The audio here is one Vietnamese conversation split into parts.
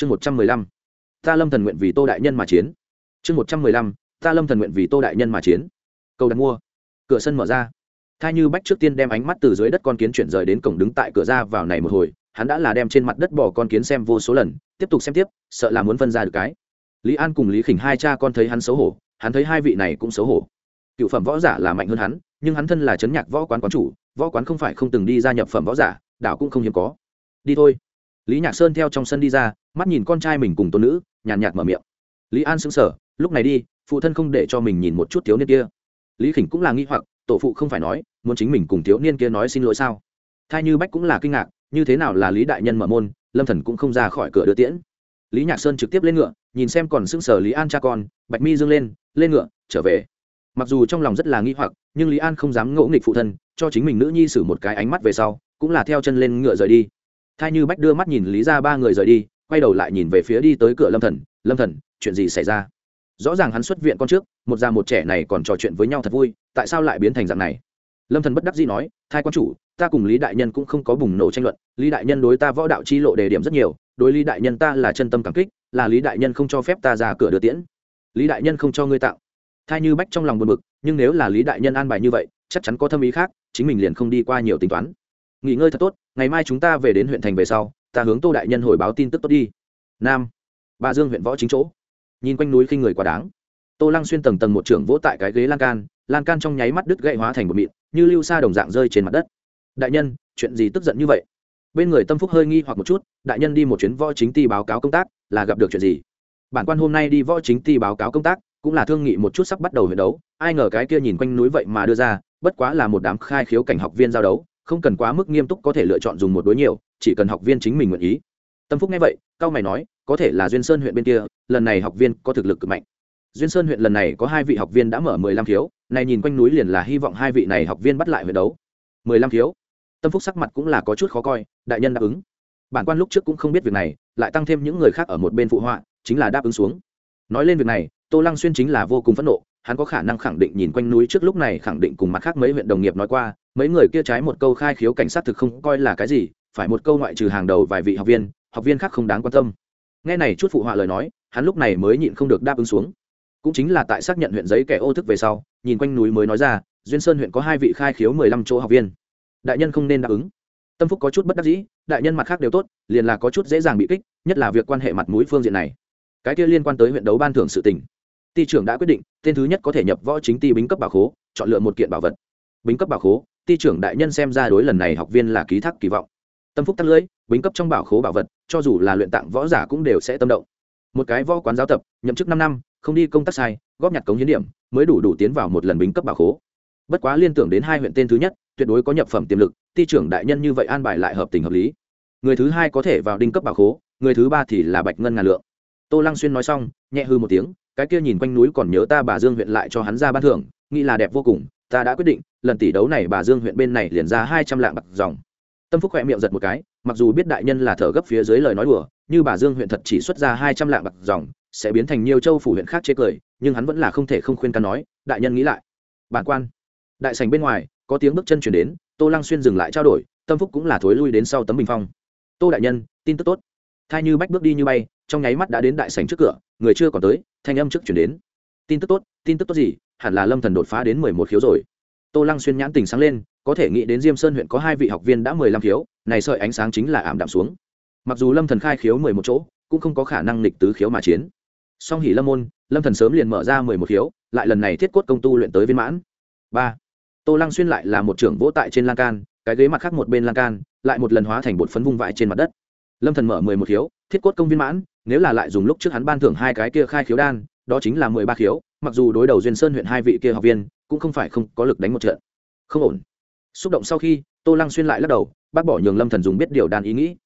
chương một trăm mười lăm. Ta lâm thần nguyện vì tô đại nhân mà chiến. Chương một trăm mười lăm. Ta lâm thần nguyện vì tô đại nhân mà chiến. Cầu đặt mua. Cửa sân mở ra. Thai như bách trước tiên đem ánh mắt từ dưới đất con kiến chuyển rời đến cổng đứng tại cửa ra vào này một hồi, hắn đã là đem trên mặt đất bỏ con kiến xem vô số lần, tiếp tục xem tiếp, sợ là muốn phân ra được cái. Lý an cùng lý khỉnh hai cha con thấy hắn xấu hổ, hắn thấy hai vị này cũng xấu hổ. Cựu phẩm võ giả là mạnh hơn hắn, nhưng hắn thân là chấn nhạc võ quán quán chủ, võ quán không phải không từng đi ra nhập phẩm võ giả, đảo cũng không hiếm có. Đi thôi lý nhạc sơn theo trong sân đi ra, mắt nhìn con trai mình cùng tôn nữ, nhàn nhạt mở miệng. Lý an sững sờ, lúc này đi, phụ thân không để cho mình nhìn một chút thiếu niên kia. Lý khỉnh cũng là nghi hoặc, tổ phụ không phải nói, muốn chính mình cùng thiếu niên kia nói xin lỗi sao? Thai như bách cũng là kinh ngạc, như thế nào là lý đại nhân mở môn, lâm thần cũng không ra khỏi cửa đưa tiễn. Lý nhạc sơn trực tiếp lên ngựa, nhìn xem còn sững sờ lý an cha con, bạch mi dương lên lên ngựa, trở về. Mặc dù trong lòng rất là nghi hoặc, nhưng lý an không dám ngỗ nghịch phụ thân, cho chính mình nữ nhi xử một cái ánh mắt về sau, cũng là theo chân lên ngựa rời đi thai như bách đưa mắt nhìn lý ra ba người rời đi, quay đầu lại nhìn về phía đi tới cửa lâm thần lâm thần, chuyện gì xảy ra? Rõ ràng hắn xuất viện con trước, một già một trẻ này còn trò chuyện với nhau thật vui, tại sao lại biến thành dạng này? Lâm thần bất đắc dĩ nói, thai quan chủ, ta cùng lý đại nhân cũng không có bùng nổ tranh luận, lý đại nhân đối ta võ đạo chi lộ đề điểm rất nhiều, đối lý đại nhân ta là chân tâm cảm kích, là lý đại nhân không cho phép ta ra cửa đưa tiễn. Lý đại nhân không cho ngươi tạo. Thai như bách trong lòng buồn bực, nhưng nếu là lý đại nhân an bài như vậy, chắc chắn có thâm ý khác, chính mình liền không đi qua nhiều tính toán nghỉ ngơi thật tốt, ngày mai chúng ta về đến huyện thành về sau, ta hướng tô đại nhân hồi báo tin tức tốt đi. Nam, bà dương huyện võ chính chỗ. Nhìn quanh núi khinh người quá đáng. Tô lăng xuyên tầng tầng một trưởng vỗ tại cái ghế lan can lan can trong nháy mắt đứt gậy hóa thành một mịn, như lưu sa đồng dạng rơi trên mặt đất. Đại nhân, chuyện gì tức giận như vậy? Bên người tâm phúc hơi nghi hoặc một chút, đại nhân đi một chuyến võ chính ty báo cáo công tác, là gặp được chuyện gì? Bản quan hôm nay đi võ chính ty báo cáo công tác, cũng là thương nghị một chút sắp bắt đầu huyền đấu, ai ngờ cái kia nhìn quanh núi vậy mà đưa ra, bất quá là một đám khai khiếu cảnh học viên giao đấu không cần quá mức nghiêm túc có thể lựa chọn dùng một đối nhiều, chỉ cần học viên chính mình nguyện ý. Tâm phúc nghe vậy, cao mày nói, có thể là duyên sơn huyện bên kia, lần này học viên có thực lực cực mạnh. Duyên sơn huyện lần này có hai vị học viên đã mở mười lăm khiếu này nhìn quanh núi liền là hy vọng hai vị này học viên bắt lại huyện đấu. mười lăm khiếu. Tâm phúc sắc mặt cũng là có chút khó coi, đại nhân đáp ứng. Bản quan lúc trước cũng không biết việc này, lại tăng thêm những người khác ở một bên phụ họa, chính là đáp ứng xuống. Nói lên việc này, tô lăng xuyên chính là vô cùng phẫn nộ, hắn có khả năng khẳng định nhìn quanh núi trước lúc này khẳng định cùng mặt khác mấy huyện đồng nghiệp nói qua mấy người kia trái một câu khai khiếu cảnh sát thực không coi là cái gì, phải một câu ngoại trừ hàng đầu vài vị học viên học viên khác không đáng quan tâm. Nghe này chút phụ họa lời nói, hắn lúc này mới nhịn không được đáp ứng xuống. Cũng chính là tại xác nhận huyện giấy kẻ ô thức về sau, nhìn quanh núi mới nói ra, duyên sơn huyện có hai vị khai khiếu mười lăm chỗ học viên. Đại nhân không nên đáp ứng. Tâm phúc có chút bất đắc dĩ, đại nhân mặt khác đều tốt, liền là có chút dễ dàng bị kích, nhất là việc quan hệ mặt mũi phương diện này. Cái kia liên quan tới huyện đấu ban thưởng sự tình. Ty trưởng đã quyết định, tên thứ nhất có thể nhập võ chính ty bính cấp bảo khố, chọn lựa một kiện bảo vật. Bính cấp bảo khố ty trưởng đại nhân xem ra đối lần này học viên là ký thác kỳ vọng. Tâm phúc tắt lưỡi, bính cấp trong bảo khố bảo vật, cho dù là luyện tạng võ giả cũng đều sẽ tâm động. Một cái võ quán giáo tập, nhậm chức năm năm, không đi công tác sai, góp nhặt cống hiến điểm, mới đủ đủ tiến vào một lần bính cấp bảo khố. Bất quá liên tưởng đến hai huyện tên thứ nhất, tuyệt đối có nhập phẩm tiềm lực ty trưởng đại nhân như vậy an bài lại hợp tình hợp lý. Người thứ hai có thể vào đinh cấp bảo khố, người thứ ba thì là bạch ngân ngàn lượng. Tô lăng xuyên nói xong, nhẹ hư một tiếng, cái kia nhìn quanh núi còn nhớ ta bà dương huyện lại cho hắn ra ban thưởng, nghĩ là đẹp vô cùng ta đã quyết định, lần tỷ đấu này bà dương huyện bên này liền ra hai trăm lạng bạc dòng. Tâm phúc khoe miệng giật một cái, mặc dù biết đại nhân là thở gấp phía dưới lời nói đùa, như bà dương huyện thật chỉ xuất ra hai trăm lạng bạc dòng, sẽ biến thành nhiều châu phủ huyện khác chế cười, nhưng hắn vẫn là không thể không khuyên ta nói, đại nhân nghĩ lại. Bản quan, đại sành bên ngoài, có tiếng bước chân chuyển đến, tô lăng xuyên dừng lại trao đổi, tâm phúc cũng là thối lui đến sau tấm bình phong. Tô đại nhân, tin tức tốt. Thai như bách bước đi như bay, trong nháy mắt đã đến đại sành trước cửa, người chưa còn tới, thanh âm trước chuyển đến. Tin tức tốt, tin tức tốt gì? Hẳn là lâm thần đột phá đến mười một khiếu rồi. Tô lăng xuyên nhãn tình sáng lên, có thể nghĩ đến diêm sơn huyện có hai vị học viên đã mười lăm khiếu, này sợi ánh sáng chính là ảm đạm xuống. Mặc dù lâm thần khai khiếu mười một chỗ, cũng không có khả năng lịch tứ khiếu mà chiến. Song hỉ lâm môn, lâm thần sớm liền mở ra mười một khiếu, lại lần này thiết cốt công tu luyện tới viên mãn. Ba. Tô lăng xuyên lại là một trưởng vỗ tại trên lan can, cái ghế mặt khác một bên lan can, lại một lần hóa thành bột phấn vung vãi trên mặt đất. Lâm thần mở mười một khiếu, thiết cốt công viên mãn, nếu là lại dùng lúc trước hắn ban thưởng hai cái kia khai khiếu đan, đó chính là mười ba khiếu mặc dù đối đầu duyên sơn huyện hai vị kia học viên, cũng không phải không có lực đánh một trận. Không ổn. Xúc động sau khi, tô lăng xuyên lại lắc đầu, bác bỏ nhường lâm thần dùng biết điều đan ý nghĩ.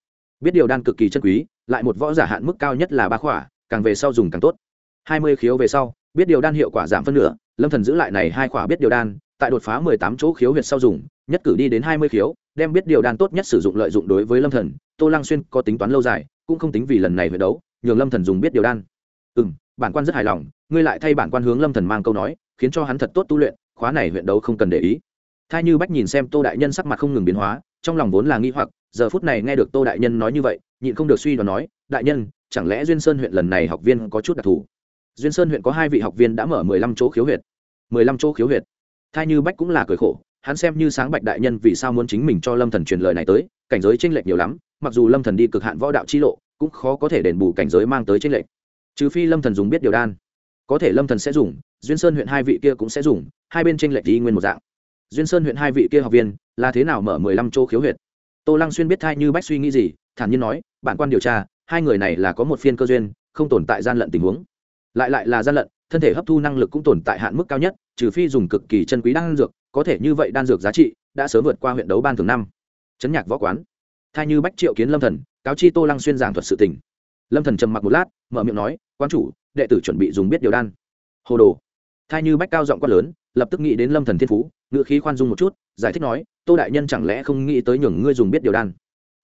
Biết điều đan cực kỳ chân quý, lại một võ giả hạn mức cao nhất là ba khỏa, càng về sau dùng càng tốt. Hai mươi khiếu về sau, biết điều đan hiệu quả giảm phân nửa, lâm thần giữ lại này hai khỏa biết điều đan, tại đột phá mười tám chỗ khiếu huyệt sau dùng, nhất cử đi đến hai mươi khiếu, đem biết điều đan tốt nhất sử dụng lợi dụng đối với lâm thần. Tô lăng xuyên có tính toán lâu dài, cũng không tính vì lần này về đấu, nhường lâm thần dùng biết điều đan. Ừ bản quan rất hài lòng, ngươi lại thay bản quan hướng lâm thần mang câu nói, khiến cho hắn thật tốt tu luyện, khóa này huyện đấu không cần để ý. Thay như bách nhìn xem tô đại nhân sắc mặt không ngừng biến hóa, trong lòng vốn là nghi hoặc, giờ phút này nghe được tô đại nhân nói như vậy, nhịn không được suy đoán nói, đại nhân, chẳng lẽ duyên sơn huyện lần này học viên có chút đặc thù? Duyên sơn huyện có hai vị học viên đã mở mười lăm chỗ khiếu huyệt. mười lăm chỗ khiếu huyệt. Thai như bách cũng là cười khổ, hắn xem như sáng bạch đại nhân vì sao muốn chính mình cho lâm thần truyền lời này tới, cảnh giới tranh lệch nhiều lắm, mặc dù lâm thần đi cực hạn võ đạo chi lộ, cũng khó có thể đền bù cảnh giới mang tới tranh lệch trừ phi lâm thần dùng biết điều đan. Có thể lâm thần sẽ dùng, duyên sơn huyện hai vị kia cũng sẽ dùng, hai bên tranh lệch đi nguyên một dạng. Duyên sơn huyện hai vị kia học viên, là thế nào mở mười lăm chỗ khiếu huyệt? Tô lăng xuyên biết thai như bách suy nghĩ gì, thản nhiên nói, bản quan điều tra, hai người này là có một phiên cơ duyên, không tồn tại gian lận tình huống. Lại lại là gian lận, thân thể hấp thu năng lực cũng tồn tại hạn mức cao nhất, trừ phi dùng cực kỳ chân quý đan dược, có thể như vậy đan dược giá trị đã sớm vượt qua huyện đấu ban thường năm. Chấn nhạc võ quán. Thay như bách triệu kiến lâm thần, cáo chi tô lăng xuyên giảng thuật sự tình. Lâm thần trầm mặc một lát, mở miệng nói quan chủ, đệ tử chuẩn bị dùng biết điều đan. Hồ đồ. Thay như bách cao giọng quát lớn, lập tức nghĩ đến lâm thần thiên phú ngựa khí khoan dung một chút, giải thích nói, tô đại nhân chẳng lẽ không nghĩ tới nhường ngươi dùng biết điều đan?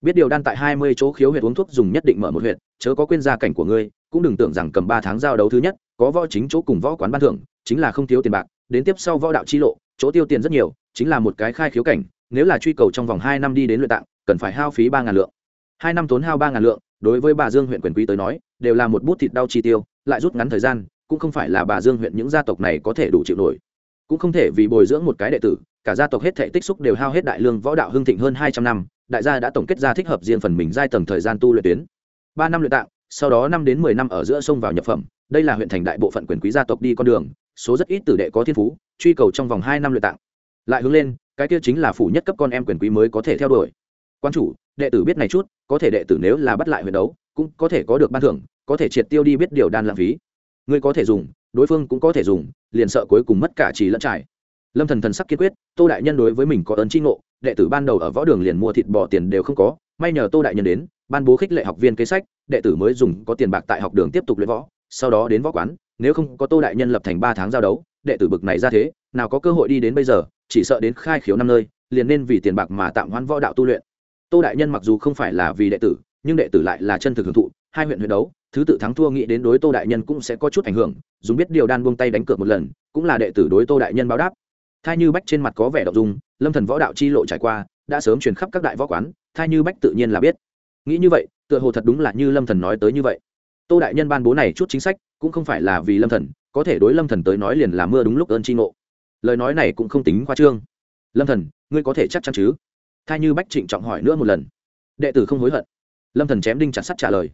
Biết điều đan tại hai mươi chỗ khiếu huyệt uống thuốc dùng nhất định mở một huyệt, chớ có quên gia cảnh của ngươi, cũng đừng tưởng rằng cầm ba tháng giao đấu thứ nhất, có võ chính chỗ cùng võ quán ban thưởng, chính là không thiếu tiền bạc, đến tiếp sau võ đạo chi lộ, chỗ tiêu tiền rất nhiều, chính là một cái khai khiếu cảnh, nếu là truy cầu trong vòng hai năm đi đến luyện tạng, cần phải hao phí ba ngàn lượng. Hai năm tốn hao ba ngàn lượng, đối với bà dương huyện quyền quý tới nói đều là một bút thịt đau chi tiêu, lại rút ngắn thời gian, cũng không phải là bà dương huyện những gia tộc này có thể đủ chịu nổi. Cũng không thể vì bồi dưỡng một cái đệ tử, cả gia tộc hết thể tích xúc đều hao hết đại lương võ đạo hưng thịnh hơn hai trăm năm, đại gia đã tổng kết ra thích hợp riêng phần mình giai tầng thời gian tu luyện tuyến. Ba năm luyện tạng, sau đó năm đến mười năm ở giữa sông vào nhập phẩm, đây là huyện thành đại bộ phận quyền quý gia tộc đi con đường, số rất ít tử đệ có thiên phú, truy cầu trong vòng hai năm luyện tạng. Lại hướng lên, cái kia chính là phủ nhất cấp con em quyền quý mới có thể theo đuổi quan chủ, đệ tử biết này chút, có thể đệ tử nếu là bắt lại huyền đấu, cũng có thể có được ban thưởng, có thể triệt tiêu đi biết điều đan lãng phí. Ngươi có thể dùng, đối phương cũng có thể dùng, liền sợ cuối cùng mất cả trì lẫn trải. Lâm thần thần sắc kiên quyết, tô đại nhân đối với mình có ơn tri ngộ, đệ tử ban đầu ở võ đường liền mua thịt bò tiền đều không có, may nhờ tô đại nhân đến, ban bố khích lệ học viên kế sách, đệ tử mới dùng, có tiền bạc tại học đường tiếp tục luyện võ, sau đó đến võ quán, nếu không có tô đại nhân lập thành ba tháng giao đấu, đệ tử bực này ra thế, nào có cơ hội đi đến bây giờ, chỉ sợ đến khai khiếu năm nơi, liền nên vì tiền bạc mà tạm hoãn võ đạo tu luyện tô đại nhân mặc dù không phải là vì đệ tử, nhưng đệ tử lại là chân thực hưởng thụ, hai huyện huyện đấu, thứ tự thắng thua nghĩ đến đối tô đại nhân cũng sẽ có chút ảnh hưởng, dùng biết điều đan buông tay đánh cược một lần, cũng là đệ tử đối tô đại nhân báo đáp. Thai như bách trên mặt có vẻ đ ộ n g dung, lâm thần võ đạo chi lộ trải qua, đã sớm truyền khắp các đại võ quán, thai như bách tự nhiên là biết. Nghĩ như vậy, tựa hồ thật đúng là như lâm thần nói tới như vậy. Tô đại nhân ban bố này chút chính sách, cũng không phải là vì lâm thần, có thể đối lâm thần tới nói liền là mưa đúng lúc ơn chi ngộ. Lời nói này cũng không tính khoa trương. Lâm thần, ngươi có thể chắc chắn chứ? Thai như bách trịnh trọng hỏi nữa một lần. Đệ tử không hối hận. Lâm thần chém đinh chặt sắt trả lời.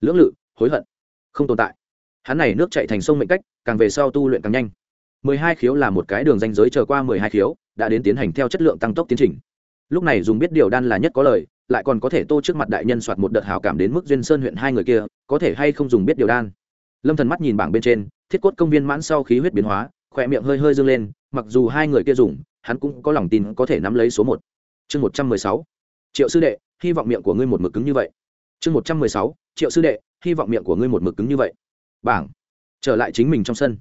Lưỡng lự, hối hận. Không tồn tại. Hắn này nước chạy thành sông mệnh cách, càng về sau tu luyện càng nhanh. Mười hai khiếu là một cái đường danh giới chờ qua mười hai khiếu, đã đến tiến hành theo chất lượng tăng tốc tiến trình. Lúc này dùng biết điều đan là nhất có lời, lại còn có thể tô trước mặt đại nhân soạt một đợt hào cảm đến mức duyên sơn huyện hai người kia, có thể hay không dùng biết điều đan. Lâm thần mắt nhìn bảng bên trên, thiết cốt công viên mãn sau khí huyết biến hóa, khỏe miệng hơi hơi dâng lên, mặc dù hai người kia dùng, hắn cũng có lòng tin có thể nắm lấy số một chương một trăm mười sáu. Triệu sư đệ, hy vọng miệng của ngươi một mực cứng như vậy. Chương một trăm mười sáu. Triệu sư đệ, hy vọng miệng của ngươi một mực cứng như vậy. Bảng. Trở lại chính mình trong sân.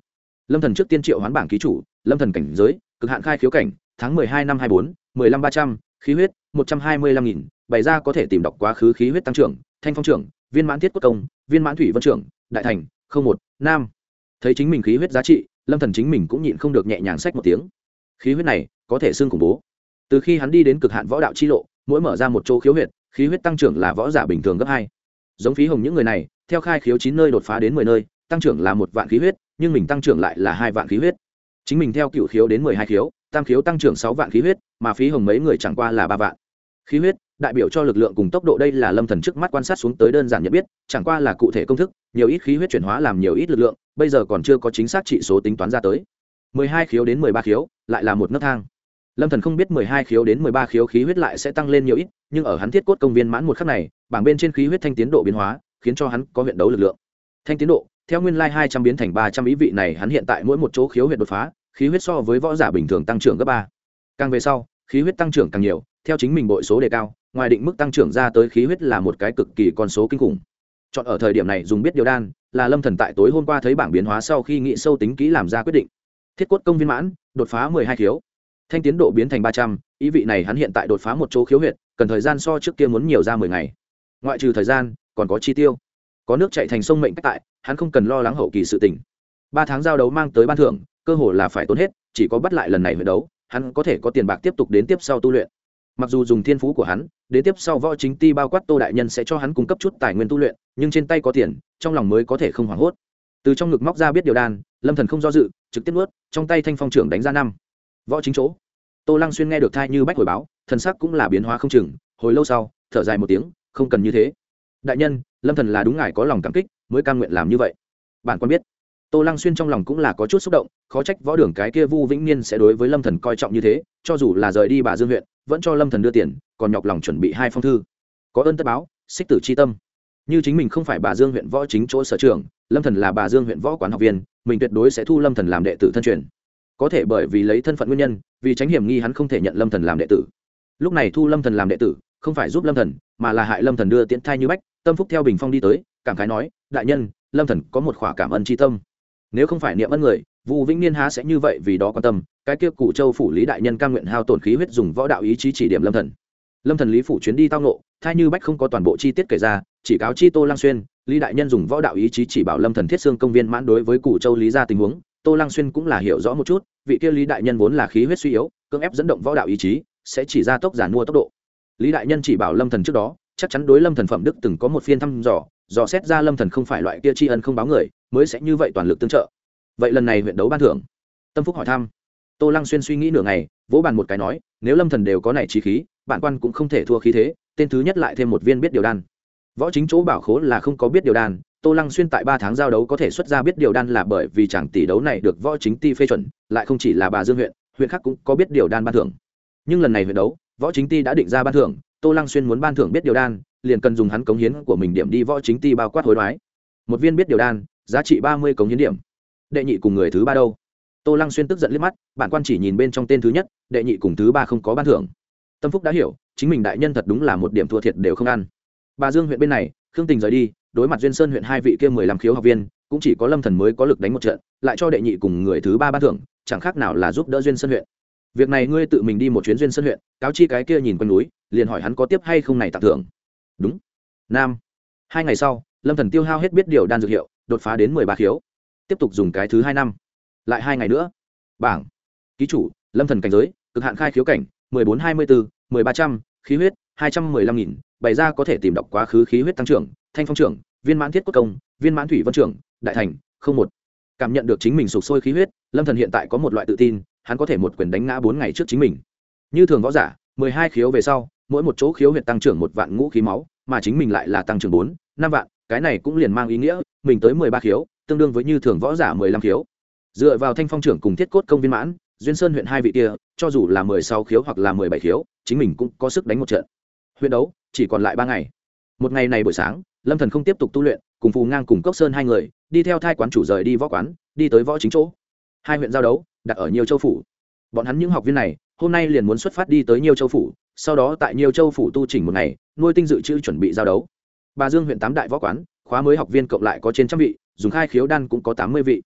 Lâm thần trước tiên triệu hoán bảng ký chủ, lâm thần cảnh giới, cực hạn khai khiếu cảnh, tháng mười hai năm hai bốn, mười lăm ba trăm, khí huyết, một trăm hai mươi lăm nghìn, bày ra có thể tìm đọc quá khứ khí huyết tăng trưởng, thanh phong trưởng, viên mãn thiết quốc công, viên mãn thủy vân trưởng, đại thành, không một, nam. Thấy chính mình khí huyết giá trị, lâm thần chính mình cũng nhịn không được nhẹ nhàng sách một tiếng. Khí huyết này có thể xương khủng bố từ khi hắn đi đến cực hạn võ đạo chi lộ mỗi mở ra một chỗ khiếu huyệt, khí huyết tăng trưởng là võ giả bình thường gấp hai. Giống phí hồng những người này theo khai khiếu chín nơi đột phá đến mười nơi tăng trưởng là một vạn khí huyết nhưng mình tăng trưởng lại là hai vạn khí huyết. Chính mình theo cựu khiếu đến mười hai khiếu tam khiếu tăng trưởng sáu vạn khí huyết mà phí hồng mấy người chẳng qua là ba vạn. Khí huyết đại biểu cho lực lượng cùng tốc độ đây là lâm thần trước mắt quan sát xuống tới đơn giản nhận biết chẳng qua là cụ thể công thức nhiều ít khí huyết chuyển hóa làm nhiều ít lực lượng bây giờ còn chưa có chính xác trị số tính toán ra tới. Mười hai khiếu đến mười ba khiếu lại là một nấc thang lâm thần không biết mười hai khiếu đến mười ba khiếu khí huyết lại sẽ tăng lên nhiều ít, nhưng ở hắn thiết cốt công viên mãn một khắc này, bảng bên trên khí huyết thanh tiến độ biến hóa, khiến cho hắn có huyện đấu lực lượng. Thanh tiến độ, theo nguyên lai hai trăm biến thành ba trăm ý vị này, hắn hiện tại mỗi một chỗ khiếu huyệt đột phá, khí huyết so với võ giả bình thường tăng trưởng gấp ba. Càng về sau, khí huyết tăng trưởng càng nhiều, theo chính mình bội số đề cao, ngoài định mức tăng trưởng ra tới khí huyết là một cái cực kỳ con số kinh khủng. Chọn ở thời điểm này dùng biết điều đan, là lâm thần tại tối hôm qua thấy bảng biến hóa sau khi nghĩ sâu tính kỹ làm ra quyết định. Thiết cốt công viên mãn, đột phá mười hai khiếu thanh tiến độ biến thành ba trăm, ý vị này hắn hiện tại đột phá một chỗ khiếu huyệt, cần thời gian so trước kia muốn nhiều ra mười ngày. Ngoại trừ thời gian, còn có chi tiêu. Có nước chạy thành sông mệnh cách tại, hắn không cần lo lắng hậu kỳ sự tình. Ba tháng giao đấu mang tới ban thưởng, cơ hồ là phải tốn hết, chỉ có bắt lại lần này mới đấu, hắn có thể có tiền bạc tiếp tục đến tiếp sau tu luyện. Mặc dù dùng thiên phú của hắn, đến tiếp sau võ chính ti bao quát tô đại nhân sẽ cho hắn cung cấp chút tài nguyên tu luyện, nhưng trên tay có tiền, trong lòng mới có thể không hoảng hốt. Từ trong ngực móc ra biết điều đan, lâm thần không do dự, trực tiếp nuốt, trong tay thanh phong trưởng đánh ra năm. Võ chính chỗ tô lăng xuyên nghe được thai như bách hồi báo, thần sắc cũng là biến hóa không chừng, hồi lâu sau, thở dài một tiếng, không cần như thế. Đại nhân, lâm thần là đúng ngài có lòng cảm kích, mới cam nguyện làm như vậy. Bạn quan biết. Tô lăng xuyên trong lòng cũng là có chút xúc động, khó trách võ đường cái kia vu vĩnh niên sẽ đối với lâm thần coi trọng như thế, cho dù là rời đi bà dương huyện, vẫn cho lâm thần đưa tiền, còn nhọc lòng chuẩn bị hai phong thư. Có ơn tất báo xích tử chi tâm. Như chính mình không phải bà dương huyện võ chính chỗ sở trường, lâm thần là bà dương huyện võ quán học viên, mình tuyệt đối sẽ thu lâm thần làm đệ tử thân truyền có thể bởi vì lấy thân phận nguyên nhân, vì tránh hiểm nghi hắn không thể nhận lâm thần làm đệ tử. Lúc này thu lâm thần làm đệ tử, không phải giúp lâm thần, mà là hại lâm thần đưa tiễn thai như bách, tâm phúc theo bình phong đi tới, cảm khái nói, đại nhân, lâm thần có một khỏa cảm ơn tri tâm. Nếu không phải niệm ân người, vu vĩnh niên há sẽ như vậy vì đó quan tâm. Cái kia cụ châu phủ lý đại nhân ca nguyện hao tổn khí huyết dùng võ đạo ý chí chỉ điểm lâm thần. Lâm thần lý phủ chuyến đi tao nộ thai như bách không có toàn bộ chi tiết kể ra, chỉ cáo chi tô lang xuyên, lý đại nhân dùng võ đạo ý chí chỉ bảo lâm thần thiết xương công viên mãn đối với cụ châu lý ra tình huống tô lang xuyên cũng là hiểu rõ một chút, vị kia lý đại nhân vốn là khí huyết suy yếu, cưỡng ép dẫn động võ đạo ý chí, sẽ chỉ ra tốc giản mua tốc độ. Lý đại nhân chỉ bảo lâm thần trước đó, chắc chắn đối lâm thần phẩm đức từng có một phiên thăm dò dò xét ra lâm thần không phải loại kia tri ân không báo người, mới sẽ như vậy toàn lực tương trợ. Vậy lần này huyện đấu ban thưởng. Tâm phúc hỏi thăm. Tô lăng xuyên suy nghĩ nửa ngày, vỗ bàn một cái nói, nếu lâm thần đều có này trí khí, bản quan cũng không thể thua khí thế, tên thứ nhất lại thêm một viên biết điều đan. Võ chính chỗ bảo khố là không có biết điều đan tô lăng xuyên tại ba tháng giao đấu có thể xuất ra biết điều đan là bởi vì chẳng tỷ đấu này được võ chính ti phê chuẩn, lại không chỉ là bà dương huyện huyện khác cũng có biết điều đan ban thưởng. Nhưng lần này huyện đấu, võ chính ti đã định ra ban thưởng, tô lăng xuyên muốn ban thưởng biết điều đan, liền cần dùng hắn cống hiến của mình điểm đi võ chính ti bao quát hối đoái. Một viên biết điều đan, giá trị ba mươi cống hiến điểm. Đệ nhị cùng người thứ ba đâu? Tô lăng xuyên tức giận liếc mắt, bản quan chỉ nhìn bên trong tên thứ nhất, đệ nhị cùng thứ ba không có ban thưởng. Tâm phúc đã hiểu, chính mình đại nhân thật đúng là một điểm thua thiệt đều không ăn. Bà dương huyện bên này khương tình rời đi, đối mặt duyên sơn huyện hai vị kia mười lăm khiếu học viên, cũng chỉ có lâm thần mới có lực đánh một trận, lại cho đệ nhị cùng người thứ ba ban thưởng, chẳng khác nào là giúp đỡ duyên sơn huyện. Việc này ngươi tự mình đi một chuyến duyên sơn huyện, cáo chi cái kia nhìn quanh núi, liền hỏi hắn có tiếp hay không này tặng thưởng. Đúng. Nam. Hai ngày sau, lâm thần tiêu hao hết biết điều đan dược hiệu, đột phá đến mười ba khiếu. Tiếp tục dùng cái thứ hai năm. Lại hai ngày nữa. Bảng. Ký chủ, lâm thần cảnh giới, cực hạn khai khiếu cảnh, mười bốn hai mươi bốn mười ba trăm, khí huyết, hai trăm mười lăm nghìn bày ra có thể tìm đọc quá khứ khí huyết tăng trưởng, thanh phong trưởng, viên mãn thiết quốc công, viên mãn thủy vân trưởng, đại thành, không một. Cảm nhận được chính mình sụp sôi khí huyết, lâm thần hiện tại có một loại tự tin, hắn có thể một quyền đánh ngã bốn ngày trước chính mình. Như thường võ giả, mười hai khiếu về sau, mỗi một chỗ khiếu huyệt tăng trưởng một vạn ngũ khí máu, mà chính mình lại là tăng trưởng bốn, năm vạn, cái này cũng liền mang ý nghĩa, mình tới mười ba khiếu, tương đương với như thường võ giả mười lăm khiếu. Dựa vào thanh phong trưởng cùng thiết cốt công viên mãn, duyên sơn huyện hai vị kia, cho dù là mười sáu khiếu hoặc là mười bảy khiếu, chính mình cũng có sức đánh một trận. Huyện đấu chỉ còn lại ba ngày. Một ngày này buổi sáng, lâm thần không tiếp tục tu luyện, cùng phù ngang cùng cốc sơn hai người, đi theo thai quán chủ rời đi võ quán, đi tới võ chính chỗ. Hai huyện giao đấu, đặt ở nhiều châu phủ. Bọn hắn những học viên này, hôm nay liền muốn xuất phát đi tới nhiều châu phủ, sau đó tại nhiều châu phủ tu chỉnh một ngày, nuôi tinh dự trữ chuẩn bị giao đấu. Bà dương huyện tám đại võ quán, khóa mới học viên cộng lại có trên trăm vị, dùng khai khiếu đan cũng có tám mươi vị.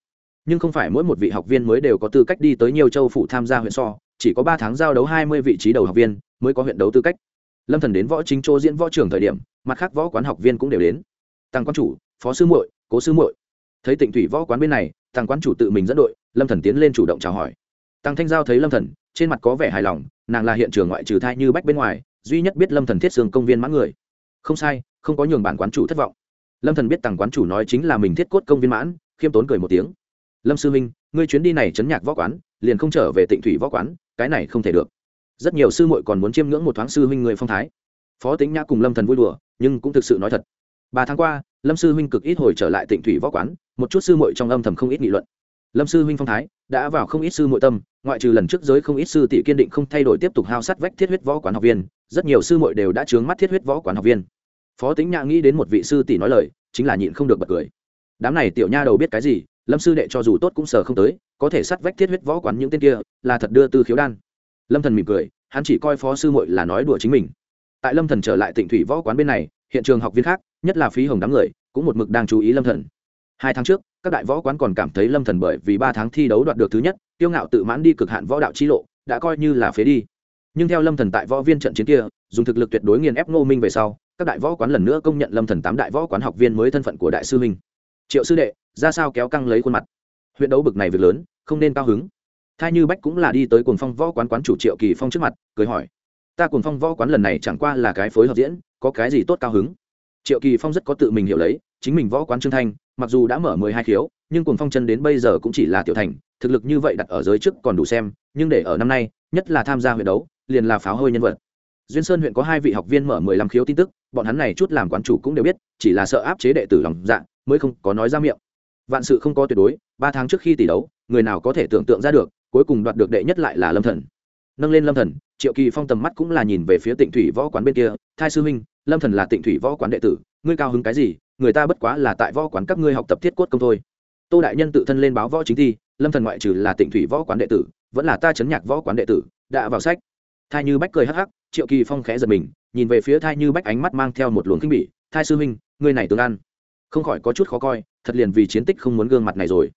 Nhưng không phải mỗi một vị học viên mới đều có tư cách đi tới nhiều châu phủ tham gia huyện so, chỉ có ba tháng giao đấu hai mươi vị trí đầu học viên mới có huyện đấu tư cách lâm thần đến võ chính chỗ diễn võ trường thời điểm, mặt khác võ quán học viên cũng đều đến. Tăng quan chủ, phó sư muội, cố sư muội. Thấy tịnh thủy võ quán bên này tăng quan chủ tự mình dẫn đội, lâm thần tiến lên chủ động chào hỏi. Tăng thanh giao thấy lâm thần, trên mặt có vẻ hài lòng, nàng là hiện trường ngoại trừ thai như bách bên ngoài, duy nhất biết lâm thần thiết xương công viên mãn người. Không sai, không có nhường bản quán chủ thất vọng. Lâm thần biết tăng quán chủ nói chính là mình thiết cốt công viên mãn, khiêm tốn cười một tiếng. Lâm sư minh ngươi chuyến đi này chấn nhạc võ quán, liền không trở về tịnh thủy võ quán, cái này không thể được rất nhiều sư muội còn muốn chiêm ngưỡng một thoáng sư huynh người phong thái. Phó tính nhã cùng lâm thần vui đùa, nhưng cũng thực sự nói thật. Ba tháng qua, lâm sư huynh cực ít hồi trở lại tịnh thủy võ quán, một chút sư muội trong âm thầm không ít nghị luận. Lâm sư huynh phong thái, đã vào không ít sư muội tâm, ngoại trừ lần trước giới không ít sư tỷ kiên định không thay đổi tiếp tục hao sát vách thiết huyết võ quán học viên, rất nhiều sư muội đều đã trướng mắt thiết huyết võ quán học viên. Phó tính nhã nghĩ đến một vị sư tỷ nói lời, chính là nhịn không được bật cười. Đám này tiểu nha đầu biết cái gì, lâm sư đệ cho dù tốt cũng sờ không tới, có thể sát vách thiết huyết võ quán những tên kia, là thật đưa tư khiếu đan lâm thần mỉm cười, hắn chỉ coi phó sư muội là nói đùa chính mình. Tại lâm thần trở lại tịnh thủy võ quán bên này, hiện trường học viên khác, nhất là phí hồng đám người, cũng một mực đang chú ý lâm thần. Hai tháng trước, các đại võ quán còn cảm thấy lâm thần bởi vì ba tháng thi đấu đoạt được thứ nhất, kiêu ngạo tự mãn đi cực hạn võ đạo chi lộ, đã coi như là phế đi. Nhưng theo lâm thần tại võ viên trận chiến kia, dùng thực lực tuyệt đối nghiền ép ngô minh về sau, các đại võ quán lần nữa công nhận lâm thần tám đại võ quán học viên mới thân phận của đại sư minh triệu sư đệ, ra sao kéo căng lấy khuôn mặt? Huyện đấu bực này việc lớn, không nên cao hứng thai như bách cũng là đi tới cuồng phong võ quán quán chủ triệu kỳ phong trước mặt, cười hỏi, ta cùng phong võ quán lần này chẳng qua là cái phối hợp diễn, có cái gì tốt cao hứng? Triệu kỳ phong rất có tự mình hiểu lấy, chính mình võ quán trương thanh, mặc dù đã mở mười hai khiếu, nhưng cùng phong chân đến bây giờ cũng chỉ là tiểu thành, thực lực như vậy đặt ở giới trước còn đủ xem, nhưng để ở năm nay, nhất là tham gia huyện đấu, liền là pháo hơi nhân vật. Duyên sơn huyện có hai vị học viên mở mười lăm khiếu tin tức, bọn hắn này chút làm quán chủ cũng đều biết, chỉ là sợ áp chế đệ tử lòng dạ mới không có nói ra miệng. Vạn sự không có tuyệt đối, ba tháng trước khi tỷ đấu, người nào có thể tưởng tượng ra được cuối cùng đoạt được đệ nhất lại là lâm thần. Nâng lên lâm thần, triệu kỳ phong tầm mắt cũng là nhìn về phía tịnh thủy võ quán bên kia. Thai sư huynh, lâm thần là tịnh thủy võ quán đệ tử, ngươi cao hứng cái gì? Người ta bất quá là tại võ quán các ngươi học tập thiết cốt công thôi. Tô đại nhân tự thân lên báo võ chính thi, lâm thần ngoại trừ là tịnh thủy võ quán đệ tử, vẫn là ta chấn nhạc võ quán đệ tử, đã vào sách. Thai như bách cười hắc hắc, triệu kỳ phong khẽ giật mình, nhìn về phía thai như bách ánh mắt mang theo một luồng kinh bỉ. Thai sư huynh, ngươi này tương ăn. Không khỏi có chút khó coi, thật liền vì chiến tích không muốn gương mặt này rồi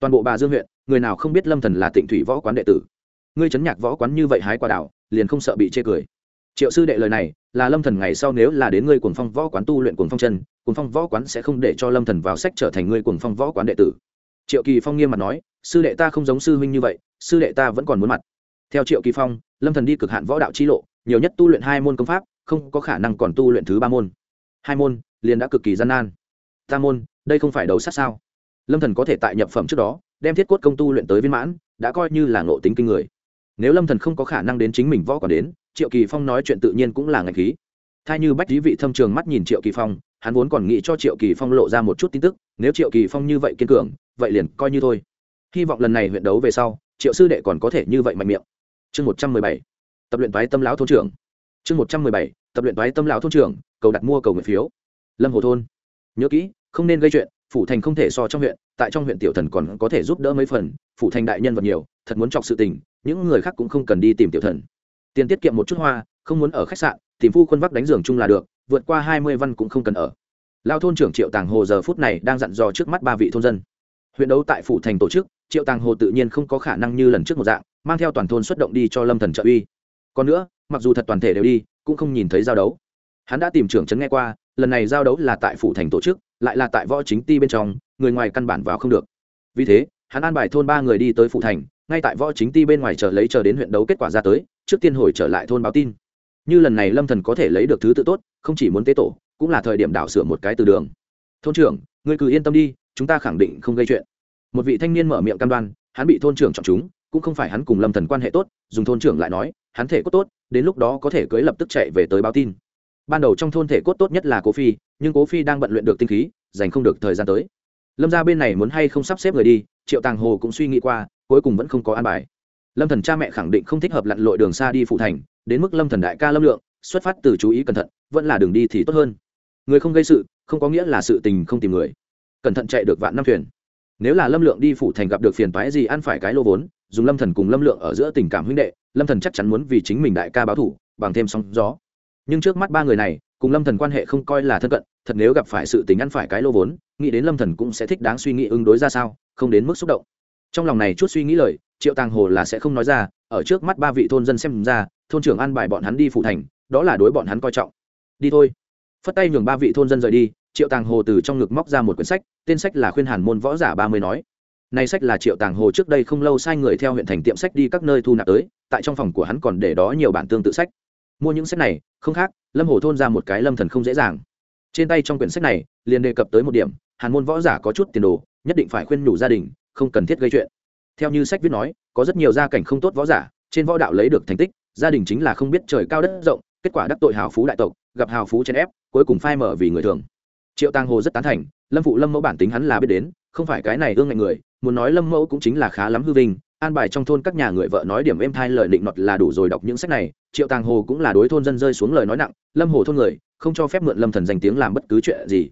toàn bộ bà dương huyện, người nào không biết lâm thần là tịnh thủy võ quán đệ tử. Ngươi chấn nhạc võ quán như vậy hái quả đảo, liền không sợ bị chê cười. Triệu sư đệ lời này, là lâm thần ngày sau nếu là đến ngươi cuồng phong võ quán tu luyện cuồng phong chân, cuồng phong võ quán sẽ không để cho lâm thần vào sách trở thành ngươi cuồng phong võ quán đệ tử. Triệu kỳ phong nghiêm mặt nói, sư đệ ta không giống sư huynh như vậy, sư đệ ta vẫn còn muốn mặt. Theo triệu kỳ phong, lâm thần đi cực hạn võ đạo chi lộ, nhiều nhất tu luyện hai môn công pháp, không có khả năng còn tu luyện thứ ba môn. Hai môn, liền đã cực kỳ gian nan. Tam môn, đây không phải đầu sát sao? Lâm thần có thể tại nhập phẩm trước đó, đem thiết cốt công tu luyện tới viên mãn, đã coi như là ngộ tính kinh người. Nếu lâm thần không có khả năng đến chính mình võ còn đến, triệu kỳ phong nói chuyện tự nhiên cũng là ngạch khí. Thay như bách lý vị thâm trường mắt nhìn triệu kỳ phong, hắn vốn còn nghĩ cho triệu kỳ phong lộ ra một chút tin tức, nếu triệu kỳ phong như vậy kiên cường, vậy liền coi như thôi. Hy vọng lần này huyện đấu về sau, triệu sư đệ còn có thể như vậy mạnh miệng. Chương một trăm mười bảy, tập luyện toái tâm lão thôn trưởng. Chương một trăm mười bảy, tập luyện toái tâm lão thôn trưởng, cầu đặt mua cầu nguyện phiếu. Lâm hồ thôn. Nhớ kỹ, không nên gây chuyện phủ thành không thể so trong huyện, tại trong huyện tiểu thần còn có thể giúp đỡ mấy phần, phủ thành đại nhân vật nhiều, thật muốn chọc sự tình, những người khác cũng không cần đi tìm tiểu thần. Tiền tiết kiệm một chút hoa, không muốn ở khách sạn, tìm phu quân vắc đánh giường chung là được, vượt qua hai mươi văn cũng không cần ở. Lao thôn trưởng triệu tàng hồ giờ phút này đang dặn dò trước mắt ba vị thôn dân. Huyện đấu tại phủ thành tổ chức, triệu tàng hồ tự nhiên không có khả năng như lần trước một dạng, mang theo toàn thôn xuất động đi cho lâm thần trợ uy. Còn nữa, mặc dù thật toàn thể đều đi, cũng không nhìn thấy giao đấu. Hắn đã tìm trưởng trấn nghe qua, lần này giao đấu là tại phủ thành tổ chức lại là tại võ chính ti bên trong, người ngoài căn bản vào không được. Vì thế, hắn an bài thôn ba người đi tới phụ thành, ngay tại võ chính ti bên ngoài chờ lấy chờ đến huyện đấu kết quả ra tới, trước tiên hồi trở lại thôn báo tin. Như lần này lâm thần có thể lấy được thứ tự tốt, không chỉ muốn tế tổ, cũng là thời điểm đảo sửa một cái từ đường. Thôn trưởng, ngươi cứ yên tâm đi, chúng ta khẳng định không gây chuyện. Một vị thanh niên mở miệng cam đoan, hắn bị thôn trưởng chọn chúng, cũng không phải hắn cùng lâm thần quan hệ tốt, dùng thôn trưởng lại nói, hắn thể có tốt, đến lúc đó có thể cưới lập tức chạy về tới báo tin ban đầu trong thôn thể cốt tốt nhất là cố phi, nhưng cố phi đang bận luyện được tinh khí, dành không được thời gian tới. Lâm ra bên này muốn hay không sắp xếp người đi, triệu tàng hồ cũng suy nghĩ qua, cuối cùng vẫn không có an bài. Lâm thần cha mẹ khẳng định không thích hợp lặn lội đường xa đi phụ thành, đến mức lâm thần đại ca lâm lượng, xuất phát từ chú ý cẩn thận, vẫn là đường đi thì tốt hơn. Người không gây sự, không có nghĩa là sự tình không tìm người. Cẩn thận chạy được vạn năm thuyền. Nếu là lâm lượng đi phụ thành gặp được phiền toái gì ăn phải cái lô vốn, dùng lâm thần cùng lâm lượng ở giữa tình cảm huynh đệ, lâm thần chắc chắn muốn vì chính mình đại ca báo thủ bằng thêm sóng gió nhưng trước mắt ba người này, cùng lâm thần quan hệ không coi là thân cận, thật nếu gặp phải sự tình ăn phải cái lô vốn, nghĩ đến lâm thần cũng sẽ thích đáng suy nghĩ ứng đối ra sao, không đến mức xúc động. Trong lòng này chút suy nghĩ lời, triệu tàng hồ là sẽ không nói ra, ở trước mắt ba vị thôn dân xem ra, thôn trưởng an bài bọn hắn đi phụ thành, đó là đối bọn hắn coi trọng. Đi thôi. Phất tay nhường ba vị thôn dân rời đi, triệu tàng hồ từ trong ngực móc ra một quyển sách, tên sách là khuyên hàn môn võ giả ba mươi nói. Nay sách là triệu tàng hồ trước đây không lâu sai người theo huyện thành tiệm sách đi các nơi thu nạp tới, tại trong phòng của hắn còn để đó nhiều bản tương tự sách mua những sách này, không khác, lâm hồ thôn ra một cái lâm thần không dễ dàng. Trên tay trong quyển sách này, liền đề cập tới một điểm, hàn môn võ giả có chút tiền đồ, nhất định phải khuyên nhủ gia đình, không cần thiết gây chuyện. Theo như sách viết nói, có rất nhiều gia cảnh không tốt võ giả, trên võ đạo lấy được thành tích, gia đình chính là không biết trời cao đất rộng, kết quả đắc tội hào phú đại tộc, gặp hào phú chèn ép, cuối cùng phai mở vì người thường. Triệu tàng hồ rất tán thành, lâm phụ lâm mẫu bản tính hắn là biết đến, không phải cái này ương ngạnh người, muốn nói lâm mẫu cũng chính là khá lắm hư vinh an bài trong thôn các nhà người vợ nói điểm êm thai lời định nọt là đủ rồi đọc những sách này, triệu tàng hồ cũng là đối thôn dân rơi xuống lời nói nặng, lâm hồ thôn người, không cho phép mượn lâm thần danh tiếng làm bất cứ chuyện gì.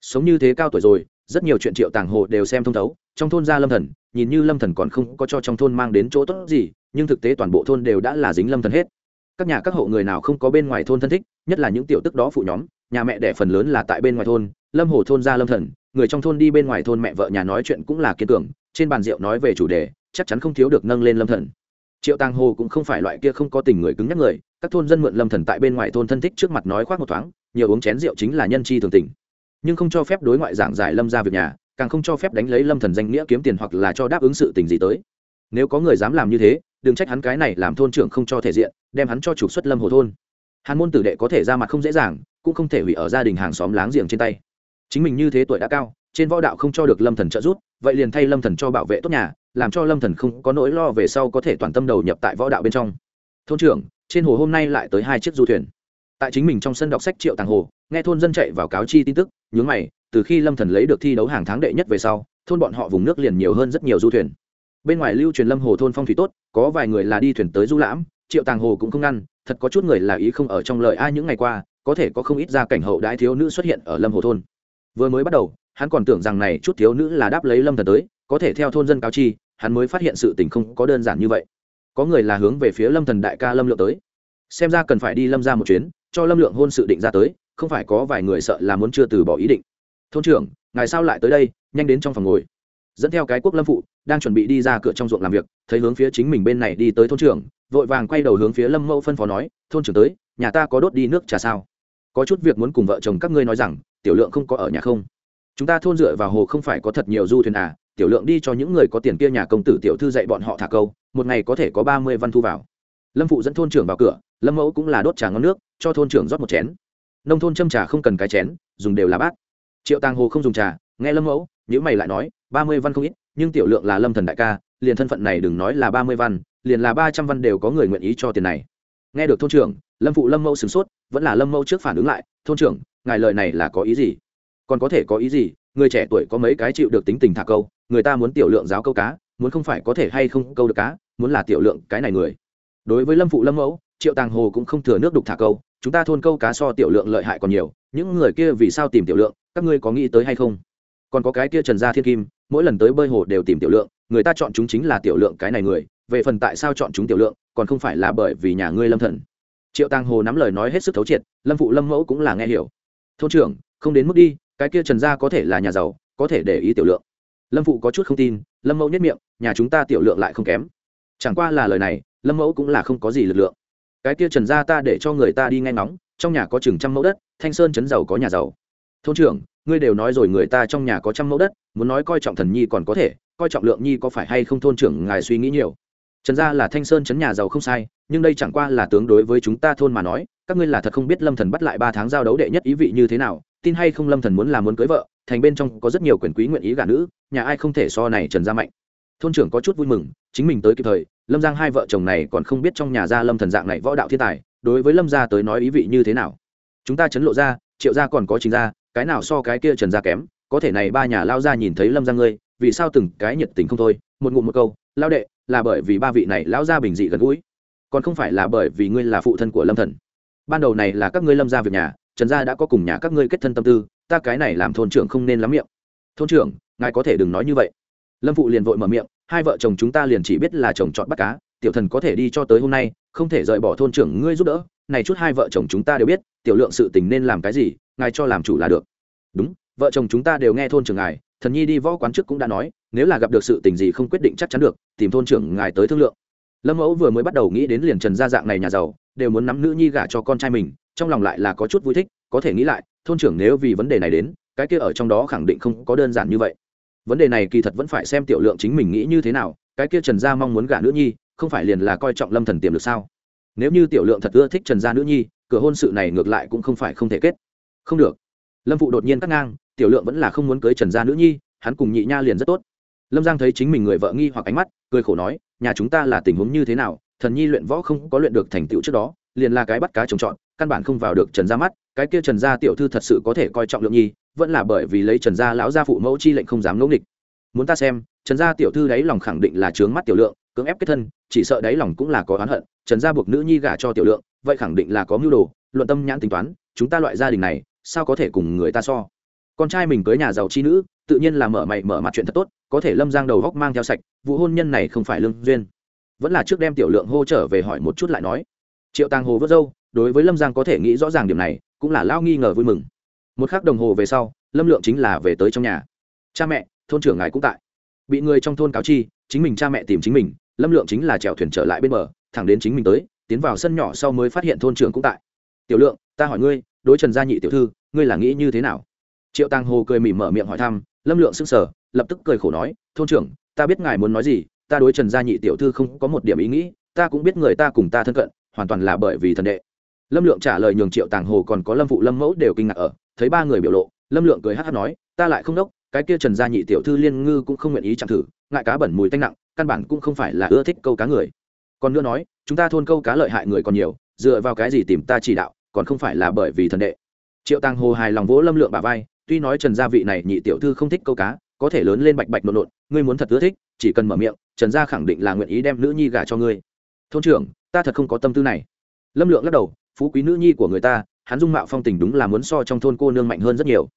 Sống như thế cao tuổi rồi, rất nhiều chuyện triệu tàng hồ đều xem thông thấu, trong thôn ra lâm thần, nhìn như lâm thần còn không có cho trong thôn mang đến chỗ tốt gì, nhưng thực tế toàn bộ thôn đều đã là dính lâm thần hết. Các nhà các hộ người nào không có bên ngoài thôn thân thích, nhất là những tiểu tức đó phụ nhóm, nhà mẹ đẻ phần lớn là tại bên ngoài thôn, lâm hồ thôn ra lâm thần, người trong thôn đi bên ngoài thôn mẹ vợ nhà nói chuyện cũng là kiên tưởng trên bàn rượu nói về chủ đề chắc chắn không thiếu được nâng lên lâm thần. Triệu tàng hồ cũng không phải loại kia không có tình người cứng nhắc người, các thôn dân mượn lâm thần tại bên ngoài thôn thân thích trước mặt nói khoác một thoáng, nhiều uống chén rượu chính là nhân chi thường tình. Nhưng không cho phép đối ngoại giảng giải lâm ra việc nhà, càng không cho phép đánh lấy lâm thần danh nghĩa kiếm tiền hoặc là cho đáp ứng sự tình gì tới. Nếu có người dám làm như thế, đừng trách hắn cái này làm thôn trưởng không cho thể diện, đem hắn cho trục xuất lâm hồ thôn. Hàn môn tử đệ có thể ra mặt không dễ dàng, cũng không thể hủy ở gia đình hàng xóm láng giềng trên tay. Chính mình như thế tuổi đã cao, trên võ đạo không cho được lâm thần trợ giúp, vậy liền thay lâm thần cho bảo vệ tốt nhà làm cho lâm thần không có nỗi lo về sau có thể toàn tâm đầu nhập tại võ đạo bên trong. Thôn trưởng, trên hồ hôm nay lại tới hai chiếc du thuyền. Tại chính mình trong sân đọc sách triệu tàng hồ, nghe thôn dân chạy vào cáo chi tin tức, nhướng mày, từ khi lâm thần lấy được thi đấu hàng tháng đệ nhất về sau, thôn bọn họ vùng nước liền nhiều hơn rất nhiều du thuyền. Bên ngoài lưu truyền lâm hồ thôn phong thủy tốt, có vài người là đi thuyền tới du lãm, triệu tàng hồ cũng không ngăn, thật có chút người là ý không ở trong lời ai những ngày qua, có thể có không ít gia cảnh hậu đãi thiếu nữ xuất hiện ở lâm hồ thôn. Vừa mới bắt đầu, hắn còn tưởng rằng này chút thiếu nữ là đáp lấy lâm thần tới, có thể theo thôn dân cáo chi hắn mới phát hiện sự tình không có đơn giản như vậy. Có người là hướng về phía lâm thần đại ca lâm lượng tới. Xem ra cần phải đi lâm ra một chuyến, cho lâm lượng hôn sự định ra tới, không phải có vài người sợ là muốn chưa từ bỏ ý định. Thôn trưởng, ngài sao lại tới đây, nhanh đến trong phòng ngồi. Dẫn theo cái quốc lâm phụ, đang chuẩn bị đi ra cửa trong ruộng làm việc, thấy hướng phía chính mình bên này đi tới thôn trưởng, vội vàng quay đầu hướng phía lâm mẫu phân phó nói, thôn trưởng tới, nhà ta có đốt đi nước trà sao? Có chút việc muốn cùng vợ chồng các ngươi nói rằng, tiểu lượng không có ở nhà không? Chúng ta thôn dựa vào hồ không phải có thật nhiều du thuyền à tiểu lượng đi cho những người có tiền kia nhà công tử tiểu thư dạy bọn họ thả câu, một ngày có thể có ba mươi văn thu vào. Lâm phụ dẫn thôn trưởng vào cửa, lâm mẫu cũng là đốt trà ngon nước, cho thôn trưởng rót một chén. Nông thôn châm trà không cần cái chén, dùng đều là bát. Triệu tàng hồ không dùng trà, nghe lâm mẫu nhữ mày lại nói, ba mươi văn không ít, nhưng tiểu lượng là lâm thần đại ca, liền thân phận này đừng nói là ba mươi văn, liền là ba trăm văn đều có người nguyện ý cho tiền này. Nghe được thôn trưởng, lâm phụ lâm mẫu sửng sốt, vẫn là lâm mẫu trước phản ứng lại, thôn trưởng, ngài lời này là có ý gì? Còn có thể có ý gì? Người trẻ tuổi có mấy cái chịu được tính tình thả câu, người ta muốn tiểu lượng giáo câu cá, muốn không phải có thể hay không câu được cá, muốn là tiểu lượng cái này người. Đối với lâm phụ lâm mẫu, triệu tàng hồ cũng không thừa nước đục thả câu, chúng ta thôn câu cá so tiểu lượng lợi hại còn nhiều, những người kia vì sao tìm tiểu lượng, các ngươi có nghĩ tới hay không? Còn có cái kia trần gia thiên kim, mỗi lần tới bơi hồ đều tìm tiểu lượng, người ta chọn chúng chính là tiểu lượng cái này người, về phần tại sao chọn chúng tiểu lượng, còn không phải là bởi vì nhà ngươi lâm thần. Triệu tàng hồ nắm lời nói hết sức thấu triệt, lâm phụ lâm mẫu cũng là nghe hiểu. Thôn trưởng, không đến mức đi cái kia trần gia có thể là nhà giàu, có thể để ý tiểu lượng. Lâm phụ có chút không tin, lâm mẫu nhất miệng, nhà chúng ta tiểu lượng lại không kém. Chẳng qua là lời này, lâm mẫu cũng là không có gì lực lượng. Cái kia trần gia ta để cho người ta đi ngay ngóng, trong nhà có chừng trăm mẫu đất, thanh sơn chấn giàu có nhà giàu. Thôn trưởng, ngươi đều nói rồi người ta trong nhà có trăm mẫu đất, muốn nói coi trọng thần nhi còn có thể, coi trọng lượng nhi có phải hay không thôn trưởng ngài suy nghĩ nhiều. Trần gia là thanh sơn chấn nhà giàu không sai, nhưng đây chẳng qua là tướng đối với chúng ta thôn mà nói, các ngươi là thật không biết lâm thần bắt lại ba tháng giao đấu đệ nhất ý vị như thế nào tin hay không lâm thần muốn làm muốn cưới vợ, thành bên trong có rất nhiều quyền quý nguyện ý gả nữ, nhà ai không thể so này trần gia mạnh. Thôn trưởng có chút vui mừng, chính mình tới kịp thời, lâm giang hai vợ chồng này còn không biết trong nhà gia lâm thần dạng này võ đạo thiên tài, đối với lâm gia tới nói ý vị như thế nào. Chúng ta chấn lộ ra, triệu gia còn có chính gia, cái nào so cái kia trần gia kém, có thể này ba nhà lao ra nhìn thấy lâm giang ngươi, vì sao từng cái nhiệt tình không thôi, một ngụm một câu, lao đệ, là bởi vì ba vị này lão gia bình dị gần gũi, còn không phải là bởi vì ngươi là phụ thân của lâm thần. Ban đầu này là các ngươi lâm gia việc nhà trần gia đã có cùng nhà các ngươi kết thân tâm tư, ta cái này làm thôn trưởng không nên lắm miệng. Thôn trưởng, ngài có thể đừng nói như vậy. Lâm phụ liền vội mở miệng, hai vợ chồng chúng ta liền chỉ biết là chồng chọn bắt cá, tiểu thần có thể đi cho tới hôm nay, không thể rời bỏ thôn trưởng ngươi giúp đỡ, này chút hai vợ chồng chúng ta đều biết, tiểu lượng sự tình nên làm cái gì, ngài cho làm chủ là được. Đúng, vợ chồng chúng ta đều nghe thôn trưởng ngài, thần nhi đi võ quán trước cũng đã nói, nếu là gặp được sự tình gì không quyết định chắc chắn được, tìm thôn trưởng ngài tới thương lượng. Lâm mẫu vừa mới bắt đầu nghĩ đến liền trần gia dạng này nhà giàu, đều muốn nắm nữ nhi gả cho con trai mình trong lòng lại là có chút vui thích, có thể nghĩ lại, thôn trưởng nếu vì vấn đề này đến, cái kia ở trong đó khẳng định không có đơn giản như vậy. Vấn đề này kỳ thật vẫn phải xem tiểu lượng chính mình nghĩ như thế nào, cái kia trần gia mong muốn gả nữ nhi, không phải liền là coi trọng lâm thần tiềm được sao? Nếu như tiểu lượng thật ưa thích trần gia nữ nhi, cửa hôn sự này ngược lại cũng không phải không thể kết. Không được. Lâm phụ đột nhiên cắt ngang, tiểu lượng vẫn là không muốn cưới trần gia nữ nhi, hắn cùng nhị nha liền rất tốt. Lâm giang thấy chính mình người vợ nghi hoặc ánh mắt, cười khổ nói, nhà chúng ta là tình huống như thế nào, thần nhi luyện võ không có luyện được thành tựu trước đó, liền là cái bắt cá trồng trọt căn bản không vào được trần gia mắt, cái kia trần gia tiểu thư thật sự có thể coi trọng lượng nhi, vẫn là bởi vì lấy trần gia lão gia phụ mẫu chi lệnh không dám ngẫu nghịch. Muốn ta xem, trần gia tiểu thư đáy lòng khẳng định là trướng mắt tiểu lượng, cưỡng ép kết thân, chỉ sợ đáy lòng cũng là có oán hận, trần gia buộc nữ nhi gả cho tiểu lượng, vậy khẳng định là có mưu đồ, luận tâm nhãn tính toán, chúng ta loại gia đình này, sao có thể cùng người ta so? Con trai mình cưới nhà giàu chi nữ, tự nhiên là mở mày mở mặt chuyện thật tốt, có thể lâm giang đầu góc mang theo sạch, vụ hôn nhân này không phải lương duyên. Vẫn là trước đem tiểu lượng hô trở về hỏi một chút lại nói. Triệu tàng hồ vớt dâu đối với lâm giang có thể nghĩ rõ ràng điểm này, cũng là lao nghi ngờ vui mừng. Một k h ắ c đồng hồ về sau, lâm lượng chính là về tới trong nhà. Cha mẹ, thôn trưởng ngài cũng tại. Bị người trong thôn cáo chi, chính mình cha mẹ tìm chính mình, lâm lượng chính là chèo thuyền trở lại bên bờ, thẳng đến chính mình tới, tiến vào sân nhỏ sau mới phát hiện thôn trưởng cũng tại. Tiểu lượng, ta hỏi ngươi, đối trần gia nhị tiểu thư, ngươi là nghĩ như thế nào? Triệu tàng hồ cười mỉm mở miệng hỏi thăm, lâm lượng s ư n g sở lập tức cười khổ nói, thôn trưởng, ta biết ngài muốn nói gì, ta đối trần gia nhị tiểu thư không có một điểm ý nghĩ, ta cũng biết người ta cùng ta thân cận, hoàn toàn là bởi vì thần đệ lâm lượng trả lời nhường triệu tàng hồ còn có lâm phụ lâm mẫu đều kinh ngạc ở, thấy ba người biểu lộ, lâm lượng cười hát hát nói, ta lại không đốc, cái kia trần gia nhị tiểu thư liên ngư cũng không nguyện ý chẳng thử, ngại cá bẩn mùi tanh nặng, căn bản cũng không phải là ưa thích câu cá người. Còn nữa nói, chúng ta thôn câu cá lợi hại người còn nhiều, dựa vào cái gì tìm ta chỉ đạo, còn không phải là bởi vì thần đệ. Triệu tàng hồ hài lòng vỗ lâm lượng bà vai, tuy nói trần gia vị này nhị tiểu thư không thích câu cá, có thể lớn lên bạch bạch nộn nộn, ngươi muốn thật ưa thích, chỉ cần mở miệng, trần gia khẳng định là nguyện ý đem nữ nhi gả cho ngươi. Thôn trưởng, ta thật không có tâm tư này. Lâm lượng lắc đầu phú quý nữ nhi của người ta, hắn dung mạo phong tình đúng là muốn so trong thôn cô nương mạnh hơn rất nhiều.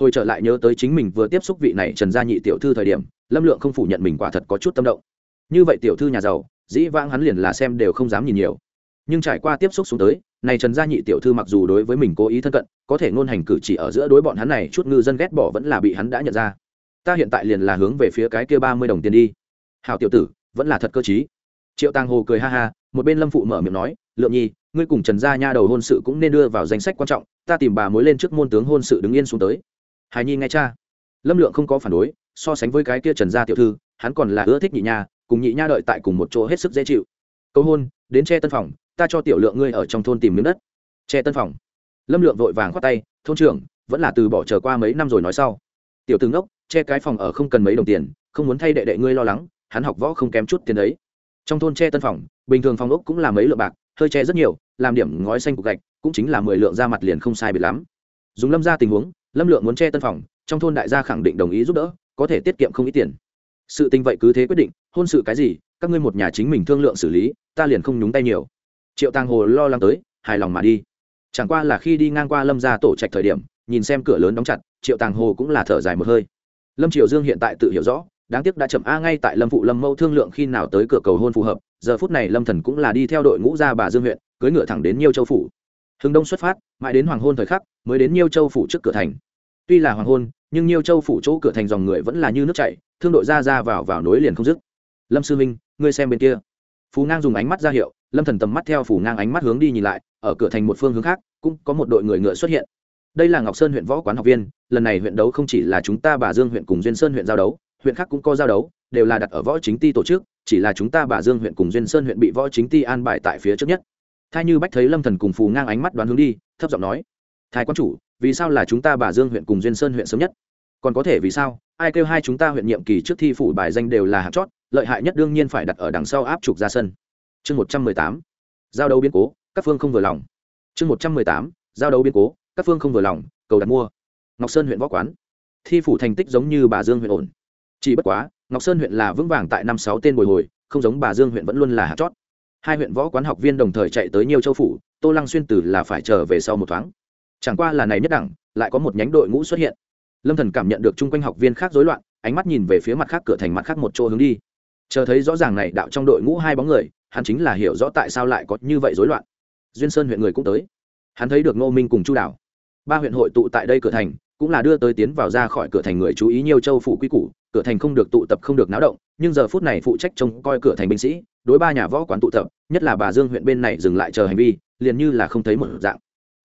Hồi trở lại nhớ tới chính mình vừa tiếp xúc vị này trần gia nhị tiểu thư thời điểm, lâm lượng không phủ nhận mình quả thật có chút tâm động. Như vậy tiểu thư nhà giàu, dĩ vãng hắn liền là xem đều không dám nhìn nhiều. Nhưng trải qua tiếp xúc xuống tới, này trần gia nhị tiểu thư mặc dù đối với mình cố ý thân cận, có thể ngôn hành cử chỉ ở giữa đối bọn hắn này chút ngư dân ghét bỏ vẫn là bị hắn đã nhận ra. Ta hiện tại liền là hướng về phía cái kia ba mươi đồng tiền đi. Hào tiểu tử, vẫn là thật cơ t triệu tàng hồ cười ha ha, một bên lâm phụ mở miệng nói, lượng nhi ngươi cùng trần gia nha đầu hôn sự cũng nên đưa vào danh sách quan trọng, ta tìm bà mối lên trước môn tướng hôn sự đứng yên xuống tới. Hài nhi nghe cha. Lâm lượng không có phản đối, so sánh với cái kia trần gia tiểu thư, hắn còn là ưa thích nhị nha, cùng nhị nha đợi tại cùng một chỗ hết sức dễ chịu. Câu hôn, đến che tân phòng, ta cho tiểu lượng ngươi ở trong thôn tìm miếng đất. Che tân phòng. Lâm lượng vội vàng khoát tay, thôn trưởng, vẫn là từ bỏ chờ qua mấy năm rồi nói sau. Tiểu tướng đốc che cái phòng ở không cần mấy đồng tiền, không muốn thay đệ đệ ngươi lo lắng, hắn học võ không kém chút tiền đấy trong thôn che tân phòng, bình thường phòng ốc cũng là mấy lượng bạc, hơi che rất nhiều làm điểm ngói xanh cục gạch, cũng chính là mười lượng ra mặt liền không sai biệt lắm. Dùng lâm ra tình huống, lâm lượng muốn che tân phòng, trong thôn đại gia khẳng định đồng ý giúp đỡ, có thể tiết kiệm không ít tiền. Sự tình vậy cứ thế quyết định, hôn sự cái gì, các ngươi một nhà chính mình thương lượng xử lý, ta liền không nhúng tay nhiều. Triệu tàng hồ lo lắng tới, hài lòng mà đi. Chẳng qua là khi đi ngang qua lâm ra tổ trạch thời điểm, nhìn xem cửa lớn đóng chặt, triệu tàng hồ cũng là thở dài một hơi. Lâm triều dương hiện tại tự hiểu rõ, đáng tiếc đã chậm, a, ngay tại lâm phụ lâm mẫu thương lượng khi nào tới cửa cầu hôn phù hợp, giờ phút này lâm thần cũng là đi theo đội ngũ ra bà dương huyện cưỡi ngựa thẳng đến nhiêu châu phủ. Hưng đông xuất phát, mãi đến hoàng hôn thời khắc, mới đến nhiêu châu phủ trước cửa thành. Tuy là hoàng hôn, nhưng nhiêu châu phủ chỗ cửa thành dòng người vẫn là như nước chảy, thương đội ra ra vào vào nối liền không dứt. Lâm sư minh ngươi xem bên kia. Phù ngang dùng ánh mắt ra hiệu, lâm thần tầm mắt theo phủ ngang ánh mắt hướng đi nhìn lại, ở cửa thành một phương hướng khác, cũng có một đội người ngựa xuất hiện. Đây là ngọc sơn huyện võ quán học viên, lần này huyện đấu không chỉ là chúng ta bà dương huyện cùng duyên sơn huyện giao đấu, huyện khác cũng có giao đấu, đều là đặt ở võ chính ti tổ chức, chỉ là chúng ta bà dương huyện cùng duyên sơn huyện bị võ chính ti an bài tại phía trước nhất thai như bách thấy lâm thần cùng phù ngang ánh mắt đoán hướng đi, thấp giọng nói, thái quan chủ, vì sao là chúng ta bà dương huyện cùng duyên sơn huyện sớm nhất? Còn có thể vì sao? Ai kêu hai chúng ta huyện nhiệm kỳ trước thi phủ bài danh đều là hạt chót, lợi hại nhất đương nhiên phải đặt ở đằng sau áp trục ra sân. Chương một trăm mười tám, giao đấu biến cố, các phương không vừa lòng. Chương một trăm mười tám, giao đấu biến cố, các phương không vừa lòng, cầu đặt mua. Ngọc sơn huyện võ quán. Thi phủ thành tích giống như bà dương huyện ổn. Chỉ bất quá, ngọc sơn huyện là vững vàng tại năm sáu tên bồi hồi, không giống bà dương huyện vẫn luôn là hạt chót hai huyện võ quán học viên đồng thời chạy tới nhiều châu phủ, tô lăng xuyên tử là phải chờ về sau một thoáng. Chẳng qua là này nhất đẳng, lại có một nhánh đội ngũ xuất hiện. Lâm thần cảm nhận được chung quanh học viên khác rối loạn, ánh mắt nhìn về phía mặt khác cửa thành mặt khác một chỗ hướng đi. Chờ thấy rõ ràng này đạo trong đội ngũ hai bóng người, hắn chính là hiểu rõ tại sao lại có như vậy rối loạn. Duyên sơn huyện người cũng tới. Hắn thấy được ngô minh cùng chu đảo. Ba huyện hội tụ tại đây cửa thành cũng là đưa tới tiến vào ra khỏi cửa thành người chú ý nhiều châu phủ quy củ, cửa thành không được tụ tập, không được náo động, nhưng giờ phút này phụ trách trông coi cửa thành binh sĩ, đối ba nhà võ quán tụ tập, nhất là bà dương huyện bên này dừng lại chờ hành vi, liền như là không thấy một dạng.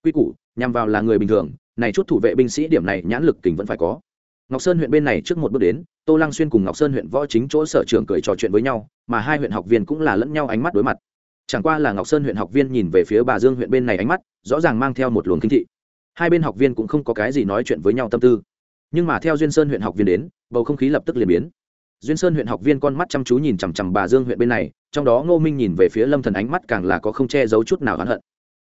Quy củ, nhằm vào là người bình thường, này chút thủ vệ binh sĩ điểm này nhãn lực kình vẫn phải có. Ngọc sơn huyện bên này trước một bước đến, tô lăng xuyên cùng ngọc sơn huyện võ chính chỗ sở trường cười trò chuyện với nhau, mà hai huyện học viên cũng là lẫn nhau ánh mắt đối mặt. Chẳng qua là ngọc sơn huyện học viên nhìn về phía bà dương huyện bên này ánh mắt, rõ ràng mang theo một luồng kinh thị hai bên học viên cũng không có cái gì nói chuyện với nhau tâm tư. Nhưng mà theo duyên sơn huyện học viên đến, bầu không khí lập tức liền biến. Duyên sơn huyện học viên con mắt chăm chú nhìn chằm chằm bà dương huyện bên này, trong đó ngô minh nhìn về phía lâm thần ánh mắt càng là có không che giấu chút nào oán hận.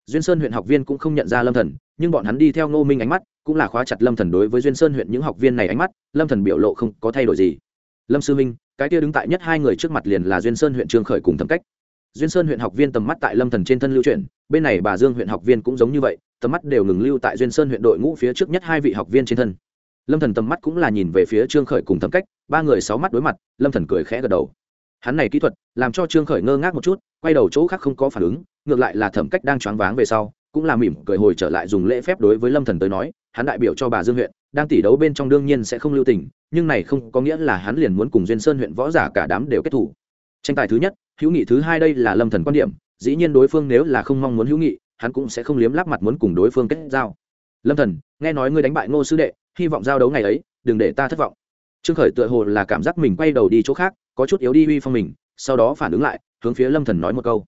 Duyên sơn huyện học viên cũng không nhận ra lâm thần, nhưng bọn hắn đi theo ngô minh ánh mắt, cũng là khóa chặt lâm thần đối với duyên sơn huyện những học viên này ánh mắt, lâm thần biểu lộ không có thay đổi gì. Lâm sư minh cái kia đứng tại nhất hai người trước mặt liền là duyên sơn huyện trương khởi cùng thẩm cách duyên sơn huyện học viên tầm mắt tại lâm thần trên thân lưu chuyển, bên này bà dương huyện học viên cũng giống như vậy, tầm mắt đều ngừng lưu tại duyên sơn huyện đội ngũ phía trước nhất hai vị học viên trên thân. Lâm thần tầm mắt cũng là nhìn về phía trương khởi cùng thẩm cách, ba người sáu mắt đối mặt, lâm thần cười khẽ gật đầu. Hắn này kỹ thuật, làm cho trương khởi ngơ ngác một chút, quay đầu chỗ khác không có phản ứng, ngược lại là thẩm cách đang choáng váng về sau, cũng là mỉm cười hồi trở lại dùng lễ phép đối với lâm thần tới nói, hắn đại biểu cho bà dương huyện, đang tỷ đấu bên trong đương nhiên sẽ không lưu tình, nhưng này không có nghĩa là hắn liền muốn cùng duyên sơn huyện võ giả cả đám đều kết thủ. Tranh tài thứ nhất hữu nghị thứ hai đây là lâm thần quan điểm, dĩ nhiên đối phương nếu là không mong muốn hữu nghị, hắn cũng sẽ không liếm lắp mặt muốn cùng đối phương kết giao. Lâm thần, nghe nói ngươi đánh bại ngô sư đệ, hy vọng giao đấu ngày ấy, đừng để ta thất vọng. Trương khởi tựa hồ là cảm giác mình quay đầu đi chỗ khác, có chút yếu đi uy phong mình, sau đó phản ứng lại, hướng phía lâm thần nói một câu.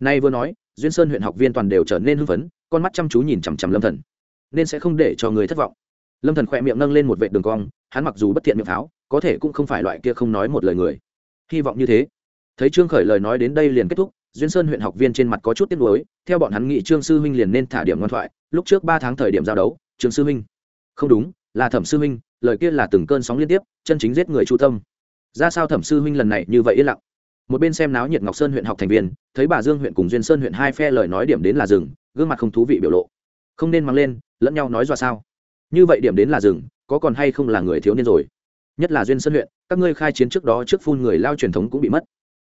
Nay vừa nói, duyên sơn huyện học viên toàn đều trở nên hưng phấn, con mắt chăm chú nhìn chằm chằm lâm thần. Nên sẽ không để cho người thất vọng. Lâm thần khỏe miệng nâng lên một vệ đường cong, hắn mặc dù bất thiện miệng pháo, có thể cũng không phải loại kia không nói một lời người. Hy vọng như thế thấy trương khởi lời nói đến đây liền kết thúc, duyên sơn huyện học viên trên mặt có chút tiếc nuối, theo bọn hắn nghị trương sư huynh liền nên thả điểm ngoan thoại, lúc trước ba tháng thời điểm giao đấu, trương sư huynh. Không đúng, là thẩm sư huynh, lời kia là từng cơn sóng liên tiếp, chân chính giết người chu tâm. Ra sao thẩm sư huynh lần này như vậy yên lặng? Một bên xem náo nhiệt ngọc sơn huyện học thành viên, thấy bà dương huyện cùng duyên sơn huyện hai phe lời nói điểm đến là rừng gương mặt không thú vị biểu lộ. Không nên mang lên, lẫn nhau nói dọa sao? Như vậy điểm đến là rừng có còn hay không là người thiếu niên rồi? Nhất là duyên sơn huyện, các ngươi khai chiến trước đó trước phun người lao truyền thống cũng bị mất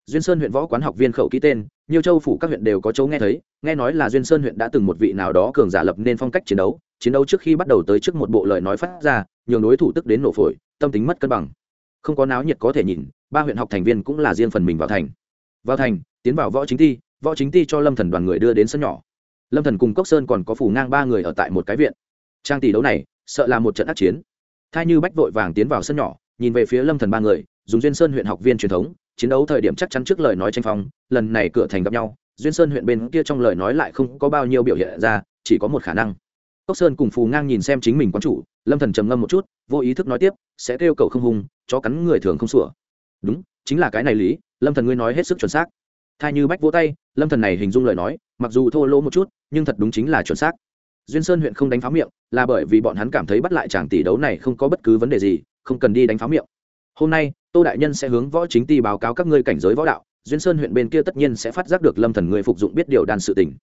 duyên sơn huyện võ quán học viên khẩu ký tên, nhiều châu phủ các huyện đều có chỗ nghe thấy, nghe nói là duyên sơn huyện đã từng một vị nào đó cường giả lập nên phong cách chiến đấu chiến đấu trước khi bắt đầu tới trước một bộ lời nói phát ra, nhường đối thủ tức đến nổ phổi, tâm tính mất cân bằng. Không có náo nhiệt có thể nhìn, ba huyện học thành viên cũng là riêng phần mình vào thành. Vào thành, tiến vào võ chính thi võ chính thi cho lâm thần đoàn người đưa đến sân nhỏ. Lâm thần cùng cốc sơn còn có phủ ngang ba người ở tại một cái viện. Trang tỷ đấu này, sợ là một trận ác chiến. Thay như bách vội vàng tiến vào sân nhỏ, nhìn về phía lâm thần ba người, dùng duyên sơn huyện học viên truyền thống chiến đấu thời điểm chắc chắn trước lời nói tranh phong, lần này cửa thành gặp nhau, duyên sơn huyện bên kia trong lời nói lại không có bao nhiêu biểu hiện ra, chỉ có một khả năng. Cốc sơn cùng phù ngang nhìn xem chính mình quán chủ, lâm thần trầm ngâm một chút, vô ý thức nói tiếp, sẽ kêu cầu không hung chó cắn người thường không sủa. Đúng, chính là cái này lý, lâm thần ngươi nói hết sức chuẩn xác. Thay như bách vỗ tay, lâm thần này hình dung lời nói, mặc dù thô lỗ một chút, nhưng thật đúng chính là chuẩn xác. Duyên sơn huyện không đánh pháo miệng, là bởi vì bọn hắn cảm thấy bắt lại chàng tỷ đấu này không có bất cứ vấn đề gì, không cần đi đánh pháo miệng. Hôm nay tô đại nhân sẽ hướng võ chính ty báo cáo các ngươi cảnh giới võ đạo, duyên sơn huyện bên kia tất nhiên sẽ phát giác được lâm thần người phục dụng biết điều đan sự tình.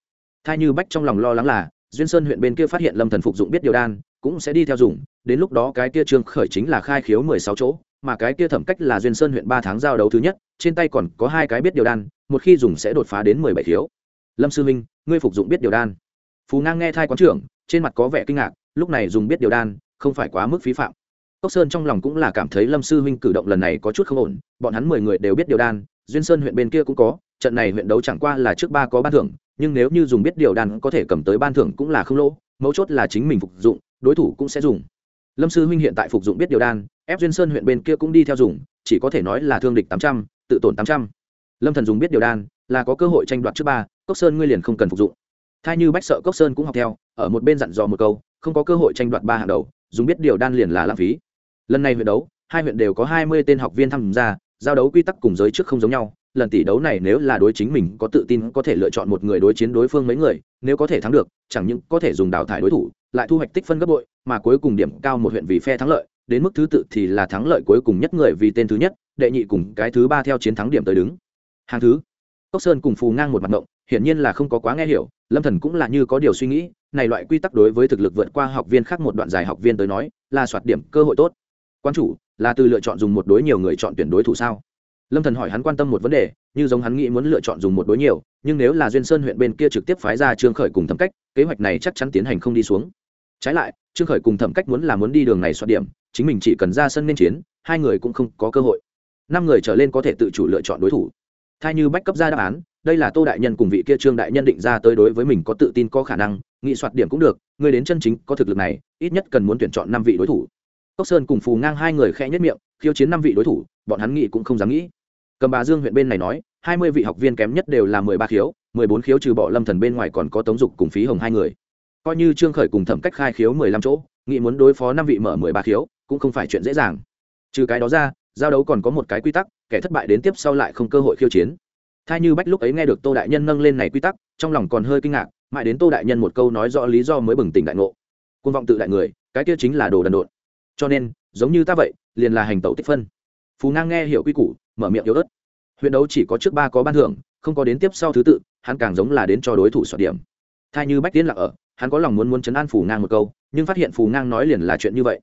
Thay như bách trong lòng lo lắng là, duyên sơn huyện bên kia phát hiện lâm thần phục dụng biết điều đan, cũng sẽ đi theo dùng, đến lúc đó cái kia trương khởi chính là khai khiếu mười sáu chỗ, mà cái kia thẩm cách là duyên sơn huyện ba tháng giao đấu thứ nhất, trên tay còn có hai cái biết điều đan, một khi dùng sẽ đột phá đến mười bảy khiếu. Lâm sư minh, ngươi phục dụng biết điều đan. Phú ngang nghe thai quán trưởng, trên mặt có vẻ kinh ngạc, lúc này dùng biết điều đan, không phải quá mức phí phạm cốc sơn trong lòng cũng là cảm thấy lâm sư huynh cử động lần này có chút không ổn, bọn hắn mười người đều biết điều đan, duyên sơn huyện bên kia cũng có, trận này huyện đấu chẳng qua là trước ba có ban thưởng, nhưng nếu như dùng biết điều đan có thể cầm tới ban thưởng cũng là không lỗ, mấu chốt là chính mình phục dụng, đối thủ cũng sẽ dùng. Lâm sư huynh hiện tại phục dụng biết điều đan, ép duyên sơn huyện bên kia cũng đi theo dùng, chỉ có thể nói là thương địch tám trăm, tự tổn tám trăm. Lâm thần dùng biết điều đan, là có cơ hội tranh đoạt trước ba cốc sơn ngươi liền không cần phục dụng. Thay như bách sợ cốc sơn cũng học theo, ở một bên dặn dò một câu, không có cơ hội tranh đoạt ba hàng đầu, dùng biết điều đan liền là lãng phí lần này huyện đấu, hai huyện đều có hai mươi tên học viên tham gia, giao đấu quy tắc cùng giới trước không giống nhau. Lần tỷ đấu này nếu là đối chính mình có tự tin, có thể lựa chọn một người đối chiến đối phương mấy người, nếu có thể thắng được, chẳng những có thể dùng đào thải đối thủ, lại thu hoạch tích phân gấp bội, mà cuối cùng điểm cao một huyện vì phe thắng lợi. Đến mức thứ tự thì là thắng lợi cuối cùng nhất người vì tên thứ nhất, đệ nhị cùng cái thứ ba theo chiến thắng điểm tới đứng. Hàng thứ, cốc sơn cùng phù ngang một mặt động hiển nhiên là không có quá nghe hiểu, lâm thần cũng là như có điều suy nghĩ, này loại quy tắc đối với thực lực vượt qua học viên khác một đoạn dài học viên tới nói, là soạt điểm cơ hội tốt quan chủ, là từ lựa chọn dùng một đối nhiều người chọn tuyển đối thủ sao? Lâm thần hỏi hắn quan tâm một vấn đề, như giống hắn nghĩ muốn lựa chọn dùng một đối nhiều, nhưng nếu là duyên sơn huyện bên kia trực tiếp phái ra trương khởi cùng thẩm cách, kế hoạch này chắc chắn tiến hành không đi xuống. Trái lại, trương khởi cùng thẩm cách muốn là muốn đi đường này soạt điểm, chính mình chỉ cần ra sân nên chiến, hai người cũng không có cơ hội. Năm người trở lên có thể tự chủ lựa chọn đối thủ. Thay như bách cấp ra đáp án, đây là tô đại nhân cùng vị kia trương đại nhân định ra tới đối với mình có tự tin, có khả năng, nghị soạt điểm cũng được, người đến chân chính có thực lực này, ít nhất cần muốn tuyển chọn năm vị đối thủ cốc sơn cùng phù ngang hai người khẽ nhất miệng, khiêu chiến năm vị đối thủ, bọn hắn nghĩ cũng không dám nghĩ. Cầm bà dương huyện bên này nói, hai mươi vị học viên kém nhất đều là mười ba khiếu, mười bốn khiếu trừ bỏ lâm thần bên ngoài còn có tống dục cùng phí hồng hai người. Coi như trương khởi cùng thẩm cách khai khiếu mười lăm chỗ, nghĩ muốn đối phó năm vị mở mười ba khiếu, cũng không phải chuyện dễ dàng. Trừ cái đó ra, giao đấu còn có một cái quy tắc, kẻ thất bại đến tiếp sau lại không cơ hội khiêu chiến. Thay như bách lúc ấy nghe được tô đại nhân nâng lên này quy tắc, trong lòng còn hơi kinh ngạc, mãi đến tô đại nhân một câu nói rõ lý do mới bừng tỉnh đại ngộ. Côn vọng tự đại người, cái kia chính là đồ đần độn cho nên, giống như ta vậy, liền là hành tẩu tích phân. Phú ngang nghe hiểu quy củ, mở miệng yếu ớt. Huyện đấu chỉ có trước ba có ban thưởng, không có đến tiếp sau thứ tự, hắn càng giống là đến cho đối thủ soạt điểm. Thay như bách tiến lạc ở, hắn có lòng muốn muốn chấn an phù ngang một câu, nhưng phát hiện phù ngang nói liền là chuyện như vậy.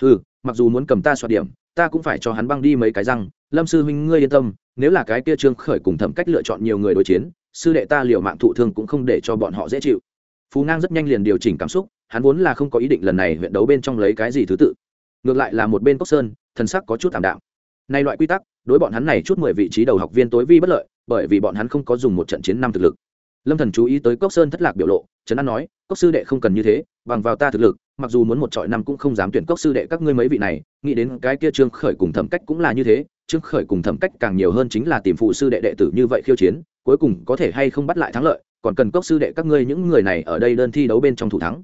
Ừ mặc dù muốn cầm ta soạt điểm, ta cũng phải cho hắn băng đi mấy cái răng. Lâm sư huynh ngươi yên tâm, nếu là cái kia trương khởi cùng thẩm cách lựa chọn nhiều người đối chiến, sư đệ ta liệu mạng thụ thương cũng không để cho bọn họ dễ chịu. Phú ngang rất nhanh liền điều chỉnh cảm xúc, hắn vốn là không có ý định lần này huyện đấu bên trong lấy cái gì thứ tự ngược lại là một bên cốc sơn, thần sắc có chút thảm đạm. Nay loại quy tắc, đối bọn hắn này chút mười vị trí đầu học viên tối vi bất lợi, bởi vì bọn hắn không có dùng một trận chiến năm thực lực. Lâm thần chú ý tới cốc sơn thất lạc biểu lộ, trấn an nói, cốc sư đệ không cần như thế, bằng vào ta thực lực, mặc dù muốn một trọi năm cũng không dám tuyển cốc sư đệ các ngươi mấy vị này, nghĩ đến cái kia trương khởi cùng thẩm cách cũng là như thế, trương khởi cùng thẩm cách càng nhiều hơn chính là tìm phụ sư đệ đệ tử như vậy khiêu chiến, cuối cùng có thể hay không bắt lại thắng lợi, còn cần cốc sư đệ các ngươi những người này ở đây đơn thi đấu bên trong thủ thắng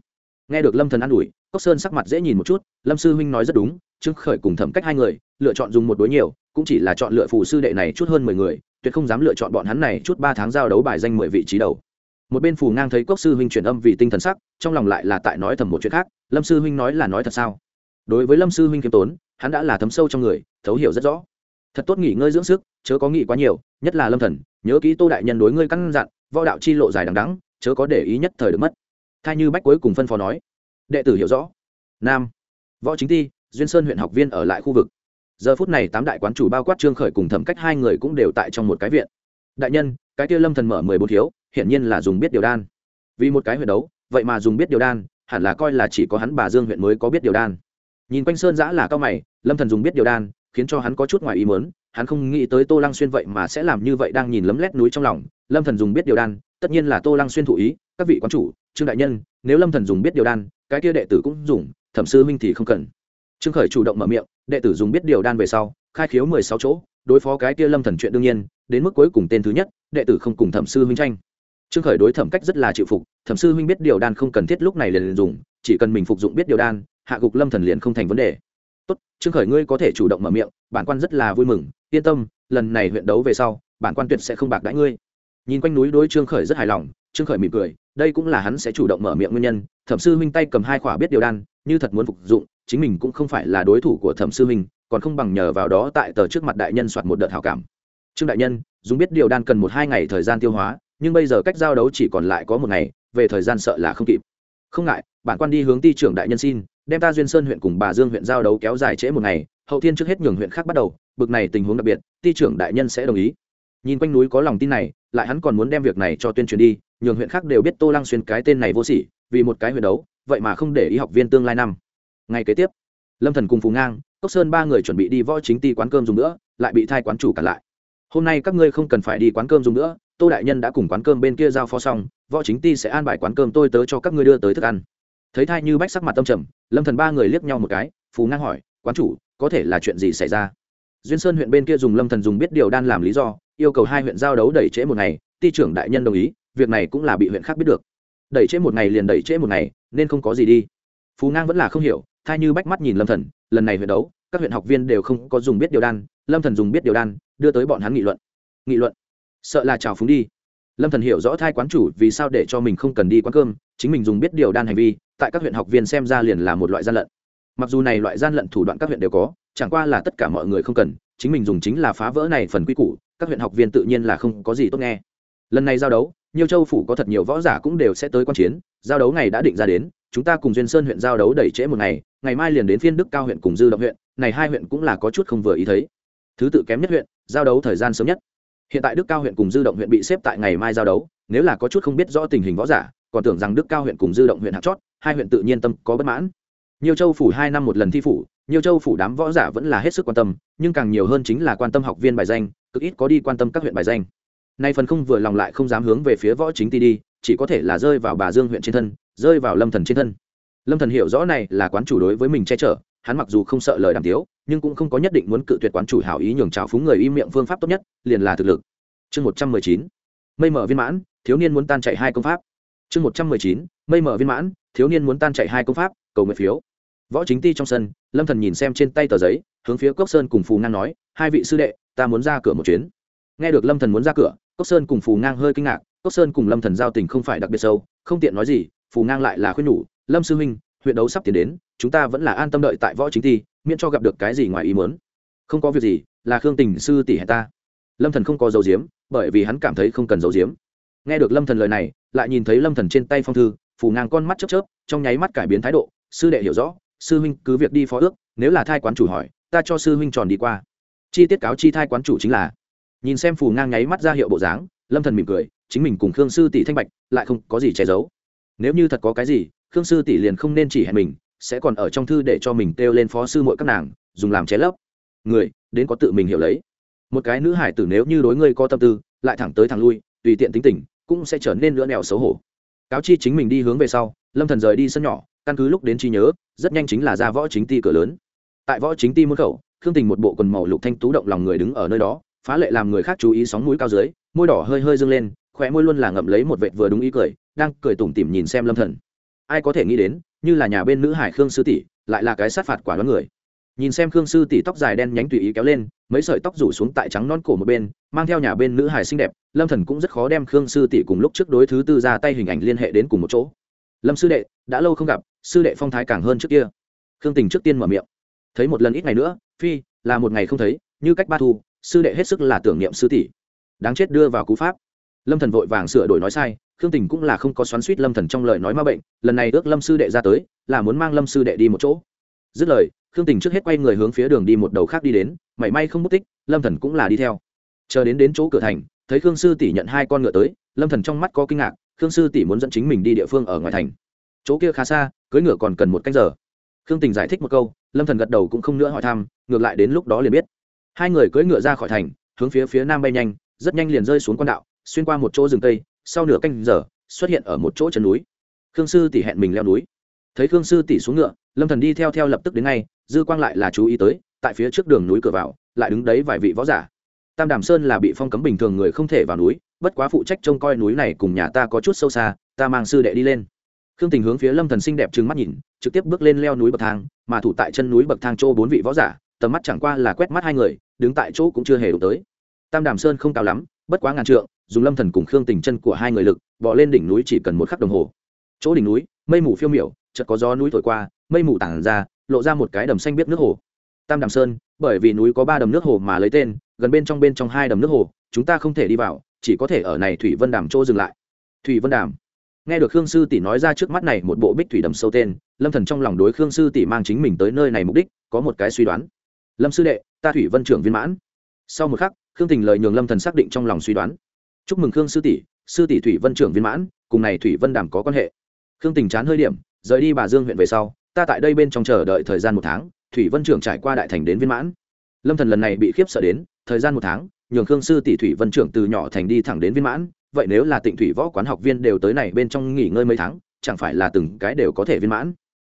nghe được lâm thần an ủi cốc sơn sắc mặt dễ nhìn một chút lâm sư huynh nói rất đúng trương khởi cùng thẩm cách hai người lựa chọn dùng một đối nhiều cũng chỉ là chọn lựa phù sư đệ này chút hơn mười người tuyệt không dám lựa chọn bọn hắn này chút ba tháng giao đấu bài danh mười vị trí đầu một bên phù ngang thấy cốc sư huynh truyền âm vì tinh thần sắc trong lòng lại là tại nói thầm một chuyện khác lâm sư huynh nói là nói thật sao đối với lâm sư huynh kiêm tốn hắn đã là thấm sâu trong người thấu hiểu rất rõ thật tốt nghỉ ngơi dưỡng sức chớ có nghĩ quá nhiều nhất là lâm thần nhớ kỹ tô đại nhân đối ngươi căn dặn võ đạo chi lộ dài đằng đắng chớ có để ý nhất thời được mất thay như bách cuối cùng phân phó nói, đệ tử hiểu rõ. Nam, võ chính ti, duyên sơn huyện học viên ở lại khu vực. Giờ phút này tám đại quán chủ bao quát trương khởi cùng thẩm cách hai người cũng đều tại trong một cái viện. Đại nhân, cái kia lâm thần mở mười bốn thiếu, hiển nhiên là dùng biết điều đan. Vì một cái huyện đấu, vậy mà dùng biết điều đan, hẳn là coi là chỉ có hắn bà dương huyện mới có biết điều đan. Nhìn quanh sơn giã là cao mày, lâm thần dùng biết điều đan, khiến cho hắn có chút ngoài ý mớn hắn không nghĩ tới tô lăng xuyên vậy mà sẽ làm như vậy đang nhìn lấm lét núi trong lòng. Lâm thần dùng biết điều đan tất nhiên là tô lăng xuyên thụ ý, các vị quán chủ, trương đại nhân, nếu lâm thần dùng biết điều đan, cái kia đệ tử cũng dùng, thẩm sư huynh thì không cần. Trương khởi chủ động mở miệng, đệ tử dùng biết điều đan về sau, khai khiếu mười sáu chỗ, đối phó cái kia lâm thần chuyện đương nhiên, đến mức cuối cùng tên thứ nhất, đệ tử không cùng thẩm sư huynh tranh. Trương khởi đối thẩm cách rất là chịu phục, thẩm sư huynh biết điều đan không cần thiết lúc này liền dùng, chỉ cần mình phục dụng biết điều đan, hạ gục lâm thần liền không thành vấn đề. Tốt, trương khởi ngươi có thể chủ động mở miệng, bản quan rất là vui mừng, yên tâm, lần này huyện đấu về sau, bản quan tuyệt sẽ không bạc đãi ngươi nhìn quanh núi đối trương khởi rất hài lòng, trương khởi mỉm cười, đây cũng là hắn sẽ chủ động mở miệng nguyên nhân, thẩm sư huynh tay cầm hai khỏa biết điều đan, như thật muốn phục dụng, chính mình cũng không phải là đối thủ của thẩm sư huynh còn không bằng nhờ vào đó tại tờ trước mặt đại nhân soạt một đợt hảo cảm. Trương đại nhân, dùng biết điều đan cần một hai ngày thời gian tiêu hóa, nhưng bây giờ cách giao đấu chỉ còn lại có một ngày, về thời gian sợ là không kịp. Không ngại, bản quan đi hướng ti trưởng đại nhân xin, đem ta duyên sơn huyện cùng bà dương huyện giao đấu kéo dài trễ một ngày, hậu thiên trước hết nhường huyện khác bắt đầu, bực này tình huống đặc biệt, ti trưởng đại nhân sẽ đồng ý nhìn quanh núi có lòng tin này, lại hắn còn muốn đem việc này cho tuyên truyền đi, nhường huyện khác đều biết tô lăng xuyên cái tên này vô sỉ, vì một cái huyện đấu, vậy mà không để ý học viên tương lai năm. Ngày kế tiếp, lâm thần cùng phù ngang, cốc sơn ba người chuẩn bị đi võ chính ti quán cơm dùng nữa, lại bị thai quán chủ cản lại. Hôm nay các ngươi không cần phải đi quán cơm dùng nữa, tô đại nhân đã cùng quán cơm bên kia giao phó xong, võ chính ti sẽ an bài quán cơm tôi tớ cho các ngươi đưa tới thức ăn. Thấy thai như bách sắc mặt tâm trầm, lâm thần ba người liếc nhau một cái phù ngang hỏi, quán chủ, có thể là chuyện gì xảy ra? Duyên sơn huyện bên kia dùng lâm thần dùng biết điều đan làm lý do, yêu cầu hai huyện giao đấu đẩy trễ một ngày ty trưởng đại nhân đồng ý, việc này cũng là bị huyện khác biết được. Đẩy trễ một ngày liền đẩy trễ một ngày, nên không có gì đi. Phú ngang vẫn là không hiểu Thay như bách mắt nhìn lâm thần, lần này huyện đấu, các huyện học viên đều không có dùng biết điều đan, lâm thần dùng biết điều đan, đưa tới bọn hắn nghị luận. Nghị luận. Sợ là chào phúng đi. Lâm thần hiểu rõ thai quán chủ vì sao để cho mình không cần đi quán cơm, chính mình dùng biết điều đan hành vi, tại các huyện học viên xem ra liền là một loại gian lận. Mặc dù này loại gian lận thủ đoạn các huyện đều có chẳng qua là tất cả mọi người không cần, chính mình dùng chính là phá vỡ này phần quy củ, các huyện học viên tự nhiên là không có gì tốt nghe. Lần này giao đấu nhiều châu phủ có thật nhiều võ giả cũng đều sẽ tới quan chiến, giao đấu ngày đã định ra đến, chúng ta cùng duyên sơn huyện giao đấu đẩy trễ một ngày ngày mai liền đến phiên đức cao huyện cùng dư động huyện, này hai huyện cũng là có chút không vừa ý thấy. Thứ tự kém nhất huyện, giao đấu thời gian sớm nhất. Hiện tại đức cao huyện cùng dư động huyện bị xếp tại ngày mai giao đấu, nếu là có chút không biết rõ tình hình võ giả, còn tưởng rằng đức cao huyện cùng dư động huyện hạt chót, hai huyện tự nhiên tâm có bất mãn. Nhiều châu phủ hai năm một lần thi phủ nhiều châu phủ đám võ giả vẫn là hết sức quan tâm, nhưng càng nhiều hơn chính là quan tâm học viên bài danh, cực ít có đi quan tâm các huyện bài danh. Nay phần không vừa lòng lại không dám hướng về phía võ chính ti đi, chỉ có thể là rơi vào bà dương huyện trên thân, rơi vào lâm thần trên thân. Lâm thần hiểu rõ này là quán chủ đối với mình che chở, hắn mặc dù không sợ lời đàm tiếu, nhưng cũng không có nhất định muốn cự tuyệt quán chủ hảo ý nhường trào phúng người im miệng phương pháp tốt nhất, liền là thực lực. Chương một trăm mười chín, mây mở viên mãn, thiếu niên muốn tan chạy hai công pháp. Chương một trăm mười chín, mây mở viên mãn, thiếu niên muốn tan chạy hai công pháp, cầu nguyện phiếu võ chính ti trong sân, lâm thần nhìn xem trên tay tờ giấy, hướng phía cốc sơn cùng phù ngang nói, hai vị sư đệ, ta muốn ra cửa một chuyến. Nghe được lâm thần muốn ra cửa, cốc sơn cùng phù ngang hơi kinh ngạc, cốc sơn cùng lâm thần giao tình không phải đặc biệt sâu, không tiện nói gì, phù ngang lại là khuyên nhủ, lâm sư huynh, huyện đấu sắp tiến đến, chúng ta vẫn là an tâm đợi tại võ chính ti, miễn cho gặp được cái gì ngoài ý muốn. Không có việc gì, là khương tình sư tỷ hẹn ta. Lâm thần không có dấu diếm bởi vì hắn cảm thấy không cần dấu diếm nghe được lâm thần lời này, lại nhìn thấy lâm thần trên tay phong thư, phù ngang con mắt chớp chớp, trong nháy mắt cải biến thái độ, sư đệ hiểu rõ sư huynh cứ việc đi phó ước, nếu là thai quán chủ hỏi, ta cho sư huynh tròn đi qua. Chi tiết cáo chi thai quán chủ chính là, nhìn xem phù ngang nháy mắt ra hiệu bộ dáng, lâm thần mỉm cười, chính mình cùng khương sư tỷ thanh bạch lại không có gì che giấu. Nếu như thật có cái gì, khương sư tỷ liền không nên chỉ hẹn mình, sẽ còn ở trong thư để cho mình kêu lên phó sư mỗi các nàng, dùng làm ché lấp. Người, đến có tự mình hiểu lấy. Một cái nữ hải tử nếu như đối ngươi có tâm tư, lại thẳng tới thẳng lui, tùy tiện tính tình, cũng sẽ trở nên lưỡn nẹo xấu hổ. Cáo chi chính mình đi hướng về sau, lâm thần rời đi sân nhỏ căn cứ lúc đến trí nhớ, rất nhanh chính là ra võ chính ti cửa lớn. Tại võ chính ti môn khẩu, khương tình một bộ quần màu lục thanh tú động lòng người đứng ở nơi đó, phá lệ làm người khác chú ý sóng mũi cao dưới, môi đỏ hơi hơi dâng lên khỏe môi luôn là ngậm lấy một vệt vừa đúng ý cười, đang cười tủm tỉm nhìn xem lâm thần. Ai có thể nghĩ đến, như là nhà bên nữ hải khương sư tỷ, lại là cái sát phạt quả đoán người. Nhìn xem khương sư tỷ tóc dài đen nhánh tùy ý kéo lên, mấy sợi tóc rủ xuống tại trắng non cổ một bên, mang theo nhà bên nữ hải xinh đẹp, lâm thần cũng rất khó đem khương sư tỷ cùng lúc trước đối thứ tư ra tay hình ảnh liên hệ đến cùng một chỗ. Lâm sư đệ, đã lâu không gặp sư đệ phong thái càng hơn trước kia. Khương tình trước tiên mở miệng. Thấy một lần ít ngày nữa, phi, là một ngày không thấy, như cách ba thu, sư đệ hết sức là tưởng niệm sư tỷ. Đáng chết đưa vào cú pháp. Lâm thần vội vàng sửa đổi nói sai, khương tình cũng là không có xoắn suýt lâm thần trong lời nói ma bệnh, lần này ước lâm sư đệ ra tới, là muốn mang lâm sư đệ đi một chỗ. Dứt lời, khương tình trước hết quay người hướng phía đường đi một đầu khác đi đến, mảy may không mất tích, lâm thần cũng là đi theo. Chờ đến đến chỗ cửa thành, thấy khương sư tỷ nhận hai con ngựa tới, lâm thần trong mắt có kinh ngạc, khương sư tỷ muốn dẫn chính mình đi địa phương ở ngoài thành. Chỗ kia khá xa cưỡi ngựa còn cần một canh giờ. Khương tình giải thích một câu, lâm thần gật đầu cũng không nữa hỏi thăm, ngược lại đến lúc đó liền biết. Hai người cưỡi ngựa ra khỏi thành, hướng phía phía nam bay nhanh, rất nhanh liền rơi xuống quan đạo, xuyên qua một chỗ rừng tây sau nửa canh giờ, xuất hiện ở một chỗ chân núi. Khương sư tỷ hẹn mình leo núi. Thấy khương sư tỷ xuống ngựa, lâm thần đi theo theo lập tức đến ngay, dư quang lại là chú ý tới, tại phía trước đường núi cửa vào, lại đứng đấy vài vị võ giả. Tam đàm sơn là bị phong cấm bình thường người không thể vào núi, bất quá phụ trách trông coi núi này cùng nhà ta có chút sâu xa, ta mang sư đệ đi lên khương tình hướng phía lâm thần xinh đẹp trừng mắt nhìn, trực tiếp bước lên leo núi bậc thang, mà thủ tại chân núi bậc thang chỗ bốn vị võ giả, tầm mắt chẳng qua là quét mắt hai người, đứng tại chỗ cũng chưa hề đủ tới. Tam đàm sơn không cao lắm, bất quá ngàn trượng, dùng lâm thần cùng khương tình chân của hai người lực bỏ lên đỉnh núi chỉ cần một khắc đồng hồ. Chỗ đỉnh núi, mây mù phiêu miểu, chợt có gió núi thổi qua, mây mù tản ra, lộ ra một cái đầm xanh biết nước hồ. Tam đàm sơn, bởi vì núi có ba đầm nước hồ mà lấy tên, gần bên trong bên trong hai đầm nước hồ, chúng ta không thể đi vào, chỉ có thể ở này thủy vân đàm chỗ dừng lại. Thủy vân đàm nghe được khương sư tỷ nói ra trước mắt này một bộ bích thủy đầm sâu tên, lâm thần trong lòng đối khương sư tỷ mang chính mình tới nơi này mục đích có một cái suy đoán. Lâm sư đệ, ta thủy vân trưởng viên mãn. Sau một khắc, khương tình lời nhường lâm thần xác định trong lòng suy đoán. Chúc mừng khương sư tỷ sư tỷ thủy vân trưởng viên mãn, cùng này thủy vân đàm có quan hệ. Khương tình chán hơi điểm, rời đi bà dương huyện về sau, ta tại đây bên trong chờ đợi thời gian một tháng, thủy vân trưởng trải qua đại thành đến viên mãn. Lâm thần lần này bị khiếp sợ đến, thời gian một tháng, nhường khương sư tỷ thủy vân trưởng từ nhỏ thành đi thẳng đến viên mãn vậy nếu là tịnh thủy võ quán học viên đều tới này bên trong nghỉ ngơi mấy tháng, chẳng phải là từng cái đều có thể viên mãn?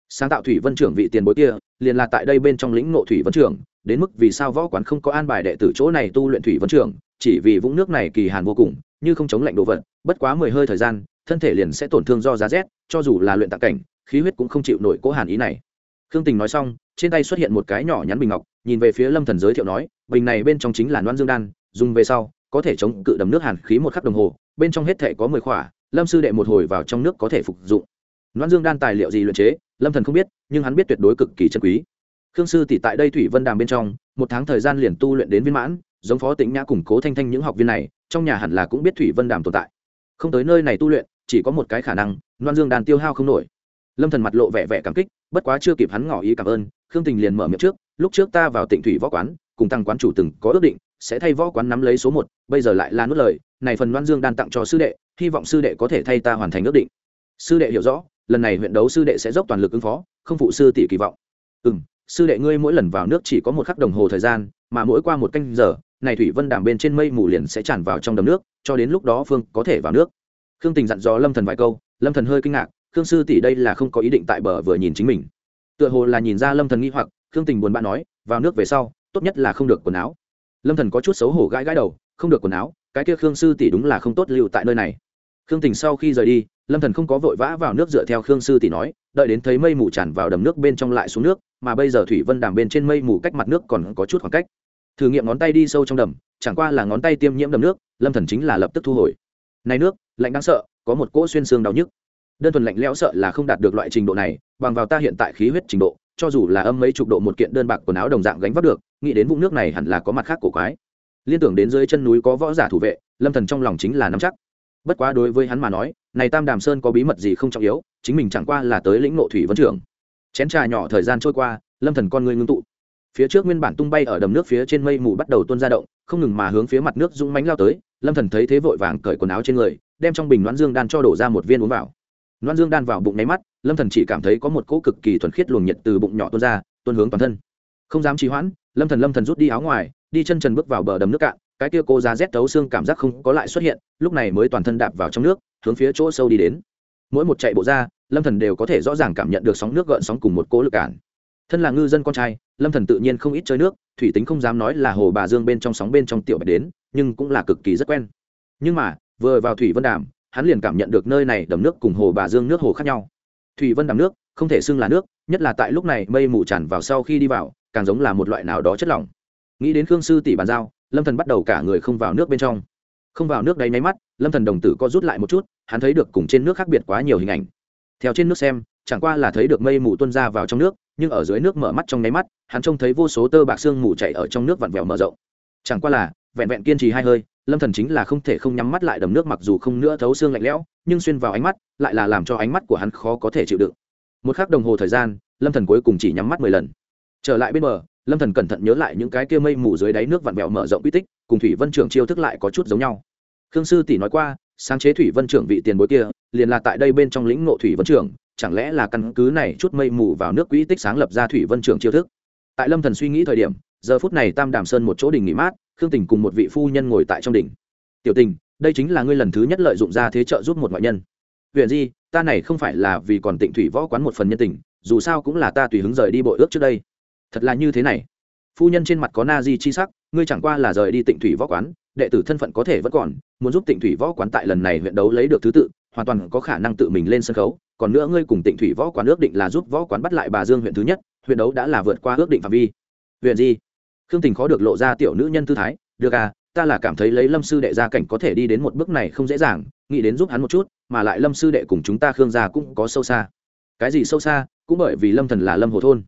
Sáng tạo thủy vân trưởng vị tiền bối kia, liền là tại đây bên trong lĩnh ngộ thủy vân trưởng, đến mức vì sao võ quán không có an bài đệ tử chỗ này tu luyện thủy vân trưởng, chỉ vì vũng nước này kỳ hàn vô cùng, như không chống lạnh đồ vật, bất quá mười hơi thời gian, thân thể liền sẽ tổn thương do giá rét, cho dù là luyện tạc cảnh, khí huyết cũng không chịu nổi cố hàn ý này. Khương tình nói xong, trên tay xuất hiện một cái nhỏ nhắn bình ngọc, nhìn về phía lâm thần giới thiệu nói, bình này bên trong chính là loan dương đan, dùng về sau, có thể chống cự đầm nước hàn khí một khắc đồng hồ bên trong hết thể có mười khỏa, lâm sư đệ một hồi vào trong nước có thể phục dụng. Loan dương đan tài liệu gì luyện chế, lâm thần không biết, nhưng hắn biết tuyệt đối cực kỳ chân quý. Khương sư tỷ tại đây thủy vân đàm bên trong, một tháng thời gian liền tu luyện đến viên mãn, giống phó tĩnh nhã củng cố thanh thanh những học viên này, trong nhà hẳn là cũng biết thủy vân đàm tồn tại. Không tới nơi này tu luyện, chỉ có một cái khả năng, loan dương đàn tiêu hao không nổi. Lâm thần mặt lộ vẻ vẻ cảm kích, bất quá chưa kịp hắn ngỏ ý cảm ơn, khương tình liền mở miệng trước, lúc trước ta vào tịnh thủy võ quán, cùng tăng quán chủ từng có ước định sẽ thay võ quán nắm lấy số một, bây giờ lại là nuốt lời, này phần loan dương đan tặng cho sư đệ, hy vọng sư đệ có thể thay ta hoàn thành ước định. Sư đệ hiểu rõ, lần này huyện đấu sư đệ sẽ dốc toàn lực ứng phó, không phụ sư tỷ kỳ vọng. Ừ m sư đệ ngươi mỗi lần vào nước chỉ có một khắc đồng hồ thời gian, mà mỗi qua một canh giờ, này thủy vân đàm bên trên mây mù liền sẽ tràn vào trong đầm nước, cho đến lúc đó phương có thể vào nước. Khương tình dặn dò lâm thần vài câu, lâm thần hơi kinh ngạc, khương sư tỷ đây là không có ý định tại bờ vừa nhìn chính mình. Tựa hồ là nhìn ra lâm thần nghi hoặc, khương tình buồn bã nói, vào nước về sau, tốt nhất là không được quần áo lâm thần có chút xấu hổ gãi gãi đầu, không được quần áo, cái kia khương sư tỷ đúng là không tốt lưu tại nơi này. Khương tình sau khi rời đi, lâm thần không có vội vã vào nước dựa theo khương sư tỷ nói, đợi đến thấy mây mù tràn vào đầm nước bên trong lại xuống nước, mà bây giờ thủy vân đàm bên trên mây mù cách mặt nước còn có chút khoảng cách. Thử nghiệm ngón tay đi sâu trong đầm, chẳng qua là ngón tay tiêm nhiễm đầm nước, lâm thần chính là lập tức thu hồi. Này nước, lạnh đáng sợ, có một cỗ xuyên xương đau nhức. Đơn thuần lạnh lẽo sợ là không đạt được loại trình độ này, bằng vào ta hiện tại khí huyết trình độ, cho dù là âm mấy chục độ một kiện đơn bạc quần áo đồng dạng gánh vác được nghĩ đến vũng nước này hẳn là có mặt khác cổ quái. Liên tưởng đến dưới chân núi có võ giả thủ vệ, lâm thần trong lòng chính là nắm chắc. Bất quá đối với hắn mà nói, này tam đàm sơn có bí mật gì không trọng yếu, chính mình chẳng qua là tới lĩnh nộ thủy vấn trưởng. Chén trà nhỏ thời gian trôi qua, lâm thần con người ngưng tụ. Phía trước nguyên bản tung bay ở đầm nước phía trên mây mù bắt đầu tuôn ra động, không ngừng mà hướng phía mặt nước dũng mánh lao tới, lâm thần thấy thế vội vàng cởi quần áo trên người, đem trong bình loãn dương đan cho đổ ra một viên uống vào. Loãn dương đan vào bụng nháy mắt, lâm thần chỉ cảm thấy có một cỗ cực kỳ thuần khiết luồng nhiệt từ bụng nhỏ tuôn ra, tuôn hướng toàn thân. Không dám trì hoãn lâm thần lâm thần rút đi áo ngoài, đi chân trần bước vào bờ đầm nước cạn, cái kia cô ra rét tấu xương cảm giác không có lại xuất hiện, lúc này mới toàn thân đạp vào trong nước, hướng phía chỗ sâu đi đến. Mỗi một chạy bộ ra, lâm thần đều có thể rõ ràng cảm nhận được sóng nước gợn sóng cùng một cỗ lực cản. Thân là ngư dân con trai, lâm thần tự nhiên không ít chơi nước, thủy tính không dám nói là hồ bà dương bên trong sóng bên trong tiểu bạch đến, nhưng cũng là cực kỳ rất quen. Nhưng mà, vừa vào thủy vân đàm, hắn liền cảm nhận được nơi này đầm nước cùng hồ bà dương nước hồ khác nhau. Thủy vân đàm nước, không thể xưng là nước, nhất là tại lúc này mây mù tràn vào sau khi đi vào càng giống là một loại nào đó chất lỏng. Nghĩ đến khương sư tỷ bàn giao, lâm thần bắt đầu cả người không vào nước bên trong. Không vào nước đáy máy mắt, lâm thần đồng tử co rút lại một chút, hắn thấy được cùng trên nước khác biệt quá nhiều hình ảnh. Theo trên nước xem, chẳng qua là thấy được mây mù tuôn ra vào trong nước, nhưng ở dưới nước mở mắt trong nháy mắt, hắn trông thấy vô số tơ bạc xương mù chạy ở trong nước vặn vẹo mở rộng. Chẳng qua là, vẹn vẹn kiên trì hai hơi, lâm thần chính là không thể không nhắm mắt lại đầm nước mặc dù không nữa thấu xương lạnh lẽo, nhưng xuyên vào ánh mắt, lại là làm cho ánh mắt của hắn khó có thể chịu đựng. Một khắc đồng hồ thời gian, lâm thần cuối cùng chỉ nhắm mắt mười lần trở lại bên bờ, lâm thần cẩn thận nhớ lại những cái kia mây mù dưới đáy nước vặn vẹo mở rộng quy tích, cùng thủy vân trưởng chiêu thức lại có chút giống nhau. Khương sư tỷ nói qua, sáng chế thủy vân trưởng vị tiền bối kia, liền là tại đây bên trong lĩnh ngộ thủy vân trưởng chẳng lẽ là căn cứ này chút mây mù vào nước quỹ tích sáng lập ra thủy vân trưởng chiêu thức? Tại lâm thần suy nghĩ thời điểm, giờ phút này tam đàm sơn một chỗ đỉnh nghỉ mát, khương tình cùng một vị phu nhân ngồi tại trong đỉnh tiểu tình, đây chính là ngươi lần thứ nhất lợi dụng ra thế trợ giúp một ngoại nhân. Huyện di, ta này không phải là vì còn tịnh thủy võ quán một phần nhân tình, dù sao cũng là ta tùy hứng rời đi bội ước trước đây thật là như thế này. Phu nhân trên mặt có na di chi sắc, ngươi chẳng qua là rời đi tịnh thủy võ quán, đệ tử thân phận có thể vẫn còn, muốn giúp tịnh thủy võ quán tại lần này huyện đấu lấy được thứ tự, hoàn toàn có khả năng tự mình lên sân khấu. Còn nữa ngươi cùng tịnh thủy võ quán ước định là giúp võ quán bắt lại bà dương huyện thứ nhất, huyện đấu đã là vượt qua ước định phạm vi. Huyện gì? Khương tình khó được lộ ra tiểu nữ nhân tư thái. Được à ta là cảm thấy lấy lâm sư đệ gia cảnh có thể đi đến một bước này không dễ dàng, nghĩ đến giúp hắn một chút, mà lại lâm sư đệ cùng chúng ta khương gia cũng có sâu xa. Cái gì sâu xa? Cũng bởi vì lâm thần là lâm hồ thôn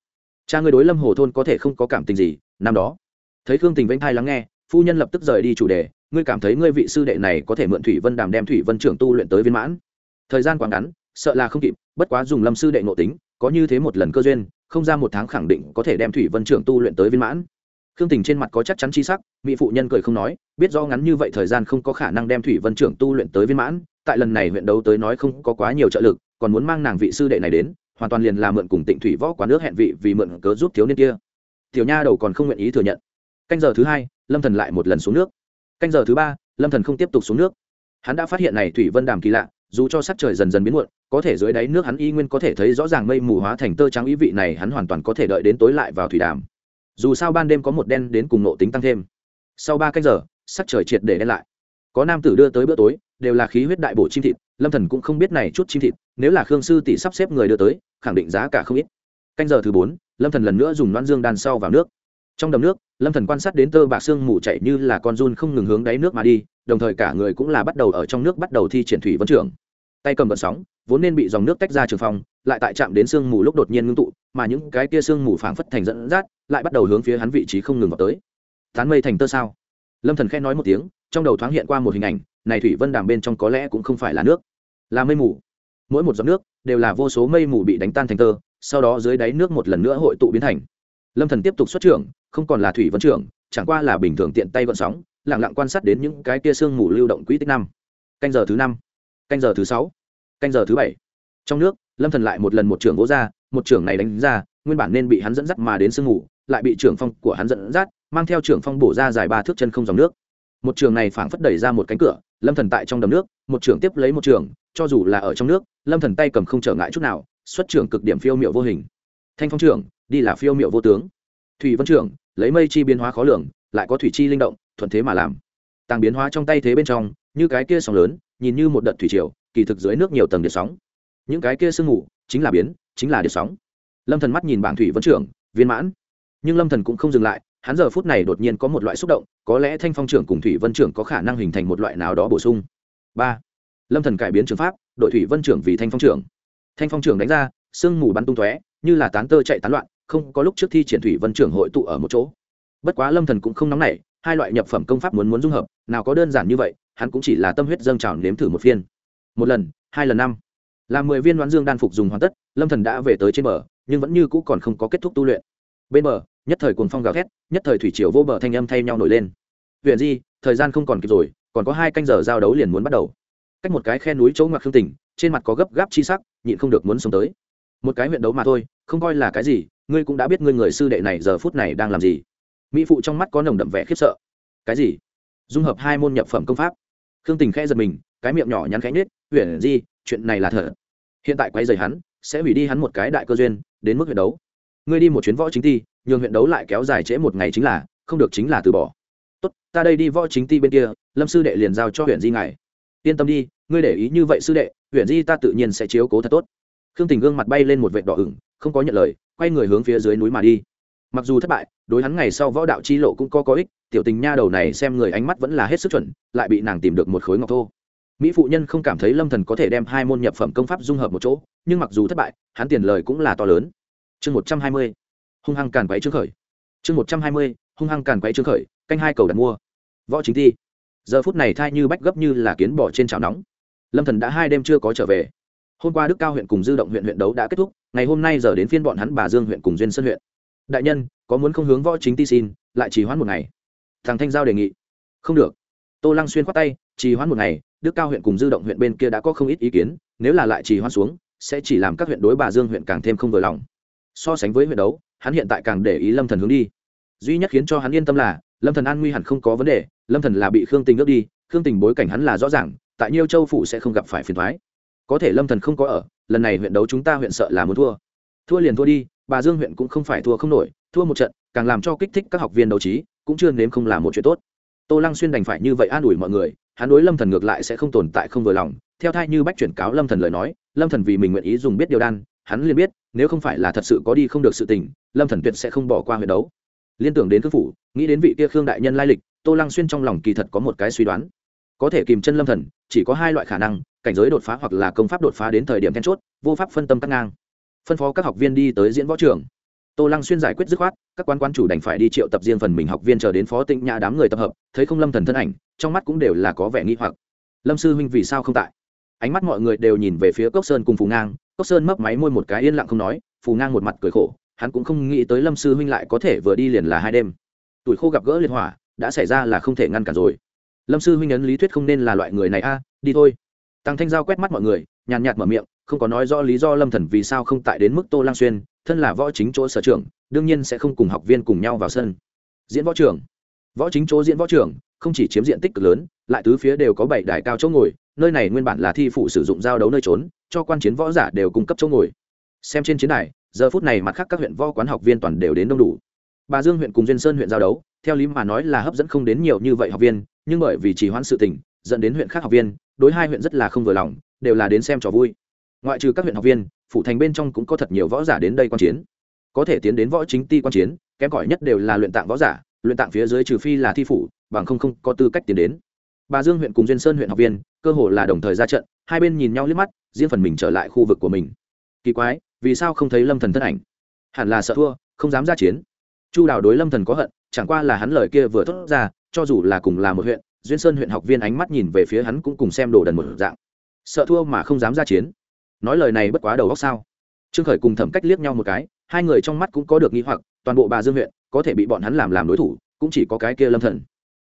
cha ngươi đối lâm hồ thôn có thể không có cảm tình gì năm đó thấy khương tình vênh thai lắng nghe phu nhân lập tức rời đi chủ đề ngươi cảm thấy ngươi vị sư đệ này có thể mượn thủy vân đàm đem thủy vân trưởng tu luyện tới viên mãn thời gian quá ngắn sợ là không kịp bất quá dùng lâm sư đệ nội tính có như thế một lần cơ duyên không ra một tháng khẳng định có thể đem thủy vân trưởng tu luyện tới viên mãn khương tình trên mặt có chắc chắn chi sắc mỹ phụ nhân cười không nói biết do ngắn như vậy thời gian không có khả năng đem thủy vân trưởng tu luyện tới viên mãn tại lần này huyện đấu tới nói không có quá nhiều trợ lực còn muốn mang nàng vị sư đệ này đến hoàn toàn liền là mượn cùng tịnh thủy võ quán nước hẹn vị vì mượn cớ giúp thiếu niên kia. Tiểu nha đầu còn không nguyện ý thừa nhận. Canh giờ thứ hai, lâm thần lại một lần xuống nước. Canh giờ thứ ba, lâm thần không tiếp tục xuống nước. Hắn đã phát hiện này thủy vân đàm kỳ lạ, dù cho sắc trời dần dần biến muộn, có thể dưới đáy nước hắn y nguyên có thể thấy rõ ràng mây mù hóa thành tơ trắng ý vị này hắn hoàn toàn có thể đợi đến tối lại vào thủy đàm. Dù sao ban đêm có một đen đến cùng nộ tính tăng thêm. Sau ba canh giờ, sắc trời triệt để đen lại. Có nam tử đưa tới bữa tối đều là khí huyết đại bổ chim thịt, lâm thần cũng không biết này chút chim thịt, nếu là khương sư tỷ sắp xếp người đưa tới, khẳng định giá cả không ít. Canh giờ thứ bốn, lâm thần lần nữa dùng loan dương đan sau vào nước. Trong đầm nước, lâm thần quan sát đến tơ bạc xương mù chạy như là con run không ngừng hướng đáy nước mà đi, đồng thời cả người cũng là bắt đầu ở trong nước bắt đầu thi triển thủy vấn trưởng. Tay cầm vận sóng, vốn nên bị dòng nước tách ra trường phong, lại tại chạm đến sương mù lúc đột nhiên ngưng tụ, mà những cái kia sương mù phảng phất thành dẫn dắt, lại bắt đầu hướng phía hắn vị trí không ngừng vào tới. Tán mây thành tơ sao? Lâm thần khen nói một tiếng, trong đầu thoáng hiện qua một hình ảnh, này thủy vân đàm bên trong có lẽ cũng không phải là nước, là mây mù. Mỗi một giọt nước đều là vô số mây mù bị đánh tan thành tơ, sau đó dưới đáy nước một lần nữa hội tụ biến thành. Lâm thần tiếp tục xuất trưởng, không còn là thủy vân trưởng, chẳng qua là bình thường tiện tay vận sóng, lặng lặng quan sát đến những cái kia sương mù lưu động quỹ tích năm. Canh giờ thứ năm, canh giờ thứ sáu, canh giờ thứ bảy. Trong nước, lâm thần lại một lần một trưởng vỗ ra, một trưởng này đánh ra, nguyên bản nên bị hắn dẫn dắt mà đến sương mù, lại bị trưởng phong của hắn dẫn dắt mang theo trưởng phong bổ ra dài ba thước chân không dòng nước. Một trường này phảng phất đẩy ra một cánh cửa, lâm thần tại trong đầm nước, một trường tiếp lấy một trường, cho dù là ở trong nước, lâm thần tay cầm không trở ngại chút nào, xuất trường cực điểm phiêu miệu vô hình. Thanh phong trưởng, đi là phiêu miệu vô tướng. Thủy vân trưởng, lấy mây chi biến hóa khó lường, lại có thủy chi linh động, thuận thế mà làm. Tàng biến hóa trong tay thế bên trong, như cái kia sóng lớn, nhìn như một đợt thủy triều, kỳ thực dưới nước nhiều tầng điện sóng. Những cái kia sương ngủ chính là biến, chính là điện sóng. Lâm thần mắt nhìn bảng thủy vân trưởng, viên mãn. Nhưng lâm thần cũng không dừng lại hắn giờ phút này đột nhiên có một loại xúc động, có lẽ thanh phong trưởng cùng thủy vân trưởng có khả năng hình thành một loại nào đó bổ sung. Ba, lâm thần cải biến trường pháp, đội thủy vân trưởng vì thanh phong trưởng. Thanh phong trưởng đánh ra, sương mù bắn tung tóe, như là tán tơ chạy tán loạn, không có lúc trước thi triển thủy vân trưởng hội tụ ở một chỗ. Bất quá lâm thần cũng không nóng nảy, hai loại nhập phẩm công pháp muốn muốn dung hợp, nào có đơn giản như vậy, hắn cũng chỉ là tâm huyết dâng trào nếm thử một phiên. Một lần, hai lần năm. Là mười viên đoán dương đan phục dùng hoàn tất, lâm thần đã về tới trên bờ, nhưng vẫn như cũ còn không có kết thúc tu luyện. Bên bờ nhất thời cuồng phong gào thét, nhất thời thủy triều vô bờ thanh âm thay nhau nổi lên. Huyện di, thời gian không còn kịp rồi, còn có hai canh giờ giao đấu liền muốn bắt đầu. Cách một cái khe núi chỗ ngoặc khương tỉnh, trên mặt có gấp gáp chi sắc, nhịn không được muốn sống tới. Một cái huyện đấu mà thôi, không coi là cái gì, ngươi cũng đã biết ngươi người sư đệ này giờ phút này đang làm gì. Mỹ phụ trong mắt có nồng đậm vẻ khiếp sợ. Cái gì? Dung hợp hai môn nhập phẩm công pháp. Khương tình khẽ giật mình, cái miệng nhỏ nhắn khẽ nhết huyện di, chuyện này là thật. Hiện tại quay dày hắn, sẽ hủy đi hắn một cái đại cơ duyên, đến mức huyện đấu ngươi đi một chuyến võ chính ti, nhường huyện đấu lại kéo dài trễ một ngày chính là, không được chính là từ bỏ. Tốt, ta đây đi võ chính ti bên kia, lâm sư đệ liền giao cho huyện di ngài. Yên tâm đi, ngươi để ý như vậy sư đệ, huyện di ta tự nhiên sẽ chiếu cố thật tốt. Khương tình gương mặt bay lên một vệt đỏ ửng, không có nhận lời, quay người hướng phía dưới núi mà đi. Mặc dù thất bại, đối hắn ngày sau võ đạo chi lộ cũng có có ích, tiểu tình nha đầu này xem người ánh mắt vẫn là hết sức chuẩn, lại bị nàng tìm được một khối ngọc thô. Mỹ phụ nhân không cảm thấy lâm thần có thể đem hai môn nhập phẩm công pháp dung hợp một chỗ, nhưng mặc dù thất bại, hắn tiền lời cũng là to lớn chương một trăm hai mươi, hung hăng càn quấy trương khởi. Chương một trăm hai mươi, hung hăng càn quấy trương khởi, canh hai cầu đặt mua. Võ chính thi giờ phút này thai như bách gấp như là kiến bỏ trên chảo nóng. Lâm thần đã hai đêm chưa có trở về. Hôm qua đức cao huyện cùng dư động huyện huyện đấu đã kết thúc, ngày hôm nay giờ đến phiên bọn hắn bà dương huyện cùng duyên sơn huyện. Đại nhân, có muốn không hướng võ chính ti xin, lại chỉ hoãn một ngày? Thằng thanh giao đề nghị. Không được. Tô lăng xuyên khoát tay, trì hoãn một ngày, đức cao huyện cùng dư động huyện bên kia đã có không ít ý kiến, nếu là lại trì hoãn xuống, sẽ chỉ làm các huyện đối bà dương huyện càng thêm không vừa lòng so sánh với huyện đấu, hắn hiện tại càng để ý lâm thần hướng đi. Duy nhất khiến cho hắn yên tâm là, lâm thần an nguy hẳn không có vấn đề, lâm thần là bị khương tình ước đi, khương tình bối cảnh hắn là rõ ràng, tại nhiêu châu phủ sẽ không gặp phải phiền thoái có thể lâm thần không có ở, lần này huyện đấu chúng ta huyện sợ là muốn thua. Thua liền thua đi, bà dương huyện cũng không phải thua không nổi, thua một trận, càng làm cho kích thích các học viên đấu trí, cũng chưa nếm không là một chuyện tốt. Tô lăng xuyên đành phải như vậy an ủi mọi người, hắn đối lâm thần ngược lại sẽ không tồn tại không vừa lòng. Theo thai như bách chuyển cáo lâm thần lời nói, lâm thần vì mình nguyện ý dùng biết điều đan, hắn liền biết nếu không phải là thật sự có đi không được sự tình, lâm thần tuyệt sẽ không bỏ qua huyệt đấu. Liên tưởng đến khương phủ, nghĩ đến vị kia khương đại nhân lai lịch, tô lăng xuyên trong lòng kỳ thật có một cái suy đoán. Có thể kìm chân lâm thần, chỉ có hai loại khả năng, cảnh giới đột phá hoặc là công pháp đột phá đến thời điểm then chốt, vô pháp phân tâm cắt ngang. Phân phó các học viên đi tới diễn võ trường. Tô lăng xuyên giải quyết dứt khoát, các quan quan chủ đành phải đi triệu tập riêng phần mình học viên chờ đến phó tịnh nhã đám người tập hợp, thấy không lâm thần thân ảnh, trong mắt cũng đều là có vẻ nghi hoặc. Lâm sư huynh vì sao không tại? Ánh mắt mọi người đều nhìn về phía cốc sơn cùng phù ngang cốc sơn mấp máy môi một cái yên lặng không nói phù ngang một mặt cười khổ hắn cũng không nghĩ tới lâm sư huynh lại có thể vừa đi liền là hai đêm. Tuổi khô gặp gỡ liệt hỏa đã xảy ra là không thể ngăn cản rồi. Lâm sư huynh ấn lý thuyết không nên là loại người này a đi thôi. Tăng thanh giao quét mắt mọi người nhàn nhạt mở miệng không có nói rõ lý do lâm thần vì sao không tại đến mức tô lang xuyên thân là võ chính chỗ sở trưởng, đương nhiên sẽ không cùng học viên cùng nhau vào sân. Diễn võ trưởng, võ chính chỗ diễn võ trưởng, không chỉ chiếm diện tích cực lớn lại tứ phía đều có bảy đài cao chỗ ngồi nơi này nguyên bản là thi phụ sử dụng giao đấu nơi trốn, cho quan chiến võ giả đều cung cấp chỗ ngồi. Xem trên chiến đài, giờ phút này mặt khác các huyện võ quán học viên toàn đều đến đông đủ. Bà dương huyện cùng duyên sơn huyện giao đấu, theo lý mà nói là hấp dẫn không đến nhiều như vậy học viên, nhưng bởi vì chỉ hoãn sự tình, dẫn đến huyện khác học viên, đối hai huyện rất là không vừa lòng, đều là đến xem trò vui. Ngoại trừ các huyện học viên, phủ thành bên trong cũng có thật nhiều võ giả đến đây quan chiến. Có thể tiến đến võ chính ti quan chiến, kém cỏi nhất đều là luyện tạng võ giả, luyện tạng phía dưới trừ phi là thi phủ, bằng không không có tư cách tiến đến bà dương huyện cùng duyên sơn huyện học viên, cơ hồ là đồng thời ra trận, hai bên nhìn nhau liếc mắt, riêng phần mình trở lại khu vực của mình. Kỳ quái, vì sao không thấy lâm thần thân ảnh? Hẳn là sợ thua, không dám ra chiến. Chu đào đối lâm thần có hận, chẳng qua là hắn lời kia vừa thốt ra, cho dù là cùng là một huyện, duyên sơn huyện học viên ánh mắt nhìn về phía hắn cũng cùng xem đồ đần một dạng. Sợ thua mà không dám ra chiến. Nói lời này bất quá đầu góc sao? Trương khởi cùng thẩm cách liếc nhau một cái, hai người trong mắt cũng có được nghi hoặc, toàn bộ bà dương huyện, có thể bị bọn hắn làm làm đối thủ, cũng chỉ có cái kia lâm thần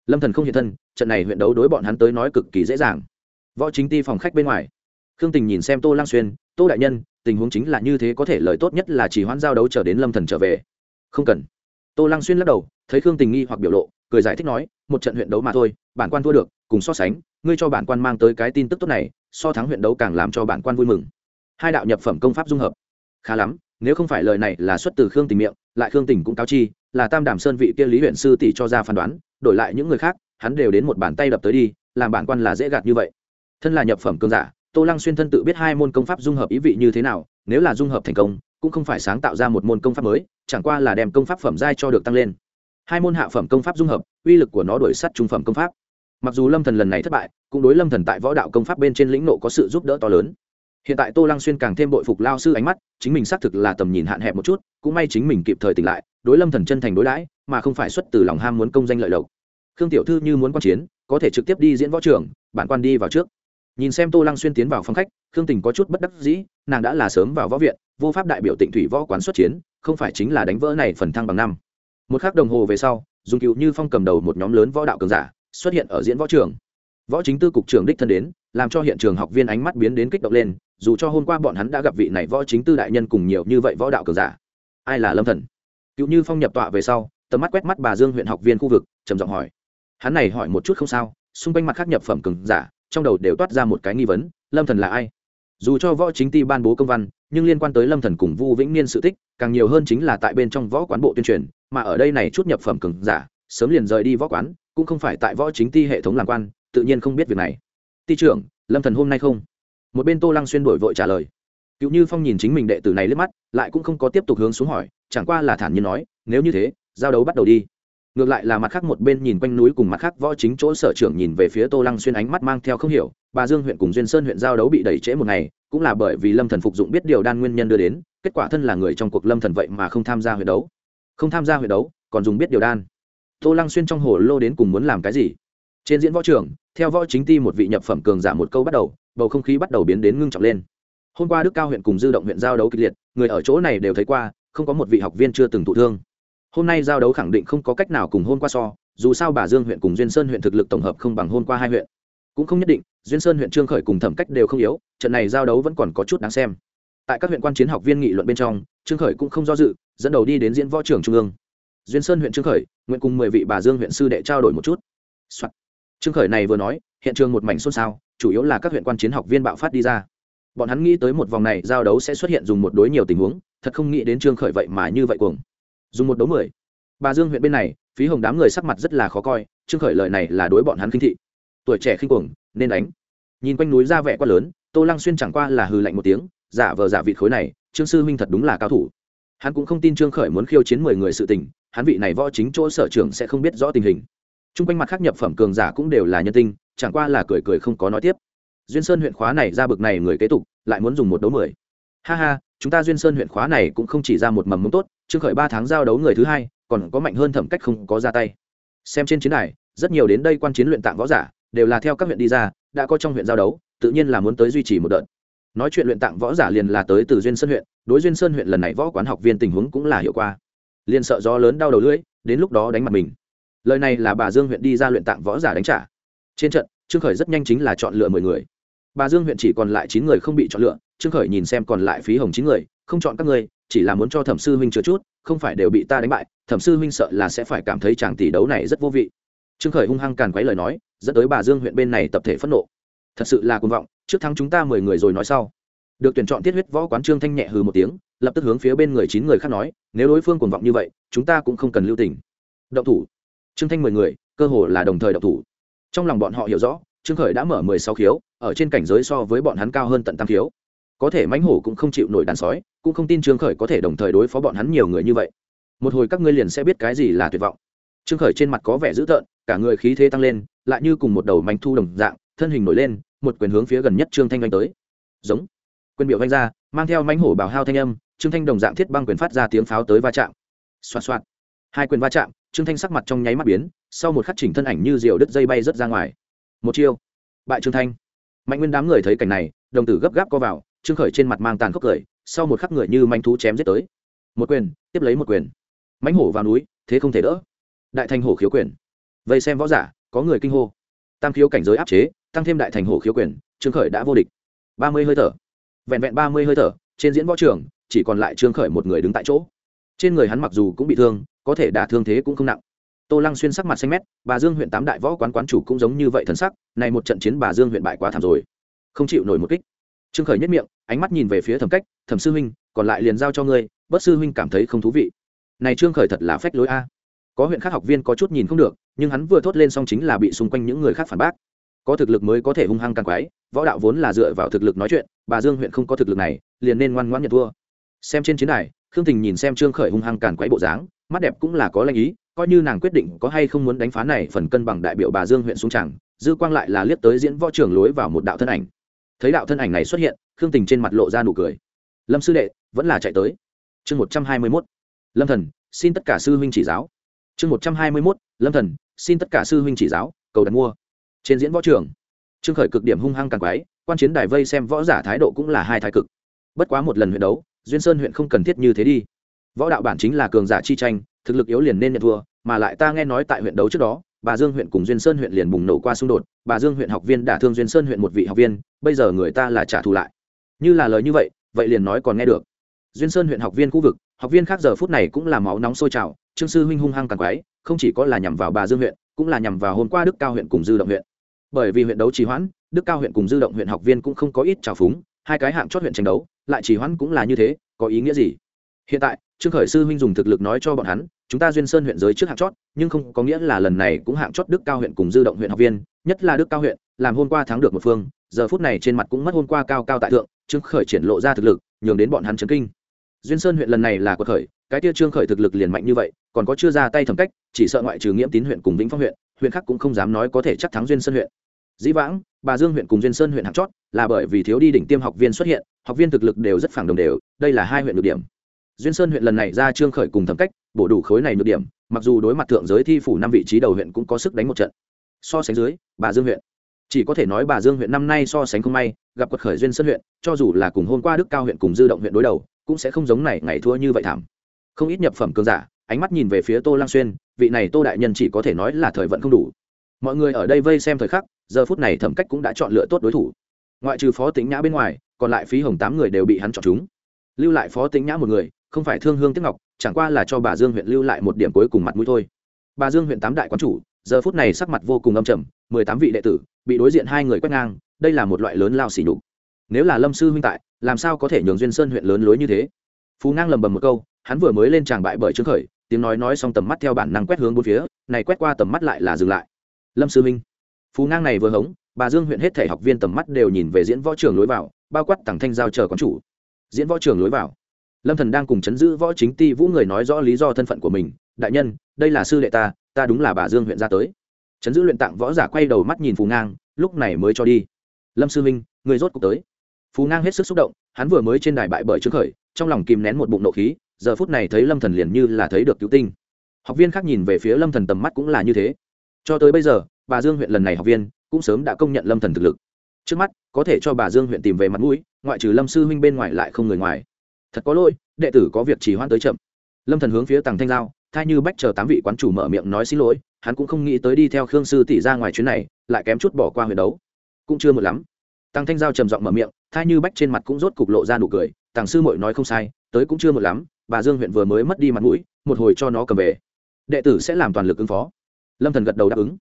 lâm thần không hiện thân, trận này huyện đấu đối bọn hắn tới nói cực kỳ dễ dàng. Võ chính ti phòng khách bên ngoài. Khương tình nhìn xem tô lang xuyên, tô đại nhân, tình huống chính là như thế có thể lời tốt nhất là chỉ hoãn giao đấu chờ đến lâm thần trở về. Không cần. Tô lang xuyên lắc đầu, thấy khương tình nghi hoặc biểu lộ, cười giải thích nói, một trận huyện đấu mà thôi, bản quan thua được, cùng so sánh, ngươi cho bản quan mang tới cái tin tức tốt này, so thắng huyện đấu càng làm cho bản quan vui mừng. Hai đạo nhập phẩm công pháp dung hợp. Khá lắm, nếu không phải lời này là xuất từ khương tình miệng, lại khương tình cũng cáo chi, là tam đàm sơn vị kia lý huyện sư tỷ cho ra phán đoán đổi lại những người khác, hắn đều đến một bàn tay đập tới đi, làm bản quan là dễ gạt như vậy. Thân là nhập phẩm cương giả, tô lăng xuyên thân tự biết hai môn công pháp dung hợp ý vị như thế nào, nếu là dung hợp thành công, cũng không phải sáng tạo ra một môn công pháp mới, chẳng qua là đem công pháp phẩm giai cho được tăng lên. Hai môn hạ phẩm công pháp dung hợp, uy lực của nó đổi sắt trung phẩm công pháp. Mặc dù lâm thần lần này thất bại, cũng đối lâm thần tại võ đạo công pháp bên trên lĩnh nộ có sự giúp đỡ to lớn. Hiện tại tô lăng xuyên càng thêm bội phục lao sư ánh mắt, chính mình xác thực là tầm nhìn hạn hẹp một chút, cũng may chính mình kịp thời tỉnh lại đối lâm thần chân thành đối đãi, mà không phải xuất từ lòng ham muốn công danh lợi lộc. Khương tiểu thư như muốn quan chiến, có thể trực tiếp đi diễn võ trường, bản quan đi vào trước. Nhìn xem tô lăng xuyên tiến vào phòng khách, khương tình có chút bất đắc dĩ, nàng đã là sớm vào võ viện, vô pháp đại biểu tịnh thủy võ quán xuất chiến, không phải chính là đánh vỡ này phần thăng bằng năm. Một khắc đồng hồ về sau dùng cựu như phong cầm đầu một nhóm lớn võ đạo cường giả, xuất hiện ở diễn võ trường. Võ chính tư cục trưởng đích thân đến, làm cho hiện trường học viên ánh mắt biến đến kích động lên, dù cho hôm qua bọn hắn đã gặp vị này võ chính tư đại nhân cùng nhiều như vậy võ đạo cường giả. Ai là lâm thần? Cựu như phong nhập tọa về sau, tầm mắt quét mắt bà dương huyện học viên khu vực, trầm giọng hỏi. Hắn này hỏi một chút không sao, xung quanh mặt khác nhập phẩm cường giả, trong đầu đều toát ra một cái nghi vấn, lâm thần là ai? Dù cho võ chính ti ban bố công văn, nhưng liên quan tới lâm thần cùng vu vĩnh niên sự tích, càng nhiều hơn chính là tại bên trong võ quán bộ tuyên truyền, mà ở đây này chút nhập phẩm cường giả, sớm liền rời đi võ quán, cũng không phải tại võ chính ti hệ thống làm quan, tự nhiên không biết việc này. Ti trưởng, lâm thần hôm nay không? Một bên tô lăng xuyên đổi vội trả lời. Cựu như phong nhìn chính mình đệ tử này lướt mắt lại cũng không có tiếp tục hướng xuống hỏi, chẳng qua là thản nhiên nói, nếu như thế, giao đấu bắt đầu đi. Ngược lại là mặt khác một bên nhìn quanh núi cùng mặt khác võ chính chỗ sở trưởng nhìn về phía tô lăng xuyên ánh mắt mang theo không hiểu, bà dương huyện cùng duyên sơn huyện giao đấu bị đẩy trễ một ngày, cũng là bởi vì lâm thần phục dụng biết điều đan nguyên nhân đưa đến, kết quả thân là người trong cuộc lâm thần vậy mà không tham gia huyện đấu. Không tham gia huyện đấu, còn dùng biết điều đan. Tô lăng xuyên trong hồ lô đến cùng muốn làm cái gì? Trên diễn võ trường, theo võ chính ti một vị nhập phẩm cường giả một câu bắt đầu, bầu không khí bắt đầu biến đến ngưng trọng lên hôm qua đức cao huyện cùng dư động huyện giao đấu kịch liệt, người ở chỗ này đều thấy qua, không có một vị học viên chưa từng thụ thương. Hôm nay giao đấu khẳng định không có cách nào cùng hôm qua so, dù sao bà dương huyện cùng duyên sơn huyện thực lực tổng hợp không bằng hôm qua hai huyện. Cũng không nhất định, duyên sơn huyện trương khởi cùng thẩm cách đều không yếu, trận này giao đấu vẫn còn có chút đáng xem. Tại các huyện quan chiến học viên nghị luận bên trong, trương khởi cũng không do dự, dẫn đầu đi đến diễn võ trường trung ương. Duyên sơn huyện trương khởi, nguyện cùng mười vị bà dương huyện sư đệ trao đổi một chút、Soạn. trương khởi này vừa nói, hiện trường một mảnh xôn xao, chủ yếu là các huyện quan chiến học viên bạo phát đi ra bọn hắn nghĩ tới một vòng này giao đấu sẽ xuất hiện dùng một đối nhiều tình huống, thật không nghĩ đến trương khởi vậy mà như vậy cuồng. Dùng một đấu mười. Bà dương huyện bên này, phí hồng đám người sắc mặt rất là khó coi, trương khởi lời này là đối bọn hắn khinh thị. Tuổi trẻ khinh cuồng, nên đánh. Nhìn quanh núi ra vẻ quá lớn, tô lăng xuyên chẳng qua là hừ lạnh một tiếng, giả vờ giả vị khối này, trương sư huynh thật đúng là cao thủ. Hắn cũng không tin trương khởi muốn khiêu chiến mười người sự tình, hắn vị này võ chính chỗ sở trường sẽ không biết rõ tình hình. Chung quanh mặt khác nhập phẩm cường giả cũng đều là nhân tinh, chẳng qua là cười cười không có nói tiếp duyên sơn huyện khóa này ra bực này người kế tục, lại muốn dùng một đấu mười. Ha ha, chúng ta duyên sơn huyện khóa này cũng không chỉ ra một mầm mống tốt, trương khởi ba tháng giao đấu người thứ hai, còn có mạnh hơn thẩm cách không có ra tay. Xem trên chiến đài, rất nhiều đến đây quan chiến luyện tạng võ giả, đều là theo các huyện đi ra, đã có trong huyện giao đấu, tự nhiên là muốn tới duy trì một đợt. Nói chuyện luyện tạng võ giả liền là tới từ duyên sơn huyện, đối duyên sơn huyện lần này võ quán học viên tình huống cũng là hiệu quả. Liền sợ gió lớn đau đầu lưỡi, đến lúc đó đánh mặt mình. Lời này là bà dương huyện đi ra luyện tạng võ giả đánh trả. Trên trận, trương khởi rất nhanh chính là chọn lựa mười người bà dương huyện chỉ còn lại chín người không bị chọn lựa, trương khởi nhìn xem còn lại phí hồng chín người, không chọn các ngươi, chỉ là muốn cho thẩm sư huynh chứa chút, không phải đều bị ta đánh bại, thẩm sư huynh sợ là sẽ phải cảm thấy chàng tỷ đấu này rất vô vị. Trương khởi hung hăng càn quấy lời nói, dẫn tới bà dương huyện bên này tập thể phẫn nộ. Thật sự là cuồng vọng, trước thắng chúng ta mười người rồi nói sau. Được tuyển chọn tiết huyết võ quán trương thanh nhẹ hừ một tiếng, lập tức hướng phía bên người chín người khác nói, nếu đối phương cuồng vọng như vậy, chúng ta cũng không cần lưu tình. Động thủ. Trương thanh mười người, cơ hồ là đồng thời động thủ. Trong lòng bọn họ hiểu rõ trương khởi đã mở mười sáu khiếu, ở trên cảnh giới so với bọn hắn cao hơn tận tam khiếu. Có thể mãnh hổ cũng không chịu nổi đàn sói, cũng không tin trương khởi có thể đồng thời đối phó bọn hắn nhiều người như vậy. Một hồi các ngươi liền sẽ biết cái gì là tuyệt vọng. Trương khởi trên mặt có vẻ dữ tợn, cả người khí thế tăng lên, lại như cùng một đầu manh thu đồng dạng, thân hình nổi lên, một quyền hướng phía gần nhất trương thanh oanh tới. Giống. Quyền biểu oanh ra, mang theo mánh hổ bảo hao thanh âm, trương thanh đồng dạng thiết băng quyền phát ra tiếng pháo tới va chạm. Xoạt xoạt. Hai quyền va chạm, trương thanh sắc mặt trong nháy mắt biến, sau một khắc chỉnh thân ảnh như diều đứt dây bay rớt ra ngoài một chiêu. Bại trương thanh. Mạnh nguyên đám người thấy cảnh này, đồng tử gấp gáp co vào, trương khởi trên mặt mang tàn khốc cười, sau một khắc người như manh thú chém giết tới. Một quyền, tiếp lấy một quyền. Mãnh hổ vào núi, thế không thể đỡ. Đại thành hổ khiếu quyền. Vây xem võ giả, có người kinh hô. Tam khiếu cảnh giới áp chế, tăng thêm đại thành hổ khiếu quyền, trương khởi đã vô địch. Ba mươi hơi thở. Vẹn vẹn ba mươi hơi thở, trên diễn võ trường, chỉ còn lại trương khởi một người đứng tại chỗ. Trên người hắn mặc dù cũng bị thương, có thể đả thương thế cũng không nặng tô lăng xuyên sắc mặt xanh mét, bà dương huyện tám đại võ quán quán chủ cũng giống như vậy thần sắc này một trận chiến bà dương huyện bại quá thảm rồi. Không chịu nổi một kích. Trương khởi nhất miệng, ánh mắt nhìn về phía thẩm cách, thẩm sư huynh, còn lại liền giao cho ngươi bất sư huynh cảm thấy không thú vị. Này trương khởi thật là phách lối a. Có huyện khác học viên có chút nhìn không được, nhưng hắn vừa thốt lên xong chính là bị xung quanh những người khác phản bác. Có thực lực mới có thể hung hăng càng quái, võ đạo vốn là dựa vào thực lực nói chuyện, bà dương huyện không có thực lực này, liền nên ngoan ngoãn nhận thua. Xem trên chiến đài, khương tình nhìn xem trương khởi hung hăng càn quái bộ dáng, mắt đẹp cũng là có lanh ý coi như nàng quyết định có hay không muốn đánh phá này phần cân bằng đại biểu bà dương huyện xuống tràng dư quang lại là liếc tới diễn võ trường lối vào một đạo thân ảnh. Thấy đạo thân ảnh này xuất hiện, khương tình trên mặt lộ ra nụ cười. Lâm sư đệ, vẫn là chạy tới. Chương một trăm hai mươi mốt. Lâm thần, xin tất cả sư huynh chỉ giáo. Chương một trăm hai mươi mốt. Lâm thần, xin tất cả sư huynh chỉ giáo, cầu đặt mua. Trên diễn võ trường, trương khởi cực điểm hung hăng càng quái, quan chiến đài vây xem võ giả thái độ cũng là hai thái cực. Bất quá một lần huyện đấu, duyên sơn huyện không cần thiết như thế đi. Võ đạo bản chính là cường giả chi tranh thực lực yếu liền nên nhận thua, mà lại ta nghe nói tại huyện đấu trước đó, bà dương huyện cùng duyên sơn huyện liền bùng nổ qua xung đột, bà dương huyện học viên đả thương duyên sơn huyện một vị học viên, bây giờ người ta là trả thù lại. Như là lời như vậy vậy liền nói còn nghe được. Duyên sơn huyện học viên khu vực, học viên khác giờ phút này cũng là máu nóng sôi trào, trương sư huynh hung hăng càng quái, không chỉ có là nhằm vào bà dương huyện, cũng là nhằm vào hôm qua đức cao huyện cùng dư động huyện. Bởi vì huyện đấu trì hoãn, đức cao huyện cùng dư động huyện học viên cũng không có ít trào phúng, hai cái hạng chót huyện tranh đấu, lại trì hoãn cũng là như thế, có ý nghĩa gì? Hiện tại trương khởi sư huynh dùng thực lực nói cho bọn hắn, chúng ta duyên sơn huyện giới trước hạng chót, nhưng không có nghĩa là lần này cũng hạng chót đức cao huyện cùng dư động huyện học viên, nhất là đức cao huyện, làm hôm qua thắng được một phương, giờ phút này trên mặt cũng mất hôm qua cao cao tại thượng, trương khởi triển lộ ra thực lực, nhường đến bọn hắn chấn kinh. Duyên sơn huyện lần này là quật khởi, cái tia trương khởi thực lực liền mạnh như vậy, còn có chưa ra tay thẩm cách, chỉ sợ ngoại trừ nghiễm tín huyện cùng vĩnh phong huyện huyện khác cũng không dám nói có thể chắc thắng duyên sơn huyện. Dĩ vãng, bà dương huyện cùng duyên sơn huyện hạng chót, là bởi vì thiếu đi đỉnh tiêm học viên xuất hiện, học viên thực lực đều rất phản đồng đều, đây là hai huyện được điểm duyên sơn huyện lần này ra trương khởi cùng thẩm cách, bổ đủ khối này nhược điểm, mặc dù đối mặt thượng giới thi phủ năm vị trí đầu huyện cũng có sức đánh một trận. So sánh dưới, bà dương huyện. Chỉ có thể nói bà dương huyện năm nay so sánh không may, gặp quật khởi duyên sơn huyện, cho dù là cùng hôm qua đức cao huyện cùng dư động huyện đối đầu, cũng sẽ không giống này ngày thua như vậy thảm. Không ít nhập phẩm cường giả, ánh mắt nhìn về phía tô lang xuyên, vị này tô đại nhân chỉ có thể nói là thời vận không đủ. Mọi người ở đây vây xem thời khắc, giờ phút này thẩm cách cũng đã chọn lựa tốt đối thủ. Ngoại trừ phó tính nhã bên ngoài, còn lại phí hồng tám người đều bị hắn chọn chúng. Lưu lại phó tính nhã một người không phải thương hương tiếc ngọc, chẳng qua là cho bà dương huyện lưu lại một điểm cuối cùng mặt mũi thôi. Bà dương huyện tám đại quán chủ, giờ phút này sắc mặt vô cùng âm trầm, mười tám vị đệ tử, bị đối diện hai người quét ngang, đây là một loại lớn lao xỉ nhục. Nếu là lâm sư huynh tại, làm sao có thể nhường duyên sơn huyện lớn lối như thế? Phú ngang lầm bầm một câu, hắn vừa mới lên tràng bại bởi trương khởi, tiếng nói nói xong tầm mắt theo bản năng quét hướng bốn phía, này quét qua tầm mắt lại là dừng lại. Lâm sư huynh, phú ngang này vừa hống, bà dương huyện hết thể học viên tầm mắt đều nhìn về diễn võ trường lối vào, bao quát tặng thanh giao chờ quán chủ. Diễn võ trường lối vào lâm thần đang cùng chấn giữ võ chính ti vũ người nói rõ lý do thân phận của mình. Đại nhân, đây là sư đệ ta ta đúng là bà dương huyện ra tới. Chấn giữ luyện tạng võ giả quay đầu mắt nhìn phù ngang, lúc này mới cho đi. Lâm sư minh, người rốt cuộc tới. Phù ngang hết sức xúc động, hắn vừa mới trên đài bại bởi trước khởi, trong lòng kìm nén một bụng nộ khí, giờ phút này thấy lâm thần liền như là thấy được cứu tinh. Học viên khác nhìn về phía lâm thần tầm mắt cũng là như thế. Cho tới bây giờ, bà dương huyện lần này học viên cũng sớm đã công nhận lâm thần thực lực. Trước mắt, có thể cho bà dương huyện tìm về mặt mũi, ngoại trừ lâm sư huynh bên ngoài lại không người ngoài thật có lỗi, đệ tử có việc chỉ hoãn tới chậm. Lâm thần hướng phía tàng thanh giao thay như bách chờ tám vị quán chủ mở miệng nói xin lỗi, hắn cũng không nghĩ tới đi theo khương sư tỷ ra ngoài chuyến này, lại kém chút bỏ qua huyền đấu. Cũng chưa một lắm. Tăng thanh giao trầm giọng mở miệng thay như bách trên mặt cũng rốt cục lộ ra nụ cười tàng sư mội nói không sai, tới cũng chưa một lắm, bà dương huyện vừa mới mất đi mặt mũi, một hồi cho nó cầm về. Đệ tử sẽ làm toàn lực ứng phó. Lâm thần gật đầu đáp ứng.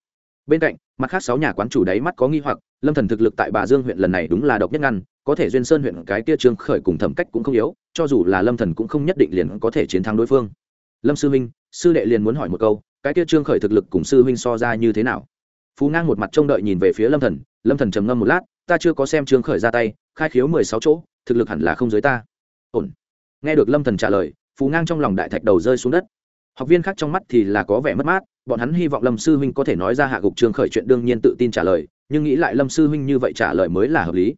Bên cạnh, mặt khác sáu nhà quán chủ đáy mắt có nghi hoặc, lâm thần thực lực tại bà dương huyện lần này đúng là độc nhất ngăn, có thể duyên sơn huyện cái kia trương khởi cùng thẩm cách cũng không yếu cho dù là lâm thần cũng không nhất định liền có thể chiến thắng đối phương. Lâm sư huynh, sư đệ liền muốn hỏi một câu, cái kia trương khởi thực lực cùng sư huynh so ra như thế nào? Phú ngang một mặt trông đợi nhìn về phía lâm thần lâm thần trầm ngâm một lát, ta chưa có xem trương khởi ra tay, khai khiếu mười sáu chỗ, thực lực hẳn là không dưới ta. Ổn. Nghe được lâm thần trả lời, phú ngang trong lòng đại thạch đầu rơi xuống đất. Học viên khác trong mắt thì là có vẻ mất mát, bọn hắn hy vọng lâm sư huynh có thể nói ra hạ gục trương khởi chuyện đương nhiên tự tin trả lời, nhưng nghĩ lại lâm sư huynh như vậy trả lời mới là hợp lý.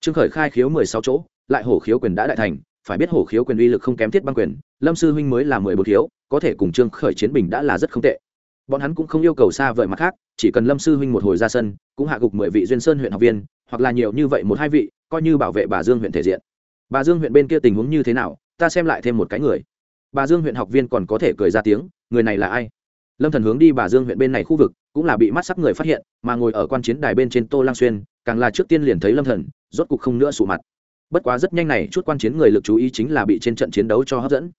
Trương khởi khai khiếu mười sáu chỗ, lại hổ khiếu quyền đã đại thành phải biết hổ khiếu quyền uy lực không kém thiết băng quyền, lâm sư huynh mới là mười bốn khiếu, có thể cùng trương khởi chiến bình đã là rất không tệ. Bọn hắn cũng không yêu cầu xa vời mặt khác, chỉ cần lâm sư huynh một hồi ra sân, cũng hạ gục mười vị duyên sơn huyện học viên, hoặc là nhiều như vậy một hai vị, coi như bảo vệ bà dương huyện thể diện. Bà dương huyện bên kia tình huống như thế nào, ta xem lại thêm một cái người. Bà dương huyện học viên còn có thể cười ra tiếng, người này là ai? Lâm thần hướng đi bà dương huyện bên này khu vực, cũng là bị mắt sắc người phát hiện, mà ngồi ở quan chiến đài bên trên tô lang xuyên, càng là trước tiên liền thấy lâm thần, rốt cục không nữa sụ mặt bất quá rất nhanh này, chút quan chiến người lực chú ý chính là bị trên trận chiến đấu cho hấp dẫn.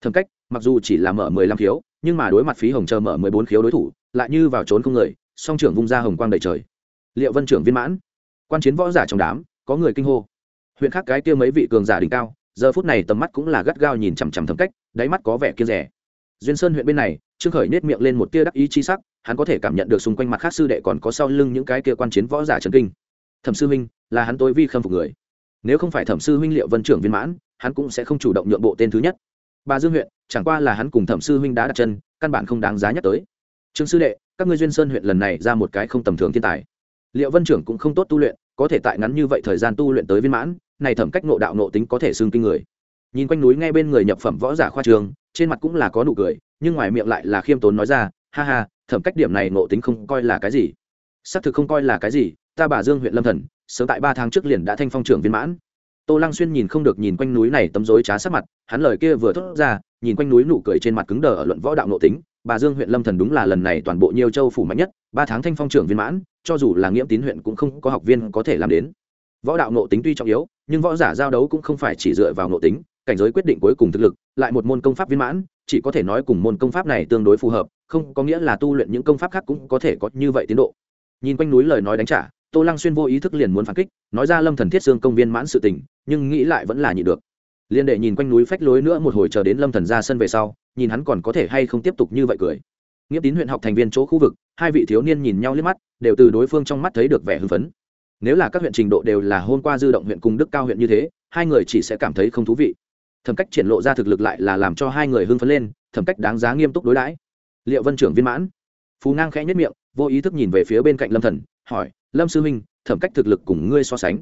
Thẩm cách, mặc dù chỉ là mở mười lăm khiếu, nhưng mà đối mặt phí hồng chờ mở mười bốn khiếu đối thủ, lại như vào trốn không người, song trưởng vung ra hồng quang đầy trời. Liệu vân trưởng viên mãn. Quan chiến võ giả trong đám, có người kinh hô. Huyện khác cái kia mấy vị cường giả đỉnh cao, giờ phút này tầm mắt cũng là gắt gao nhìn chằm chằm thẩm cách, đáy mắt có vẻ kiên rẻ. Duyên sơn huyện bên này, trương khởi nết miệng lên một tia đắc ý chi sắc, hắn có thể cảm nhận được xung quanh mặt khác sư đệ còn có sau lưng những cái kia quan chiến võ giả trần kinh. Thẩm sư Minh là hắn tối vi khâm phục người nếu không phải thẩm sư huynh liệu vân trưởng viên mãn, hắn cũng sẽ không chủ động nhượng bộ tên thứ nhất. Bà dương huyện, chẳng qua là hắn cùng thẩm sư huynh đã đặt chân, căn bản không đáng giá nhắc tới. Trương sư đệ, các ngươi duyên sơn huyện lần này ra một cái không tầm thường thiên tài. Liệu vân trưởng cũng không tốt tu luyện, có thể tại ngắn như vậy thời gian tu luyện tới viên mãn, này thẩm cách ngộ đạo ngộ tính có thể xương kinh người. Nhìn quanh núi ngay bên người nhập phẩm võ giả khoa trường, trên mặt cũng là có nụ cười, nhưng ngoài miệng lại là khiêm tốn nói ra, ha ha, thẩm cách điểm này ngộ tính không coi là cái gì? Xác thực không coi là cái gì ta bà dương huyện lâm thần, sớm tại ba tháng trước liền đã thanh phong trưởng viên mãn. Tô lăng xuyên nhìn không được nhìn quanh núi này tấm rối trá sắc mặt, hắn lời kia vừa thốt ra, nhìn quanh núi nụ cười trên mặt cứng đờ ở luận võ đạo nội tính, bà dương huyện lâm thần đúng là lần này toàn bộ nhiều châu phủ mạnh nhất, ba tháng thanh phong trưởng viên mãn, cho dù là nghiễm tín huyện cũng không có học viên có thể làm đến. Võ đạo nội tính tuy trọng yếu, nhưng võ giả giao đấu cũng không phải chỉ dựa vào nội tính, cảnh giới quyết định cuối cùng thực lực, lại một môn công pháp viên mãn, chỉ có thể nói cùng môn công pháp này tương đối phù hợp, không có nghĩa là tu luyện những công pháp khác cũng có thể có như vậy tiến độ. Nhìn quanh núi lời nói đánh trả tô lăng xuyên vô ý thức liền muốn phản kích, nói ra lâm thần thiết xương công viên mãn sự tình, nhưng nghĩ lại vẫn là nhịn được. Liên đệ nhìn quanh núi phách lối nữa một hồi chờ đến lâm thần ra sân về sau, nhìn hắn còn có thể hay không tiếp tục như vậy cười. Nghĩa tín huyện học thành viên chỗ khu vực, hai vị thiếu niên nhìn nhau liếc mắt, đều từ đối phương trong mắt thấy được vẻ hưng phấn. Nếu là các huyện trình độ đều là hôm qua dư động huyện cùng đức cao huyện như thế, hai người chỉ sẽ cảm thấy không thú vị. Thẩm cách triển lộ ra thực lực lại là làm cho hai người hưng phấn lên, thẩm cách đáng giá nghiêm túc đối đãi. Liệu vân trưởng viên mãn. Phú ngang khẽ nhất miệng, vô ý thức nhìn về phía bên cạnh lâm thần, hỏi lâm sư huynh, thẩm cách thực lực cùng ngươi so sánh.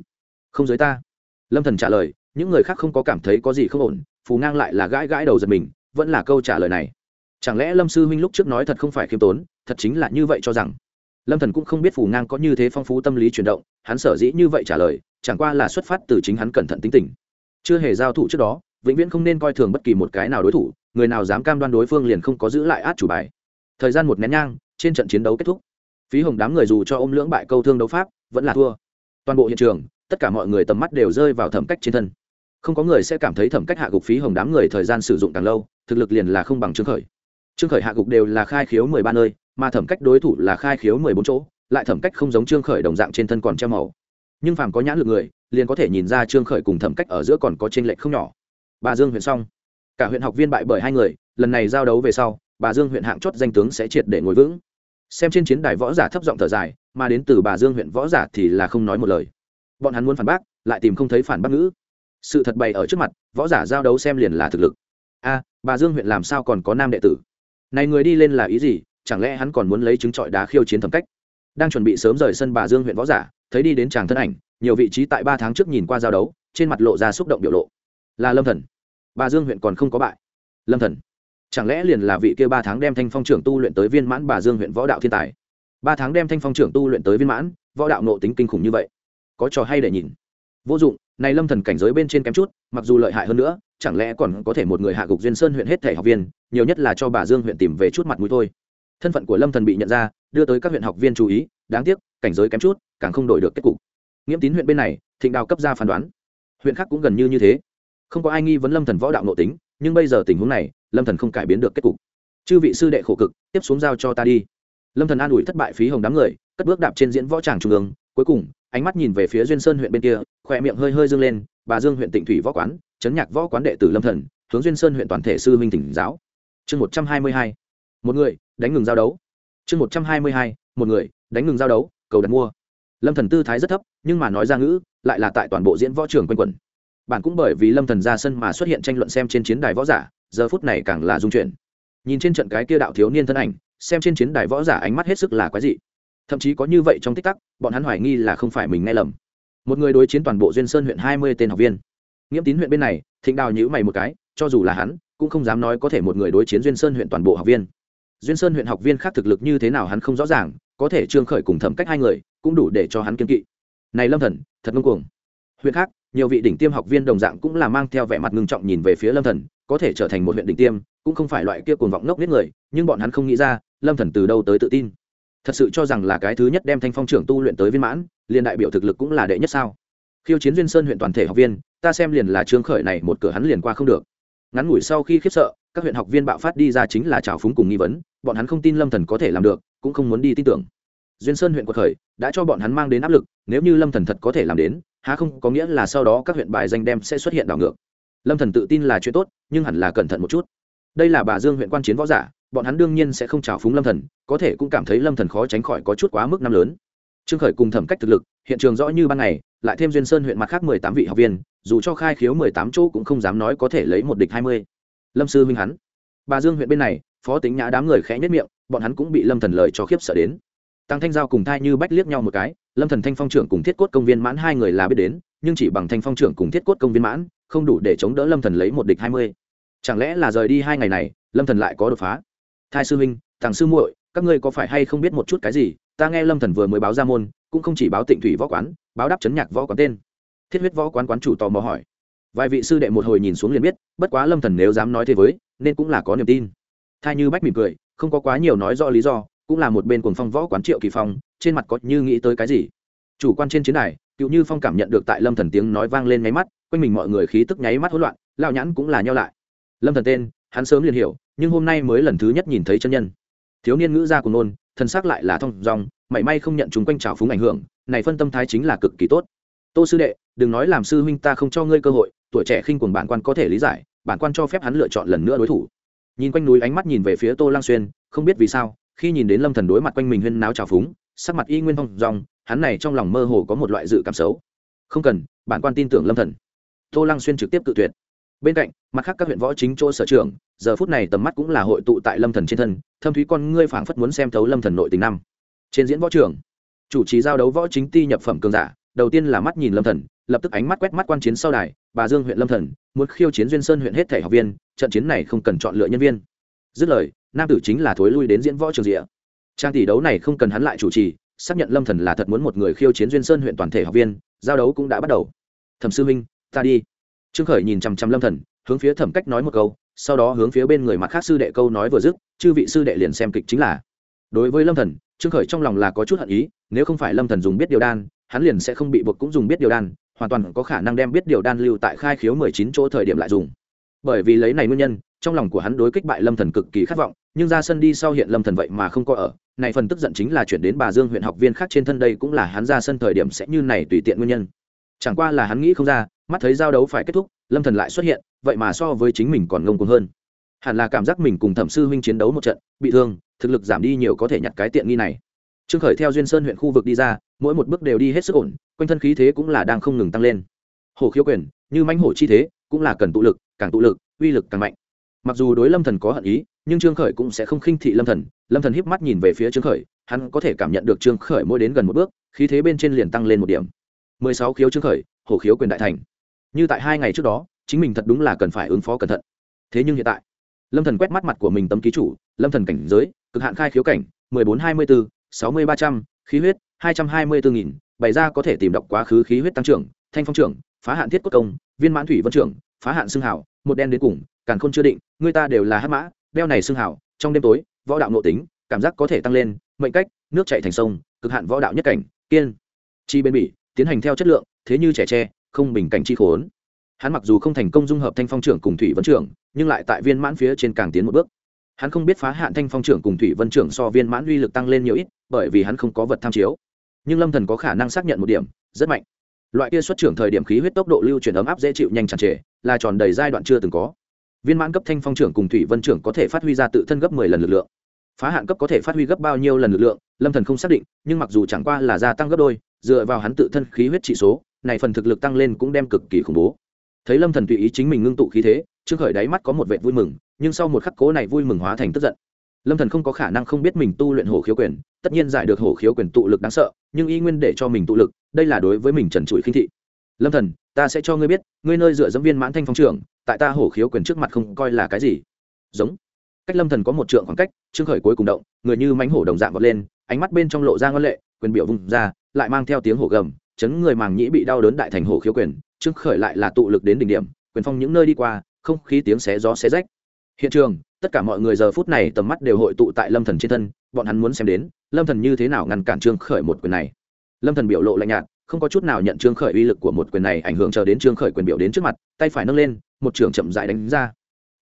Không giới ta. Lâm thần trả lời, những người khác không có cảm thấy có gì không ổn, phù ngang lại là gãi gãi đầu giật mình, vẫn là câu trả lời này. Chẳng lẽ lâm sư huynh lúc trước nói thật không phải khiêm tốn, thật chính là như vậy cho rằng? Lâm thần cũng không biết phù ngang có như thế phong phú tâm lý chuyển động, hắn sở dĩ như vậy trả lời, chẳng qua là xuất phát từ chính hắn cẩn thận tính tình. Chưa hề giao thủ trước đó, vĩnh viễn không nên coi thường bất kỳ một cái nào đối thủ, người nào dám cam đoan đối phương liền không có giữ lại át chủ bài. Thời gian một nén nhang, trên trận chiến đấu kết thúc phí hồng đám người dù cho ôm lưỡng bại câu thương đấu pháp, vẫn là thua. Toàn bộ hiện trường, tất cả mọi người tầm mắt đều rơi vào thẩm cách trên thân. Không có người sẽ cảm thấy thẩm cách hạ gục phí hồng đám người thời gian sử dụng càng lâu, thực lực liền là không bằng trương khởi. Trương khởi hạ gục đều là khai khiếu mười ba nơi, mà thẩm cách đối thủ là khai khiếu mười bốn chỗ, lại thẩm cách không giống trương khởi đồng dạng trên thân còn treo màu. Nhưng phàm có nhãn lực người, liền có thể nhìn ra trương khởi cùng thẩm cách ở giữa còn có t r ê n lệch không nhỏ. Bà dương huyện xong. Cả huyện học viên bại bởi hai người, lần này giao đấu về sau, bà dương huyện hạng chót danh tướng sẽ triệt để ngồi vững xem trên chiến đài võ giả thấp giọng thở dài, mà đến từ bà dương huyện võ giả thì là không nói một lời. Bọn hắn muốn phản bác, lại tìm không thấy phản bác ngữ. Sự thật bày ở trước mặt, võ giả giao đấu xem liền là thực lực. A, bà dương huyện làm sao còn có nam đệ tử? Này người đi lên là ý gì? Chẳng lẽ hắn còn muốn lấy trứng trọi đá khiêu chiến thẩm cách? Đang chuẩn bị sớm rời sân bà dương huyện võ giả, thấy đi đến chàng thân ảnh, nhiều vị trí tại ba tháng trước nhìn qua giao đấu, trên mặt lộ ra xúc động biểu lộ. Là lâm thần. Bà dương huyện còn không có bại. Lâm thần chẳng lẽ liền là vị kia ba tháng đem thanh phong trưởng tu luyện tới viên mãn bà dương huyện võ đạo thiên tài? Ba tháng đem thanh phong trưởng tu luyện tới viên mãn, võ đạo nộ tính kinh khủng như vậy, có trò hay để nhìn. Vô dụng, này lâm thần cảnh giới bên trên kém chút, mặc dù lợi hại hơn nữa, chẳng lẽ còn có thể một người hạ gục duyên sơn huyện hết thể học viên, nhiều nhất là cho bà dương huyện tìm về chút mặt mũi thôi. Thân phận của lâm thần bị nhận ra, đưa tới các huyện học viên chú ý, đáng tiếc, cảnh giới kém chút, càng không đổi được kết cục. Nghiễm tín huyện bên này, thịnh đào cấp ra phán đoán. Huyện khác cũng gần như như thế. Không có ai nghi vấn lâm thần võ đạo nội tính nhưng bây giờ tình huống này, lâm thần không cải biến được kết cục. Chư vị sư đệ khổ cực, tiếp xuống giao cho ta đi. Lâm thần an ủi thất bại phí hồng đám người, cất bước đạp trên diễn võ tràng trung ương, cuối cùng, ánh mắt nhìn về phía duyên sơn huyện bên kia, khỏe miệng hơi hơi dương lên, bà dương huyện tịnh thủy võ quán chấn nhạc võ quán đệ tử lâm thần, hướng duyên sơn huyện toàn thể sư minh tỉnh giáo. Chương một trăm hai mươi hai, một người, đánh ngừng giao đấu. Chương một trăm hai mươi hai, một người, đánh ngừng giao đấu, cầu đặt mua. Lâm thần tư thái rất thấp, nhưng mà nói ra ngữ, lại là tại toàn bộ diễn võ trường quanh quẩn bản cũng bởi vì lâm thần ra sân mà xuất hiện tranh luận xem trên chiến đài võ giả, giờ phút này càng là dung chuyển. Nhìn trên trận cái kia đạo thiếu niên thân ảnh, xem trên chiến đài võ giả ánh mắt hết sức là quái dị. Thậm chí có như vậy trong tích tắc, bọn hắn hoài nghi là không phải mình nghe lầm. Một người đối chiến toàn bộ duyên sơn huyện hai mươi tên học viên. Nghiễm tín huyện bên này, thịnh đào nhữ mày một cái, cho dù là hắn, cũng không dám nói có thể một người đối chiến duyên sơn huyện toàn bộ học viên. Duyên sơn huyện học viên khác thực lực như thế nào hắn không rõ ràng, có thể trương khởi cùng thẩm cách hai người, cũng đủ để cho hắn kiên kỵ. Này lâm thần, thật ngông cuồng. Huyện khác nhiều vị đỉnh tiêm học viên đồng dạng cũng là mang theo vẻ mặt ngưng trọng nhìn về phía lâm thần, có thể trở thành một huyện đỉnh tiêm, cũng không phải loại kia cuồng vọng ngốc biết người, nhưng bọn hắn không nghĩ ra, lâm thần từ đâu tới tự tin. Thật sự cho rằng là cái thứ nhất đem thanh phong trưởng tu luyện tới viên mãn, liền đại biểu thực lực cũng là đệ nhất sao? Khiêu chiến duyên sơn huyện toàn thể học viên, ta xem liền là trương khởi này một cửa hắn liền qua không được. Ngắn ngủi sau khi khiếp sợ, các huyện học viên bạo phát đi ra chính là trào phúng cùng nghi vấn, bọn hắn không tin lâm thần có thể làm được, cũng không muốn đi tin tưởng duyên sơn huyện quật khởi, đã cho bọn hắn mang đến áp lực, nếu như lâm thần thật có thể làm đến, há không có nghĩa là sau đó các huyện bài danh đem sẽ xuất hiện đảo ngược. Lâm thần tự tin là chuyện tốt, nhưng hẳn là cẩn thận một chút. Đây là bà dương huyện quan chiến võ giả, bọn hắn đương nhiên sẽ không trào phúng lâm thần, có thể cũng cảm thấy lâm thần khó tránh khỏi có chút quá mức năm lớn. Trương khởi cùng thẩm cách thực lực, hiện trường rõ như ban ngày, lại thêm duyên sơn huyện mặt khác mười tám vị học viên, dù cho khai khiếu mười tám chỗ cũng không dám nói có thể lấy một địch hai mươi. Lâm sư minh hắn. Bà dương huyện bên này, phó tính nhã đám người khẽ nhất miệng, bọn hắn cũng bị lâm thần lời cho khiếp sợ đến tăng thanh giao cùng thai như bách liếc nhau một cái, lâm thần thanh phong trưởng cùng thiết cốt công viên mãn hai người là biết đến, nhưng chỉ bằng thanh phong trưởng cùng thiết cốt công viên mãn, không đủ để chống đỡ lâm thần lấy một địch hai mươi. Chẳng lẽ là rời đi hai ngày này, lâm thần lại có đột phá? Thai sư huynh thằng sư muội, các ngươi có phải hay không biết một chút cái gì? Ta nghe lâm thần vừa mới báo ra môn, cũng không chỉ báo tịnh thủy võ quán, báo đáp chấn nhạc võ quán tên. Thiết huyết võ quán quán chủ tò mò hỏi. Vài vị sư đệ một hồi nhìn xuống liền biết, bất quá lâm thần nếu dám nói thế với, nên cũng là có niềm tin. Thai như bách mỉm cười, không có quá nhiều nói rõ lý do cũng là một bên cuồng phong võ quán triệu kỳ phong, trên mặt có như nghĩ tới cái gì. Chủ quan trên chiến đài, cựu như phong cảm nhận được tại lâm thần tiếng nói vang lên nháy mắt, quanh mình mọi người khí tức nháy mắt hỗn loạn lao nhãn cũng là nhau lại. Lâm thần tên, hắn sớm liền hiểu, nhưng hôm nay mới lần thứ nhất nhìn thấy chân nhân. Thiếu niên ngữ gia của nôn thân xác lại là thong dong, mảy may không nhận chúng quanh trào phúng ảnh hưởng, này phân tâm thái chính là cực kỳ tốt. Tô sư đệ, đừng nói làm sư huynh ta không cho ngươi cơ hội, tuổi trẻ khinh cuồng bản quan có thể lý giải, bản quan cho phép hắn lựa chọn lần nữa đối thủ. Nhìn quanh núi ánh mắt nhìn về phía tô lang xuyên, không biết vì sao khi nhìn đến lâm thần đối mặt quanh mình huyên náo trào phúng sắc mặt y nguyên phong rong hắn này trong lòng mơ hồ có một loại dự cảm xấu. Không cần bản quan tin tưởng lâm thần. Tô lăng xuyên trực tiếp tự tuyệt. Bên cạnh mặt khác các huyện võ chính chỗ sở trưởng, giờ phút này tầm mắt cũng là hội tụ tại lâm thần trên thân thâm thúy con ngươi phảng phất muốn xem thấu lâm thần nội tình năm. Trên diễn võ trường chủ trì giao đấu võ chính ti nhập phẩm cường giả đầu tiên là mắt nhìn lâm thần lập tức ánh mắt quét mắt quan chiến sau đài bà dương huyện lâm thần muốn khiêu chiến duyên sơn huyện hết thể học viên trận chiến này không cần chọn lựa nhân viên. Dứt lời nam tử chính là thối lui đến diễn võ trường rịa trang tỷ đấu này không cần hắn lại chủ trì xác nhận lâm thần là thật muốn một người khiêu chiến duyên sơn huyện toàn thể học viên giao đấu cũng đã bắt đầu. Thẩm sư huynh, ta đi. Trương khởi nhìn chằm chằm lâm thần hướng phía thẩm cách nói một câu sau đó hướng phía bên người mặt khác sư đệ câu nói vừa dứt chư vị sư đệ liền xem kịch chính là. Đối với lâm thần trương khởi trong lòng là có chút hận ý nếu không phải lâm thần dùng biết điều đan hắn liền sẽ không bị buộc cũng dùng biết điều đan hoàn toàn có khả năng đem biết điều đan lưu tại khai khiếu mười chín chỗ thời điểm lại dùng. Bởi vì lấy này nguyên nhân trong lòng của hắn đối kích bại lâm thần cực kỳ khát vọng, nhưng ra sân đi sau hiện lâm thần vậy mà không có ở. Này phần tức giận chính là chuyển đến bà dương huyện học viên khác trên thân đây cũng là hắn ra sân thời điểm sẽ như này tùy tiện nguyên nhân. Chẳng qua là hắn nghĩ không ra, mắt thấy giao đấu phải kết thúc, lâm thần lại xuất hiện, vậy mà so với chính mình còn ngông cuồng hơn. Hẳn là cảm giác mình cùng thẩm sư huynh chiến đấu một trận, bị thương, thực lực giảm đi nhiều có thể nhặt cái tiện nghi này. Trương khởi theo duyên sơn huyện khu vực đi ra, mỗi một bước đều đi hết sức ổn, quanh thân khí thế cũng là đang không ngừng tăng lên. Hổ khiếu quyền, như mãnh hổ chi thế, cũng là cần tụ lực, càng tụ lực, uy lực càng mạnh mặc dù đối lâm thần có hận ý, nhưng trương khởi cũng sẽ không khinh thị lâm thần. Lâm thần híp mắt nhìn về phía trương khởi, hắn có thể cảm nhận được trương khởi mỗi đến gần một bước, khí thế bên trên liền tăng lên một điểm. Mười sáu khiếu trương khởi, hổ khiếu quyền đại thành. Như tại hai ngày trước đó, chính mình thật đúng là cần phải ứng phó cẩn thận. Thế nhưng hiện tại, lâm thần quét mắt mặt của mình tấm ký chủ, lâm thần cảnh giới, cực hạn khai khiếu cảnh, mười bốn hai mươi bốn sáu mươi ba trăm, khí huyết, hai trăm hai mươi bốn nghìn, bày ra có thể tìm đọc quá khứ khí huyết tăng trưởng, thanh phong trưởng, phá hạn thiết cốt công, viên mãn thủy vân trưởng phá hạn xương hảo một đen đến cùng, càn khôn chưa định, người ta đều là hát mã đeo này xương hảo trong đêm tối, võ đạo nội tính, cảm giác có thể tăng lên, mệnh cách, nước chạy thành sông, cực hạn võ đạo nhất cảnh, kiên. Chi bên bỉ, tiến hành theo chất lượng, thế như trẻ tre, không bình cảnh chi khốn. Hắn mặc dù không thành công dung hợp thanh phong trưởng cùng thủy vân trưởng, nhưng lại tại viên mãn phía trên càng tiến một bước. Hắn không biết phá hạn thanh phong trưởng cùng thủy vân trưởng so viên mãn uy lực tăng lên nhiều ít, bởi vì hắn không có vật tham chiếu. Nhưng lâm thần có khả năng xác nhận một điểm, rất mạnh loại kia xuất trưởng thời điểm khí huyết tốc độ lưu chuyển ấm áp dễ chịu nhanh chặt trề, là tròn đầy giai đoạn chưa từng có. Viên mãn cấp thanh phong trưởng cùng thủy vân trưởng có thể phát huy ra tự thân gấp mười lần lực lượng. Phá hạn cấp có thể phát huy gấp bao nhiêu lần lực lượng, lâm thần không xác định, nhưng mặc dù chẳng qua là gia tăng gấp đôi, dựa vào hắn tự thân khí huyết trị số, này phần thực lực tăng lên cũng đem cực kỳ khủng bố. Thấy lâm thần tùy ý chính mình ngưng tụ khí thế trương khởi đáy mắt có một vẻ vui mừng, nhưng sau một khắc cố này vui mừng hóa thành tức giận lâm thần không có khả năng không biết mình tu luyện hổ khiếu quyền, tất nhiên giải được hổ khiếu quyền tụ lực đáng sợ, nhưng y nguyên để cho mình tụ lực, đây là đối với mình trần trụi khinh thị. Lâm thần, ta sẽ cho ngươi biết, ngươi nơi dựa dẫm viên mãn thanh phong trưởng tại ta hổ khiếu quyền trước mặt không coi là cái gì. Giống. Cách lâm thần có một trượng khoảng cách, trương khởi cuối cùng động, người như mánh hổ đồng dạng vọt lên, ánh mắt bên trong lộ ra ngân lệ, quyền biểu vùng ra, lại mang theo tiếng hổ gầm, chấn người màng nhĩ bị đau đớn đại thành hổ khiếu quyền, trương khởi lại là tụ lực đến đỉnh điểm, quyền phong những nơi đi qua, không khí tiếng xé gió xé rách hiện trường, tất cả mọi người giờ phút này tầm mắt đều hội tụ tại lâm thần trên thân, bọn hắn muốn xem đến, lâm thần như thế nào ngăn cản trương khởi một quyền này. Lâm thần biểu lộ lạnh nhạt, không có chút nào nhận trương khởi uy lực của một quyền này, ảnh hưởng chờ đến trương khởi quyền biểu đến trước mặt, tay phải nâng lên, một trường chậm dại đánh ra.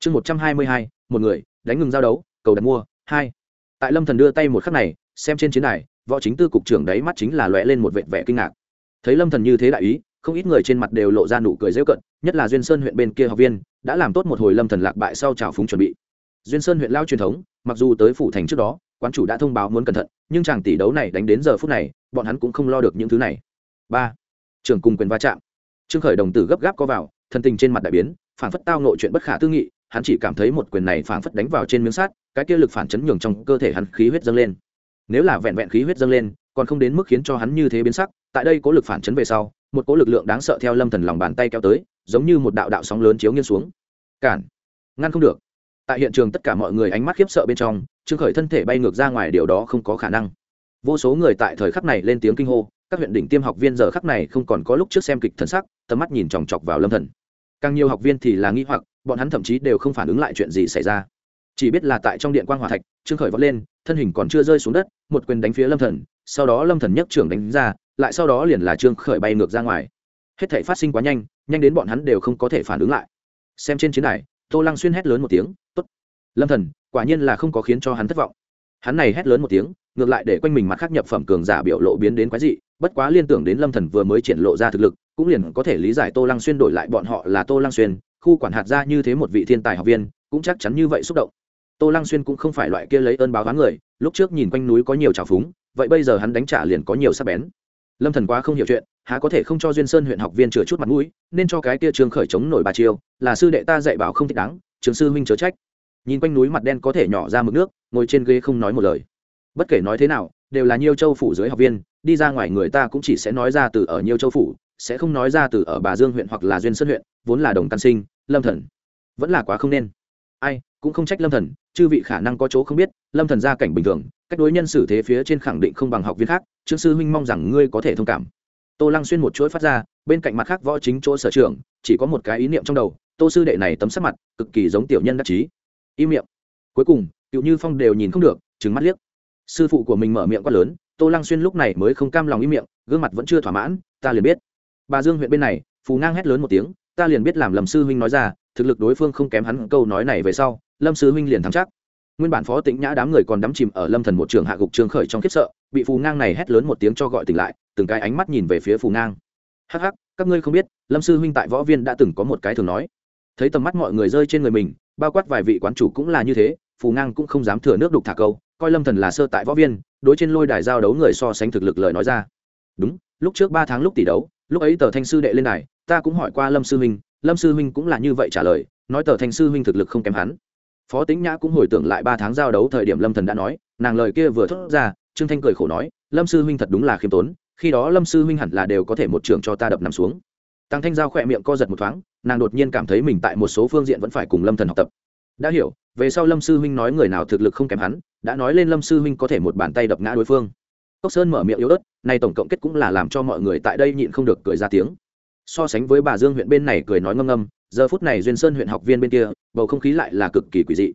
Chương một trăm hai mươi hai, một người, đánh ngừng giao đấu, cầu đặt mua, hai. Tại lâm thần đưa tay một khắc này, xem trên chiến đài, võ chính tư cục trưởng đấy mắt chính là lóe lên một vệt vẻ kinh ngạc. Thấy lâm thần như thế đại ý, không ít người trên mặt đều lộ ra nụ cười dễ cận nhất là duyên sơn huyện bên kia học viên đã làm tốt một hồi lâm thần lạc bại sau trào phúng chuẩn bị. Duyên sơn huyện lao truyền thống, mặc dù tới phủ thành trước đó, quán chủ đã thông báo muốn cẩn thận, nhưng chàng tỷ đấu này đánh đến giờ phút này, bọn hắn cũng không lo được những thứ này. Ba trường cùng quyền va chạm. Trương khởi đồng tử gấp gáp có vào, thân tình trên mặt đại biến phản phất tao nội chuyện bất khả tư nghị, hắn chỉ cảm thấy một quyền này phản phất đánh vào trên miếng sắt, cái kia lực phản chấn nhường trong cơ thể hắn khí huyết dâng lên. Nếu là vẹn vẹn khí huyết dâng lên, còn không đến mức khiến cho hắn như thế biến sắc, tại đây có lực phản chấn về sau, một cỗ lực lượng đáng sợ theo lâm thần lòng bàn tay kéo tới giống như một đạo đạo sóng lớn chiếu nghiêng xuống. Cản. Ngăn không được. Tại hiện trường tất cả mọi người ánh mắt khiếp sợ bên trong, trương khởi thân thể bay ngược ra ngoài, điều đó không có khả năng. Vô số người tại thời khắc này lên tiếng kinh hô, các huyện đỉnh tiêm học viên giờ khắc này không còn có lúc trước xem kịch thần sắc, tầm mắt nhìn chòng chọc vào lâm thần. Càng nhiều học viên thì là nghi hoặc, bọn hắn thậm chí đều không phản ứng lại chuyện gì xảy ra. Chỉ biết là tại trong điện quan hòa thạch, trương khởi vọt lên, thân hình còn chưa rơi xuống đất, một quyền đánh phía lâm thần, sau đó lâm thần nhấc trưởng đánh ra, lại sau đó liền là trương khởi bay ngược ra ngoài hết thể phát sinh quá nhanh nhanh đến bọn hắn đều không có thể phản ứng lại. Xem trên chiến đài, tô lăng xuyên hét lớn một tiếng, tốt. Lâm thần, quả nhiên là không có khiến cho hắn thất vọng. Hắn này hét lớn một tiếng, ngược lại để quanh mình mặt khác nhập phẩm cường giả biểu lộ biến đến quái dị, bất quá liên tưởng đến lâm thần vừa mới triển lộ ra thực lực, cũng liền có thể lý giải tô lăng xuyên đổi lại bọn họ là tô lăng xuyên, khu quản hạt ra như thế một vị thiên tài học viên, cũng chắc chắn như vậy xúc động. Tô lăng xuyên cũng không phải loại kia lấy ơn báo oán người, lúc trước nhìn quanh núi có nhiều trào phúng, vậy bây giờ hắn đánh trả liền có nhiều sắc bén lâm thần quá không hiểu chuyện, há có thể không cho duyên sơn huyện học viên chừa chút mặt mũi, nên cho cái kia trường khởi chống nổi bà chiêu, là sư đệ ta dạy bảo không thích đáng trường sư huynh chớ trách. Nhìn quanh núi mặt đen có thể nhỏ ra mực nước, ngồi trên ghế không nói một lời. Bất kể nói thế nào, đều là nhiêu châu phủ dưới học viên, đi ra ngoài người ta cũng chỉ sẽ nói ra từ ở nhiêu châu phủ, sẽ không nói ra từ ở bà dương huyện hoặc là duyên sơn huyện, vốn là đồng căn sinh, lâm thần. Vẫn là quá không nên. Ai, cũng không trách lâm thần, chư vị khả năng có chỗ không biết, lâm thần gia cảnh bình thường cách đối nhân xử thế phía trên khẳng định không bằng học viên khác, trương sư huynh mong rằng ngươi có thể thông cảm. Tô lăng xuyên một chuỗi phát ra, bên cạnh mặt khác võ chính chỗ sở trường, chỉ có một cái ý niệm trong đầu, tô sư đệ này tấm sắc mặt, cực kỳ giống tiểu nhân đắc chí. Im miệng. Cuối cùng, cựu như phong đều nhìn không được, trừng mắt liếc. Sư phụ của mình mở miệng quá lớn, tô lăng xuyên lúc này mới không cam lòng im miệng, gương mặt vẫn chưa thỏa mãn, ta liền biết. Bà dương huyện bên này, phù ngang hét lớn một tiếng, ta liền biết làm lầm sư huynh nói ra, thực lực đối phương không kém hắn câu nói này về sau, lâm sư huynh liền thắng chắc nguyên bản phó tĩnh nhã đám người còn đắm chìm ở lâm thần một trường hạ gục trường khởi trong khiếp sợ, bị phù ngang này hét lớn một tiếng cho gọi tỉnh lại, từng cái ánh mắt nhìn về phía phù ngang. Hắc hắc, các ngươi không biết, lâm sư huynh tại võ viên đã từng có một cái thường nói. Thấy tầm mắt mọi người rơi trên người mình, bao quát vài vị quán chủ cũng là như thế, phù ngang cũng không dám thừa nước đục thả câu, coi lâm thần là sơ tại võ viên, đối trên lôi đài giao đấu người so sánh thực lực lời nói ra. Đúng, lúc trước ba tháng lúc tỷ đấu, lúc ấy tờ thanh sư đệ lên đài, ta cũng hỏi qua lâm sư huynh, lâm sư huynh cũng là như vậy trả lời, nói tờ thanh sư huynh thực lực không kém hắn phó tính nhã cũng hồi tưởng lại ba tháng giao đấu thời điểm lâm thần đã nói, nàng lời kia vừa thốt ra, trương thanh cười khổ nói, lâm sư huynh thật đúng là khiêm tốn, khi đó lâm sư huynh hẳn là đều có thể một trường cho ta đập nằm xuống. Tăng thanh giao khỏe miệng co giật một thoáng, nàng đột nhiên cảm thấy mình tại một số phương diện vẫn phải cùng lâm thần học tập. Đã hiểu, về sau lâm sư huynh nói người nào thực lực không kém hắn, đã nói lên lâm sư huynh có thể một bàn tay đập ngã đối phương. Cốc sơn mở miệng yếu ớt nay tổng cộng kết cũng là làm cho mọi người tại đây nhịn không được cười ra tiếng. So sánh với bà dương huyện bên này cười nói ngâm ngâm giờ phút này duyên sơn huyện học viên bên kia, bầu không khí lại là cực kỳ quỷ dị.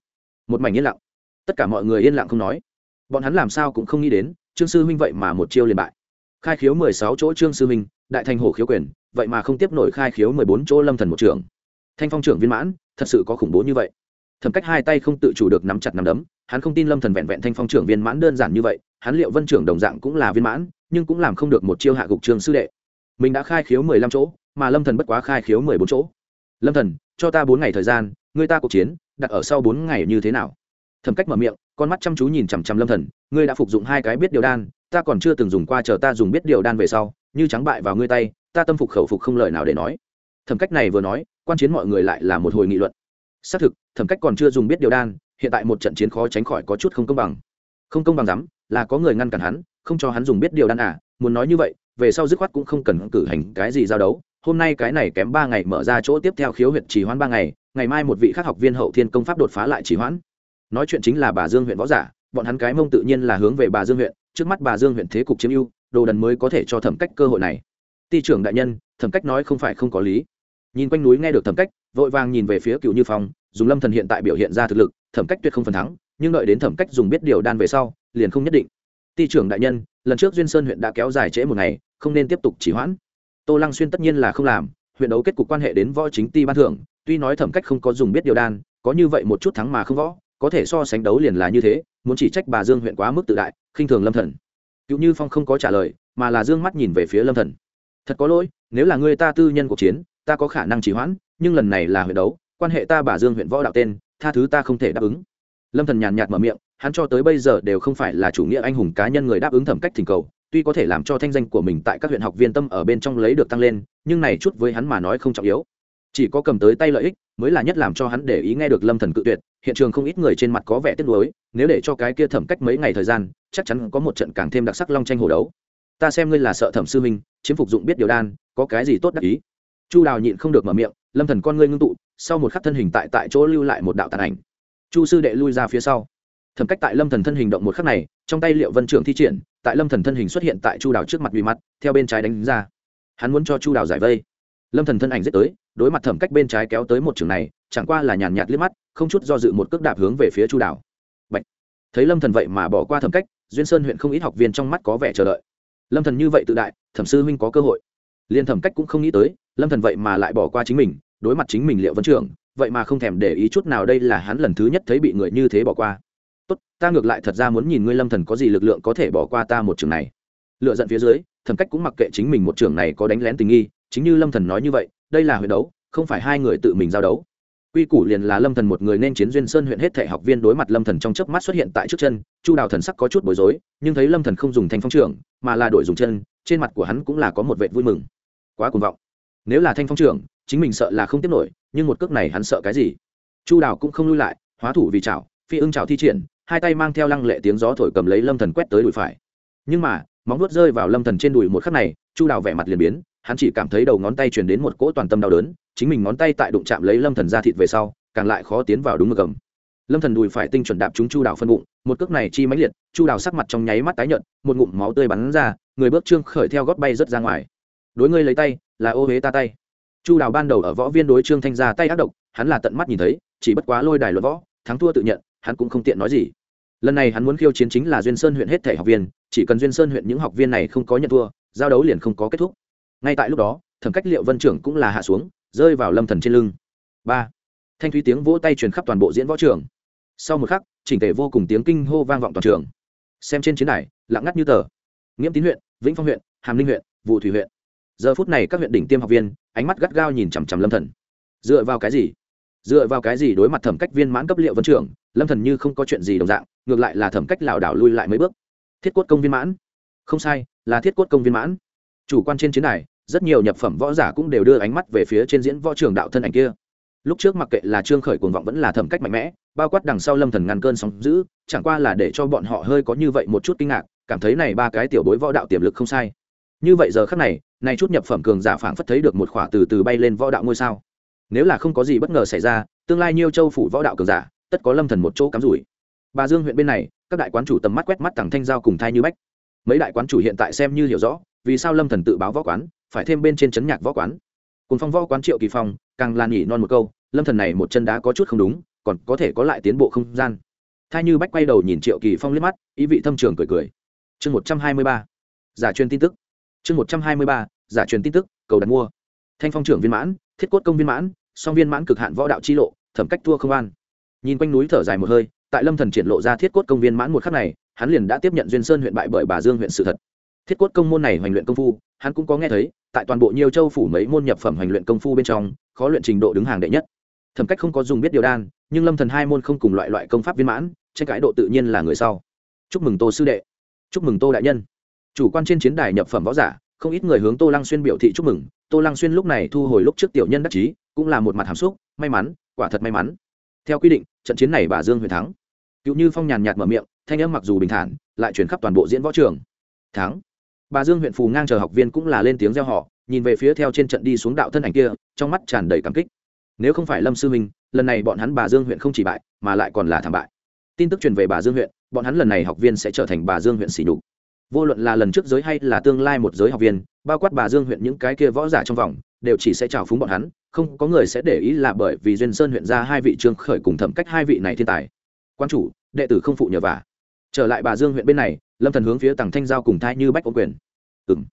Một mảnh yên lặng. Tất cả mọi người yên lặng không nói. Bọn hắn làm sao cũng không nghĩ đến, trương sư huynh vậy mà một chiêu liền bại. Khai khiếu mười sáu chỗ trương sư huynh, đại thành hồ khiếu quyền, vậy mà không tiếp nổi khai khiếu mười bốn chỗ lâm thần một trưởng thanh phong trưởng viên mãn, thật sự có khủng bố như vậy. Thẩm cách hai tay không tự chủ được nắm chặt nắm đấm, hắn không tin lâm thần vẹn vẹn thanh phong trưởng viên mãn đơn giản như vậy, hắn liệu vân trưởng đồng dạng cũng là viên mãn, nhưng cũng làm không được một chiêu hạ gục trường sư đệ. Mình đã khai khiếu mười lăm chỗ, mà lâm thần bất quá khai khiếu mười bốn chỗ lâm thần, cho ta bốn ngày thời gian người ta cuộc chiến, đặt ở sau bốn ngày như thế nào? Thẩm cách mở miệng, con mắt chăm chú nhìn chằm chằm lâm thần, ngươi đã phục dụng hai cái biết điều đan, ta còn chưa từng dùng qua chờ ta dùng biết điều đan về sau, như trắng bại vào ngươi tay, ta tâm phục khẩu phục không lời nào để nói. Thẩm cách này vừa nói, quan chiến mọi người lại là một hồi nghị luận. Xác thực, thẩm cách còn chưa dùng biết điều đan, hiện tại một trận chiến khó tránh khỏi có chút không công bằng. Không công bằng lắm, là có người ngăn cản hắn, không cho hắn dùng biết điều đan à muốn nói như vậy, về sau dứt khoát cũng không cần cử hành cái gì giao đấu hôm nay cái này kém ba ngày mở ra chỗ tiếp theo khiếu huyện chỉ hoãn ba ngày ngày mai một vị khác học viên hậu thiên công pháp đột phá lại chỉ hoãn. Nói chuyện chính là bà dương huyện võ giả, bọn hắn cái mông tự nhiên là hướng về bà dương huyện, trước mắt bà dương huyện thế cục chiếm ưu, đồ đần mới có thể cho thẩm cách cơ hội này. Ty trưởng đại nhân, thẩm cách nói không phải không có lý. Nhìn quanh núi nghe được thẩm cách, vội vàng nhìn về phía cựu như phong, dùng lâm thần hiện tại biểu hiện ra thực lực, thẩm cách tuyệt không phần thắng, nhưng đợi đến thẩm cách dùng biết điều đan về sau, liền không nhất định. Ty trưởng đại nhân, lần trước duyên sơn huyện đã kéo dài trễ một ngày, không nên tiếp tục chỉ hoãn tô lăng xuyên tất nhiên là không làm, huyện đấu kết cục quan hệ đến võ chính ti ban thưởng, tuy nói thẩm cách không có dùng biết điều đan, có như vậy một chút thắng mà không võ, có thể so sánh đấu liền là như thế, muốn chỉ trách bà dương huyện quá mức tự đại, khinh thường lâm thần. Cựu như phong không có trả lời, mà là dương mắt nhìn về phía lâm thần. Thật có lỗi, nếu là người ta tư nhân cuộc chiến, ta có khả năng chỉ hoãn, nhưng lần này là huyện đấu, quan hệ ta bà dương huyện võ đạo tên, tha thứ ta không thể đáp ứng. Lâm thần nhàn nhạt mở miệng, hắn cho tới bây giờ đều không phải là chủ nghĩa anh hùng cá nhân người đáp ứng thẩm cách thỉnh cầu tuy có thể làm cho thanh danh của mình tại các huyện học viên tâm ở bên trong lấy được tăng lên, nhưng này chút với hắn mà nói không trọng yếu. Chỉ có cầm tới tay lợi ích mới là nhất làm cho hắn để ý nghe được lâm thần cự tuyệt, hiện trường không ít người trên mặt có vẻ tiếc nuối, nếu để cho cái kia thẩm cách mấy ngày thời gian, chắc chắn có một trận càng thêm đặc sắc long tranh hồ đấu. Ta xem ngươi là sợ thẩm sư minh chiếm phục dụng biết điều đan, có cái gì tốt đắc ý? Chu đào nhịn không được mở miệng, lâm thần con ngươi ngưng tụ, sau một khắc thân hình tại tại chỗ lưu lại một đạo tàn ảnh. Chu sư đệ lui ra phía sau thẩm cách tại lâm thần thân hình động một khắc này, trong tay liệu vân trưởng thi triển, tại lâm thần thân hình xuất hiện tại chu đào trước mặt bị mắt theo bên trái đánh ra. Hắn muốn cho chu đào giải vây. Lâm thần thân ảnh giết tới, đối mặt thẩm cách bên trái kéo tới một trường này, chẳng qua là nhàn nhạt liếc mắt, không chút do dự một cước đạp hướng về phía chu đào. Bạch. thấy lâm thần vậy mà bỏ qua thẩm cách, duyên sơn huyện không ít học viên trong mắt có vẻ chờ đợi. Lâm thần như vậy tự đại, thẩm sư huynh có cơ hội. Liên thẩm cách cũng không nghĩ tới, lâm thần vậy mà lại bỏ qua chính mình, đối mặt chính mình liệu vân trưởng, vậy mà không thèm để ý chút nào đây là hắn lần thứ nhất thấy bị người như thế bỏ qua tốt, ta ngược lại thật ra muốn nhìn ngươi lâm thần có gì lực lượng có thể bỏ qua ta một trường này. Lựa giận phía dưới, thẩm cách cũng mặc kệ chính mình một trưởng này có đánh lén tình nghi, chính như lâm thần nói như vậy, đây là huyện đấu, không phải hai người tự mình giao đấu. Quy củ liền là lâm thần một người nên chiến duyên sơn huyện hết thể học viên đối mặt lâm thần trong chớp mắt xuất hiện tại trước chân, chu đào thần sắc có chút bối rối, nhưng thấy lâm thần không dùng thanh phong trưởng mà là đổi dùng chân, trên mặt của hắn cũng là có một vệt vui mừng. Quá cuồng vọng. Nếu là thanh phong trưởng chính mình sợ là không tiếp nổi, nhưng một cước này hắn sợ cái gì? Chu đào cũng không lui lại, hóa thủ vì chảo, phi ưng chảo thi triển hai tay mang theo lăng lệ tiếng gió thổi cầm lấy lâm thần quét tới đùi phải. Nhưng mà, móng vuốt rơi vào lâm thần trên đùi một khắc này, chu đào vẻ mặt liền biến, hắn chỉ cảm thấy đầu ngón tay truyền đến một cỗ toàn tâm đau đớn, chính mình ngón tay tại đụng chạm lấy lâm thần ra thịt về sau, càng lại khó tiến vào đúng ngực gầm lâm thần đùi phải tinh chuẩn đạp trúng chu đào phân bụng, một cước này chi mãnh liệt, chu đào sắc mặt trong nháy mắt tái nhợt, một ngụm máu tươi bắn ra, người bước trương khởi theo gót bay rất ra ngoài. Đối ngươi lấy tay, là ô huế ta tay. Chu đào ban đầu ở võ viên đối trương thanh ra tay ác độc, hắn là tận mắt nhìn thấy, chỉ bất quá lôi đài luận võ, thắng thua tự nhận hắn cũng không tiện nói gì. Lần này hắn muốn khiêu chiến chính là duyên sơn huyện hết thể học viên, chỉ cần duyên sơn huyện những học viên này không có nhận thua, giao đấu liền không có kết thúc. Ngay tại lúc đó, thẩm cách liệu vân trưởng cũng là hạ xuống, rơi vào lâm thần trên lưng. Ba. Thanh thúy tiếng vỗ tay truyền khắp toàn bộ diễn võ trường. Sau một khắc, chỉnh thể vô cùng tiếng kinh hô vang vọng toàn trường. Xem trên chiến đài, lặng ngắt như tờ. Nghiễm tín huyện, vĩnh phong huyện, hàm linh huyện vụ thủy huyện. Giờ phút này các huyện đỉnh tiêm học viên, ánh mắt gắt gao nhìn chằm chằm lâm thần. Dựa vào cái gì? Dựa vào cái gì đối mặt thẩm cách viên mãn cấp liệu vân trưởng lâm thần như không có chuyện gì đồng dạng ngược lại là thẩm cách lảo đảo lui lại mấy bước. Thiết quất công viên mãn. Không sai là thiết quất công viên mãn. Chủ quan trên chiến đài rất nhiều nhập phẩm võ giả cũng đều đưa ánh mắt về phía trên diễn võ trường đạo thân ảnh kia. Lúc trước mặc kệ là trương khởi cuồng vọng vẫn là thẩm cách mạnh mẽ bao quát đằng sau lâm thần ngăn cơn sóng dữ, chẳng qua là để cho bọn họ hơi có như vậy một chút kinh ngạc cảm thấy này ba cái tiểu bối võ đạo tiềm lực không sai. Như vậy giờ khắc này này chút nhập phẩm cường giả phảng phất thấy được một khỏa từ từ bay lên võ đạo ngôi sao. Nếu là không có gì bất ngờ xảy ra tương lai nhiêu châu phủ võ đạo cường giả tất có lâm thần một chỗ cắm rủi. Bà dương huyện bên này, các đại quán chủ tầm mắt quét mắt thẳng thanh giao cùng thai như bách. Mấy đại quán chủ hiện tại xem như hiểu rõ, vì sao lâm thần tự báo võ quán, phải thêm bên trên chấn nhạc võ quán. Cùng phong võ quán triệu kỳ phong, càng lan nhỉ non một câu, lâm thần này một chân đá có chút không đúng, còn có thể có lại tiến bộ không gian. Thai như bách quay đầu nhìn triệu kỳ phong liếc mắt, ý vị thâm trường cười cười. Chương một trăm hai mươi ba, giả truyền tin tức. Chương một trăm hai mươi ba, giả truyền tin tức, cầu đặt mua. Thanh phong trưởng viên mãn, thiết cốt công viên mãn, song viên mãn cực hạn võ đạo chi lộ, thẩm cách thua không an nhìn quanh núi thở dài một hơi, tại lâm thần triển lộ ra thiết cốt công viên mãn một khắc này, hắn liền đã tiếp nhận duyên sơn huyện bại bởi bà dương huyện sự thật. Thiết cốt công môn này hoành luyện công phu, hắn cũng có nghe thấy, tại toàn bộ nhiều châu phủ mấy môn nhập phẩm hoành luyện công phu bên trong, khó luyện trình độ đứng hàng đệ nhất. Thẩm cách không có dùng biết điều đan, nhưng lâm thần hai môn không cùng loại loại công pháp viên mãn tranh cãi độ tự nhiên là người sau. Chúc mừng tô sư đệ. Chúc mừng tô đại nhân. Chủ quan trên chiến đài nhập phẩm võ giả, không ít người hướng tô lăng xuyên biểu thị chúc mừng. Tô lăng xuyên lúc này thu hồi lúc trước tiểu nhân đắc chí, cũng là một mặt hàm xúc, may mắn, quả thật may mắn theo quy định, trận chiến này bà dương huyền thắng. Cựu như phong nhàn nhạt mở miệng, thanh âm mặc dù bình thản, lại chuyển khắp toàn bộ diễn võ trường. Thắng. Bà dương huyện phù ngang chờ học viên cũng là lên tiếng reo họ nhìn về phía theo trên trận đi xuống đạo thân ảnh kia, trong mắt tràn đầy cảm kích. Nếu không phải lâm sư minh, lần này bọn hắn bà dương huyện không chỉ bại, mà lại còn là thảm bại. Tin tức truyền về bà dương huyện bọn hắn lần này học viên sẽ trở thành bà dương huyện xỉ nhục. Vô luận là lần trước giới hay là tương lai một giới học viên, bao quát bà dương huyện những cái kia võ giả trong vòng đều chỉ sẽ trào phúng bọn hắn, không có người sẽ để ý là bởi vì duyên sơn huyện ra hai vị trương khởi cùng thẩm cách hai vị này thiên tài. Quan chủ, đệ tử không phụ nhờ vả. Trở lại bà dương huyện bên này, lâm thần hướng phía tàng thanh giao cùng thai như bách ôm quyền. Ừng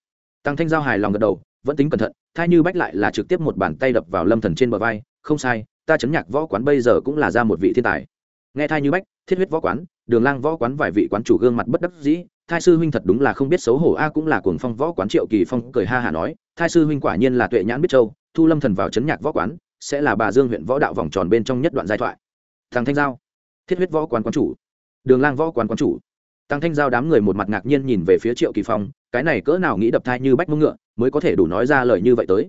tàng thanh giao hài lòng gật đầu, vẫn tính cẩn thận thai như bách lại là trực tiếp một bàn tay đập vào lâm thần trên bờ vai, không sai, ta chấn nhạc võ quán bây giờ cũng là ra một vị thiên tài. Nghe thai như bách, thiết huyết võ quán, đường lang võ quán vài vị quán chủ gương mặt bất đắc dĩ thai sư huynh thật đúng là không biết xấu hổ, a cũng là cuồng phong võ quán triệu kỳ phong cười ha hà nói, thai sư huynh quả nhiên là tuệ nhãn biết châu, thu lâm thần vào chấn nhạc võ quán, sẽ là bà dương huyện võ đạo vòng tròn bên trong nhất đoạn giai thoại. Thằng thanh giao, thiết huyết võ quán quán chủ. Đường lang võ quán quán chủ. Tăng thanh giao đám người một mặt ngạc nhiên nhìn về phía triệu kỳ phong, cái này cỡ nào nghĩ đập thai như bách mông ngựa, mới có thể đủ nói ra lời như vậy tới.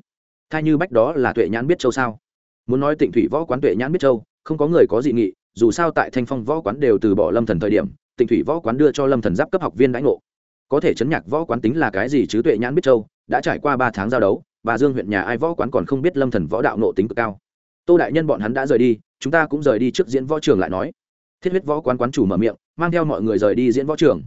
Thai như bách đó là tuệ nhãn biết châu sao? Muốn nói tịnh thủy võ quán tuệ nhãn biết châu, không có người có dị nghị, dù sao tại thanh phong võ quán đều từ bỏ lâm thần thời điểm tịnh thủy võ quán đưa cho lâm thần giáp cấp học viên đãi ngộ. Có thể chấn nhạc võ quán tính là cái gì chứ tuệ nhãn biết châu, đã trải qua ba tháng giao đấu, bà dương huyện nhà ai võ quán còn không biết lâm thần võ đạo nộ tính cực cao. Tô đại nhân bọn hắn đã rời đi, chúng ta cũng rời đi trước diễn võ trường lại nói. Thiết huyết võ quán quán chủ mở miệng, mang theo mọi người rời đi diễn võ trường.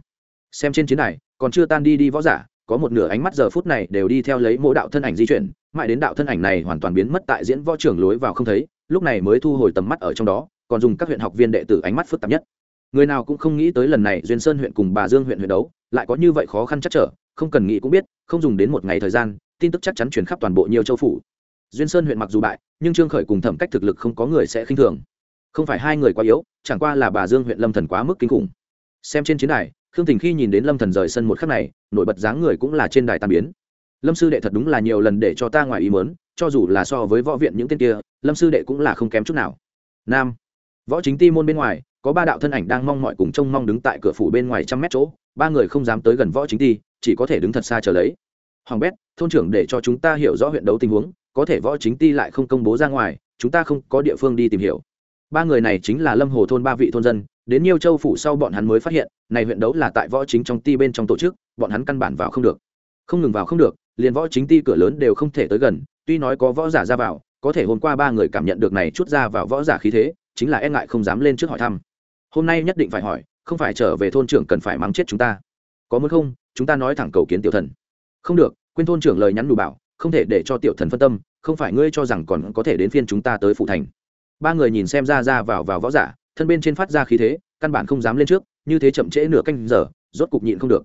Xem trên chiến này còn chưa tan đi đi võ giả, có một nửa ánh mắt giờ phút này đều đi theo lấy mỗi đạo thân ảnh di chuyển, mãi đến đạo thân ảnh này hoàn toàn biến mất tại diễn võ trường lối vào không thấy, lúc này mới thu hồi tầm mắt ở trong đó, còn dùng các huyện học viên đệ tử ánh mắt phức tạp nhất người nào cũng không nghĩ tới lần này duyên sơn huyện cùng bà dương huyện huyện đấu, lại có như vậy khó khăn chắc trở, không cần nghĩ cũng biết, không dùng đến một ngày thời gian, tin tức chắc chắn chuyển khắp toàn bộ nhiều châu phủ. Duyên sơn huyện mặc dù bại, nhưng trương khởi cùng thẩm cách thực lực không có người sẽ khinh thường. Không phải hai người quá yếu, chẳng qua là bà dương huyện lâm thần quá mức kinh khủng. Xem trên chiến đài, khương tình khi nhìn đến lâm thần rời sân một khắc này, nổi bật dáng người cũng là trên đài tam biến. Lâm sư đệ thật đúng là nhiều lần để cho ta ngoài ý mớn cho dù là so với võ viện những tên kia, lâm sư đệ cũng là không kém chút nào. Nam, võ chính ti môn bên ngoài có ba đạo thân ảnh đang mong mọi cùng trông mong đứng tại cửa phủ bên ngoài trăm mét chỗ, ba người không dám tới gần võ chính ti, chỉ có thể đứng thật xa chờ lấy. Hoàng bét, thôn trưởng để cho chúng ta hiểu rõ huyện đấu tình huống, có thể võ chính ti lại không công bố ra ngoài, chúng ta không có địa phương đi tìm hiểu. Ba người này chính là lâm hồ thôn ba vị thôn dân, đến nhiều châu phủ sau bọn hắn mới phát hiện, này huyện đấu là tại võ chính trong ti bên trong tổ chức, bọn hắn căn bản vào không được. Không ngừng vào không được, liền võ chính ti cửa lớn đều không thể tới gần, tuy nói có võ giả ra vào, có thể hôm qua ba người cảm nhận được này chút ra vào võ giả khí thế chính là e ngại không dám lên trước hỏi thăm. Hôm nay nhất định phải hỏi, không phải trở về thôn trưởng cần phải mắng chết chúng ta. Có muốn không? Chúng ta nói thẳng cầu kiến tiểu thần. Không được, quên thôn trưởng lời nhắn đủ bảo, không thể để cho tiểu thần phân tâm, không phải ngươi cho rằng còn có thể đến phiên chúng ta tới phụ thành. Ba người nhìn xem ra ra vào vào võ giả, thân bên trên phát ra khí thế, căn bản không dám lên trước, như thế chậm trễ nửa canh giờ, rốt cục nhịn không được.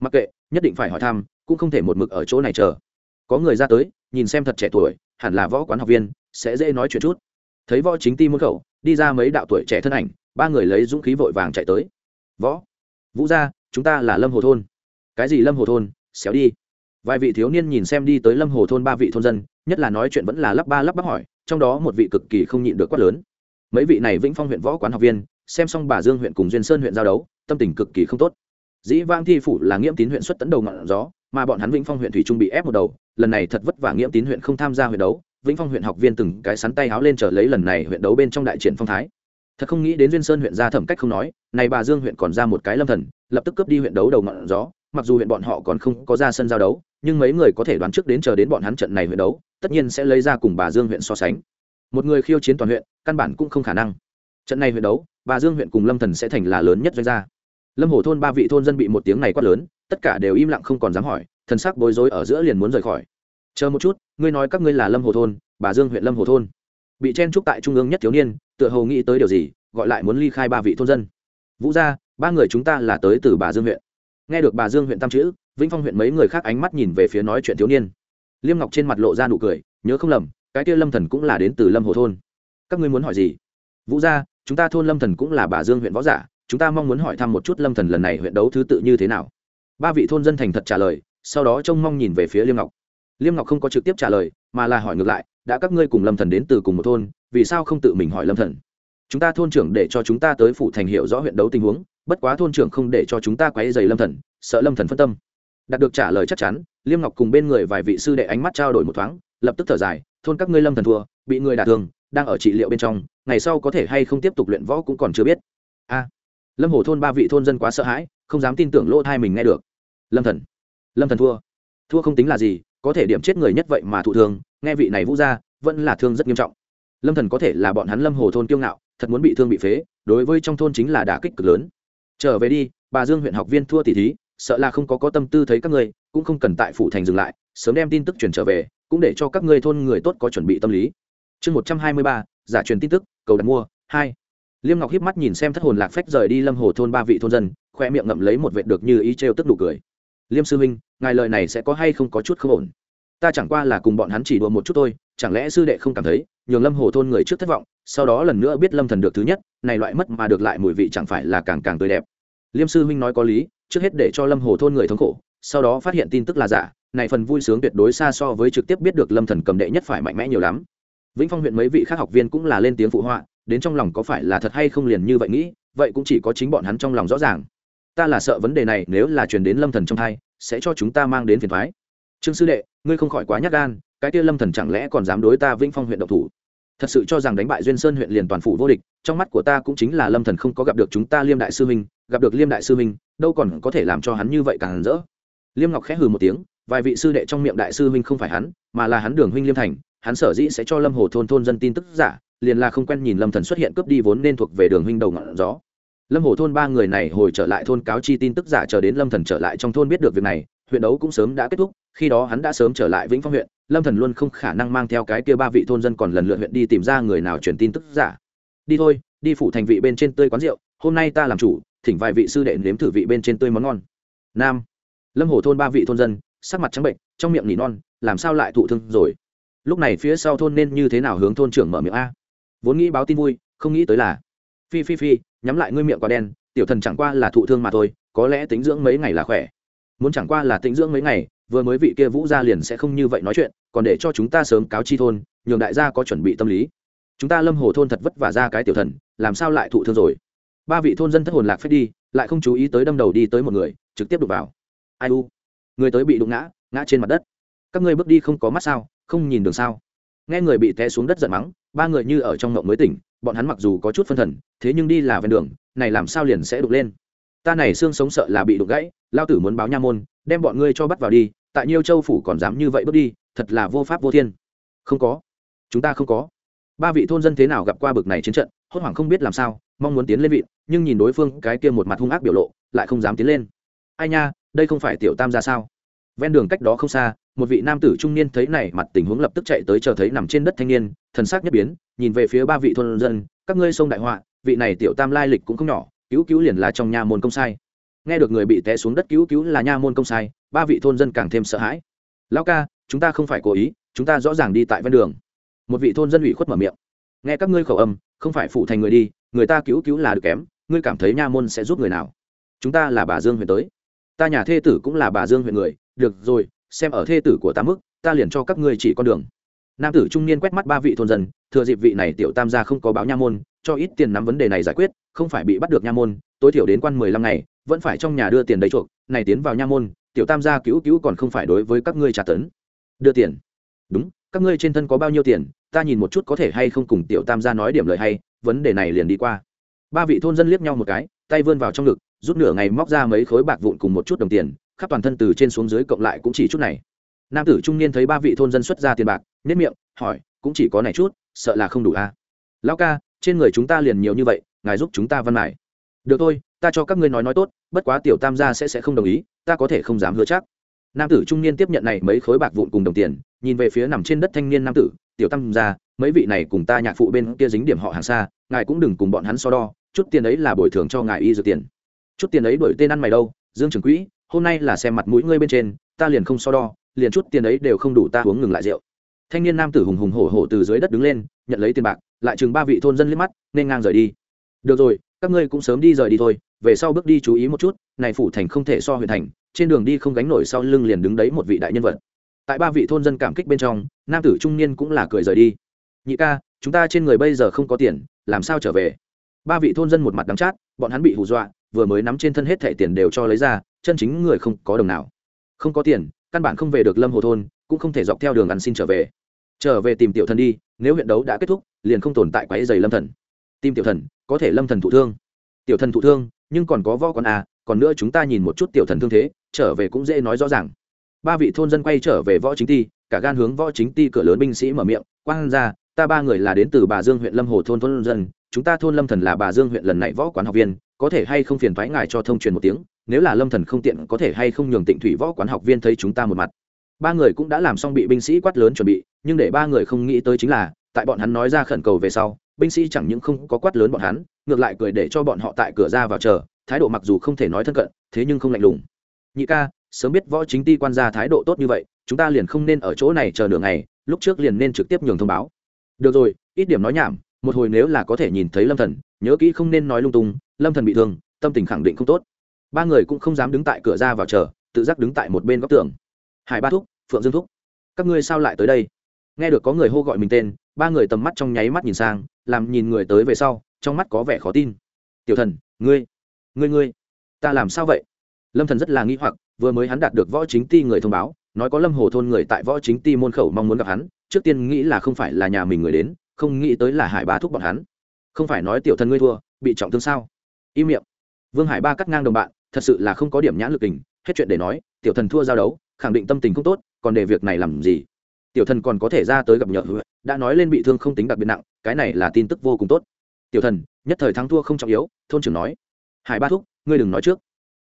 Mặc kệ, nhất định phải hỏi thăm, cũng không thể một mực ở chỗ này chờ. Có người ra tới, nhìn xem thật trẻ tuổi, hẳn là võ quán học viên, sẽ dễ nói chuyện chút. Thấy võ chính ti môn khẩu đi ra mấy đạo tuổi trẻ thân ảnh, ba người lấy dũng khí vội vàng chạy tới. Võ, vũ gia, chúng ta là lâm hồ thôn. Cái gì lâm hồ thôn? Xéo đi. Vài vị thiếu niên nhìn xem đi tới lâm hồ thôn ba vị thôn dân, nhất là nói chuyện vẫn là lắp ba lắp bắp hỏi, trong đó một vị cực kỳ không nhịn được quát lớn. Mấy vị này vĩnh phong huyện võ quán học viên, xem xong bà dương huyện cùng duyên sơn huyện giao đấu, tâm tình cực kỳ không tốt. Dĩ vang thi phủ là nghiễm tín huyện xuất tấn đầu ngọn gió, mà bọn hắn vĩnh phong huyện thủy trung bị ép một đầu, lần này thật vất vả nghiễm tín huyện không tham gia huyện đấu vĩnh phong huyện học viên từng cái sắn tay háo lên trở lấy lần này huyện đấu bên trong đại triển phong thái. Thật không nghĩ đến duyên sơn huyện ra thẩm cách không nói, này bà dương huyện còn ra một cái lâm thần, lập tức cướp đi huyện đấu đầu ngọn gió, mặc dù huyện bọn họ còn không có ra sân giao đấu, nhưng mấy người có thể đoán trước đến chờ đến bọn hắn trận này huyện đấu, tất nhiên sẽ lấy ra cùng bà dương huyện so sánh. Một người khiêu chiến toàn huyện, căn bản cũng không khả năng. Trận này huyện đấu, bà dương huyện cùng lâm thần sẽ thành là lớn nhất doanh gia. Lâm hồ thôn ba vị thôn dân bị một tiếng này quát lớn, tất cả đều im lặng không còn dám hỏi, thần sắc bối rối ở giữa liền muốn rời khỏi chờ một chút, ngươi nói các ngươi là lâm hồ thôn, bà dương huyện lâm hồ thôn. Bị chen trúc tại trung ương nhất thiếu niên, tựa hồ nghĩ tới điều gì, gọi lại muốn ly khai ba vị thôn dân. Vũ gia, ba người chúng ta là tới từ bà dương huyện. Nghe được bà dương huyện tam chữ, vĩnh phong huyện mấy người khác ánh mắt nhìn về phía nói chuyện thiếu niên. Liêm ngọc trên mặt lộ ra nụ cười, nhớ không lầm, cái kia lâm thần cũng là đến từ lâm hồ thôn. Các ngươi muốn hỏi gì? Vũ gia, chúng ta thôn lâm thần cũng là bà dương huyện võ giả, chúng ta mong muốn hỏi thăm một chút lâm thần lần này huyện đấu thứ tự như thế nào. Ba vị thôn dân thành thật trả lời, sau đó trông mong nhìn về phía liêm ngọc liêm ngọc không có trực tiếp trả lời, mà là hỏi ngược lại, đã các ngươi cùng lâm thần đến từ cùng một thôn, vì sao không tự mình hỏi lâm thần? Chúng ta thôn trưởng để cho chúng ta tới phủ thành hiểu rõ huyện đấu tình huống, bất quá thôn trưởng không để cho chúng ta quấy dày lâm thần, sợ lâm thần phân tâm. Đạt được trả lời chắc chắn, liêm ngọc cùng bên người vài vị sư đệ ánh mắt trao đổi một thoáng, lập tức thở dài, thôn các ngươi lâm thần thua, bị người đả thương, đang ở trị liệu bên trong, ngày sau có thể hay không tiếp tục luyện võ cũng còn chưa biết. A. Lâm hồ thôn ba vị thôn dân quá sợ hãi, không dám tin tưởng lỗ thai mình nghe được. Lâm thần lâm thần thua. Thua không tính là gì có thể điểm chết người nhất vậy mà thụ thương, nghe vị này vũ ra vẫn là thương rất nghiêm trọng. Lâm thần có thể là bọn hắn lâm hồ thôn kiêu ngạo, thật muốn bị thương bị phế, đối với trong thôn chính là đả kích cực lớn. Trở về đi, bà dương huyện học viên thua tỷ thí, sợ là không có có tâm tư thấy các ngươi, cũng không cần tại phủ thành dừng lại, sớm đem tin tức chuyển trở về, cũng để cho các ngươi thôn người tốt có chuẩn bị tâm lý. Chương một trăm hai mươi ba, giả truyền tin tức, cầu đặt mua, hai. Liêm ngọc hiếp mắt nhìn xem thất hồn lạc phách rời đi lâm hồ thôn ba vị thôn dân, khoe miệng ngậm lấy một vệt được như ý trêu tức đủ cười liêm sư huynh, ngài lời này sẽ có hay không có chút không ổn? Ta chẳng qua là cùng bọn hắn chỉ đùa một chút thôi, chẳng lẽ sư đệ không cảm thấy, nhường lâm hồ thôn người trước thất vọng, sau đó lần nữa biết lâm thần được thứ nhất, này loại mất mà được lại mùi vị chẳng phải là càng càng tươi đẹp. Liêm sư huynh nói có lý, trước hết để cho lâm hồ thôn người thống khổ, sau đó phát hiện tin tức là giả, này phần vui sướng tuyệt đối xa so với trực tiếp biết được lâm thần cầm đệ nhất phải mạnh mẽ nhiều lắm. Vĩnh phong huyện mấy vị khác học viên cũng là lên tiếng phụ họa, đến trong lòng có phải là thật hay không liền như vậy nghĩ, vậy cũng chỉ có chính bọn hắn trong lòng rõ ràng ta là sợ vấn đề này nếu là truyền đến lâm thần trong thai, sẽ cho chúng ta mang đến phiền thoái. Trương sư đệ, ngươi không khỏi quá nhát gan, cái kia lâm thần chẳng lẽ còn dám đối ta vĩnh phong huyện độc thủ? Thật sự cho rằng đánh bại duyên sơn huyện liền toàn phủ vô địch, trong mắt của ta cũng chính là lâm thần không có gặp được chúng ta liêm đại sư minh, gặp được liêm đại sư minh, đâu còn có thể làm cho hắn như vậy càng rỡ. Liêm ngọc khẽ hừ một tiếng, vài vị sư đệ trong miệng đại sư minh không phải hắn, mà là hắn đường huynh liêm thành, hắn sở dĩ sẽ cho lâm hồ thôn thôn dân tin tức giả, liền là không quen nhìn lâm thần xuất hiện cướp đi vốn nên thuộc về đường huynh đầu ngọn gió lâm hồ thôn ba người này hồi trở lại thôn cáo chi tin tức giả chờ đến lâm thần trở lại trong thôn biết được việc này, huyện đấu cũng sớm đã kết thúc, khi đó hắn đã sớm trở lại vĩnh phong huyện, lâm thần luôn không khả năng mang theo cái kia ba vị thôn dân còn lần lượt huyện đi tìm ra người nào truyền tin tức giả. Đi thôi, đi phủ thành vị bên trên tươi quán rượu, hôm nay ta làm chủ, thỉnh vài vị sư đệ nếm thử vị bên trên tươi món ngon. Nam. Lâm hồ thôn ba vị thôn dân, sắc mặt trắng bệnh, trong miệng nỉ non, làm sao lại thụ thương rồi? Lúc này phía sau thôn nên như thế nào hướng thôn trưởng mở miệng a? Vốn nghĩ báo tin vui, không nghĩ tới là, phi phi phi nhắm lại ngươi miệng quá đen, tiểu thần chẳng qua là thụ thương mà thôi, có lẽ tính dưỡng mấy ngày là khỏe. Muốn chẳng qua là tính dưỡng mấy ngày, vừa mới vị kia vũ gia liền sẽ không như vậy nói chuyện, còn để cho chúng ta sớm cáo chi thôn, nhường đại gia có chuẩn bị tâm lý. Chúng ta lâm hồ thôn thật vất vả ra cái tiểu thần, làm sao lại thụ thương rồi? Ba vị thôn dân thất hồn lạc phép đi, lại không chú ý tới đâm đầu đi tới một người, trực tiếp đụng vào. Ai u? Người tới bị đụng ngã ngã trên mặt đất. Các ngươi bước đi không có mắt sao, không nhìn đường sao? Nghe người bị té xuống đất giận mắng ba người như ở trong ngộng mới tỉnh, bọn hắn mặc dù có chút phân thần, thế nhưng đi là ven đường, này làm sao liền sẽ đục lên? Ta này xương sống sợ là bị đục gãy, lao tử muốn báo nha môn, đem bọn ngươi cho bắt vào đi, tại nhiêu châu phủ còn dám như vậy bước đi, thật là vô pháp vô thiên. Không có. Chúng ta không có. Ba vị thôn dân thế nào gặp qua bực này chiến trận, hốt hoảng không biết làm sao, mong muốn tiến lên vị, nhưng nhìn đối phương cái kia một mặt hung ác biểu lộ, lại không dám tiến lên. Ai nha, đây không phải tiểu tam ra sao? Ven đường cách đó không xa một vị nam tử trung niên thấy này mặt tình huống lập tức chạy tới chờ thấy nằm trên đất thanh niên, thần sắc nhất biến, nhìn về phía ba vị thôn dân, các ngươi sông đại họa, vị này tiểu tam lai lịch cũng không nhỏ, cứu cứu liền là trong nhà môn công sai. Nghe được người bị té xuống đất cứu cứu là nha môn công sai, ba vị thôn dân càng thêm sợ hãi. Lão ca, chúng ta không phải cố ý, chúng ta rõ ràng đi tại ven đường. Một vị thôn dân ủy khuất mở miệng. Nghe các ngươi khẩu âm, không phải phụ thành người đi, người ta cứu cứu là được kém, ngươi cảm thấy nha môn sẽ giúp người nào? Chúng ta là bà dương huyện tới. Ta nhà thê tử cũng là bà dương huyện người, được rồi xem ở thê tử của ta mức, ta liền cho các ngươi chỉ con đường. Nam tử trung niên quét mắt ba vị thôn dân, thừa dịp vị này tiểu tam gia không có báo nha môn, cho ít tiền nắm vấn đề này giải quyết, không phải bị bắt được nha môn, tối thiểu đến quan mười lăm ngày, vẫn phải trong nhà đưa tiền đầy chuộc, này tiến vào nha môn, tiểu tam gia cứu cứu còn không phải đối với các ngươi trả tấn. Đưa tiền. Đúng, các ngươi trên thân có bao nhiêu tiền, ta nhìn một chút có thể hay không cùng tiểu tam gia nói điểm lời hay, vấn đề này liền đi qua. Ba vị thôn dân liếc nhau một cái, tay vươn vào trong ngực, rút nửa ngày móc ra mấy khối bạc vụn cùng một chút đồng tiền khắp toàn thân từ trên xuống dưới cộng lại cũng chỉ chút này. Nam tử trung niên thấy ba vị thôn dân xuất ra tiền bạc nếp miệng, hỏi, cũng chỉ có này chút, sợ là không đủ a à? lão ca, trên người chúng ta liền nhiều như vậy, ngài giúp chúng ta văn mải được thôi, ta cho các ngươi nói nói tốt, bất quá tiểu tam gia sẽ sẽ không đồng ý, ta có thể không dám hứa chắc. Nam tử trung niên tiếp nhận này mấy khối bạc vụn cùng đồng tiền, nhìn về phía nằm trên đất thanh niên nam tử, tiểu tam gia, mấy vị này cùng ta nhạc phụ bên kia dính điểm họ hàng xa, ngài cũng đừng cùng bọn hắn so đo, chút tiền ấy là bồi thường cho ngài y dược tiền. Chút tiền ấy đổi tên ăn mày đâu, dương trường quỹ hôm nay là xem mặt mũi ngươi bên trên, ta liền không so đo, liền chút tiền ấy đều không đủ ta uống ngừng lại rượu. Thanh niên nam tử hùng hùng hổ hổ từ dưới đất đứng lên, nhận lấy tiền bạc, lại chừng ba vị thôn dân liếc mắt, nên ngang rời đi. Được rồi, các ngươi cũng sớm đi rời đi thôi, về sau bước đi chú ý một chút, này phủ thành không thể so huyện thành, trên đường đi không gánh nổi sau lưng liền đứng đấy một vị đại nhân vật. Tại ba vị thôn dân cảm kích bên trong, nam tử trung niên cũng là cười rời đi. Nhị ca, chúng ta trên người bây giờ không có tiền, làm sao trở về? Ba vị thôn dân một mặt đắng chát, bọn hắn bị hù dọa, vừa mới nắm trên thân hết thẻ tiền đều cho lấy ra chân chính người không có đồng nào. Không có tiền, căn bản không về được lâm hồ thôn, cũng không thể dọc theo đường ăn xin trở về. Trở về tìm tiểu thần đi, nếu huyện đấu đã kết thúc, liền không tồn tại quáy dày lâm thần. Tìm tiểu thần, có thể lâm thần thụ thương. Tiểu thần thụ thương, nhưng còn có võ con à còn nữa chúng ta nhìn một chút tiểu thần thương thế, trở về cũng dễ nói rõ ràng. Ba vị thôn dân quay trở về võ chính ti, cả gan hướng võ chính ti cửa lớn binh sĩ mở miệng, quang ra, ta ba người là đến từ bà dương huyện lâm hồ thôn thôn dân, chúng ta thôn lâm thần là bà dương huyện lần này võ quán học viên, có thể hay không phiền thoái ngài cho thông truyền một tiếng nếu là lâm thần không tiện có thể hay không nhường tịnh thủy võ quán học viên thấy chúng ta một mặt. Ba người cũng đã làm xong bị binh sĩ quát lớn chuẩn bị, nhưng để ba người không nghĩ tới chính là, tại bọn hắn nói ra khẩn cầu về sau, binh sĩ chẳng những không có quát lớn bọn hắn, ngược lại cười để cho bọn họ tại cửa ra vào chờ, thái độ mặc dù không thể nói thân cận, thế nhưng không lạnh lùng. Nhị ca, sớm biết võ chính ti quan gia thái độ tốt như vậy, chúng ta liền không nên ở chỗ này chờ nửa ngày, lúc trước liền nên trực tiếp nhường thông báo. Được rồi, ít điểm nói nhảm, một hồi nếu là có thể nhìn thấy lâm thần, nhớ kỹ không nên nói lung tung, lâm thần bị thương, tâm tình khẳng định không tốt ba người cũng không dám đứng tại cửa ra vào chờ, tự giác đứng tại một bên góc tường. Hải ba thúc, phượng dương thúc, các ngươi sao lại tới đây? Nghe được có người hô gọi mình tên, ba người tầm mắt trong nháy mắt nhìn sang, làm nhìn người tới về sau, trong mắt có vẻ khó tin. Tiểu thần, ngươi ngươi ngươi, ta làm sao vậy? Lâm thần rất là nghi hoặc, vừa mới hắn đạt được võ chính ti người thông báo, nói có lâm hồ thôn người tại võ chính ti môn khẩu mong muốn gặp hắn, trước tiên nghĩ là không phải là nhà mình người đến, không nghĩ tới là hải ba thúc bọn hắn. Không phải nói tiểu thần ngươi thua, bị trọng thương sao? Im miệng. Vương hải ba cắt ngang đồng bạn thật sự là không có điểm nhãn lực tình hết chuyện để nói, tiểu thần thua giao đấu, khẳng định tâm tình không tốt, còn để việc này làm gì? Tiểu thần còn có thể ra tới gặp nhợ đã nói lên bị thương không tính đặc biệt nặng, cái này là tin tức vô cùng tốt. Tiểu thần, nhất thời thắng thua không trọng yếu, thôn trưởng nói. Hải ba thúc, ngươi đừng nói trước.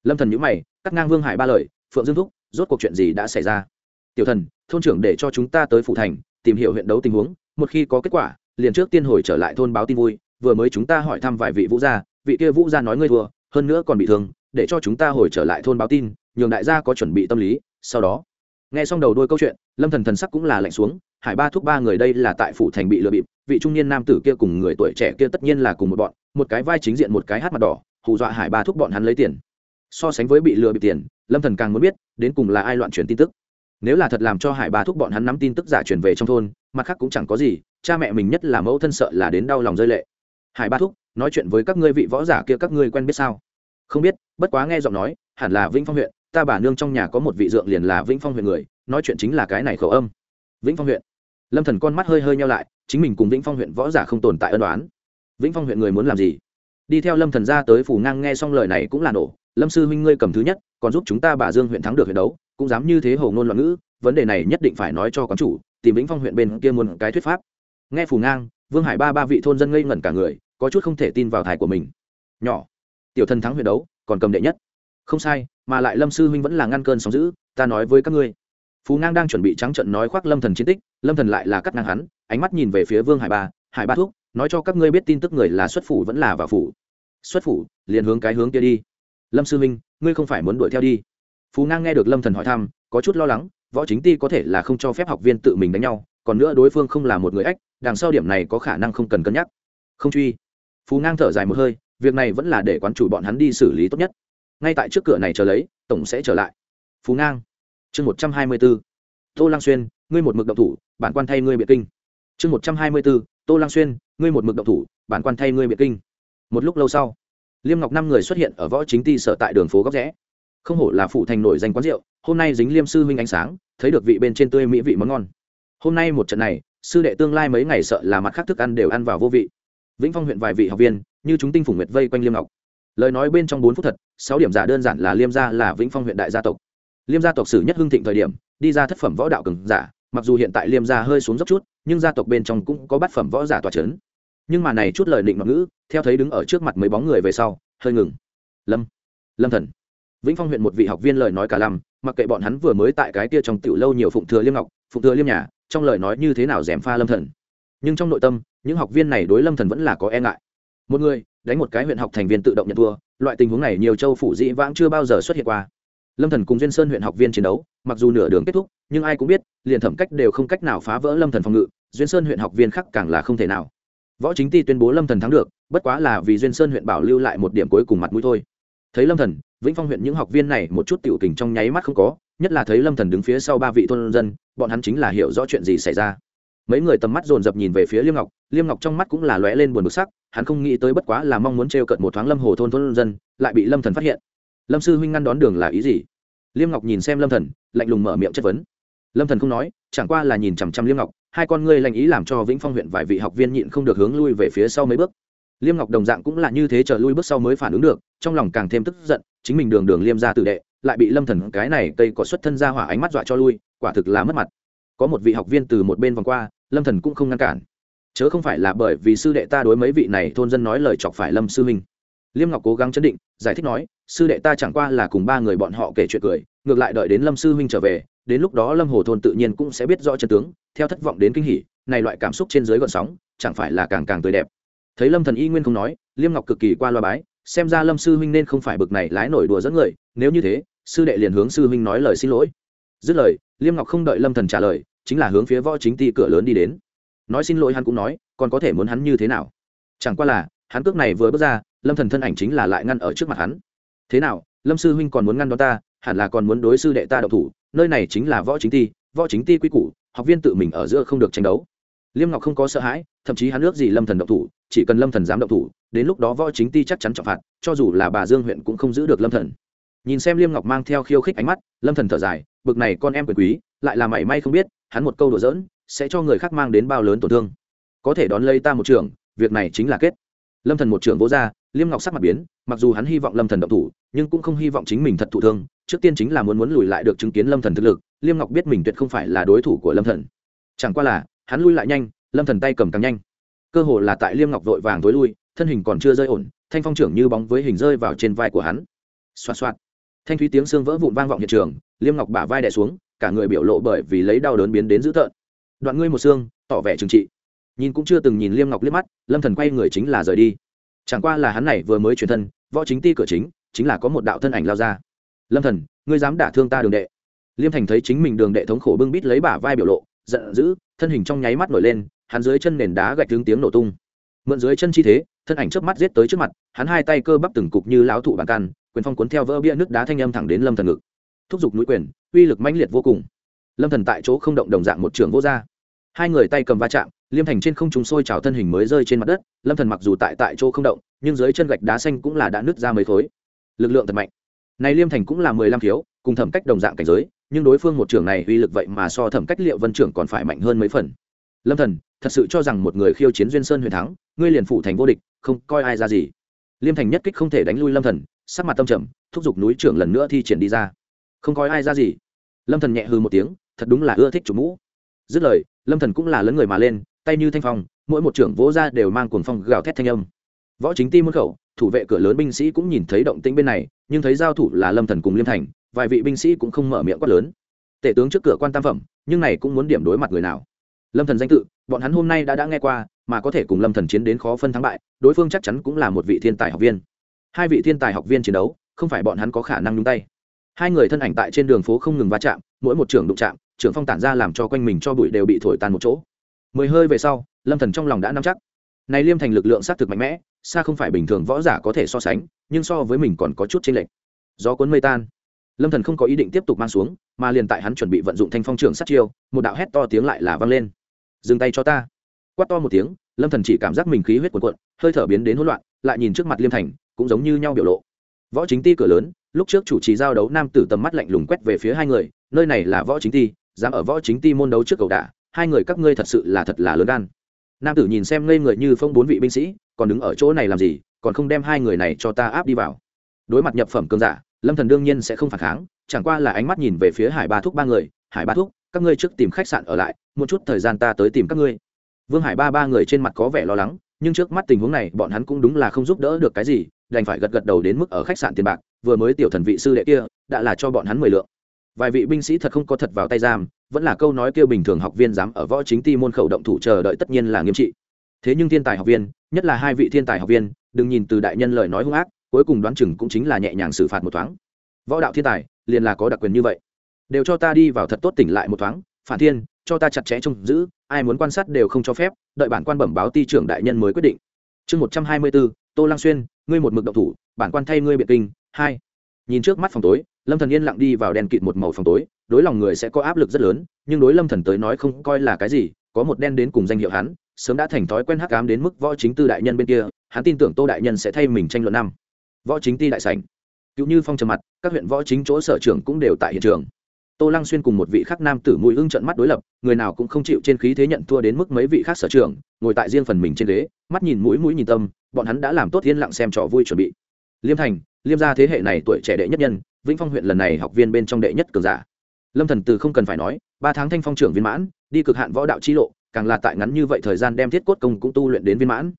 Lâm thần nhữ mày, cắt ngang vương hải ba lời, phượng dương thúc, rốt cuộc chuyện gì đã xảy ra? Tiểu thần, thôn trưởng để cho chúng ta tới phủ thành, tìm hiểu huyện đấu tình huống, một khi có kết quả, liền trước tiên hồi trở lại thôn báo tin vui, vừa mới chúng ta hỏi thăm vài vị vũ gia, vị kia vũ gia nói ngươi thua, hơn nữa còn bị thương để cho chúng ta hồi trở lại thôn báo tin, nhường đại gia có chuẩn bị tâm lý, sau đó. Nghe xong đầu đôi câu chuyện, lâm thần thần sắc cũng là lạnh xuống, hải ba thúc ba người đây là tại phủ thành bị lừa bịp, vị trung niên nam tử kia cùng người tuổi trẻ kia tất nhiên là cùng một bọn, một cái vai chính diện một cái hát mặt đỏ, hù dọa hải ba thúc bọn hắn lấy tiền. So sánh với bị lừa bị tiền, lâm thần càng muốn biết, đến cùng là ai loạn truyền tin tức. Nếu là thật làm cho hải ba thúc bọn hắn nắm tin tức giả truyền về trong thôn, mặt khác cũng chẳng có gì, cha mẹ mình nhất là mẫu thân sợ là đến đau lòng rơi lệ. Hải ba thúc, nói chuyện với các ngươi vị võ giả kia các ngươi quen biết sao? Không biết, bất quá nghe giọng nói, hẳn là vĩnh phong huyện, ta bà nương trong nhà có một vị dượng liền là vĩnh phong huyện người, nói chuyện chính là cái này khẩu âm. Vĩnh phong huyện. Lâm thần con mắt hơi hơi nhau lại, chính mình cùng vĩnh phong huyện võ giả không tồn tại ân đoán vĩnh phong huyện người muốn làm gì? Đi theo lâm thần ra tới phủ ngang nghe xong lời này cũng là nổ. Lâm sư huynh ngươi cầm thứ nhất, còn giúp chúng ta bà dương huyện thắng được huyện đấu, cũng dám như thế hồ ngôn loạn ngữ, vấn đề này nhất định phải nói cho quán chủ, tìm vĩnh phong huyện bên kia muốn cái thuyết pháp. Nghe phủ ngang, vương hải ba ba vị thôn dân ngây ngẩn cả người, có chút không thể tin vào thải của mình. Nhỏ tiểu thần thắng huyền đấu, còn cầm đệ nhất. Không sai, mà lại lâm sư huynh vẫn là ngăn cơn sóng giữ ta nói với các ngươi. Phú ngang đang chuẩn bị trắng trận nói khoác lâm thần chiến tích, lâm thần lại là cắt ngang hắn, ánh mắt nhìn về phía vương hải ba hải ba thuốc nói cho các ngươi biết tin tức người là xuất phủ vẫn là vào phủ. Xuất phủ, liền hướng cái hướng kia đi. Lâm sư minh ngươi không phải muốn đuổi theo đi. Phú ngang nghe được lâm thần hỏi thăm, có chút lo lắng, võ chính ti có thể là không cho phép học viên tự mình đánh nhau, còn nữa đối phương không là một người ách, đằng sau điểm này có khả năng không cần cân nhắc. Không truy. Phú ngang thở dài một hơi việc này vẫn là để quán chủ bọn hắn đi xử lý tốt nhất. Ngay tại trước cửa này chờ lấy, tổng sẽ trở lại. Phú ngang, chương một trăm hai mươi b ố tô lang xuyên, ngươi một mực động thủ, bản quan thay ngươi biệt kinh. Chương một trăm hai mươi b ố tô lang xuyên, ngươi một mực động thủ, bản quan thay ngươi biệt kinh. Một lúc lâu sau, liêm ngọc năm người xuất hiện ở võ chính ti sở tại đường phố góc rẽ. Không hổ là phụ thành nổi danh quán rượu, hôm nay dính liêm sư huynh ánh sáng, thấy được vị bên trên tươi mỹ vị món ngon. Hôm nay một trận này, sư đệ tương lai mấy ngày sợ là mặt khác thức ăn đều ăn vào vô vị vĩnh phong huyện vài vị học viên, như chúng tinh phủ nguyệt vây quanh liêm ngọc. Lời nói bên trong bốn phút thật, sáu điểm giả đơn giản là liêm gia là vĩnh phong huyện đại gia tộc. Liêm gia tộc sử nhất hưng thịnh thời điểm, đi ra thất phẩm võ đạo cường giả, mặc dù hiện tại liêm gia hơi xuống dốc chút, nhưng gia tộc bên trong cũng có bát phẩm võ giả tòa c h ấ n nhưng mà này chút lời định mặc ngữ, theo thấy đứng ở trước mặt mấy bóng người về sau, hơi ngừng. Lâm lâm thần. Vĩnh phong huyện một vị học viên lời nói cả lầm mặc kệ bọn hắn vừa mới tại cái kia trong tiểu lâu nhiều phụng thừa liêm ngọc, phụng thừa liêm nhà, trong lời nói như thế nào dèm pha lâm thần nhưng trong nội tâm, những học viên này đối lâm thần vẫn là có e ngại. Một người, đánh một cái huyện học thành viên tự động nhận thua, loại tình huống này nhiều châu phủ dĩ vãng chưa bao giờ xuất hiện qua. Lâm thần cùng duyên sơn huyện học viên chiến đấu, mặc dù nửa đường kết thúc, nhưng ai cũng biết, liền thẩm cách đều không cách nào phá vỡ lâm thần phòng ngự, duyên sơn huyện học viên khác càng là không thể nào. Võ chính ti tuyên bố lâm thần thắng được, bất quá là vì duyên sơn huyện bảo lưu lại một điểm cuối cùng mặt mũi thôi. Thấy lâm thần, vĩnh phong huyện những học viên này một chút tiểu tình trong nháy mắt không có, nhất là thấy lâm thần đứng phía sau ba vị thôn dân, bọn hắn chính là hiểu rõ chuyện gì xảy ra mấy người tầm mắt dồn dập nhìn về phía liêm ngọc liêm ngọc trong mắt cũng là lóe lên buồn bực sắc, hắn không nghĩ tới bất quá là mong muốn trêu cợt một thoáng lâm hồ thôn thôn dân, lại bị lâm thần phát hiện. Lâm sư huynh ngăn đón đường là ý gì? Liêm ngọc nhìn xem lâm thần, lạnh lùng mở miệng chất vấn. Lâm thần không nói, chẳng qua là nhìn chằm chằm liêm ngọc, hai con ngươi lạnh ý làm cho vĩnh phong huyện vài vị học viên nhịn không được hướng lui về phía sau mấy bước. Liêm ngọc đồng dạng cũng là như thế chờ lui bước sau mới phản ứng được, trong lòng càng thêm tức giận, chính mình đường đường liêm ra tự đệ, lại bị lâm thần cái này cây có xuất thân ra hỏa ánh mắt dọa cho lui, quả thực là mất mặt. Có một vị học viên từ một bên vòng qua lâm thần cũng không ngăn cản. Chớ không phải là bởi vì sư đệ ta đối mấy vị này thôn dân nói lời chọc phải lâm sư huynh. Liêm ngọc cố gắng chấn định, giải thích nói, sư đệ ta chẳng qua là cùng ba người bọn họ kể chuyện cười, ngược lại đợi đến lâm sư huynh trở về, đến lúc đó lâm hồ thôn tự nhiên cũng sẽ biết rõ chân tướng, theo thất vọng đến kinh hỉ, này loại cảm xúc trên dưới gọn sóng, chẳng phải là càng càng tươi đẹp. Thấy lâm thần y nguyên không nói, liêm ngọc cực kỳ qua loa bái, xem ra lâm sư huynh nên không phải bực này lái nổi đùa dẫn người, nếu như thế, sư đệ liền hướng sư huynh nói lời xin lỗi. Dứt lời, liêm ngọc không đợi lâm thần trả lời chính là hướng phía võ chính ti cửa lớn đi đến. Nói xin lỗi hắn cũng nói, còn có thể muốn hắn như thế nào? Chẳng qua là, hắn cước này vừa bước ra, lâm thần thân ảnh chính là lại ngăn ở trước mặt hắn. Thế nào, lâm sư huynh còn muốn ngăn đó ta, hẳn là còn muốn đối sư đệ ta độc thủ, nơi này chính là võ chính ti, võ chính ti quy củ, học viên tự mình ở giữa không được tranh đấu. Liêm ngọc không có sợ hãi, thậm chí hắn ước gì lâm thần động thủ, chỉ cần lâm thần dám động thủ, đến lúc đó võ chính ti chắc chắn trọng phạt, cho dù là bà dương huyện cũng không giữ được lâm thần. Nhìn xem liêm ngọc mang theo khiêu khích ánh mắt, lâm thần thở dài, bực này con em quyền quý, lại là mảy may không biết hắn một câu đùa giỡn, sẽ cho người khác mang đến bao lớn tổn thương. Có thể đón lấy ta một trường, việc này chính là kết. Lâm thần một trường vỗ ra, liêm ngọc sắc mặt biến, mặc dù hắn hy vọng lâm thần động thủ, nhưng cũng không hy vọng chính mình thật thụ thương. Trước tiên chính là muốn muốn lùi lại được chứng kiến lâm thần thực lực, liêm ngọc biết mình tuyệt không phải là đối thủ của lâm thần. Chẳng qua là, hắn lui lại nhanh, lâm thần tay cầm càng nhanh. Cơ hồ là tại liêm ngọc vội vàng tối lui, thân hình còn chưa rơi ổn, thanh phong trưởng như bóng với hình rơi vào trên vai của hắn. Xoa xoa thanh thúy tiếng xương vỡ vụn vang vọng hiện trường, liêm ngọc bả vai đè xuống cả người biểu lộ bởi vì lấy đau đớn biến đến dữ tợn. Đoạn ngươi một xương, tỏ vẻ trừng trị. Nhìn cũng chưa từng nhìn liêm ngọc liếc mắt, lâm thần quay người chính là rời đi. Chẳng qua là hắn này vừa mới chuyển thân, võ chính ti cửa chính chính là có một đạo thân ảnh lao ra. Lâm thần, ngươi dám đả thương ta đường đệ. Liêm thành thấy chính mình đường đệ thống khổ bưng bít lấy bả vai biểu lộ, giận dữ, thân hình trong nháy mắt nổi lên, hắn dưới chân nền đá gạch tiếng tiếng nổ tung. Mượn dưới chân chi thế, thân ảnh chớp mắt giết tới trước mặt, hắn hai tay cơ bắp từng cục như lão thụ bàn căn quyền phong cuốn theo vỡ bia nước đá thanh âm thẳng đến lâm thần ngực thúc giục núi quyền, uy lực mãnh liệt vô cùng. Lâm thần tại chỗ không động đồng dạng một trường vô ra. Hai người tay cầm va chạm, liêm thành trên không trung sôi trào thân hình mới rơi trên mặt đất, lâm thần mặc dù tại tại chỗ không động, nhưng dưới chân gạch đá xanh cũng là đã nứt ra mấy khối. Lực lượng thật mạnh. Này liêm thành cũng là mười lăm thiếu cùng thẩm cách đồng dạng cảnh giới, nhưng đối phương một trường này uy lực vậy mà so thẩm cách liệu vân trưởng còn phải mạnh hơn mấy phần. Lâm thần, thật sự cho rằng một người khiêu chiến duyên sơn huyền thắng, ngươi liền phụ thành vô địch, không coi ai ra gì. Liêm thành nhất kích không thể đánh lui lâm thần, sắc mặt tâm trầm, thúc giục núi trưởng lần nữa thi triển đi ra không coi ai ra gì. Lâm thần nhẹ hư một tiếng, thật đúng là ưa thích chủ mũ. Dứt lời, lâm thần cũng là lớn người mà lên, tay như thanh phong, mỗi một trưởng vỗ ra đều mang cuồng phong gào thét thanh âm. Võ chính ti môn khẩu, thủ vệ cửa lớn binh sĩ cũng nhìn thấy động tĩnh bên này, nhưng thấy giao thủ là lâm thần cùng liêm thành, vài vị binh sĩ cũng không mở miệng quát lớn. Tể tướng trước cửa quan tam phẩm, nhưng này cũng muốn điểm đối mặt người nào. Lâm thần danh tự, bọn hắn hôm nay đã đã nghe qua, mà có thể cùng lâm thần chiến đến khó phân thắng bại, đối phương chắc chắn cũng là một vị thiên tài học viên. Hai vị thiên tài học viên chiến đấu, không phải bọn hắn có khả năng nhúng tay hai người thân ảnh tại trên đường phố không ngừng va chạm, mỗi một trường đụng chạm trưởng phong tản ra làm cho quanh mình cho bụi đều bị thổi tan một chỗ. Mười hơi về sau, lâm thần trong lòng đã nắm chắc. Này liêm thành lực lượng xác thực mạnh mẽ, xa không phải bình thường võ giả có thể so sánh, nhưng so với mình còn có chút chênh lệch. Gió cuốn mây tan. Lâm thần không có ý định tiếp tục mang xuống, mà liền tại hắn chuẩn bị vận dụng thanh phong trường sát chiêu, một đạo hét to tiếng lại là vang lên. Dừng tay cho ta. Quát to một tiếng, lâm thần chỉ cảm giác mình khí huyết cuộn cuộn, hơi thở biến đến hỗn loạn, lại nhìn trước mặt liêm thành, cũng giống như nhau biểu lộ. Võ chính ti cửa lớn lúc trước chủ trì giao đấu, nam tử tầm mắt lạnh lùng quét về phía hai người, nơi này là võ chính ti, dám ở võ chính ti môn đấu trước cầu đả, hai người các ngươi thật sự là thật là lớn gan. Nam tử nhìn xem ngây người như phong bốn vị binh sĩ, còn đứng ở chỗ này làm gì, còn không đem hai người này cho ta áp đi vào? Đối mặt nhập phẩm cơn giả, lâm thần đương nhiên sẽ không phản kháng, chẳng qua là ánh mắt nhìn về phía hải ba thúc ba người, hải ba thúc, các ngươi trước tìm khách sạn ở lại, một chút thời gian ta tới tìm các ngươi. Vương hải ba ba người trên mặt có vẻ lo lắng, nhưng trước mắt tình huống này, bọn hắn cũng đúng là không giúp đỡ được cái gì, đành phải gật gật đầu đến mức ở khách sạn tiền bạc vừa mới tiểu thần vị sư đệ kia, đã là cho bọn hắn mười lượng. Vài vị binh sĩ thật không có thật vào tay giam, vẫn là câu nói kêu bình thường học viên dám ở võ chính ti môn khẩu động thủ chờ đợi tất nhiên là nghiêm trị. Thế nhưng thiên tài học viên, nhất là hai vị thiên tài học viên, đừng nhìn từ đại nhân lời nói hung ác, cuối cùng đoán chừng cũng chính là nhẹ nhàng xử phạt một thoáng. Võ đạo thiên tài, liền là có đặc quyền như vậy. Đều cho ta đi vào thật tốt tỉnh lại một thoáng, phản thiên, cho ta chặt chẽ trông giữ, ai muốn quan sát đều không cho phép, đợi bản quan bẩm báo ti trưởng đại nhân mới quyết định. Chương một trăm hai mươi bốn tô lang xuyên, ngươi một mực động thủ, bản quan thay ngươi biện kinh hai. Nhìn trước mắt phòng tối, lâm thần yên lặng đi vào đèn kịt một màu phòng tối, đối lòng người sẽ có áp lực rất lớn, nhưng đối lâm thần tới nói không coi là cái gì, có một đen đến cùng danh hiệu hắn, sớm đã thành thói quen hắc ám đến mức võ chính tư đại nhân bên kia, hắn tin tưởng tô đại nhân sẽ thay mình tranh luận năm. Võ chính ti đại sảnh. Cựu như phong trầm mặt, các huyện võ chính chỗ sở trưởng cũng đều tại hiện trường. Tô lăng xuyên cùng một vị khác nam tử mũi hưng trận mắt đối lập, người nào cũng không chịu trên khí thế nhận thua đến mức mấy vị khác sở trưởng, ngồi tại riêng phần mình trên ghế, mắt nhìn mũi mũi nhìn tâm, bọn hắn đã làm tốt yên lặng xem trò vui chuẩn bị. Liêm thành liêm gia thế hệ này tuổi trẻ đệ nhất nhân, vĩnh phong huyện lần này học viên bên trong đệ nhất cường giả. Lâm thần từ không cần phải nói, ba tháng thanh phong trưởng viên mãn, đi cực hạn võ đạo chi lộ, càng là tại ngắn như vậy thời gian đem thiết cốt công cũng tu luyện đến viên mãn.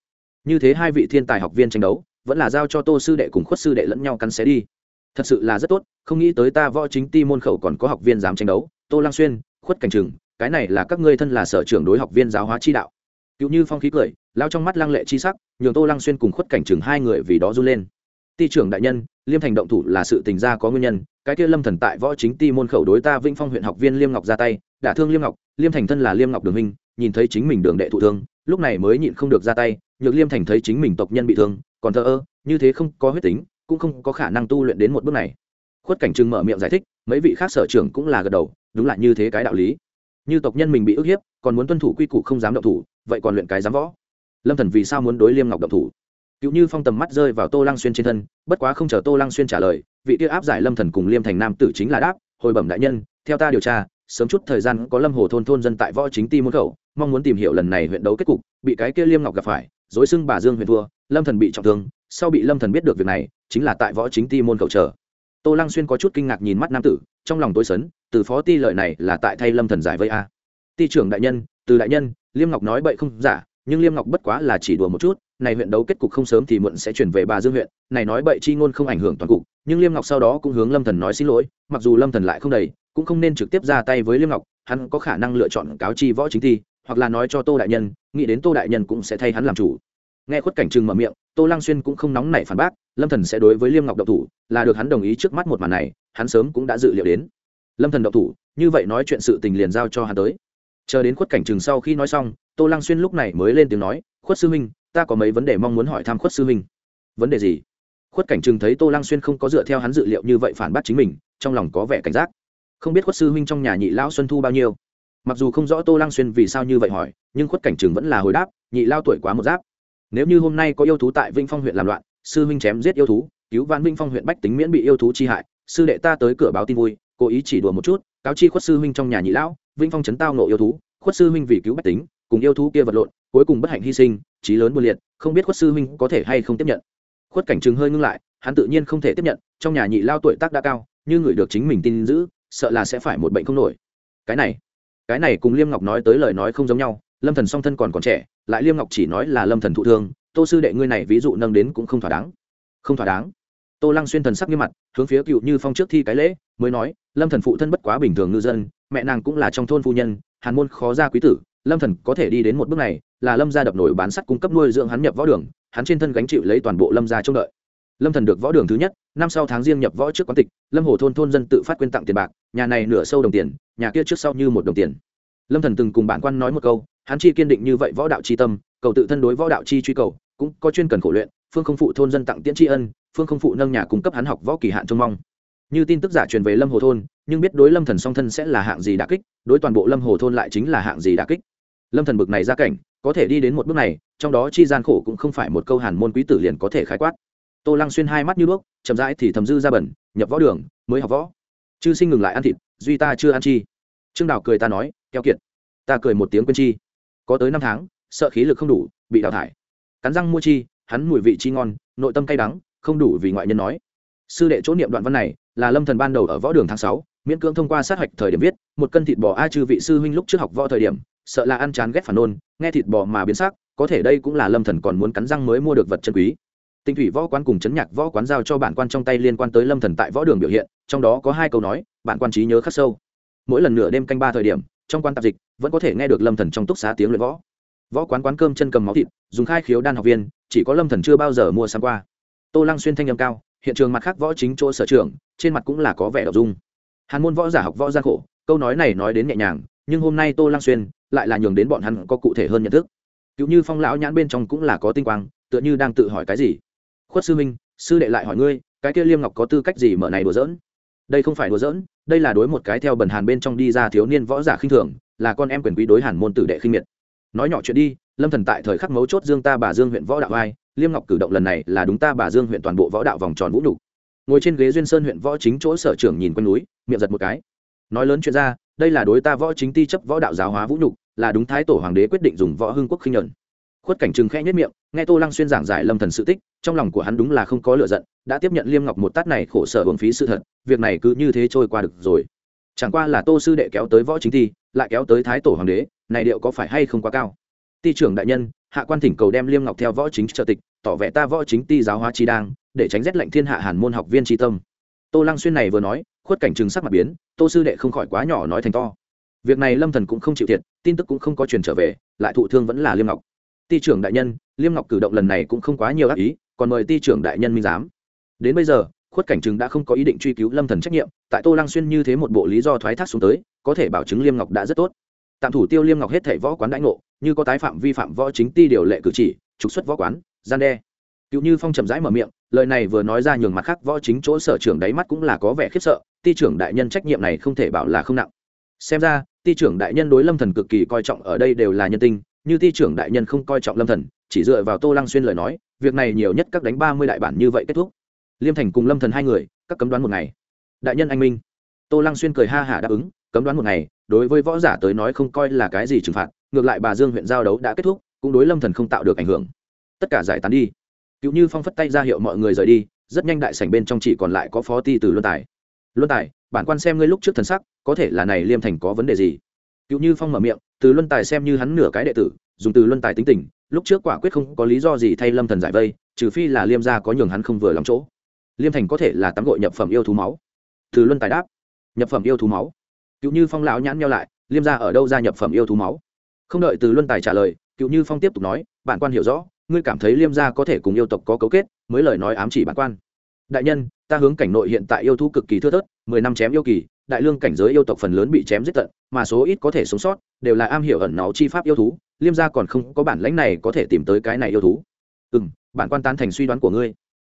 Như thế hai vị thiên tài học viên tranh đấu, vẫn là giao cho tô sư đệ cùng khuất sư đệ lẫn nhau cắn xé đi. Thật sự là rất tốt, không nghĩ tới ta võ chính ti môn khẩu còn có học viên dám tranh đấu, tô lang xuyên, khuất cảnh trừng cái này là các ngươi thân là sở trưởng đối học viên giáo hóa chi đạo. Cựu như phong khí cười, lao trong mắt lăng lệ chi sắc, nhường tô lăng xuyên cùng khuất cảnh trừng hai người vì đó run lên ti trưởng đại nhân, liêm thành động thủ là sự tình gia có nguyên nhân, cái kia lâm thần tại võ chính ti môn khẩu đối ta vĩnh phong huyện học viên liêm ngọc ra tay, đả thương liêm ngọc, liêm thành thân là liêm ngọc đường minh nhìn thấy chính mình đường đệ thụ thương, lúc này mới nhịn không được ra tay, nhược liêm thành thấy chính mình tộc nhân bị thương, còn thờ ơ, như thế không có huyết tính, cũng không có khả năng tu luyện đến một bước này. Khuất cảnh trừng mở miệng giải thích, mấy vị khác sở trưởng cũng là gật đầu, đúng là như thế cái đạo lý. Như tộc nhân mình bị ức hiếp, còn muốn tuân thủ quy củ không dám động thủ, vậy còn luyện cái dám võ. Lâm thần vì sao muốn đối liêm ngọc động thủ? Cựu như phong tầm mắt rơi vào tô lăng xuyên trên thân, bất quá không chờ tô lăng xuyên trả lời, vị kia áp giải lâm thần cùng liêm thành nam tử chính là đáp, hồi bẩm đại nhân, theo ta điều tra, sớm chút thời gian có lâm hồ thôn thôn dân tại võ chính ti môn khẩu, mong muốn tìm hiểu lần này huyện đấu kết cục, bị cái kia liêm ngọc gặp phải dối xưng bà dương huyện thua, lâm thần bị trọng thương, sau bị lâm thần biết được việc này, chính là tại võ chính ti môn khẩu chờ. Tô lăng xuyên có chút kinh ngạc nhìn mắt nam tử, trong lòng tối sấn, từ phó ti lợi này là tại thay lâm thần giải vây a? Ti trưởng đại nhân, từ đại nhân, liêm ngọc nói bậy không giả, nhưng liêm ngọc bất quá là chỉ đùa một chút này huyện đấu kết cục không sớm thì muộn sẽ chuyển về bà dương huyện. Này nói bậy chi ngôn không ảnh hưởng toàn cục, nhưng liêm ngọc sau đó cũng hướng lâm thần nói xin lỗi, mặc dù lâm thần lại không đầy, cũng không nên trực tiếp ra tay với liêm ngọc, hắn có khả năng lựa chọn cáo chi võ chính thi, hoặc là nói cho tô đại nhân, nghĩ đến tô đại nhân cũng sẽ thay hắn làm chủ. Nghe khuất cảnh trừng mở miệng, tô lăng xuyên cũng không nóng nảy phản bác, lâm thần sẽ đối với liêm ngọc độc thủ, là được hắn đồng ý trước mắt một màn này, hắn sớm cũng đã dự liệu đến. Lâm thần độc thủ, như vậy nói chuyện sự tình liền giao cho hắn tới. Chờ đến khuất cảnh trừng sau khi nói xong, tô lăng xuyên lúc này mới lên tiếng nói, khuất sư huynh ta có mấy vấn đề mong muốn hỏi thăm khuất sư huynh. Vấn đề gì? Khuất cảnh chừng thấy tô lăng xuyên không có dựa theo hắn dự liệu như vậy phản bác chính mình, trong lòng có vẻ cảnh giác. Không biết khuất sư huynh trong nhà nhị lão xuân thu bao nhiêu? Mặc dù không rõ tô lăng xuyên vì sao như vậy hỏi, nhưng khuất cảnh chừng vẫn là hồi đáp, nhị lao tuổi quá một giáp. Nếu như hôm nay có yêu thú tại vinh phong huyện làm loạn, sư huynh chém giết yêu thú, cứu vãn vinh phong huyện bách tính miễn bị yêu thú chi hại, sư đệ ta tới cửa báo tin vui, cố ý chỉ đùa một chút, cáo chi khuất sư huynh trong nhà nhị lão vinh phong chấn tao nộ yêu thú, khuất sư huynh vì cứu bách tính, cùng yêu thú kia vật lộn cuối cùng bất hạnh hy sinh, trí lớn buồn liệt, không biết khuất sư huynh có thể hay không tiếp nhận. Khuất cảnh chừng hơi ngưng lại, hắn tự nhiên không thể tiếp nhận, trong nhà nhị lao tuổi tác đã cao, như người được chính mình tin giữ, sợ là sẽ phải một bệnh không nổi. Cái này cái này cùng liêm ngọc nói tới lời nói không giống nhau, lâm thần song thân còn còn trẻ, lại liêm ngọc chỉ nói là lâm thần thụ thương, tô sư đệ ngươi này ví dụ nâng đến cũng không thỏa đáng. Không thỏa đáng. Tô lăng xuyên thần sắc như mặt, hướng phía cựu như phong trước thi cái lễ, mới nói, lâm thần phụ thân bất quá bình thường ngư dân, mẹ nàng cũng là trong thôn phu nhân, hàn môn khó ra quý tử lâm thần có thể đi đến một bước này, là lâm gia đập nổi bán sắt cung cấp nuôi dưỡng hắn nhập võ đường, hắn trên thân gánh chịu lấy toàn bộ lâm gia trông đợi. Lâm thần được võ đường thứ nhất, năm sau tháng riêng nhập võ trước quán tịch, lâm hồ thôn thôn dân tự phát quyên tặng tiền bạc, nhà này nửa sâu đồng tiền, nhà kia trước sau như một đồng tiền. Lâm thần từng cùng bản quan nói một câu, hắn chi kiên định như vậy võ đạo chi tâm, cầu tự thân đối võ đạo chi truy cầu, cũng có chuyên cần khổ luyện, phương không phụ thôn dân tặng tiễn tri ân, phương không phụ nâng nhà cung cấp hắn học võ kỳ hạn trông mong. Như tin tức giả truyền về lâm hồ thôn, nhưng biết đối lâm thần song thân sẽ là hạng gì đả kích, đối toàn bộ lâm hồ thôn lại chính là hạng gì đả kích lâm thần bực này ra cảnh, có thể đi đến một bước này, trong đó chi gian khổ cũng không phải một câu hàn môn quý tử liền có thể khái quát. Tô lăng xuyên hai mắt như đuốc, chậm rãi thì thầm dư ra bẩn, nhập võ đường, mới học võ. Chư sinh ngừng lại ăn thịt, duy ta chưa ăn chi. Trương đào cười ta nói, keo kiệt. Ta cười một tiếng quên chi. Có tới năm tháng, sợ khí lực không đủ, bị đào thải. Cắn răng mua chi, hắn mùi vị chi ngon, nội tâm cay đắng, không đủ vì ngoại nhân nói. Sư đệ chỗ niệm đoạn văn này, là lâm thần ban đầu ở võ đường tháng sáu, miễn cưỡng thông qua sát hạch thời điểm viết, một cân thịt bò a chư vị sư huynh lúc trước học võ thời điểm sợ là ăn chán ghét phản nôn, nghe thịt bò mà biến sắc, có thể đây cũng là lâm thần còn muốn cắn răng mới mua được vật chân quý. Tinh thủy võ quán cùng chấn nhạc võ quán giao cho bản quan trong tay liên quan tới lâm thần tại võ đường biểu hiện, trong đó có hai câu nói, bản quan trí nhớ khắc sâu. Mỗi lần nửa đêm canh ba thời điểm, trong quan tạp dịch, vẫn có thể nghe được lâm thần trong túc xá tiếng luyện võ. Võ quán quán cơm chân cầm máu thịt, dùng khai khiếu đan học viên, chỉ có lâm thần chưa bao giờ mua sang qua. Tô lăng xuyên thanh âm cao, hiện trường mặt khác võ chính chỗ sở trường trên mặt cũng là có vẻ đậu dung. Hàn môn võ giả học võ gian khổ, câu nói này nói đến nhẹ nhàng, nhưng hôm nay tô lăng xuyên lại là nhường đến bọn hắn có cụ thể hơn nhận thức. Cựu như phong lão nhãn bên trong cũng là có tinh quang, tựa như đang tự hỏi cái gì. Khuất sư minh sư đệ lại hỏi ngươi, cái kia liêm ngọc có tư cách gì mở này đùa giỡn? Đây không phải đùa giỡn, đây là đối một cái theo bần hàn bên trong đi ra thiếu niên võ giả khinh thường, là con em quyền quý đối hàn môn tử đệ khinh miệt. Nói nhỏ chuyện đi, lâm thần tại thời khắc mấu chốt dương ta bà dương huyện võ đạo ai liêm ngọc cử động lần này là đúng ta bà dương huyện toàn bộ võ đạo vòng tròn vũ đủ ngồi trên ghế duyên sơn huyện võ chính chỗ sở trưởng nhìn quanh núi, miệng giật một cái. Nói lớn chuyện ra, đây là đối ta võ chính ti chấp võ đạo giáo hóa vũ nhục là đúng thái tổ hoàng đế quyết định dùng võ hưng quốc khinh nhuận. Khuất cảnh trừng khẽ nhất miệng, nghe tô lăng xuyên giảng giải lâm thần sự tích, trong lòng của hắn đúng là không có lựa giận, đã tiếp nhận liêm ngọc một tát này khổ sở hưởng phí sự thật, việc này cứ như thế trôi qua được rồi. Chẳng qua là tô sư đệ kéo tới võ chính thi, lại kéo tới thái tổ hoàng đế, này điệu có phải hay không quá cao? Ti trưởng đại nhân, hạ quan thỉnh cầu đem liêm ngọc theo võ chính trợ tịch, tỏ vẻ ta võ chính ti giáo hóa chi đang, để tránh rét lệnh thiên hạ hàn môn học viên tri tâm. Tô lăng xuyên này vừa nói, khuất cảnh trừng sắc mặt biến, tô sư đệ không khỏi quá nhỏ nói thành to việc này lâm thần cũng không chịu thiệt, tin tức cũng không có truyền trở về, lại thụ thương vẫn là liêm ngọc. Ti trưởng đại nhân, liêm ngọc cử động lần này cũng không quá nhiều ác ý, còn mời ti trưởng đại nhân minh giám. Đến bây giờ, khuất cảnh chứng đã không có ý định truy cứu lâm thần trách nhiệm, tại tô lăng xuyên như thế một bộ lý do thoái thác xuống tới, có thể bảo chứng liêm ngọc đã rất tốt. Tạm thủ tiêu liêm ngọc hết thảy võ quán đãi ngộ, như có tái phạm vi phạm võ chính ti điều lệ cử chỉ, trục xuất võ quán, gian đe. Cựu như phong chậm rãi mở miệng, lời này vừa nói ra nhường mặt khác võ chính chỗ sở trưởng đáy mắt cũng là có vẻ khiếp sợ, ti trưởng đại nhân trách nhiệm này không thể bảo là không nặng xem ra, ti trưởng đại nhân đối lâm thần cực kỳ coi trọng, ở đây đều là nhân tinh, như ti trưởng đại nhân không coi trọng lâm thần, chỉ dựa vào tô lăng xuyên lời nói, việc này nhiều nhất các đánh ba mươi đại bản như vậy kết thúc. Liêm thành cùng lâm thần hai người, các cấm đoán một ngày. Đại nhân anh minh. Tô lăng xuyên cười ha hả đáp ứng, cấm đoán một ngày, đối với võ giả tới nói không coi là cái gì trừng phạt, ngược lại bà dương huyện giao đấu đã kết thúc, cũng đối lâm thần không tạo được ảnh hưởng. Tất cả giải tán đi. Cựu như phong phất tay ra hiệu mọi người rời đi, rất nhanh đại sảnh bên trong chỉ còn lại có phó ti từ luân tài luân tài, bản quan xem ngươi lúc trước thần sắc, có thể là này liêm thành có vấn đề gì? Cựu như phong mở miệng, từ luân tài xem như hắn nửa cái đệ tử, dùng từ luân tài tính tình, lúc trước quả quyết không có lý do gì thay lâm thần giải vây, trừ phi là liêm gia có nhường hắn không vừa lòng chỗ. Liêm thành có thể là tắm gội nhập phẩm yêu thú máu. Từ luân tài đáp, nhập phẩm yêu thú máu. Cựu như phong lão nhãn nhau lại, liêm gia ở đâu ra nhập phẩm yêu thú máu? Không đợi từ luân tài trả lời, cựu như phong tiếp tục nói, bản quan hiểu rõ, ngươi cảm thấy liêm gia có thể cùng yêu tộc có cấu kết, mới lời nói ám chỉ bản quan đại nhân, ta hướng cảnh nội hiện tại yêu thú cực kỳ thưa thớt, mười năm chém yêu kỳ, đại lương cảnh giới yêu tộc phần lớn bị chém giết tận, mà số ít có thể sống sót, đều là am hiểu ẩn náu chi pháp yêu thú, liêm gia còn không có bản lãnh này có thể tìm tới cái này yêu thú. Ừ m bản quan tán thành suy đoán của ngươi.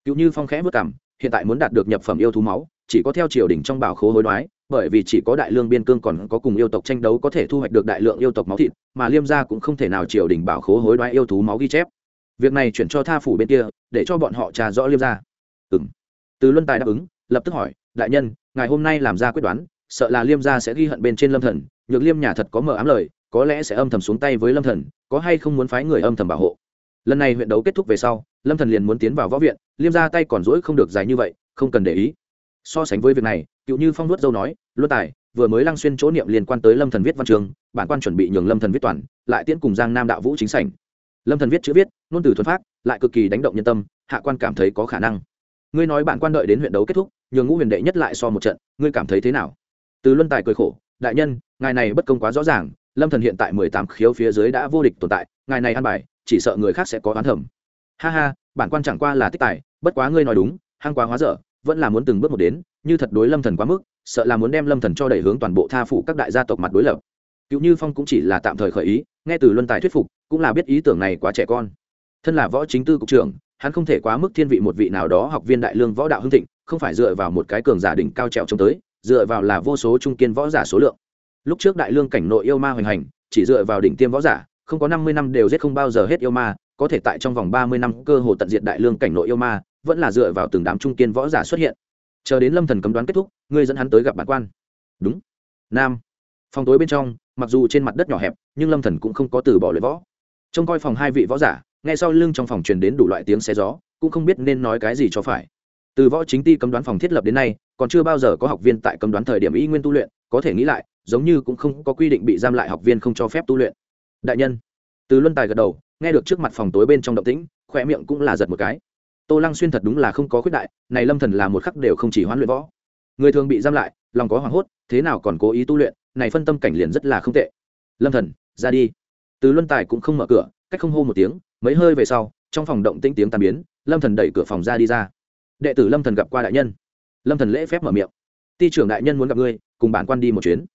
Cựu như phong khẽ vất cảm hiện tại muốn đạt được nhập phẩm yêu thú máu, chỉ có theo triều đình trong bảo khố hối đoái, bởi vì chỉ có đại lương biên cương còn có cùng yêu tộc tranh đấu có thể thu hoạch được đại lượng yêu tộc máu thịt, mà liêm gia cũng không thể nào triều đình bảo khố hối đoái yêu thú máu ghi chép. Việc này chuyển cho tha phủ bên kia, để cho bọn họ trà rõ liêm gia. Ừ m từ luân tài đáp ứng, lập tức hỏi, đại nhân, ngài hôm nay làm ra quyết đoán, sợ là liêm gia sẽ ghi hận bên trên lâm thần, nhược liêm nhà thật có mở ám lời, có lẽ sẽ âm thầm xuống tay với lâm thần, có hay không muốn phái người âm thầm bảo hộ? Lần này huyện đấu kết thúc về sau, lâm thần liền muốn tiến vào võ viện, liêm ra tay còn rỗi không được dài như vậy, không cần để ý. So sánh với việc này, cựu như phong nuốt dâu nói, luân tài, vừa mới lăng xuyên chỗ niệm liên quan tới lâm thần viết văn trường bản quan chuẩn bị nhường lâm thần viết toàn, lại tiến cùng giang nam đạo vũ chính sảnh. Lâm thần viết chữ viết, ngôn từ thuần phát lại cực kỳ đánh động nhân tâm, hạ quan cảm thấy có khả năng ngươi nói bạn quan đợi đến huyện đấu kết thúc, nhường ngũ huyền đệ nhất lại so một trận, ngươi cảm thấy thế nào? Từ luân tài cười khổ, đại nhân, ngài này bất công quá rõ ràng, lâm thần hiện tại mười tám khiếu phía dưới đã vô địch tồn tại, ngài này ăn bài, chỉ sợ người khác sẽ có oán thẩm ha ha, bản quan chẳng qua là tích tài, bất quá ngươi nói đúng, hăng quá hóa dở, vẫn là muốn từng bước một đến, như thật đối lâm thần quá mức, sợ là muốn đem lâm thần cho đẩy hướng toàn bộ tha phủ các đại gia tộc mặt đối lập. Cựu như phong cũng chỉ là tạm thời khởi ý, nghe từ luân tài thuyết phục, cũng là biết ý tưởng này quá trẻ con. Thân là võ chính tư cục trưởng hắn không thể quá mức thiên vị một vị nào đó học viên đại lương võ đạo hưng thịnh, không phải dựa vào một cái cường giả đỉnh cao trèo trông tới, dựa vào là vô số trung kiên võ giả số lượng. Lúc trước đại lương cảnh nội yêu ma hoành hành, chỉ dựa vào đỉnh tiêm võ giả, không có năm mươi năm đều giết không bao giờ hết yêu ma, có thể tại trong vòng ba mươi năm cơ hồ tận diệt đại lương cảnh nội yêu ma, vẫn là dựa vào từng đám trung kiên võ giả xuất hiện. Chờ đến lâm thần cấm đoán kết thúc, ngươi dẫn hắn tới gặp bản quan. Đúng. Nam. Phòng tối bên trong, mặc dù trên mặt đất nhỏ hẹp, nhưng lâm thần cũng không có từ bỏ luyện võ. Trông coi phòng hai vị võ giả nghe sau lưng trong phòng truyền đến đủ loại tiếng xe gió, cũng không biết nên nói cái gì cho phải. Từ võ chính ti cấm đoán phòng thiết lập đến nay, còn chưa bao giờ có học viên tại cấm đoán thời điểm y nguyên tu luyện, có thể nghĩ lại, giống như cũng không có quy định bị giam lại học viên không cho phép tu luyện. Đại nhân, từ luân tài gật đầu, nghe được trước mặt phòng tối bên trong động tĩnh khoe miệng cũng là giật một cái. Tô lăng xuyên thật đúng là không có khuyết đại, này lâm thần là một khắc đều không chỉ hoán luyện võ. Người thường bị giam lại, lòng có hoảng hốt, thế nào còn cố ý tu luyện, này phân tâm cảnh liền rất là không tệ. Lâm thần, ra đi. Từ luân tài cũng không mở cửa, cách không hô một tiếng mấy hơi về sau, trong phòng động tĩnh tiếng tàn biến, lâm thần đẩy cửa phòng ra đi ra. Đệ tử lâm thần gặp qua đại nhân. Lâm thần lễ phép mở miệng. Ti trưởng đại nhân muốn gặp ngươi, cùng bản quan đi một chuyến.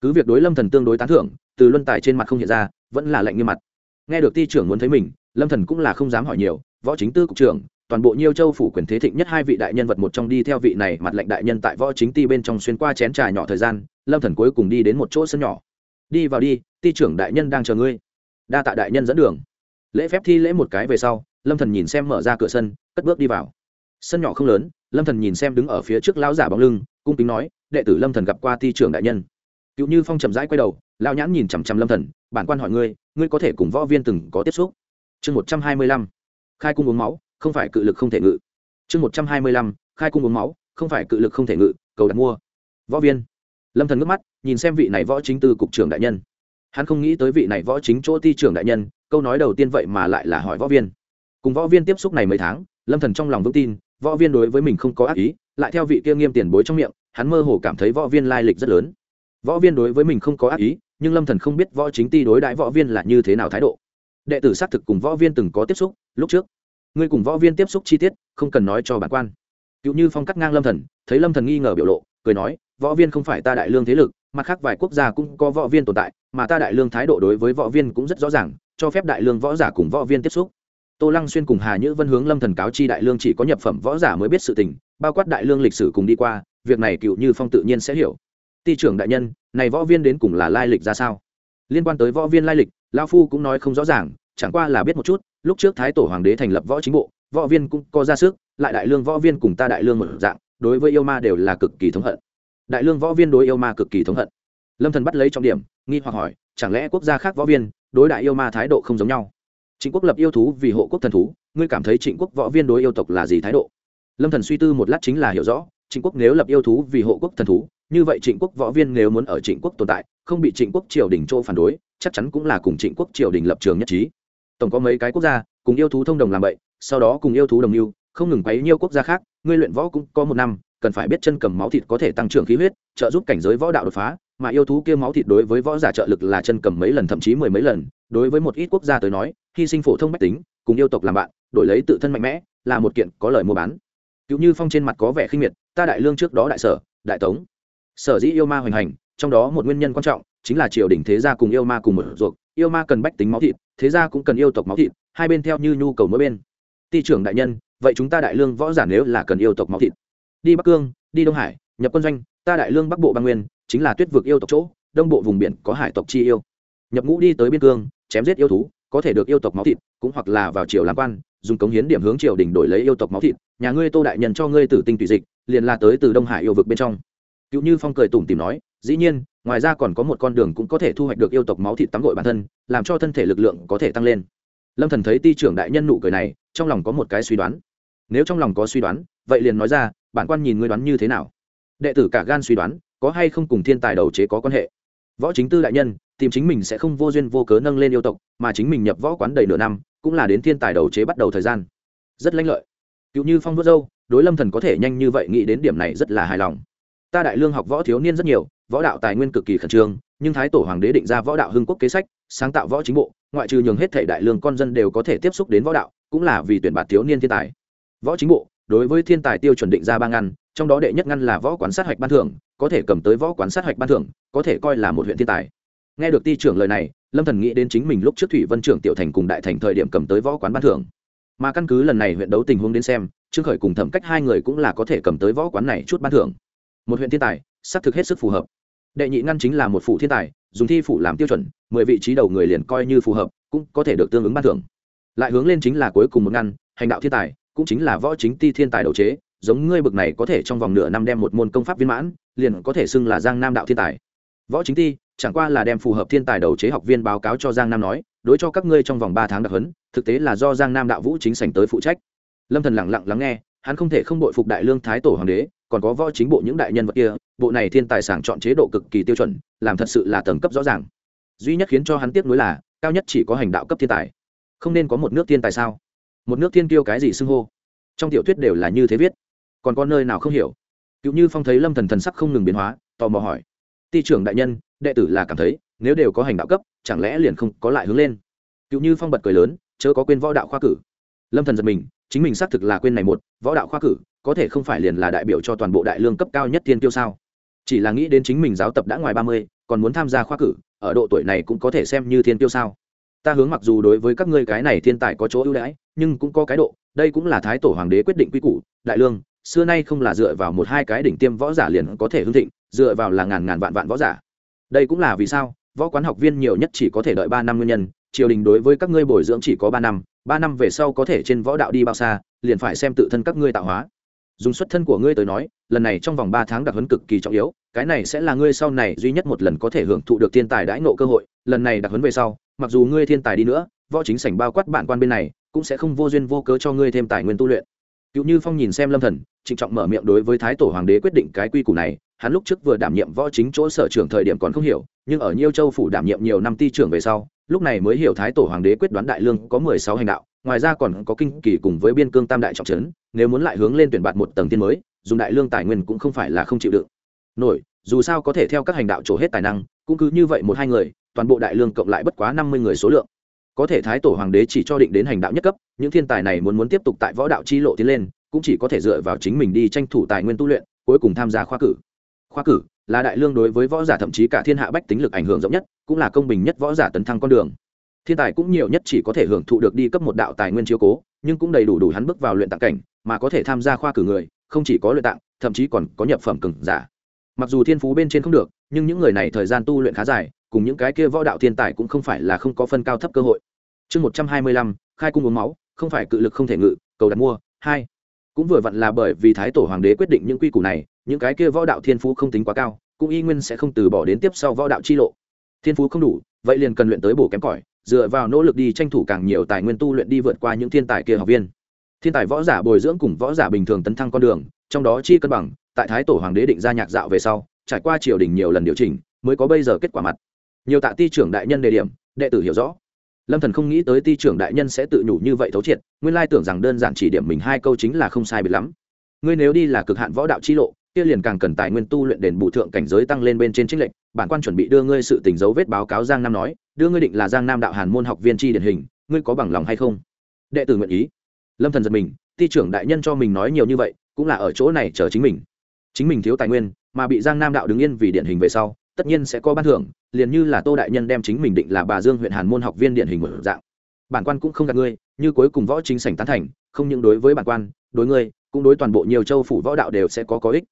Cứ việc đối lâm thần tương đối tán thưởng, từ luân tài trên mặt không hiện ra, vẫn là lạnh như mặt. Nghe được ti trưởng muốn thấy mình, lâm thần cũng là không dám hỏi nhiều, võ chính tư cục trưởng, toàn bộ nhiêu châu phủ quyền thế thịnh nhất hai vị đại nhân vật một trong đi theo vị này mặt lệnh đại nhân tại võ chính ti bên trong xuyên qua chén trà nhỏ thời gian, lâm thần cuối cùng đi đến một chỗ sân nhỏ. Đi vào đi, ti trưởng đại nhân đang chờ ngươi. Đa tạ đại nhân dẫn đường lễ phép thi lễ một cái về sau, lâm thần nhìn xem mở ra cửa sân, cất bước đi vào. Sân nhỏ không lớn, lâm thần nhìn xem đứng ở phía trước lão giả bóng lưng, cung kính nói, đệ tử lâm thần gặp qua thi trưởng đại nhân. Cựu như phong chậm rãi quay đầu, lão nhãn nhìn chằm chằm lâm thần, bản quan hỏi ngươi ngươi có thể cùng võ viên từng có tiếp xúc? Chương một trăm hai mươi lăm, khai cung uống máu, không phải cự lực không thể ngự. Chương một trăm hai mươi lăm, khai cung uống máu, không phải cự lực không thể ngự, cầu đặt mua. Võ viên. Lâm thần ngước mắt, nhìn xem vị này võ chính tư cục trưởng đại nhân. Hắn không nghĩ tới vị này võ chính chỗ ti trưởng đại nhân câu nói đầu tiên vậy mà lại là hỏi võ viên. Cùng võ viên tiếp xúc này mấy tháng, lâm thần trong lòng vững tin, võ viên đối với mình không có ác ý, lại theo vị kia nghiêm tiền bối trong miệng, hắn mơ hồ cảm thấy võ viên lai lịch rất lớn. Võ viên đối với mình không có ác ý, nhưng lâm thần không biết võ chính ti đối đãi võ viên là như thế nào thái độ. Đệ tử xác thực cùng võ viên từng có tiếp xúc, lúc trước, ngươi cùng võ viên tiếp xúc chi tiết, không cần nói cho bản quan. Cựu như phong cắt ngang lâm thần, thấy lâm thần nghi ngờ biểu lộ, cười nói, võ viên không phải ta đại lương thế lực, mặt khác vài quốc gia cũng có võ viên tồn tại, mà ta đại lương thái độ đối với võ viên cũng rất rõ ràng cho phép đại lương võ giả cùng võ viên tiếp xúc. Tô lăng xuyên cùng hà nhữ vân hướng lâm thần cáo chi đại lương chỉ có nhập phẩm võ giả mới biết sự tình, bao quát đại lương lịch sử cùng đi qua, việc này cựu như phong tự nhiên sẽ hiểu. Ty trưởng đại nhân, này võ viên đến cùng là lai lịch ra sao? Liên quan tới võ viên lai lịch lao phu cũng nói không rõ ràng, chẳng qua là biết một chút, lúc trước thái tổ hoàng đế thành lập võ chính bộ, võ viên cũng có ra sức, lại đại lương võ viên cùng ta đại lương một dạng, đối với yêu ma đều là cực kỳ thống hận. Đại lương võ viên đối yêu ma cực kỳ thống hận. Lâm thần bắt lấy trọng điểm, nghi hoặc hỏi, chẳng lẽ quốc gia khác võ viên đối đại yêu ma thái độ không giống nhau. Trịnh quốc lập yêu thú vì hộ quốc thần thú, ngươi cảm thấy trịnh quốc võ viên đối yêu tộc là gì thái độ? Lâm thần suy tư một lát chính là hiểu rõ, trịnh quốc nếu lập yêu thú vì hộ quốc thần thú, như vậy trịnh quốc võ viên nếu muốn ở trịnh quốc tồn tại, không bị trịnh quốc triều đình chỗ phản đối, chắc chắn cũng là cùng trịnh quốc triều đình lập trường nhất trí. Tổng có mấy cái quốc gia, cùng yêu thú thông đồng làm vậy, sau đó cùng yêu thú đồng lưu không ngừng quấy nhiều quốc gia khác, ngươi luyện võ cũng có một năm, cần phải biết chân cầm máu thịt có thể tăng trưởng khí huyết, trợ giúp cảnh giới võ đạo đột phá mà yêu thú kia máu thịt đối với võ giả trợ lực là chân cầm mấy lần, thậm chí mười mấy lần. Đối với một ít quốc gia tới nói, hy sinh phổ thông mách tính, cùng yêu tộc làm bạn, đổi lấy tự thân mạnh mẽ, là một kiện có lời mua bán. Cựu như phong trên mặt có vẻ khinh miệt, ta đại lương trước đó đại sở, đại tống. Sở dĩ yêu ma hoành hành, trong đó một nguyên nhân quan trọng chính là triều đình thế gia cùng yêu ma cùng một ruột. Yêu ma cần bách tính máu thịt, thế gia cũng cần yêu tộc máu thịt, hai bên theo như nhu cầu mỗi bên. Ti trưởng đại nhân, vậy chúng ta đại lương võ giả nếu là cần yêu tộc máu thịt? Đi bắc cương, đi đông hải, nhập quân doanh, ta đại lương bắc bộ bang nguyên chính là tuyết vực yêu tộc chỗ, đông bộ vùng biển có hải tộc chi yêu. Nhập ngũ đi tới biên cương, chém giết yêu thú, có thể được yêu tộc máu thịt, cũng hoặc là vào triều làm quan, dùng cống hiến điểm hướng triều đình đổi lấy yêu tộc máu thịt. Nhà ngươi tô đại nhân cho ngươi tử tinh tùy dịch, liền là tới từ đông hải yêu vực bên trong. Cựu như phong cười tủm tìm nói, dĩ nhiên, ngoài ra còn có một con đường cũng có thể thu hoạch được yêu tộc máu thịt tắm gội bản thân, làm cho thân thể lực lượng có thể tăng lên. Lâm thần thấy ti trưởng đại nhân nụ cười này, trong lòng có một cái suy đoán. Nếu trong lòng có suy đoán, vậy liền nói ra, bản quan nhìn ngươi đoán như thế nào? Đệ tử cả gan suy đoán có hay không cùng thiên tài đầu chế có quan hệ? Võ chính tư đại nhân, tìm chính mình sẽ không vô duyên vô cớ nâng lên yêu tộc, mà chính mình nhập võ quán đầy nửa năm, cũng là đến thiên tài đầu chế bắt đầu thời gian. Rất lanh lợi. Cựu như phong vớt dâu đối lâm thần có thể nhanh như vậy nghĩ đến điểm này rất là hài lòng. Ta đại lương học võ thiếu niên rất nhiều, võ đạo tài nguyên cực kỳ khẩn trương, nhưng thái tổ hoàng đế định ra võ đạo hưng quốc kế sách, sáng tạo võ chính bộ, ngoại trừ nhường hết thể đại lương con dân đều có thể tiếp xúc đến võ đạo, cũng là vì tuyển bạt thiếu niên thiên tài. Võ chính bộ, đối với thiên tài tiêu chuẩn định ra ba ngăn, trong đó đệ nhất ngăn là võ quán sát hạch ban thưởng có thể cầm tới võ quán sát hạch ban thưởng, có thể coi là một huyện thiên tài. Nghe được ti trưởng lời này, lâm thần nghĩ đến chính mình lúc trước thủy vân trưởng tiểu thành cùng đại thành thời điểm cầm tới võ quán ban thưởng. Mà căn cứ lần này huyện đấu tình huống đến xem, trương khởi cùng thẩm cách hai người cũng là có thể cầm tới võ quán này chút ban thưởng. Một huyện thiên tài, xác thực hết sức phù hợp. Đệ nhị ngăn chính là một phủ thiên tài, dùng thi phủ làm tiêu chuẩn, mười vị trí đầu người liền coi như phù hợp, cũng có thể được tương ứng ban thưởng. Lại hướng lên chính là cuối cùng một ngăn, hành đạo thiên tài, cũng chính là võ chính ti thiên tài đầu chế giống ngươi bực này có thể trong vòng nửa năm đem một môn công pháp viên mãn, liền có thể xưng là giang nam đạo thiên tài. Võ chính ti, chẳng qua là đem phù hợp thiên tài đầu chế học viên báo cáo cho giang nam nói, đối cho các ngươi trong vòng ba tháng đặc huấn, thực tế là do giang nam đạo vũ chính sành tới phụ trách. Lâm thần lặng lặng lắng nghe, hắn không thể không đội phục đại lương thái tổ hoàng đế, còn có võ chính bộ những đại nhân vật kia, bộ này thiên tài sàng chọn chế độ cực kỳ tiêu chuẩn, làm thật sự là tầng cấp rõ ràng. Duy nhất khiến cho hắn tiếc nuối là, cao nhất chỉ có hành đạo cấp thiên tài. Không nên có một nước thiên tài sao? Một nước thiên tiêu cái gì xưng hô? Trong tiểu thuyết đều là như thế viết còn có nơi nào không hiểu? Cựu như phong thấy lâm thần thần sắc không ngừng biến hóa, tò mò hỏi. Ti trưởng đại nhân, đệ tử là cảm thấy, nếu đều có hành đạo cấp, chẳng lẽ liền không có lại hướng lên? Cựu như phong bật cười lớn, chớ có quên võ đạo khoa cử. Lâm thần giật mình, chính mình xác thực là quên này một, võ đạo khoa cử, có thể không phải liền là đại biểu cho toàn bộ đại lương cấp cao nhất thiên tiêu sao? Chỉ là nghĩ đến chính mình giáo tập đã ngoài ba mươi, còn muốn tham gia khoa cử, ở độ tuổi này cũng có thể xem như thiên tiêu sao? Ta hướng mặc dù đối với các ngươi cái này thiên tài có chỗ ưu đãi, nhưng cũng có cái độ, đây cũng là thái tổ hoàng đế quyết định quy củ, đại lương xưa nay không là dựa vào một hai cái đỉnh tiêm võ giả liền có thể hưng thịnh, dựa vào là ngàn ngàn vạn vạn võ giả. Đây cũng là vì sao, võ quán học viên nhiều nhất chỉ có thể đợi ba năm nguyên nhân, triều đình đối với các ngươi bồi dưỡng chỉ có ba năm ba năm về sau có thể trên võ đạo đi bao xa, liền phải xem tự thân các ngươi tạo hóa. Dùng xuất thân của ngươi tới nói, lần này trong vòng ba tháng đặc huấn cực kỳ trọng yếu, cái này sẽ là ngươi sau này duy nhất một lần có thể hưởng thụ được thiên tài đãi nộ cơ hội, lần này đặc huấn về sau, mặc dù ngươi thiên tài đi nữa, võ chính sảnh bao quát bạn quan bên này, cũng sẽ không vô duyên vô cớ cho ngươi thêm tài nguyên tu luyện cựu như phong nhìn xem lâm thần, trịnh trọng mở miệng đối với thái tổ hoàng đế quyết định cái quy củ này, hắn lúc trước vừa đảm nhiệm võ chính chỗ sở trưởng thời điểm còn không hiểu, nhưng ở nhiêu châu phủ đảm nhiệm nhiều năm ti trưởng về sau, lúc này mới hiểu thái tổ hoàng đế quyết đoán đại lương có mười sáu hành đạo, ngoài ra còn có kinh kỳ cùng với biên cương tam đại trọng trấn, nếu muốn lại hướng lên tuyển bạt một tầng tiên mới, dùng đại lương tài nguyên cũng không phải là không chịu đựng. Nổi, dù sao có thể theo các hành đạo trổ hết tài năng, cũng cứ như vậy một hai người, toàn bộ đại lương cộng lại bất quá năm mươi người số lượng có thể thái tổ hoàng đế chỉ cho định đến hành đạo nhất cấp, những thiên tài này muốn muốn tiếp tục tại võ đạo chi lộ tiến lên, cũng chỉ có thể dựa vào chính mình đi tranh thủ tài nguyên tu luyện, cuối cùng tham gia khoa cử. Khoa cử là đại lương đối với võ giả thậm chí cả thiên hạ bách tính lực ảnh hưởng rộng nhất, cũng là công bình nhất võ giả tấn thăng con đường. Thiên tài cũng nhiều nhất chỉ có thể hưởng thụ được đi cấp một đạo tài nguyên chiếu cố, nhưng cũng đầy đủ đủ hắn bước vào luyện tạng cảnh, mà có thể tham gia khoa cử người, không chỉ có luyện tạng, thậm chí còn có nhập phẩm cừng giả. Mặc dù thiên phú bên trên không được nhưng những người này thời gian tu luyện khá dài, cùng những cái kia võ đạo thiên tài cũng không phải là không có phân cao thấp cơ hội. Chương một trăm hai mươi lăm, khai cung uống máu, không phải cự lực không thể ngự, cầu đặt mua, hai. Cũng vừa vặn là bởi vì thái tổ hoàng đế quyết định những quy củ này, những cái kia võ đạo thiên phú không tính quá cao, cũng y nguyên sẽ không từ bỏ đến tiếp sau võ đạo chi lộ. Thiên phú không đủ, vậy liền cần luyện tới bổ kém cỏi, dựa vào nỗ lực đi tranh thủ càng nhiều tài nguyên tu luyện đi vượt qua những thiên tài kia học viên. Thiên tài võ giả bồi dưỡng cùng võ giả bình thường tấn thăng con đường, trong đó chi cân bằng, tại thái tổ hoàng đế định ra nhạc dạo về sau trải qua triều đình nhiều lần điều chỉnh, mới có bây giờ kết quả mặt. Nhiều tạ ti trưởng đại nhân đề điểm, đệ tử hiểu rõ. Lâm thần không nghĩ tới ti trưởng đại nhân sẽ tự nhủ như vậy thấu triệt, nguyên lai tưởng rằng đơn giản chỉ điểm mình hai câu chính là không sai biệt lắm. Ngươi nếu đi là cực hạn võ đạo chi lộ, kia liền càng cần tài nguyên tu luyện đền bù thượng cảnh giới tăng lên bên trên chính lệnh bản quan chuẩn bị đưa ngươi sự tình dấu vết báo cáo giang nam nói, đưa ngươi định là giang nam đạo hàn môn học viên chi điển hình, ngươi có bằng lòng hay không? Đệ tử nguyện ý. Lâm thần giật mình, ti trưởng đại nhân cho mình nói nhiều như vậy, cũng là ở chỗ này chờ chính mình. Chính mình thiếu tài nguyên mà bị giang nam đạo đứng yên vì điển hình về sau, tất nhiên sẽ có ban thưởng, liền như là tô đại nhân đem chính mình định là bà dương huyện hàn môn học viên điển hình một dạng. Bản quan cũng không gạt ngươi, như cuối cùng võ chính sảnh tán thành, không những đối với bản quan, đối ngươi, cũng đối toàn bộ nhiều châu phủ võ đạo đều sẽ có có ích.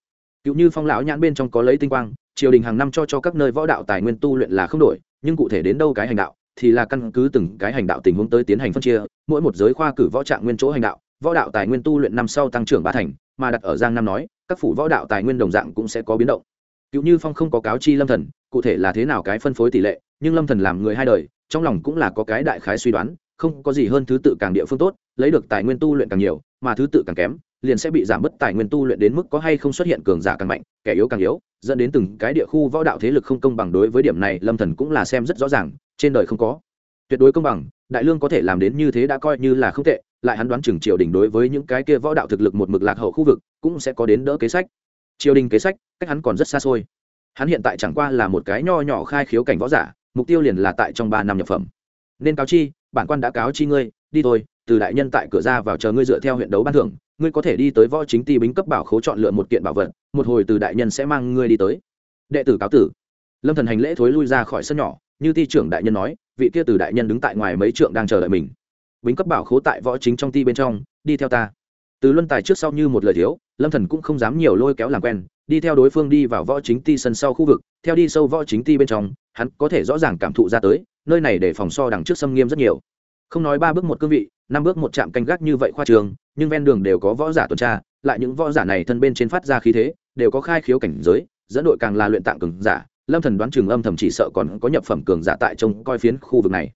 Cựu như phong lão nhãn bên trong có lấy tinh quang, triều đình hàng năm cho cho các nơi võ đạo tài nguyên tu luyện là không đổi, nhưng cụ thể đến đâu cái hành đạo, thì là căn cứ từng cái hành đạo tình huống tới tiến hành phân chia, mỗi một giới khoa cử võ trạng nguyên chỗ hành đạo, võ đạo tài nguyên tu luyện năm sau tăng trưởng ba thành, mà đặt ở giang nam nói các phủ võ đạo tài nguyên đồng dạng cũng sẽ có biến động. Cựu như phong không có cáo chi lâm thần, cụ thể là thế nào cái phân phối tỷ lệ, nhưng lâm thần làm người hai đời, trong lòng cũng là có cái đại khái suy đoán, không có gì hơn thứ tự càng địa phương tốt, lấy được tài nguyên tu luyện càng nhiều, mà thứ tự càng kém, liền sẽ bị giảm bớt tài nguyên tu luyện đến mức có hay không xuất hiện cường giả càng mạnh, kẻ yếu càng yếu, dẫn đến từng cái địa khu võ đạo thế lực không công bằng đối với điểm này lâm thần cũng là xem rất rõ ràng, trên đời không có. Tuyệt đối công bằng, đại lương có thể làm đến như thế đã coi như là không tệ lại hắn đoán chừng triều đình đối với những cái kia võ đạo thực lực một mực lạc hậu khu vực, cũng sẽ có đến đỡ kế sách. Triều đình kế sách, cách hắn còn rất xa xôi. Hắn hiện tại chẳng qua là một cái nho nhỏ khai khiếu cảnh võ giả, mục tiêu liền là tại trong ba năm nhập phẩm. Nên cáo chi, bản quan đã cáo chi ngươi, đi thôi, từ đại nhân tại cửa ra vào chờ ngươi dựa theo huyện đấu ban thưởng, ngươi có thể đi tới võ chính ti bính cấp bảo khố chọn lựa một kiện bảo vật, một hồi từ đại nhân sẽ mang ngươi đi tới. Đệ tử cáo tử. Lâm thần hành lễ thối lui ra khỏi sân nhỏ, như ti trưởng đại nhân nói, vị kia từ đại nhân đứng tại ngoài mấy trượng đang chờ đợi mình bính cấp bảo khố tại võ chính trong ti bên trong, đi theo ta. Từ luân tài trước sau như một lời thiếu, lâm thần cũng không dám nhiều lôi kéo làm quen, đi theo đối phương đi vào võ chính ti sân sau khu vực, theo đi sâu võ chính ti bên trong, hắn có thể rõ ràng cảm thụ ra tới, nơi này để phòng so đằng trước xâm nghiêm rất nhiều. Không nói ba bước một cương vị, năm bước một chạm canh gác như vậy khoa trường, nhưng ven đường đều có võ giả tuần tra, lại những võ giả này thân bên trên phát ra khí thế, đều có khai khiếu cảnh giới, dẫn đội càng là luyện tạng cường giả, lâm thần đoán chừng âm thầm chỉ sợ còn có nhập phẩm cường giả tại trông coi phiến khu vực này.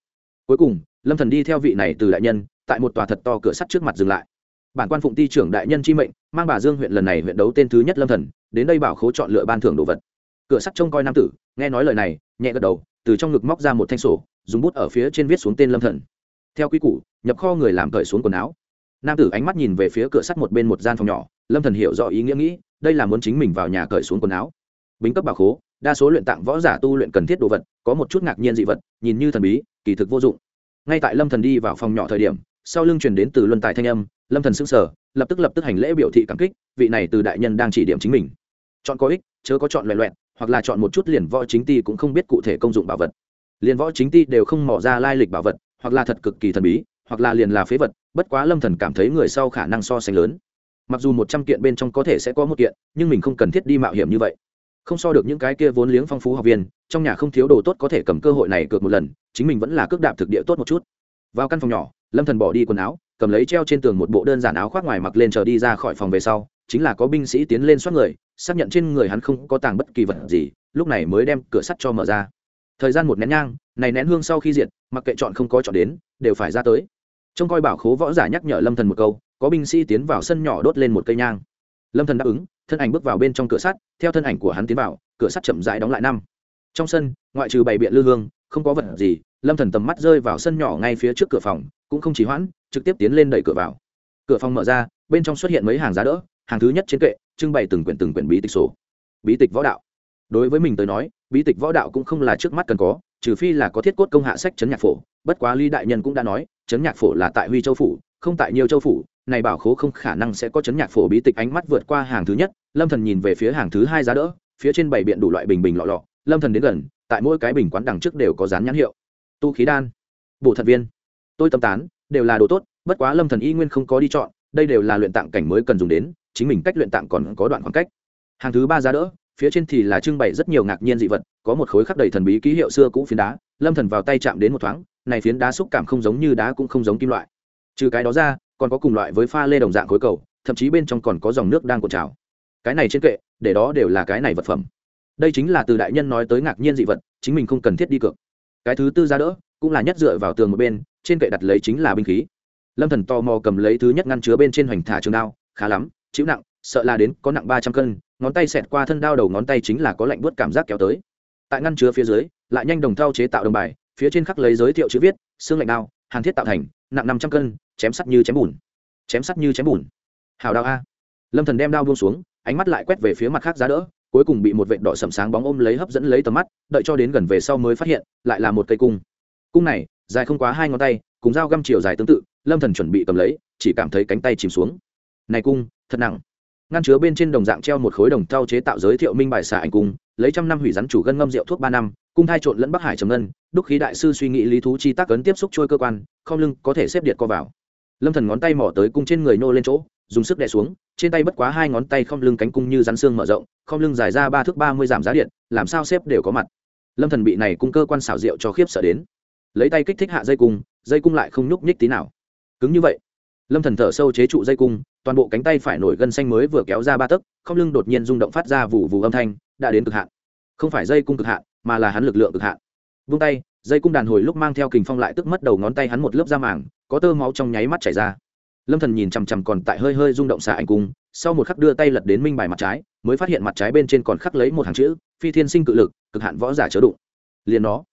Cuối cùng lâm thần đi theo vị này từ đại nhân, tại một tòa thật to cửa sắt trước mặt dừng lại. Bản quan phụng Ti trưởng đại nhân chi mệnh, mang bà dương huyện lần này huyện đấu tên thứ nhất lâm thần, đến đây bảo khố chọn lựa ban thưởng đồ vật. Cửa sắt trông coi nam tử, nghe nói lời này, nhẹ gật đầu, từ trong ngực móc ra một thanh sổ, dùng bút ở phía trên viết xuống tên lâm thần. Theo quy củ, nhập kho người làm cởi xuống quần áo. Nam tử ánh mắt nhìn về phía cửa sắt một bên một gian phòng nhỏ, lâm thần hiểu rõ ý nghĩa nghĩ, đây là muốn chính mình vào nhà cởi xuống quần áo. Bính cấp bảo khố, đa số luyện tạng võ giả tu luyện cần thiết đồ vật, có một chút ngạc nhiên dị vật, nhìn như thần bí, kỳ thực vô dụng ngay tại lâm thần đi vào phòng nhỏ thời điểm, sau lưng truyền đến từ luân tài thanh âm, lâm thần sững sờ, lập tức lập tức hành lễ biểu thị cảm kích, vị này từ đại nhân đang chỉ điểm chính mình. Chọn có ích, chớ có chọn loẹ loẹt hoặc là chọn một chút liền võ chính ti cũng không biết cụ thể công dụng bảo vật. Liền võ chính ti đều không mỏ ra lai lịch bảo vật, hoặc là thật cực kỳ thần bí, hoặc là liền là phế vật, bất quá lâm thần cảm thấy người sau khả năng so sánh lớn. Mặc dù một trăm kiện bên trong có thể sẽ có một kiện, nhưng mình không cần thiết đi mạo hiểm như vậy không so được những cái kia vốn liếng phong phú học viên, trong nhà không thiếu đồ tốt có thể cầm cơ hội này cược một lần, chính mình vẫn là cước đạp thực địa tốt một chút. Vào căn phòng nhỏ, lâm thần bỏ đi quần áo, cầm lấy treo trên tường một bộ đơn giản áo khoác ngoài mặc lên chờ đi ra khỏi phòng về sau, chính là có binh sĩ tiến lên soát người, xác nhận trên người hắn không có tàng bất kỳ vật gì, lúc này mới đem cửa sắt cho mở ra. Thời gian một nén nhang, này nén hương sau khi diệt, mặc kệ chọn không có chọn đến, đều phải ra tới. Trông coi bảo khố võ giả nhắc nhở lâm thần một câu, có binh sĩ tiến vào sân nhỏ đốt lên một cây nhang lâm thần đáp ứng thân ảnh bước vào bên trong cửa sắt theo thân ảnh của hắn tiến vào cửa sắt chậm rãi đóng lại năm trong sân ngoại trừ bày biện lư hương không có vật gì lâm thần tầm mắt rơi vào sân nhỏ ngay phía trước cửa phòng cũng không chỉ hoãn trực tiếp tiến lên đẩy cửa vào cửa phòng mở ra bên trong xuất hiện mấy hàng giá đỡ hàng thứ nhất trên kệ trưng bày từng quyển từng quyển bí tịch sổ bí tịch võ đạo đối với mình tới nói bí tịch võ đạo cũng không là trước mắt cần có trừ phi là có thiết cốt công hạ sách trấn nhạc phổ bất quá ly đại nhân cũng đã nói trấn nhạc phổ là tại huy châu phủ không tại nhiều châu phủ này bảo khố không khả năng sẽ có chấn nhạc phổ bí tịch ánh mắt vượt qua hàng thứ nhất, lâm thần nhìn về phía hàng thứ hai giá đỡ, phía trên bảy biện đủ loại bình bình lọ lọ, lâm thần đến gần, tại mỗi cái bình quán đằng trước đều có dán nhãn hiệu. Tu khí đan, bổ thật viên. Tôi tâm tán, đều là đồ tốt, bất quá lâm thần y nguyên không có đi chọn, đây đều là luyện tạng cảnh mới cần dùng đến, chính mình cách luyện tạng còn có đoạn khoảng cách. Hàng thứ ba giá đỡ, phía trên thì là trưng bày rất nhiều ngạc nhiên dị vật, có một khối khắc đầy thần bí ký hiệu xưa cũ phiến đá, lâm thần vào tay chạm đến một thoáng, này phiến đá xúc cảm không giống như đá cũng không giống kim loại. Trừ cái đó ra còn có cùng loại với pha lê đồng dạng khối cầu, thậm chí bên trong còn có dòng nước đang cuộn trào. Cái này trên kệ, để đó đều là cái này vật phẩm. Đây chính là từ đại nhân nói tới ngạc nhiên dị vật, chính mình không cần thiết đi cược. Cái thứ tư ra đỡ, cũng là nhất dựa vào tường một bên, trên kệ đặt lấy chính là binh khí. Lâm thần to mò cầm lấy thứ nhất ngăn chứa bên trên hoành thả trường đao, khá lắm, chịu nặng, sợ là đến có nặng ba trăm cân, ngón tay xẹt qua thân đao đầu ngón tay chính là có lạnh buốt cảm giác kéo tới. Tại ngăn chứa phía dưới, lại nhanh đồng thao chế tạo đồng bài, phía trên khắc lấy giới thiệu chữ viết, xương lạnh đao hàng thiết tạo thành, nặng năm trăm cân chém sắt như chém bùn. Chém sắt như chém bùn. Hào đao a. Lâm thần đem đao buông xuống, ánh mắt lại quét về phía mặt khác giá đỡ, cuối cùng bị một vệt đỏ sầm sáng bóng ôm lấy hấp dẫn lấy tầm mắt, đợi cho đến gần về sau mới phát hiện, lại là một cây cung. Cung này, dài không quá hai ngón tay, cùng dao găm chiều dài tương tự, lâm thần chuẩn bị cầm lấy, chỉ cảm thấy cánh tay chìm xuống. Này cung, thật nặng. Ngăn chứa bên trên đồng dạng treo một khối đồng thau chế tạo giới thiệu minh bài xả ảnh cung, lấy trăm năm hủy rắn chủ gân ngâm rượu thuốc ba năm, cung thai trộn lẫn bắc hải trầm ngân, đúc khí đại sư suy nghĩ lý thú chi tác ấn tiếp xúc trôi cơ quan, không lưng có thể xếp điện co vào lâm thần ngón tay mỏ tới cung trên người nô lên chỗ, dùng sức đè xuống, trên tay bất quá hai ngón tay không lưng cánh cung như rắn xương mở rộng không lưng dài ra ba thước ba mươi giảm giá điện, làm sao xếp đều có mặt. Lâm thần bị này cung cơ quan xảo diệu cho khiếp sợ đến. Lấy tay kích thích hạ dây cung dây cung lại không nhúc nhích tí nào. Cứng như vậy, lâm thần thở sâu chế trụ dây cung, toàn bộ cánh tay phải nổi gân xanh mới vừa kéo ra ba tấc không lưng đột nhiên rung động phát ra vụ vụ âm thanh, đã đến cực hạn. Không phải dây cung cực hạn, mà là hắn lực lượng cực hạn. Vung tay dây cung đàn hồi lúc mang theo kình phong lại tức mất đầu ngón tay hắn một lớp da màng, có tơ máu trong nháy mắt chảy ra. Lâm thần nhìn chằm chằm còn tại hơi hơi rung động xà ảnh cung, sau một khắc đưa tay lật đến minh bài mặt trái, mới phát hiện mặt trái bên trên còn khắc lấy một hàng chữ, phi thiên sinh cự lực, cực hạn võ giả chớ đụng. Liền đó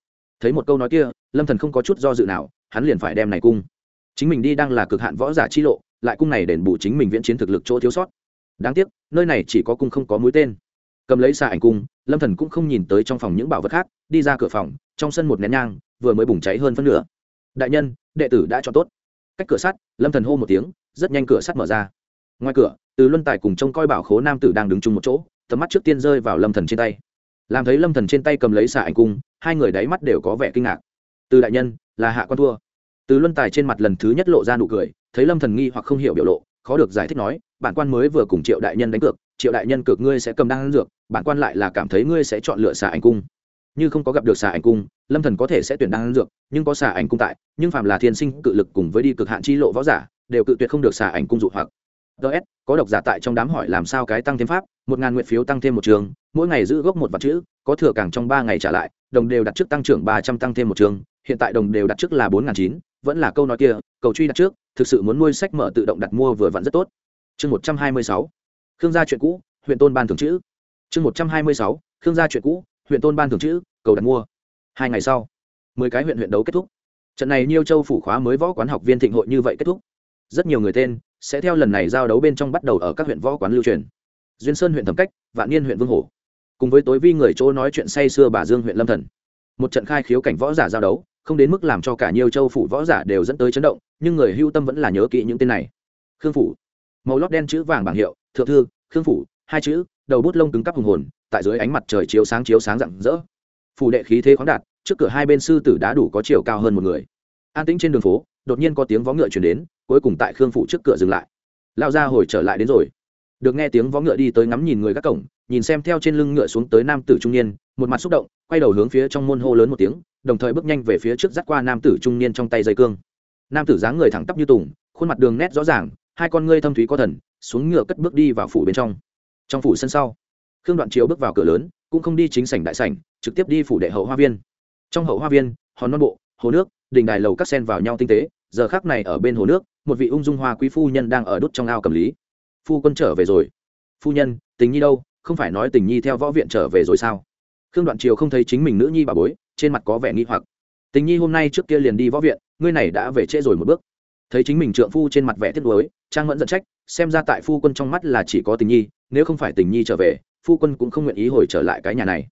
thấy một câu nói kia, lâm thần không có chút do dự nào, hắn liền phải đem này cung. Chính mình đi đang là cực hạn võ giả chi lộ, lại cung này đền bù chính mình viễn chiến thực lực chỗ thiếu sót. Đáng tiếc, nơi này chỉ có cung không có mũi tên cầm lấy xà ảnh cung, lâm thần cũng không nhìn tới trong phòng những bảo vật khác, đi ra cửa phòng, trong sân một nén nhang, vừa mới bùng cháy hơn phân nửa. Đại nhân, đệ tử đã cho tốt. Cách cửa sắt, lâm thần hô một tiếng, rất nhanh cửa sắt mở ra. Ngoài cửa, từ luân tài cùng trông coi bảo khố nam tử đang đứng chung một chỗ, tầm mắt trước tiên rơi vào lâm thần trên tay. Làm thấy lâm thần trên tay cầm lấy xà ảnh cung, hai người đáy mắt đều có vẻ kinh ngạc. Từ đại nhân, là hạ quan thua. Từ luân tài trên mặt lần thứ nhất lộ ra nụ cười, thấy lâm thần nghi hoặc không hiểu biểu lộ, khó được giải thích nói, bản quan mới vừa cùng triệu đại nhân đánh cược triệu đại nhân cực ngươi sẽ cầm đan dược, bản quan lại là cảm thấy ngươi sẽ chọn lựa xà ảnh cung. Như không có gặp được xà ảnh cung, lâm thần có thể sẽ tuyển đan dược, nhưng có xà ảnh cung tại, nhưng phạm là thiên sinh cự lực cùng với đi cực hạn chi lộ võ giả, đều cự tuyệt không được xà ảnh cung dụ hoặc. Ts có độc giả tại trong đám hỏi làm sao cái tăng thêm pháp, một ngàn nguyện phiếu tăng thêm một trường, mỗi ngày giữ gốc một vạn chữ, có thừa càng trong ba ngày trả lại, đồng đều đặt trước tăng trưởng ba trăm tăng thêm một trường, hiện tại đồng đều đặt trước là bốn ngàn chín, vẫn là câu nói kia, cầu truy đặt trước, thực sự muốn nuôi sách mở tự động đặt mua vừa vặn rất tốt. Chương một trăm hai mươi sáu khương gia chuyện cũ, huyện tôn ban thường chữ. Chương một trăm hai mươi sáu, khương gia chuyện cũ, huyện tôn ban thường chữ, cầu đặt mua. Hai ngày sau, mười cái huyện huyện đấu kết thúc. Trận này Nhiêu châu phủ khóa mới võ quán học viên thịnh hội như vậy kết thúc. Rất nhiều người tên sẽ theo lần này giao đấu bên trong bắt đầu ở các huyện võ quán lưu truyền. Duyên sơn huyện thẩm cách, vạn niên huyện vương hổ. Cùng với tối vi người chỗ nói chuyện say xưa bà dương huyện lâm thần. Một trận khai khiếu cảnh võ giả giao đấu, không đến mức làm cho cả nhiều châu phủ võ giả đều dẫn tới chấn động, nhưng người hưu tâm vẫn là nhớ kỹ những tên này. Khương phủ. Màu lót đen chữ vàng bảng hiệu thượng thư, khương phủ, hai chữ, đầu bút lông cứng cắp hùng hồn, tại dưới ánh mặt trời chiếu sáng chiếu sáng rạng rỡ. Phủ đệ khí thế khoáng đạt, trước cửa hai bên sư tử đá đủ có chiều cao hơn một người. An tĩnh trên đường phố, đột nhiên có tiếng vó ngựa chuyển đến, cuối cùng tại khương phủ trước cửa dừng lại. Lao ra hồi trở lại đến rồi. Được nghe tiếng vó ngựa đi tới ngắm nhìn người các cổng, nhìn xem theo trên lưng ngựa xuống tới nam tử trung niên, một mặt xúc động, quay đầu hướng phía trong môn hô lớn một tiếng, đồng thời bước nhanh về phía trước dắt qua nam tử trung niên trong tay dây cương. Nam tử dáng người thẳng tắp như tùng, khuôn mặt đường nét rõ ràng, hai con ngươi thâm thúy có thần xuống ngựa cất bước đi vào phủ bên trong. Trong phủ sân sau, khương đoạn chiếu bước vào cửa lớn, cũng không đi chính sảnh đại sảnh, trực tiếp đi phủ đệ hậu hoa viên. Trong hậu hoa viên, hòn non bộ, hồ nước đình đài lầu các sen vào nhau tinh tế, giờ khác này ở bên hồ nước, một vị ung dung hoa quý phu nhân đang ở đốt trong ao cầm lý. Phu quân trở về rồi. Phu nhân, tình nhi đâu? Không phải nói tình nhi theo võ viện trở về rồi sao? Khương đoạn triều không thấy chính mình nữ nhi bà bối, trên mặt có vẻ nghi hoặc. Tình nhi hôm nay trước kia liền đi võ viện, ngươi này đã về trễ rồi một bước thấy chính mình trượng phu trên mặt vẻ tiếc nuối, trang vẫn giận trách, xem ra tại phu quân trong mắt là chỉ có tình nhi, nếu không phải tình nhi trở về, phu quân cũng không nguyện ý hồi trở lại cái nhà này.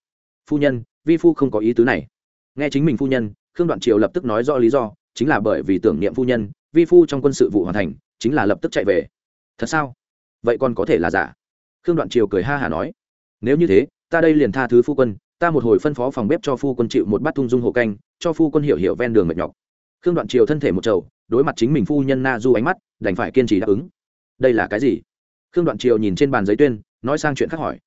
Phu nhân, vi phu không có ý tứ này. Nghe chính mình phu nhân, khương đoạn triều lập tức nói rõ lý do, chính là bởi vì tưởng niệm phu nhân, vi phu trong quân sự vụ hoàn thành, chính là lập tức chạy về. Thật sao? Vậy còn có thể là giả? Khương đoạn triều cười ha hả nói. Nếu như thế, ta đây liền tha thứ phu quân, ta một hồi phân phó phòng bếp cho phu quân chịu một bát thung dung hộ canh, cho phu quân hiểu hiểu ven đường mệt nhọc. Khương đoạn triều thân thể một trầu đối mặt chính mình phu nhân na du ánh mắt, đành phải kiên trì đáp ứng. Đây là cái gì? Khương đoạn triều nhìn trên bàn giấy tuyên, nói sang chuyện khác hỏi.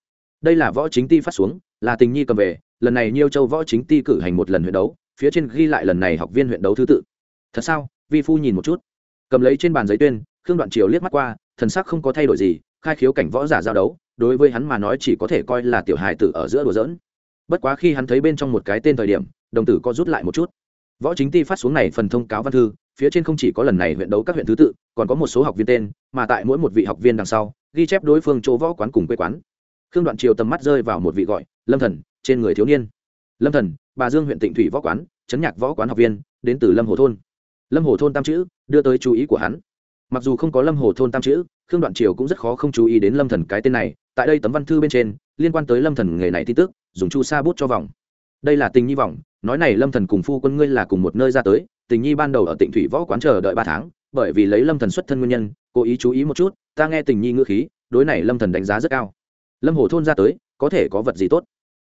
Đây là võ chính ti phát xuống, là tình nhi cầm về, lần này nhiêu châu võ chính ti cử hành một lần huyện đấu, phía trên ghi lại lần này học viên huyện đấu thứ tự. Thật sao? Vi phu nhìn một chút. Cầm lấy trên bàn giấy tuyên, khương đoạn triều liếc mắt qua, thần sắc không có thay đổi gì, khai khiếu cảnh võ giả giao đấu, đối với hắn mà nói chỉ có thể coi là tiểu hài tử ở giữa đùa giỡn. bất quá khi hắn thấy bên trong một cái tên thời điểm, đồng tử có rút lại một chút. Võ chính ti phát xuống này phần thông cáo văn thư phía trên không chỉ có lần này huyện đấu các huyện thứ tự, còn có một số học viên tên, mà tại mỗi một vị học viên đằng sau, ghi chép đối phương chỗ võ quán cùng quê quán. Khương đoạn triều tầm mắt rơi vào một vị gọi, lâm thần, trên người thiếu niên. Lâm thần, bà dương huyện tịnh thủy võ quán chấn nhạc võ quán học viên, đến từ lâm hồ thôn. Lâm hồ thôn tam chữ, đưa tới chú ý của hắn. Mặc dù không có lâm hồ thôn tam chữ, khương đoạn triều cũng rất khó không chú ý đến lâm thần cái tên này, tại đây tấm văn thư bên trên, liên quan tới lâm thần nghề này tin tức, dùng chu sa bút cho vòng. Đây là tình nhi vọng, nói này lâm thần cùng phu quân ngươi là cùng một nơi ra tới tình nhi ban đầu ở tịnh thủy võ quán chờ đợi ba tháng, bởi vì lấy lâm thần xuất thân nguyên nhân, cố ý chú ý một chút, ta nghe tình nhi ngữ khí, đối này lâm thần đánh giá rất cao. Lâm hồ thôn ra tới, có thể có vật gì tốt?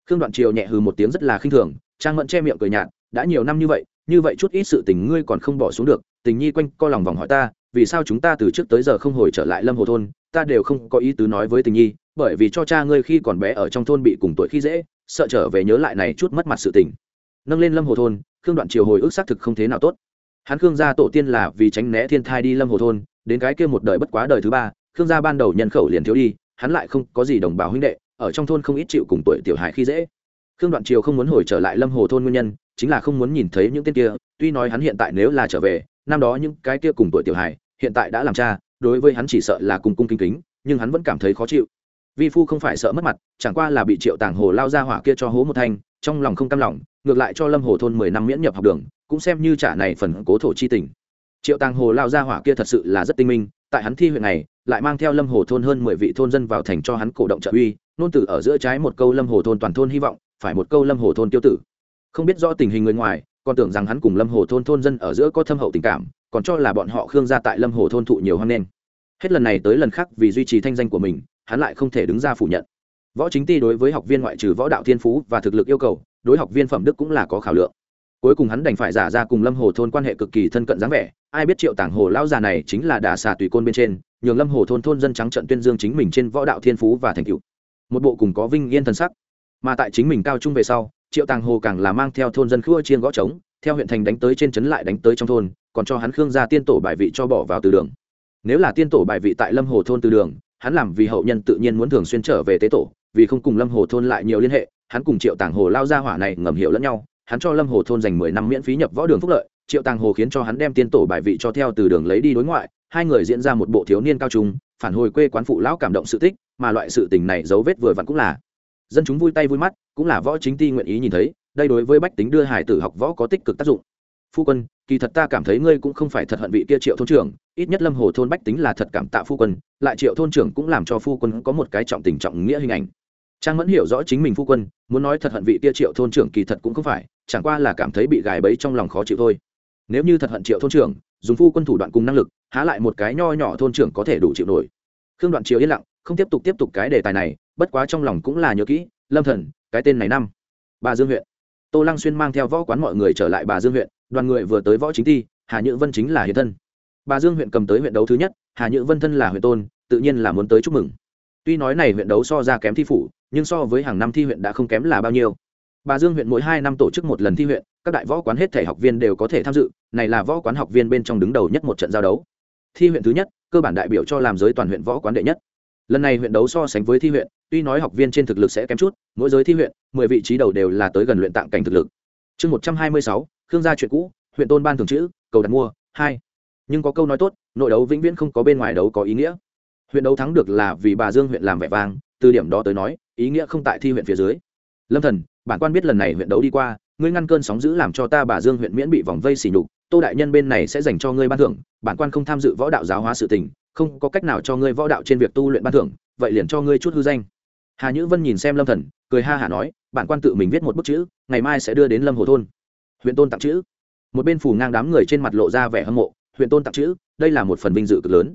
Khương đoạn triều nhẹ hừ một tiếng rất là khinh thường, trang mẫn che miệng cười nhạt, đã nhiều năm như vậy như vậy chút ít sự tình ngươi còn không bỏ xuống được, tình nhi quanh co lòng vòng hỏi ta, vì sao chúng ta từ trước tới giờ không hồi trở lại lâm hồ thôn, ta đều không có ý tứ nói với tình nhi, bởi vì cho cha ngươi khi còn bé ở trong thôn bị cùng tuổi khi dễ, sợ trở về nhớ lại này chút mất mặt sự tình. Nâng lên lâm hồ thôn khương đoạn triều hồi ức xác thực không thế nào tốt. Hắn khương gia tổ tiên là vì tránh né thiên thai đi lâm hồ thôn, đến cái kia một đời bất quá đời thứ ba, khương gia ban đầu nhân khẩu liền thiếu đi, hắn lại không có gì đồng bào huynh đệ, ở trong thôn không ít chịu cùng tuổi tiểu hài khi dễ. Khương đoạn triều không muốn hồi trở lại lâm hồ thôn nguyên nhân, chính là không muốn nhìn thấy những tên kia, tuy nói hắn hiện tại nếu là trở về, năm đó những cái kia cùng tuổi tiểu hài, hiện tại đã làm cha, đối với hắn chỉ sợ là cùng cung kinh kính, nhưng hắn vẫn cảm thấy khó chịu. Vi phu không phải sợ mất mặt, chẳng qua là bị triệu tàng hồ lao ra hỏa kia cho hố một thanh trong lòng không cam lòng, ngược lại cho lâm hồ thôn mười năm miễn nhập học đường, cũng xem như trả này phần cố thổ chi tình. Triệu tàng hồ lao ra hỏa kia thật sự là rất tinh minh, tại hắn thi huyện này, lại mang theo lâm hồ thôn hơn mười vị thôn dân vào thành cho hắn cổ động trợ uy, nôn tử ở giữa trái một câu lâm hồ thôn toàn thôn hy vọng, phải một câu lâm hồ thôn tiêu tử. Không biết rõ tình hình người ngoài, còn tưởng rằng hắn cùng lâm hồ thôn thôn dân ở giữa có thâm hậu tình cảm, còn cho là bọn họ khương gia tại lâm hồ thôn thụ nhiều hoang nên hết lần này tới lần khác vì duy trì thanh danh của mình, hắn lại không thể đứng ra phủ nhận võ chính ti đối với học viên ngoại trừ võ đạo thiên phú và thực lực yêu cầu, đối học viên phẩm đức cũng là có khảo lượng. Cuối cùng hắn đành phải giả ra cùng lâm hồ thôn quan hệ cực kỳ thân cận dáng vẻ. Ai biết triệu tảng hồ lão già này chính là đà xà tùy côn bên trên, nhường lâm hồ thôn thôn dân trắng trận tuyên dương chính mình trên võ đạo thiên phú và thành cựu một bộ cùng có vinh yên thần sắc. Mà tại chính mình cao trung về sau, triệu tàng hồ càng là mang theo thôn dân khua chiên gõ trống, theo huyện thành đánh tới trên trấn lại đánh tới trong thôn, còn cho hắn khương ra tiên tổ bài vị cho bỏ vào từ đường. Nếu là tiên tổ bài vị tại lâm hồ thôn từ đường, hắn làm vì hậu nhân tự nhiên muốn thường xuyên trở về tế tổ vì không cùng lâm hồ thôn lại nhiều liên hệ, hắn cùng triệu tàng hồ lao ra hỏa này ngầm hiểu lẫn nhau, hắn cho lâm hồ thôn dành mười năm miễn phí nhập võ đường phúc lợi, triệu tàng hồ khiến cho hắn đem tiên tổ bài vị cho theo từ đường lấy đi đối ngoại, hai người diễn ra một bộ thiếu niên cao trung, phản hồi quê quán phụ lão cảm động sự tích, mà loại sự tình này dấu vết vừa vặn cũng là dân chúng vui tay vui mắt, cũng là võ chính ti nguyện ý nhìn thấy, đây đối với bách tính đưa hải tử học võ có tích cực tác dụng. Phu quân, kỳ thật ta cảm thấy ngươi cũng không phải thật hận vị kia triệu thôn trưởng, ít nhất lâm hồ thôn bách tính là thật cảm tạ phu quân, lại triệu thôn trưởng cũng làm cho phu quân có một cái trọng tình trọng nghĩa hình ảnh trang mẫn hiểu rõ chính mình phu quân, muốn nói thật hận vị kia triệu thôn trưởng kỳ thật cũng không phải, chẳng qua là cảm thấy bị gài bẫy trong lòng khó chịu thôi. Nếu như thật hận triệu thôn trưởng, dùng phu quân thủ đoạn cùng năng lực, há lại một cái nho nhỏ thôn trưởng có thể đủ chịu nổi. Khương đoạn triều yên lặng, không tiếp tục tiếp tục cái đề tài này, bất quá trong lòng cũng là nhớ kỹ, lâm thần, cái tên này năm, bà dương huyện. Tô lăng xuyên mang theo võ quán mọi người trở lại bà dương huyện, đoàn người vừa tới võ chính thi hà nhữ vân chính là hiện thân. Bà dương huyện cầm tới huyện đấu thứ nhất, hà nhữ vân thân là huyện tôn, tự nhiên là muốn tới chúc mừng. Tuy nói này huyện đấu so ra kém thi phủ nhưng so với hàng năm thi huyện đã không kém là bao nhiêu. Bà dương huyện mỗi hai năm tổ chức một lần thi huyện, các đại võ quán hết thể học viên đều có thể tham dự, này là võ quán học viên bên trong đứng đầu nhất một trận giao đấu. Thi huyện thứ nhất, cơ bản đại biểu cho làm giới toàn huyện võ quán đệ nhất. Lần này huyện đấu so sánh với thi huyện, tuy nói học viên trên thực lực sẽ kém chút, mỗi giới thi huyện, mười vị trí đầu đều là tới gần luyện tạng cảnh thực lực. Chương một trăm hai mươi sáu, khương gia chuyện cũ, huyện tôn ban thường chữ, cầu đặt mua, hai. Nhưng có câu nói tốt, nội đấu vĩnh viễn không có bên ngoài đấu có ý nghĩa. Huyện đấu thắng được là vì bà dương huyện làm vẻ vang, từ điểm đó tới nói ý nghĩa không tại thi huyện phía dưới. Lâm thần, bản quan biết lần này huyện đấu đi qua, ngươi ngăn cơn sóng giữ làm cho ta bà dương huyện miễn bị vòng vây xỉ nhục, tô đại nhân bên này sẽ dành cho ngươi ban thưởng, bản quan không tham dự võ đạo giáo hóa sự tình, không có cách nào cho ngươi võ đạo trên việc tu luyện ban thưởng, vậy liền cho ngươi chút hư danh. Hà nhữ vân nhìn xem lâm thần, cười ha hả nói, bản quan tự mình viết một bức chữ, ngày mai sẽ đưa đến lâm hồ thôn. Huyện tôn tặng chữ. Một bên phủ ngang đám người trên mặt lộ ra vẻ hâm mộ, huyện tôn tặng chữ, đây là một phần vinh dự cực lớn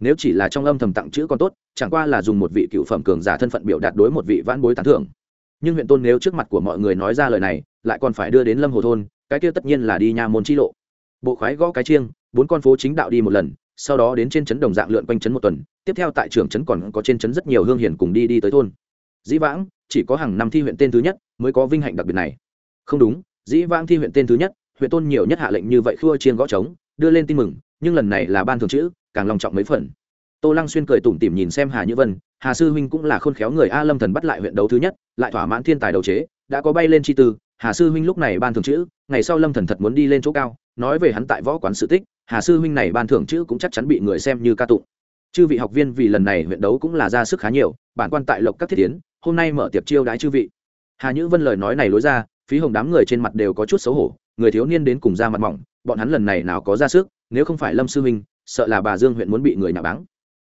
nếu chỉ là trong âm thầm tặng chữ còn tốt, chẳng qua là dùng một vị cựu phẩm cường giả thân phận biểu đạt đối một vị vãn bối tán thưởng. Nhưng huyện tôn nếu trước mặt của mọi người nói ra lời này, lại còn phải đưa đến lâm hồ thôn, cái kia tất nhiên là đi nhà môn chi lộ. Bộ khoái gõ cái chiêng, bốn con phố chính đạo đi một lần, sau đó đến trên trấn đồng dạng lượn quanh trấn một tuần, tiếp theo tại trường trấn còn có trên trấn rất nhiều hương hiền cùng đi đi tới thôn. Dĩ vãng, chỉ có hàng năm thi huyện tên thứ nhất mới có vinh hạnh đặc biệt này. Không đúng, dĩ vãng thi huyện tên thứ nhất, huyện tôn nhiều nhất hạ lệnh như vậy khua chiên gõ trống, đưa lên tin mừng, nhưng lần này là ban thường chữ càng long trọng mấy phần. Tô lăng xuyên cười tủm tỉm nhìn xem hà như vân, hà sư huynh cũng là khôn khéo người a lâm thần bắt lại huyện đấu thứ nhất, lại thỏa mãn thiên tài đầu chế, đã có bay lên chi tư, hà sư huynh lúc này ban thường chữ, ngày sau lâm thần thật muốn đi lên chỗ cao, nói về hắn tại võ quán sự tích, hà sư huynh này ban thưởng chữ cũng chắc chắn bị người xem như ca tụng. Chư vị học viên vì lần này huyện đấu cũng là ra sức khá nhiều, bản quan tại lộc các thiết tiến hôm nay mở tiệc chiêu đãi chư vị. Hà nhữ vân lời nói này lối ra, phí hồng đám người trên mặt đều có chút xấu hổ, người thiếu niên đến cùng ra mặt mỏng, bọn hắn lần này nào có ra sức, nếu không phải lâm sư huynh sợ là bà dương huyện muốn bị người nhà báng.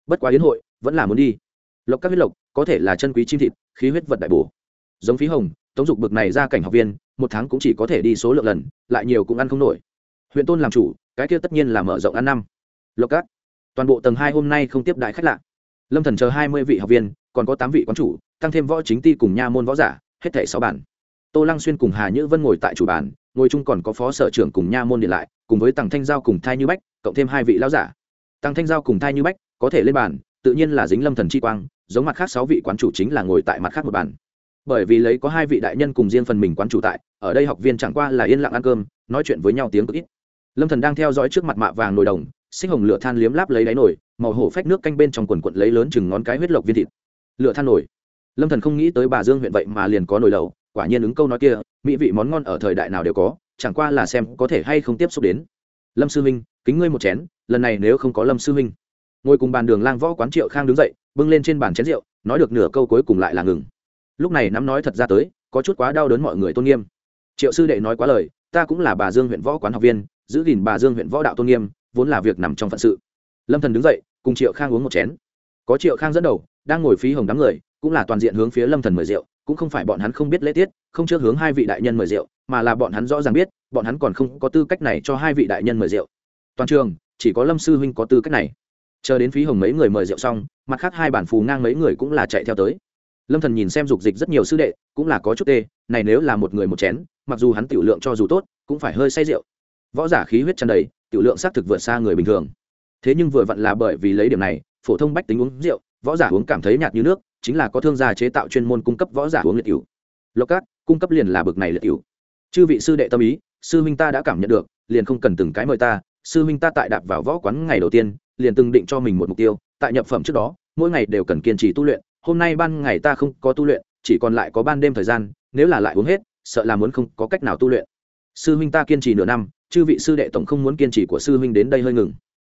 Bất quá yến hội, vẫn là muốn đi. Lộc các huyết lộc, có thể là chân quý chim thịt, khí huyết vật đại bổ. Giống phí hồng, tống dục bực này ra cảnh học viên, một tháng cũng chỉ có thể đi số lượng lần, lại nhiều cũng ăn không nổi. Huyện tôn làm chủ, cái kia tất nhiên là mở rộng ăn năm. Lộc các, toàn bộ tầng hai hôm nay không tiếp đại khách lạ. Lâm thần chờ hai mươi vị học viên, còn có tám vị quán chủ, tăng thêm võ chính ti cùng nha môn võ giả, hết thảy sáu bản tô lăng xuyên cùng hà nhữ vân ngồi tại chủ bàn, ngồi chung còn có phó sở trưởng cùng nha môn điện lại cùng với tằng thanh giao cùng thai như bách, cộng thêm hai vị lão giả. Tăng thanh giao cùng thai như bách có thể lên bàn, tự nhiên là dính lâm thần chi quang, giống mặt khác sáu vị quán chủ chính là ngồi tại mặt khác một bàn. Bởi vì lấy có hai vị đại nhân cùng riêng phần mình quán chủ tại, ở đây học viên chẳng qua là yên lặng ăn cơm, nói chuyện với nhau tiếng cực ít. Lâm thần đang theo dõi trước mặt mạ vàng nồi đồng, xích hồng lửa than liếm láp lấy đáy nồi, màu hổ phách nước canh bên trong quần quận lấy lớn chừng ngón cái huyết lộc viên thịt. Lửa than nồi. Lâm thần không nghĩ tới bà dương huyện vậy mà liền có nồi lẩu, quả nhiên ứng câu nói kia, mỹ vị món ngon ở thời đại nào đều có chẳng qua là xem có thể hay không tiếp xúc đến. Lâm sư huynh, kính ngươi một chén, lần này nếu không có lâm sư huynh. Ngồi cùng bàn đường lang võ quán triệu khang đứng dậy, bưng lên trên bàn chén rượu, nói được nửa câu cuối cùng lại là ngừng. Lúc này nắm nói thật ra tới, có chút quá đau đớn mọi người tôn nghiêm. Triệu sư đệ nói quá lời, ta cũng là bà dương huyện võ quán học viên, giữ gìn bà dương huyện võ đạo tôn nghiêm, vốn là việc nằm trong phận sự. Lâm thần đứng dậy, cùng triệu khang uống một chén. Có triệu khang dẫn đầu, đang ngồi phí hồng đám người, cũng là toàn diện hướng phía lâm thần mời rượu cũng không phải bọn hắn không biết lễ tiết, không trước hướng hai vị đại nhân mời rượu, mà là bọn hắn rõ ràng biết, bọn hắn còn không có tư cách này cho hai vị đại nhân mời rượu. Toàn trường, chỉ có lâm sư huynh có tư cách này. Chờ đến phí hồng mấy người mời rượu xong, mặt khác hai bản phù ngang mấy người cũng là chạy theo tới. Lâm thần nhìn xem dục dịch rất nhiều sư đệ, cũng là có chút tê, này nếu là một người một chén, mặc dù hắn tiểu lượng cho dù tốt, cũng phải hơi say rượu. Võ giả khí huyết tràn đầy, tiểu lượng xác thực vượt xa người bình thường. Thế nhưng vừa vặn là bởi vì lấy điểm này, phổ thông bách tính uống rượu, võ giả uống cảm thấy nhạt như nước chính là có thương gia chế tạo chuyên môn cung cấp võ giả uống liệt cửu. Lộc cát, cung cấp liền là bực này liệt cửu. Chư vị sư đệ tâm ý, sư huynh ta đã cảm nhận được, liền không cần từng cái mời ta, sư huynh ta tại đạp vào võ quán ngày đầu tiên, liền từng định cho mình một mục tiêu, tại nhập phẩm trước đó, mỗi ngày đều cần kiên trì tu luyện, hôm nay ban ngày ta không có tu luyện, chỉ còn lại có ban đêm thời gian, nếu là lại uống hết, sợ là muốn không có cách nào tu luyện. Sư huynh ta kiên trì nửa năm, chư vị sư đệ tổng không muốn kiên trì của sư huynh đến đây hơi ngừng.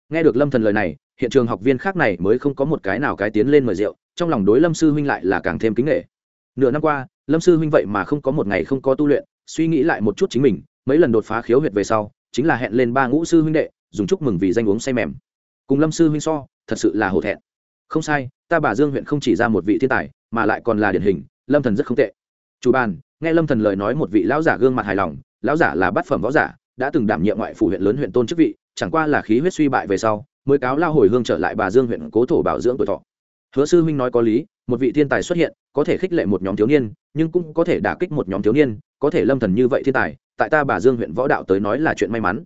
Nghe được lâm thần lời này hiện trường học viên khác này mới không có một cái nào cái tiến lên mời rượu, trong lòng đối lâm sư huynh lại là càng thêm kính nghệ nửa năm qua, lâm sư huynh vậy mà không có một ngày không có tu luyện, suy nghĩ lại một chút chính mình, mấy lần đột phá khiếu huyệt về sau, chính là hẹn lên ba ngũ sư huynh đệ, dùng chúc mừng vì danh uống say mềm. Cùng lâm sư huynh so, thật sự là hổ thẹn. Không sai, ta bà dương huyện không chỉ ra một vị thiên tài, mà lại còn là điển hình, lâm thần rất không tệ. Chủ bàn, nghe lâm thần lời nói một vị lão giả gương mặt hài lòng, lão giả là bát phẩm võ giả, đã từng đảm nhiệm ngoại phủ huyện lớn huyện tôn chức vị, chẳng qua là khí huyết suy bại về sau mới cáo lao hồi hương trở lại bà dương huyện cố thổ bảo dưỡng tuổi thọ. Hứa sư huynh nói có lý, một vị thiên tài xuất hiện, có thể khích lệ một nhóm thiếu niên, nhưng cũng có thể đả kích một nhóm thiếu niên, có thể lâm thần như vậy thiên tài, tại ta bà dương huyện võ đạo tới nói là chuyện may mắn.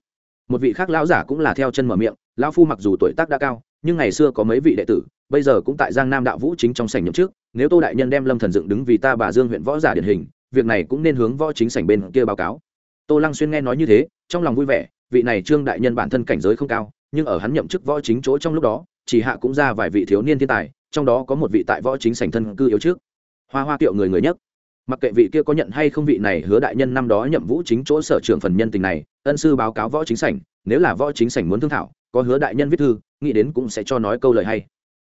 Một vị khác lão giả cũng là theo chân mở miệng, lão phu mặc dù tuổi tác đã cao, nhưng ngày xưa có mấy vị đệ tử, bây giờ cũng tại giang nam đạo vũ chính trong sảnh nhậm trước nếu tô đại nhân đem lâm thần dựng đứng vì ta bà dương huyện võ giả điển hình, việc này cũng nên hướng võ chính sảnh bên kia báo cáo. Tô lăng xuyên nghe nói như thế, trong lòng vui vẻ, vị này trương đại nhân bản thân cảnh giới không cao nhưng ở hắn nhậm chức võ chính chỗ trong lúc đó, chỉ hạ cũng ra vài vị thiếu niên thiên tài, trong đó có một vị tại võ chính sảnh thân cư yếu trước. Hoa hoa kiệu người người nhất. Mặc kệ vị kia có nhận hay không vị này hứa đại nhân năm đó nhậm vũ chính chỗ sở trưởng phần nhân tình này, ân sư báo cáo võ chính sảnh, nếu là võ chính sảnh muốn thương thảo, có hứa đại nhân viết thư, nghĩ đến cũng sẽ cho nói câu lời hay.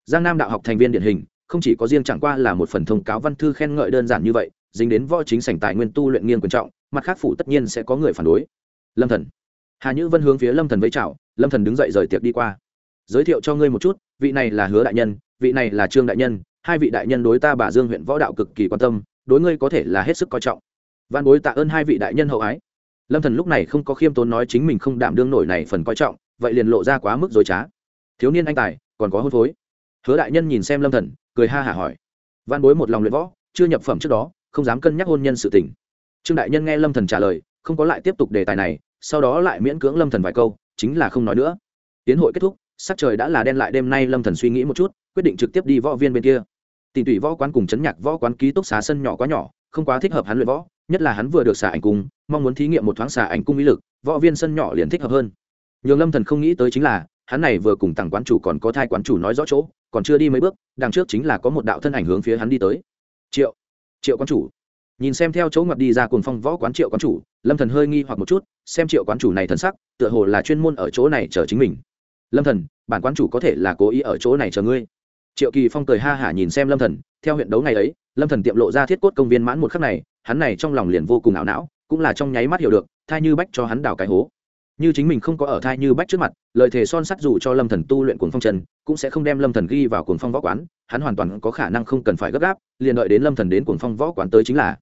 Giang nam đạo học thành viên điển hình, không chỉ có riêng chẳng qua là một phần thông cáo văn thư khen ngợi đơn giản như vậy, dính đến võ chính sảnh tài nguyên tu luyện nghiên quan trọng, mặt khác phủ tất nhiên sẽ có người phản đối. Lâm thần hà nhữ vân hướng phía lâm thần với chào, lâm thần đứng dậy rời tiệc đi qua. Giới thiệu cho ngươi một chút, vị này là hứa đại nhân, vị này là trương đại nhân, hai vị đại nhân đối ta bà dương huyện võ đạo cực kỳ quan tâm, đối ngươi có thể là hết sức coi trọng. Văn bối tạ ơn hai vị đại nhân hậu ái. Lâm thần lúc này không có khiêm tốn nói chính mình không đảm đương nổi này phần coi trọng, vậy liền lộ ra quá mức dối trá. Thiếu niên anh tài, còn có hôn phối. Hứa đại nhân nhìn xem lâm thần, cười ha hả hỏi. Văn bối một lòng luyện võ, chưa nhập phẩm trước đó, không dám cân nhắc hôn nhân sự tình. Trương đại nhân nghe lâm thần trả lời, không có lại tiếp tục đề tài này sau đó lại miễn cưỡng lâm thần vài câu, chính là không nói nữa. Tiến hội kết thúc, sắc trời đã là đen lại đêm nay lâm thần suy nghĩ một chút, quyết định trực tiếp đi võ viên bên kia. Tìm tủy võ quán cùng chấn nhạc võ quán ký túc xá sân nhỏ quá nhỏ, không quá thích hợp hắn luyện võ, nhất là hắn vừa được xả ảnh cung mong muốn thí nghiệm một thoáng xả ảnh cung ý lực, võ viên sân nhỏ liền thích hợp hơn. Nhường lâm thần không nghĩ tới chính là, hắn này vừa cùng tặng quán chủ còn có thai quán chủ nói rõ chỗ, còn chưa đi mấy bước, đằng trước chính là có một đạo thân ảnh hướng phía hắn đi tới. Triệu triệu quán chủ. Nhìn xem theo chỗ ngập đi ra cùng phong võ quán triệu quán chủ, lâm thần hơi nghi hoặc một chút xem triệu quán chủ này thần sắc, tựa hồ là chuyên môn ở chỗ này chờ chính mình. Lâm thần, bản quán chủ có thể là cố ý ở chỗ này chờ ngươi. Triệu kỳ phong cười ha hả nhìn xem lâm thần, theo huyện đấu ngày ấy, lâm thần tiệm lộ ra thiết cốt công viên mãn một khắc này, hắn này trong lòng liền vô cùng ảo não, cũng là trong nháy mắt hiểu được, thai như bách cho hắn đào cái hố. Như chính mình không có ở thai như bách trước mặt lợi thế son sắt dù cho lâm thần tu luyện cuồng phong trần cũng sẽ không đem lâm thần ghi vào cuồng phong võ quán, hắn hoàn toàn có khả năng không cần phải gấp gáp, liền đợi đến lâm thần đến cuồng phong võ quán tới chính là.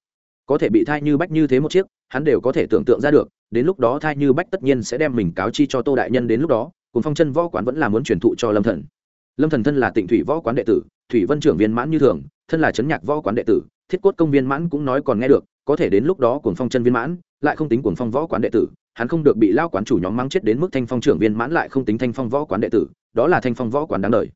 Có thể bị thai như bách như thế một chiếc, hắn đều có thể tưởng tượng ra được đến lúc đó thai như bách tất nhiên sẽ đem mình cáo chi cho tô đại nhân đến lúc đó cuồng phong chân võ quán vẫn là muốn truyền thụ cho lâm thần. Lâm thần thân là tịnh thủy võ quán đệ tử, thủy vân trưởng viên mãn như thường, thân là chấn nhạc võ quán đệ tử, thiết cốt công viên mãn cũng nói còn nghe được, có thể đến lúc đó cuồng phong chân viên mãn, lại không tính cuồng phong võ quán đệ tử, hắn không được bị lao quán chủ nhóm mang chết đến mức thanh phong trưởng viên mãn lại không tính thanh phong võ quán đệ tử, đó là thanh phong võ quán đáng đời.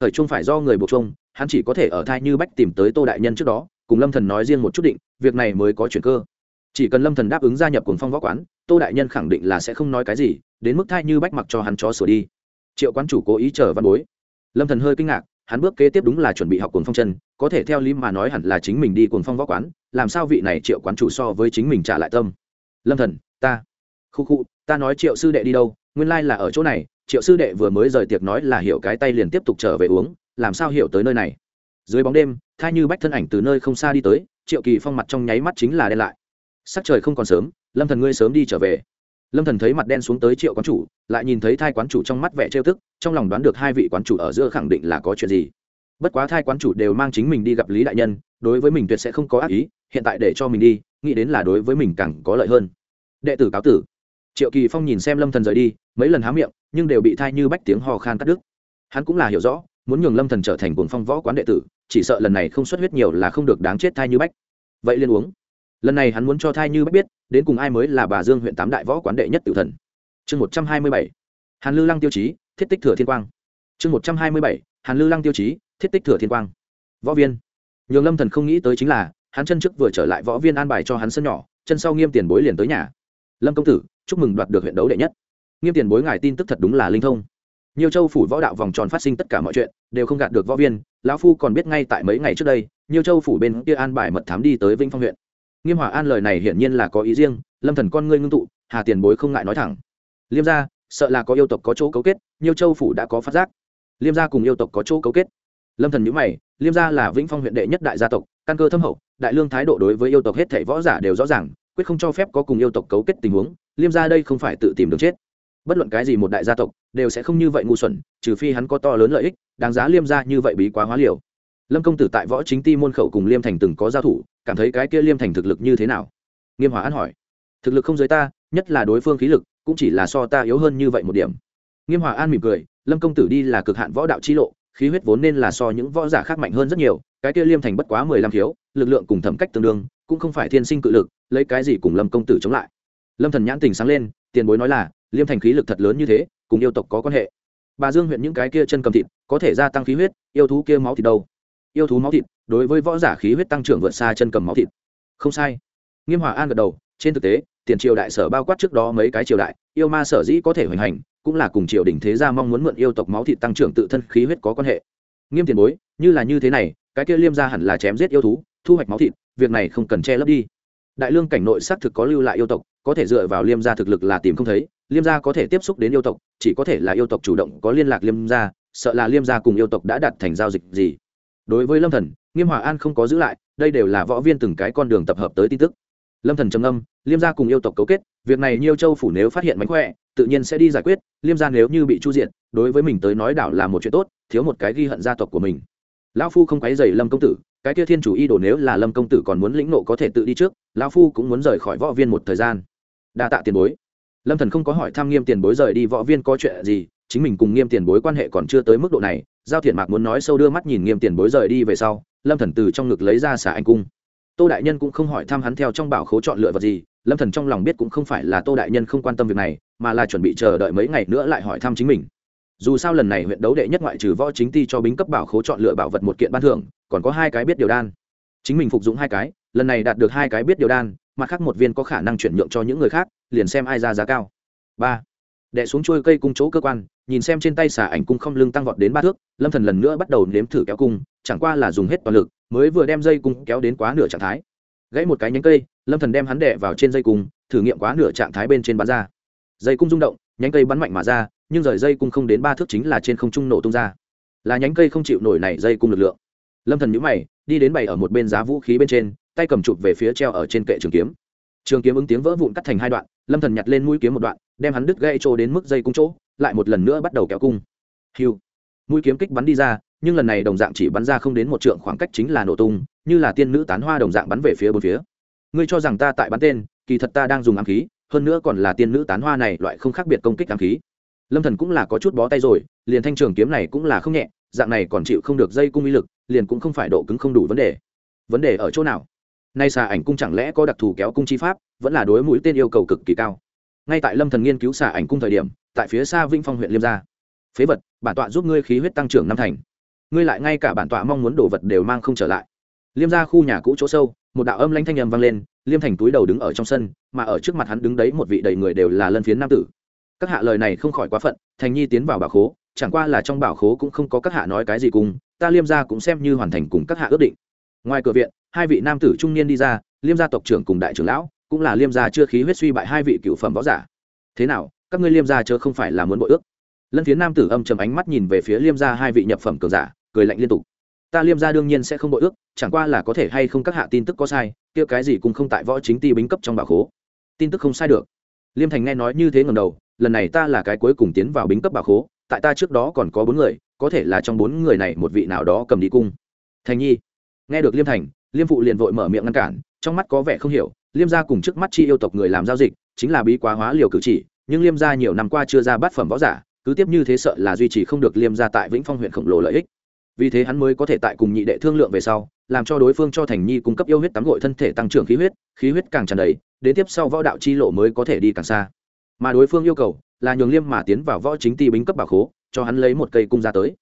Thời trung phải do người buộc chung, hắn chỉ có thể ở thai như bách tìm tới tô đại nhân trước đó, cùng lâm thần nói riêng một chút định, việc này mới có chuyện cơ chỉ cần lâm thần đáp ứng gia nhập cùng phong võ quán, tô đại nhân khẳng định là sẽ không nói cái gì, đến mức thai như bách mặc cho hắn chó sửa đi. Triệu quán chủ cố ý chờ văn bối. Lâm thần hơi kinh ngạc, hắn bước kế tiếp đúng là chuẩn bị học cuồng phong chân, có thể theo lý mà nói hẳn là chính mình đi cuồng phong võ quán, làm sao vị này triệu quán chủ so với chính mình trả lại tâm. Lâm thần, ta. Khu khu, ta nói triệu sư đệ đi đâu, nguyên lai là ở chỗ này, triệu sư đệ vừa mới rời tiệc nói là hiểu cái tay liền tiếp tục trở về uống, làm sao hiểu tới nơi này. Dưới bóng đêm, thai như bách thân ảnh từ nơi không xa đi tới, triệu kỳ phong mặt trong nháy mắt chính là đen lại sắc trời không còn sớm, lâm thần ngươi sớm đi trở về. Lâm thần thấy mặt đen xuống tới triệu quán chủ, lại nhìn thấy thai quán chủ trong mắt vẻ trêu tức, trong lòng đoán được hai vị quán chủ ở giữa khẳng định là có chuyện gì. Bất quá thai quán chủ đều mang chính mình đi gặp lý đại nhân, đối với mình tuyệt sẽ không có ác ý, hiện tại để cho mình đi, nghĩ đến là đối với mình càng có lợi hơn. Đệ tử cáo tử. Triệu kỳ phong nhìn xem lâm thần rời đi, mấy lần há miệng, nhưng đều bị thai như bách tiếng hò khan cắt đứt. Hắn cũng là hiểu rõ, muốn nhường lâm thần trở thành cuồng phong võ quán đệ tử, chỉ sợ lần này không xuất huyết nhiều là không được đáng chết thai như bách. Vậy liên uống lần này hắn muốn cho thai như bách biết, đến cùng ai mới là bà dương huyện tám đại võ quán đệ nhất tử thần. Chương một trăm hai mươi bảy. Hàn lư lăng tiêu chí, thiết tích thừa thiên quang. Chương một trăm hai mươi bảy. Hàn lư lăng tiêu chí, thiết tích thừa thiên quang. Võ viên. Nhường lâm thần không nghĩ tới chính là, hắn chân trước vừa trở lại võ viên an bài cho hắn sân nhỏ, chân sau nghiêm tiền bối liền tới nhà. Lâm công tử, chúc mừng đoạt được huyện đấu đệ nhất. Nghiêm tiền bối ngài tin tức thật đúng là linh thông. Nhiều châu phủ võ đạo vòng tròn phát sinh tất cả mọi chuyện, đều không gạt được võ viên, lão phu còn biết ngay tại mấy ngày trước đây, nhiều châu phủ bên kia an bài mật thám đi tới vĩnh phong huyện nghiêm hòa an lời này hiển nhiên là có ý riêng, lâm thần con ngươi ngưng tụ, hà tiền bối không ngại nói thẳng. Liêm gia, sợ là có yêu tộc có chỗ cấu kết nhiều châu phủ đã có phát giác. Liêm gia cùng yêu tộc có chỗ cấu kết. Lâm thần nhíu mày, liêm gia là vĩnh phong huyện đệ nhất đại gia tộc, căn cơ thâm hậu, đại lương thái độ đối với yêu tộc hết thảy võ giả đều rõ ràng, quyết không cho phép có cùng yêu tộc cấu kết tình huống, liêm gia đây không phải tự tìm đường chết. Bất luận cái gì một đại gia tộc, đều sẽ không như vậy ngu xuẩn, trừ phi hắn có to lớn lợi ích, đáng giá liêm gia như vậy bí quá hóa liều. Lâm công tử tại võ chính ti môn khẩu cùng liêm thành từng có giao thủ cảm thấy cái kia liêm thành thực lực như thế nào? Nghiêm hòa an hỏi. Thực lực không giới ta, nhất là đối phương khí lực, cũng chỉ là so ta yếu hơn như vậy một điểm. Nghiêm hòa an mỉm cười, lâm công tử đi là cực hạn võ đạo chi lộ, khí huyết vốn nên là so những võ giả khác mạnh hơn rất nhiều, cái kia liêm thành bất quá mười lăm thiếu lực lượng cùng thẩm cách tương đương, cũng không phải thiên sinh cự lực, lấy cái gì cùng lâm công tử chống lại? Lâm thần nhãn tình sáng lên, tiền bối nói là, liêm thành khí lực thật lớn như thế, cùng yêu tộc có quan hệ. Bà dương huyện những cái kia chân cầm thịt, có thể gia tăng khí huyết, yêu thú kia máu thịt đâu? Yêu thú máu thịt đối với võ giả khí huyết tăng trưởng vượt xa chân cầm máu thịt. Không sai. Nghiêm hòa an gật đầu, trên thực tế, tiền triều đại sở bao quát trước đó mấy cái triều đại, yêu ma sở dĩ có thể hoành hành, cũng là cùng triều đình thế gia mong muốn mượn yêu tộc máu thịt tăng trưởng tự thân khí huyết có quan hệ. Nghiêm tiền bối, như là như thế này, cái kia liêm gia hẳn là chém giết yêu thú, thu hoạch máu thịt, việc này không cần che lấp đi. Đại lương cảnh nội xác thực có lưu lại yêu tộc, có thể dựa vào liêm gia thực lực là tìm không thấy, liêm gia có thể tiếp xúc đến yêu tộc, chỉ có thể là yêu tộc chủ động có liên lạc liêm gia, sợ là liêm gia cùng yêu tộc đã đặt thành giao dịch gì. Đối với lâm thần nghiêm hòa an không có giữ lại, đây đều là võ viên từng cái con đường tập hợp tới tin tức. Lâm thần trầm âm liêm gia cùng yêu tộc cấu kết, việc này nhiêu châu phủ nếu phát hiện mánh khỏe, tự nhiên sẽ đi giải quyết, liêm gia nếu như bị chu diện đối với mình tới nói đảo là một chuyện tốt, thiếu một cái ghi hận gia tộc của mình. Lão phu không quấy dày lâm công tử, cái kia thiên chủ y đồ nếu là lâm công tử còn muốn lĩnh nộ có thể tự đi trước, lão phu cũng muốn rời khỏi võ viên một thời gian. Đa tạ tiền bối. Lâm thần không có hỏi Tham nghiêm tiền bối rời đi võ viên có chuyện gì, chính mình cùng nghiêm tiền bối quan hệ còn chưa tới mức độ này, giao thiện mạc muốn nói sâu đưa mắt nhìn nghiêm tiền bối rời đi về sau lâm thần từ trong ngực lấy ra xả anh cung. Tô đại nhân cũng không hỏi thăm hắn theo trong bảo khố chọn lựa vật gì, lâm thần trong lòng biết cũng không phải là tô đại nhân không quan tâm việc này, mà là chuẩn bị chờ đợi mấy ngày nữa lại hỏi thăm chính mình. Dù sao lần này huyện đấu đệ nhất ngoại trừ võ chính ti cho bính cấp bảo khố chọn lựa bảo vật một kiện ban thưởng, còn có hai cái biết điều đan. Chính mình phục dụng hai cái, lần này đạt được hai cái biết điều đan mặt khác một viên có khả năng chuyển nhượng cho những người khác, liền xem ai ra giá cao. Ba. Đệ xuống trôi cây cung chỗ cơ quan, nhìn xem trên tay xả ảnh cung không lưng tăng vọt đến ba thước, lâm thần lần nữa bắt đầu nếm thử kéo cung chẳng qua là dùng hết toàn lực, mới vừa đem dây cung kéo đến quá nửa trạng thái. Gãy một cái nhánh cây, lâm thần đem hắn đẻ vào trên dây cung, thử nghiệm quá nửa trạng thái bên trên bắn ra. Dây cung rung động, nhánh cây bắn mạnh mà ra, nhưng rời dây cung không đến ba thước chính là trên không trung nổ tung ra. Là nhánh cây không chịu nổi này dây cung lực lượng. Lâm thần nhíu mày, đi đến bày ở một bên giá vũ khí bên trên, tay cầm chụp về phía treo ở trên kệ trường kiếm. Trường kiếm ứng tiếng vỡ vụn cắt thành hai đoạn, lâm thần nhặt lên mũi kiếm một đoạn, đem hắn đứt gãy trô đến mức dây cung chỗ, lại một lần nữa bắt đầu kéo cung. Hiu. Mũi kiếm kích bắn đi ra nhưng lần này đồng dạng chỉ bắn ra không đến một trượng khoảng cách chính là nổ tung, như là tiên nữ tán hoa đồng dạng bắn về phía bốn phía. Ngươi cho rằng ta tại bắn tên, kỳ thật ta đang dùng ám khí, hơn nữa còn là tiên nữ tán hoa này loại không khác biệt công kích ám khí. Lâm thần cũng là có chút bó tay rồi, liền thanh trường kiếm này cũng là không nhẹ, dạng này còn chịu không được dây cung uy lực, liền cũng không phải độ cứng không đủ vấn đề. Vấn đề ở chỗ nào? Nay xà ảnh cung chẳng lẽ có đặc thù kéo cung chi pháp, vẫn là đối mũi tên yêu cầu cực kỳ cao. Ngay tại lâm thần nghiên cứu xà ảnh cung thời điểm, tại phía xa vĩnh phong huyện liêm gia. Phế vật, bản tọa giúp ngươi khí huyết tăng trưởng năm thành ngươi lại ngay cả bản tọa mong muốn đồ vật đều mang không trở lại. Liêm ra khu nhà cũ chỗ sâu, một đạo âm lanh thanh nhầm vang lên, liêm thành túi đầu đứng ở trong sân, mà ở trước mặt hắn đứng đấy một vị đầy người đều là lân phiến nam tử. Các hạ lời này không khỏi quá phận, thành nhi tiến vào bảo khố, chẳng qua là trong bảo khố cũng không có các hạ nói cái gì cùng, ta liêm gia cũng xem như hoàn thành cùng các hạ ước định. Ngoài cửa viện, hai vị nam tử trung niên đi ra, liêm gia tộc trưởng cùng đại trưởng lão, cũng là liêm gia chưa khí huyết suy bại hai vị cựu phẩm võ giả. Thế nào, các ngươi liêm gia chớ không phải là muốn bội ước? Lân phiến nam tử âm trầm ánh mắt nhìn về phía liêm gia hai vị nhập phẩm cường giả cười lạnh liên tục. Ta liêm gia đương nhiên sẽ không bội ước, chẳng qua là có thể hay không các hạ tin tức có sai, kia cái gì cũng không tại võ chính ti bính cấp trong bảo khố. Tin tức không sai được. Liêm thành nghe nói như thế ngầm đầu, lần này ta là cái cuối cùng tiến vào bính cấp bảo khố, tại ta trước đó còn có bốn người, có thể là trong bốn người này một vị nào đó cầm đi cung. Thành nhi. Nghe được liêm thành, liêm phụ liền vội mở miệng ngăn cản, trong mắt có vẻ không hiểu, liêm gia cùng trước mắt chi yêu tộc người làm giao dịch, chính là bí quá hóa liều cử chỉ, nhưng liêm gia nhiều năm qua chưa ra bát phẩm võ giả, cứ tiếp như thế sợ là duy trì không được liêm gia tại vĩnh phong huyện khổng lồ lợi ích vì thế hắn mới có thể tại cùng nhị đệ thương lượng về sau, làm cho đối phương cho thành nhi cung cấp yêu huyết tắm gội thân thể tăng trưởng khí huyết khí huyết càng tràn đầy, đến tiếp sau võ đạo chi lộ mới có thể đi càng xa. Mà đối phương yêu cầu là nhường liêm mà tiến vào võ chính ti bính cấp bảo khố, cho hắn lấy một cây cung ra tới.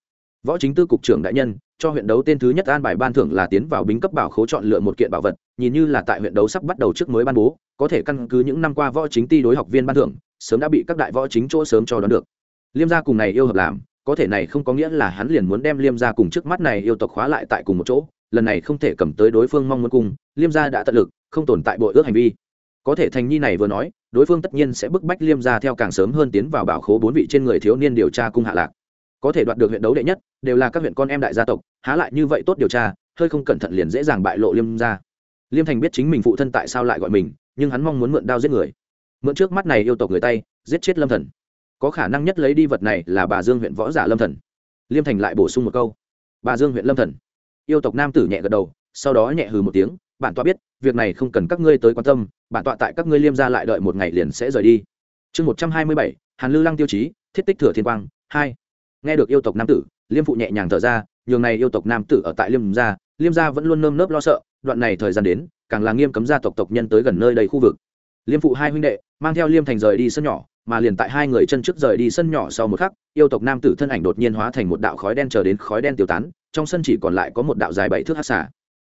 Võ chính tư cục trưởng đại nhân, cho huyện đấu tên thứ nhất an bài ban thưởng là tiến vào bính cấp bảo khố chọn lựa một kiện bảo vật, nhìn như là tại huyện đấu sắp bắt đầu trước mới ban bố, có thể căn cứ những năm qua võ chính ti đối học viên ban thưởng, sớm đã bị các đại võ chính chỗ sớm cho đón được. Liêm gia cùng này yêu hợp làm có thể này không có nghĩa là hắn liền muốn đem liêm gia cùng trước mắt này yêu tộc khóa lại tại cùng một chỗ, lần này không thể cầm tới đối phương mong muốn cùng, liêm gia đã tận lực, không tồn tại bội ước hành vi. Có thể thành nhi này vừa nói, đối phương tất nhiên sẽ bức bách liêm gia theo càng sớm hơn tiến vào bảo khố bốn vị trên người thiếu niên điều tra cung hạ lạc. Có thể đoạt được huyện đấu đệ nhất, đều là các huyện con em đại gia tộc, há lại như vậy tốt điều tra, hơi không cẩn thận liền dễ dàng bại lộ liêm gia. Liêm thành biết chính mình phụ thân tại sao lại gọi mình, nhưng hắn mong muốn mượn đao giết người. Mượn trước mắt này yêu tộc người tay, giết chết lâm thần có khả năng nhất lấy đi vật này là bà dương huyện võ giả lâm thần. Liêm thành lại bổ sung một câu. Bà dương huyện lâm thần. Yêu tộc nam tử nhẹ gật đầu, sau đó nhẹ hừ một tiếng, bản tọa biết, việc này không cần các ngươi tới quan tâm, bản tọa tại các ngươi liêm ra lại đợi một ngày liền sẽ rời đi. Chương một trăm hai mươi bảy, hàn lư lăng tiêu chí, thiết tích thừa thiên quang, hai. Nghe được yêu tộc nam tử, liêm phụ nhẹ nhàng thở ra, nhường này yêu tộc nam tử ở tại liêm gia liêm gia vẫn luôn nơm nớp lo sợ, đoạn này thời gian đến, càng là nghiêm cấm gia tộc tộc nhân tới gần nơi đây khu vực. Liêm phụ hai huynh đệ, mang theo liêm thành rời đi sân nhỏ mà liền tại hai người chân trước rời đi sân nhỏ sau một khắc, yêu tộc nam tử thân ảnh đột nhiên hóa thành một đạo khói đen chờ đến khói đen tiêu tán, trong sân chỉ còn lại có một đạo dài bảy thước hát xà.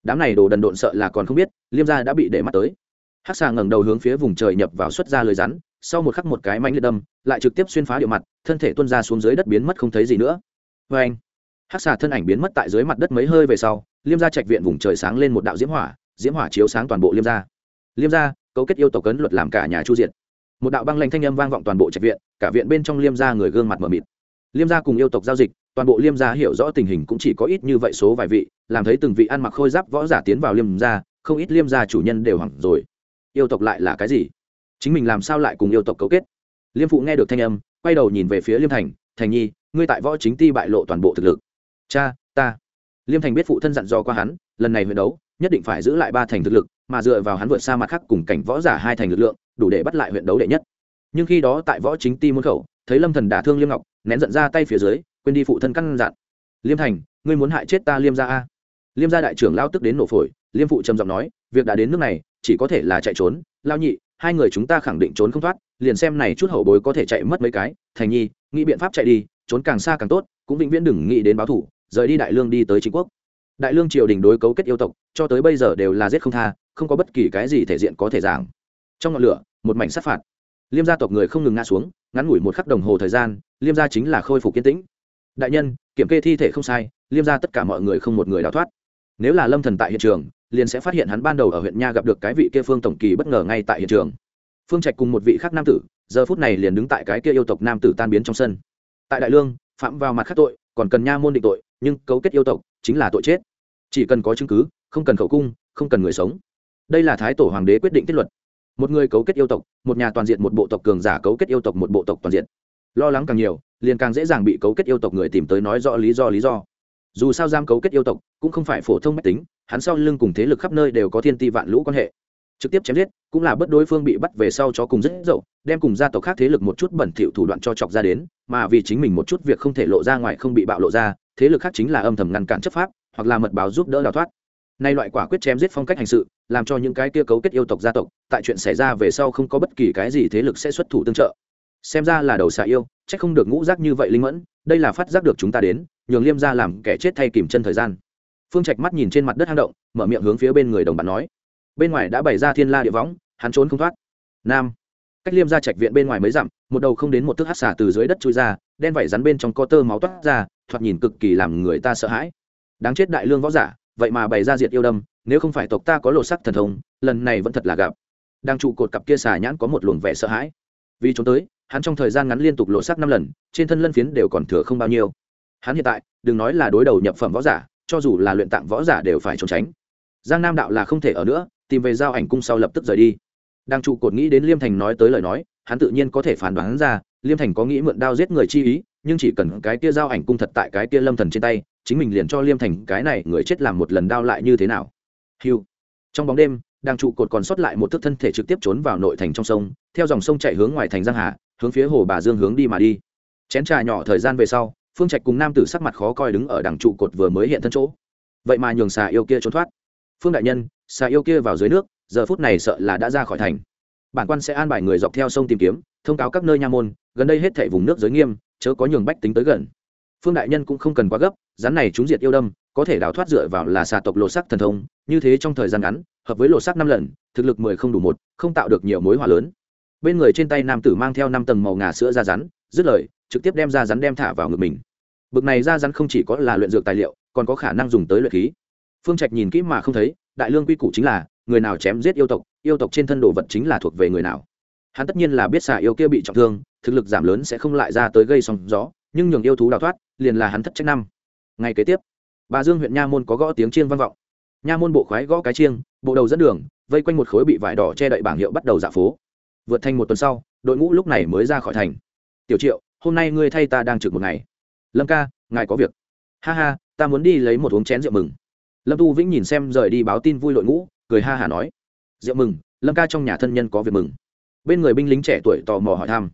đám này đồ đần độn sợ là còn không biết, liêm gia đã bị để mắt tới hát xà ngẩng đầu hướng phía vùng trời nhập vào xuất ra lời rắn, sau một khắc một cái mánh liệt đâm, lại trực tiếp xuyên phá điệu mặt, thân thể tuân ra xuống dưới đất biến mất không thấy gì nữa vê anh hát xà thân ảnh biến mất tại dưới mặt đất mấy hơi về sau, liêm gia trạch viện vùng trời sáng lên một đạo diễm hỏa diễm hỏa chiếu sáng toàn bộ liêm gia liêm gia, cấu kết yêu tộc cấn luật làm cả nhà chu diệt một đạo băng lanh thanh âm vang vọng toàn bộ trạch viện, cả viện bên trong liêm gia người gương mặt mờ mịt. Liêm gia cùng yêu tộc giao dịch, toàn bộ liêm gia hiểu rõ tình hình cũng chỉ có ít như vậy số vài vị, làm thấy từng vị ăn mặc khôi giáp võ giả tiến vào liêm gia, không ít liêm gia chủ nhân đều hoảng rồi. Yêu tộc lại là cái gì? Chính mình làm sao lại cùng yêu tộc cấu kết? Liêm phụ nghe được thanh âm, quay đầu nhìn về phía liêm thành thành nhi, ngươi tại võ chính ti bại lộ toàn bộ thực lực. Cha, ta. Liêm thành biết phụ thân dặn dò qua hắn, lần này huyền đấu, nhất định phải giữ lại ba thành thực lực, mà dựa vào hắn vượt xa mặt khác cùng cảnh võ giả hai thành lực lượng đủ để bắt lại huyện đấu đệ nhất. Nhưng khi đó tại võ chính ti môn khẩu, thấy lâm thần đả thương liêm ngọc, nén giận ra tay phía dưới, quên đi phụ thân căn dặn. Liêm thành, ngươi muốn hại chết ta liêm gia a? Liêm gia đại trưởng lao tức đến nổ phổi, liêm phụ trầm giọng nói, việc đã đến nước này, chỉ có thể là chạy trốn. Lao nhị, hai người chúng ta khẳng định trốn không thoát, liền xem này chút hậu bối có thể chạy mất mấy cái. Thành nhi, nghĩ biện pháp chạy đi, trốn càng xa càng tốt, cũng vĩnh viễn đừng nghĩ đến báo thủ, rời đi đại lương đi tới chính quốc. Đại lương triều đình đối cấu kết yêu tộc, cho tới bây giờ đều là giết không tha, không có bất kỳ cái gì thể diện có thể giảng trong ngọn lửa, một mảnh sát phạt. Liêm gia tộc người không ngừng ngã xuống, ngắn ngủi một khắc đồng hồ thời gian, liêm gia chính là khôi phục kiên tĩnh. Đại nhân, kiểm kê thi thể không sai, liêm gia tất cả mọi người không một người đào thoát. Nếu là lâm thần tại hiện trường, liền sẽ phát hiện hắn ban đầu ở huyện nha gặp được cái vị kia phương tổng kỳ bất ngờ ngay tại hiện trường. Phương trạch cùng một vị khác nam tử, giờ phút này liền đứng tại cái kia yêu tộc nam tử tan biến trong sân. Tại đại lương, phạm vào mặt khác tội, còn cần nha môn định tội, nhưng cấu kết yêu tộc, chính là tội chết. Chỉ cần có chứng cứ, không cần khẩu cung, không cần người sống. Đây là thái tổ hoàng đế quyết định kết luật một người cấu kết yêu tộc, một nhà toàn diện một bộ tộc cường giả cấu kết yêu tộc một bộ tộc toàn diện. Lo lắng càng nhiều, liền càng dễ dàng bị cấu kết yêu tộc người tìm tới nói rõ lý do lý do. Dù sao giam cấu kết yêu tộc cũng không phải phổ thông mách tính, hắn sau lưng cùng thế lực khắp nơi đều có thiên ti vạn lũ quan hệ. Trực tiếp chém giết, cũng là bất đối phương bị bắt về sau cho cùng rất dậu, đem cùng gia tộc khác thế lực một chút bẩn thỉu thủ đoạn cho chọc ra đến, mà vì chính mình một chút việc không thể lộ ra ngoài không bị bạo lộ ra, thế lực khác chính là âm thầm ngăn cản chấp pháp, hoặc là mật báo giúp đỡ đào thoát nay loại quả quyết chém giết phong cách hành sự, làm cho những cái kia cấu kết yêu tộc gia tộc, tại chuyện xảy ra về sau không có bất kỳ cái gì thế lực sẽ xuất thủ tương trợ. Xem ra là đầu xà yêu c h ắ c không được ngũ giác như vậy linh mẫn, đây là phát giác được chúng ta đến, nhường liêm ra làm kẻ chết thay kìm chân thời gian. Phương trạch mắt nhìn trên mặt đất hang động, mở miệng hướng phía bên người đồng bạn nói. Bên ngoài đã bày ra thiên la địa võng, hắn trốn không thoát. Nam. Cách liêm ra trạch viện bên ngoài mới dặm, một đầu không đến một thước hát xả từ dưới đất trôi ra, đen vảy rắn bên trong co tơ máu toát ra, thoạt nhìn cực kỳ làm người ta sợ hãi. Đáng chết đại lương võ giả vậy mà bày ra diệt yêu đâm, nếu không phải tộc ta có lột sắc thần thông, lần này vẫn thật là gặp. Đang trụ cột cặp kia xà nhãn có một luồng vẻ sợ hãi. Vì trốn tới, hắn trong thời gian ngắn liên tục lộ sắc năm lần, trên thân lân phiến đều còn thừa không bao nhiêu. Hắn hiện tại, đừng nói là đối đầu nhập phẩm võ giả, cho dù là luyện tạng võ giả đều phải trốn tránh. Giang nam đạo là không thể ở nữa, tìm về giao ảnh cung sau lập tức rời đi. Đang trụ cột nghĩ đến liêm thành nói tới lời nói, hắn tự nhiên có thể phán đoán ra, liêm thành có nghĩ mượn đao giết người chi ý, nhưng chỉ cần cái kia giao ảnh cung thật tại cái kia lâm thần trên tay chính mình liền cho liêm thành cái này người chết làm một lần đao lại như thế nào? Hiu. Trong bóng đêm, đang trụ cột còn sót lại một thức thân thể trực tiếp trốn vào nội thành trong sông, theo dòng sông chạy hướng ngoài thành giang hà, hướng phía hồ bà dương hướng đi mà đi. Chén trà nhỏ thời gian về sau, phương trạch cùng nam tử sắc mặt khó coi đứng ở đằng trụ cột vừa mới hiện thân chỗ. Vậy mà nhường xà yêu kia trốn thoát. Phương đại nhân, xà yêu kia vào dưới nước, giờ phút này sợ là đã ra khỏi thành. Bản quan sẽ an bài người dọc theo sông tìm kiếm, thông cáo các nơi nha môn, gần đây hết thảy vùng nước giới nghiêm, chớ có nhường bách tính tới gần phương đại nhân cũng không cần quá gấp, rắn này chúng diệt yêu đâm, có thể đào thoát dựa vào là xà tộc lột sắc thần thông, như thế trong thời gian ngắn, hợp với lột sắc năm lần, thực lực mười không đủ một, không tạo được nhiều mối hỏa lớn. Bên người trên tay nam tử mang theo năm tầng màu ngà sữa ra rắn, dứt lời, trực tiếp đem ra rắn đem thả vào ngực mình. Bực này ra rắn không chỉ có là luyện dược tài liệu, còn có khả năng dùng tới luyện khí. Phương trạch nhìn kỹ mà không thấy, đại lương quy củ chính là, người nào chém giết yêu tộc yêu tộc trên thân đồ vật chính là thuộc về người nào. Hắn tất nhiên là biết xà yêu kia bị trọng thương, thực lực giảm lớn sẽ không lại ra tới gây sóng gió nhưng nhường yêu thú đào thoát, liền là hắn thất trách năm. Ngày kế tiếp, bà dương huyện nha môn có gõ tiếng chiêng vang vọng. Nha môn bộ khoái gõ cái chiêng, bộ đầu dẫn đường, vây quanh một khối bị vải đỏ che đậy bảng hiệu bắt đầu dạ phố. Vượt thành một tuần sau, đội ngũ lúc này mới ra khỏi thành. Tiểu triệu, hôm nay ngươi thay ta đang trực một ngày. Lâm ca, ngài có việc. Ha ha, ta muốn đi lấy một uống chén rượu mừng. Lâm tu vĩnh nhìn xem rời đi báo tin vui đội ngũ, cười ha hả nói. Rượu mừng, lâm ca trong nhà thân nhân có việc mừng. Bên người binh lính trẻ tuổi tò mò hỏi thăm.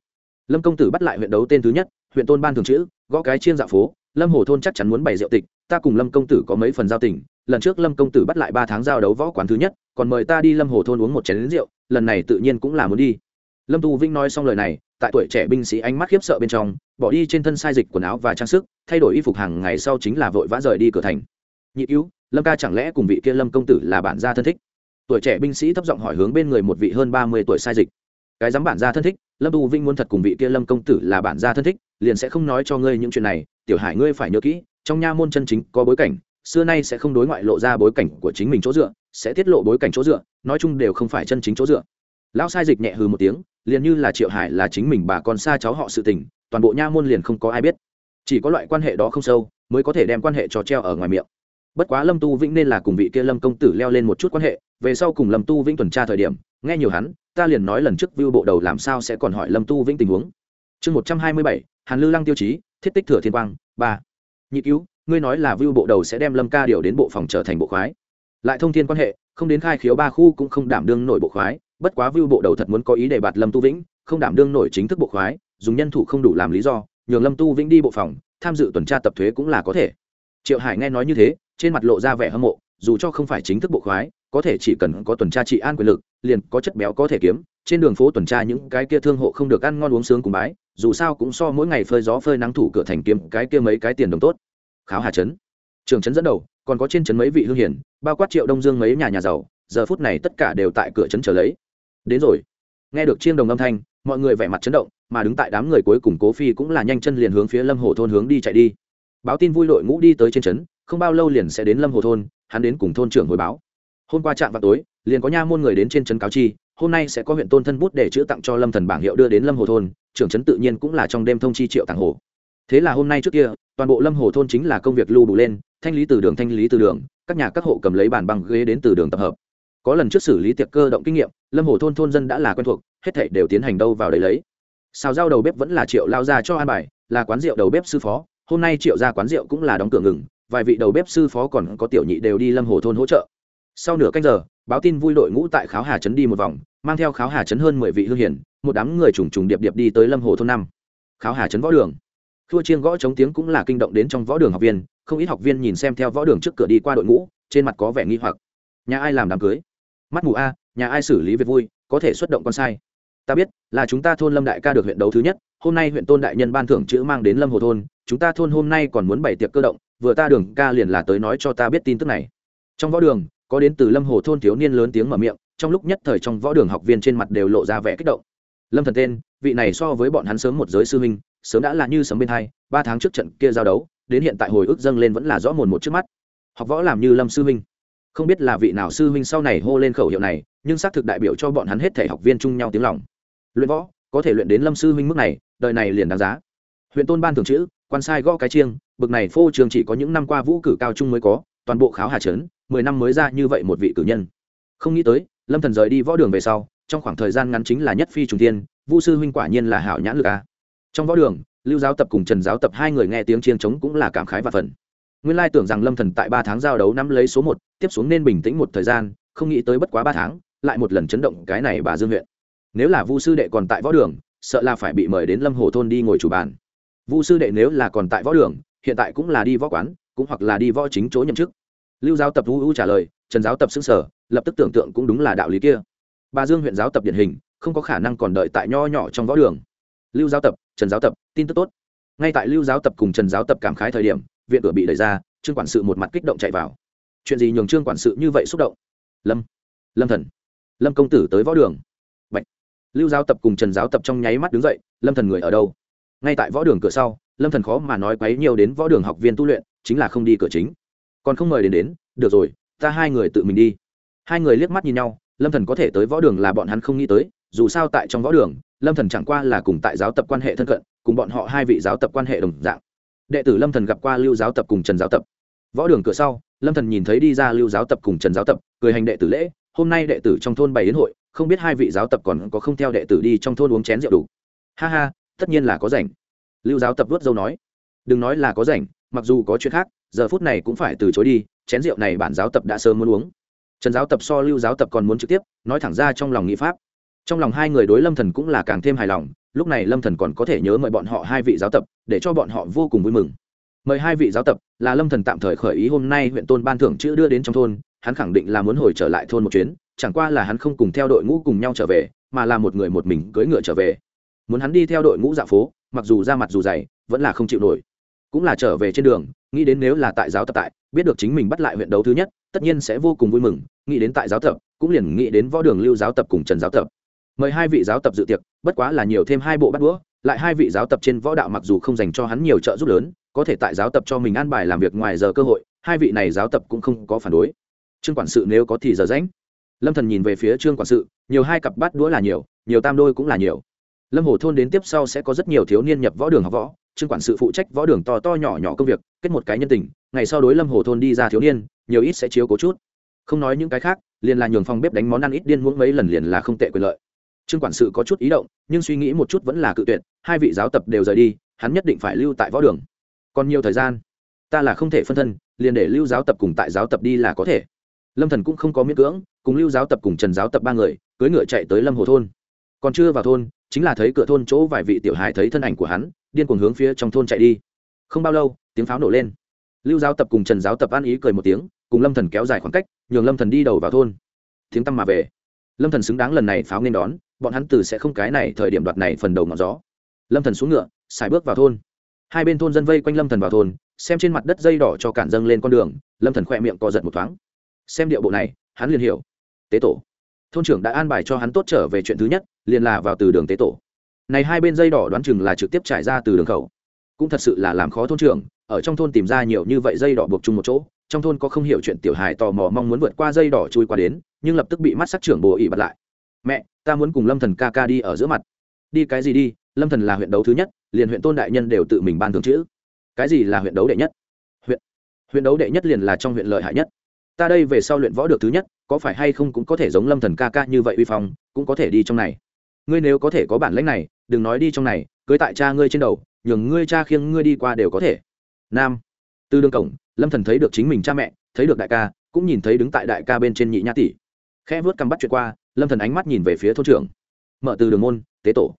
Lâm công tử bắt lại huyện đấu tên thứ nhất huyện tôn ban thường chữ, gõ cái chiên dạ phố, lâm hồ thôn chắc chắn muốn bày rượu tịch, ta cùng lâm công tử có mấy phần giao tình, lần trước lâm công tử bắt lại ba tháng giao đấu võ quán thứ nhất, còn mời ta đi lâm hồ thôn uống một chén rượu, lần này tự nhiên cũng là muốn đi. Lâm tu vinh nói xong lời này, tại tuổi trẻ binh sĩ ánh mắt khiếp sợ bên trong, bỏ đi trên thân sai dịch quần áo và trang sức, thay đổi y phục hàng ngày sau chính là vội vã rời đi cửa thành. Nhị cứu, lâm ca chẳng lẽ cùng vị kia lâm công tử là bản gia thân thích? Tuổi trẻ binh sĩ thấp giọng hỏi hướng bên người một vị hơn ba mươi tuổi sai dịch. Cái dám bản gia thân thích, lâm tu vinh muốn thật cùng vị kia lâm công tử là bản gia thân thích liền sẽ không nói cho ngươi những chuyện này, tiểu hải ngươi phải nhớ kỹ, trong nha môn chân chính có bối cảnh, xưa nay sẽ không đối ngoại lộ ra bối cảnh của chính mình chỗ dựa, sẽ tiết lộ bối cảnh chỗ dựa, nói chung đều không phải chân chính chỗ dựa. Lão sai dịch nhẹ hừ một tiếng, liền như là triệu hải là chính mình bà con xa cháu họ sự tình, toàn bộ nha môn liền không có ai biết. Chỉ có loại quan hệ đó không sâu, mới có thể đem quan hệ trò treo ở ngoài miệng. Bất quá lâm tu vĩnh nên là cùng vị kia lâm công tử leo lên một chút quan hệ, về sau cùng lâm tu vĩnh tuần tra thời điểm, nghe nhiều hắn, ta liền nói lần trước view bộ đầu làm sao sẽ còn hỏi lâm tu vĩnh tình huống. Chương một trăm hai mươi bảy hàn lư lăng tiêu chí, thiết tích thừa thiên quang, ba. Nhị cứu, ngươi nói là vưu bộ đầu sẽ đem lâm ca điều đến bộ phòng trở thành bộ khoái. Lại thông thiên quan hệ, không đến khai khiếu ba khu cũng không đảm đương nổi bộ khoái, bất quá vưu bộ đầu thật muốn có ý để bạt lâm tu vĩnh, không đảm đương nổi chính thức bộ khoái, dùng nhân thủ không đủ làm lý do, nhường lâm tu vĩnh đi bộ phòng, tham dự tuần tra tập thuế cũng là có thể. Triệu hải nghe nói như thế, trên mặt lộ ra vẻ hâm mộ, dù cho không phải chính thức bộ khoái, có thể chỉ cần có tuần tra trị an quyền lực, liền có chất béo có thể kiếm, trên đường phố tuần tra những cái kia thương hộ không được ăn ngon uống sướng cùng bái dù sao cũng so mỗi ngày phơi gió phơi nắng thủ cửa thành kiếm cái kia mấy cái tiền đồng tốt. Kháo hà trấn. Trường trấn dẫn đầu, còn có trên trấn mấy vị hương hiển bao quát triệu đông dương mấy nhà nhà giàu, giờ phút này tất cả đều tại cửa trấn chờ lấy. Đến rồi. Nghe được chiêng đồng âm thanh, mọi người vẻ mặt chấn động, mà đứng tại đám người cuối cùng cố phi cũng là nhanh chân liền hướng phía lâm hồ thôn hướng đi chạy đi. Báo tin vui đội ngũ đi tới trên trấn, không bao lâu liền sẽ đến lâm hồ thôn, hắn đến cùng thôn trưởng hồi báo. Hôm qua trạm vào tối, liền có nha môn người đến trên trấn cáo chi hôm nay sẽ có huyện tôn thân bút để chữ tặng cho lâm thần bảng hiệu đưa đến lâm hồ thôn, trưởng trấn tự nhiên cũng là trong đêm thông chi triệu tặng hồ. Thế là hôm nay trước kia, toàn bộ lâm hồ thôn chính là công việc lưu bù lên, thanh lý từ đường, thanh lý từ đường, các nhà các hộ cầm lấy bàn băng ghế đến từ đường tập hợp. Có lần trước xử lý tiệc cơ động kinh nghiệm, lâm hồ thôn thôn dân đã là quen thuộc, hết thảy đều tiến hành đâu vào đấy lấy. Xào rau đầu bếp vẫn là triệu lao ra cho an bài, là quán rượu đầu bếp sư phó, hôm nay triệu ra quán rượu cũng là đóng cửa ngừng, vài vị đầu bếp sư phó còn có tiểu nhị đều đi lâm hồ thôn hỗ trợ. Sau nửa canh giờ báo tin vui đội ngũ tại kháo hà trấn đi một vòng, mang theo kháo hà trấn hơn mười vị hương hiển một đám người trùng trùng điệp điệp đi tới lâm hồ thôn năm. Kháo hà trấn võ đường. Thua chiêng gõ chống tiếng cũng là kinh động đến trong võ đường học viên, không ít học viên nhìn xem theo võ đường trước cửa đi qua đội ngũ, trên mặt có vẻ nghi hoặc. Nhà ai làm đám cưới? Mắt mù a, nhà ai xử lý việc vui, có thể xuất động con sai. Ta biết, là chúng ta thôn lâm đại ca được huyện đấu thứ nhất, hôm nay huyện tôn đại nhân ban thưởng chữ mang đến lâm hồ thôn, chúng ta thôn hôm nay còn muốn bày tiệc cơ động, vừa ta đường ca liền là tới nói cho ta biết tin tức này. Trong võ đường có đến từ lâm hồ thôn thiếu niên lớn tiếng mở miệng, trong lúc nhất thời trong võ đường học viên trên mặt đều lộ ra vẻ kích động. Lâm thần tên, vị này so với bọn hắn sớm một giới sư huynh, sớm đã là như sấm bên hai, ba tháng trước trận kia giao đấu, đến hiện tại hồi ức dâng lên vẫn là rõ mồn một trước mắt. Học võ làm như lâm sư huynh. Không biết là vị nào sư huynh sau này hô lên khẩu hiệu này, nhưng xác thực đại biểu cho bọn hắn hết thể học viên chung nhau tiếng lòng. Luyện võ, có thể luyện đến lâm sư huynh mức này, đời này liền đáng giá. Huyện tôn ban thường chữ, quan sai gõ cái chiêng, bực này phô trường chỉ có những năm qua vũ cử cao trung mới có, toàn bộ kháo hà trấn mười năm mới ra như vậy một vị cử nhân. Không nghĩ tới, lâm thần rời đi võ đường về sau, trong khoảng thời gian ngắn chính là nhất phi trùng tiên vu sư huynh quả nhiên là hảo nhãn lực a. Trong võ đường, lưu giáo tập cùng trần giáo tập hai người nghe tiếng chiên trống cũng là cảm khái và phần nguyên lai tưởng rằng lâm thần tại ba tháng giao đấu nắm lấy số một, tiếp xuống nên bình tĩnh một thời gian, không nghĩ tới bất quá ba tháng, lại một lần chấn động cái này bà dương huyện. Nếu là vu sư đệ còn tại võ đường, sợ là phải bị mời đến lâm hồ thôn đi ngồi chủ bàn. Vu sư đệ nếu là còn tại võ đường, hiện tại cũng là đi võ quán, cũng hoặc là đi võ chính chỗ nhậm chức lưu giáo tập u u trả lời, trần giáo tập xưng sở, lập tức tưởng tượng cũng đúng là đạo lý kia. Bà dương huyện giáo tập điển hình, không có khả năng còn đợi tại nho nhỏ trong võ đường. Lưu giáo tập, trần giáo tập, tin tức tốt. Ngay tại lưu giáo tập cùng trần giáo tập cảm khái thời điểm, viện cửa bị đẩy ra, trương quản sự một mặt kích động chạy vào. Chuyện gì nhường trương quản sự như vậy xúc động? Lâm lâm thần. Lâm công tử tới võ đường. Bạch. lưu giáo tập cùng trần giáo tập trong nháy mắt đứng dậy, lâm thần người ở đâu? Ngay tại võ đường cửa sau, lâm thần khó mà nói quấy nhiều đến võ đường học viên tu luyện, chính là không đi cửa chính còn không mời đến đến, được rồi, ta hai người tự mình đi. Hai người liếc mắt nhìn nhau, lâm thần có thể tới võ đường là bọn hắn không nghĩ tới, dù sao tại trong võ đường, lâm thần chẳng qua là cùng tại giáo tập quan hệ thân cận, cùng bọn họ hai vị giáo tập quan hệ đồng dạng. Đệ tử lâm thần gặp qua lưu giáo tập cùng trần giáo tập. Võ đường cửa sau, lâm thần nhìn thấy đi ra lưu giáo tập cùng trần giáo tập, cười hành đệ tử lễ, hôm nay đệ tử trong thôn bày yến hội, không biết hai vị giáo tập còn có không theo đệ tử đi trong thôn uống chén rượu đủ. Ha ha, tất nhiên là có rảnh. Lưu giáo tập vớt dâu nói, đừng nói là có rảnh, mặc dù có chuyện khác giờ phút này cũng phải từ chối đi, chén rượu này bản giáo tập đã sớm muốn uống. Trần giáo tập so lưu giáo tập còn muốn trực tiếp, nói thẳng ra trong lòng nghị pháp. Trong lòng hai người đối lâm thần cũng là càng thêm hài lòng, lúc này lâm thần còn có thể nhớ mời bọn họ hai vị giáo tập, để cho bọn họ vô cùng vui mừng. Mời hai vị giáo tập là lâm thần tạm thời khởi ý hôm nay huyện tôn ban thưởng chữ đưa đến trong thôn, hắn khẳng định là muốn hồi trở lại thôn một chuyến, chẳng qua là hắn không cùng theo đội ngũ cùng nhau trở về, mà là một người một mình cưỡi ngựa trở về. Muốn hắn đi theo đội ngũ dạ phố, mặc dù ra mặt dù dày, vẫn là không chịu nổi. Cũng là trở về trên đường nghĩ đến nếu là tại giáo tập tại, biết được chính mình bắt lại huyện đấu thứ nhất, tất nhiên sẽ vô cùng vui mừng, nghĩ đến tại giáo tập, cũng liền nghĩ đến võ đường lưu giáo tập cùng trần giáo tập. Mời hai vị giáo tập dự tiệc, bất quá là nhiều thêm hai bộ bắt đũa, lại hai vị giáo tập trên võ đạo mặc dù không dành cho hắn nhiều trợ giúp lớn, có thể tại giáo tập cho mình an bài làm việc ngoài giờ cơ hội, hai vị này giáo tập cũng không có phản đối. Trương quản sự nếu có thì giờ rãnh lâm thần nhìn về phía trương quản sự, nhiều hai cặp bát đũa là nhiều nhiều tam đôi cũng là nhiều. Lâm hồ thôn đến tiếp sau sẽ có rất nhiều thiếu niên nhập võ đường học võ trương quản sự phụ trách võ đường to to nhỏ nhỏ công việc, kết một cái nhân tình, ngày sau đối lâm hồ thôn đi ra thiếu niên, nhiều ít sẽ chiếu cố chút. Không nói những cái khác, liền là nhường phòng bếp đánh món ăn ít điên muỗng mấy lần liền là không tệ quyền lợi. Trương quản sự có chút ý động, nhưng suy nghĩ một chút vẫn là cự tuyệt, hai vị giáo tập đều rời đi, hắn nhất định phải lưu tại võ đường. Còn nhiều thời gian, ta là không thể phân thân, liền để lưu giáo tập cùng tại giáo tập đi là có thể. Lâm thần cũng không có miễn cưỡng, cùng lưu giáo tập cùng trần giáo tập ba người, cưỡi ngựa chạy tới lâm hồ thôn. Còn chưa vào thôn, chính là thấy cửa thôn chỗ vài vị tiểu hài thấy thân ảnh của hắn điên cuồng hướng phía trong thôn chạy đi. Không bao lâu, tiếng pháo nổ lên. Lưu giáo tập cùng trần giáo tập an ý cười một tiếng, cùng lâm thần kéo dài khoảng cách, nhường lâm thần đi đầu vào thôn. Tiếng tăm mà về. Lâm thần xứng đáng lần này pháo nên đón, bọn hắn từ sẽ không cái này thời điểm đoạt này phần đầu ngọn gió. Lâm thần xuống ngựa, xài bước vào thôn. Hai bên thôn dân vây quanh lâm thần vào thôn, xem trên mặt đất dây đỏ cho cản dâng lên con đường, lâm thần khỏe miệng co giật một thoáng. Xem điệu bộ này, hắn liền hiểu. Tế tổ. Thôn trưởng đã an bài cho hắn tốt trở về chuyện thứ nhất, liền là vào từ đường tế tổ này hai bên dây đỏ đoán chừng là trực tiếp trải ra từ đường khẩu. Cũng thật sự là làm khó thôn trưởng, ở trong thôn tìm ra nhiều như vậy dây đỏ buộc chung một chỗ, trong thôn có không hiểu chuyện tiểu hài tò mò mong muốn vượt qua dây đỏ chui qua đến, nhưng lập tức bị mắt sắc trưởng bồ ỉ bật lại. Mẹ, ta muốn cùng lâm thần ca ca đi ở giữa mặt. Đi cái gì đi? Lâm thần là huyện đấu thứ nhất, liền huyện tôn đại nhân đều tự mình ban thường chữ. Cái gì là huyện đấu đệ nhất? Huyện huyện đấu đệ nhất liền là trong huyện lợi hại nhất. Ta đây về sau luyện võ được thứ nhất, có phải hay không cũng có thể giống lâm thần ca ca như vậy uy phong, cũng có thể đi trong này. Ngươi nếu có thể có bản lãnh này đừng nói đi trong này, cưới tại cha ngươi trên đầu, nhường ngươi cha khiêng ngươi đi qua đều có thể. Nam. Từ đường cổng, lâm thần thấy được chính mình cha mẹ, thấy được đại ca, cũng nhìn thấy đứng tại đại ca bên trên nhị nhã tỷ. Khẽ vớt cằm bắt chuyện qua, lâm thần ánh mắt nhìn về phía thôn trưởng. Mở từ đường môn, tế tổ.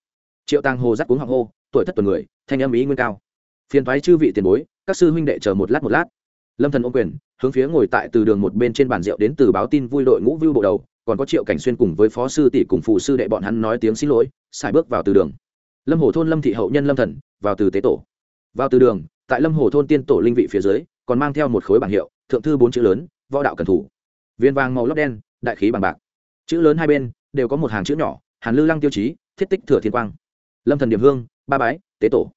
Triệu tàng hồ dắt cuống hoàng hô, tuổi thất tuần người, thanh âm ý nguyên cao. Phiền thoái chư vị tiền bối, các sư huynh đệ chờ một lát một lát. Lâm thần ôm quyền, hướng phía ngồi tại từ đường một bên trên bàn rượu đến từ báo tin vui đội ngũ vưu bộ đầu còn có triệu cảnh xuyên cùng với phó sư tỷ cùng phụ sư đệ bọn hắn nói tiếng xin lỗi, xài bước vào từ đường. Lâm hồ thôn lâm thị hậu nhân lâm thần, vào từ tế tổ. Vào từ đường, tại lâm hồ thôn tiên tổ linh vị phía dưới, còn mang theo một khối bảng hiệu, thượng thư bốn chữ lớn, võ đạo cần thủ. Viên vàng màu lót đen, đại khí bằng bạc. Chữ lớn hai bên, đều có một hàng chữ nhỏ, hàn lư lăng tiêu chí, thiết tích thừa thiên quang. Lâm thần điểm hương, ba bái, tế tổ.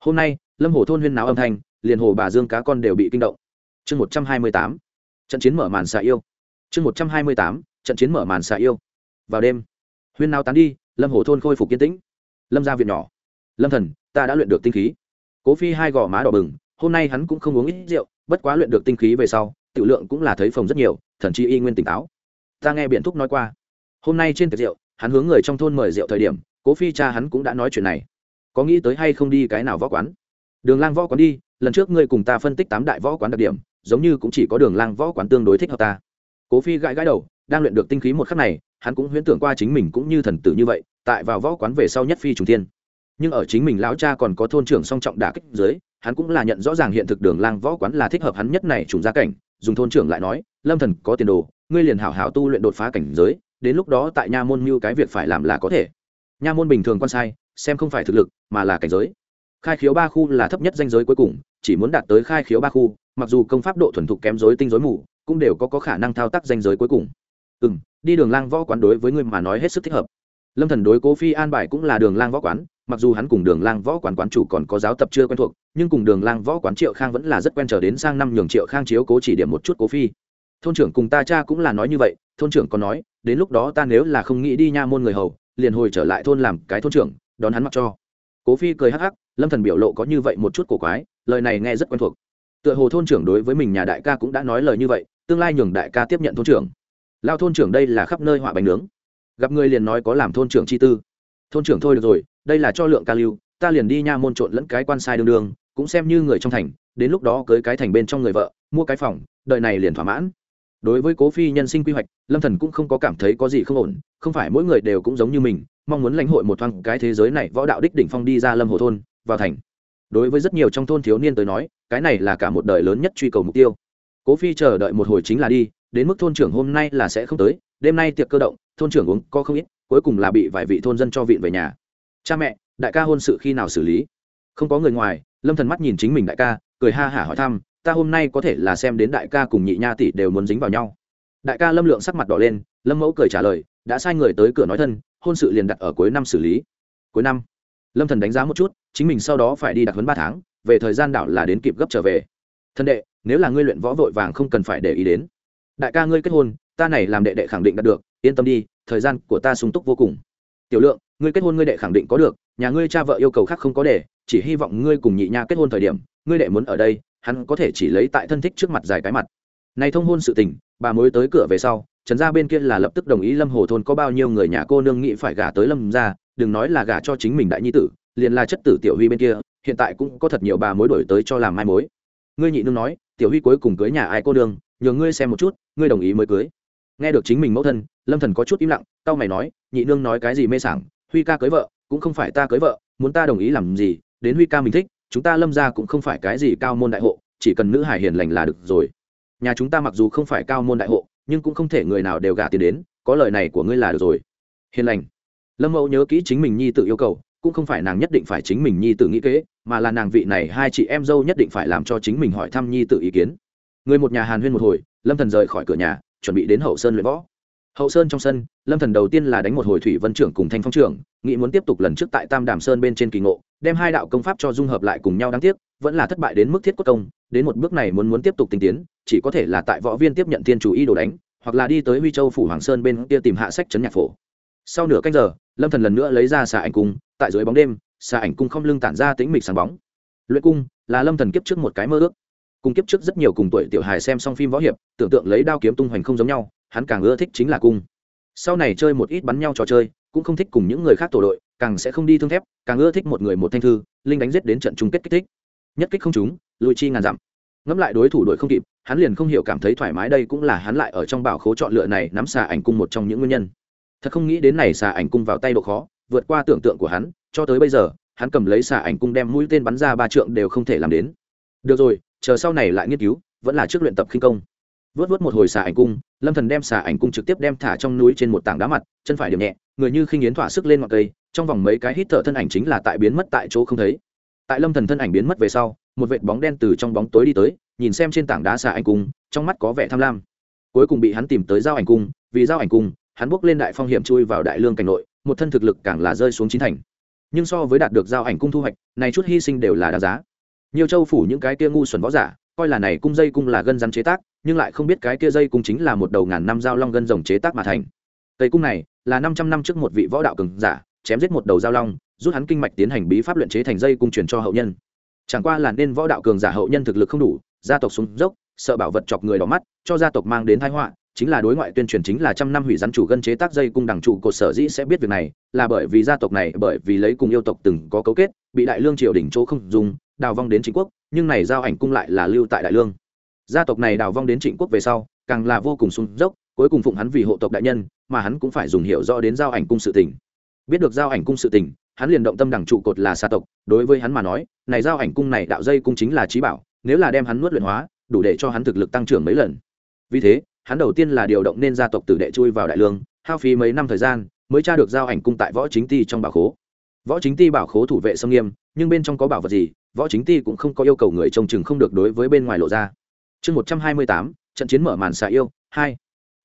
Hôm nay, lâm hồ thôn huyên náo âm thanh, liền hồ bà dương cá con đều bị kinh động. Chương một trăm hai mươi tám. Trận chiến mở màn xà yêu. Chương một trăm hai mươi tám trận chiến mở màn xạ yêu. Vào đêm, huyên nào tán đi, lâm hồ thôn khôi phục kiên tĩnh. Lâm ra viện nhỏ. Lâm thần, ta đã luyện được tinh khí. Cố phi hai gò má đỏ bừng, hôm nay hắn cũng không uống ít rượu, bất quá luyện được tinh khí về sau, tiểu lượng cũng là thấy phòng rất nhiều, thần chi y nguyên tỉnh táo. Ta nghe biện thúc nói qua, hôm nay trên tiệc rượu, hắn hướng người trong thôn mời rượu thời điểm, cố phi cha hắn cũng đã nói chuyện này. Có nghĩ tới hay không đi cái nào võ quán? Đường lang võ quán đi, lần trước ngươi cùng ta phân tích tám đại võ quán đặc điểm, giống như cũng chỉ có đường lang võ quán tương đối thích hợp ta. Cố phi gãi gãi đầu đang luyện được tinh khí một khắc này hắn cũng huyễn tưởng qua chính mình cũng như thần tử như vậy tại vào võ quán về sau nhất phi trùng thiên. Nhưng ở chính mình lão cha còn có thôn trưởng song trọng đả kích dưới hắn cũng là nhận rõ ràng hiện thực đường lang võ quán là thích hợp hắn nhất này trùng gia cảnh dùng thôn trưởng lại nói lâm thần có tiền đồ ngươi liền hảo hảo tu luyện đột phá cảnh giới đến lúc đó tại nha môn mưu cái việc phải làm là có thể. Nha môn bình thường quan sai xem không phải thực lực mà là cảnh giới. Khai khiếu ba khu là thấp nhất danh giới cuối cùng chỉ muốn đạt tới khai khiếu ba khu mặc dù công pháp độ thuần thục kém dối tinh dối mù cũng đều có, có khả năng thao tác danh giới cuối cùng ừ m đi đường lang võ quán đối với ngươi mà nói hết sức thích hợp. Lâm thần đối cố phi an bài cũng là đường lang võ quán, mặc dù hắn cùng đường lang võ quán quán chủ còn có giáo tập chưa quen thuộc, nhưng cùng đường lang võ quán triệu khang vẫn là rất quen trở đến sang năm nhường triệu khang chiếu cố chỉ điểm một chút cố phi. Thôn trưởng cùng ta cha cũng là nói như vậy, thôn trưởng còn nói, đến lúc đó ta nếu là không nghĩ đi nha môn người hầu, liền hồi trở lại thôn làm cái thôn trưởng, đón hắn mặc cho. Cố phi cười hắc hắc, lâm thần biểu lộ có như vậy một chút cổ quái, lời này nghe rất quen thuộc. Tựa hồ thôn trưởng đối với mình nhà đại ca cũng đã nói lời như vậy, tương lai nhường đại ca tiếp nhận thôn trưởng lao thôn trưởng đây là khắp nơi họa bánh nướng. Gặp người liền nói có làm thôn trưởng chi tư. Thôn trưởng thôi được rồi, đây là cho lượng ca lưu, ta liền đi nha môn trộn lẫn cái quan sai đương đương, cũng xem như người trong thành, đến lúc đó cưới cái thành bên trong người vợ, mua cái phòng đợi này liền thỏa mãn. Đối với cố phi nhân sinh quy hoạch, lâm thần cũng không có cảm thấy có gì không ổn, không phải mỗi người đều cũng giống như mình, mong muốn lãnh hội một thoáng cái thế giới này võ đạo đích đỉnh phong đi ra lâm hồ thôn, vào thành. Đối với rất nhiều trong thôn thiếu niên tới nói, cái này là cả một đời lớn nhất truy cầu mục tiêu. Cố phi chờ đợi một hồi chính là đi đến mức thôn trưởng hôm nay là sẽ không tới, đêm nay tiệc cơ động, thôn trưởng uống có không ít, cuối cùng là bị vài vị thôn dân cho vịn về nhà. Cha mẹ, đại ca hôn sự khi nào xử lý? Không có người ngoài, lâm thần mắt nhìn chính mình đại ca, cười ha hả hỏi thăm, ta hôm nay có thể là xem đến đại ca cùng nhị nha tỷ đều muốn dính vào nhau. Đại ca lâm lượng sắc mặt đỏ lên, lâm mẫu cười trả lời, đã sai người tới cửa nói thân, hôn sự liền đặt ở cuối năm xử lý. Cuối năm, lâm thần đánh giá một chút, chính mình sau đó phải đi đặt huấn ba tháng, về thời gian đảo là đến kịp gấp trở về. Thân đệ, nếu là ngươi luyện võ vội vàng không cần phải để ý đến đại ca ngươi kết hôn, ta này làm đệ đệ khẳng định đạt được, yên tâm đi, thời gian của ta sung túc vô cùng. Tiểu lượng, ngươi kết hôn ngươi đệ khẳng định có được, nhà ngươi cha vợ yêu cầu khác không có để, chỉ hy vọng ngươi cùng nhị nha kết hôn thời điểm, ngươi đệ muốn ở đây, hắn có thể chỉ lấy tại thân thích trước mặt dài cái mặt. Này thông hôn sự tình, bà mối tới cửa về sau, trần gia bên kia là lập tức đồng ý lâm hồ thôn có bao nhiêu người nhà cô nương nghị phải gả tới lâm gia, đừng nói là gả cho chính mình đại nhi tử, liền là chất tử tiểu huy bên kia, hiện tại cũng có thật nhiều bà mối đổi tới cho làm mai mối. Ngươi nhị nương nói, tiểu huy cuối cùng cưới nhà ai cô nương nhờ ngươi xem một chút, ngươi đồng ý mới cưới. Nghe được chính mình mẫu thân, lâm thần có chút im lặng tao mày nói, nhị nương nói cái gì mê sảng, huy ca cưới vợ, cũng không phải ta cưới vợ, muốn ta đồng ý làm gì, đến huy ca mình thích, chúng ta lâm ra cũng không phải cái gì cao môn đại hộ, chỉ cần nữ hải hiền lành là được rồi. Nhà chúng ta mặc dù không phải cao môn đại hộ, nhưng cũng không thể người nào đều gả tiền đến, có lời này của ngươi là được rồi. Hiền lành. Lâm mẫu nhớ kỹ chính mình nhi tự yêu cầu, cũng không phải nàng nhất định phải chính mình nhi tự nghĩ kế, mà là nàng vị này hai chị em dâu nhất định phải làm cho chính mình hỏi thăm nhi tự ý kiến người một nhà hàn huyên một hồi, lâm thần rời khỏi cửa nhà, chuẩn bị đến hậu sơn luyện võ. Hậu sơn trong sân, lâm thần đầu tiên là đánh một hồi thủy vân trưởng cùng thanh phong trưởng, nghĩ muốn tiếp tục lần trước tại tam đàm sơn bên trên kỳ ngộ, đem hai đạo công pháp cho dung hợp lại cùng nhau đáng tiếc, vẫn là thất bại đến mức thiết cốt công, đến một bước này muốn muốn tiếp tục tinh tiến, chỉ có thể là tại võ viên tiếp nhận thiên chủ y đồ đánh, hoặc là đi tới huy châu phủ hoàng sơn bên kia tìm hạ sách trấn nhạc phổ. Sau nửa canh giờ, lâm thần lần nữa lấy ra xà ảnh cung, tại dưới bóng đêm, xà ảnh cung không lưng tản ra tĩnh mịch sáng bóng. Luyện cung là lâm thần kiếp trước một cái mơ ước cùng kiếp trước rất nhiều cùng tuổi tiểu hài xem xong phim võ hiệp, tưởng tượng lấy đao kiếm tung hoành không giống nhau, hắn càng ưa thích chính là cung. Sau này chơi một ít bắn nhau trò chơi, cũng không thích cùng những người khác tổ đội, càng sẽ không đi thương thép, càng ưa thích một người một thanh thư, linh đánh giết đến trận chung kết kích thích. Nhất kích không chúng lùi chi ngàn dặm. Ngẫm lại đối thủ đội không kịp, hắn liền không hiểu cảm thấy thoải mái đây cũng là hắn lại ở trong bảo khố chọn lựa này nắm xà ảnh cung một trong những nguyên nhân. Thật không nghĩ đến này xà ảnh cung vào tay độ khó, vượt qua tưởng tượng của hắn, cho tới bây giờ, hắn cầm lấy xà ảnh cung đem mũi tên bắn ra ba trượng đều không thể làm đến. Được rồi chờ sau này lại nghiên cứu, vẫn là trước luyện tập khinh công. Vớt vớt một hồi xà ảnh cung, lâm thần đem xà ảnh cung trực tiếp đem thả trong núi trên một tảng đá mặt, chân phải điểm nhẹ, người như khinh yến thỏa sức lên ngọn cây, trong vòng mấy cái hít thở thân ảnh chính là tại biến mất tại chỗ không thấy. Tại lâm thần thân ảnh biến mất về sau, một vệt bóng đen từ trong bóng tối đi tới, nhìn xem trên tảng đá xà ảnh cung, trong mắt có vẻ tham lam. Cuối cùng bị hắn tìm tới giao ảnh cung, vì giao ảnh cung, hắn bước lên đại phong hiểm chui vào đại lương cảnh nội, một thân thực lực càng là rơi xuống chín thành. Nhưng so với đạt được giao ảnh cung thu hoạch, này chút hy sinh đều là đáng giá nhiều châu phủ những cái kia ngu xuẩn võ giả, coi là này cung dây cung là gân rắn chế tác, nhưng lại không biết cái kia dây cung chính là một đầu ngàn năm giao long gân rồng chế tác mà thành. Tây cung này là năm trăm năm trước một vị võ đạo cường giả, chém giết một đầu giao long, rút hắn kinh mạch tiến hành bí pháp luyện chế thành dây cung truyền cho hậu nhân. Chẳng qua là nên võ đạo cường giả hậu nhân thực lực không đủ, gia tộc xuống dốc, sợ bảo vật chọc người đỏ mắt, cho gia tộc mang đến thái họa, chính là đối ngoại tuyên truyền chính là trăm năm hủy rắn chủ gân chế tác dây cung đằng trụ cột sở dĩ sẽ biết việc này, là bởi vì gia tộc này, bởi vì lấy cùng yêu tộc từng có cấu kết, bị đại lương triều đỉnh chỗ không dùng đào vong đến chính quốc, nhưng này giao ảnh cung lại là lưu tại đại lương. Gia tộc này đào vong đến trịnh quốc về sau, càng là vô cùng sung dốc, cuối cùng phụng hắn vì hộ tộc đại nhân, mà hắn cũng phải dùng hiểu rõ đến giao ảnh cung sự tình. Biết được giao ảnh cung sự tình, hắn liền động tâm đẳng trụ cột là xa tộc, đối với hắn mà nói, này giao ảnh cung này đạo dây cung chính là trí bảo, nếu là đem hắn nuốt luyện hóa, đủ để cho hắn thực lực tăng trưởng mấy lần. Vì thế, hắn đầu tiên là điều động nên gia tộc tử đệ chui vào đại lương, hao phí mấy năm thời gian, mới tra được giao ảnh cung tại võ chính ti trong bảo khố. Võ chính ti bảo khố thủ vệ sông nghiêm, nhưng bên trong có bảo vật gì võ chính ti cũng không có yêu cầu người trông chừng không được đối với bên ngoài lộ ra. Chương một trăm hai mươi tám, trận chiến mở màn xạ yêu, hai.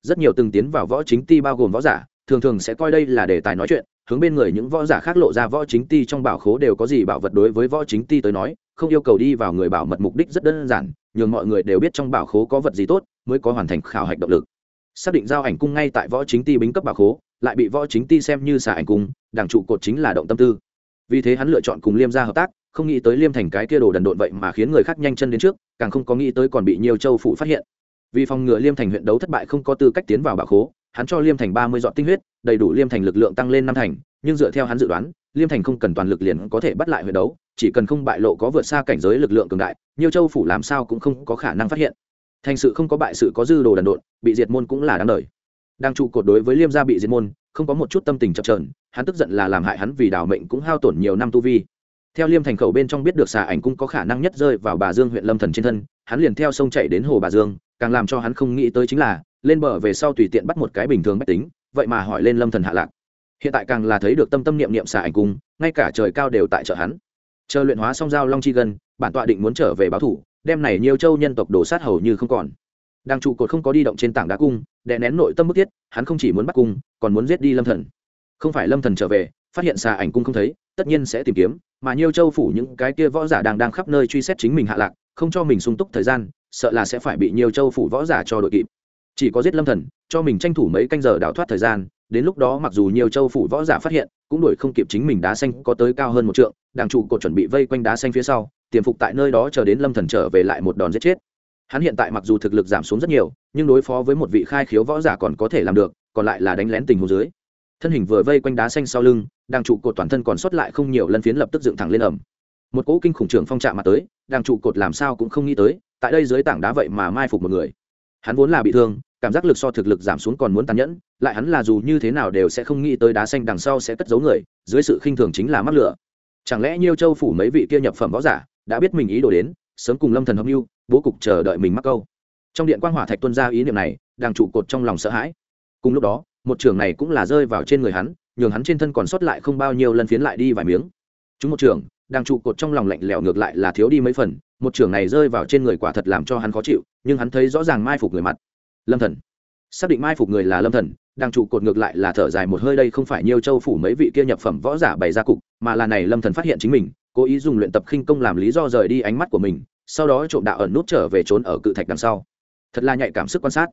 Rất nhiều từng tiến vào võ chính ti bao gồm võ giả, thường thường sẽ coi đây là đề tài nói chuyện, hướng bên người những võ giả khác lộ ra võ chính ti trong bảo khố đều có gì bảo vật đối với võ chính ti tới nói, không yêu cầu đi vào người bảo mật mục đích rất đơn giản, nhường mọi người đều biết trong bảo khố có vật gì tốt mới có hoàn thành khảo hạch động lực. Xác định giao ảnh cung ngay tại võ chính ti bính cấp bảo khố, lại bị võ chính ti xem như xả ảnh cung, đảng trụ cột chính là động tâm tư. Vì thế hắn lựa chọn cùng liêm gia hợp tác không nghĩ tới liêm thành cái kia đồ đần độn vậy mà khiến người khác nhanh chân đến trước, càng không có nghĩ tới còn bị nhiều châu phủ phát hiện. Vì phòng ngừa liêm thành huyện đấu thất bại không có tư cách tiến vào bạo khố, hắn cho liêm thành ba mươi dọn tinh huyết, đầy đủ liêm thành lực lượng tăng lên năm thành, nhưng dựa theo hắn dự đoán, liêm thành không cần toàn lực liền có thể bắt lại huyện đấu, chỉ cần không bại lộ có vượt xa cảnh giới lực lượng cường đại, nhiều châu phủ làm sao cũng không có khả năng phát hiện. Thành sự không có bại sự có dư đồ đần độn, bị diệt môn cũng là đáng đời. Đang trụ cột đối với liêm gia bị diệt môn, không có một chút tâm tình chập trờn hắn tức giận là làm hại hắn vì đào mệnh cũng hao tổn nhiều năm tu vi theo liêm thành khẩu bên trong biết được xà ảnh cung có khả năng nhất rơi vào bà dương huyện lâm thần trên thân, hắn liền theo sông chạy đến hồ bà dương, càng làm cho hắn không nghĩ tới chính là, lên bờ về sau tùy tiện bắt một cái bình thường bách tính, vậy mà hỏi lên lâm thần hạ lạc. Hiện tại càng là thấy được tâm tâm niệm niệm xà ảnh cung, ngay cả trời cao đều tại chợ hắn. Chờ luyện hóa xong giao long chi gần bản tọa định muốn trở về báo thủ, đem này nhiều châu nhân tộc đổ sát hầu như không còn. Đang trụ cột không có đi động trên tảng đá cung, đè nén nội tâm bức thiết, hắn không chỉ muốn bắt cung, còn muốn giết đi lâm thần. Không phải lâm thần trở về, phát hiện xà ảnh cung không thấy, tất nhiên sẽ tìm kiếm mà nhiều châu phủ những cái kia võ giả đang đang khắp nơi truy xét chính mình hạ lạc, không cho mình sung túc thời gian, sợ là sẽ phải bị nhiều châu phủ võ giả cho đội kịp. Chỉ có giết lâm thần, cho mình tranh thủ mấy canh giờ đào thoát thời gian, đến lúc đó mặc dù nhiều châu phủ võ giả phát hiện, cũng đuổi không kịp chính mình đá xanh có tới cao hơn một trượng đàng trụ cột chuẩn bị vây quanh đá xanh phía sau, tiềm phục tại nơi đó chờ đến lâm thần trở về lại một đòn giết chết. Hắn hiện tại mặc dù thực lực giảm xuống rất nhiều, nhưng đối phó với một vị khai khiếu võ giả còn có thể làm được, còn lại là đánh lén tình hồ dưới thân hình vừa vây quanh đá xanh sau lưng đang trụ cột toàn thân còn sót lại không nhiều lần phiến lập tức dựng thẳng lên ẩm. Một cỗ kinh khủng trường phong trạm mà tới đang trụ cột làm sao cũng không nghĩ tới, tại đây dưới tảng đá vậy mà mai phục một người. Hắn vốn là bị thương, cảm giác lực so thực lực giảm xuống còn muốn tàn nhẫn, lại hắn là dù như thế nào đều sẽ không nghĩ tới đá xanh đằng sau sẽ cất giấu người, dưới sự khinh thường chính là mắc lửa. Chẳng lẽ nhiêu châu phủ mấy vị kia nhập phẩm võ giả đã biết mình ý đồ đến, sớm cùng lâm thần hợp mưu, bố cục chờ đợi mình mắc câu. Trong điện quan hỏa thạch tuân ra ý niệm này đang trụ cột trong lòng sợ hãi. Cùng lúc đó một trường này cũng là rơi vào trên người hắn, nhường hắn trên thân còn sót lại không bao nhiêu lần phiến lại đi vài miếng. Chúng một trường đang trụ cột trong lòng lạnh lẽo ngược lại là thiếu đi mấy phần, một trường này rơi vào trên người quả thật làm cho hắn khó chịu, nhưng hắn thấy rõ ràng mai phục người mặt. Lâm thần. Xác định mai phục người là lâm thần, đang trụ cột ngược lại là thở dài một hơi đây không phải nhiều châu phủ mấy vị kia nhập phẩm võ giả bày ra cục, mà là này lâm thần phát hiện chính mình, cố ý dùng luyện tập khinh công làm lý do rời đi ánh mắt của mình, sau đó trộm đạo ẩn nút trở về trốn ở cự thạch đằng sau. Thật là nhạy cảm sức quan sát.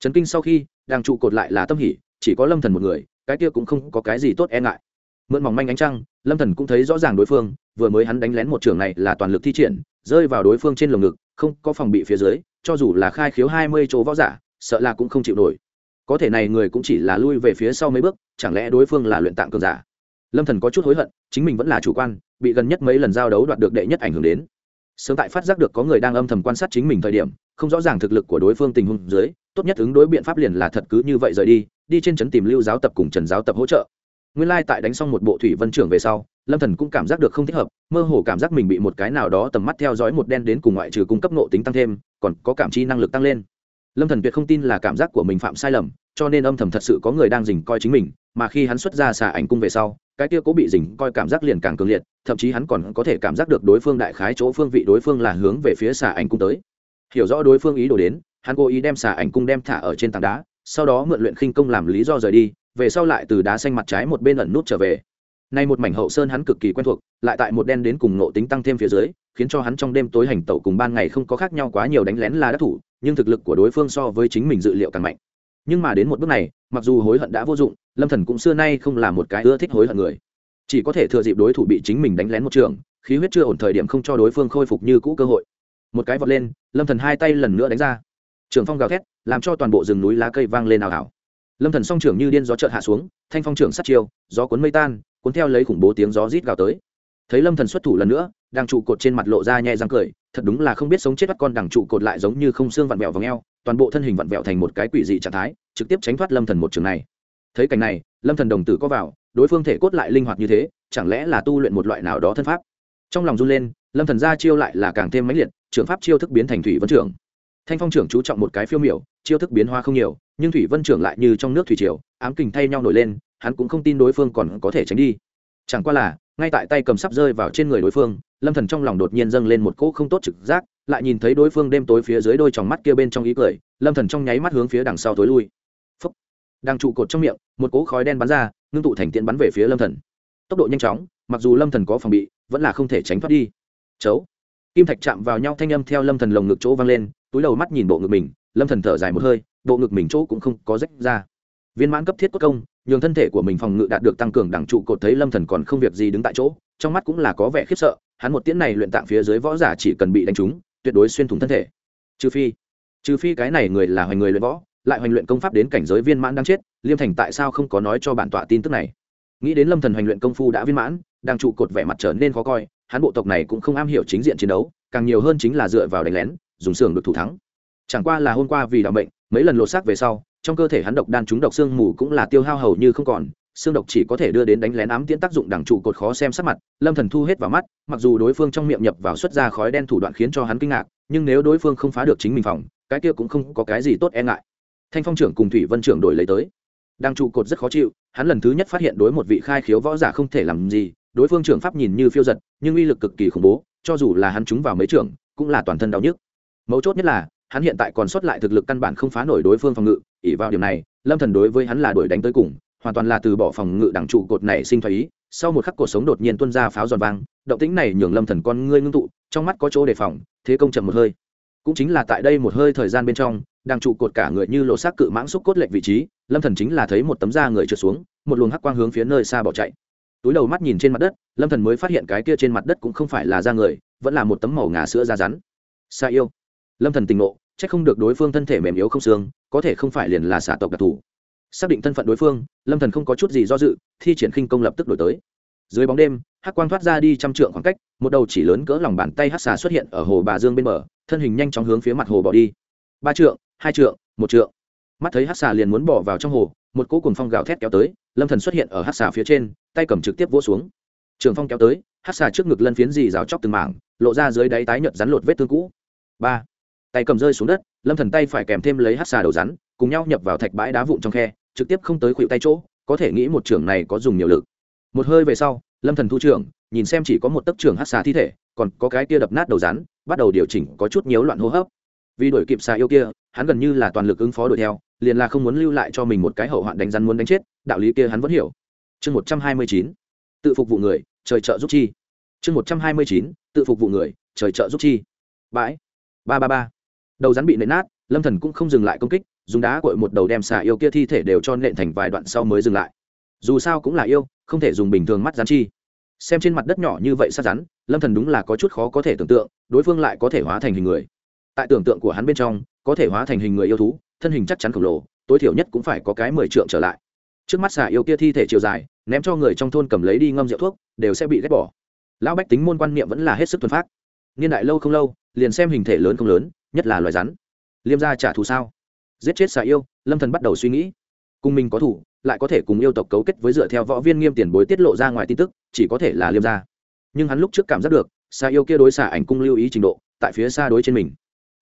Chấn kinh sau khi, đang trụ cột lại là tâm hỉ chỉ có lâm thần một người, cái kia cũng không có cái gì tốt e ngại. Mượn mỏng manh ánh trăng, lâm thần cũng thấy rõ ràng đối phương, vừa mới hắn đánh lén một trường này là toàn lực thi triển, rơi vào đối phương trên lồng ngực, không có phòng bị phía dưới, cho dù là khai khiếu hai mươi chỗ võ giả, sợ là cũng không chịu nổi. Có thể này người cũng chỉ là lui về phía sau mấy bước, chẳng lẽ đối phương là luyện tạng cường giả? Lâm thần có chút hối hận, chính mình vẫn là chủ quan, bị gần nhất mấy lần giao đấu đoạt được đệ nhất ảnh hưởng đến. Sớm tại phát giác được có người đang âm thầm quan sát chính mình thời điểm, không rõ ràng thực lực của đối phương tình huống dưới, tốt nhất ứng đối biện pháp liền là thật cứ như vậy rời đi đi trên trấn tìm lưu giáo tập cùng trần giáo tập hỗ trợ. Nguyên lai tại đánh xong một bộ thủy vân trưởng về sau, lâm thần cũng cảm giác được không thích hợp, mơ hồ cảm giác mình bị một cái nào đó tầm mắt theo dõi một đen đến cùng ngoại trừ cung cấp nộ tính tăng thêm, còn có cảm chi năng lực tăng lên. Lâm thần tuyệt không tin là cảm giác của mình phạm sai lầm, cho nên âm thầm thật sự có người đang dình coi chính mình, mà khi hắn xuất ra xà ảnh cung về sau, cái kia cố bị dình coi cảm giác liền càng cường liệt, thậm chí hắn còn có thể cảm giác được đối phương đại khái chỗ phương vị đối phương là hướng về phía xà ảnh cung tới. Hiểu rõ đối phương ý đồ đến, hắn cố ý đem xà ảnh cung đem thả ở trên tảng đá sau đó mượn luyện khinh công làm lý do rời đi, về sau lại từ đá xanh mặt trái một bên ẩn nút trở về. Nay một mảnh hậu sơn hắn cực kỳ quen thuộc, lại tại một đen đến cùng nộ tính tăng thêm phía dưới, khiến cho hắn trong đêm tối hành tẩu cùng ban ngày không có khác nhau quá nhiều đánh lén là đắc thủ, nhưng thực lực của đối phương so với chính mình dự liệu càng mạnh. Nhưng mà đến một bước này, mặc dù hối hận đã vô dụng, lâm thần cũng xưa nay không là một cái ưa thích hối hận người. Chỉ có thể thừa dịp đối thủ bị chính mình đánh lén một trường, khí huyết chưa ổn thời điểm không cho đối phương khôi phục như cũ cơ hội. Một cái vọt lên, lâm thần hai tay lần nữa đánh ra trường phong gào thét, làm cho toàn bộ rừng núi lá cây vang lên ảo ảo lâm thần song trưởng như điên gió chợt hạ xuống, thanh phong trưởng sát chiêu, gió cuốn mây tan, cuốn theo lấy khủng bố tiếng gió rít gào tới. Thấy lâm thần xuất thủ lần nữa đang trụ cột trên mặt lộ ra nhẹ răng cười, thật đúng là không biết sống chết bắt con đằng trụ cột lại giống như không xương vặn vẹo vòng eo, toàn bộ thân hình vặn vẹo thành một cái quỷ dị trạng thái, trực tiếp tránh thoát lâm thần một trường này. Thấy cảnh này, lâm thần đồng tử có vào, đối phương thể cốt lại linh hoạt như thế, chẳng lẽ là tu luyện một loại nào đó thân pháp? Trong lòng run lên, lâm thần ra chiêu lại là càng thêm mãnh liệt trường pháp chiêu thức biến thành thủy vân trưởng thanh phong trưởng chú trọng một cái phiêu miểu, chiêu thức biến hóa không nhiều, nhưng thủy vân trưởng lại như trong nước thủy triều, ám kình thay nhau nổi lên, hắn cũng không tin đối phương còn có thể tránh đi. Chẳng qua là, ngay tại tay cầm sắp rơi vào trên người đối phương, lâm thần trong lòng đột nhiên dâng lên một cỗ không tốt trực giác, lại nhìn thấy đối phương đêm tối phía dưới đôi tròng mắt kia bên trong ý cười, lâm thần trong nháy mắt hướng phía đằng sau tối lui. Phúc! Đang trụ cột trong miệng, một cỗ khói đen bắn ra, ngưng tụ thành tiện bắn về phía lâm thần. Tốc độ nhanh chóng, mặc dù lâm thần có phòng bị, vẫn là không thể tránh thoát đi. Chấu! Kim thạch chạm vào nhau thanh âm theo lâm thần lồng ngực chỗ vang lên túi đầu mắt nhìn bộ ngực mình, lâm thần thở dài một hơi, bộ ngực mình chỗ cũng không có rách ra. Viên mãn cấp thiết cốt công, nhường thân thể của mình phòng ngự đạt được tăng cường đẳng trụ cột thấy lâm thần còn không việc gì đứng tại chỗ, trong mắt cũng là có vẻ khiếp sợ, hắn một tiễn này luyện tạng phía dưới võ giả chỉ cần bị đánh trúng, tuyệt đối xuyên thủng thân thể. Trừ phi trừ phi cái này người là hoành người luyện võ, lại hoành luyện công pháp đến cảnh giới viên mãn đang chết, liêm thành tại sao không có nói cho bản tọa tin tức này? Nghĩ đến lâm thần hoành luyện công phu đã viên mãn đang trụ cột vẻ mặt trở nên khó coi, hắn bộ tộc này cũng không am hiểu chính diện chiến đấu, càng nhiều hơn chính là dựa vào đánh lén dùng xưởng được thủ thắng. Chẳng qua là hôm qua vì đạo bệnh, mấy lần lột xác về sau, trong cơ thể hắn độc đan trúng độc xương mù cũng là tiêu hao hầu như không còn, xương độc chỉ có thể đưa đến đánh lén ám tiễn tác dụng đẳng trụ cột khó xem sắc mặt, lâm thần thu hết vào mắt, mặc dù đối phương trong miệng nhập vào xuất ra khói đen thủ đoạn khiến cho hắn kinh ngạc, nhưng nếu đối phương không phá được chính mình phòng, cái kia cũng không có cái gì tốt e ngại. Thanh phong trưởng cùng thủy vân trưởng đổi lấy tới. Đang trụ cột rất khó chịu, hắn lần thứ nhất phát hiện đối một vị khai khiếu võ giả không thể làm gì, đối phương trưởng pháp nhìn như phiêu giật, nhưng uy lực cực kỳ khủng bố, cho dù là hắn trúng vào mấy trưởng, cũng là toàn thân đau nhức mấu chốt nhất là, hắn hiện tại còn sót lại thực lực căn bản không phá nổi đối phương phòng ngự ỉ vào điểm này, lâm thần đối với hắn là đuổi đánh tới cùng, hoàn toàn là từ bỏ phòng ngự đẳng trụ cột này sinh thoái ý. Sau một khắc cuộc sống đột nhiên tuôn ra pháo giòn vang, động tĩnh này nhường lâm thần con ngươi ngưng tụ, trong mắt có chỗ đề phòng, thế công chậm một hơi. Cũng chính là tại đây một hơi thời gian bên trong đang trụ cột cả người như lộ xác cự mãng xúc cốt lệch vị trí, lâm thần chính là thấy một tấm da người trượt xuống, một luồng hắc quang hướng phía nơi xa bỏ chạy. Túi đầu mắt nhìn trên mặt đất, lâm thần mới phát hiện cái kia trên mặt đất cũng không phải là da người, vẫn là một tấm màu ngà sữa da rắn. Sa yêu lâm thần tình ngộ, chắc không được đối phương thân thể mềm yếu không xương, có thể không phải liền là xả tộc đặc thù. Xác định thân phận đối phương, lâm thần không có chút gì do dự, thi triển khinh công lập tức đổi tới. Dưới bóng đêm, hắc quang thoát ra đi trăm trượng khoảng cách, một đầu chỉ lớn cỡ lòng bàn tay hắc xà xuất hiện ở hồ bà dương bên bờ, thân hình nhanh chóng hướng phía mặt hồ bỏ đi. Ba trượng, hai trượng, một trượng. Mắt thấy hắc xà liền muốn bỏ vào trong hồ, một cỗ cùng phong gào thét kéo tới, lâm thần xuất hiện ở hắc xà phía trên, tay cầm trực tiếp vỗ xuống. Trường phong kéo tới, hắc xà trước ngực lân phiến dì rào chóc từng mảng, lộ ra dưới đáy tái nhợt rắn lột vết thương cũ. Ba tay cầm rơi xuống đất, lâm thần tay phải kèm thêm lấy hát xà đầu rắn, cùng nhau nhập vào thạch bãi đá vụn trong khe, trực tiếp không tới khuỵu tay chỗ, có thể nghĩ một trưởng này có dùng nhiều lực. Một hơi về sau, lâm thần thu trưởng, nhìn xem chỉ có một tấc trưởng hát xà thi thể, còn có cái kia đập nát đầu rắn, bắt đầu điều chỉnh có chút nhiễu loạn hô hấp. Vì đuổi kịp xà yêu kia, hắn gần như là toàn lực ứng phó đuổi theo, liền là không muốn lưu lại cho mình một cái hậu hoạn đánh rắn muốn đánh chết, đạo lý kia hắn vẫn hiểu. Chương một trăm hai mươi chín, tự phục vụ người, trời trợ giúp chi. Chương một trăm hai mươi chín, tự phục vụ người, trời trợ giúp chi. Bãi. Ba ba ba đầu rắn bị nện nát, lâm thần cũng không dừng lại công kích, dùng đá cội một đầu đem xà yêu kia thi thể đều cho nện thành vài đoạn sau mới dừng lại. Dù sao cũng là yêu, không thể dùng bình thường mắt rắn chi. Xem trên mặt đất nhỏ như vậy sát rắn, lâm thần đúng là có chút khó có thể tưởng tượng, đối phương lại có thể hóa thành hình người. Tại tưởng tượng của hắn bên trong, có thể hóa thành hình người yêu thú, thân hình chắc chắn khổng lồ, tối thiểu nhất cũng phải có cái mười trượng trở lại. Trước mắt xà yêu kia thi thể chiều dài, ném cho người trong thôn cầm lấy đi ngâm rượu thuốc, đều sẽ bị ghét bỏ. Lão bách tính môn quan niệm vẫn là hết sức thuần phát niên đại lâu không lâu, liền xem hình thể lớn không lớn nhất là loài rắn. Liêm gia trả thù sao? Giết chết xà yêu, lâm thần bắt đầu suy nghĩ. Cùng mình có thủ lại có thể cùng yêu tộc cấu kết với dựa theo võ viên nghiêm tiền bối tiết lộ ra ngoài tin tức, chỉ có thể là liêm gia. Nhưng hắn lúc trước cảm giác được, xà yêu kia đối xà ảnh cung lưu ý trình độ, tại phía xa đối trên mình.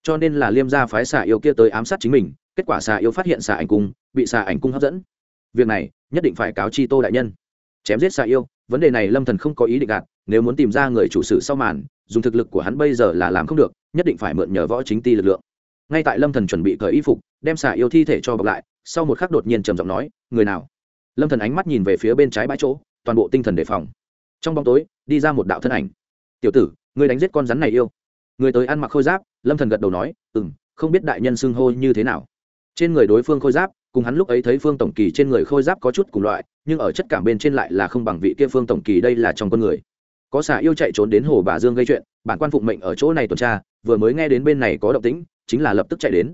Cho nên là liêm gia phái xà yêu kia tới ám sát chính mình, kết quả xà yêu phát hiện xà ảnh cung, bị xà ảnh cung hấp dẫn. Việc này, nhất định phải cáo chi tô đại nhân. Chém giết xà yêu vấn đề này lâm thần không có ý định gạt, nếu muốn tìm ra người chủ sự sau màn, dùng thực lực của hắn bây giờ là làm không được, nhất định phải mượn nhờ võ chính ti lực lượng. Ngay tại lâm thần chuẩn bị cởi y phục, đem xả yêu thi thể cho bọc lại, sau một khắc đột nhiên trầm giọng nói, người nào? Lâm thần ánh mắt nhìn về phía bên trái bãi chỗ, toàn bộ tinh thần đề phòng. Trong bóng tối, đi ra một đạo thân ảnh. Tiểu tử người đánh giết con rắn này yêu. Người tới ăn mặc khôi giáp, lâm thần gật đầu nói ừ không biết đại nhân xưng hô như thế nào. Trên người đối phương khôi giáp cùng hắn lúc ấy thấy phương tổng kỳ trên người khôi giáp có chút cùng loại, nhưng ở chất cảm bên trên lại là không bằng vị kia phương tổng kỳ đây là trong con người. Có xà yêu chạy trốn đến hồ bà dương gây chuyện, bản quan phụng mệnh ở chỗ này tuần tra, vừa mới nghe đến bên này có động tĩnh, chính là lập tức chạy đến.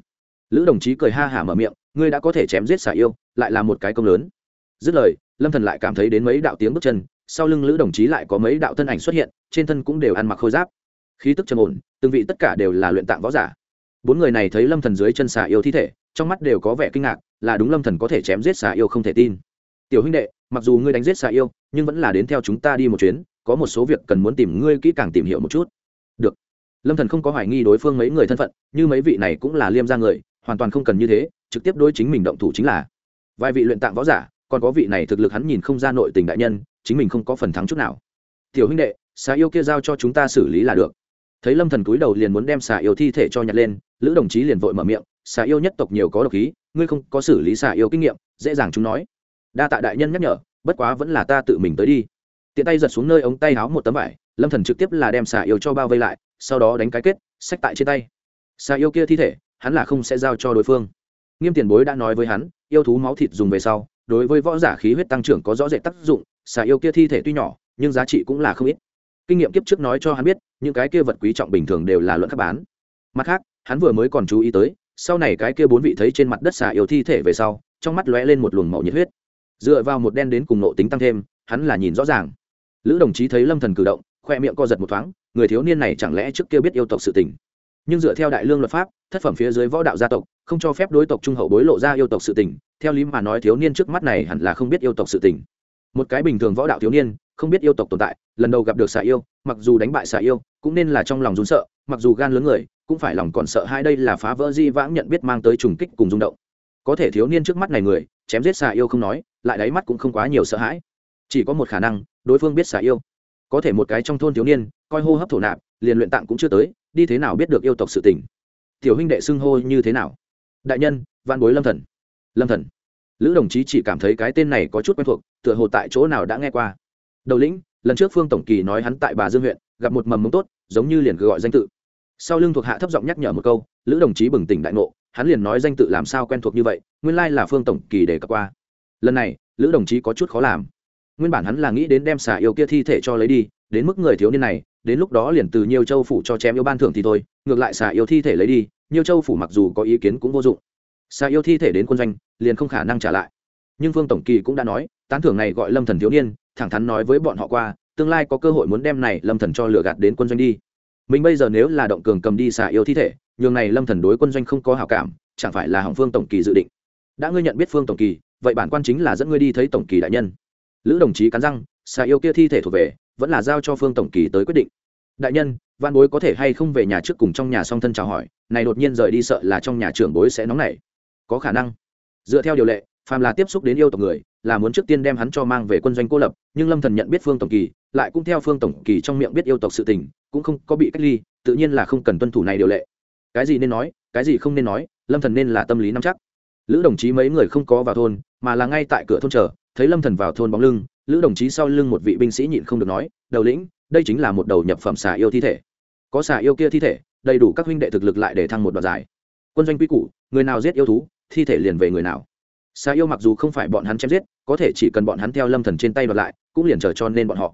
Lữ đồng chí cười ha hả mở miệng, ngươi đã có thể chém giết xà yêu, lại là một cái công lớn. Dứt lời, lâm thần lại cảm thấy đến mấy đạo tiếng bước chân, sau lưng lữ đồng chí lại có mấy đạo thân ảnh xuất hiện, trên thân cũng đều ăn mặc khôi giáp. Khí tức trầm ổn, từng vị tất cả đều là luyện tạng võ giả. Bốn người này thấy lâm thần dưới chân xà yêu thi thể, trong mắt đều có vẻ kinh ngạc là đúng lâm thần có thể chém giết xà yêu không thể tin. Tiểu huynh đệ, mặc dù ngươi đánh giết xà yêu, nhưng vẫn là đến theo chúng ta đi một chuyến, có một số việc cần muốn tìm ngươi kỹ càng tìm hiểu một chút. Được. Lâm thần không có hoài nghi đối phương mấy người thân phận, như mấy vị này cũng là liêm gia người, hoàn toàn không cần như thế, trực tiếp đối chính mình động thủ chính là. Vài vị luyện tạng võ giả, còn có vị này thực lực hắn nhìn không ra nội tình đại nhân, chính mình không có phần thắng chút nào. Tiểu huynh đệ, xà yêu kia giao cho chúng ta xử lý là được. Thấy lâm thần cúi đầu liền muốn đem xà yêu thi thể cho nhặt lên, lữ đồng chí liền vội mở miệng xà yêu nhất tộc nhiều có độc khí, ngươi không có xử lý xà yêu kinh nghiệm, dễ dàng chúng nói. Đa tạ đại nhân nhắc nhở, bất quá vẫn là ta tự mình tới đi. Tiện tay giật xuống nơi ống tay háo một tấm vải, lâm thần trực tiếp là đem xà yêu cho bao vây lại, sau đó đánh cái kết sách tại trên tay. Xà yêu kia thi thể, hắn là không sẽ giao cho đối phương. Nghiêm tiền bối đã nói với hắn, yêu thú máu thịt dùng về sau, đối với võ giả khí huyết tăng trưởng có rõ rệt tác dụng, xà yêu kia thi thể tuy nhỏ, nhưng giá trị cũng là không ít. Kinh nghiệm kiếp trước nói cho hắn biết, những cái kia vật quý trọng bình thường đều là luận khắc bán. Mặt khác, hắn vừa mới còn chú ý tới sau này cái kia bốn vị thấy trên mặt đất xà yêu thi thể về sau, trong mắt lóe lên một luồng màu nhiệt huyết. Dựa vào một đen đến cùng nộ tính tăng thêm, hắn là nhìn rõ ràng. Lữ đồng chí thấy lâm thần cử động, khoe miệng co giật một thoáng, người thiếu niên này chẳng lẽ trước kia biết yêu tộc sự tình. Nhưng dựa theo đại lương luật pháp, thất phẩm phía dưới võ đạo gia tộc, không cho phép đối tộc trung hậu bối lộ ra yêu tộc sự tình, theo lý mà nói thiếu niên trước mắt này hẳn là không biết yêu tộc sự tình. Một cái bình thường võ đạo thiếu niên, không biết yêu tộc tồn tại, lần đầu gặp được xà yêu, mặc dù đánh bại xà yêu, cũng nên là trong lòng rún sợ, mặc dù gan lớn người cũng phải lòng còn sợ hai đây là phá vỡ di vãng nhận biết mang tới trùng kích cùng rung động. Có thể thiếu niên trước mắt này người, chém giết xà yêu không nói, lại đáy mắt cũng không quá nhiều sợ hãi. Chỉ có một khả năng, đối phương biết xà yêu. Có thể một cái trong thôn thiếu niên, coi hô hấp thổ nạp, liền luyện tạng cũng chưa tới, đi thế nào biết được yêu tộc sự tình? Tiểu huynh đệ xưng hô như thế nào? Đại nhân văn bối lâm thần. Lâm thần. Lữ đồng chí chỉ cảm thấy cái tên này có chút quen thuộc, tựa hồ tại chỗ nào đã nghe qua. Đầu lĩnh, lần trước phương tổng kỳ nói hắn tại bà dương huyện, gặp một mầm mống tốt, giống như liền gọi danh tự sau lưng thuộc hạ thấp giọng nhắc nhở một câu, lữ đồng chí bừng tỉnh đại ngộ, hắn liền nói danh tự làm sao quen thuộc như vậy, nguyên lai là phương tổng kỳ để cập qua. Lần này, lữ đồng chí có chút khó làm. Nguyên bản hắn là nghĩ đến đem xả yêu kia thi thể cho lấy đi, đến mức người thiếu niên này, đến lúc đó liền từ nhiều châu phủ cho chém yêu ban thưởng thì thôi, ngược lại xả yêu thi thể lấy đi nhiều châu phủ mặc dù có ý kiến cũng vô dụng. Xả yêu thi thể đến quân doanh, liền không khả năng trả lại. Nhưng phương tổng kỳ cũng đã nói, tán thưởng này gọi lâm thần thiếu niên, thẳng thắn nói với bọn họ qua, tương lai có cơ hội muốn đem này lâm thần cho lừa gạt đến quân doanh đi mình bây giờ nếu là động cường cầm đi xả yêu thi thể, nhường này lâm thần đối quân doanh không có hảo cảm, chẳng phải là hỏng phương tổng kỳ dự định. Đã ngươi nhận biết phương tổng kỳ, vậy bản quan chính là dẫn ngươi đi thấy tổng kỳ đại nhân. Lữ đồng chí cắn răng xà yêu kia thi thể thuộc về, vẫn là giao cho phương tổng kỳ tới quyết định. Đại nhân, văn bối có thể hay không về nhà trước cùng trong nhà song thân chào hỏi, này đột nhiên rời đi sợ là trong nhà trưởng bối sẽ nóng nảy. Có khả năng. Dựa theo điều lệ phàm là tiếp xúc đến yêu tộc người, là muốn trước tiên đem hắn cho mang về quân doanh cô lập, nhưng lâm thần nhận biết phương tổng kỳ, lại cũng theo phương tổng kỳ trong miệng biết yêu tộc sự tình, cũng không có bị cách ly, tự nhiên là không cần tuân thủ này điều lệ. Cái gì nên nói, cái gì không nên nói, lâm thần nên là tâm lý nắm chắc. Lữ đồng chí mấy người không có vào thôn, mà là ngay tại cửa thôn chờ, thấy lâm thần vào thôn bóng lưng, lữ đồng chí sau lưng một vị binh sĩ nhịn không được nói, đầu lĩnh, đây chính là một đầu nhập phẩm xà yêu thi thể. Có xà yêu kia thi thể, đầy đủ các huynh đệ thực lực lại để thăng một đoạn giải quân doanh quy củ, người nào giết yêu thú, thi thể liền về người nào xà yêu mặc dù không phải bọn hắn chém giết, có thể chỉ cần bọn hắn theo lâm thần trên tay đoạt lại, cũng liền trở cho nên bọn họ.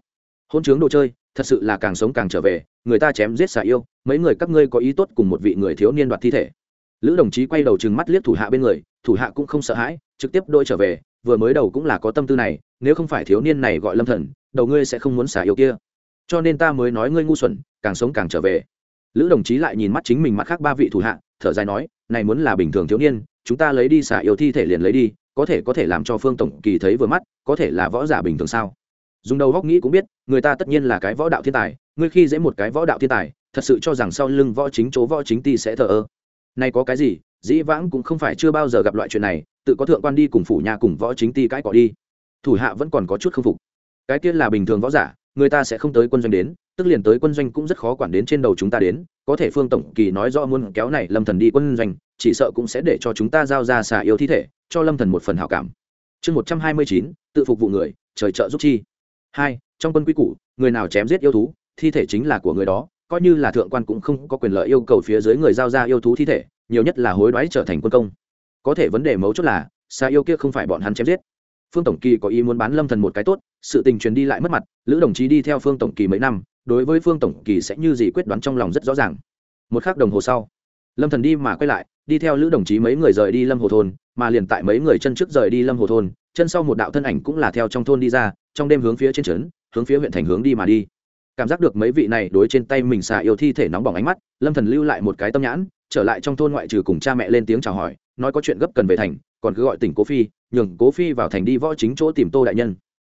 Hôn chướng đồ chơi, thật sự là càng sống càng trở về, người ta chém giết xà yêu, mấy người các ngươi có ý tốt cùng một vị người thiếu niên đoạt thi thể. Lữ đồng chí quay đầu trừng mắt liếc thủ hạ bên người, thủ hạ cũng không sợ hãi, trực tiếp đôi trở về, vừa mới đầu cũng là có tâm tư này, nếu không phải thiếu niên này gọi lâm thần, đầu ngươi sẽ không muốn xả yêu kia. Cho nên ta mới nói ngươi ngu xuẩn, càng sống càng trở về. Lữ đồng chí lại nhìn mắt chính mình mặt khác ba vị thủ hạ, thở dài nói, này muốn là bình thường thiếu niên chúng ta lấy đi xả yêu thi thể liền lấy đi, có thể có thể làm cho phương tổng kỳ thấy vừa mắt, có thể là võ giả bình thường sao? Dùng đầu góc nghĩ cũng biết, người ta tất nhiên là cái võ đạo thiên tài, ngươi khi dễ một cái võ đạo thiên tài, thật sự cho rằng sau lưng võ chính chỗ võ chính ti sẽ thờ ơ. Nay có cái gì, dĩ vãng cũng không phải chưa bao giờ gặp loại chuyện này, tự có thượng quan đi cùng phủ nhà cùng võ chính ti cãi cọ đi. Thủ hạ vẫn còn có chút không phục. Cái kia là bình thường võ giả, người ta sẽ không tới quân doanh đến, tức liền tới quân doanh cũng rất khó quản đến trên đầu chúng ta đến, có thể phương tổng kỳ nói rõ muốn kéo này lâm thần đi quân doanh chỉ sợ cũng sẽ để cho chúng ta giao ra xà yêu thi thể, cho lâm thần một phần hảo cảm. Chương một trăm hai mươi chín, tự phục vụ người, trời trợ giúp chi. Hai, trong quân quy củ, người nào chém giết yêu thú, thi thể chính là của người đó, coi như là thượng quan cũng không có quyền lợi yêu cầu phía dưới người giao ra yêu thú thi thể, nhiều nhất là hối đoái trở thành quân công. Có thể vấn đề mấu chốt là, xà yêu kia không phải bọn hắn chém giết. Phương tổng kỳ có ý muốn bán lâm thần một cái tốt, sự tình truyền đi lại mất mặt, lữ đồng chí đi theo phương tổng kỳ mấy năm, đối với phương tổng kỳ sẽ như gì quyết đoán trong lòng rất rõ ràng. Một khắc đồng hồ sau, lâm thần đi mà quay lại đi theo lữ đồng chí mấy người rời đi lâm hồ thôn, mà liền tại mấy người chân trước rời đi lâm hồ thôn, chân sau một đạo thân ảnh cũng là theo trong thôn đi ra, trong đêm hướng phía trên trấn, hướng phía huyện thành hướng đi mà đi. Cảm giác được mấy vị này đối trên tay mình xà yêu thi thể nóng bỏng ánh mắt, lâm thần lưu lại một cái tâm nhãn, trở lại trong thôn ngoại trừ cùng cha mẹ lên tiếng chào hỏi, nói có chuyện gấp cần về thành, còn cứ gọi tỉnh cố phi, nhường cố phi vào thành đi võ chính chỗ tìm tô đại nhân.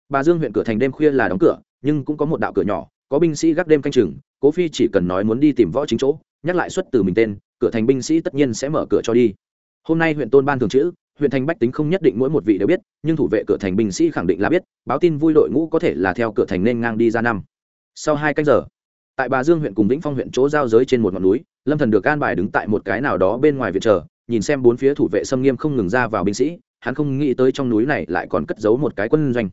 Bà dương huyện cửa thành đêm khuya là đóng cửa, nhưng cũng có một đạo cửa nhỏ, có binh sĩ gác đêm canh chừng, cố phi chỉ cần nói muốn đi tìm võ chính chỗ, nhắc lại xuất từ mình tên cửa thành binh sĩ tất nhiên sẽ mở cửa cho đi. Hôm nay huyện tôn ban thường chữ, huyện thành bách tính không nhất định mỗi một vị đều biết, nhưng thủ vệ cửa thành binh sĩ khẳng định là biết, báo tin vui đội ngũ có thể là theo cửa thành nên ngang đi ra năm. Sau hai canh giờ, tại bà dương huyện cùng vĩnh phong huyện chỗ giao giới trên một ngọn núi, lâm thần được an bài đứng tại một cái nào đó bên ngoài viện chờ, nhìn xem bốn phía thủ vệ xâm nghiêm không ngừng ra vào binh sĩ, hắn không nghĩ tới trong núi này lại còn cất giấu một cái quân doanh.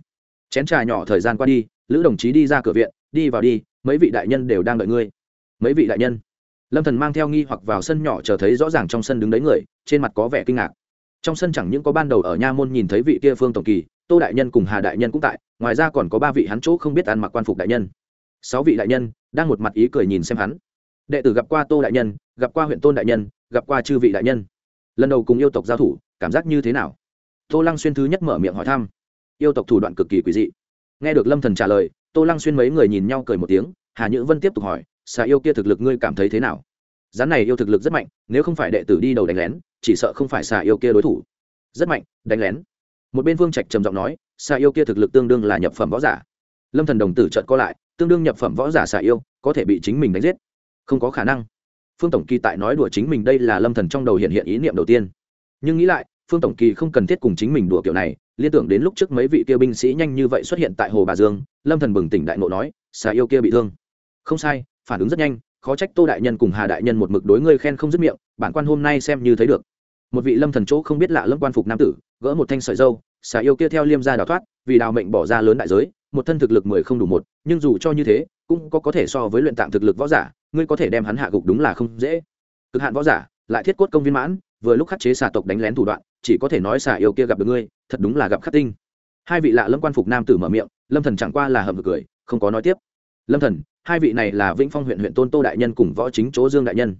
Chén trà nhỏ thời gian qua đi, lữ đồng chí đi ra cửa viện, đi vào đi, mấy vị đại nhân đều đang đợi ngươi. Mấy vị đại nhân? Lâm thần mang theo nghi hoặc vào sân nhỏ chờ thấy rõ ràng trong sân đứng đấy người, trên mặt có vẻ kinh ngạc. Trong sân chẳng những có ban đầu ở nha môn nhìn thấy vị kia phương tổng kỳ, tô đại nhân cùng hà đại nhân cũng tại, ngoài ra còn có ba vị hắn chỗ không biết ăn mặc quan phục đại nhân. Sáu vị đại nhân đang một mặt ý cười nhìn xem hắn. Đệ tử gặp qua tô đại nhân, gặp qua huyện tôn đại nhân, gặp qua chư vị đại nhân. Lần đầu cùng yêu tộc giao thủ, cảm giác như thế nào? Tô lăng xuyên thứ nhất mở miệng hỏi thăm. Yêu tộc thủ đoạn cực kỳ quỷ dị. Nghe được lâm thần trả lời, tô lăng xuyên mấy người nhìn nhau cười một tiếng, hà nhữ vân tiếp tục hỏi xà yêu kia thực lực ngươi cảm thấy thế nào? Rắn này yêu thực lực rất mạnh, nếu không phải đệ tử đi đầu đánh lén, chỉ sợ không phải xà yêu kia đối thủ. Rất mạnh, đánh lén. Một bên vương trạch trầm giọng nói, xà yêu kia thực lực tương đương là nhập phẩm võ giả. Lâm thần đồng tử trợt co lại, tương đương nhập phẩm võ giả xà yêu, có thể bị chính mình đánh giết. Không có khả năng. Phương tổng kỳ tại nói đùa chính mình đây là lâm thần trong đầu hiện hiện ý niệm đầu tiên. Nhưng nghĩ lại, phương tổng kỳ không cần thiết cùng chính mình đùa kiểu này, liên tưởng đến lúc trước mấy vị kia binh sĩ nhanh như vậy xuất hiện tại hồ bà dương, lâm thần bừng tỉnh đại ngộ nói, xà yêu kia bị thương. Không sai phản ứng rất nhanh, khó trách tô đại nhân cùng hà đại nhân một mực đối ngươi khen không dứt miệng, bản quan hôm nay xem như thấy được. Một vị lâm thần chỗ không biết lạ lâm quan phục nam tử, gỡ một thanh sợi dâu, xà yêu kia theo liêm gia đào thoát, vì đào mệnh bỏ ra lớn đại giới, một thân thực lực mười không đủ một, nhưng dù cho như thế, cũng có có thể so với luyện tạm thực lực võ giả, ngươi có thể đem hắn hạ gục đúng là không dễ. Cực hạn võ giả, lại thiết cốt công viên mãn, vừa lúc khắc chế xà tộc đánh lén thủ đoạn, chỉ có thể nói xà yêu kia gặp được ngươi, thật đúng là gặp khắc tinh. Hai vị lạ lâm quan phục nam tử mở miệng, lâm thần chẳng qua là hầm cười, không có nói tiếp lâm thần, hai vị này là vĩnh phong huyện huyện tôn tô đại nhân cùng võ chính chỗ dương đại nhân.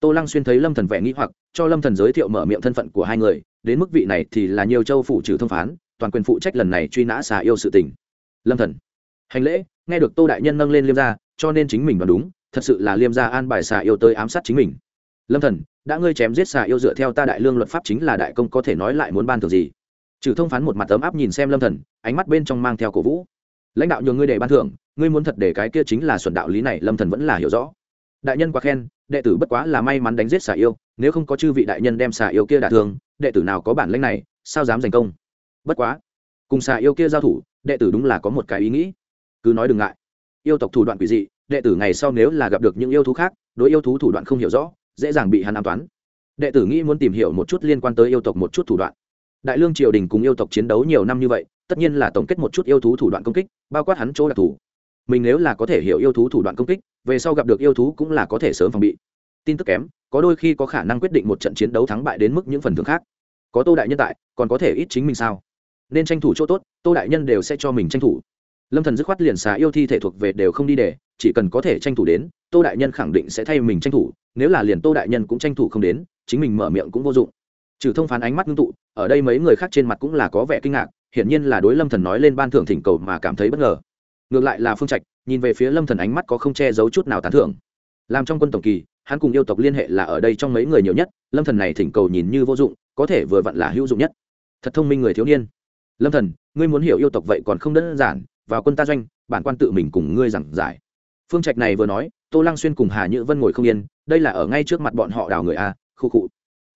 Tô lăng xuyên thấy lâm thần vẻ nghĩ hoặc, cho lâm thần giới thiệu mở miệng thân phận của hai người, đến mức vị này thì là nhiều châu phụ trừ thông phán, toàn quyền phụ trách lần này truy nã xà yêu sự tình. Lâm thần, hành lễ, nghe được tô đại nhân nâng lên liêm gia, cho nên chính mình đoán đúng, thật sự là liêm gia an bài xà yêu tới ám sát chính mình. Lâm thần, đã ngươi chém giết xà yêu dựa theo ta đại lương luật pháp chính là đại công có thể nói lại muốn ban thưởng gì? Trừ thông phán một mặt ấm áp nhìn xem lâm thần, ánh mắt bên trong mang theo cổ vũ lãnh đạo nhường ngươi để ban thưởng, ngươi muốn thật để cái kia chính là xuẩn đạo lý này, lâm thần vẫn là hiểu rõ. Đại nhân quá khen, đệ tử bất quá là may mắn đánh giết xà yêu, nếu không có chư vị đại nhân đem xà yêu kia đả thương, đệ tử nào có bản lĩnh này, sao dám giành công? Bất quá, cùng xà yêu kia giao thủ, đệ tử đúng là có một cái ý nghĩ. Cứ nói đừng ngại. Yêu tộc thủ đoạn quỷ dị, đệ tử ngày sau nếu là gặp được những yêu thú khác, đối yêu thú thủ đoạn không hiểu rõ, dễ dàng bị hắn an toán. Đệ tử nghĩ muốn tìm hiểu một chút liên quan tới yêu tộc một chút thủ đoạn. Đại lương triều đình cùng yêu tộc chiến đấu nhiều năm như vậy tất nhiên là tổng kết một chút yêu thú thủ đoạn công kích, bao quát hắn chỗ đặc thù. Mình nếu là có thể hiểu yêu thú thủ đoạn công kích, về sau gặp được yêu thú cũng là có thể sớm phòng bị. Tin tức kém, có đôi khi có khả năng quyết định một trận chiến đấu thắng bại đến mức những phần thưởng khác. Có tô đại nhân tại, còn có thể ít chính mình sao? Nên tranh thủ chỗ tốt, tô đại nhân đều sẽ cho mình tranh thủ. Lâm thần dứt khoát liền xà yêu thi thể thuộc về đều không đi để, chỉ cần có thể tranh thủ đến, tô đại nhân khẳng định sẽ thay mình tranh thủ, nếu là liền tô đại nhân cũng tranh thủ không đến, chính mình mở miệng cũng vô dụng. Trừ thông phán ánh mắt ngưng tụ, ở đây mấy người khác trên mặt cũng là có vẻ kinh ngạc hiển nhiên là đối lâm thần nói lên ban thưởng thỉnh cầu mà cảm thấy bất ngờ. Ngược lại là phương trạch, nhìn về phía lâm thần ánh mắt có không che giấu chút nào tán thưởng. Làm trong quân tổng kỳ, hắn cùng yêu tộc liên hệ là ở đây trong mấy người nhiều nhất, lâm thần này thỉnh cầu nhìn như vô dụng, có thể vừa vặn là hữu dụng nhất. Thật thông minh người thiếu niên. Lâm thần, ngươi muốn hiểu yêu tộc vậy còn không đơn giản, vào quân ta doanh, bản quan tự mình cùng ngươi giảng giải. Phương trạch này vừa nói, tô lăng xuyên cùng hà nhữ vân ngồi không yên, đây là ở ngay trước mặt bọn họ đào người a, khu cụ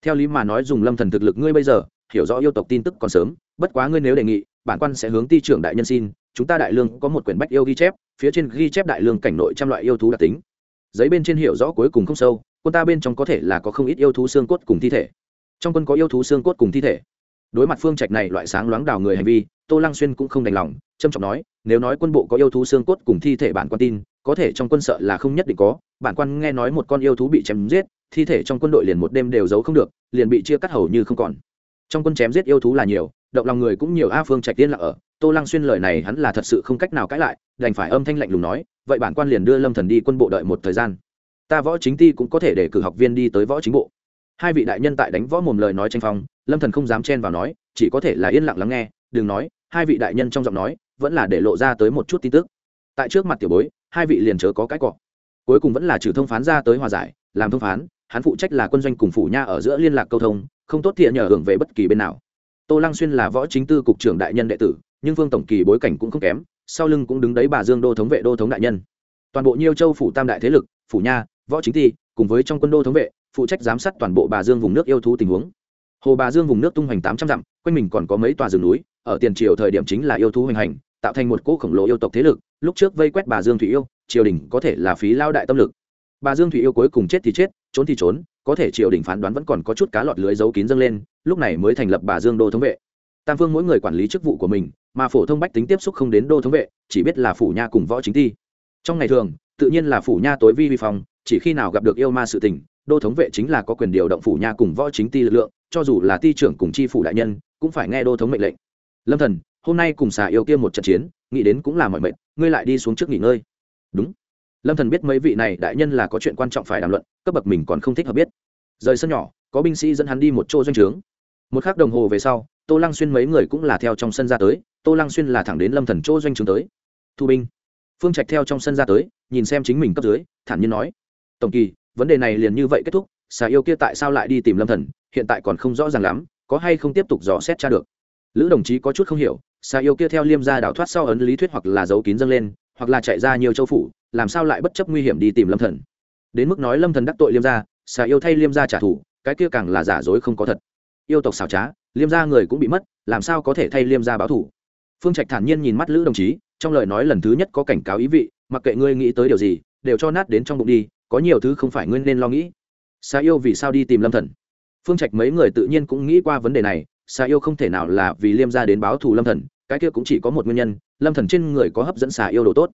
theo lý mà nói dùng lâm thần thực lực ngươi bây giờ hiểu rõ yêu tộc tin tức còn sớm, bất quá ngươi nếu đề nghị, bản quan sẽ hướng ti trưởng đại nhân xin, chúng ta đại lương có một quyển bách yêu ghi chép, phía trên ghi chép đại lương cảnh nội trăm loại yêu thú đặc tính. Giấy bên trên hiểu rõ cuối cùng không sâu, quân ta bên trong có thể là có không ít yêu thú xương cốt cùng thi thể. Trong quân có yêu thú xương cốt cùng thi thể. Đối mặt phương trạch này loại sáng loáng đào người hành vi, tô lăng xuyên cũng không đành lòng trâm trọng nói, nếu nói quân bộ có yêu thú xương cốt cùng thi thể bản quan tin, có thể trong quân sợ là không nhất định có, bản quan nghe nói một con yêu thú bị chém giết, thi thể trong quân đội liền một đêm đều giấu không được, liền bị chia cắt hầu như không còn trong quân chém giết yêu thú là nhiều, động lòng người cũng nhiều, a phương trạch tiên là ở. Tô lăng xuyên lời này hắn là thật sự không cách nào cãi lại, đành phải âm thanh lạnh lùng nói, vậy bản quan liền đưa lâm thần đi quân bộ đợi một thời gian. Ta võ chính ti cũng có thể để cử học viên đi tới võ chính bộ. Hai vị đại nhân tại đánh võ mồm lời nói tranh phong, lâm thần không dám chen vào nói, chỉ có thể là yên lặng lắng nghe, đừng nói. Hai vị đại nhân trong giọng nói vẫn là để lộ ra tới một chút tin tức. Tại trước mặt tiểu bối, hai vị liền chớ có cái cọ. Cuối cùng vẫn là trừ thông phán ra tới hòa giải, làm thông phán, hắn phụ trách là quân doanh cùng phủ nha ở giữa liên lạc câu thông không tốt thiện nhờ hưởng về bất kỳ bên nào. Tô lăng xuyên là võ chính tư cục trưởng đại nhân đệ tử, nhưng vương tổng kỳ bối cảnh cũng không kém, sau lưng cũng đứng đấy bà dương đô thống vệ đô thống đại nhân. Toàn bộ nhiêu châu phủ tam đại thế lực, phủ nha, võ chính thi cùng với trong quân đô thống vệ, phụ trách giám sát toàn bộ bà dương vùng nước yêu thú tình huống. Hồ bà dương vùng nước tung hoành tám trăm dặm, quanh mình còn có mấy tòa rừng núi, ở tiền triều thời điểm chính là yêu thú hoành hành, tạo thành một cỗ khổng lồ yêu tộc thế lực, lúc trước vây quét bà dương thủy yêu, triều đình có thể là phí lao đại tâm lực. Bà dương thủy yêu cuối cùng chết thì chết, trốn thì trốn có thể triều đình phán đoán vẫn còn có chút cá lọt lưới giấu kín dâng lên, lúc này mới thành lập bà dương đô thống vệ. Tam phương mỗi người quản lý chức vụ của mình, mà phổ thông bách tính tiếp xúc không đến đô thống vệ, chỉ biết là phủ nha cùng võ chính thi trong ngày thường, tự nhiên là phủ nha tối vi vi phòng chỉ khi nào gặp được yêu ma sự tình, đô thống vệ chính là có quyền điều động phủ nha cùng võ chính ti lực lượng, cho dù là ti trưởng cùng chi phủ đại nhân, cũng phải nghe đô thống mệnh lệnh. Lâm thần, hôm nay cùng xà yêu kia một trận chiến, nghĩ đến cũng là mọi mệnh ngươi lại đi xuống trước nghỉ ngơi. Đúng lâm thần biết mấy vị này đại nhân là có chuyện quan trọng phải đàm luận, cấp bậc mình còn không thích hợp biết. Rời sân nhỏ, có binh sĩ dẫn hắn đi một chỗ doanh trướng. Một khắc đồng hồ về sau, tô lăng xuyên mấy người cũng là theo trong sân ra tới, tô lăng xuyên là thẳng đến lâm thần chỗ doanh trướng tới. Thu binh. Phương trạch theo trong sân ra tới, nhìn xem chính mình cấp dưới, thản nhiên nói. Tổng kỳ, vấn đề này liền như vậy kết thúc, xà yêu kia tại sao lại đi tìm lâm thần, hiện tại còn không rõ ràng lắm, có hay không tiếp tục dò xét tra được. Lữ đồng chí có chút không hiểu, xà yêu kia theo liêm gia đảo thoát sau ấn lý thuyết hoặc là giấu kín dâng lên hoặc là chạy ra nhiều châu phủ, làm sao lại bất chấp nguy hiểm đi tìm lâm thần? Đến mức nói lâm thần đắc tội liêm gia, xà yêu thay liêm gia trả thù, cái kia càng là giả dối không có thật. Yêu tộc xảo trá, liêm gia người cũng bị mất, làm sao có thể thay liêm gia báo thù? Phương trạch thản nhiên nhìn mắt lữ đồng chí, trong lời nói lần thứ nhất có cảnh cáo ý vị, mặc kệ ngươi nghĩ tới điều gì, đều cho nát đến trong bụng đi, có nhiều thứ không phải ngươi nên lo nghĩ. Xà yêu vì sao đi tìm lâm thần? Phương trạch mấy người tự nhiên cũng nghĩ qua vấn đề này, xà yêu không thể nào là vì liêm gia đến báo thù lâm thần cái kia cũng chỉ có một nguyên nhân, lâm thần trên người có hấp dẫn xà yêu đồ tốt.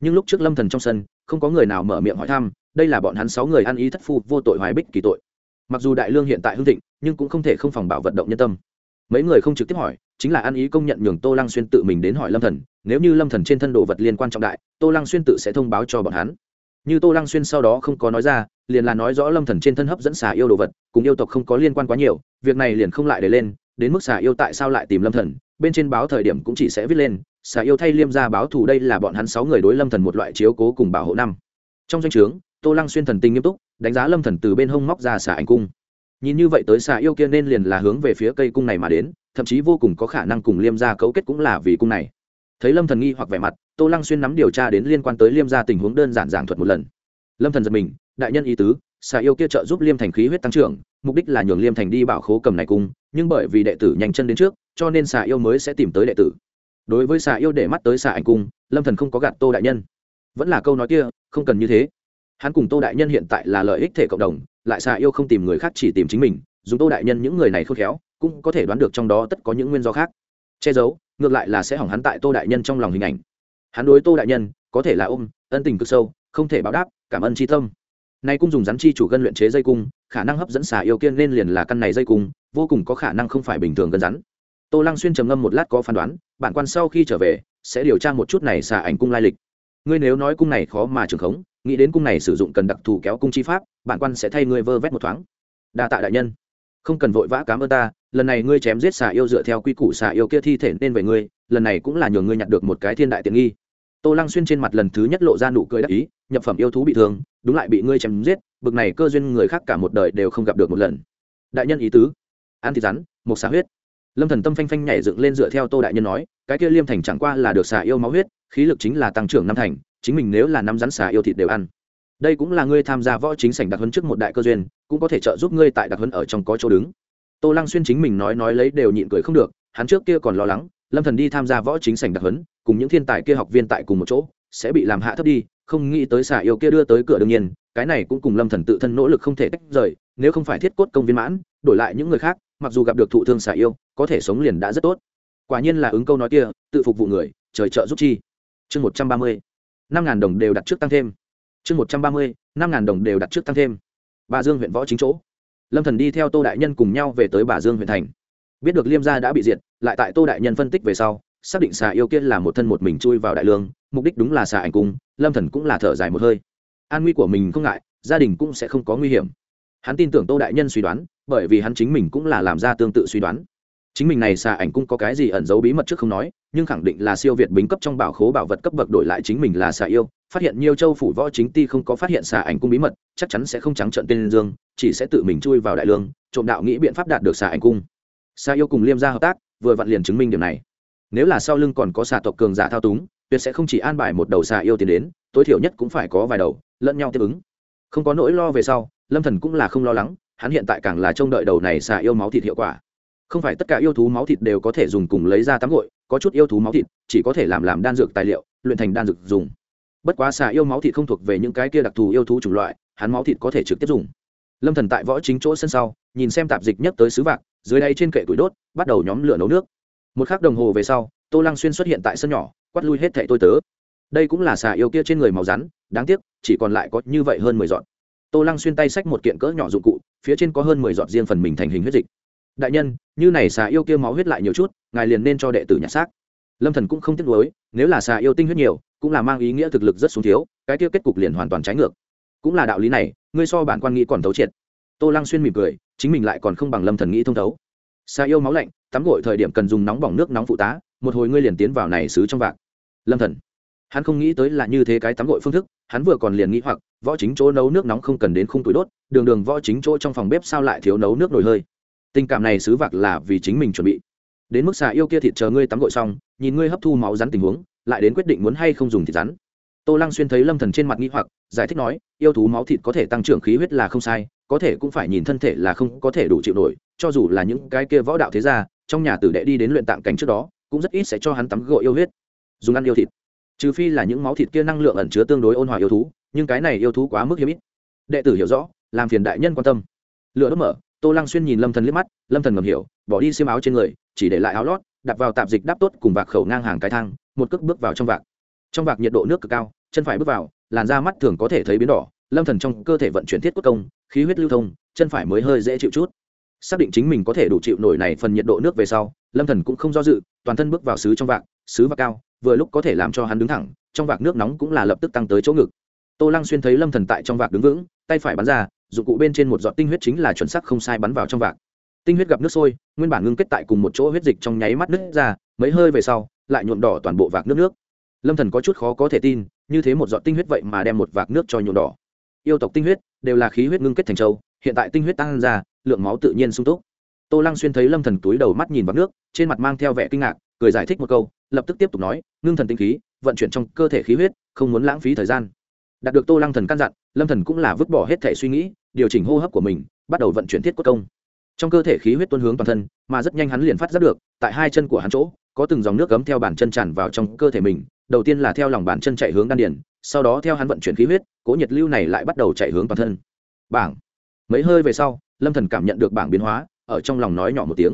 Nhưng lúc trước lâm thần trong sân, không có người nào mở miệng hỏi thăm, đây là bọn hắn sáu người ăn ý thất phu vô tội hoài bích kỳ tội. Mặc dù đại lương hiện tại hưng thịnh, nhưng cũng không thể không phòng bảo vận động nhân tâm. Mấy người không trực tiếp hỏi, chính là ăn ý công nhận nhường tô lăng xuyên tự mình đến hỏi lâm thần, nếu như lâm thần trên thân đồ vật liên quan trọng đại, tô lăng xuyên tự sẽ thông báo cho bọn hắn. Như tô lăng xuyên sau đó không có nói ra, liền là nói rõ lâm thần trên thân hấp dẫn xà yêu đồ vật, cùng yêu tộc không có liên quan quá nhiều, việc này liền không lại để lên, đến mức xà yêu tại sao lại tìm lâm thần bên trên báo thời điểm cũng chỉ sẽ viết lên, xà yêu thay liêm ra báo thù đây là bọn hắn sáu người đối lâm thần một loại chiếu cố cùng bảo hộ năm. Trong danh o trướng, tô lăng xuyên thần tinh nghiêm túc, đánh giá lâm thần từ bên hông móc ra xà ảnh cung. Nhìn như vậy tới xà yêu kia nên liền là hướng về phía cây cung này mà đến, thậm chí vô cùng có khả năng cùng liêm gia cấu kết cũng là vì cung này. Thấy lâm thần nghi hoặc vẻ mặt, tô lăng xuyên nắm điều tra đến liên quan tới liêm gia tình huống đơn giản giảng thuật một lần. Lâm thần giật mình, đại nhân ý tứ, xà yêu kia trợ giúp liêm thành khí huyết tăng trưởng mục đích là nhường liêm thành đi bảo khố cầm này cung, nhưng bởi vì đệ tử nhanh chân đến trước, cho nên xà yêu mới sẽ tìm tới đệ tử. Đối với xà yêu để mắt tới xà ảnh cung, lâm thần không có gạt tô đại nhân. Vẫn là câu nói kia, không cần như thế. Hắn cùng tô đại nhân hiện tại là lợi ích thể cộng đồng, lại xà yêu không tìm người khác chỉ tìm chính mình, dùng tô đại nhân những người này khôn khéo, cũng có thể đoán được trong đó tất có những nguyên do khác. Che giấu, ngược lại là sẽ hỏng hắn tại tô đại nhân trong lòng hình ảnh. Hắn đối tô đại nhân, có thể là ôm, ân tình cực sâu, không thể báo đáp, cảm ơn tri tâm nay cung dùng rắn chi chủ gân luyện chế dây cung, khả năng hấp dẫn xà yêu kiên nên liền là căn này dây cung, vô cùng có khả năng không phải bình thường gân rắn. Tô lăng xuyên trầm ngâm một lát có phán đoán, bản quan sau khi trở về, sẽ điều tra một chút này xà ảnh cung lai lịch. Ngươi nếu nói cung này khó mà trường khống, nghĩ đến cung này sử dụng cần đặc thù kéo cung chi pháp, bản quan sẽ thay ngươi vơ vét một thoáng. Đa tạ đại nhân. Không cần vội vã cảm ơn ta, lần này ngươi chém giết xà yêu dựa theo quy củ xà yêu kia thi thể nên về ngươi, lần này cũng là nhờ ngươi nhặt được một cái thiên đại tiện nghi. Tô lăng xuyên trên mặt lần thứ nhất lộ ra nụ cười đắc ý nhập phẩm yêu thú bị thương, đúng lại bị ngươi chém giết, bực này cơ duyên người khác cả một đời đều không gặp được một lần. Đại nhân ý tứ. Ăn thịt rắn một xả huyết. Lâm thần tâm phanh phanh nhảy dựng lên dựa theo tô đại nhân nói, cái kia liêm thành chẳng qua là được xả yêu máu huyết, khí lực chính là tăng trưởng năm thành, chính mình nếu là năm rắn xả yêu thịt đều ăn. Đây cũng là ngươi tham gia võ chính sảnh đặc huấn trước một đại cơ duyên, cũng có thể trợ giúp ngươi tại đặc huấn ở trong có chỗ đứng. Tô lăng xuyên chính mình nói nói lấy đều nhịn cười không được, hắn trước kia còn lo lắng, lâm thần đi tham gia võ chính sảnh đặc huấn, cùng những thiên tài kia học viên tại cùng một chỗ, sẽ bị làm hạ thấp đi không nghĩ tới xà yêu kia đưa tới cửa đương nhiên, cái này cũng cùng lâm thần tự thân nỗ lực không thể tách rời, nếu không phải thiết cốt công viên mãn, đổi lại những người khác, mặc dù gặp được thụ thương xà yêu, có thể sống liền đã rất tốt. Quả nhiên là ứng câu nói kia, tự phục vụ người, trời trợ giúp chi. Chương một trăm ba mươi, năm ngàn đồng đều đặt trước tăng thêm. Chương một trăm ba mươi, năm ngàn đồng đều đặt trước tăng thêm. Bà dương huyện võ chính chỗ. Lâm thần đi theo tô đại nhân cùng nhau về tới bà dương huyện thành. Biết được liêm gia đã bị diệt, lại tại tô đại nhân phân tích về sau xác định xà yêu kia là một thân một mình chui vào đại lương, mục đích đúng là xà ảnh cung, lâm thần cũng là thở dài một hơi. An nguy của mình không ngại, gia đình cũng sẽ không có nguy hiểm. Hắn tin tưởng tô đại nhân suy đoán, bởi vì hắn chính mình cũng là làm ra tương tự suy đoán. Chính mình này xà ảnh cung có cái gì ẩn giấu bí mật trước không nói, nhưng khẳng định là siêu việt bính cấp trong bảo khố bảo vật cấp bậc đổi lại chính mình là xà yêu, phát hiện nhiều châu phủ võ chính ti không có phát hiện xà ảnh cung bí mật, chắc chắn sẽ không trắng trận tên dương, chỉ sẽ tự mình chui vào đại lương, trộm đạo nghĩ biện pháp đạt được xà ảnh cung. Xà yêu cùng liêm gia hợp tác, vừa vặn liền chứng minh điểm này nếu là sau lưng còn có xà tộc cường giả thao túng, tuyệt sẽ không chỉ an bài một đầu xà yêu tiến đến, tối thiểu nhất cũng phải có vài đầu, lẫn nhau tiếp ứng. Không có nỗi lo về sau, lâm thần cũng là không lo lắng, hắn hiện tại càng là trông đợi đầu này xà yêu máu thịt hiệu quả. Không phải tất cả yêu thú máu thịt đều có thể dùng cùng lấy ra tắm gội, có chút yêu thú máu thịt, chỉ có thể làm làm đan dược tài liệu, luyện thành đan dược dùng. Bất quá xà yêu máu thịt không thuộc về những cái kia đặc thù yêu thú chủng loại, hắn máu thịt có thể trực tiếp dùng. Lâm thần tại võ chính chỗ sân sau, nhìn xem tạp dịch nhất tới sứ vạc, dưới đây trên kệ củi đốt, bắt đầu nhóm lửa nấu nước một khắc đồng hồ về sau, tô lăng xuyên xuất hiện tại sân nhỏ, quát lui hết thệ tôi tớ. Đây cũng là xà yêu kia trên người màu rắn, đáng tiếc, chỉ còn lại có như vậy hơn mười giọt. tô lăng xuyên tay xách một kiện cỡ nhỏ dụng cụ, phía trên có hơn mười giọt riêng phần mình thành hình huyết dịch. Đại nhân, như này xà yêu kia máu huyết lại nhiều chút, ngài liền nên cho đệ tử nhặt xác. Lâm thần cũng không tiếc nuối, nếu là xà yêu tinh huyết nhiều, cũng là mang ý nghĩa thực lực rất xuống thiếu, cái kia kết cục liền hoàn toàn trái ngược. Cũng là đạo lý này, ngươi so bản quan nghĩ còn thấu triệt. Tô lăng xuyên mỉm cười, chính mình lại còn không bằng lâm thần nghĩ thông thấu. Xà yêu máu lạnh tắm gội thời điểm cần dùng nóng bỏng nước nóng phụ tá, một hồi ngươi liền tiến vào này xứ trong vạc. Lâm thần. Hắn không nghĩ tới là như thế cái tắm gội phương thức, hắn vừa còn liền nghĩ hoặc, võ chính chỗ nấu nước nóng không cần đến khung tuổi đốt, đường đường võ chính chỗ trong phòng bếp sao lại thiếu nấu nước nồi hơi. Tình cảm này xứ vạc là vì chính mình chuẩn bị. Đến mức xà yêu kia thịt chờ ngươi tắm gội xong, nhìn ngươi hấp thu máu rắn tình huống, lại đến quyết định muốn hay không dùng thịt rắn. Tô lăng xuyên thấy lâm thần trên mặt nghĩ hoặc, giải thích nói, yêu thú máu thịt có thể tăng trưởng khí huyết là không sai, có thể cũng phải nhìn thân thể là không có thể đủ chịu nổi, cho dù là những cái kia võ đạo thế gia trong nhà tử đệ đi đến luyện tạng cảnh trước đó, cũng rất ít sẽ cho hắn tắm gội yêu huyết, dùng ăn yêu thịt. Trừ phi là những máu thịt kia năng lượng ẩn chứa tương đối ôn hòa yêu thú, nhưng cái này yêu thú quá mức hiếm ít. Đệ tử hiểu rõ, làm phiền đại nhân quan tâm. Lựa đốt mở, tô lăng xuyên nhìn lâm thần liếc mắt, lâm thần ngầm hiểu, bỏ đi xiêm áo trên người, chỉ để lại áo lót, đặt vào tạp dịch đáp tốt cùng vạc khẩu ngang hàng cái thang, một cước bước vào trong vạc. Trong vạc nhiệt độ nước cực cao, chân phải bước vào, làn da mắt thường có thể thấy biến đỏ, lâm thần trong cơ thể vận chuyển thiết cốt công, khí huyết lưu thông, chân phải mới hơi dễ chịu chút xác định chính mình có thể đủ chịu nổi này phần nhiệt độ nước về sau, lâm thần cũng không do dự, toàn thân bước vào xứ trong vạc, xứ vạc cao, vừa lúc có thể làm cho hắn đứng thẳng, trong vạc nước nóng cũng là lập tức tăng tới chỗ ngực. Tô lăng xuyên thấy lâm thần tại trong vạc đứng vững, tay phải bắn ra, dụng cụ bên trên một giọt tinh huyết chính là chuẩn xác không sai bắn vào trong vạc. Tinh huyết gặp nước sôi, nguyên bản ngưng kết tại cùng một chỗ huyết dịch trong nháy mắt nứt ra, mấy hơi về sau, lại nhuộm đỏ toàn bộ vạc nước nước. Lâm thần có chút khó có thể tin, như thế một giọt tinh huyết vậy mà đem một vạc nước cho nhuộm đỏ. Yêu tộc tinh huyết đều là khí huyết ngưng kết thành châu hiện tại tinh huyết tăng ra, lượng máu tự nhiên sung túc. Tô lăng xuyên thấy lâm thần túi đầu mắt nhìn vào nước, trên mặt mang theo vẻ kinh ngạc, cười giải thích một câu, lập tức tiếp tục nói, ngưng thần tinh khí, vận chuyển trong cơ thể khí huyết, không muốn lãng phí thời gian. Đạt được tô lăng thần căn dặn, lâm thần cũng là vứt bỏ hết thể suy nghĩ, điều chỉnh hô hấp của mình, bắt đầu vận chuyển thiết cốt công. Trong cơ thể khí huyết tuôn hướng toàn thân, mà rất nhanh hắn liền phát giác được, tại hai chân của hắn chỗ, có từng dòng nước gấm theo bàn chân tràn vào trong cơ thể mình, đầu tiên là theo lòng bàn chân chạy hướng đan điền, sau đó theo hắn vận chuyển khí huyết, cố nhiệt lưu này lại bắt đầu chạy hướng toàn thân. Bảng! Mấy hơi về sau, lâm thần cảm nhận được bảng biến hóa, ở trong lòng nói nhỏ một tiếng.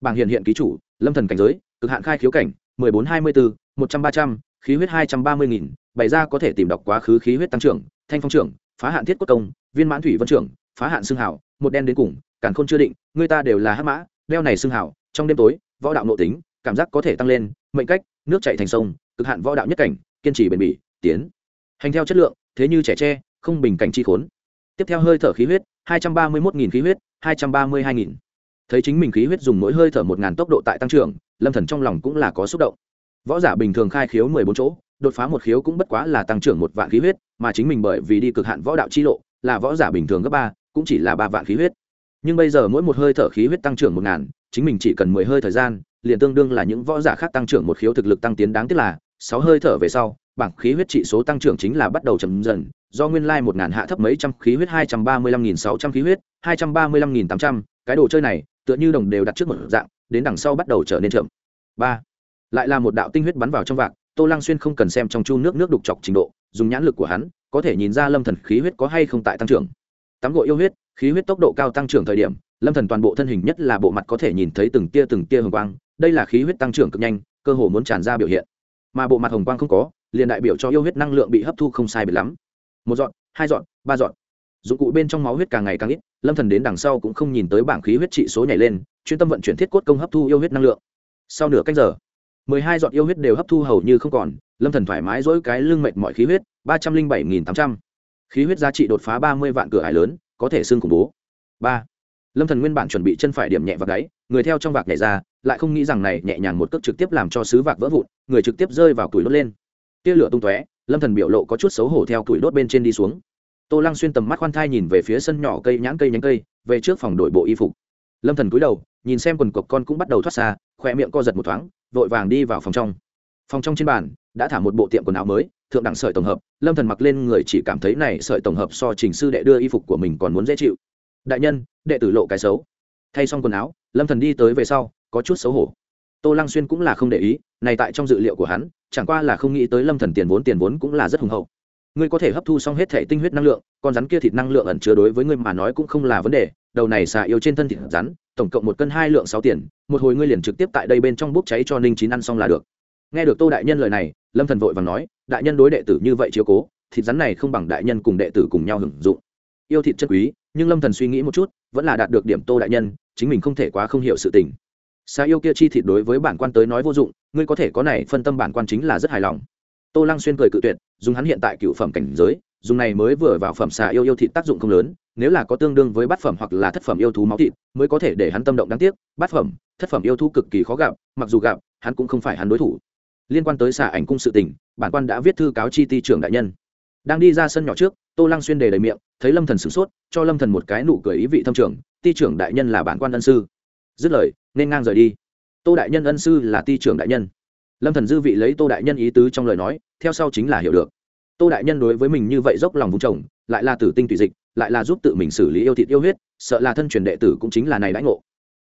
Bảng hiện hiện ký chủ, lâm thần cảnh giới, cực hạn khai khiếu cảnh, mười bốn hai mươi bốn một trăm ba trăm, khí huyết hai trăm ba mươi nghìn, bày ra có thể tìm đọc quá khứ khí huyết tăng trưởng, thanh phong trưởng, phá hạn thiết quốc công, viên mãn thủy vân trưởng, phá hạn xương hảo một đen đến cùng cản khôn chưa định, người ta đều là hắc mã, đeo này xương hảo trong đêm tối, võ đạo nội tính, cảm giác có thể tăng lên, mệnh cách, nước chảy thành sông, cực hạn võ đạo nhất cảnh, kiên trì bền bỉ, tiến. Hành theo chất lượng, thế như trẻ tre, không bình cảnh chi khốn tiếp theo hơi thở khí huyết, hai trăm ba mươi một khí huyết, hai trăm ba mươi hai nghìn. Thấy chính mình khí huyết dùng mỗi hơi thở một ngàn tốc độ tại tăng trưởng, lâm thần trong lòng cũng là có xúc động. Võ giả bình thường khai khiếu mười bốn chỗ, đột phá một khiếu cũng bất quá là tăng trưởng một vạn khí huyết, mà chính mình bởi vì đi cực hạn võ đạo chi lộ, là võ giả bình thường gấp ba, cũng chỉ là ba vạn khí huyết. Nhưng bây giờ mỗi một hơi thở khí huyết tăng trưởng một ngàn, chính mình chỉ cần mười hơi thời gian, liền tương đương là những võ giả khác tăng trưởng một khiếu thực lực tăng tiến đáng tiếc là, sáu hơi thở về sau, bảng khí huyết trị số tăng trưởng chính là bắt đầu chậm dần do nguyên lai một ngàn hạ thấp mấy trăm khí huyết, hai trăm ba mươi lăm nghìn sáu trăm khí huyết, hai trăm ba mươi lăm nghìn tám trăm, cái đồ chơi này, tựa như đồng đều đặt trước một dạng, đến đằng sau bắt đầu trở nên chậm. Ba, lại là một đạo tinh huyết bắn vào trong vạc, tô lăng xuyên không cần xem trong chu nước nước đục chọc trình độ, dùng nhãn lực của hắn, có thể nhìn ra lâm thần khí huyết có hay không tại tăng trưởng. Tắm gội yêu huyết, khí huyết tốc độ cao tăng trưởng thời điểm, lâm thần toàn bộ thân hình nhất là bộ mặt có thể nhìn thấy từng tia từng tia hồng quang, đây là khí huyết tăng trưởng cực nhanh, cơ hồ muốn tràn ra biểu hiện. Mà bộ mặt hồng quang không có, liền đại biểu cho yêu huyết năng lượng bị hấp thu không sai biệt lắm một dọn, hai dọn, ba dọn. Dụng cụ bên trong máu huyết càng ngày càng ít, lâm thần đến đằng sau cũng không nhìn tới bảng khí huyết trị số nhảy lên, chuyên tâm vận chuyển thiết cốt công hấp thu yêu huyết năng lượng. Sau nửa cách giờ, mười hai giọt yêu huyết đều hấp thu hầu như không còn, lâm thần thoải mái dỗi cái lưng mệt mọi khí huyết, ba trăm linh bảy nghìn tám trăm. Khí huyết giá trị đột phá ba mươi vạn cửa hải lớn, có thể xương khủng bố. Ba. Lâm thần nguyên bản chuẩn bị chân phải điểm nhẹ vào gáy người theo trong vạc nhảy ra, lại không nghĩ rằng này nhẹ nhàng một cước trực tiếp làm cho sứ vạc vỡ vụn, người trực tiếp rơi vào tuổi đốt lên. Tia lửa tung tóe lâm thần biểu lộ có chút xấu hổ theo tuổi đốt bên trên đi xuống tô lăng xuyên tầm mắt khoan thai nhìn về phía sân nhỏ cây nhãn cây nhánh cây về trước phòng đội bộ y phục lâm thần cúi đầu nhìn xem quần cộc con cũng bắt đầu thoát xa khỏe miệng co giật một thoáng vội vàng đi vào phòng trong phòng trong trên bàn đã thả một bộ tiệm quần áo mới thượng đẳng sợi tổng hợp lâm thần mặc lên người chỉ cảm thấy này sợi tổng hợp so trình sư đệ đưa y phục của mình còn muốn dễ chịu đại nhân đệ tử lộ cái xấu thay xong quần áo lâm thần đi tới về sau có chút xấu hổ tô lăng xuyên cũng là không để ý này tại trong dự liệu của hắn chẳng qua là không nghĩ tới lâm thần tiền vốn tiền vốn cũng là rất hùng hậu. Ngươi có thể hấp thu xong hết thể tinh huyết năng lượng, con rắn kia thịt năng lượng ẩn chứa đối với ngươi mà nói cũng không là vấn đề, đầu này xà yêu trên thân thịt rắn, tổng cộng một cân hai lượng sáu tiền, một hồi ngươi liền trực tiếp tại đây bên trong bốc cháy cho ninh chín ăn xong là được. Nghe được tô đại nhân lời này, lâm thần vội vàng nói, đại nhân đối đệ tử như vậy chiếu cố, thịt rắn này không bằng đại nhân cùng đệ tử cùng nhau hưởng dụng. Yêu thịt chất quý, nhưng lâm thần suy nghĩ một chút, vẫn là đạt được điểm tô đại nhân, chính mình không thể quá không hiểu sự tình. Xà yêu kia chi thịt đối với bản quan tới nói vô dụng ngươi có thể có này phân tâm bản quan chính là rất hài lòng. Tô lăng xuyên cười cự tuyệt, dùng hắn hiện tại cựu phẩm cảnh giới, dùng này mới vừa vào phẩm xà yêu yêu thịt tác dụng không lớn, nếu là có tương đương với bát phẩm hoặc là thất phẩm yêu thú máu thịt, mới có thể để hắn tâm động đáng tiếc. Bát phẩm, thất phẩm yêu thú cực kỳ khó gặp, mặc dù gặp, hắn cũng không phải hắn đối thủ. Liên quan tới xà ảnh cung sự tình, bản quan đã viết thư cáo chi ti trưởng đại nhân. Đang đi ra sân nhỏ trước, tô lăng xuyên đề đầy miệng, thấy lâm thần sửng sốt, cho lâm thần một cái nụ cười ý vị thâm trưởng ti trưởng đại nhân là bản quan ân sư. Dứt lời, nên ngang rời đi tô đại nhân ân sư là ti trưởng đại nhân. Lâm thần dư vị lấy tô đại nhân ý tứ trong lời nói, theo sau chính là hiểu được. Tô đại nhân đối với mình như vậy dốc lòng vùng trồng, lại là tử tinh tùy dịch, lại là giúp tự mình xử lý yêu thịt yêu huyết, sợ là thân truyền đệ tử cũng chính là này đãi ngộ.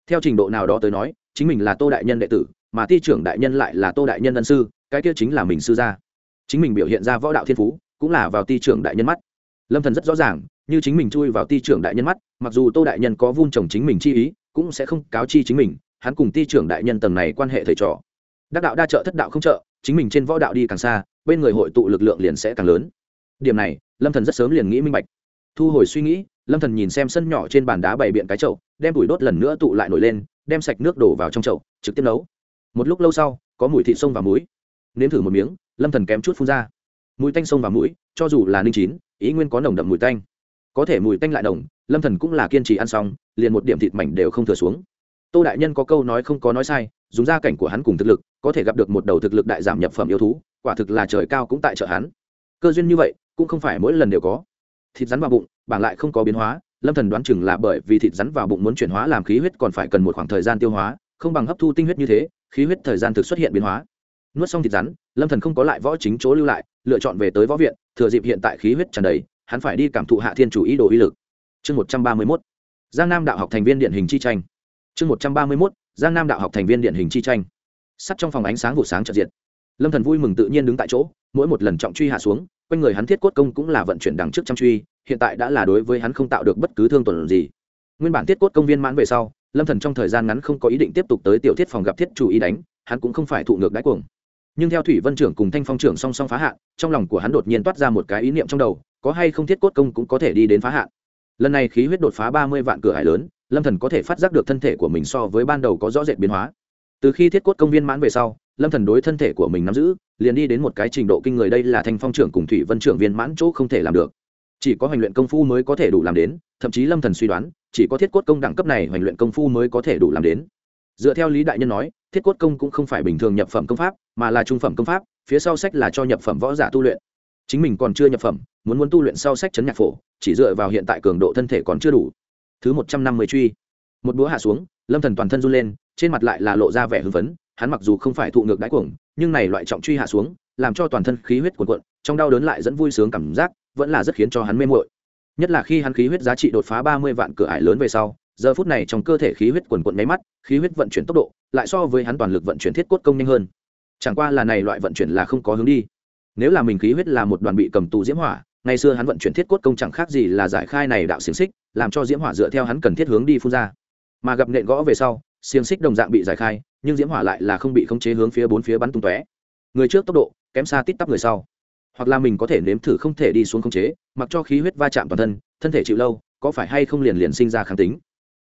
Theo trình độ nào đó tới nói, chính mình là tô đại nhân đệ tử, mà ti trưởng đại nhân lại là tô đại nhân ân sư, cái kia chính là mình sư gia. Chính mình biểu hiện ra võ đạo thiên phú, cũng là vào ti trưởng đại nhân mắt. Lâm thần rất rõ ràng, như chính mình chui vào ti trưởng đại nhân mắt, mặc dù tô đại nhân có vun trồng chính mình chi ý, cũng sẽ không cáo chi chính mình hắn cùng ty trưởng đại nhân tầng này quan hệ thầy trò. Đắc đạo đa trợ thất đạo không trợ, chính mình trên võ đạo đi càng xa, bên người hội tụ lực lượng liền sẽ càng lớn. Điểm này, lâm thần rất sớm liền nghĩ minh bạch. Thu hồi suy nghĩ, lâm thần nhìn xem sân nhỏ trên bàn đá bày biện cái chậu, đem bụi đốt lần nữa tụ lại nổi lên, đem sạch nước đổ vào trong chậu, trực tiếp nấu. Một lúc lâu sau, có mùi thịt sông và muối nếm thử một miếng, lâm thần kém chút phun ra. Mùi tanh sông và mũi, cho dù là ninh chín, ý nguyên có nồng đậm mùi tanh. Có thể mùi tanh lại đồng lâm thần cũng là kiên trì ăn xong, liền một điểm thịt mảnh đều không thừa xuống tô đại nhân có câu nói không có nói sai, dùng gia cảnh của hắn cùng thực lực, có thể gặp được một đầu thực lực đại giảm nhập phẩm yêu thú, quả thực là trời cao cũng tại chợ hắn. Cơ duyên như vậy, cũng không phải mỗi lần đều có. Thịt rắn vào bụng, bảng lại không có biến hóa, lâm thần đoán chừng là bởi vì thịt rắn vào bụng muốn chuyển hóa làm khí huyết còn phải cần một khoảng thời gian tiêu hóa, không bằng hấp thu tinh huyết như thế, khí huyết thời gian thực xuất hiện biến hóa. Nuốt xong thịt rắn, lâm thần không có lại võ chính chỗ lưu lại, lựa chọn về tới võ viện, thừa dịp hiện tại khí huyết tràn đầy, hắn phải đi cảm thụ hạ thiên chủ ý đồ uy lực. Chương một trăm ba mươi 131 giang nam đạo học thành viên điện hình chi tranh chương một trăm ba mươi mốt, giang nam đạo học thành viên điện hình chi tranh. Sắt trong phòng ánh sáng vụ sáng trợ diệt. Lâm thần vui mừng tự nhiên đứng tại chỗ, mỗi một lần trọng truy hạ xuống, quanh người hắn thiết cốt công cũng là vận chuyển đằng trước trăm truy, hiện tại đã là đối với hắn không tạo được bất cứ thương tổn gì. Nguyên bản thiết cốt công viên mãn về sau, lâm thần trong thời gian ngắn không có ý định tiếp tục tới tiểu thiết phòng gặp thiết chủ ý đánh, hắn cũng không phải thụ ngược đáy cuồng. Nhưng theo thủy vân trưởng cùng thanh phong trưởng song song phá hạn, trong lòng của hắn đột nhiên toát ra một cái ý niệm trong đầu, có hay không thiết cốt công cũng có thể đi đến phá hạn. Lần này khí huyết đột phá ba mươi vạn cửa hải lớn lâm thần có thể phát giác được thân thể của mình so với ban đầu có rõ rệt biến hóa. Từ khi thiết cốt công viên mãn về sau, lâm thần đối thân thể của mình nắm giữ, liền đi đến một cái trình độ kinh người đây là thanh phong trưởng cùng thủy vân trưởng viên mãn chỗ không thể làm được. Chỉ có hành luyện công phu mới có thể đủ làm đến, thậm chí lâm thần suy đoán, chỉ có thiết cốt công đẳng cấp này hành luyện công phu mới có thể đủ làm đến. Dựa theo lý đại nhân nói, thiết cốt công cũng không phải bình thường nhập phẩm công pháp, mà là trung phẩm công pháp, phía sau sách là cho nhập phẩm võ giả tu luyện. Chính mình còn chưa nhập phẩm, muốn muốn tu luyện sau sách chấn nhạc phổ, chỉ dựa vào hiện tại cường độ thân thể còn chưa đủ thứ một trăm năm mươi truy. Một búa hạ xuống, lâm thần toàn thân run lên, trên mặt lại là lộ ra vẻ hưng phấn, hắn mặc dù không phải thụ ngược đáy cuồng, nhưng này loại trọng truy hạ xuống, làm cho toàn thân khí huyết cuồn cuộn, trong đau đớn lại dẫn vui sướng cảm giác, vẫn là rất khiến cho hắn mê muội. Nhất là khi hắn khí huyết giá trị đột phá ba mươi vạn cửa ải lớn về sau, giờ phút này trong cơ thể khí huyết cuồn cuộn máy mắt, khí huyết vận chuyển tốc độ, lại so với hắn toàn lực vận chuyển thiết cốt công nhanh hơn. Chẳng qua là này loại vận chuyển là không có hướng đi. Nếu là mình khí huyết là một đoàn bị cầm tù diễm hỏa, ngày xưa hắn vận chuyển thiết cốt công chẳng khác gì là giải khai này đạo xiềng xích làm cho diễm hỏa dựa theo hắn cần thiết hướng đi phun ra. Mà gặp nện gõ về sau, xiềng xích đồng dạng bị giải khai, nhưng diễm hỏa lại là không bị khống chế hướng phía bốn phía bắn tung tóe. Người trước tốc độ, kém xa tít tắp người sau. Hoặc là mình có thể nếm thử không thể đi xuống khống chế, mặc cho khí huyết va chạm toàn thân thân thể chịu lâu, có phải hay không liền liền sinh ra kháng tính?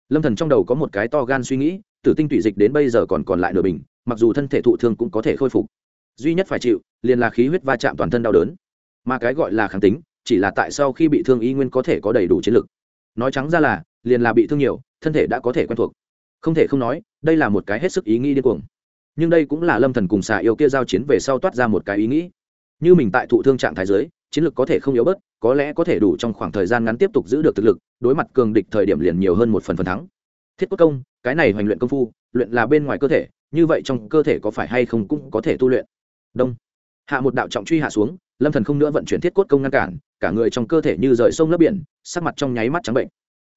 Lâm thần trong đầu có một cái to gan suy nghĩ, tử tinh tụy dịch đến bây giờ còn còn lại nửa bình, mặc dù thân thể thụ thương cũng có thể khôi phục. Duy nhất phải chịu, liền là khí huyết va chạm toàn thân đau đớn. Mà cái gọi là kháng tính, chỉ là tại sau khi bị thương y nguyên có thể có đầy đủ chiến lực nói trắng ra là, liền là bị thương nhiều, thân thể đã có thể quen thuộc. Không thể không nói, đây là một cái hết sức ý nghĩ điên cuồng. Nhưng đây cũng là lâm thần cùng xà yêu kia giao chiến về sau toát ra một cái ý nghĩ. Như mình tại thụ thương trạng thái giới chiến lược có thể không yếu bớt, có lẽ có thể đủ trong khoảng thời gian ngắn tiếp tục giữ được thực lực, đối mặt cường địch thời điểm liền nhiều hơn một phần phần thắng. Thiết quốc công, cái này hoành luyện công phu, luyện là bên ngoài cơ thể, như vậy trong cơ thể có phải hay không cũng có thể tu luyện. Đông hạ một đạo trọng truy hạ xuống, lâm thần không nữa vận chuyển thiết cốt công ngăn cản, cả người trong cơ thể như rời sông lấp biển, sắc mặt trong nháy mắt trắng bệnh.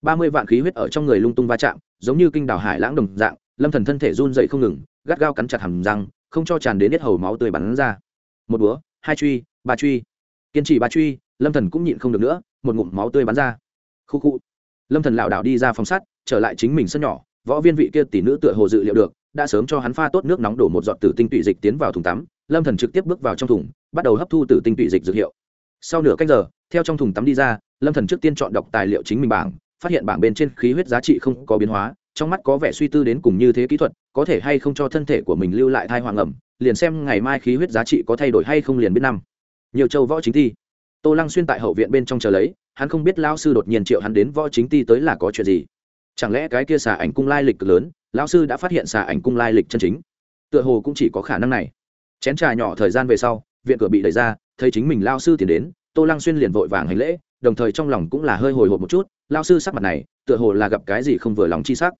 Ba mươi vạn khí huyết ở trong người lung tung va chạm, giống như kinh đảo hải lãng đồng dạng, lâm thần thân thể run dậy không ngừng, gắt gao cắn chặt hàm răng, không cho tràn đến hết hầu máu tươi bắn ra. Một búa, hai truy, ba truy. Kiên trì ba truy, lâm thần cũng nhịn không được nữa, một ngụm máu tươi bắn ra. Khu khu. Lâm thần lảo đảo đi ra phòng sắt, trở lại chính mình sân nhỏ, võ viên vị kia tỷ nữ tựa hồ dự liệu được, đã sớm cho hắn pha tốt nước nóng đổ một giọt tử tinh tụy dịch tiến vào thùng tắm lâm thần trực tiếp bước vào trong thùng, bắt đầu hấp thu từ tinh tụy dịch dược hiệu. Sau nửa cách giờ, theo trong thùng tắm đi ra, lâm thần trước tiên chọn đọc tài liệu chính mình bảng, phát hiện bảng bên trên khí huyết giá trị không có biến hóa, trong mắt có vẻ suy tư đến cùng như thế kỹ thuật, có thể hay không cho thân thể của mình lưu lại thai hoàng ẩm, liền xem ngày mai khí huyết giá trị có thay đổi hay không liền biết năm. Nhiều châu võ chính thi tô lăng xuyên tại hậu viện bên trong chờ lấy, hắn không biết lao sư đột nhiên triệu hắn đến võ chính ti tới là có chuyện gì. Chẳng lẽ cái kia xà ảnh cung lai lịch lớn, lão sư đã phát hiện xà ảnh cung lai lịch chân chính? Tựa hồ cũng chỉ có khả năng này chén trà nhỏ thời gian về sau, viện cửa bị đẩy ra, thấy chính mình lao sư tiến đến, tô lăng xuyên liền vội vàng hành lễ, đồng thời trong lòng cũng là hơi hồi hộp một chút, lao sư sắc mặt này, tựa hồ là gặp cái gì không vừa lòng chi sắc.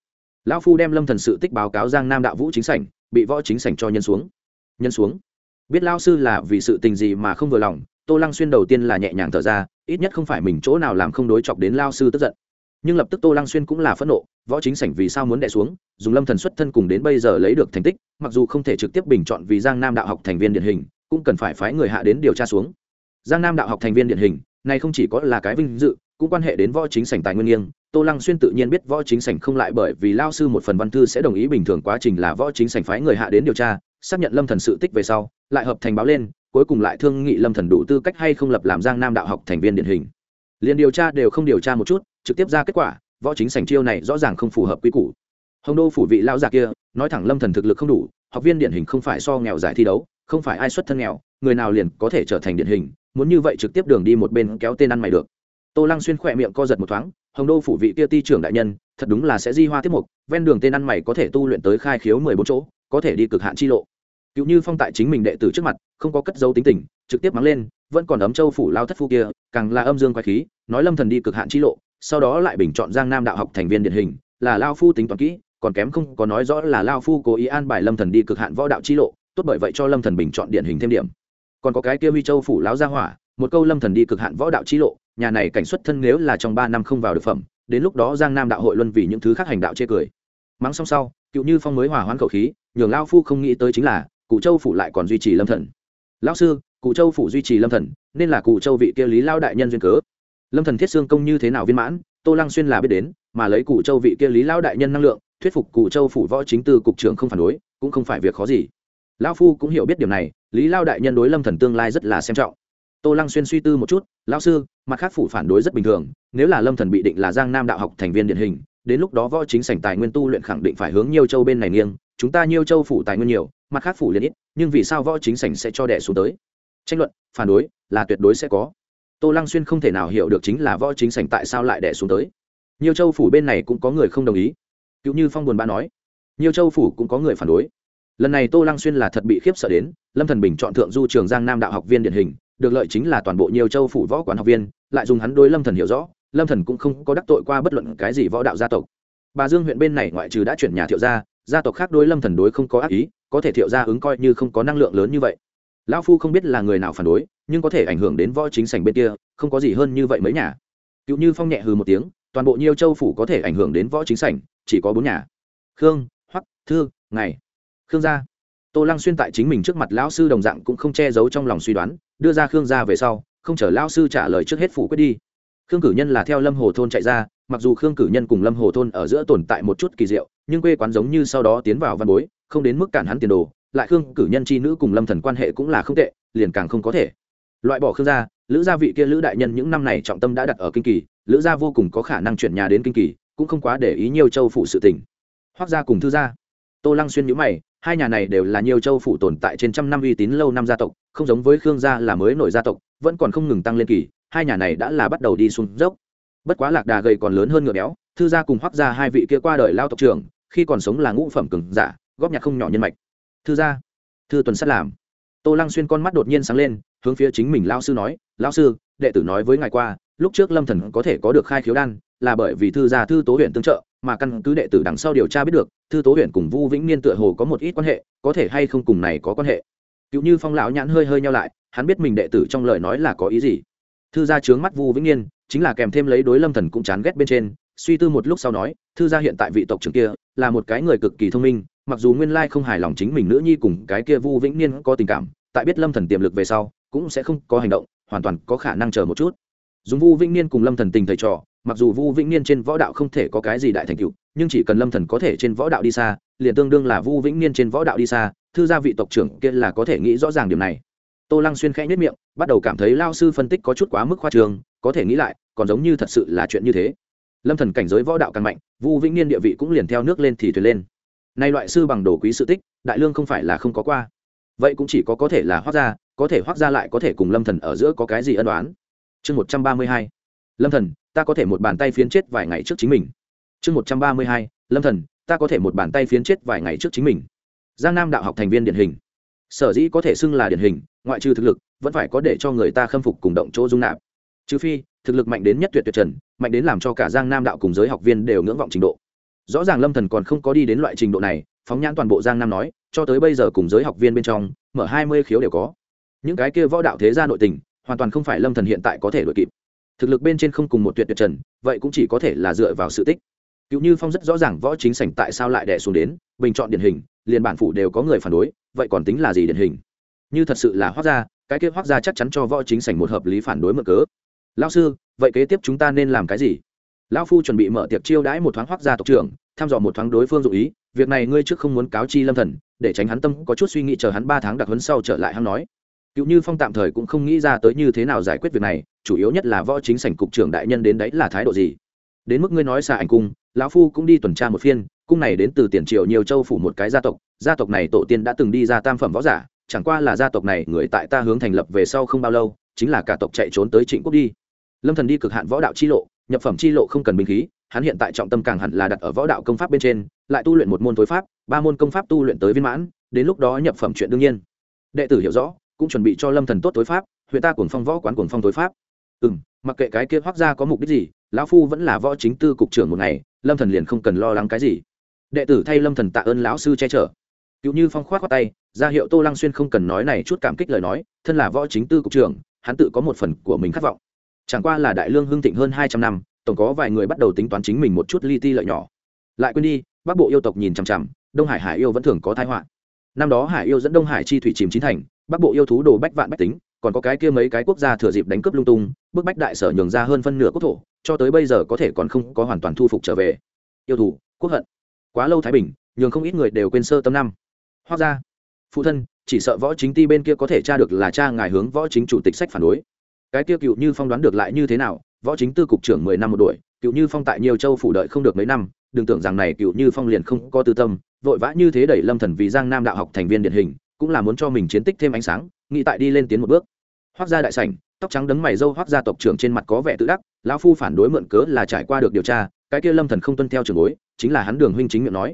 Lão phu đem lâm thần sự tích báo cáo giang nam đạo vũ chính sảnh, bị võ chính sảnh cho nhân xuống. Nhân xuống? Biết lao sư là vì sự tình gì mà không vừa lòng, tô lăng xuyên đầu tiên là nhẹ nhàng thở ra, ít nhất không phải mình chỗ nào làm không đối chọc đến lao sư tức giận nhưng lập tức tô lăng xuyên cũng là phẫn nộ, võ chính sảnh vì sao muốn đẻ xuống, dùng lâm thần xuất thân cùng đến bây giờ lấy được thành tích, mặc dù không thể trực tiếp bình chọn vì giang nam đạo học thành viên điển hình, cũng cần phải phái người hạ đến điều tra xuống. Giang nam đạo học thành viên điển hình, này không chỉ có là cái vinh dự, cũng quan hệ đến võ chính sảnh tài nguyên nghiêng, tô lăng xuyên tự nhiên biết võ chính sảnh không lại bởi vì lao sư một phần văn thư sẽ đồng ý bình thường quá trình là võ chính sảnh phái người hạ đến điều tra, xác nhận lâm thần sự tích về sau, lại hợp thành báo lên, cuối cùng lại thương nghị lâm thần đủ tư cách hay không lập làm giang nam đạo học thành viên điển hình. Liền điều tra đều không điều tra một chút trực tiếp ra kết quả, võ chính sành chiêu này rõ ràng không phù hợp quy củ. Hồng đô phủ vị lao già kia, nói thẳng lâm thần thực lực không đủ, học viên điển hình không phải so nghèo giải thi đấu, không phải ai xuất thân nghèo, người nào liền có thể trở thành điển hình, muốn như vậy trực tiếp đường đi một bên kéo tên ăn mày được. Tô lăng xuyên khỏe miệng co giật một thoáng, hồng đô phủ vị kia ti trưởng đại nhân, thật đúng là sẽ di hoa tiếp mục, ven đường tên ăn mày có thể tu luyện tới khai khiếu mười bốn chỗ, có thể đi cực hạn chi lộ. Cựu như phong tại chính mình đệ tử trước mặt, không có cất dấu tính tình, trực tiếp mắng lên, vẫn còn ấm châu phủ lao thất phu kia, càng là âm dương quái khí, nói lâm thần đi cực hạn chi lộ sau đó lại bình chọn giang nam đạo học thành viên điển hình, là lao phu tính toán kỹ, còn kém không có nói rõ là lao phu cố ý an bài lâm thần đi cực hạn võ đạo chi lộ, tốt bởi vậy cho lâm thần bình chọn điển hình thêm điểm. Còn có cái kia huy châu phủ lão gia hỏa, một câu lâm thần đi cực hạn võ đạo chi lộ, nhà này cảnh xuất thân nếu là trong ba năm không vào được phẩm, đến lúc đó giang nam đạo hội luân vì những thứ khác hành đạo chê cười. Mắng xong sau, cựu như phong mới hòa hoãn khẩu khí, nhường lao phu không nghĩ tới chính là, cụ châu phủ lại còn duy trì lâm thần. Lão sư, cụ châu phủ duy trì lâm thần, nên là cụ châu vị kia lý lao đại nhân duyên cớ lâm thần thiết xương công như thế nào viên mãn, tô lăng xuyên là biết đến, mà lấy cụ châu vị kia lý lao đại nhân năng lượng, thuyết phục cụ châu phủ võ chính tư cục trưởng không phản đối, cũng không phải việc khó gì. Lão phu cũng hiểu biết điều này, lý lao đại nhân đối lâm thần tương lai rất là xem trọng. Tô lăng xuyên suy tư một chút, lão sư, mặt khác phủ phản đối rất bình thường, nếu là lâm thần bị định là giang nam đạo học thành viên điển hình, đến lúc đó võ chính sảnh tài nguyên tu luyện khẳng định phải hướng nhiều châu bên này nghiêng, chúng ta nhiều châu phủ tài nguyên nhiều, mặt khác phủ liền ít, nhưng vì sao võ chính sảnh sẽ cho đẻ xuống tới? Tranh luận, phản đối là tuyệt đối sẽ có tô lăng xuyên không thể nào hiểu được chính là võ chính sảnh tại sao lại đẻ xuống tới. Nhiều châu phủ bên này cũng có người không đồng ý. Cựu như phong buồn bã nói, nhiều châu phủ cũng có người phản đối. Lần này tô lăng xuyên là thật bị khiếp sợ đến, lâm thần bình chọn thượng du trường giang nam đạo học viên điển hình, được lợi chính là toàn bộ nhiều châu phủ võ quán học viên, lại dùng hắn đối lâm thần hiểu rõ, lâm thần cũng không có đắc tội qua bất luận cái gì võ đạo gia tộc. Bà dương huyện bên này ngoại trừ đã chuyển nhà thiệu gia gia tộc khác đối lâm thần đối không có ác ý, có thể thiệu gia ứng coi như không có năng lượng lớn như vậy lão phu không biết là người nào phản đối, nhưng có thể ảnh hưởng đến võ chính sảnh bên kia, không có gì hơn như vậy mấy nhà. Cựu như phong nhẹ hừ một tiếng, toàn bộ nhiều châu phủ có thể ảnh hưởng đến võ chính sảnh, chỉ có bốn nhà. Khương, hoắc, thư ngày khương gia. Tô lăng xuyên tại chính mình trước mặt lão sư đồng dạng cũng không che giấu trong lòng suy đoán, đưa ra khương gia về sau, không chờ lão sư trả lời trước hết phủ quyết đi. Khương cử nhân là theo lâm hồ thôn chạy ra, mặc dù khương cử nhân cùng lâm hồ thôn ở giữa tồn tại một chút kỳ diệu, nhưng quê quán giống như sau đó tiến vào văn bối, không đến mức cản hắn tiền đồ lại khương cử nhân c h i nữ cùng lâm thần quan hệ cũng là không tệ, liền càng không có thể. Loại bỏ khương gia, lữ gia vị kia lữ đại nhân những năm này trọng tâm đã đặt ở kinh kỳ, lữ gia vô cùng có khả năng chuyển nhà đến kinh kỳ, cũng không quá để ý nhiều châu phụ sự tình. hoác gia cùng thư gia. Tô lăng xuyên nhữ mày, hai nhà này đều là nhiều châu phụ tồn tại trên trăm năm uy tín lâu năm gia tộc, không giống với khương gia là mới nổi gia tộc, vẫn còn không ngừng tăng lên kỳ, hai nhà này đã là bắt đầu đi xuống dốc. Bất quá lạc đà gầy còn lớn hơn ngựa béo, thư gia cùng hoác gia hai vị kia qua đời lao tộc trưởng, khi còn sống là ngũ phẩm cường giả, góp nhặt không nhỏ nhân mạch thư gia thư tuần sát làm. Tô lăng xuyên con mắt đột nhiên sáng lên, hướng phía chính mình lao sư nói lao sư, đệ tử nói với ngài qua, lúc trước lâm thần có thể có được khai khiếu đan, là bởi vì thư gia thư tố huyện tương trợ, mà căn cứ đệ tử đằng sau điều tra biết được, thư tố huyện cùng vu vĩnh niên tựa hồ có một ít quan hệ, có thể hay không cùng này có quan hệ. Cựu như phong lão nhãn hơi hơi nhau lại, hắn biết mình đệ tử trong lời nói là có ý gì. Thư gia trướng mắt vu vĩnh niên, chính là kèm thêm lấy đối lâm thần cũng chán ghét bên trên, suy tư một lúc sau nói, thư gia hiện tại vị tộc trưởng kia, là một cái người cực kỳ thông minh mặc dù nguyên lai không hài lòng chính mình nữ nhi cùng cái kia vu vĩnh niên có tình cảm, tại biết lâm thần tiềm lực về sau, cũng sẽ không có hành động, hoàn toàn có khả năng chờ một chút. Dùng vu vĩnh niên cùng lâm thần tình thầy trò, mặc dù vu vĩnh niên trên võ đạo không thể có cái gì đại thành tựu, nhưng chỉ cần lâm thần có thể trên võ đạo đi xa, liền tương đương là vu vĩnh niên trên võ đạo đi xa, thư gia vị tộc trưởng kia là có thể nghĩ rõ ràng điểm này. Tô lăng xuyên khẽ nhất miệng, bắt đầu cảm thấy lao sư phân tích có chút quá mức khoa trường có thể nghĩ lại, còn giống như thật sự là chuyện như thế. Lâm thần cảnh giới võ đạo càng mạnh, vu vĩnh niên địa vị cũng liền theo nước lên thì thuyền lên nay loại sư bằng đồ quý sự tích, đại lương không phải là không có qua. Vậy cũng chỉ có có thể là hoác gia, có thể hoác gia lại có thể cùng lâm thần ở giữa có cái gì ân đoán chương một trăm ba mươi hai. Lâm thần, ta có thể một bàn tay phiến chết vài ngày trước chính mình. Chương một trăm ba mươi hai. Lâm thần, ta có thể một bàn tay phiến chết vài ngày trước chính mình. Giang nam đạo học thành viên điển hình. Sở dĩ có thể xưng là điển hình, ngoại trừ thực lực, vẫn phải có để cho người ta khâm phục cùng động chỗ dung nạp. Trừ phi, thực lực mạnh đến nhất tuyệt tuyệt trần, mạnh đến làm cho cả giang nam đạo cùng giới học viên đều ngưỡng vọng trình độ rõ ràng lâm thần còn không có đi đến loại trình độ này, phóng nhãn toàn bộ giang nam nói, cho tới bây giờ cùng giới học viên bên trong, mở hai mươi khiếu đều có. Những cái kia võ đạo thế gia nội tình, hoàn toàn không phải lâm thần hiện tại có thể đuổi kịp. Thực lực bên trên không cùng một tuyệt tuyệt trần, vậy cũng chỉ có thể là dựa vào sự tích. Cựu như phong rất rõ ràng võ chính sảnh tại sao lại đẻ xuống đến, bình chọn điển hình, liền bản phủ đều có người phản đối, vậy còn tính là gì điển hình? Như thật sự là hoác gia, cái kia hoác gia chắc chắn cho võ chính sảnh một hợp lý phản đối mở cớ. Lao sư, vậy kế tiếp chúng ta nên làm cái gì? Lão phu chuẩn bị mở tiệc chiêu đãi một thoáng hoác gia tộc trưởng, thăm dò một thoáng đối phương dụ ý, việc này ngươi trước không muốn cáo chi lâm thần, để tránh hắn tâm có chút suy nghĩ chờ hắn ba tháng đặc huấn sau trở lại hắn nói. Cựu như phong tạm thời cũng không nghĩ ra tới như thế nào giải quyết việc này, chủ yếu nhất là võ chính sảnh cục trưởng đại nhân đến đấy là thái độ gì. Đến mức ngươi nói xà ảnh cung, lão phu cũng đi tuần tra một phiên, cung này đến từ tiền triều nhiều châu phủ một cái gia tộc gia tộc này tổ tiên đã từng đi ra tam phẩm võ giả, chẳng qua là gia tộc này người tại ta hướng thành lập về sau không bao lâu, chính là cả tộc chạy trốn tới trịnh quốc đi. Lâm thần đi cực hạn võ đạo chi lộ nhập phẩm chi lộ không cần binh khí, hắn hiện tại trọng tâm càng hẳn là đặt ở võ đạo công pháp bên trên, lại tu luyện một môn tối pháp, ba môn công pháp tu luyện tới viên mãn, đến lúc đó nhập phẩm chuyện đương nhiên. Đệ tử hiểu rõ, cũng chuẩn bị cho lâm thần tốt tối pháp, huyện ta cuồng phong võ quán cuồng phong tối pháp. Ừ mặc kệ cái kia hoác ra có mục đích gì, lão phu vẫn là võ chính tư cục trưởng một ngày, lâm thần liền không cần lo lắng cái gì. Đệ tử thay lâm thần tạ ơn lão sư che chở. Cựu như phong khoát khoát tay, ra hiệu tô lăng xuyên không cần nói này chút cảm kích lời nói, thân là võ chính tư cục trưởng, hắn tự có một phần của mình khát vọng chẳng qua là đại lương hưng thịnh hơn hai trăm năm, tổng có vài người bắt đầu tính toán chính mình một chút li ti lợi nhỏ. Lại quên đi, bắc bộ yêu tộc nhìn chằm chằm, đông hải hải yêu vẫn thường có thái họa. Năm đó hải yêu dẫn đông hải chi thủy chìm chín thành, bắc bộ yêu thú đồ bách vạn bách tính, còn có cái kia mấy cái quốc gia thừa dịp đánh cướp lung tung, bức bách đại sở nhường ra hơn phân nửa quốc thổ, cho tới bây giờ có thể còn không có hoàn toàn thu phục trở về. Yêu thủ quốc hận. Quá lâu thái bình, nhường không ít người đều quên sơ tâm năm. Hoặc ra phụ thân, chỉ sợ võ chính ti bên kia có thể tra được là cha ngài hướng võ chính chủ tịch sách phản đối cái kia cựu như phong đoán được lại như thế nào? Võ chính tư cục trưởng mười năm một đuổi, cựu như phong tại nhiều châu phủ đợi không được mấy năm, đừng tưởng rằng này cựu như phong liền không có tư tâm, vội vã như thế đẩy lâm thần vì giang nam đạo học thành viên điển hình, cũng là muốn cho mình chiến tích thêm ánh sáng, nghĩ tại đi lên tiến một bước. Hoác gia đại sảnh, tóc trắng đấng mày dâu hoác gia tộc trưởng trên mặt có vẻ tự đắc, lão phu phản đối mượn cớ là trải qua được điều tra, cái kia lâm thần không tuân theo trường bối, chính là hắn đường huynh chính miệng nói.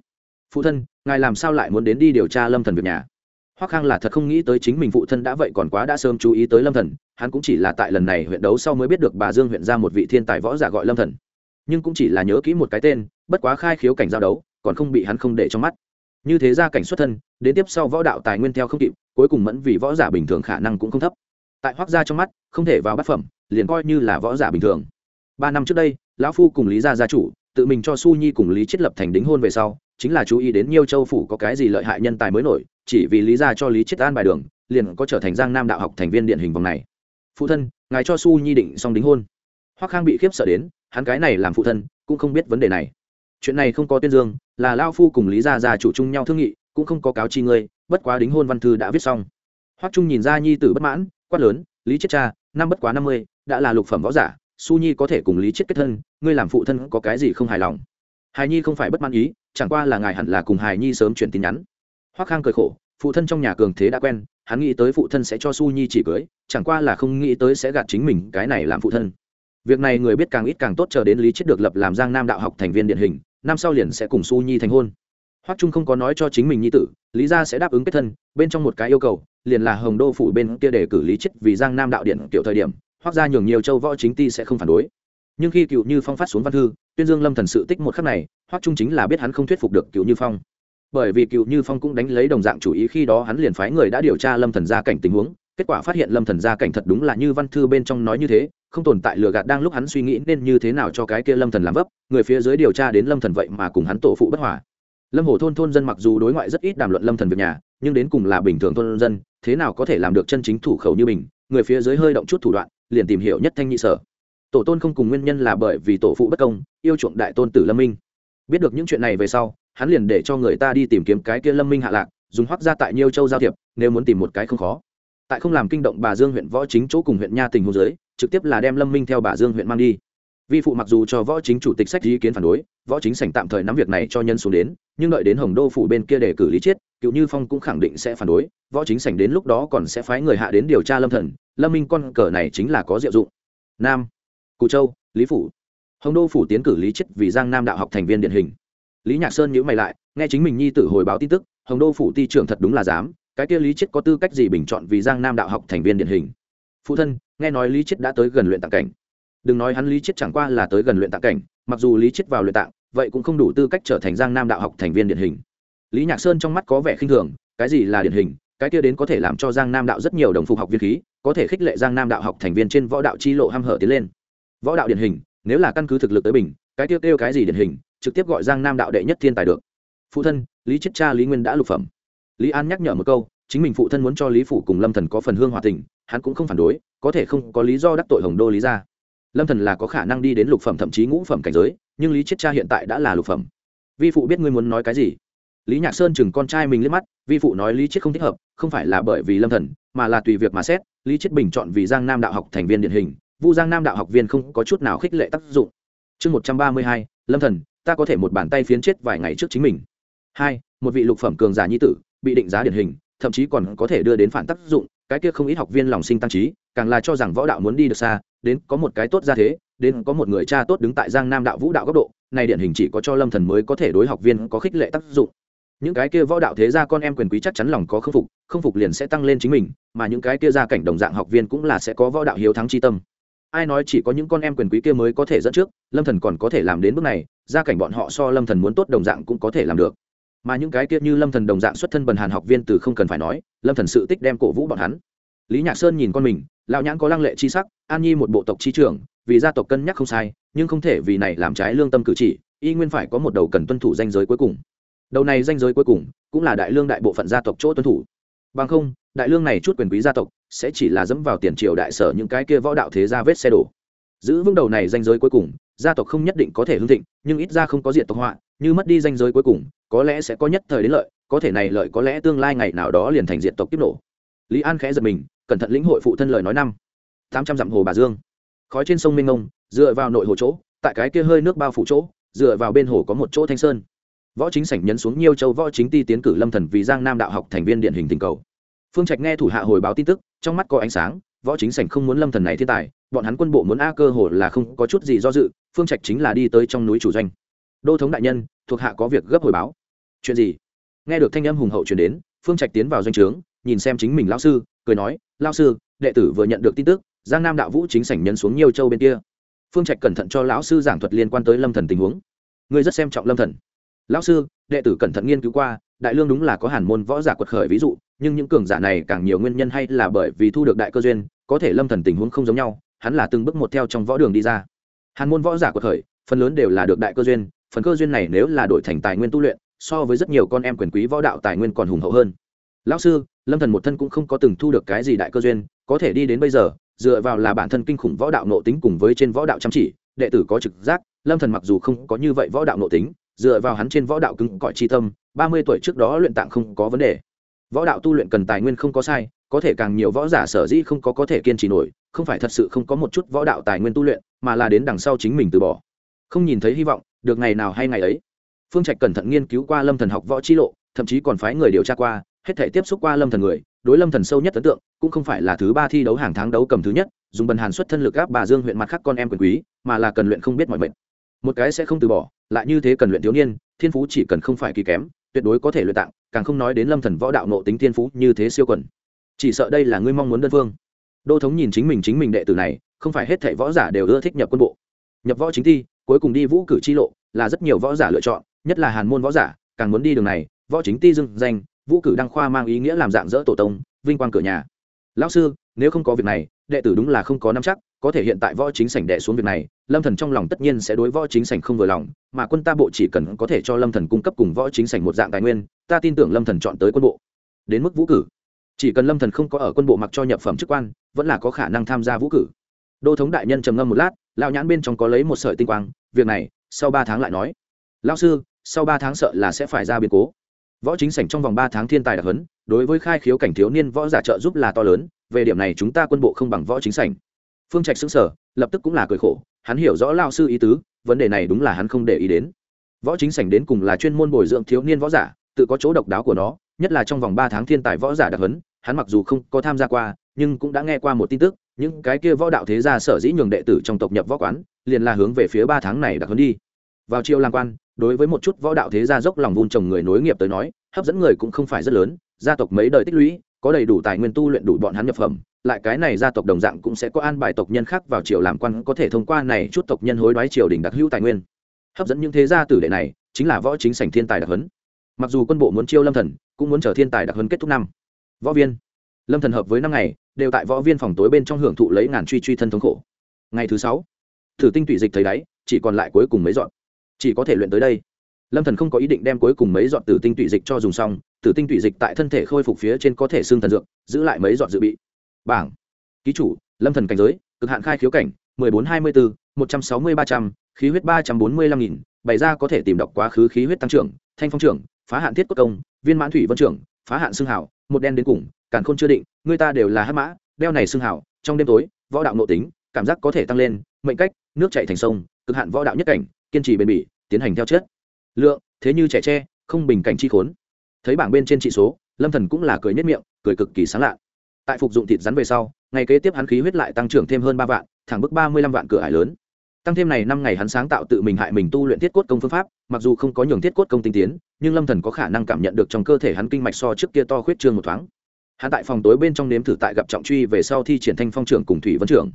Phụ thân, ngài làm sao lại muốn đến đi điều tra lâm thần việc nhà? Hoắc khang là thật không nghĩ tới chính mình phụ thân đã vậy còn quá đã sớm chú ý tới lâm thần, hắn cũng chỉ là tại lần này huyện đấu sau mới biết được bà dương huyện ra một vị thiên tài võ giả gọi lâm thần. Nhưng cũng chỉ là nhớ kỹ một cái tên, bất quá khai khiếu cảnh giao đấu, còn không bị hắn không để trong mắt. Như thế ra cảnh xuất thân, đến tiếp sau võ đạo tài nguyên theo không kịp, cuối cùng mẫn vì võ giả bình thường khả năng cũng không thấp. Tại hoác gia trong mắt, không thể vào bát phẩm, liền coi như là võ giả bình thường. Ba năm trước đây, lão phu cùng lý gia gia chủ, tự mình cho su nhi cùng lý chiết lập thành đính hôn về sau, chính là chú ý đến nhiêu châu phủ có cái gì lợi hại nhân tài mới nổi chỉ vì lý gia cho lý chiết an bài đường, liền có trở thành giang nam đạo học thành viên điện hình vòng này. Phụ thân, ngài cho su nhi định xong đính hôn. Hoắc khang bị khiếp sợ đến, hắn cái này làm phụ thân, cũng không biết vấn đề này. Chuyện này không có tuyên dương, là lao phu cùng lý gia già chủ chung nhau thương nghị, cũng không có cáo chi ngươi, bất quá đính hôn văn thư đã viết xong. Hoắc trung nhìn ra nhi tử bất mãn, quát lớn, lý chết cha, năm bất quá năm mươi, đã là lục phẩm võ giả, su nhi có thể cùng lý chết kết thân, ngươi làm phụ thân có cái gì không hài lòng? Hài nhi không phải bất mãn ý, chẳng qua là ngài hẳn là cùng hài nhi sớm chuyển tin nhắn hoắc khang cười khổ, phụ thân trong nhà cường thế đã quen, hắn nghĩ tới phụ thân sẽ cho su nhi chỉ cưới, chẳng qua là không nghĩ tới sẽ gạt chính mình, cái này làm phụ thân. Việc này người biết càng ít càng tốt chờ đến lý chết được lập làm giang nam đạo học thành viên điển hình, năm sau liền sẽ cùng su nhi thành hôn. Hoắc trung không có nói cho chính mình nhi tử, lý gia sẽ đáp ứng kết thân, bên trong một cái yêu cầu, liền là hồng đô phủ bên kia để cử lý chết vì giang nam đạo điện tiểu thời điểm, hoắc gia nhường nhiều châu võ chính ti sẽ không phản đối. Nhưng khi cựu như phong phát xuống văn thư, tuyên dương lâm thần sự tích một khắc này, hoắc trung chính là biết hắn không thuyết phục được cựu như phong bởi vì cựu như phong cũng đánh lấy đồng dạng chủ ý khi đó hắn liền phái người đã điều tra lâm thần gia cảnh tình huống, kết quả phát hiện lâm thần gia cảnh thật đúng là như văn thư bên trong nói như thế, không tồn tại lừa gạt đang lúc hắn suy nghĩ nên như thế nào cho cái kia lâm thần làm vấp, người phía dưới điều tra đến lâm thần vậy mà cùng hắn tổ phụ bất hòa. Lâm hồ thôn thôn dân mặc dù đối ngoại rất ít đàm luận lâm thần việc nhà, nhưng đến cùng là bình thường thôn dân, thế nào có thể làm được chân chính thủ khẩu như mình, người phía dưới hơi động chút thủ đoạn, liền tìm hiểu nhất thanh nhị sở. Tổ tôn không cùng nguyên nhân là bởi vì tổ phụ bất công, yêu chuộng đại tôn tử lâm minh biết được những chuyện này về sau, hắn liền để cho người ta đi tìm kiếm cái kia lâm minh hạ lạc, dùng hoắc ra tại nhiêu châu giao thiệp, nếu muốn tìm một cái không khó. Tại không làm kinh động bà dương huyện võ chính chỗ cùng huyện nha tình hồ dưới, trực tiếp là đem lâm minh theo bà dương huyện mang đi. Vi phụ mặc dù cho võ chính chủ tịch sách ý kiến phản đối, võ chính sảnh tạm thời nắm việc này cho nhân xuống đến, nhưng đợi đến hồng đô phủ bên kia để cử lý chiết cựu như phong cũng khẳng định sẽ phản đối, võ chính sảnh đến lúc đó còn sẽ phái người hạ đến điều tra lâm thần, lâm minh con cờ này chính là có diệu dụng. Nam, cù châu, lý phủ hồng đô phủ tiến cử lý chiết vì giang nam đạo học thành viên điển hình. Lý nhạc sơn nhữ mày lại, nghe chính mình nhi tử hồi báo tin tức, hồng đô phủ ti trưởng thật đúng là dám, cái kia lý chiết có tư cách gì bình chọn vì giang nam đạo học thành viên điển hình? Phụ thân, nghe nói lý chiết đã tới gần luyện tạng cảnh. Đừng nói hắn lý chiết chẳng qua là tới gần luyện tạng cảnh, mặc dù lý chiết vào luyện tạng, vậy cũng không đủ tư cách trở thành giang nam đạo học thành viên điển hình. Lý nhạc sơn trong mắt có vẻ khinh thường, cái gì là điển hình, cái kia đến có thể làm cho giang nam đạo rất nhiều đồng phục học viên khí, có thể khích lệ giang nam đạo học thành viên trên võ đạo chi lộ ham hở tiến lên. Võ đạo điển hình nếu là căn cứ thực lực tới bình, cái tiêu kêu cái gì điển hình, trực tiếp gọi giang nam đạo đệ nhất thiên tài được. Phụ thân, lý chết cha, lý nguyên đã lục phẩm. Lý an nhắc nhở một câu, chính mình phụ thân muốn cho lý phủ cùng lâm thần có phần hương hòa tình, hắn cũng không phản đối, có thể không có lý do đắc tội hồng đô lý ra lâm thần là có khả năng đi đến lục phẩm thậm chí ngũ phẩm cảnh giới, nhưng lý chết cha hiện tại đã là lục phẩm. Vi phụ biết ngươi muốn nói cái gì? Lý nhạc sơn chừng con trai mình liếc mắt, vi phụ nói lý chết không thích hợp, không phải là bởi vì lâm thần, mà là tùy việc mà xét, lý chết bình chọn vì giang nam đạo học thành viên điển hình vu giang nam đạo học viên không có chút nào khích lệ tác dụng. Chương một trăm ba mươi hai, lâm thần, ta có thể một bàn tay phiến chết vài ngày trước chính mình. Hai, một vị lục phẩm cường giả nhi tử, bị định giá điển hình, thậm chí còn có thể đưa đến phản tác dụng, cái kia không ít học viên lòng sinh tăng trí, càng là cho rằng võ đạo muốn đi được xa, đến có một cái tốt ra thế, đến có một người cha tốt đứng tại giang nam đạo vũ đạo góc độ, này điển hình chỉ có cho lâm thần mới có thể đối học viên có khích lệ tác dụng. Những cái kia võ đạo thế gia con em quyền quý chắc chắn lòng có khâm phục không phục liền sẽ tăng lên chính mình, mà những cái kia gia cảnh đồng dạng học viên cũng là sẽ có võ đạo hiếu thắng chi tâm ai nói chỉ có những con em quyền quý kia mới có thể dẫn trước, lâm thần còn có thể làm đến bước này, gia cảnh bọn họ so lâm thần muốn tốt đồng dạng cũng có thể làm được. Mà những cái kia như lâm thần đồng dạng xuất thân bần hàn học viên từ không cần phải nói, lâm thần sự tích đem cổ vũ bọn hắn. Lý nhạc sơn nhìn con mình, lão nhãn có lăng lệ chi sắc, an nhi một bộ tộc chi trưởng, vì gia tộc cân nhắc không sai, nhưng không thể vì này làm trái lương tâm cử chỉ, y nguyên phải có một đầu cần tuân thủ danh giới cuối cùng. Đầu này danh giới cuối cùng, cũng là đại lương đại bộ phận gia tộc chỗ tuân thủ bằng không, đại lương này chút quyền quý gia tộc, sẽ chỉ là dẫm vào tiền triều đại sở những cái kia võ đạo thế gia vết xe đổ. Giữ vững đầu này danh giới cuối cùng, gia tộc không nhất định có thể hưng thịnh, nhưng ít ra không có diện tộc họa, như mất đi danh giới cuối cùng, có lẽ sẽ có nhất thời đến lợi, có thể này lợi có lẽ tương lai ngày nào đó liền thành diện tộc tiếp nổ. Lý an khẽ giật mình, cẩn thận lĩnh hội phụ thân lời nói năm. Tám trăm dặm hồ bà dương. Khói trên sông minh ngông, dựa vào nội hồ chỗ, tại cái kia hơi nước bao phủ chỗ, dựa vào bên hồ có một chỗ thanh sơn võ chính sảnh nhấn xuống nhiều châu võ chính ti tiến cử lâm thần vì giang nam đạo học thành viên điện hình tình cầu. Phương trạch nghe thủ hạ hồi báo tin tức, trong mắt có ánh sáng, võ chính sảnh không muốn lâm thần này thiên tài, bọn hắn quân bộ muốn a cơ hồ là không có chút gì do dự, phương trạch chính là đi tới trong núi chủ doanh. Đô thống đại nhân, thuộc hạ có việc gấp hồi báo. Chuyện gì? Nghe được thanh âm hùng hậu chuyển đến, phương trạch tiến vào doanh trướng, nhìn xem chính mình lao sư, cười nói lao sư, đệ tử vừa nhận được tin tức, giang nam đạo vũ chính sảnh nhấn xuống nhiều châu bên kia. Phương trạch cẩn thận cho lão sư giảng thuật liên quan tới lâm thần tình huống. Ngươi rất xem trọng lâm thần lão sư, đệ tử cẩn thận nghiên cứu qua, đại lương đúng là có hàn môn võ giả quật khởi ví dụ, nhưng những cường giả này càng nhiều nguyên nhân hay là bởi vì thu được đại cơ duyên, có thể lâm thần tình huống không giống nhau, hắn là từng bước một theo trong võ đường đi ra. Hàn môn võ giả của thời phần lớn đều là được đại cơ duyên, phần cơ duyên này nếu là đổi thành tài nguyên tu luyện, so với rất nhiều con em quyền quý võ đạo tài nguyên còn hùng hậu hơn. Lão sư, lâm thần một thân cũng không có từng thu được cái gì đại cơ duyên, có thể đi đến bây giờ, dựa vào là bản thân kinh khủng võ đạo nộ tính cùng với trên võ đạo chăm chỉ, đệ tử có trực giác, lâm thần mặc dù không có như vậy võ đạo nộ tính dựa vào hắn trên võ đạo cứng cỏi chi tâm, ba mươi tuổi trước đó luyện tạng không có vấn đề. Võ đạo tu luyện cần tài nguyên không có sai, có thể càng nhiều võ giả sở dĩ không có có thể kiên trì nổi, không phải thật sự không có một chút võ đạo tài nguyên tu luyện, mà là đến đằng sau chính mình từ bỏ. Không nhìn thấy hy vọng, được ngày nào hay ngày ấy. Phương trạch cẩn thận nghiên cứu qua lâm thần học võ chi lộ, thậm chí còn phái người điều tra qua, hết thể tiếp xúc qua lâm thần người, đối lâm thần sâu nhất ấn tượng, cũng không phải là thứ ba thi đấu hàng tháng đấu cầm thứ nhất, dùng bần hàn xuất thân lực áp bà dương huyện mặt khác con em quyền quý, mà là cần luyện không biết mọi mệnh. Một cái sẽ không từ bỏ lại như thế cần luyện thiếu niên, thiên phú chỉ cần không phải kỳ kém, tuyệt đối có thể luyện tạng, càng không nói đến lâm thần võ đạo nộ tính thiên phú như thế siêu quần chỉ sợ đây là ngươi mong muốn đơn phương. Đô thống nhìn chính mình chính mình đệ tử này, không phải hết thảy võ giả đều ưa thích nhập quân bộ. Nhập võ chính thi, cuối cùng đi vũ cử chi lộ, là rất nhiều võ giả lựa chọn, nhất là hàn môn võ giả, càng muốn đi đường này, võ chính ti dưng danh, vũ cử đăng khoa mang ý nghĩa làm dạng dỡ tổ tông, vinh quang cửa nhà. Lão sư, nếu không có việc này, đệ tử đúng là không có nắm chắc có thể hiện tại võ chính sảnh đệ xuống việc này, lâm thần trong lòng tất nhiên sẽ đối võ chính sảnh không vừa lòng, mà quân ta bộ chỉ cần có thể cho lâm thần cung cấp cùng võ chính sảnh một dạng tài nguyên, ta tin tưởng lâm thần chọn tới quân bộ. Đến mức vũ cử. Chỉ cần lâm thần không có ở quân bộ mặc cho nhập phẩm chức quan, vẫn là có khả năng tham gia vũ cử. Đô thống đại nhân trầm ngâm một lát, lão nhãn bên trong có lấy một sợi tinh quang, việc này, sau ba tháng lại nói. Lão sư, sau ba tháng sợ là sẽ phải ra biến cố. Võ chính sảnh trong vòng ba tháng thiên tài đặc hấn đối với khai khiếu cảnh thiếu niên võ giả trợ giúp là to lớn, về điểm này chúng ta quân bộ không bằng võ chính sảnh phương trạch xứng sở lập tức cũng là cười khổ, hắn hiểu rõ lao sư ý tứ, vấn đề này đúng là hắn không để ý đến. Võ chính sảnh đến cùng là chuyên môn bồi dưỡng thiếu niên võ giả, tự có chỗ độc đáo của nó, nhất là trong vòng ba tháng thiên tài võ giả đặc hấn hắn mặc dù không có tham gia qua, nhưng cũng đã nghe qua một tin tức, những cái kia võ đạo thế gia sở dĩ nhường đệ tử trong tộc nhập võ quán, liền là hướng về phía ba tháng này đặc hấn đi. Vào chiều làm quan, đối với một chút võ đạo thế gia dốc lòng vun trồng người nối nghiệp tới nói, hấp dẫn người cũng không phải rất lớn, gia tộc mấy đời tích lũy, có đầy đủ tài nguyên tu luyện đủ bọn hắn nhập phẩm lại cái này gia tộc đồng dạng cũng sẽ có an bài tộc nhân khác vào triều làm quan, có thể thông qua này chút tộc nhân hối đoái triều đình đặc hữu tài nguyên. Hấp dẫn những thế gia tử đệ này, chính là võ chính sảnh thiên tài đặc huấn. Mặc dù quân bộ muốn chiêu lâm thần, cũng muốn chờ thiên tài đặc huấn kết thúc năm. Võ viên. Lâm thần hợp với năm ngày, đều tại võ viên phòng tối bên trong hưởng thụ lấy ngàn truy truy thân thống khổ. Ngày thứ sáu, thử tinh tụy dịch thấy đáy, chỉ còn lại cuối cùng mấy dọn. Chỉ có thể luyện tới đây. Lâm thần không có ý định đem cuối cùng mấy dọn tử tinh tụy dịch cho dùng xong, tử tinh tụy dịch tại thân thể khôi phục phía trên có thể xương thần dược, giữ lại mấy dọn dự bị bảng. Ký chủ, lâm thần cảnh giới, cực hạn khai khiếu cảnh, mười bốn hai mươi bốn một trăm sáu mươi ba trăm, khí huyết ba trăm bốn mươi lăm nghìn, bày ra có thể tìm đọc quá khứ khí huyết tăng trưởng, thanh phong trưởng, phá hạn thiết quốc công, viên mãn thủy vân trưởng, phá hạn xương hảo một đen đến cùng cản khôn chưa định, người ta đều là hắc mã, đeo này xương hảo trong đêm tối, võ đạo nội tính, cảm giác có thể tăng lên, mệnh cách, nước chảy thành sông, cực hạn võ đạo nhất cảnh, kiên trì bền bỉ, tiến hành theo chết lượng, thế như trẻ tre, không bình cảnh chi khốn. Thấy bảng bên trên trị số, lâm thần cũng là cười nhất miệng, cười cực kỳ sáng lạ tại phục dụng thịt rắn về sau, ngày kế tiếp hắn khí huyết lại tăng trưởng thêm hơn ba vạn, thẳng bức ba mươi lăm vạn cửa hải lớn. Tăng thêm này năm ngày hắn sáng tạo tự mình hại mình tu luyện thiết cốt công phương pháp, mặc dù không có nhường thiết cốt công tinh tiến, nhưng lâm thần có khả năng cảm nhận được trong cơ thể hắn kinh mạch so trước kia to khuyết trương một thoáng. Hắn tại phòng tối bên trong nếm thử tại gặp trọng truy về sau thi triển thanh phong trưởng cùng thủy vân trưởng.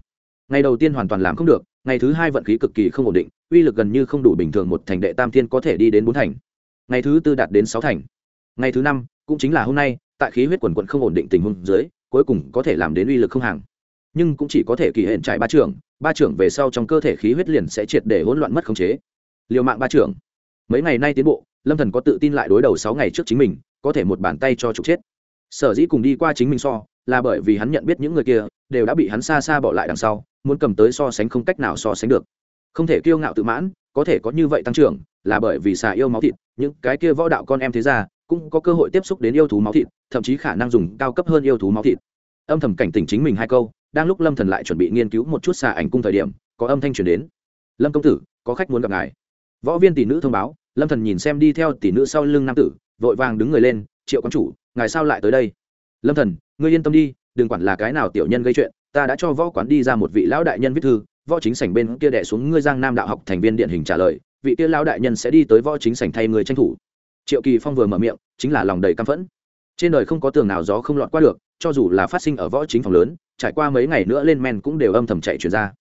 Ngày đầu tiên hoàn toàn làm không được, ngày thứ hai vận khí cực kỳ không ổn định, uy lực gần như không đủ bình thường một thành đệ tam thiên có thể đi đến bốn thành. Ngày thứ tư đạt đến sáu thành. Ngày thứ năm, cũng chính là hôm nay, tại khí huyết quần quận không ổn định tình huống dưới cuối cùng có thể làm đến uy lực không hàng. Nhưng cũng chỉ có thể kỳ hệ trải ba trưởng ba trưởng về sau trong cơ thể khí huyết liền sẽ triệt để hỗn loạn mất khống chế. Liều mạng ba trưởng. Mấy ngày nay tiến bộ, lâm thần có tự tin lại đối đầu sáu ngày trước chính mình, có thể một bàn tay cho trục chết. Sở dĩ cùng đi qua chính mình so, là bởi vì hắn nhận biết những người kia, đều đã bị hắn xa xa bỏ lại đằng sau, muốn cầm tới so sánh không cách nào so sánh được. Không thể kiêu ngạo tự mãn, có thể có như vậy tăng trưởng, là bởi vì xà yêu máu thịt, những cái kia võ đạo con em thế ra cũng có cơ hội tiếp xúc đến yêu thú máu thịt, thậm chí khả năng dùng cao cấp hơn yêu thú máu thịt. Âm thầm cảnh tỉnh chính mình hai câu, đang lúc lâm thần lại chuẩn bị nghiên cứu một chút xà ảnh cung thời điểm, có âm thanh truyền đến. Lâm công tử, có khách muốn gặp ngài. Võ viên tỷ nữ thông báo, lâm thần nhìn xem đi theo tỷ nữ sau lưng nam tử, vội vàng đứng người lên, triệu quan chủ, ngài sao lại tới đây? Lâm thần, ngươi yên tâm đi, đừng quản là cái nào tiểu nhân gây chuyện, ta đã cho võ quán đi ra một vị lão đại nhân viết thư, võ chính sảnh bên kia đẻ xuống ngươi giang nam đạo học thành viên điện hình trả lời, vị kia lão đại nhân sẽ đi tới võ chính sảnh thay người tranh thủ triệu kỳ phong vừa mở miệng, chính là lòng đầy căm phẫn. Trên đời không có tường nào gió không lọt qua được, cho dù là phát sinh ở võ chính phòng lớn, trải qua mấy ngày nữa lên men cũng đều âm thầm chạy chuyển ra.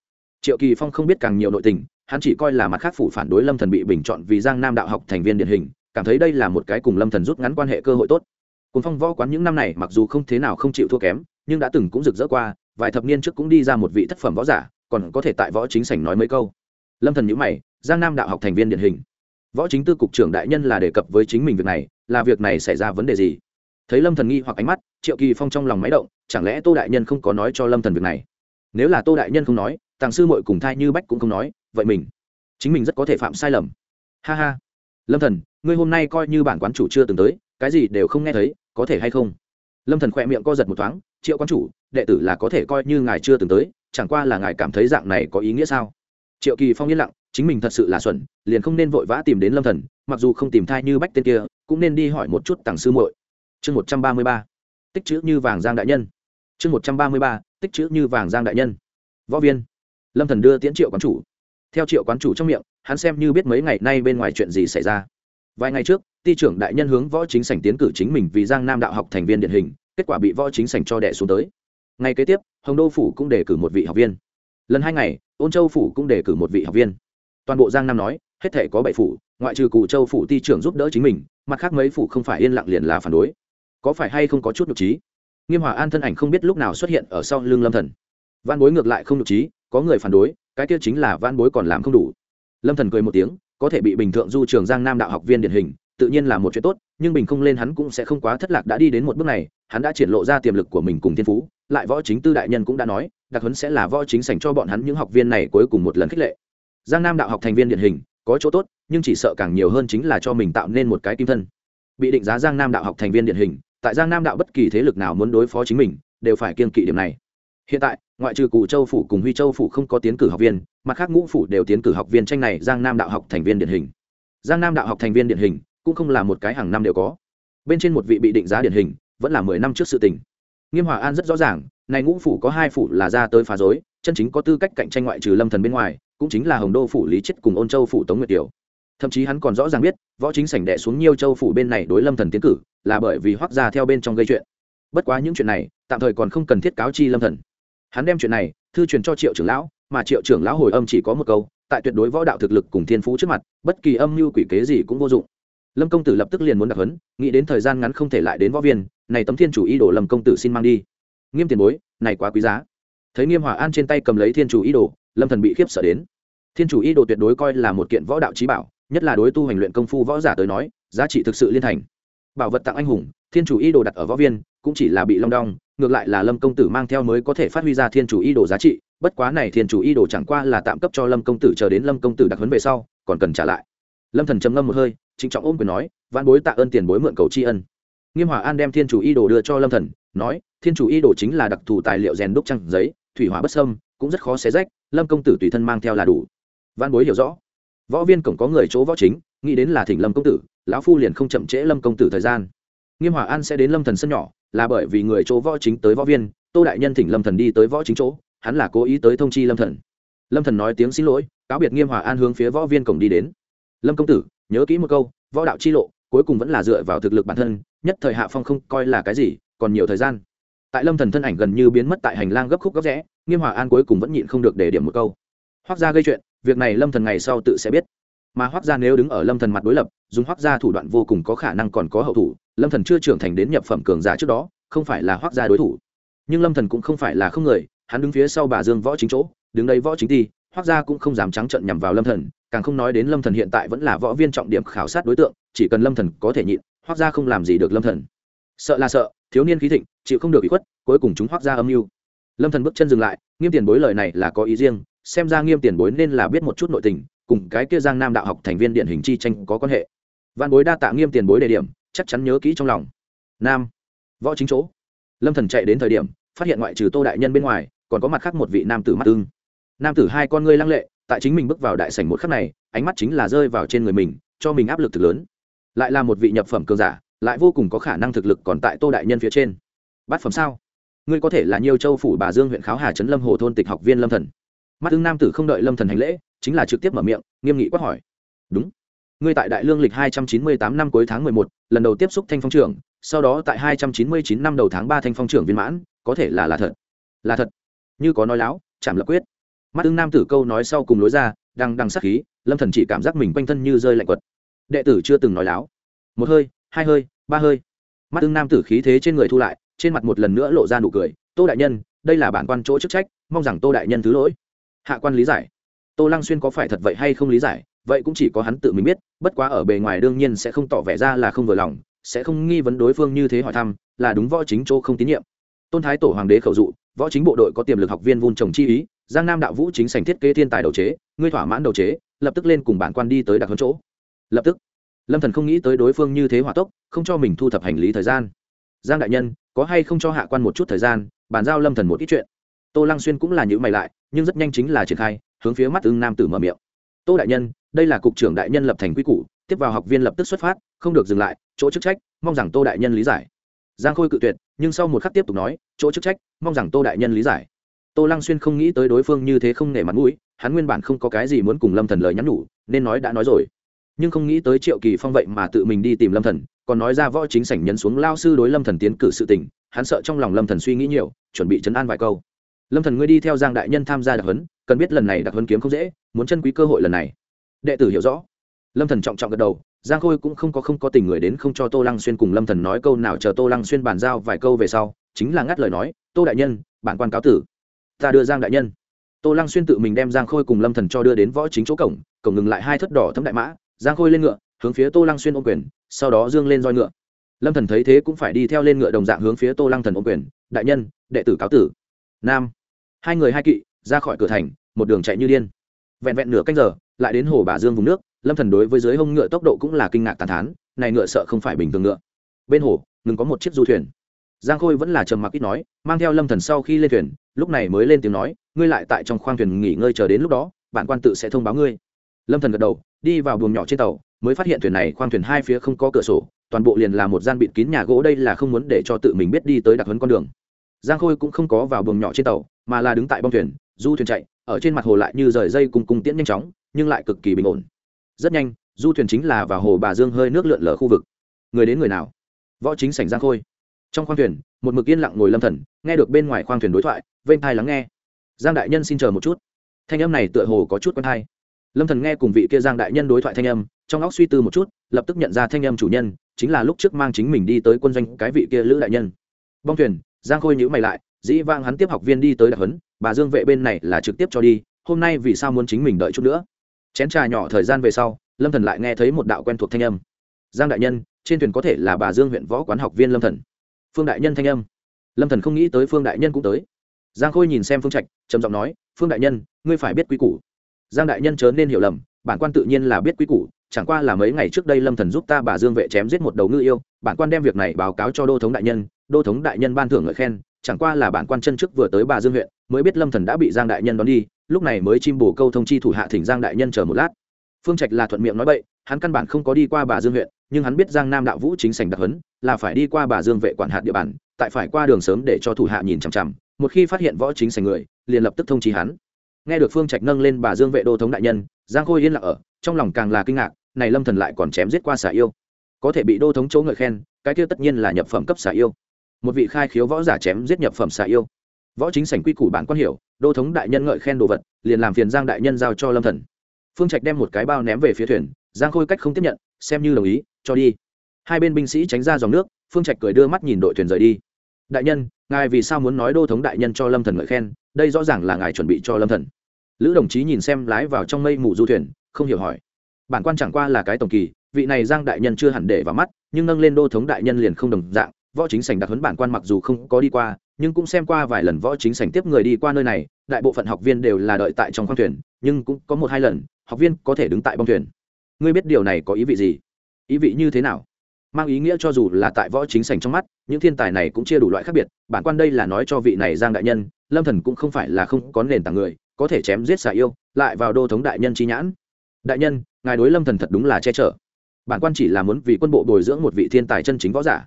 Triệu kỳ phong không biết càng nhiều nội tình, hắn chỉ coi là mặt khác phủ phản đối lâm thần bị bình chọn vì giang nam đạo học thành viên điển hình, cảm thấy đây là một cái cùng lâm thần rút ngắn quan hệ cơ hội tốt. Cùng phong võ quán những năm này mặc dù không thế nào không chịu thua kém, nhưng đã từng cũng rực rỡ qua, vài thập niên trước cũng đi ra một vị thất phẩm võ giả, còn có thể tại võ chính sảnh nói mấy câu. Lâm thần nhữ mày, giang nam đạo học thành viên điển hình võ chính tư cục trưởng đại nhân là đề cập với chính mình việc này, là việc này xảy ra vấn đề gì? Thấy lâm thần nghi hoặc ánh mắt, triệu kỳ phong trong lòng máy động, chẳng lẽ tô đại nhân không có nói cho lâm thần việc này? Nếu là tô đại nhân không nói, tàng sư mội cùng thai như bách cũng không nói, vậy mình, chính mình rất có thể phạm sai lầm. Ha ha. Lâm thần, ngươi hôm nay coi như bản quán chủ chưa từng tới, cái gì đều không nghe thấy, có thể hay không? Lâm thần khỏe miệng co giật một thoáng, triệu quán chủ, đệ tử là có thể coi như ngài chưa từng tới, chẳng qua là ngài cảm thấy dạng này có ý nghĩa sao? Triệu kỳ phong yên lặng chính mình thật sự là xuẩn, liền không nên vội vã tìm đến lâm thần, mặc dù không tìm thai như bách tên kia, cũng nên đi hỏi một chút tàng sư muội. Chương một trăm ba mươi ba, tích chữ như vàng giang đại nhân. Chương một trăm ba mươi ba, tích chữ như vàng giang đại nhân. Võ viên. Lâm thần đưa tiễn triệu quán chủ. Theo triệu quán chủ trong miệng, hắn xem như biết mấy ngày nay bên ngoài chuyện gì xảy ra. Vài ngày trước ty trưởng đại nhân hướng võ chính sảnh tiến cử chính mình vì giang nam đạo học thành viên điển hình, kết quả bị võ chính sảnh cho đẻ xuống tới. Ngày kế tiếp, hồng đô phủ cũng đề cử một vị học viên. Lần hai ngày, ôn châu phủ cũng đề cử một vị học viên toàn bộ giang nam nói, hết thể có bảy phủ, ngoại trừ cụ châu phủ Ti trưởng giúp đỡ chính mình, mặt khác mấy phủ không phải yên lặng liền là phản đối. Có phải hay không có chút nhục trí? Nghiêm hòa an thân ảnh không biết lúc nào xuất hiện ở sau lưng lâm thần. Văn bối ngược lại không nhục trí, có người phản đối, cái kia chính là văn bối còn làm không đủ. Lâm thần cười một tiếng, có thể bị bình thượng du trường giang nam đạo học viên điển hình, tự nhiên là một chuyện tốt, nhưng bình không lên hắn cũng sẽ không quá thất lạc đã đi đến một bước này, hắn đã triển lộ ra tiềm lực của mình cùng thiên phú, lại võ chính tư đại nhân cũng đã nói đặc huấn sẽ là võ chính sành cho bọn hắn những học viên này cuối cùng một lần khích lệ giang nam đạo học thành viên điển hình, có chỗ tốt, nhưng chỉ sợ càng nhiều hơn chính là cho mình tạo nên một cái kim thân. Bị định giá giang nam đạo học thành viên điển hình, tại giang nam đạo bất kỳ thế lực nào muốn đối phó chính mình, đều phải kiên kỵ điểm này. Hiện tại, ngoại trừ cụ châu phủ cùng huy châu phủ không có tiến cử học viên, mặt khác ngũ phủ đều tiến cử học viên tranh này giang nam đạo học thành viên điển hình. Giang nam đạo học thành viên điển hình cũng không là một cái hàng năm đều có. Bên trên một vị bị định giá điển hình, vẫn là mười năm trước sự tình. Nghiêm hòa an rất rõ ràng, này ngũ phủ có hai phủ là ra tới phá dối chân chính có tư cách cạnh tranh ngoại trừ lâm thần bên ngoài cũng chính là hồng đô phủ lý chết cùng ôn châu phủ tống nguyệt kiều. Thậm chí hắn còn rõ ràng biết, võ chính sảnh đệ xuống nhiều châu phủ bên này đối lâm thần tiến cử, là bởi vì hoác ra theo bên trong gây chuyện. Bất quá những chuyện này, tạm thời còn không cần thiết cáo chi lâm thần. Hắn đem chuyện này, thư truyền cho triệu trưởng lão, mà triệu trưởng lão hồi âm chỉ có một câu, tại tuyệt đối võ đạo thực lực cùng thiên phú trước mặt, bất kỳ âm mưu quỷ kế gì cũng vô dụng. Lâm công tử lập tức liền muốn đặc huấn nghĩ đến thời gian ngắn không thể lại đến võ viên, này tấm thiên chủ ý đồ lâm công tử xin mang đi. Nghiêm tiền bối, này quá quý giá. Thấy nghiêm hòa an trên tay cầm lấy thiên chủ ý đồ lâm thần bị khiếp sợ đến. Thiên chủ ý đồ tuyệt đối coi là một kiện võ đạo trí bảo, nhất là đối tu hành luyện công phu võ giả tới nói, giá trị thực sự liên thành. Bảo vật tặng anh hùng, thiên chủ ý đồ đặt ở võ viên, cũng chỉ là bị long đong, ngược lại là lâm công tử mang theo mới có thể phát huy ra thiên chủ ý đồ giá trị, bất quá này thiên chủ ý đồ chẳng qua là tạm cấp cho lâm công tử chờ đến lâm công tử đặc huấn về sau, còn cần trả lại. Lâm thần trầm ngâm một hơi, trịnh trọng ôm quyền nói, vãn bối tạ ơn tiền bối mượn cầu tri ân. Nghiêm hòa an đem thiên chủ ý đồ đưa cho lâm thần, nói, thiên chủ ý đồ chính là đặc thù tài liệu rèn đúc trăng giấy, thủy hỏa bất sâm cũng rất khó xé rách lâm công tử tùy thân mang theo là đủ. Văn bối hiểu rõ. Võ viên cổng có người chỗ võ chính, nghĩ đến là thỉnh lâm công tử, lão phu liền không chậm trễ lâm công tử thời gian. Nghiêm hòa an sẽ đến lâm thần sân nhỏ, là bởi vì người chỗ võ chính tới võ viên, tô đại nhân thỉnh lâm thần đi tới võ chính chỗ, hắn là cố ý tới thông chi lâm thần. Lâm thần nói tiếng xin lỗi, cáo biệt nghiêm hòa an hướng phía võ viên cổng đi đến. Lâm công tử, nhớ kỹ một câu, võ đạo chi lộ, cuối cùng vẫn là dựa vào thực lực bản thân, nhất thời hạ phong không coi là cái gì, còn nhiều thời gian. Tại lâm thần thân ảnh gần như biến mất tại hành lang gấp khúc gấp rẽ nghiêm hòa an cuối cùng vẫn nhịn không được để điểm một câu. Hoác gia gây chuyện, việc này lâm thần ngày sau tự sẽ biết. Mà hoác gia nếu đứng ở lâm thần mặt đối lập, dùng hoác gia thủ đoạn vô cùng có khả năng còn có hậu thủ, lâm thần chưa trưởng thành đến nhập phẩm cường giả trước đó, không phải là hoác gia đối thủ. Nhưng lâm thần cũng không phải là không người, hắn đứng phía sau bà dương võ chính chỗ, đứng đây võ chính ti hoác gia cũng không dám trắng trận nhằm vào lâm thần, càng không nói đến lâm thần hiện tại vẫn là võ viên trọng điểm khảo sát đối tượng, chỉ cần lâm thần có thể nhịn hoác gia không làm gì được lâm thần. Sợ là sợ, thiếu niên khí thịnh, chịu không được bị khuất, cuối cùng chúng hoác gia âm mưu lâm thần bước chân dừng lại, nghiêm tiền bối lời này là có ý riêng, xem ra nghiêm tiền bối nên là biết một chút nội tình, cùng cái kia giang nam đạo học thành viên điện hình chi tranh có quan hệ. Văn bối đa tạ nghiêm tiền bối đề điểm, chắc chắn nhớ kỹ trong lòng. Nam, võ chính chỗ. Lâm thần chạy đến thời điểm, phát hiện ngoại trừ tô đại nhân bên ngoài, còn có mặt khác một vị nam tử mắt tương nam tử hai con ngươi lăng lệ, tại chính mình bước vào đại sảnh một khắc này, ánh mắt chính là rơi vào trên người mình, cho mình áp lực thực lớn. Lại là một vị nhập phẩm cường giả, lại vô cùng có khả năng thực lực còn tại tô đại nhân phía trên. Bát phẩm sao? Ngươi có thể là nhiều châu phủ bà dương huyện kháo hà trấn lâm hồ thôn tịch học viên lâm thần. Mắt tương nam tử không đợi lâm thần hành lễ, chính là trực tiếp mở miệng, nghiêm nghị quát hỏi. Đúng. Ngươi tại đại lương lịch hai trăm chín mươi tám năm cuối tháng mười một, lần đầu tiếp xúc thanh phong trưởng, sau đó tại hai trăm chín mươi chín năm đầu tháng ba thanh phong trưởng viên mãn, có thể là là thật. Là thật. Như có nói láo, chạm lập quyết. Mắt tương nam tử câu nói sau cùng lối ra đang đằng sắc khí, lâm thần chỉ cảm giác mình quanh thân như rơi lạnh quật. Đệ tử chưa từng nói láo. Một hơi, hai hơi, ba hơi. Mắt ưng nam tử khí thế trên người thu lại trên mặt một lần nữa lộ ra nụ cười, tô đại nhân, đây là bản quan chỗ chức trách, mong rằng tô đại nhân thứ lỗi. Hạ quan lý giải. Tô lăng xuyên có phải thật vậy hay không lý giải, vậy cũng chỉ có hắn tự mình biết, bất quá ở bề ngoài đương nhiên sẽ không tỏ vẻ ra là không vừa lòng, sẽ không nghi vấn đối phương như thế hỏi thăm, là đúng võ chính chỗ không tín nhiệm. Tôn thái tổ hoàng đế khẩu dụ, võ chính bộ đội có tiềm lực học viên vun trồng chi ý, giang nam đạo vũ chính sành thiết kế thiên tài đầu chế, ngươi thỏa mãn đầu chế, lập tức lên cùng bản quan đi tới đặc hơn chỗ. Lập tức, lâm thần không nghĩ tới đối phương như thế hỏa tốc, không cho mình thu thập hành lý thời gian. Giang đại nhân có hay không cho hạ quan một chút thời gian, bàn giao lâm thần một ít chuyện. Tô lăng xuyên cũng là những mày lại, nhưng rất nhanh chính là triển khai, hướng phía mắt ưng nam tử mở miệng. Tô đại nhân, đây là cục trưởng đại nhân lập thành quy củ, tiếp vào học viên lập tức xuất phát, không được dừng lại, chỗ chức trách, mong rằng tô đại nhân lý giải. Giang khôi cự tuyệt, nhưng sau một khắc tiếp tục nói, chỗ chức trách, mong rằng tô đại nhân lý giải. Tô lăng xuyên không nghĩ tới đối phương như thế không nể mặt mũi, hắn nguyên bản không có cái gì muốn cùng lâm thần lời nhắn nhủ, nên nói đã nói rồi. Nhưng không nghĩ tới triệu kỳ phong vậy mà tự mình đi tìm lâm thần còn nói ra võ chính sảnh nhấn xuống lao sư đối lâm thần tiến cử sự tình, hắn sợ trong lòng lâm thần suy nghĩ nhiều, chuẩn bị chấn an vài câu. Lâm thần ngươi đi theo giang đại nhân tham gia đặc huấn, cần biết lần này đặc huấn kiếm không dễ, muốn chân quý cơ hội lần này. Đệ tử hiểu rõ. Lâm thần trọng trọng gật đầu, giang khôi cũng không có không có tình người đến không cho tô lăng xuyên cùng lâm thần nói câu nào chờ tô lăng xuyên bàn giao vài câu về sau, chính là ngắt lời nói, tô đại nhân, bản quan cáo tử. Ta đưa giang đại nhân. Tô lăng xuyên tự mình đem giang khôi cùng lâm thần cho đưa đến võ chính chỗ cổng cổng ngừng lại hai thất đỏ thấm đại mã, giang khôi lên ngựa hướng phía tô lăng xuyên ô quyền, sau đó dương lên roi ngựa. Lâm thần thấy thế cũng phải đi theo lên ngựa đồng dạng hướng phía tô lăng thần ô quyền. Đại nhân, đệ tử cáo tử. Nam. Hai người hai kỵ, ra khỏi cửa thành, một đường chạy như điên. Vẹn vẹn nửa canh giờ, lại đến hồ bà dương vùng nước, lâm thần đối với dưới hông ngựa tốc độ cũng là kinh ngạc tàn thán, này ngựa sợ không phải bình thường ngựa. Bên hồ, ngừng có một chiếc du thuyền. Giang khôi vẫn là trầm mặc ít nói, mang theo lâm thần sau khi lên thuyền, lúc này mới lên tiếng nói, ngươi lại tại trong khoang thuyền nghỉ ngơi chờ đến lúc đó, bản quan tự sẽ thông báo ngươi. Lâm thần gật đầu, đi vào buồng nhỏ trên tàu mới phát hiện thuyền này khoang thuyền hai phía không có cửa sổ, toàn bộ liền là một gian bịt kín nhà gỗ đây là không muốn để cho tự mình biết đi tới đặc huấn con đường. Giang khôi cũng không có vào buồng nhỏ trên tàu, mà là đứng tại bong thuyền, du thuyền chạy, ở trên mặt hồ lại như rời dây cùng cùng tiễn nhanh chóng, nhưng lại cực kỳ bình ổn. Rất nhanh, du thuyền chính là vào hồ bà dương hơi nước lượn lờ khu vực. Người đến người nào? Võ chính sảnh giang khôi. Trong khoang thuyền, một mực yên lặng ngồi lâm thần, nghe được bên ngoài khoang thuyền đối thoại, vênh thai lắng nghe. Giang đại nhân xin chờ một chút. Thanh âm này tựa hồ có chút quen thai lâm thần nghe cùng vị kia giang đại nhân đối thoại thanh âm trong óc suy tư một chút, lập tức nhận ra thanh âm chủ nhân, chính là lúc trước mang chính mình đi tới quân doanh cái vị kia lữ đại nhân. Bong thuyền, giang khôi nhữ mày lại, dĩ vang hắn tiếp học viên đi tới đặc huấn, bà dương vệ bên này là trực tiếp cho đi, hôm nay vì sao muốn chính mình đợi chút nữa? Chén trà nhỏ thời gian về sau, lâm thần lại nghe thấy một đạo quen thuộc thanh âm. Giang đại nhân, trên thuyền có thể là bà dương huyện võ quán học viên lâm thần. Phương đại nhân thanh âm. Lâm thần không nghĩ tới phương đại nhân cũng tới. Giang khôi nhìn xem phương trạch, trầm giọng nói, phương đại nhân, ngươi phải biết quy củ. Giang đại nhân chớ nên hiểu lầm, bản quan tự nhiên là biết quy củ chẳng qua là mấy ngày trước đây lâm thần giúp ta bà dương vệ chém giết một đầu ngư yêu, bản quan đem việc này báo cáo cho đô thống đại nhân, đô thống đại nhân ban thưởng ngợi khen, chẳng qua là bản quan chân trước vừa tới bà dương huyện mới biết lâm thần đã bị giang đại nhân đón đi, lúc này mới chim bổ câu thông chi thủ hạ thỉnh giang đại nhân chờ một lát. Phương trạch là thuận miệng nói bậy, hắn căn bản không có đi qua bà dương huyện nhưng hắn biết giang nam đạo vũ chính sành đặc hấn là phải đi qua bà dương vệ quản hạt địa bàn, tại phải qua đường sớm để cho thủ hạ nhìn chằm chằm, một khi phát hiện võ chính sành người, liền lập tức thông trí hắn. Nghe được phương trạch nâng lên bà dương vệ đô thống đại nhân, giang khôi yên lặng ở, trong lòng càng là kinh ngạc này lâm thần lại còn chém giết qua xả yêu. Có thể bị đô thống chỗ ngợi khen, cái kia tất nhiên là nhập phẩm cấp xả yêu. Một vị khai khiếu võ giả chém giết nhập phẩm xả yêu. Võ chính sảnh quy củ bản quan hiểu, đô thống đại nhân ngợi khen đồ vật, liền làm phiền giang đại nhân giao cho lâm thần. Phương trạch đem một cái bao ném về phía thuyền, giang khôi cách không tiếp nhận, xem như đồng ý, cho đi. Hai bên binh sĩ tránh ra dòng nước, phương trạch cười đưa mắt nhìn đội thuyền rời đi. Đại nhân, ngài vì sao muốn nói đô thống đại nhân cho lâm thần ngợi khen, đây rõ ràng là ngài chuẩn bị cho lâm thần. Lữ đồng chí nhìn xem lái vào trong mây mù du thuyền, không hiểu hỏi bản quan chẳng qua là cái tổng kỳ, vị này giang đại nhân chưa hẳn để vào mắt, nhưng nâng lên đô thống đại nhân liền không đồng dạng, võ chính sảnh đặc huấn bản quan mặc dù không có đi qua, nhưng cũng xem qua vài lần võ chính sảnh tiếp người đi qua nơi này, đại bộ phận học viên đều là đợi tại trong khoang thuyền, nhưng cũng có một hai lần, học viên có thể đứng tại bong thuyền. Ngươi biết điều này có ý vị gì? Ý vị như thế nào? Mang ý nghĩa cho dù là tại võ chính sảnh trong mắt, những thiên tài này cũng chia đủ loại khác biệt, bản quan đây là nói cho vị này giang đại nhân, lâm thần cũng không phải là không có nền tảng người, có thể chém giết xà yêu, lại vào đô thống đại nhân chi nhãn đại nhân, ngài đối lâm thần thật đúng là che chở. Bản quan chỉ là muốn vì quân bộ bồi dưỡng một vị thiên tài chân chính võ giả.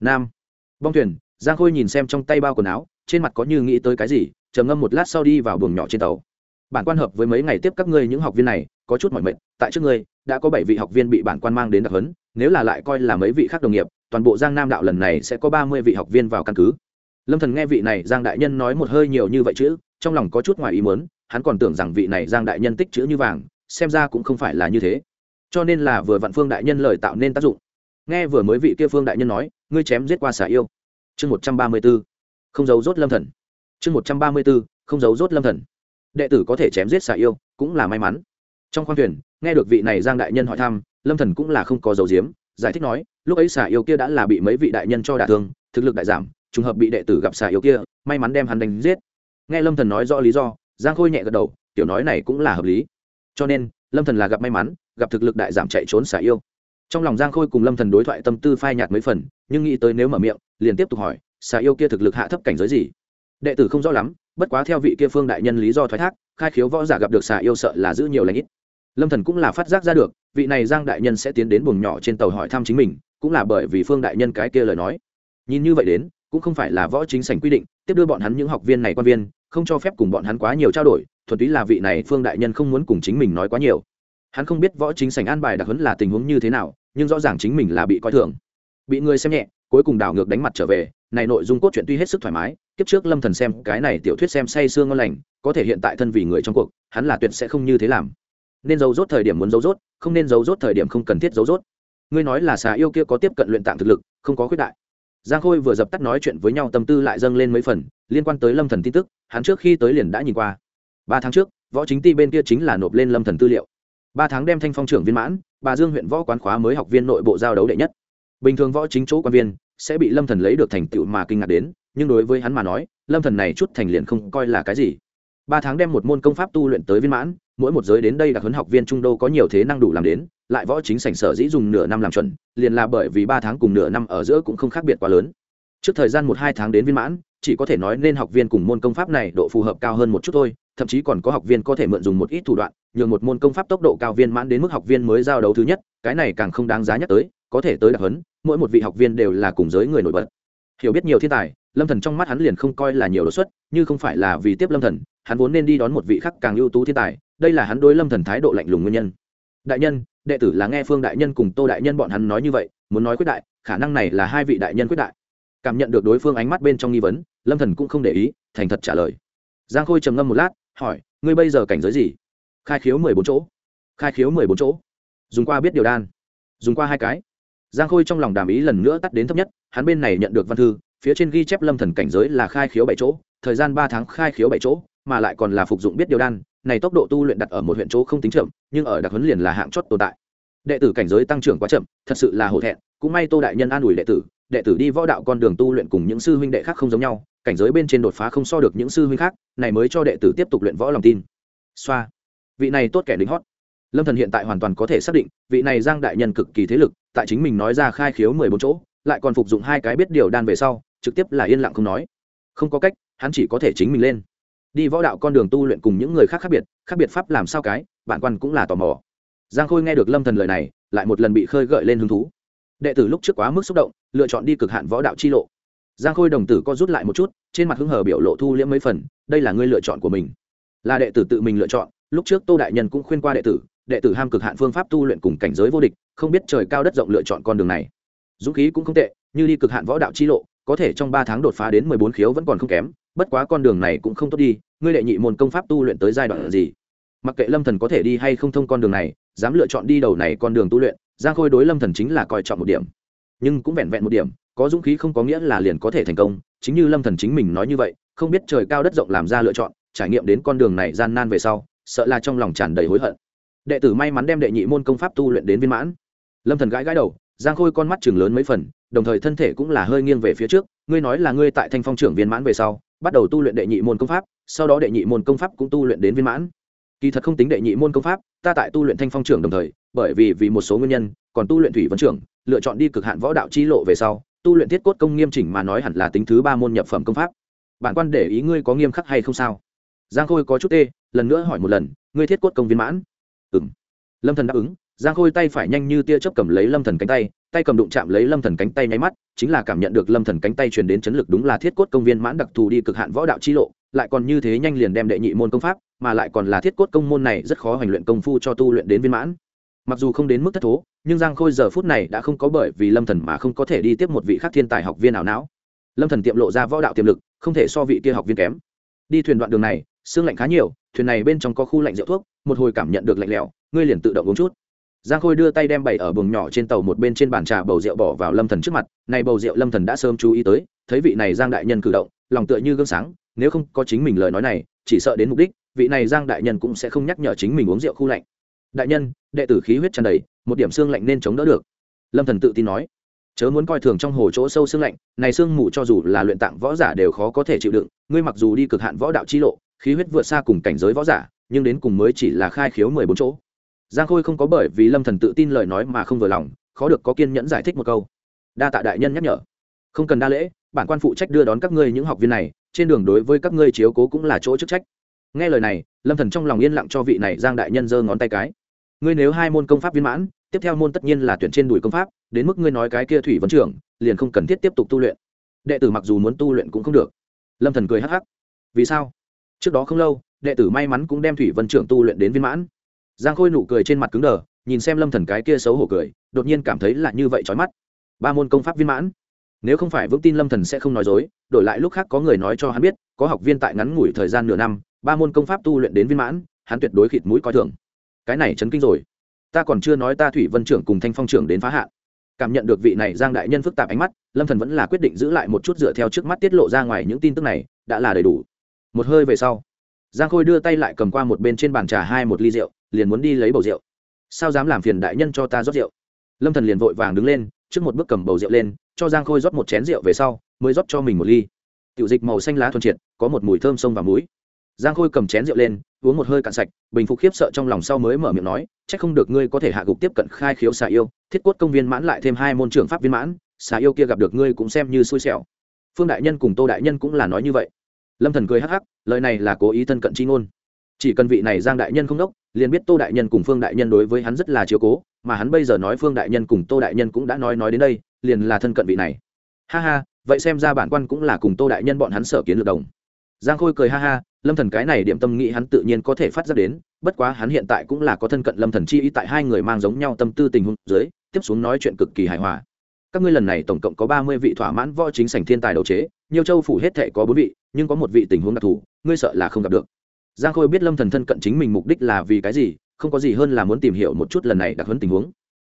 Nam. Bong thuyền, giang khôi nhìn xem trong tay bao quần áo, trên mặt có như nghĩ tới cái gì, trầm ngâm một lát sau đi vào buồng nhỏ trên tàu. Bản quan hợp với mấy ngày tiếp các ngươi những học viên này, có chút mỏi mệt, tại trước ngươi, đã có bảy vị học viên bị bản quan mang đến đặc huấn, nếu là lại coi là mấy vị khác đồng nghiệp, toàn bộ giang nam đạo lần này sẽ có ba mươi vị học viên vào căn cứ. Lâm thần nghe vị này giang đại nhân nói một hơi nhiều như vậy chứ, trong lòng có chút ngoài ý muốn, hắn còn tưởng rằng vị này giang đại nhân tích chữ như vàng xem ra cũng không phải là như thế. Cho nên là vừa vạn phương đại nhân lời tạo nên tác dụng. Nghe vừa mới vị kia phương đại nhân nói, ngươi chém giết qua xà yêu. Chương một trăm ba mươi b ố không giấu rốt lâm thần. Chương một trăm ba mươi b ố không giấu rốt lâm thần. Đệ tử có thể chém giết xà yêu, cũng là may mắn. Trong khoang thuyền, nghe được vị này giang đại nhân hỏi thăm, lâm thần cũng là không có dấu diếm giải thích nói, lúc ấy xà yêu kia đã là bị mấy vị đại nhân cho đả thương, thực lực đại giảm, trùng hợp bị đệ tử gặp xà yêu kia, may mắn đem hắn đánh giết. Nghe lâm thần nói rõ lý do, giang khôi nhẹ gật đầu, tiểu nói này cũng là hợp lý cho nên, lâm thần là gặp may mắn, gặp thực lực đại giảm chạy trốn xả yêu. Trong lòng giang khôi cùng lâm thần đối thoại tâm tư phai nhạt mấy phần, nhưng nghĩ tới nếu mở miệng, liền tiếp tục hỏi xà yêu kia thực lực hạ thấp cảnh giới gì? Đệ tử không rõ lắm, bất quá theo vị kia phương đại nhân lý do thoái thác, khai khiếu võ giả gặp được xà yêu sợ là giữ nhiều lãnh ít. Lâm thần cũng là phát giác ra được, vị này giang đại nhân sẽ tiến đến buồng nhỏ trên tàu hỏi thăm chính mình, cũng là bởi vì phương đại nhân cái kia lời nói. Nhìn như vậy đến, cũng không phải là võ chính sảnh quy định, tiếp đưa bọn hắn những học viên này quan viên, không cho phép cùng bọn hắn quá nhiều trao đổi thuần túy là vị này phương đại nhân không muốn cùng chính mình nói quá nhiều. Hắn không biết võ chính sảnh an bài đặc huấn là tình huống như thế nào, nhưng rõ ràng chính mình là bị coi thường. Bị người xem nhẹ, cuối cùng đảo ngược đánh mặt trở về, này nội dung cốt truyện tuy hết sức thoải mái, kiếp trước lâm thần xem cái này tiểu thuyết xem say sương ngon lành, có thể hiện tại thân vì người trong cuộc, hắn là tuyệt sẽ không như thế làm. Nên giấu rốt thời điểm muốn giấu rốt, không nên giấu rốt thời điểm không cần thiết giấu rốt. Ngươi nói là xà yêu kia có tiếp cận luyện tạng thực lực, không có khuyết đại. Giang khôi vừa dập tắt nói chuyện với nhau tâm tư lại dâng lên mấy phần, liên quan tới lâm thần tin tức, hắn trước khi tới liền đã nhìn qua ba tháng trước, võ chính ti bên kia chính là nộp lên lâm thần tư liệu. Ba tháng đem thanh phong trưởng viên mãn, bà dương huyện võ quán khóa mới học viên nội bộ giao đấu đệ nhất. Bình thường võ chính chỗ quan viên sẽ bị lâm thần lấy được thành tựu mà kinh ngạc đến, nhưng đối với hắn mà nói, lâm thần này chút thành liền không coi là cái gì. Ba tháng đem một môn công pháp tu luyện tới viên mãn, mỗi một giới đến đây đặc huấn học viên trung đô có nhiều thế năng đủ làm đến, lại võ chính sảnh sở dĩ dùng nửa năm làm chuẩn, liền là bởi vì ba tháng cùng nửa năm ở giữa cũng không khác biệt quá lớn. Trước thời gian một hai tháng đến viên mãn, chỉ có thể nói nên học viên cùng môn công pháp này độ phù hợp cao hơn một chút thôi thậm chí còn có học viên có thể mượn dùng một ít thủ đoạn, nhường một môn công pháp tốc độ cao viên mãn đến mức học viên mới giao đấu thứ nhất, cái này càng không đáng giá nhắc tới, có thể tới đặc huấn, mỗi một vị học viên đều là cùng giới người nổi bật. Hiểu biết nhiều thiên tài, lâm thần trong mắt hắn liền không coi là nhiều đột xuất, như không phải là vì tiếp lâm thần, hắn vốn nên đi đón một vị khắc càng ưu tú thiên tài, đây là hắn đối lâm thần thái độ lạnh lùng nguyên nhân. Đại nhân, đệ tử là nghe phương đại nhân cùng tô đại nhân bọn hắn nói như vậy, muốn nói quyết đại, khả năng này là hai vị đại nhân quyết đại. Cảm nhận được đối phương ánh mắt bên trong nghi vấn, lâm thần cũng không để ý, thành thật trả lời. Giang khôi trầm ngâm một lát hỏi, ngươi bây giờ cảnh giới gì? Khai khiếu mười bốn chỗ. Khai khiếu mười bốn chỗ. Dùng qua biết điều đan. Dùng qua hai cái. Giang khôi trong lòng đàm ý lần nữa tắt đến thấp nhất, hắn bên này nhận được văn thư, phía trên ghi chép lâm thần cảnh giới là khai khiếu bảy chỗ, thời gian ba tháng khai khiếu bảy chỗ, mà lại còn là phục dụng biết điều đan, này tốc độ tu luyện đặt ở một huyện chỗ không tính chậm, nhưng ở đặc huấn liền là hạng chót tồn tại. Đệ tử cảnh giới tăng trưởng quá chậm, thật sự là hổ thẹn, cũng may tô đại nhân an ủi đệ tử đệ tử đi võ đạo con đường tu luyện cùng những sư huynh đệ khác không giống nhau, cảnh giới bên trên đột phá không so được những sư huynh khác, này mới cho đệ tử tiếp tục luyện võ lòng tin. Xoa. Vị này tốt kẻ lính hót. Lâm thần hiện tại hoàn toàn có thể xác định, vị này giang đại nhân cực kỳ thế lực, tại chính mình nói ra khai khiếu mười bốn chỗ, lại còn phục dụng hai cái biết điều đan về sau, trực tiếp là yên lặng không nói. Không có cách, hắn chỉ có thể chính mình lên. Đi võ đạo con đường tu luyện cùng những người khác khác biệt khác biệt pháp làm sao cái bản quan cũng là tò mò. Giang khôi nghe được lâm thần lời này, lại một lần bị khơi gợi lên hứng thú đệ tử lúc trước quá mức xúc động, lựa chọn đi cực hạn võ đạo chi lộ. Giang khôi đồng tử co rút lại một chút, trên mặt hứng hờ biểu lộ thu liễm mấy phần, đây là ngươi lựa chọn của mình. Là đệ tử tự mình lựa chọn, lúc trước tô đại nhân cũng khuyên qua đệ tử đệ tử ham cực hạn phương pháp tu luyện cùng cảnh giới vô địch, không biết trời cao đất rộng lựa chọn con đường này. Dũng khí cũng không tệ, như đi cực hạn võ đạo chi lộ, có thể trong ba tháng đột phá đến mười bốn khiếu vẫn còn không kém, bất quá con đường này cũng không tốt đi, ngươi đệ nhị môn công pháp tu luyện tới giai đoạn gì? Mặc kệ lâm thần có thể đi hay không thông con đường này, dám lựa chọn đi đầu này con đường tu luyện giang khôi đối lâm thần chính là coi trọng một điểm, nhưng cũng vẹn vẹn một điểm, có dũng khí không có nghĩa là liền có thể thành công, chính như lâm thần chính mình nói như vậy, không biết trời cao đất rộng làm ra lựa chọn, trải nghiệm đến con đường này gian nan về sau, sợ là trong lòng tràn đầy hối hận. Đệ tử may mắn đem đệ nhị môn công pháp tu luyện đến viên mãn. Lâm thần gãi gãi đầu, giang khôi con mắt chừng lớn mấy phần, đồng thời thân thể cũng là hơi nghiêng về phía trước, ngươi nói là ngươi tại thanh phong trưởng viên mãn về sau, bắt đầu tu luyện đệ nhị môn công pháp, sau đó đệ nhị môn công pháp cũng tu luyện đến viên mãn. Kỳ thật không tính đệ nhị môn công pháp, ta tại tu luyện thanh phong trưởng đồng thời bởi vì vì một số nguyên nhân, còn tu luyện thủy vấn trưởng, lựa chọn đi cực hạn võ đạo chi lộ về sau, tu luyện thiết cốt công nghiêm chỉnh mà nói hẳn là tính thứ ba môn nhập phẩm công pháp. Bản quan để ý ngươi có nghiêm khắc hay không sao? Giang khôi có chút tê, lần nữa hỏi một lần, ngươi thiết cốt công viên mãn? Ừ m lâm thần đáp ứng, giang khôi tay phải nhanh như tia chớp cầm lấy lâm thần cánh tay tay cầm đụng chạm lấy lâm thần cánh tay nháy mắt, chính là cảm nhận được lâm thần cánh tay truyền đến chấn lực đúng là thiết cốt công viên mãn đặc thù đi cực hạn võ đạo chi lộ, lại còn như thế nhanh liền đem đệ nhị môn công pháp, mà lại còn là thiết cốt công môn này rất khó hành luyện công phu cho tu luyện đến viên mãn mặc dù không đến mức thất thố, nhưng giang khôi giờ phút này đã không có bởi vì lâm thần mà không có thể đi tiếp một vị khác thiên tài học viên nào não. Lâm thần tiệm lộ ra võ đạo tiềm lực, không thể so vị kia học viên kém. Đi thuyền đoạn đường này, xương lạnh khá nhiều, thuyền này bên trong có khu lạnh rượu thuốc, một hồi cảm nhận được lạnh lẽo, ngươi liền tự động uống chút. Giang khôi đưa tay đem bày ở buồng nhỏ trên tàu một bên trên bàn trà bầu rượu bỏ vào lâm thần trước mặt, này bầu rượu lâm thần đã sớm chú ý tới, thấy vị này giang đại nhân cử động, lòng tựa như gương sáng, nếu không có chính mình lời nói này, chỉ sợ đến mục đích, vị này giang đại nhân cũng sẽ không nhắc nhở chính mình uống rượu khu lạnh đại nhân, đệ tử khí huyết tràn đầy, một điểm xương lạnh nên chống đỡ được. Lâm thần tự tin nói. Chớ muốn coi thường trong hồ chỗ sâu xương lạnh, này xương mù cho dù là luyện tạng võ giả đều khó có thể chịu đựng, ngươi mặc dù đi cực hạn võ đạo chi lộ, khí huyết vượt xa cùng cảnh giới võ giả, nhưng đến cùng mới chỉ là khai khiếu mười bốn chỗ. Giang khôi không có bởi vì lâm thần tự tin lời nói mà không vừa lòng, khó được có kiên nhẫn giải thích một câu. Đa tạ đại nhân nhắc nhở. Không cần đa lễ, bản quan phụ trách đưa đón các ngươi những học viên này, trên đường đối với các ngươi chiếu cố cũng là chỗ chức trách. Nghe lời này, lâm thần trong lòng yên lặng cho vị này giang đại nhân giơ ngón tay cái ngươi nếu hai môn công pháp viên mãn, tiếp theo môn tất nhiên là tuyển trên đùi công pháp, đến mức ngươi nói cái kia thủy vấn trưởng, liền không cần thiết tiếp tục tu luyện. Đệ tử mặc dù muốn tu luyện cũng không được. Lâm thần cười hắc hắc. Vì sao? Trước đó không lâu, đệ tử may mắn cũng đem thủy vân trưởng tu luyện đến viên mãn. Giang khôi nụ cười trên mặt cứng đờ, nhìn xem lâm thần cái kia xấu hổ cười, đột nhiên cảm thấy là như vậy chói mắt. Ba môn công pháp viên mãn. Nếu không phải vững tin lâm thần sẽ không nói dối, đổi lại lúc khác có người nói cho hắn biết, có học viên tại ngắn ngủi thời gian nửa năm, ba môn công pháp tu luyện đến viên mãn, hắn tuyệt đối khịt mũi coi thường cái này chấn kinh rồi. Ta còn chưa nói ta thủy vân trưởng cùng thanh phong trưởng đến phá hạn. Cảm nhận được vị này giang đại nhân phức tạp ánh mắt, lâm thần vẫn là quyết định giữ lại một chút dựa theo trước mắt tiết lộ ra ngoài những tin tức này, đã là đầy đủ. Một hơi về sau, giang khôi đưa tay lại cầm qua một bên trên bàn trà hai một ly rượu, liền muốn đi lấy bầu rượu. Sao dám làm phiền đại nhân cho ta rót rượu? Lâm thần liền vội vàng đứng lên, trước một bước cầm bầu rượu lên, cho giang khôi rót một chén rượu về sau, mới rót cho mình một ly. Tiểu dịch màu xanh lá thuần triệt, có một mùi thơm sông và muối giang khôi cầm chén rượu lên, uống một hơi cạn sạch, bình phục khiếp sợ trong lòng sau mới mở miệng nói c h ắ c không được ngươi có thể hạ gục tiếp cận khai khiếu xà yêu, thiết cốt công viên mãn lại thêm hai môn trưởng pháp viên mãn, xà yêu kia gặp được ngươi cũng xem như xui xẻo. Phương đại nhân cùng tô đại nhân cũng là nói như vậy. Lâm thần cười hắc hắc, lời này là cố ý thân cận chi ngôn. Chỉ cần vị này giang đại nhân không đốc, liền biết tô đại nhân cùng phương đại nhân đối với hắn rất là chiếu cố, mà hắn bây giờ nói phương đại nhân cùng tô đại nhân cũng đã nói nói đến đây, liền là thân cận vị này. Ha ha, vậy xem ra bản quan cũng là cùng tô đại nhân bọn hắn sở kiến lược đồng. Giang khôi cười ha ha lâm thần cái này điểm tâm nghĩ hắn tự nhiên có thể phát ra đến, bất quá hắn hiện tại cũng là có thân cận lâm thần chi ý tại hai người mang giống nhau tâm tư tình huống dưới, tiếp xuống nói chuyện cực kỳ hài hòa. Các ngươi lần này tổng cộng có ba mươi vị thỏa mãn võ chính sảnh thiên tài đầu chế nhiều châu phủ hết thệ có bốn vị, nhưng có một vị tình huống đặc thù, ngươi sợ là không gặp được. Giang khôi biết lâm thần thân cận chính mình mục đích là vì cái gì, không có gì hơn là muốn tìm hiểu một chút lần này đặc huấn tình huống.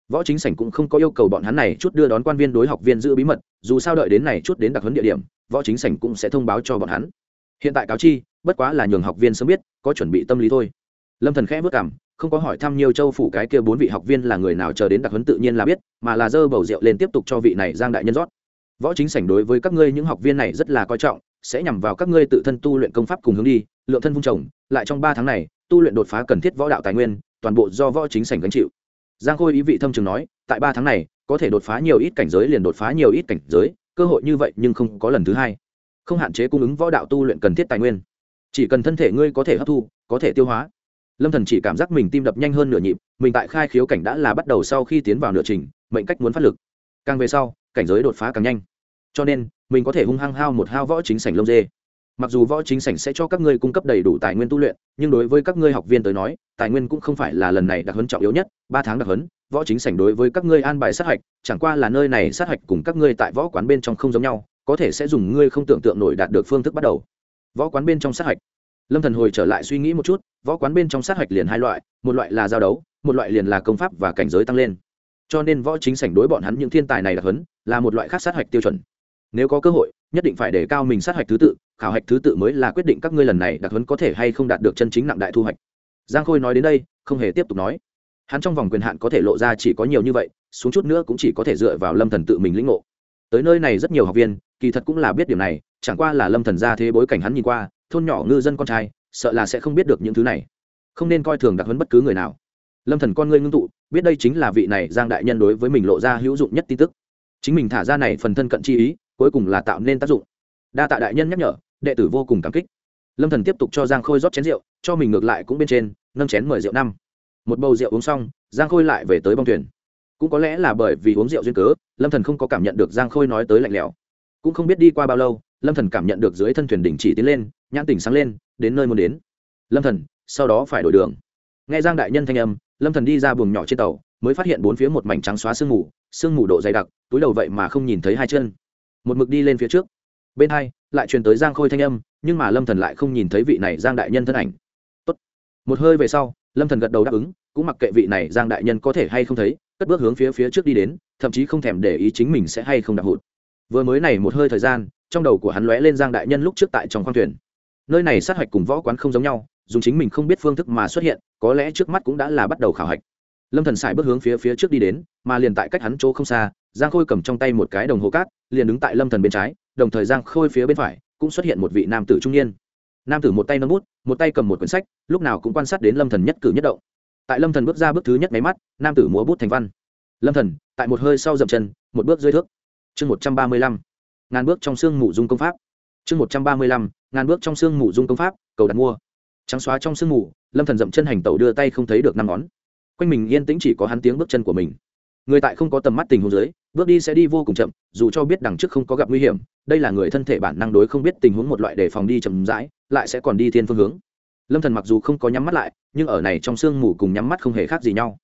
Võ chính sảnh cũng không có yêu cầu bọn hắn này chút đưa đón quan viên đối học viên giữ bí mật, dù sao đợi đến này chút đến đặc huấn địa điểm, võ chính sảnh cũng sẽ thông báo cho bọn hắn. Hiện tại cáo chi bất quá là nhường học viên sớm biết, có chuẩn bị tâm lý thôi. Lâm thần khẽ vất cảm, không có hỏi thăm nhiều châu phủ cái kia bốn vị học viên là người nào chờ đến đặc huấn tự nhiên là biết, mà là dơ bầu rượu lên tiếp tục cho vị này giang đại nhân rót. Võ chính sảnh đối với các ngươi những học viên này rất là coi trọng, sẽ nhằm vào các ngươi tự thân tu luyện công pháp cùng hướng đi, lượng thân vung trồng, lại trong ba tháng này, tu luyện đột phá cần thiết võ đạo tài nguyên, toàn bộ do võ chính sảnh gánh chịu. Giang khôi ý vị thâm trường nói, tại ba tháng này, có thể đột phá nhiều ít cảnh giới liền đột phá nhiều ít cảnh giới, cơ hội như vậy nhưng không có lần thứ hai. Không hạn chế cung ứng võ đạo tu luyện cần thiết tài nguyên chỉ cần thân thể ngươi có thể hấp thu, có thể tiêu hóa. Lâm thần chỉ cảm giác mình tim đập nhanh hơn nửa nhịp, mình tại khai khiếu cảnh đã là bắt đầu sau khi tiến vào nửa trình, mệnh cách muốn phát lực. Càng về sau, cảnh giới đột phá càng nhanh. Cho nên, mình có thể hung hăng hao một hao võ chính sảnh lông dê. Mặc dù võ chính sảnh sẽ cho các ngươi cung cấp đầy đủ tài nguyên tu luyện, nhưng đối với các ngươi học viên tới nói, tài nguyên cũng không phải là lần này đặc huấn trọng yếu nhất, ba tháng đặc huấn, võ chính sảnh đối với các ngươi an bài sát hạch, chẳng qua là nơi này sát hạch cùng các ngươi tại võ quán bên trong không giống nhau, có thể sẽ dùng ngươi không tưởng tượng nổi đạt được phương thức bắt đầu võ quán bên trong sát hạch. Lâm thần hồi trở lại suy nghĩ một chút, võ quán bên trong sát hạch liền hai loại, một loại là giao đấu, một loại liền là công pháp và cảnh giới tăng lên. Cho nên võ chính sảnh đối bọn hắn những thiên tài này đặc huấn, là một loại khác sát hạch tiêu chuẩn. Nếu có cơ hội, nhất định phải để cao mình sát hạch thứ tự, khảo hạch thứ tự mới là quyết định các ngươi lần này đặc huấn có thể hay không đạt được chân chính nặng đại thu hoạch. Giang khôi nói đến đây, không hề tiếp tục nói. Hắn trong vòng quyền hạn có thể lộ ra chỉ có nhiều như vậy, xuống chút nữa cũng chỉ có thể dựa vào lâm thần tự mình lĩnh ngộ. Tới nơi này rất nhiều học viên, kỳ thật cũng là biết điều này chẳng qua là lâm thần ra thế bối cảnh hắn nhìn qua, thôn nhỏ ngư dân con trai, sợ là sẽ không biết được những thứ này. Không nên coi thường đặc hấn bất cứ người nào. Lâm thần con ngươi ngưng tụ, biết đây chính là vị này giang đại nhân đối với mình lộ ra hữu dụng nhất tin tức. Chính mình thả ra này phần thân cận chi ý, cuối cùng là tạo nên tác dụng. Đa tạ đại nhân nhắc nhở, đệ tử vô cùng cảm kích. Lâm thần tiếp tục cho giang khôi rót chén rượu, cho mình ngược lại cũng bên trên, nâng chén mời rượu năm. Một bầu rượu uống xong, giang khôi lại về tới bong thuyền. Cũng có lẽ là bởi vì uống rượu duyên cớ, lâm thần không có cảm nhận được giang khôi nói tới lạnh lẽo. Cũng không biết đi qua bao lâu lâm thần cảm nhận được dưới thân thuyền đỉnh chỉ tiến lên, nhãn tỉnh sáng lên, đến nơi muốn đến. Lâm thần, sau đó phải đổi đường. Nghe giang đại nhân thanh âm, lâm thần đi ra buồng nhỏ trên tàu, mới phát hiện bốn phía một mảnh trắng xóa sương mù sương mù độ dày đặc, túi đầu vậy mà không nhìn thấy hai chân. Một mực đi lên phía trước. Bên hai, lại truyền tới giang khôi thanh âm, nhưng mà lâm thần lại không nhìn thấy vị này giang đại nhân thân ảnh. Tốt. một hơi về sau, lâm thần gật đầu đáp ứng, cũng mặc kệ vị này giang đại nhân có thể hay không thấy, cất bước hướng phía phía trước đi đến, thậm chí không thèm để ý chính mình sẽ hay không đạp hụt. Vừa mới này một hơi thời gian trong đầu của hắn lóe lên giang đại nhân lúc trước tại trong khoang thuyền. Nơi này sát hạch cùng võ quán không giống nhau, dùng chính mình không biết phương thức mà xuất hiện, có lẽ trước mắt cũng đã là bắt đầu khảo hạch. Lâm thần sải bước hướng phía phía trước đi đến, mà liền tại cách hắn chỗ không xa, giang khôi cầm trong tay một cái đồng hồ cát, liền đứng tại lâm thần bên trái, đồng thời giang khôi phía bên phải cũng xuất hiện một vị nam tử trung niên. Nam tử một tay nâng bút, một tay cầm một quyển sách, lúc nào cũng quan sát đến lâm thần nhất cử nhất động. Tại lâm thần bước ra bước thứ nhất máy mắt, nam tử múa bút thành văn. Lâm thần, tại một hơi sau dậm chân, một bước dưới thước. Chương một trăm ba mươi lăm ngàn bước trong xương mù dung công pháp. Chương một trăm ba mươi lăm, ngàn bước trong xương mù dung công pháp, cầu đặt mua. Trắng xóa trong sương mù, lâm thần dậm chân hành tẩu đưa tay không thấy được năm ngón. Quanh mình yên tĩnh chỉ có hắn tiếng bước chân của mình. Người tại không có tầm mắt tình huống dưới, bước đi sẽ đi vô cùng chậm, dù cho biết đằng trước không có gặp nguy hiểm, đây là người thân thể bản năng đối không biết tình huống một loại để phòng đi chậm rãi, lại sẽ còn đi thiên phương hướng. Lâm thần mặc dù không có nhắm mắt lại, nhưng ở này trong sương mù cùng nhắm mắt không hề khác gì nhau.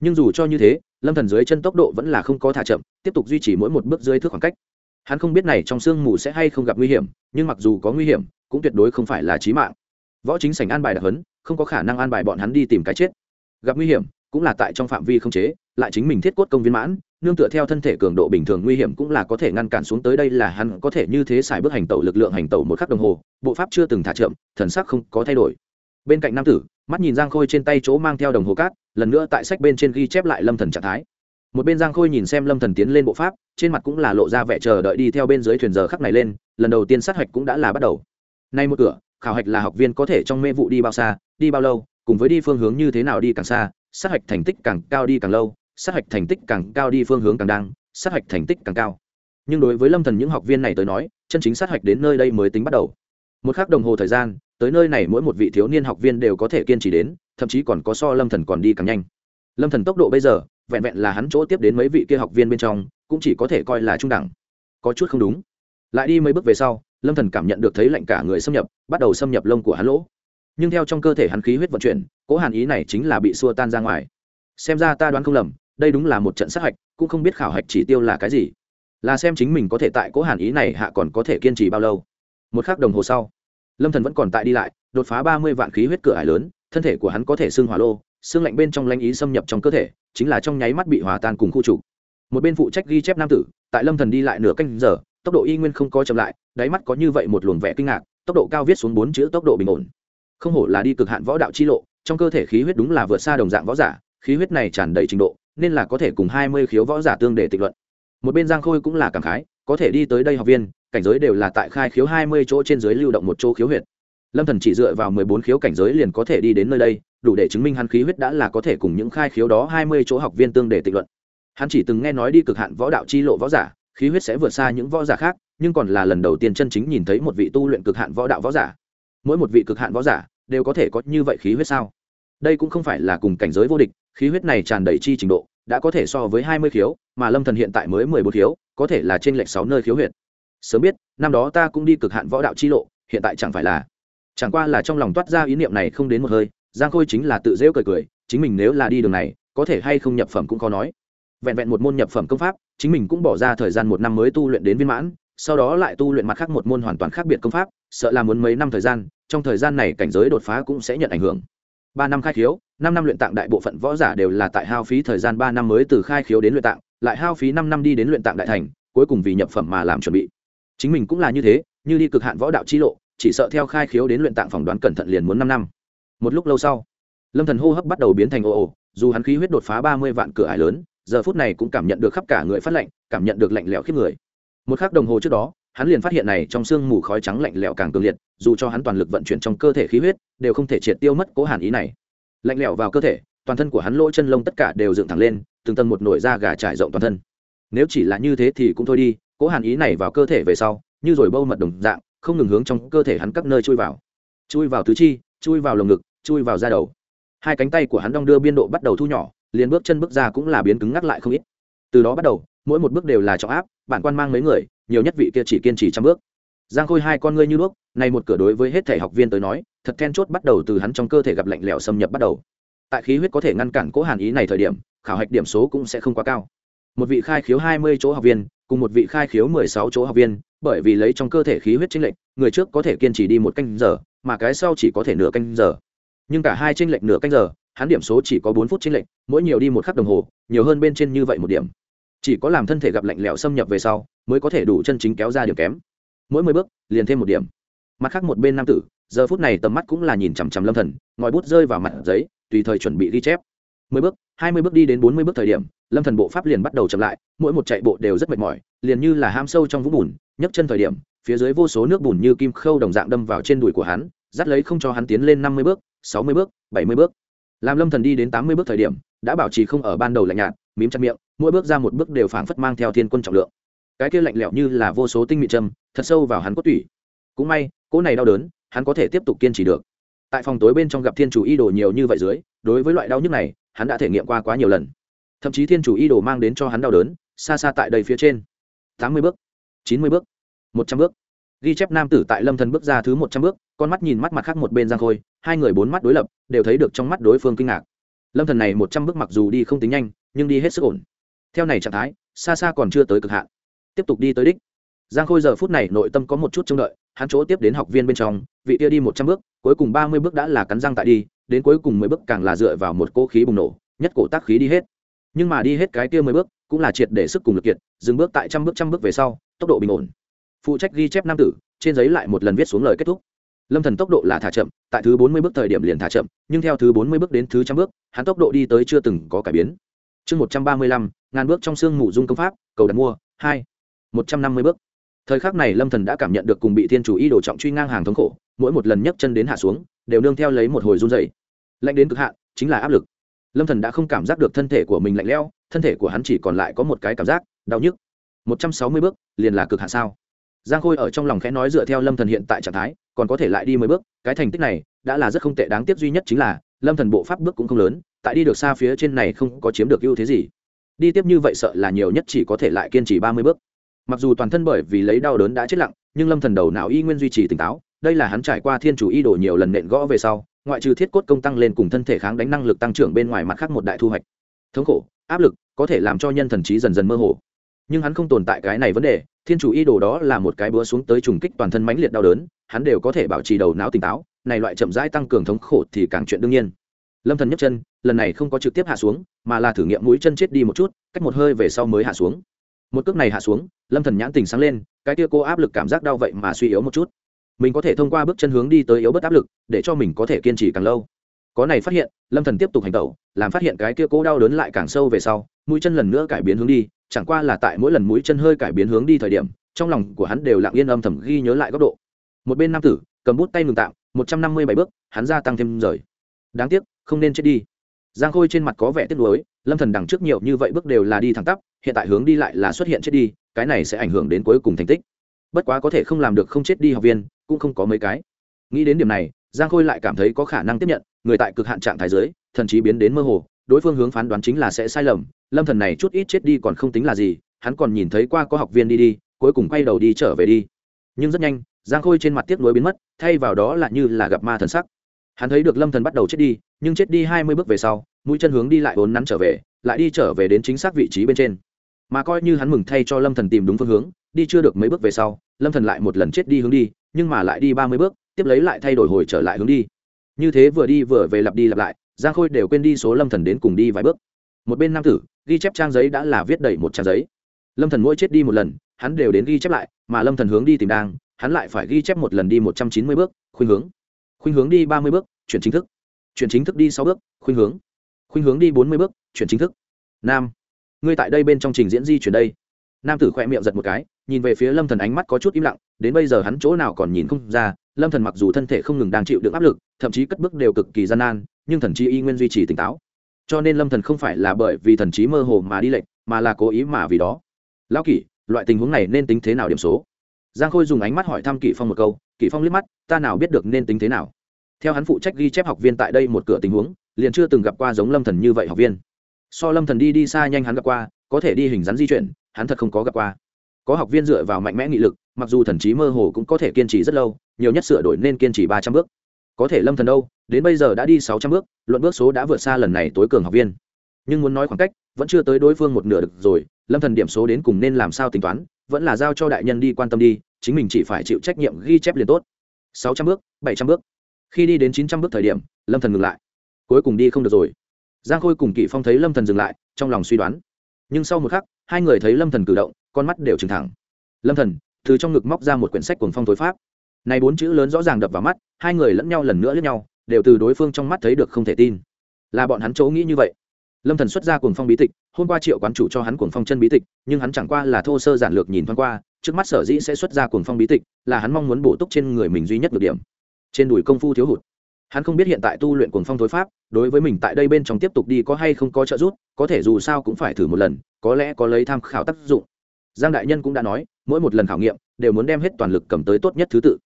Nhưng dù cho như thế, lâm thần dưới chân tốc độ vẫn là không có thả chậm, tiếp tục duy trì mỗi một bước dưới thước khoảng cách hắn không biết này trong sương mù sẽ hay không gặp nguy hiểm, nhưng mặc dù có nguy hiểm, cũng tuyệt đối không phải là chí mạng. Võ chính sảnh an bài đặc hấn không có khả năng an bài bọn hắn đi tìm cái chết. Gặp nguy hiểm, cũng là tại trong phạm vi không chế, lại chính mình thiết cốt công viên mãn, nương tựa theo thân thể cường độ bình thường nguy hiểm cũng là có thể ngăn cản xuống tới đây là hắn có thể như thế xài bước hành tẩu lực lượng hành tẩu một khắc đồng hồ, bộ pháp chưa từng thả chậm, thần sắc không có thay đổi. Bên cạnh nam tử, mắt nhìn giang khôi trên tay chỗ mang theo đồng hồ cát, lần nữa tại sách bên trên ghi chép lại lâm thần trạng thái một bên giang khôi nhìn xem lâm thần tiến lên bộ pháp, trên mặt cũng là lộ ra vẻ chờ đợi đi theo bên dưới thuyền giờ khắc này lên, lần đầu tiên sát hạch cũng đã là bắt đầu. Nay một cửa, khảo hạch là học viên có thể trong mê vụ đi bao xa, đi bao lâu, cùng với đi phương hướng như thế nào đi càng xa, sát hạch thành tích càng cao đi càng lâu, sát hạch thành tích càng cao đi phương hướng càng đang, sát hạch thành tích càng cao. Nhưng đối với lâm thần những học viên này tới nói, chân chính sát hạch đến nơi đây mới tính bắt đầu. Một khắc đồng hồ thời gian, tới nơi này mỗi một vị thiếu niên học viên đều có thể kiên trì đến, thậm chí còn có so lâm thần còn đi càng nhanh. Lâm thần tốc độ bây giờ vẹn vẹn là hắn chỗ tiếp đến mấy vị kia học viên bên trong, cũng chỉ có thể coi là trung đẳng. Có chút không đúng. Lại đi mấy bước về sau, lâm thần cảm nhận được thấy lạnh cả người xâm nhập, bắt đầu xâm nhập lông của hắn lỗ. Nhưng theo trong cơ thể hắn khí huyết vận chuyển cố hàn ý này chính là bị xua tan ra ngoài. Xem ra ta đoán không lầm, đây đúng là một trận sát hạch, cũng không biết khảo hạch chỉ tiêu là cái gì. Là xem chính mình có thể tại cố hàn ý này hạ còn có thể kiên trì bao lâu. Một khắc đồng hồ sau, lâm thần vẫn còn tại đi lại, đột phá ba mươi vạn khí huyết cửa ải lớn, thân thể của hắn có thể xưng hỏa lô xương lạnh bên trong lanh ý xâm nhập trong cơ thể, chính là trong nháy mắt bị hòa tan cùng khu trục. Một bên phụ trách ghi chép nam tử, tại lâm thần đi lại nửa canh giờ, tốc độ y nguyên không có chậm lại, đáy mắt có như vậy một luồng vẻ kinh ngạc, tốc độ cao viết xuống bốn chữ tốc độ bình ổn. Không hổ là đi cực hạn võ đạo chi lộ, trong cơ thể khí huyết đúng là vượt xa đồng dạng võ giả, khí huyết này tràn đầy trình độ, nên là có thể cùng hai mươi khiếu võ giả tương để tịch luận. Một bên giang khôi cũng là cảm khái, có thể đi tới đây học viên, cảnh giới đều là tại khai khiếu hai mươi chỗ trên dưới lưu động một chỗ khiếu huyệt. Lâm thần chỉ dựa vào mười bốn khiếu cảnh giới liền có thể đi đến nơi đây đủ để chứng minh hắn khí huyết đã là có thể cùng những khai khiếu đó hai mươi chỗ học viên tương để tịch luận. Hắn chỉ từng nghe nói đi cực hạn võ đạo chi lộ võ giả, khí huyết sẽ vượt xa những võ giả khác, nhưng còn là lần đầu tiên chân chính nhìn thấy một vị tu luyện cực hạn võ đạo võ giả. Mỗi một vị cực hạn võ giả đều có thể có như vậy khí huyết sao? Đây cũng không phải là cùng cảnh giới vô địch, khí huyết này tràn đầy chi trình độ, đã có thể so với hai mươi khiếu, mà lâm thần hiện tại mới mười bốn khiếu, có thể là trên lệch sáu nơi khiếu huyệt. Sớm biết, năm đó ta cũng đi cực hạn võ đạo chi lộ, hiện tại chẳng phải là. Chẳng qua là trong lòng toát ra ý niệm này không đến một hơi giang khôi chính là tự dễ cười cười, chính mình nếu là đi đường này, có thể hay không nhập phẩm cũng khó nói. Vẹn vẹn một môn nhập phẩm công pháp, chính mình cũng bỏ ra thời gian một năm mới tu luyện đến viên mãn, sau đó lại tu luyện mặt khác một môn hoàn toàn khác biệt công pháp, sợ là muốn mấy năm thời gian, trong thời gian này cảnh giới đột phá cũng sẽ nhận ảnh hưởng. Ba năm khai khiếu, năm năm luyện tạng đại bộ phận võ giả đều là tại hao phí thời gian ba năm mới từ khai khiếu đến luyện tạng, lại hao phí năm năm đi đến luyện tạng đại thành, cuối cùng vì nhập phẩm mà làm chuẩn bị. Chính mình cũng là như thế, như đi cực hạn võ đạo chi lộ, chỉ sợ theo khai khiếu đến luyện tạng phỏng đoán cẩn thận liền muốn năm năm một lúc lâu sau, lâm thần hô hấp bắt đầu biến thành ồ ồ, dù hắn khí huyết đột phá ba mươi vạn cửa ải lớn, giờ phút này cũng cảm nhận được khắp cả người phát lạnh, cảm nhận được lạnh lẽo khiếp người. Một khắc đồng hồ trước đó, hắn liền phát hiện này trong sương mù khói trắng lạnh lẽo càng cường liệt, dù cho hắn toàn lực vận chuyển trong cơ thể khí huyết, đều không thể triệt tiêu mất cố hàn ý này. Lạnh lẽo vào cơ thể, toàn thân của hắn lỗ chân lông tất cả đều dựng thẳng lên, từng tầng một nổi da gà trải rộng toàn thân. Nếu chỉ là như thế thì cũng thôi đi, cố hàn ý này vào cơ thể về sau, như rồi bâu mật đồng dạng, không ngừng hướng trong cơ thể hắn các nơi chui vào. Chui vào tứ chi, chui vào lồng ngực chui vào da đầu. Hai cánh tay của hắn đong đưa biên độ bắt đầu thu nhỏ, liền bước chân bước ra cũng là biến cứng ngắc lại không ít. Từ đó bắt đầu, mỗi một bước đều là trọng áp, bản quan mang mấy người, nhiều nhất vị kia chỉ kiên trì trăm bước. Giang khôi hai con ngươi như đuốc này một cửa đối với hết thể học viên tới nói, thật then chốt bắt đầu từ hắn trong cơ thể gặp lạnh lẽo xâm nhập bắt đầu. Tại khí huyết có thể ngăn cản cố hàn ý này thời điểm, khảo hạch điểm số cũng sẽ không quá cao. Một vị khai khiếu hai mươi chỗ học viên, cùng một vị khai khiếu mười sáu chỗ học viên, bởi vì lấy trong cơ thể khí huyết chính lệnh người trước có thể kiên trì đi một canh giờ, mà cái sau chỉ có thể nửa canh giờ nhưng cả hai trên lệch nửa canh giờ, hắn điểm số chỉ có bốn phút trên lệch, mỗi nhiều đi một khắc đồng hồ, nhiều hơn bên trên như vậy một điểm. Chỉ có làm thân thể gặp lạnh lẽo xâm nhập về sau, mới có thể đủ chân chính kéo ra điểm kém. Mỗi mười bước, liền thêm một điểm. Mặt khác một bên nam tử, giờ phút này tầm mắt cũng là nhìn chằm chằm lâm thần, ngòi bút rơi vào mặt giấy, tùy thời chuẩn bị ghi chép. Mười bước, hai mươi bước đi đến bốn mươi bước thời điểm, lâm thần bộ pháp liền bắt đầu chậm lại, mỗi một chạy bộ đều rất mệt mỏi, liền như là ham sâu trong vũng bùn, nhấc chân thời điểm, phía dưới vô số nước bùn như kim khâu đồng dạng đâm vào trên đùi của hắn, dắt lấy không cho hắn tiến lên năm mươi bước sáu mươi bước, bảy mươi bước. Làm lâm thần đi đến tám mươi bước thời điểm, đã bảo trì không ở ban đầu lạnh nhạt, mím chặt miệng, mỗi bước ra một bước đều phảng phất mang theo thiên quân trọng lượng. Cái kia lạnh lẽo như là vô số tinh mịn châm, thật sâu vào hắn cốt tủy. Cũng may, cỗ này đau đớn, hắn có thể tiếp tục kiên trì được. Tại phòng tối bên trong gặp thiên chủ y đồ nhiều như vậy dưới, đối với loại đau nhức này, hắn đã thể nghiệm qua quá nhiều lần. Thậm chí thiên chủ y đồ mang đến cho hắn đau đớn, xa xa tại đây phía trên. tám mươi bước, chín mươi bước, một trăm bước ghi chép nam tử tại lâm thần bước ra thứ một trăm bước, con mắt nhìn mắt mặt khác một bên giang khôi, hai người bốn mắt đối lập, đều thấy được trong mắt đối phương kinh ngạc. Lâm thần này một trăm bước mặc dù đi không tính nhanh, nhưng đi hết sức ổn. Theo này trạng thái, xa xa còn chưa tới cực hạn. Tiếp tục đi tới đích. Giang khôi giờ phút này nội tâm có một chút trông đợi, hắn chỗ tiếp đến học viên bên trong, vị kia đi một trăm bước, cuối cùng ba mươi bước đã là cắn răng tại đi, đến cuối cùng mười bước càng là dựa vào một cỗ khí bùng nổ, nhất cổ tác khí đi hết. Nhưng mà đi hết cái kia mười bước, cũng là triệt để sức cùng lực kiệt, dừng bước tại trăm bước trăm bước về sau, tốc độ bình ổn phụ trách ghi chép nam tử, trên giấy lại một lần viết xuống lời kết thúc. Lâm thần tốc độ là thả chậm, tại thứ bốn mươi bước thời điểm liền thả chậm, nhưng theo thứ bốn mươi bước đến thứ trăm bước, hắn tốc độ đi tới chưa từng có cải biến. Chương một trăm ba mươi lăm, ngàn bước trong xương mù dung công pháp, cầu đặt mua, hai, một trăm năm mươi bước. Thời khắc này lâm thần đã cảm nhận được cùng bị thiên chủ y đồ trọng truy ngang hàng thống khổ, mỗi một lần nhấc chân đến hạ xuống, đều nương theo lấy một hồi run dày lạnh đến cực hạn, chính là áp lực. Lâm thần đã không cảm giác được thân thể của mình lạnh lẽo, thân thể của hắn chỉ còn lại có một cái cảm giác, đau nhức. Một trăm sáu mươi bước, liền là cực hạn sao? Giang khôi ở trong lòng khẽ nói dựa theo lâm thần hiện tại trạng thái, còn có thể lại đi mười bước, cái thành tích này đã là rất không tệ, đáng tiếc duy nhất chính là lâm thần bộ pháp bước cũng không lớn, tại đi được xa phía trên này không có chiếm được ưu thế gì. Đi tiếp như vậy sợ là nhiều nhất chỉ có thể lại kiên trì ba mươi bước. Mặc dù toàn thân bởi vì lấy đau đớn đã chết lặng, nhưng lâm thần đầu não y nguyên duy trì tỉnh táo, đây là hắn trải qua thiên chủ y đổ nhiều lần nện gõ về sau, ngoại trừ thiết cốt công tăng lên cùng thân thể kháng đánh năng lực tăng trưởng bên ngoài mặt khác một đại thu hoạch. Thống khổ, áp lực có thể làm cho nhân thần trí dần dần mơ hồ. Nhưng hắn không tồn tại cái này vấn đề thiên chủ y đồ đó là một cái búa xuống tới trùng kích toàn thân mãnh liệt đau đớn, hắn đều có thể bảo trì đầu não tỉnh táo, này loại chậm rãi tăng cường thống khổ thì càng chuyện đương nhiên. Lâm thần nhấc chân, lần này không có trực tiếp hạ xuống, mà là thử nghiệm mũi chân chết đi một chút, cách một hơi về sau mới hạ xuống. Một cước này hạ xuống, lâm thần nhãn tình sáng lên, cái kia cô áp lực cảm giác đau vậy mà suy yếu một chút. Mình có thể thông qua bước chân hướng đi tới yếu bớt áp lực, để cho mình có thể kiên trì càng lâu. Có này phát hiện, lâm thần tiếp tục hành tẩu, làm phát hiện cái kia cố đau đớn lại càng sâu về sau mũi chân lần nữa cải biến hướng đi, chẳng qua là tại mỗi lần mũi chân hơi cải biến hướng đi thời điểm, trong lòng của hắn đều lặng yên âm thầm ghi nhớ lại góc độ. Một bên nam tử, cầm bút tay ngừng tạm, một trăm năm mươi bảy bước, hắn gia tăng thêm rời. Đáng tiếc, không nên chết đi. Giang khôi trên mặt có vẻ tiếc nuối, lâm thần đằng trước nhiều như vậy bước đều là đi thẳng tắp, hiện tại hướng đi lại là xuất hiện chết đi, cái này sẽ ảnh hưởng đến cuối cùng thành tích. Bất quá có thể không làm được không chết đi học viên, cũng không có mấy cái. Nghĩ đến điểm này, giang khôi lại cảm thấy có khả năng tiếp nhận, người tại cực hạn trạng thái giới thần chí biến đến mơ hồ đối phương hướng phán đoán chính là sẽ sai lầm, lâm thần này chút ít chết đi còn không tính là gì, hắn còn nhìn thấy qua có học viên đi đi, cuối cùng quay đầu đi trở về đi. Nhưng rất nhanh, giang khôi trên mặt tiếc nuối biến mất, thay vào đó là như là gặp ma thần sắc. Hắn thấy được lâm thần bắt đầu chết đi, nhưng chết đi hai mươi bước về sau, mũi chân hướng đi lại vốn nắn trở về, lại đi trở về đến chính xác vị trí bên trên. Mà coi như hắn mừng thay cho lâm thần tìm đúng phương hướng, đi chưa được mấy bước về sau, lâm thần lại một lần chết đi hướng đi, nhưng mà lại đi ba mươi bước, tiếp lấy lại thay đổi hồi trở lại hướng đi. Như thế vừa đi vừa về lặp đi lặp lại giang khôi đều quên đi số lâm thần đến cùng đi vài bước. Một bên nam tử, ghi chép trang giấy đã là viết đầy một trang giấy. Lâm thần mỗi chết đi một lần, hắn đều đến ghi chép lại, mà lâm thần hướng đi tìm đang hắn lại phải ghi chép một lần đi một trăm chín mươi bước, khuynh hướng. Khuynh hướng đi ba mươi bước, chuyển chính thức. Chuyển chính thức đi sáu bước, khuynh hướng. Khuynh hướng đi bốn mươi bước, chuyển chính thức. Nam, ngươi tại đây bên trong trình diễn di chuyển đây. Nam tử khoe miệng giật một cái, nhìn về phía lâm thần ánh mắt có chút im lặng, đến bây giờ hắn chỗ nào còn nhìn không ra, lâm thần mặc dù thân thể không ngừng đang chịu đựng áp lực, thậm chí cất bước đều cực kỳ gian nan nhưng thần chi y nguyên duy trì tỉnh táo. Cho nên lâm thần không phải là bởi vì thần trí mơ hồ mà đi lệnh mà là cố ý mà vì đó. Lão kỷ, loại tình huống này nên tính thế nào điểm số? Giang khôi dùng ánh mắt hỏi thăm kỷ phong một câu, kỷ phong liếc mắt, ta nào biết được nên tính thế nào? Theo hắn phụ trách ghi chép học viên tại đây một cửa tình huống, liền chưa từng gặp qua giống lâm thần như vậy học viên. So lâm thần đi đi xa nhanh hắn gặp qua, có thể đi hình rắn di chuyển, hắn thật không có gặp qua. Có học viên dựa vào mạnh mẽ nghị lực, mặc dù thần trí mơ hồ cũng có thể kiên trì rất lâu, nhiều nhất sửa đổi nên kiên trì ba trăm bước có thể lâm thần đâu, đến bây giờ đã đi sáu trăm bước, luận bước số đã vượt xa lần này tối cường học viên. Nhưng muốn nói khoảng cách, vẫn chưa tới đối phương một nửa được rồi, lâm thần điểm số đến cùng nên làm sao tính toán, vẫn là giao cho đại nhân đi quan tâm đi, chính mình chỉ phải chịu trách nhiệm ghi chép liền tốt. Sáu trăm bước, bảy trăm bước. Khi đi đến chín trăm bước thời điểm, lâm thần ngừng lại. Cuối cùng đi không được rồi. Giang khôi cùng kỷ phong thấy lâm thần dừng lại, trong lòng suy đoán. Nhưng sau một khắc, hai người thấy lâm thần cử động, con mắt đều trừng thẳng. Lâm thần, từ trong ngực móc ra một quyển sách cuồng phong tối pháp này bốn chữ lớn rõ ràng đập vào mắt, hai người lẫn nhau lần nữa lẫn nhau, đều từ đối phương trong mắt thấy được không thể tin. Là bọn hắn chỗ nghĩ như vậy. Lâm thần xuất ra cuồng phong bí tịch, hôm qua triệu quán chủ cho hắn cuồng phong chân bí tịch, nhưng hắn chẳng qua là thô sơ giản lược nhìn thoáng qua, trước mắt sở dĩ sẽ xuất ra cuồng phong bí tịch, là hắn mong muốn bổ túc trên người mình duy nhất được điểm. Trên đùi công phu thiếu hụt. Hắn không biết hiện tại tu luyện cuồng phong thối pháp, đối với mình tại đây bên trong tiếp tục đi có hay không có trợ giúp, có thể dù sao cũng phải thử một lần, có lẽ có lấy tham khảo tác dụng. Giang đại nhân cũng đã nói, mỗi một lần khảo nghiệm, đều muốn đem hết toàn lực cầm tới tốt nhất thứ tự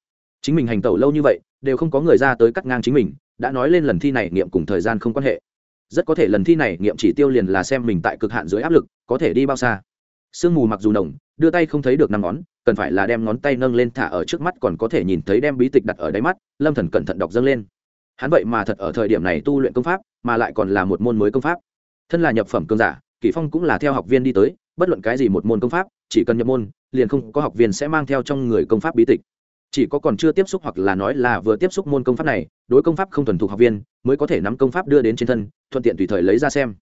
chính mình hành tẩu lâu như vậy, đều không có người ra tới cắt ngang chính mình, đã nói lên lần thi này nghiệm cùng thời gian không quan hệ. Rất có thể lần thi này nghiệm chỉ tiêu liền là xem mình tại cực hạn dưới áp lực, có thể đi bao xa. Sương mù mặc dù nồng, đưa tay không thấy được năm ngón, cần phải là đem ngón tay nâng lên thả ở trước mắt còn có thể nhìn thấy đem bí tịch đặt ở đáy mắt, lâm thần cẩn thận đọc dâng lên. Hắn vậy mà thật ở thời điểm này tu luyện công pháp, mà lại còn là một môn mới công pháp. Thân là nhập phẩm cương giả, kỷ phong cũng là theo học viên đi tới, bất luận cái gì một môn công pháp, chỉ cần nhập môn, liền không có học viên sẽ mang theo trong người công pháp bí tịch chỉ có còn chưa tiếp xúc hoặc là nói là vừa tiếp xúc môn công pháp này, đối công pháp không thuần thục học viên, mới có thể nắm công pháp đưa đến trên thân, thuận tiện tùy thời lấy ra xem.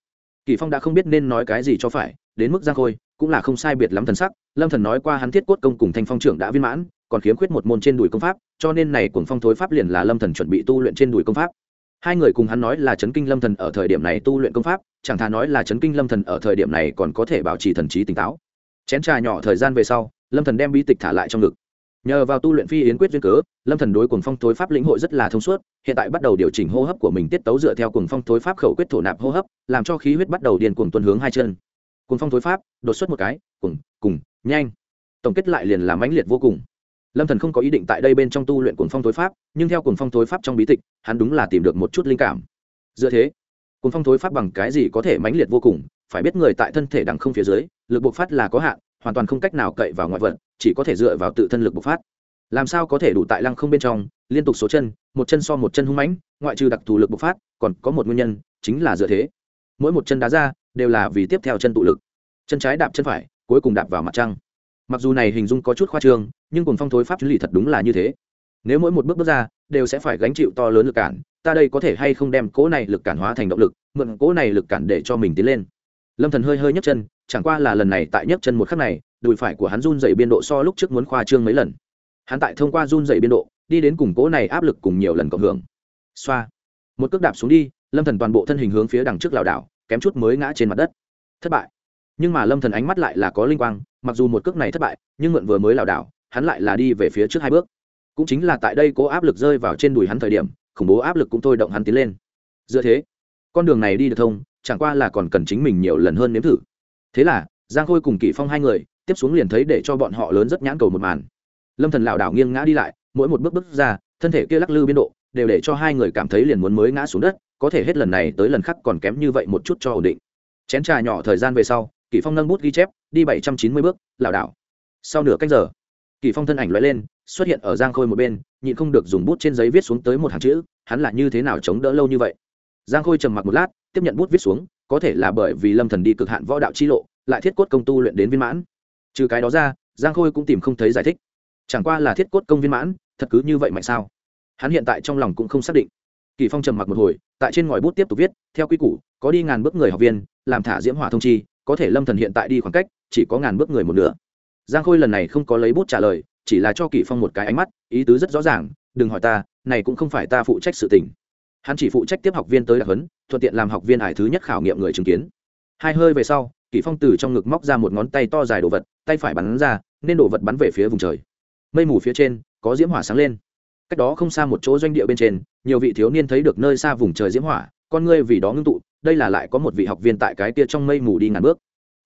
Kỳ phong đã không biết nên nói cái gì cho phải, đến mức giang khôi, cũng là không sai biệt lắm thần sắc. Lâm thần nói qua hắn thiết cốt công cùng thanh phong trưởng đã viên mãn, còn khiếm khuyết một môn trên đùi công pháp, cho nên này cuồng phong thối pháp liền là lâm thần chuẩn bị tu luyện trên đùi công pháp. Hai người cùng hắn nói là chấn kinh lâm thần ở thời điểm này tu luyện công pháp, chẳng thà nói là chấn kinh lâm thần ở thời điểm này còn có thể bảo trì thần trí tỉnh táo. Chén trà nhỏ thời gian về sau, lâm thần đem bí tịch thả lại trong ngực nhờ vào tu luyện phi yến quyết duyên cớ, lâm thần đối cuồng phong thối pháp lĩnh hội rất là thông suốt, hiện tại bắt đầu điều chỉnh hô hấp của mình tiết tấu dựa theo cuồng phong thối pháp khẩu quyết thổ nạp hô hấp, làm cho khí huyết bắt đầu điền cuồng tuần hướng hai chân. Cuồng phong thối pháp, đột xuất một cái cùng cùng, nhanh. Tổng kết lại liền làm mãnh liệt vô cùng. Lâm thần không có ý định tại đây bên trong tu luyện cuồng phong thối pháp, nhưng theo cuồng phong thối pháp trong bí tịch, hắn đúng là tìm được một chút linh cảm. Dựa thế, cuồng phong thối pháp bằng cái gì có thể mãnh liệt vô cùng, phải biết người tại thân thể đằng không phía dưới, lực bộc phát là có hạn hoàn toàn không cách nào cậy vào ngoại vật, chỉ có thể dựa vào tự thân lực bộc phát. Làm sao có thể đủ tại lăng không bên trong, liên tục số chân, một chân so một chân hung mãnh, ngoại trừ đặc thù lực bộc phát, còn có một nguyên nhân, chính là dựa thế. Mỗi một chân đá ra, đều là vì tiếp theo chân tụ lực. Chân trái đạp chân phải, cuối cùng đạp vào mặt trăng. Mặc dù này hình dung có chút khoa trương, nhưng cùng phong thối pháp chứng lý thật đúng là như thế. Nếu mỗi một bước bước ra, đều sẽ phải gánh chịu to lớn lực cản, ta đây có thể hay không đem cỗ này lực cản hóa thành động lực, mượn cỗ này lực cản để cho mình tiến lên lâm thần hơi hơi nhấc chân, chẳng qua là lần này tại nhấc chân một khắc này, đùi phải của hắn run dày biên độ so lúc trước muốn khoa trương mấy lần. Hắn tại thông qua run dày biên độ, đi đến củng cố này áp lực cùng nhiều lần cộng hưởng. Xoa. Một cước đạp xuống đi, lâm thần toàn bộ thân hình hướng phía đằng trước lảo đảo, kém chút mới ngã trên mặt đất. Thất bại. Nhưng mà lâm thần ánh mắt lại là có linh quang, mặc dù một cước này thất bại, nhưng mượn vừa mới lảo đảo, hắn lại là đi về phía trước hai bước. Cũng chính là tại đây cố áp lực rơi vào trên đùi hắn thời điểm, khủng bố áp lực cũng thôi động hắn tiến lên. Dựa thế, con đường này đi được thông chẳng qua là còn cần chính mình nhiều lần hơn nếm thử. Thế là, giang khôi cùng kỷ phong hai người, tiếp xuống liền thấy để cho bọn họ lớn rất nhãn cầu một màn. Lâm thần lảo đảo nghiêng ngã đi lại, mỗi một bước bước ra, thân thể kia lắc lư biên độ, đều để cho hai người cảm thấy liền muốn mới ngã xuống đất, có thể hết lần này tới lần khác còn kém như vậy một chút cho ổn định. Chén trà nhỏ thời gian về sau, kỷ phong nâng bút ghi chép, đi bảy trăm chín mươi bước, lảo đảo. Sau nửa cách giờ, kỷ phong thân ảnh lóe lên, xuất hiện ở giang khôi một bên, nhịn không được dùng bút trên giấy viết xuống tới một hàng chữ, hắn là như thế nào chống đỡ lâu như vậy? Giang khôi trầm mặc một lát tiếp nhận bút viết xuống, có thể là bởi vì lâm thần đi cực hạn võ đạo chi lộ, lại thiết cốt công tu luyện đến viên mãn. Trừ cái đó ra, giang khôi cũng tìm không thấy giải thích. Chẳng qua là thiết cốt công viên mãn, thật cứ như vậy mạnh sao? Hắn hiện tại trong lòng cũng không xác định. Kỳ phong trầm mặc một hồi, tại trên ngòi bút tiếp tục viết, theo quy củ, có đi ngàn bước người học viên, làm thả diễm hỏa thông chi, có thể lâm thần hiện tại đi khoảng cách, chỉ có ngàn bước người một nửa. Giang khôi lần này không có lấy bút trả lời, chỉ là cho kỳ phong một cái ánh mắt, ý tứ rất rõ ràng, đừng hỏi ta, này cũng không phải ta phụ trách sự tình hắn chỉ phụ trách tiếp học viên tới đặc huấn, thuận tiện làm học viên ải thứ nhất khảo nghiệm người chứng kiến. Hai hơi về sau, kỷ phong từ trong ngực móc ra một ngón tay to dài đồ vật, tay phải bắn ra, nên đồ vật bắn về phía vùng trời. Mây mù phía trên, có diễm hỏa sáng lên. Cách đó không xa một chỗ doanh địa bên trên, nhiều vị thiếu niên thấy được nơi xa vùng trời diễm hỏa, con ngươi vì đó ngưng tụ, đây là lại có một vị học viên tại cái kia trong mây mù đi ngàn bước.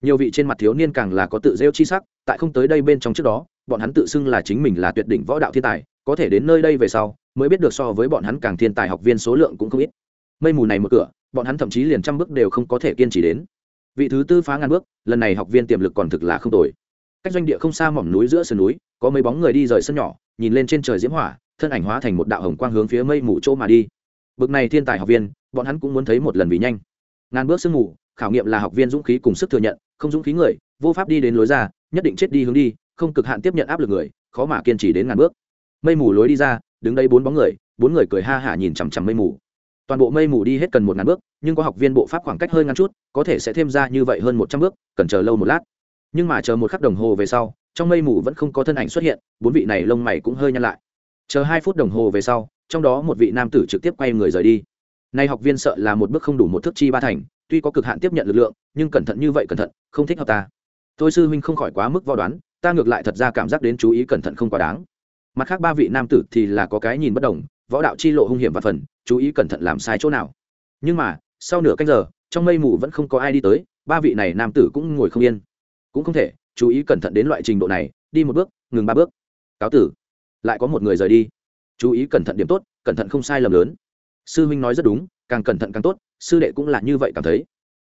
Nhiều vị trên mặt thiếu niên càng là có tự rêu chi sắc, tại không tới đây bên trong trước đó, bọn hắn tự xưng là chính mình là tuyệt đỉnh võ đạo thiên tài có thể đến nơi đây về sau, mới biết được so với bọn hắn càng thiên tài học viên số lượng cũng không ít. Mây mù này mở cửa, bọn hắn thậm chí liền trăm bước đều không có thể kiên trì đến. Vị thứ tư phá ngàn bước, lần này học viên tiềm lực còn thực là không tồi. Cách doanh địa không xa mỏm núi giữa sườn núi, có mấy bóng người đi rời sân nhỏ, nhìn lên trên trời diễm hỏa, thân ảnh hóa thành một đạo hồng quang hướng phía mây mù chỗ mà đi. Bực này thiên tài học viên, bọn hắn cũng muốn thấy một lần vì nhanh. Ngàn bước sương mù, khảo nghiệm là học viên dũng khí cùng sức thừa nhận, không dũng khí người, vô pháp đi đến lối ra, nhất định chết đi hướng đi, không cực hạn tiếp nhận áp lực người, khó mà kiên trì đến ngàn bước mây mù lối đi ra, đứng đây bốn bóng người, bốn người cười ha hả nhìn chằm chằm mây mù. Toàn bộ mây mù đi hết cần một ngàn bước, nhưng có học viên bộ pháp khoảng cách hơi ngắn chút, có thể sẽ thêm ra như vậy hơn một trăm bước, cần chờ lâu một lát. Nhưng mà chờ một khắc đồng hồ về sau, trong mây mù vẫn không có thân ảnh xuất hiện, bốn vị này lông mày cũng hơi nhăn lại. Chờ hai phút đồng hồ về sau, trong đó một vị nam tử trực tiếp quay người rời đi. Nay học viên sợ là một bước không đủ một thước chi ba thành, tuy có cực hạn tiếp nhận lực lượng, nhưng cẩn thận như vậy cẩn thận, không thích hợp ta. Tôi sư huynh không khỏi quá mức vo đoán, ta ngược lại thật ra cảm giác đến chú ý cẩn thận không quá đáng mặt khác ba vị nam tử thì là có cái nhìn bất đồng, võ đạo chi lộ hung hiểm và phần, chú ý cẩn thận làm sai chỗ nào. Nhưng mà, sau nửa canh giờ, trong mây mù vẫn không có ai đi tới, ba vị này nam tử cũng ngồi không yên. Cũng không thể, chú ý cẩn thận đến loại trình độ này, đi một bước, ngừng ba bước. Cáo tử. Lại có một người rời đi. Chú ý cẩn thận điểm tốt, cẩn thận không sai lầm lớn. Sư huynh nói rất đúng, càng cẩn thận càng tốt, sư đệ cũng là như vậy cảm thấy.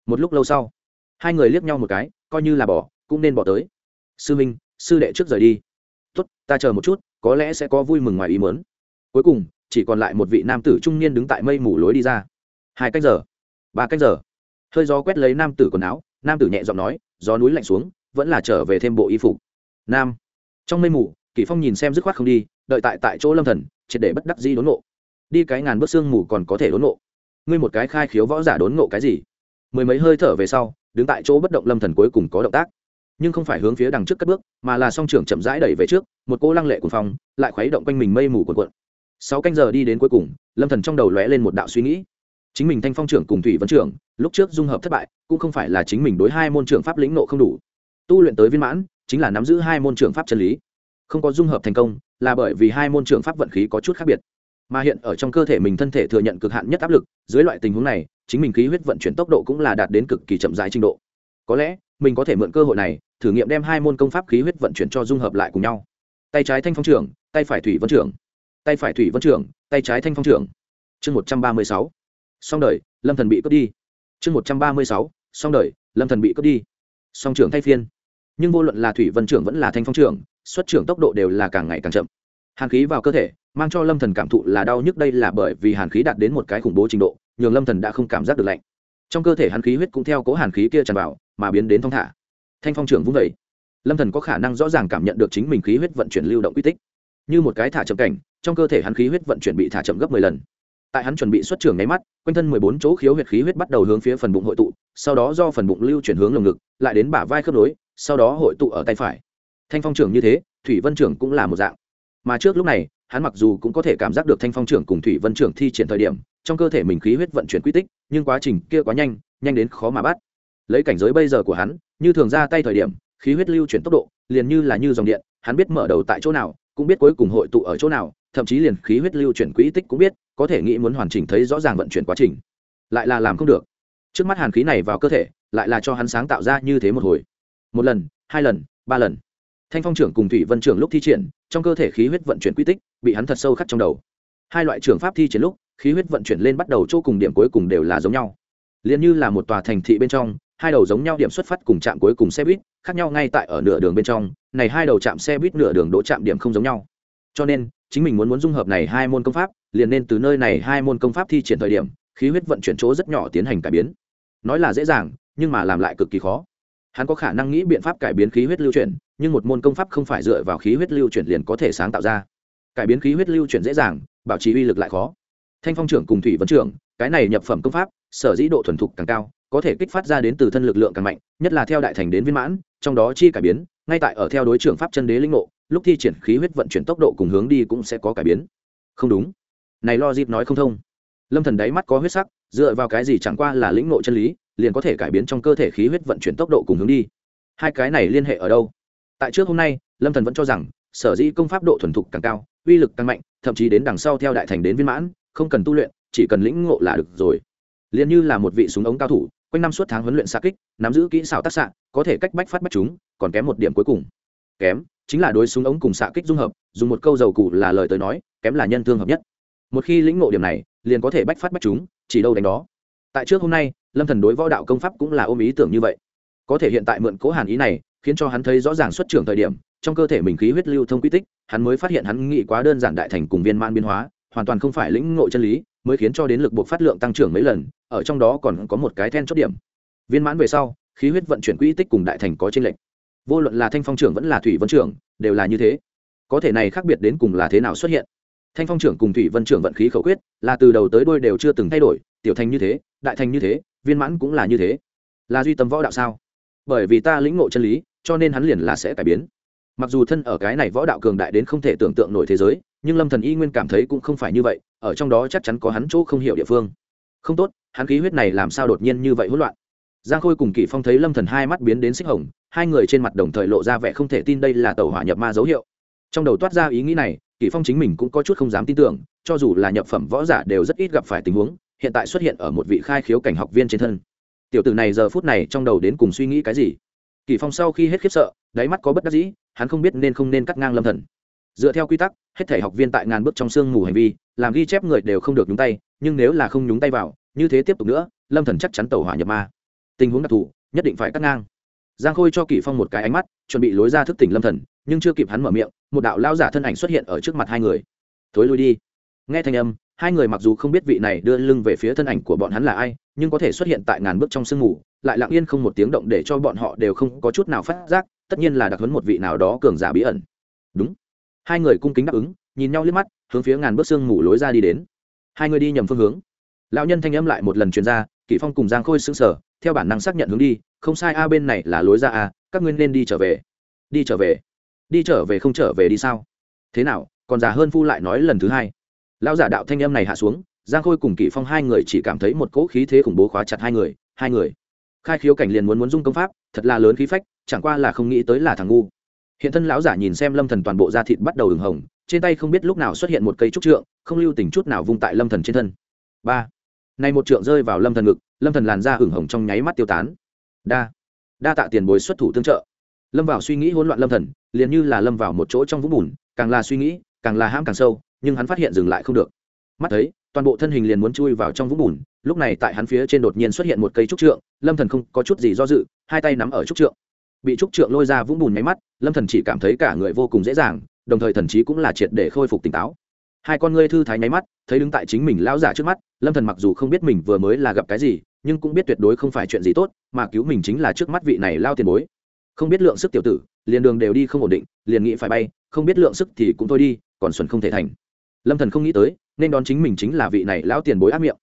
Một lúc lâu sau, hai người liếc nhau một cái, coi như là bỏ, cũng nên bỏ tới. Sư huynh, sư đệ trước rời đi. Tốt, ta chờ một chút có lẽ sẽ có vui mừng ngoài ý mớn cuối cùng, chỉ còn lại một vị nam tử trung niên đứng tại mây mù lối đi ra. Hai cách giờ. Ba cách giờ. Hơi gió quét lấy nam tử quần áo, nam tử nhẹ giọng nói, gió núi lạnh xuống, vẫn là trở về thêm bộ y phục. Nam. Trong mây mù, kỷ phong nhìn xem dứt khoát không đi, đợi tại tại chỗ lâm thần, triệt để bất đắc dĩ đốn ngộ. Đi cái ngàn bước xương mù còn có thể đốn ngộ. Ngươi một cái khai khiếu võ giả đốn ngộ cái gì? Mười mấy hơi thở về sau, đứng tại chỗ bất động lâm thần cuối cùng có động tác nhưng không phải hướng phía đằng trước cất bước, mà là song trưởng chậm rãi đẩy về trước, một cô lăng lệ cuồng phong lại khuấy động quanh mình mây mù cuộn cuộn. Sáu canh giờ đi đến cuối cùng, lâm thần trong đầu lóe lên một đạo suy nghĩ. Chính mình thanh phong trưởng cùng thủy vấn trưởng, lúc trước dung hợp thất bại, cũng không phải là chính mình đối hai môn trưởng pháp lĩnh nộ không đủ. Tu luyện tới viên mãn, chính là nắm giữ hai môn trưởng pháp chân lý. Không có dung hợp thành công, là bởi vì hai môn trưởng pháp vận khí có chút khác biệt. Mà hiện ở trong cơ thể mình thân thể thừa nhận cực hạn nhất áp lực, dưới loại tình huống này, chính mình khí huyết vận chuyển tốc độ cũng là đạt đến cực kỳ chậm rãi trình độ. Có lẽ, mình có thể mượn cơ hội này thử nghiệm đem hai môn công pháp khí huyết vận chuyển cho dung hợp lại cùng nhau. Tay trái thanh phong trưởng, tay phải thủy vân trưởng. Tay phải thủy vân trưởng, tay trái thanh phong trưởng. Chương một trăm ba mươi sáu. Song đời, lâm thần bị cướp đi. Chương một trăm ba mươi sáu. Song đời, lâm thần bị cướp đi. Song trưởng thay phiên. Nhưng vô luận là thủy vân trưởng vẫn là thanh phong trưởng, xuất trưởng tốc độ đều là càng ngày càng chậm. Hàn khí vào cơ thể, mang cho lâm thần cảm thụ là đau nhức đây là bởi vì hàn khí đạt đến một cái khủng bố trình độ, nhường lâm thần đã không cảm giác được lạnh. Trong cơ thể hàn khí huyết cũng theo cố hàn khí kia tràn vào, mà biến đến thong thả thanh phong trưởng vung vẩy lâm thần có khả năng rõ ràng cảm nhận được chính mình khí huyết vận chuyển lưu động quy tích. Như một cái thả chậm cảnh, trong cơ thể hắn khí huyết vận chuyển bị thả chậm gấp 10 lần. Tại hắn chuẩn bị xuất trường nháy mắt, quanh thân 14 chỗ khiếu huyết khí huyết bắt đầu hướng phía phần bụng hội tụ, sau đó do phần bụng lưu chuyển hướng lồng ngực, lại đến bả vai khớp nối, sau đó hội tụ ở tay phải. Thanh phong trưởng như thế, thủy vân trưởng cũng là một dạng. Mà trước lúc này, hắn mặc dù cũng có thể cảm giác được thanh phong trưởng cùng thủy vân trưởng thi triển thời điểm, trong cơ thể mình khí huyết vận chuyển quy tích, nhưng quá trình kia quá nhanh nhanh đến khó mà bắt lấy cảnh giới bây giờ của hắn, như thường ra tay thời điểm, khí huyết lưu chuyển tốc độ, liền như là như dòng điện, hắn biết mở đầu tại chỗ nào, cũng biết cuối cùng hội tụ ở chỗ nào, thậm chí liền khí huyết lưu chuyển quỹ tích cũng biết, có thể nghĩ muốn hoàn chỉnh thấy rõ ràng vận chuyển quá trình. Lại là làm không được. Trước mắt hàn khí này vào cơ thể, lại là cho hắn sáng tạo ra như thế một hồi. Một lần, hai lần, ba lần. Thanh phong trưởng cùng thủy vân trưởng lúc thi triển, trong cơ thể khí huyết vận chuyển quy tích bị hắn thật sâu khắc trong đầu. Hai loại trưởng pháp thi triển lúc, khí huyết vận chuyển lên bắt đầu chỗ cùng điểm cuối cùng đều là giống nhau. Liền như là một tòa thành thị bên trong hai đầu giống nhau điểm xuất phát cùng trạm cuối cùng xe buýt, khác nhau ngay tại ở nửa đường bên trong, này hai đầu trạm xe buýt nửa đường đỗ trạm điểm không giống nhau. Cho nên, chính mình muốn muốn dung hợp này hai môn công pháp, liền nên từ nơi này hai môn công pháp thi triển thời điểm, khí huyết vận chuyển chỗ rất nhỏ tiến hành cải biến. Nói là dễ dàng, nhưng mà làm lại cực kỳ khó. Hắn có khả năng nghĩ biện pháp cải biến khí huyết lưu chuyển, nhưng một môn công pháp không phải dựa vào khí huyết lưu chuyển liền có thể sáng tạo ra. Cải biến khí huyết lưu chuyển dễ dàng, bảo trì uy lực lại khó. Thanh phong trưởng cùng thủy vấn trưởng, cái này nhập phẩm công pháp, sở dĩ độ thuần thục càng cao có thể kích phát ra đến từ thân lực lượng càng mạnh, nhất là theo đại thành đến viên mãn, trong đó chi cải biến, ngay tại ở theo đối trưởng pháp chân đế linh ngộ, lúc thi triển khí huyết vận chuyển tốc độ cùng hướng đi cũng sẽ có cải biến. Không đúng. Này lo dịp nói không thông. Lâm thần đáy mắt có huyết sắc, dựa vào cái gì chẳng qua là lĩnh ngộ chân lý, liền có thể cải biến trong cơ thể khí huyết vận chuyển tốc độ cùng hướng đi? Hai cái này liên hệ ở đâu? Tại trước hôm nay, lâm thần vẫn cho rằng, sở dĩ công pháp độ thuần thục càng cao, uy lực càng mạnh, thậm chí đến đằng sau theo đại thành đến viên mãn, không cần tu luyện, chỉ cần lĩnh ngộ là được rồi. Liền như là một vị súng ống cao thủ quanh năm suốt tháng huấn luyện xạ kích, nắm giữ kỹ xảo tác xạ, có thể cách bách phát bách chúng, còn kém một điểm cuối cùng. Kém, chính là đối súng ống cùng xạ kích dung hợp, dùng một câu dầu cụ là lời tới nói, kém là nhân thương hợp nhất. Một khi lĩnh ngộ điểm này, liền có thể bách phát bách chúng, chỉ đâu đánh đó. Tại trước hôm nay, lâm thần đối võ đạo công pháp cũng là ôm ý tưởng như vậy. Có thể hiện tại mượn cố hàn ý này, khiến cho hắn thấy rõ ràng xuất trưởng thời điểm, trong cơ thể mình khí huyết lưu thông quy tích, hắn mới phát hiện hắn nghĩ quá đơn giản đại thành cùng viên man biến hóa, hoàn toàn không phải lĩnh ngộ chân lý mới khiến cho đến lực buộc phát lượng tăng trưởng mấy lần, ở trong đó còn có một cái then chốt điểm. Viên mãn về sau, khí huyết vận chuyển quỹ tích cùng đại thành có tranh lệnh vô luận là thanh phong trưởng vẫn là thủy vân trưởng, đều là như thế. Có thể này khác biệt đến cùng là thế nào xuất hiện? Thanh phong trưởng cùng thủy vân trưởng vận khí khẩu quyết, là từ đầu tới đôi đều chưa từng thay đổi, tiểu thành như thế, đại thành như thế, viên mãn cũng là như thế. Là duy tâm võ đạo sao? Bởi vì ta lĩnh ngộ chân lý, cho nên hắn liền là sẽ cải biến. Mặc dù thân ở cái này võ đạo cường đại đến không thể tưởng tượng nổi thế giới nhưng lâm thần y nguyên cảm thấy cũng không phải như vậy, ở trong đó chắc chắn có hắn chỗ không hiểu địa phương. Không tốt, hắn khí huyết này làm sao đột nhiên như vậy hỗn loạn? Giang khôi cùng kỷ phong thấy lâm thần hai mắt biến đến xích hồng, hai người trên mặt đồng thời lộ ra vẻ không thể tin đây là tàu hỏa nhập ma dấu hiệu. Trong đầu toát ra ý nghĩ này, kỷ phong chính mình cũng có chút không dám tin tưởng, cho dù là nhập phẩm võ giả đều rất ít gặp phải tình huống, hiện tại xuất hiện ở một vị khai khiếu cảnh học viên trên thân. Tiểu tử này giờ phút này trong đầu đến cùng suy nghĩ cái gì? Kỷ phong sau khi hết khiếp sợ, đáy mắt có bất đắc dĩ, hắn không biết nên không nên cắt ngang lâm thần dựa theo quy tắc, hết thể học viên tại ngàn bước trong sương mù hành vi, làm ghi chép người đều không được nhúng tay, nhưng nếu là không nhúng tay vào, như thế tiếp tục nữa, lâm thần chắc chắn tàu hỏa nhập ma. Tình huống đặc thù, nhất định phải cắt ngang. Giang khôi cho kỷ phong một cái ánh mắt, chuẩn bị lối ra thức tỉnh lâm thần, nhưng chưa kịp hắn mở miệng, một đạo lao giả thân ảnh xuất hiện ở trước mặt hai người. Thối lui đi. Nghe thanh âm, hai người mặc dù không biết vị này đưa lưng về phía thân ảnh của bọn hắn là ai, nhưng có thể xuất hiện tại ngàn bước trong sương mù, lại lặng yên không một tiếng động để cho bọn họ đều không có chút nào phát giác, tất nhiên là đặc huấn một vị nào đó cường giả bí ẩn. Đúng hai người cung kính đáp ứng, nhìn nhau liếc mắt, hướng phía ngàn bước sương mù lối ra đi đến. Hai người đi nhầm phương hướng. Lão nhân thanh âm lại một lần truyền ra, kỷ phong cùng giang khôi sững sờ, theo bản năng xác nhận hướng đi, không sai a, bên này là lối ra a, các ngươi nên đi trở về. Đi trở về. Đi trở về không trở về đi sao? Thế nào, còn già hơn phu lại nói lần thứ hai. Lão giả đạo thanh âm này hạ xuống, giang khôi cùng kỷ phong hai người chỉ cảm thấy một cỗ khí thế khủng bố khóa chặt hai người hai người. Khai khiếu cảnh liền muốn muốn dung công pháp, thật là lớn khí phách, chẳng qua là không nghĩ tới là thằng ngu hiện thân lão giả nhìn xem lâm thần toàn bộ da thịt bắt đầu ửng hồng, trên tay không biết lúc nào xuất hiện một cây trúc trượng, không lưu tình chút nào vung tại lâm thần trên thân. Ba. Này một trượng rơi vào lâm thần ngực, lâm thần làn da ửng hồng trong nháy mắt tiêu tán. Đa. Đa tạ tiền bối xuất thủ tương trợ. Lâm vào suy nghĩ hỗn loạn lâm thần, liền như là lâm vào một chỗ trong vũng bùn, càng là suy nghĩ, càng là hãm càng sâu, nhưng hắn phát hiện dừng lại không được. Mắt thấy, toàn bộ thân hình liền muốn chui vào trong vũng bùn, lúc này tại hắn phía trên đột nhiên xuất hiện một cây trúc trượng, lâm thần không có chút gì do dự, hai tay nắm ở trúc trượng bị trúc trượng lôi ra vũng bùn nháy mắt, lâm thần chỉ cảm thấy cả người vô cùng dễ dàng, đồng thời thần trí cũng là triệt để khôi phục tỉnh táo. Hai con ngươi thư thái nháy mắt, thấy đứng tại chính mình lão giả trước mắt, lâm thần mặc dù không biết mình vừa mới là gặp cái gì, nhưng cũng biết tuyệt đối không phải chuyện gì tốt, mà cứu mình chính là trước mắt vị này lao tiền bối. Không biết lượng sức tiểu tử, liền đường đều đi không ổn định, liền nghĩ phải bay, không biết lượng sức thì cũng thôi đi, còn xuân không thể thành. Lâm thần không nghĩ tới, nên đón chính mình chính là vị này lão tiền bối ác miệng.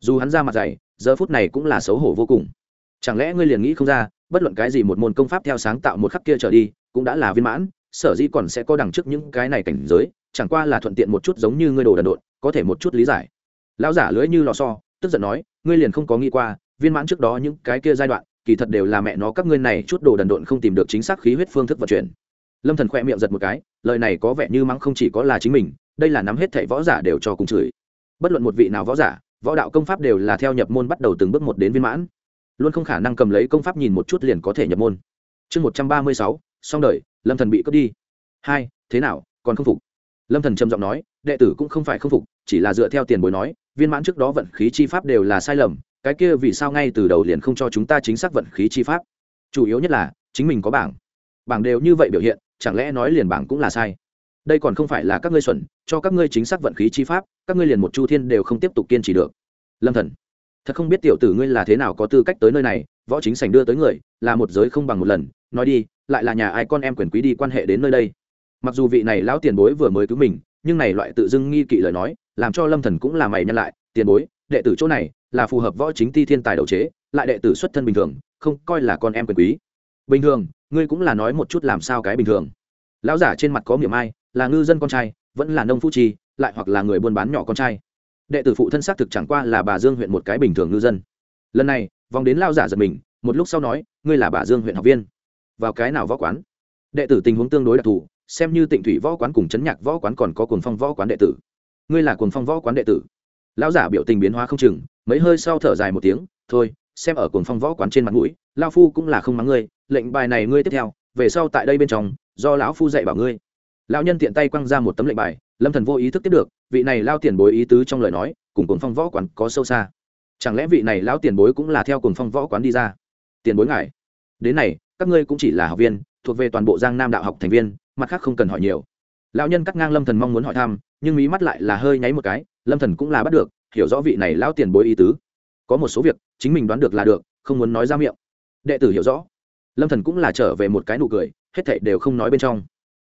Dù hắn ra mặt dày, giờ phút này cũng là xấu hổ vô cùng chẳng lẽ ngươi liền nghĩ không ra, bất luận cái gì một môn công pháp theo sáng tạo một khắc kia trở đi, cũng đã là viên mãn, sở dĩ còn sẽ có đằng trước những cái này cảnh giới, chẳng qua là thuận tiện một chút giống như ngươi đồ đần độn, có thể một chút lý giải. Lão giả lưỡi như lò xo, tức giận nói, ngươi liền không có nghĩ qua, viên mãn trước đó những cái kia giai đoạn, kỳ thật đều là mẹ nó các ngươi này chút đồ đần độn không tìm được chính xác khí huyết phương thức vận chuyển. Lâm thần khỏe miệng giật một cái, lời này có vẻ như mắng không chỉ có là chính mình, đây là nắm hết thảy võ giả đều cho cùng chửi. Bất luận một vị nào võ giả, võ đạo công pháp đều là theo nhập môn bắt đầu từng bước một đến viên mãn luôn không khả năng cầm lấy công pháp nhìn một chút liền có thể nhập môn. Chương một trăm ba mươi sáu, xong đời, lâm thần bị cướp đi. Hai, thế nào, còn không phục? Lâm thần trầm giọng nói, đệ tử cũng không phải không phục, chỉ là dựa theo tiền bối nói, viên mãn trước đó vận khí chi pháp đều là sai lầm, cái kia vì sao ngay từ đầu liền không cho chúng ta chính xác vận khí chi pháp? Chủ yếu nhất là, chính mình có bảng. Bảng đều như vậy biểu hiện, chẳng lẽ nói liền bảng cũng là sai? Đây còn không phải là các ngươi xuẩn, cho các ngươi chính xác vận khí chi pháp, các ngươi liền một chu thiên đều không tiếp tục kiên trì được. Lâm thần thật không biết tiểu tử ngươi là thế nào có tư cách tới nơi này, võ chính sành đưa tới người, là một giới không bằng một lần. Nói đi, lại là nhà ai con em quyền quý đi quan hệ đến nơi đây? Mặc dù vị này lão tiền bối vừa mới cứu mình, nhưng này loại tự dưng nghi kỵ lời nói, làm cho lâm thần cũng là mày nhân lại. Tiền bối, đệ tử chỗ này là phù hợp võ chính ti thiên tài đầu chế, lại đệ tử xuất thân bình thường, không coi là con em quyền quý. Bình thường, ngươi cũng là nói một chút làm sao cái bình thường. Lão giả trên mặt có miệng ai, là ngư dân con trai, vẫn là nông phu trì lại hoặc là người buôn bán nhỏ con trai đệ tử phụ thân xác thực chẳng qua là bà dương huyện một cái bình thường ngư dân. Lần này, vòng đến lao giả giật mình, một lúc sau nói, ngươi là bà dương huyện học viên. Vào cái nào võ quán? Đệ tử tình huống tương đối đặc thù, xem như tịnh thủy võ quán cùng chấn nhạc võ quán còn có cuồng phong võ quán đệ tử. Ngươi là cuồng phong võ quán đệ tử? Lão giả biểu tình biến hóa không chừng, mấy hơi sau thở dài một tiếng, thôi, xem ở cuồng phong võ quán trên mặt mũi lao phu cũng là không mắng ngươi, lệnh bài này ngươi tiếp theo, về sau tại đây bên trong, do lão phu dạy bảo ngươi. Lão nhân tiện tay quăng ra một tấm lệnh bài, lâm thần vô ý thức tiếp được vị này lao tiền bối ý tứ trong lời nói, cùng cuồng phong võ quán có sâu xa. Chẳng lẽ vị này lão tiền bối cũng là theo cuồng phong võ quán đi ra? Tiền bối ngài, đến này, các ngươi cũng chỉ là học viên, thuộc về toàn bộ giang nam đạo học thành viên, mặt khác không cần hỏi nhiều. Lão nhân cắt ngang lâm thần mong muốn hỏi thăm, nhưng mí mắt lại là hơi nháy một cái, lâm thần cũng là bắt được, hiểu rõ vị này lão tiền bối ý tứ. Có một số việc, chính mình đoán được là được, không muốn nói ra miệng. Đệ tử hiểu rõ. Lâm thần cũng là trở về một cái nụ cười, hết thảy đều không nói bên trong.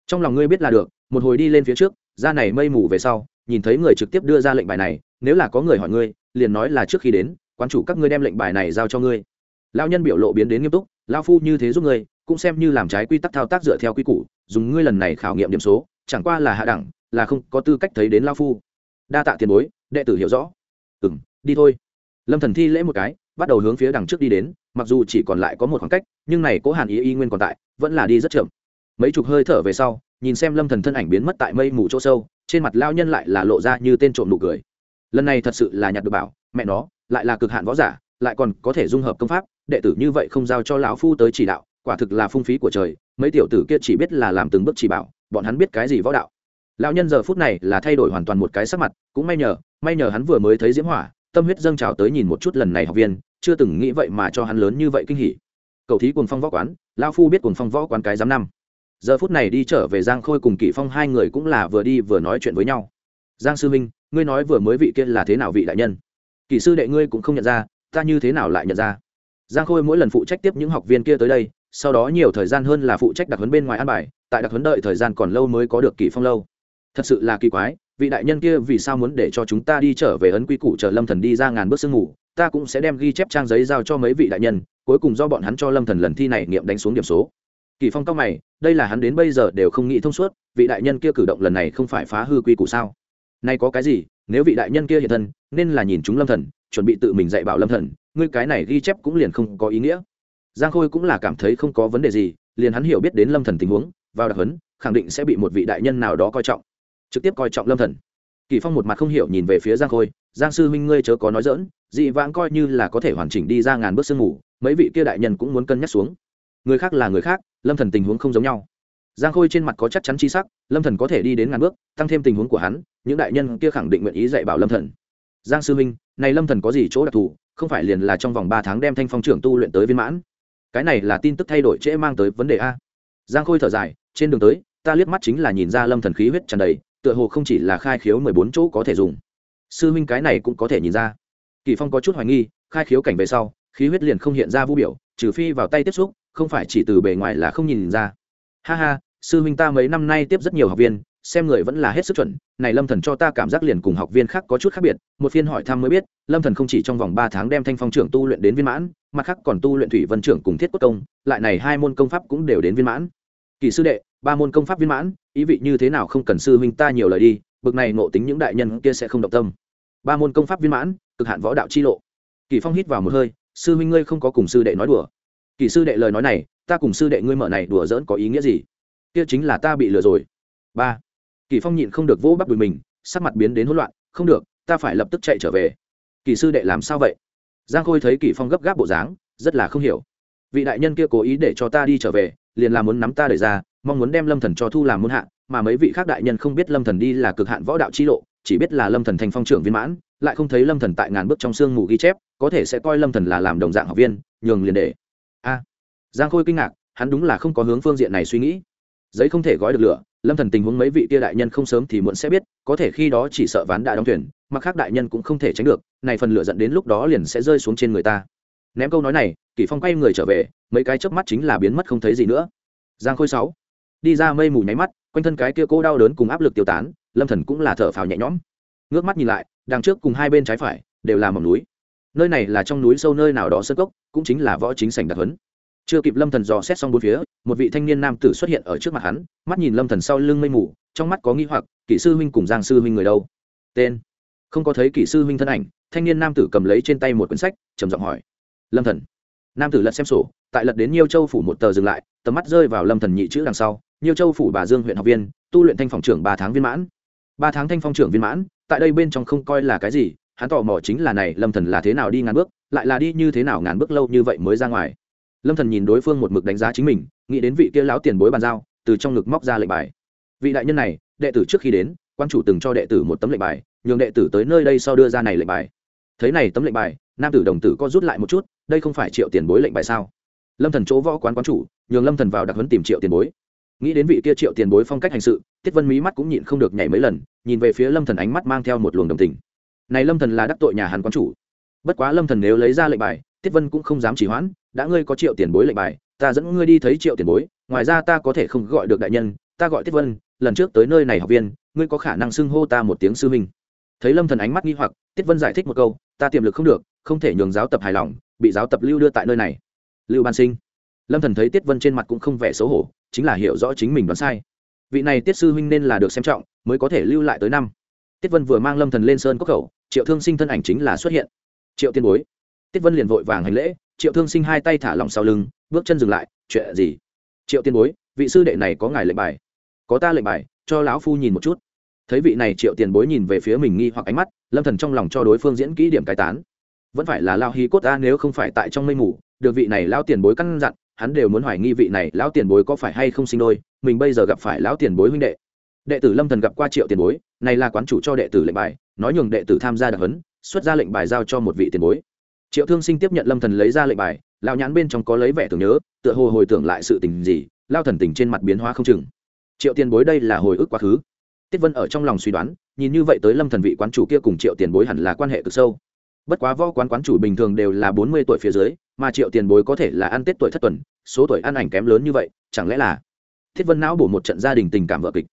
Trong lòng ngươi biết là được, một hồi đi lên phía trước, ra này mây mù về sau nhìn thấy người trực tiếp đưa ra lệnh bài này, nếu là có người hỏi ngươi, liền nói là trước khi đến quan chủ các ngươi đem lệnh bài này giao cho ngươi. Lao nhân biểu lộ biến đến nghiêm túc lao phu như thế giúp ngươi, cũng xem như làm trái quy tắc thao tác dựa theo quy củ, dùng ngươi lần này khảo nghiệm điểm số, chẳng qua là hạ đẳng, là không có tư cách thấy đến lao phu. Đa tạ tiền bối, đệ tử hiểu rõ. Ừ m đi thôi. Lâm thần thi lễ một cái, bắt đầu hướng phía đằng trước đi đến, mặc dù chỉ còn lại có một khoảng cách, nhưng này cố hàn ý y nguyên còn tại, vẫn là đi rất chậm mấy chục hơi thở về sau, nhìn xem lâm thần thân ảnh biến mất tại mây mù chỗ sâu, trên mặt lao nhân lại là lộ ra như tên trộm nụ cười. Lần này thật sự là nhặt được bảo, mẹ nó, lại là cực hạn võ giả, lại còn có thể dung hợp công pháp, đệ tử như vậy không giao cho lão phu tới chỉ đạo, quả thực là phung phí của trời, mấy tiểu tử kia chỉ biết là làm từng bước chỉ bảo, bọn hắn biết cái gì võ đạo. Lão nhân giờ phút này là thay đổi hoàn toàn một cái sắc mặt, cũng may nhờ may nhờ hắn vừa mới thấy diễm hỏa, tâm huyết dâng trào tới nhìn một chút lần này học viên, chưa từng nghĩ vậy mà cho hắn lớn như vậy kinh hỉ. Cầu thí cuồng phong võ quán, lão phu biết cuồng phong võ quán cái giám năm giờ phút này đi trở về giang khôi cùng kỷ phong hai người cũng là vừa đi vừa nói chuyện với nhau. Giang sư minh ngươi nói vừa mới vị kia là thế nào vị đại nhân? Kỷ sư đệ ngươi cũng không nhận ra, ta như thế nào lại nhận ra? Giang khôi mỗi lần phụ trách tiếp những học viên kia tới đây, sau đó nhiều thời gian hơn là phụ trách đặc huấn bên ngoài an bài, tại đặc huấn đợi thời gian còn lâu mới có được kỷ phong lâu. Thật sự là kỳ quái, vị đại nhân kia vì sao muốn để cho chúng ta đi trở về ấn quy củ chờ lâm thần đi ra ngàn bước sương ngủ ta cũng sẽ đem ghi chép trang giấy giao cho mấy vị đại nhân, cuối cùng do bọn hắn cho lâm thần lần thi này nghiệm đánh xuống điểm số kỳ phong cao mày, đây là hắn đến bây giờ đều không nghĩ thông suốt, vị đại nhân kia cử động lần này không phải phá hư quy củ sao? Nay có cái gì, nếu vị đại nhân kia hiện thân, nên là nhìn chúng lâm thần, chuẩn bị tự mình dạy bảo lâm thần, ngươi cái này ghi chép cũng liền không có ý nghĩa. Giang khôi cũng là cảm thấy không có vấn đề gì, liền hắn hiểu biết đến lâm thần tình huống, vào đặc huấn, khẳng định sẽ bị một vị đại nhân nào đó coi trọng. Trực tiếp coi trọng lâm thần. Kỳ phong một mặt không hiểu nhìn về phía giang khôi, giang sư huynh ngươi chớ có nói dỡn dị vãng coi như là có thể hoàn chỉnh đi ra ngàn bước sương ngủ mấy vị kia đại nhân cũng muốn cân nhắc xuống người khác là người khác lâm thần tình huống không giống nhau. Giang khôi trên mặt có chắc chắn chi sắc lâm thần có thể đi đến ngàn bước tăng thêm tình huống của hắn những đại nhân kia khẳng định nguyện ý dạy bảo lâm thần. Giang sư Minh, này lâm thần có gì chỗ đặc thù không phải liền là trong vòng ba tháng đem thanh phong trưởng tu luyện tới viên mãn? Cái này là tin tức thay đổi trễ mang tới vấn đề a. Giang khôi thở dài trên đường tới ta liếc mắt chính là nhìn ra lâm thần khí huyết tràn đầy tựa hồ không chỉ là khai khiếu mười bốn chỗ có thể dùng. Sư Minh cái này cũng có thể nhìn ra. Kỳ phong có chút hoài nghi khai khiếu cảnh về sau khí huyết liền không hiện ra vũ biểu trừ phi vào tay tiếp xúc không phải chỉ từ bề ngoài là không nhìn ra. Ha ha, sư huynh ta mấy năm nay tiếp rất nhiều học viên, xem người vẫn là hết sức chuẩn. Này lâm thần cho ta cảm giác liền cùng học viên khác có chút khác biệt. Một phiên hỏi thăm mới biết, lâm thần không chỉ trong vòng ba tháng đem thanh phong trưởng tu luyện đến viên mãn mà khác còn tu luyện thủy vân trưởng cùng thiết quốc công, lại này hai môn công pháp cũng đều đến viên mãn. Kỳ sư đệ, ba môn công pháp viên mãn, ý vị như thế nào không cần sư huynh ta nhiều lời đi, bực này ngộ tính những đại nhân kia sẽ không động tâm. Ba môn công pháp viên mãn, cực hạn võ đạo chi lộ. Kỳ phong hít vào một hơi, sư huynh ngươi không có cùng sư đệ nói đùa kỳ sư đệ lời nói này, ta cùng sư đệ ngươi mở này đùa giỡn có ý nghĩa gì? Kia chính là ta bị lừa rồi. Ba. Kỳ phong nhịn không được vỗ bắp đùi mình, sắc mặt biến đến hỗn loạn, không được, ta phải lập tức chạy trở về. Kỳ sư đệ làm sao vậy? Giang khôi thấy kỳ phong gấp gáp bộ dáng, rất là không hiểu. Vị đại nhân kia cố ý để cho ta đi trở về, liền là muốn nắm ta đẩy ra, mong muốn đem lâm thần cho thu làm môn hạ, mà mấy vị khác đại nhân không biết lâm thần đi là cực hạn võ đạo chi lộ, chỉ biết là lâm thần thành phong trưởng viên mãn, lại không thấy lâm thần tại ngàn bước trong sương mù ghi chép, có thể sẽ coi lâm thần là làm đồng dạng học viên, nhường liền để a giang khôi kinh ngạc, hắn đúng là không có hướng phương diện này suy nghĩ. Giấy không thể gói được lửa, lâm thần tình huống mấy vị kia đại nhân không sớm thì muộn sẽ biết, có thể khi đó chỉ sợ ván đã đóng thuyền mặc khác đại nhân cũng không thể tránh được, này phần lửa dẫn đến lúc đó liền sẽ rơi xuống trên người ta. Ném câu nói này, kỷ phong quay người trở về, mấy cái chớp mắt chính là biến mất không thấy gì nữa. Giang khôi sáu, đi ra mây mù nháy mắt, quanh thân cái kia cô đau đớn cùng áp lực tiêu tán, lâm thần cũng là thở phào nhẹ nhõm. Ngước mắt nhìn lại, đằng trước cùng hai bên trái phải, đều là mỏm núi nơi này là trong núi sâu nơi nào đó sơn cốc, cũng chính là võ chính sảnh đặc huấn. Chưa kịp lâm thần dò xét xong bốn phía, một vị thanh niên nam tử xuất hiện ở trước mặt hắn, mắt nhìn lâm thần sau lưng mây mù, trong mắt có nghi hoặc kỹ sư huynh cùng giang sư huynh người đâu? Tên. Không có thấy kỹ sư huynh thân ảnh, thanh niên nam tử cầm lấy trên tay một quyển sách, trầm giọng hỏi, lâm thần. Nam tử lật xem sổ, tại lật đến nhiêu châu phủ một tờ dừng lại, tầm mắt rơi vào lâm thần nhị chữ đằng sau, nhiêu châu phủ bà dương huyện học viên, tu luyện thanh phòng trưởng ba tháng viên mãn. Ba tháng thanh phong trưởng viên mãn, tại đây bên trong không coi là cái gì hắn tò mò chính là này, lâm thần là thế nào đi ngàn bước, lại là đi như thế nào ngàn bước lâu như vậy mới ra ngoài. Lâm thần nhìn đối phương một mực đánh giá chính mình, nghĩ đến vị kia lão tiền bối bàn giao, từ trong ngực móc ra lệnh bài. Vị đại nhân này, đệ tử trước khi đến, quan chủ từng cho đệ tử một tấm lệnh bài, nhường đệ tử tới nơi đây sau đưa ra này lệnh bài. Thấy này tấm lệnh bài, nam tử đồng tử có rút lại một chút, đây không phải triệu tiền bối lệnh bài sao? Lâm thần chỗ võ quán quán chủ, nhường lâm thần vào đặc huấn tìm triệu tiền bối. Nghĩ đến vị kia triệu tiền bối phong cách hành sự, tiết vân mí mắt cũng nhịn không được nhảy mấy lần, nhìn về phía lâm thần ánh mắt mang theo một luồng đồng tình này lâm thần là đắc tội nhà hắn quán chủ. Bất quá lâm thần nếu lấy ra lệnh bài, tiết vân cũng không dám chỉ hoãn, đã ngươi có triệu tiền bối lệnh bài, ta dẫn ngươi đi thấy triệu tiền bối, ngoài ra ta có thể không gọi được đại nhân, ta gọi tiết vân, lần trước tới nơi này học viên, ngươi có khả năng xưng hô ta một tiếng sư minh thấy lâm thần ánh mắt nghi hoặc, tiết vân giải thích một câu, ta tiềm lực không được, không thể nhường giáo tập hài lòng, bị giáo tập lưu đưa tại nơi này. Lưu ban sinh. Lâm thần thấy tiết vân trên mặt cũng không vẻ xấu hổ, chính là hiểu rõ chính mình đoán sai. Vị này tiết sư huynh nên là được xem trọng, mới có thể lưu lại tới năm. Tiết vân vừa mang lâm thần lên sơn cốc khẩu triệu thương sinh thân ảnh chính là xuất hiện. Triệu tiên bối. Tiết vân liền vội vàng hành lễ, triệu thương sinh hai tay thả lỏng sau lưng, bước chân dừng lại, chuyện gì? Triệu tiên bối, vị sư đệ này có ngài lệnh bài. Có ta lệnh bài, cho lão phu nhìn một chút. Thấy vị này triệu tiền bối nhìn về phía mình nghi hoặc ánh mắt, lâm thần trong lòng cho đối phương diễn kỹ điểm cải tán. Vẫn phải là lao hí cốt ta nếu không phải tại trong mây mù, được vị này lao tiền bối căn dặn, hắn đều muốn hoài nghi vị này lão tiền bối có phải hay không sinh đôi, mình bây giờ gặp phải lão tiền bối huynh đệ. Đệ tử lâm thần gặp qua triệu tiền bối, này là quán chủ cho đệ tử lệnh bài nói nhường đệ tử tham gia đặc huấn, xuất ra lệnh bài giao cho một vị tiền bối. Triệu thương sinh tiếp nhận lâm thần lấy ra lệnh bài lao nhãn bên trong có lấy vẻ tưởng nhớ, tựa hồ hồi tưởng lại sự tình gì lao thần tình trên mặt biến hóa không chừng. Triệu tiền bối đây là hồi ức quá khứ. Tiết vân ở trong lòng suy đoán, nhìn như vậy tới lâm thần vị quán chủ kia cùng triệu tiền bối hẳn là quan hệ cực sâu. Bất quá võ quán quán chủ bình thường đều là bốn mươi tuổi phía dưới, mà triệu tiền bối có thể là ăn tết tuổi thất tuần, số tuổi ăn ảnh kém lớn như vậy, chẳng lẽ là thiết vân não bổ một trận gia đình tình cảm vợ kịch.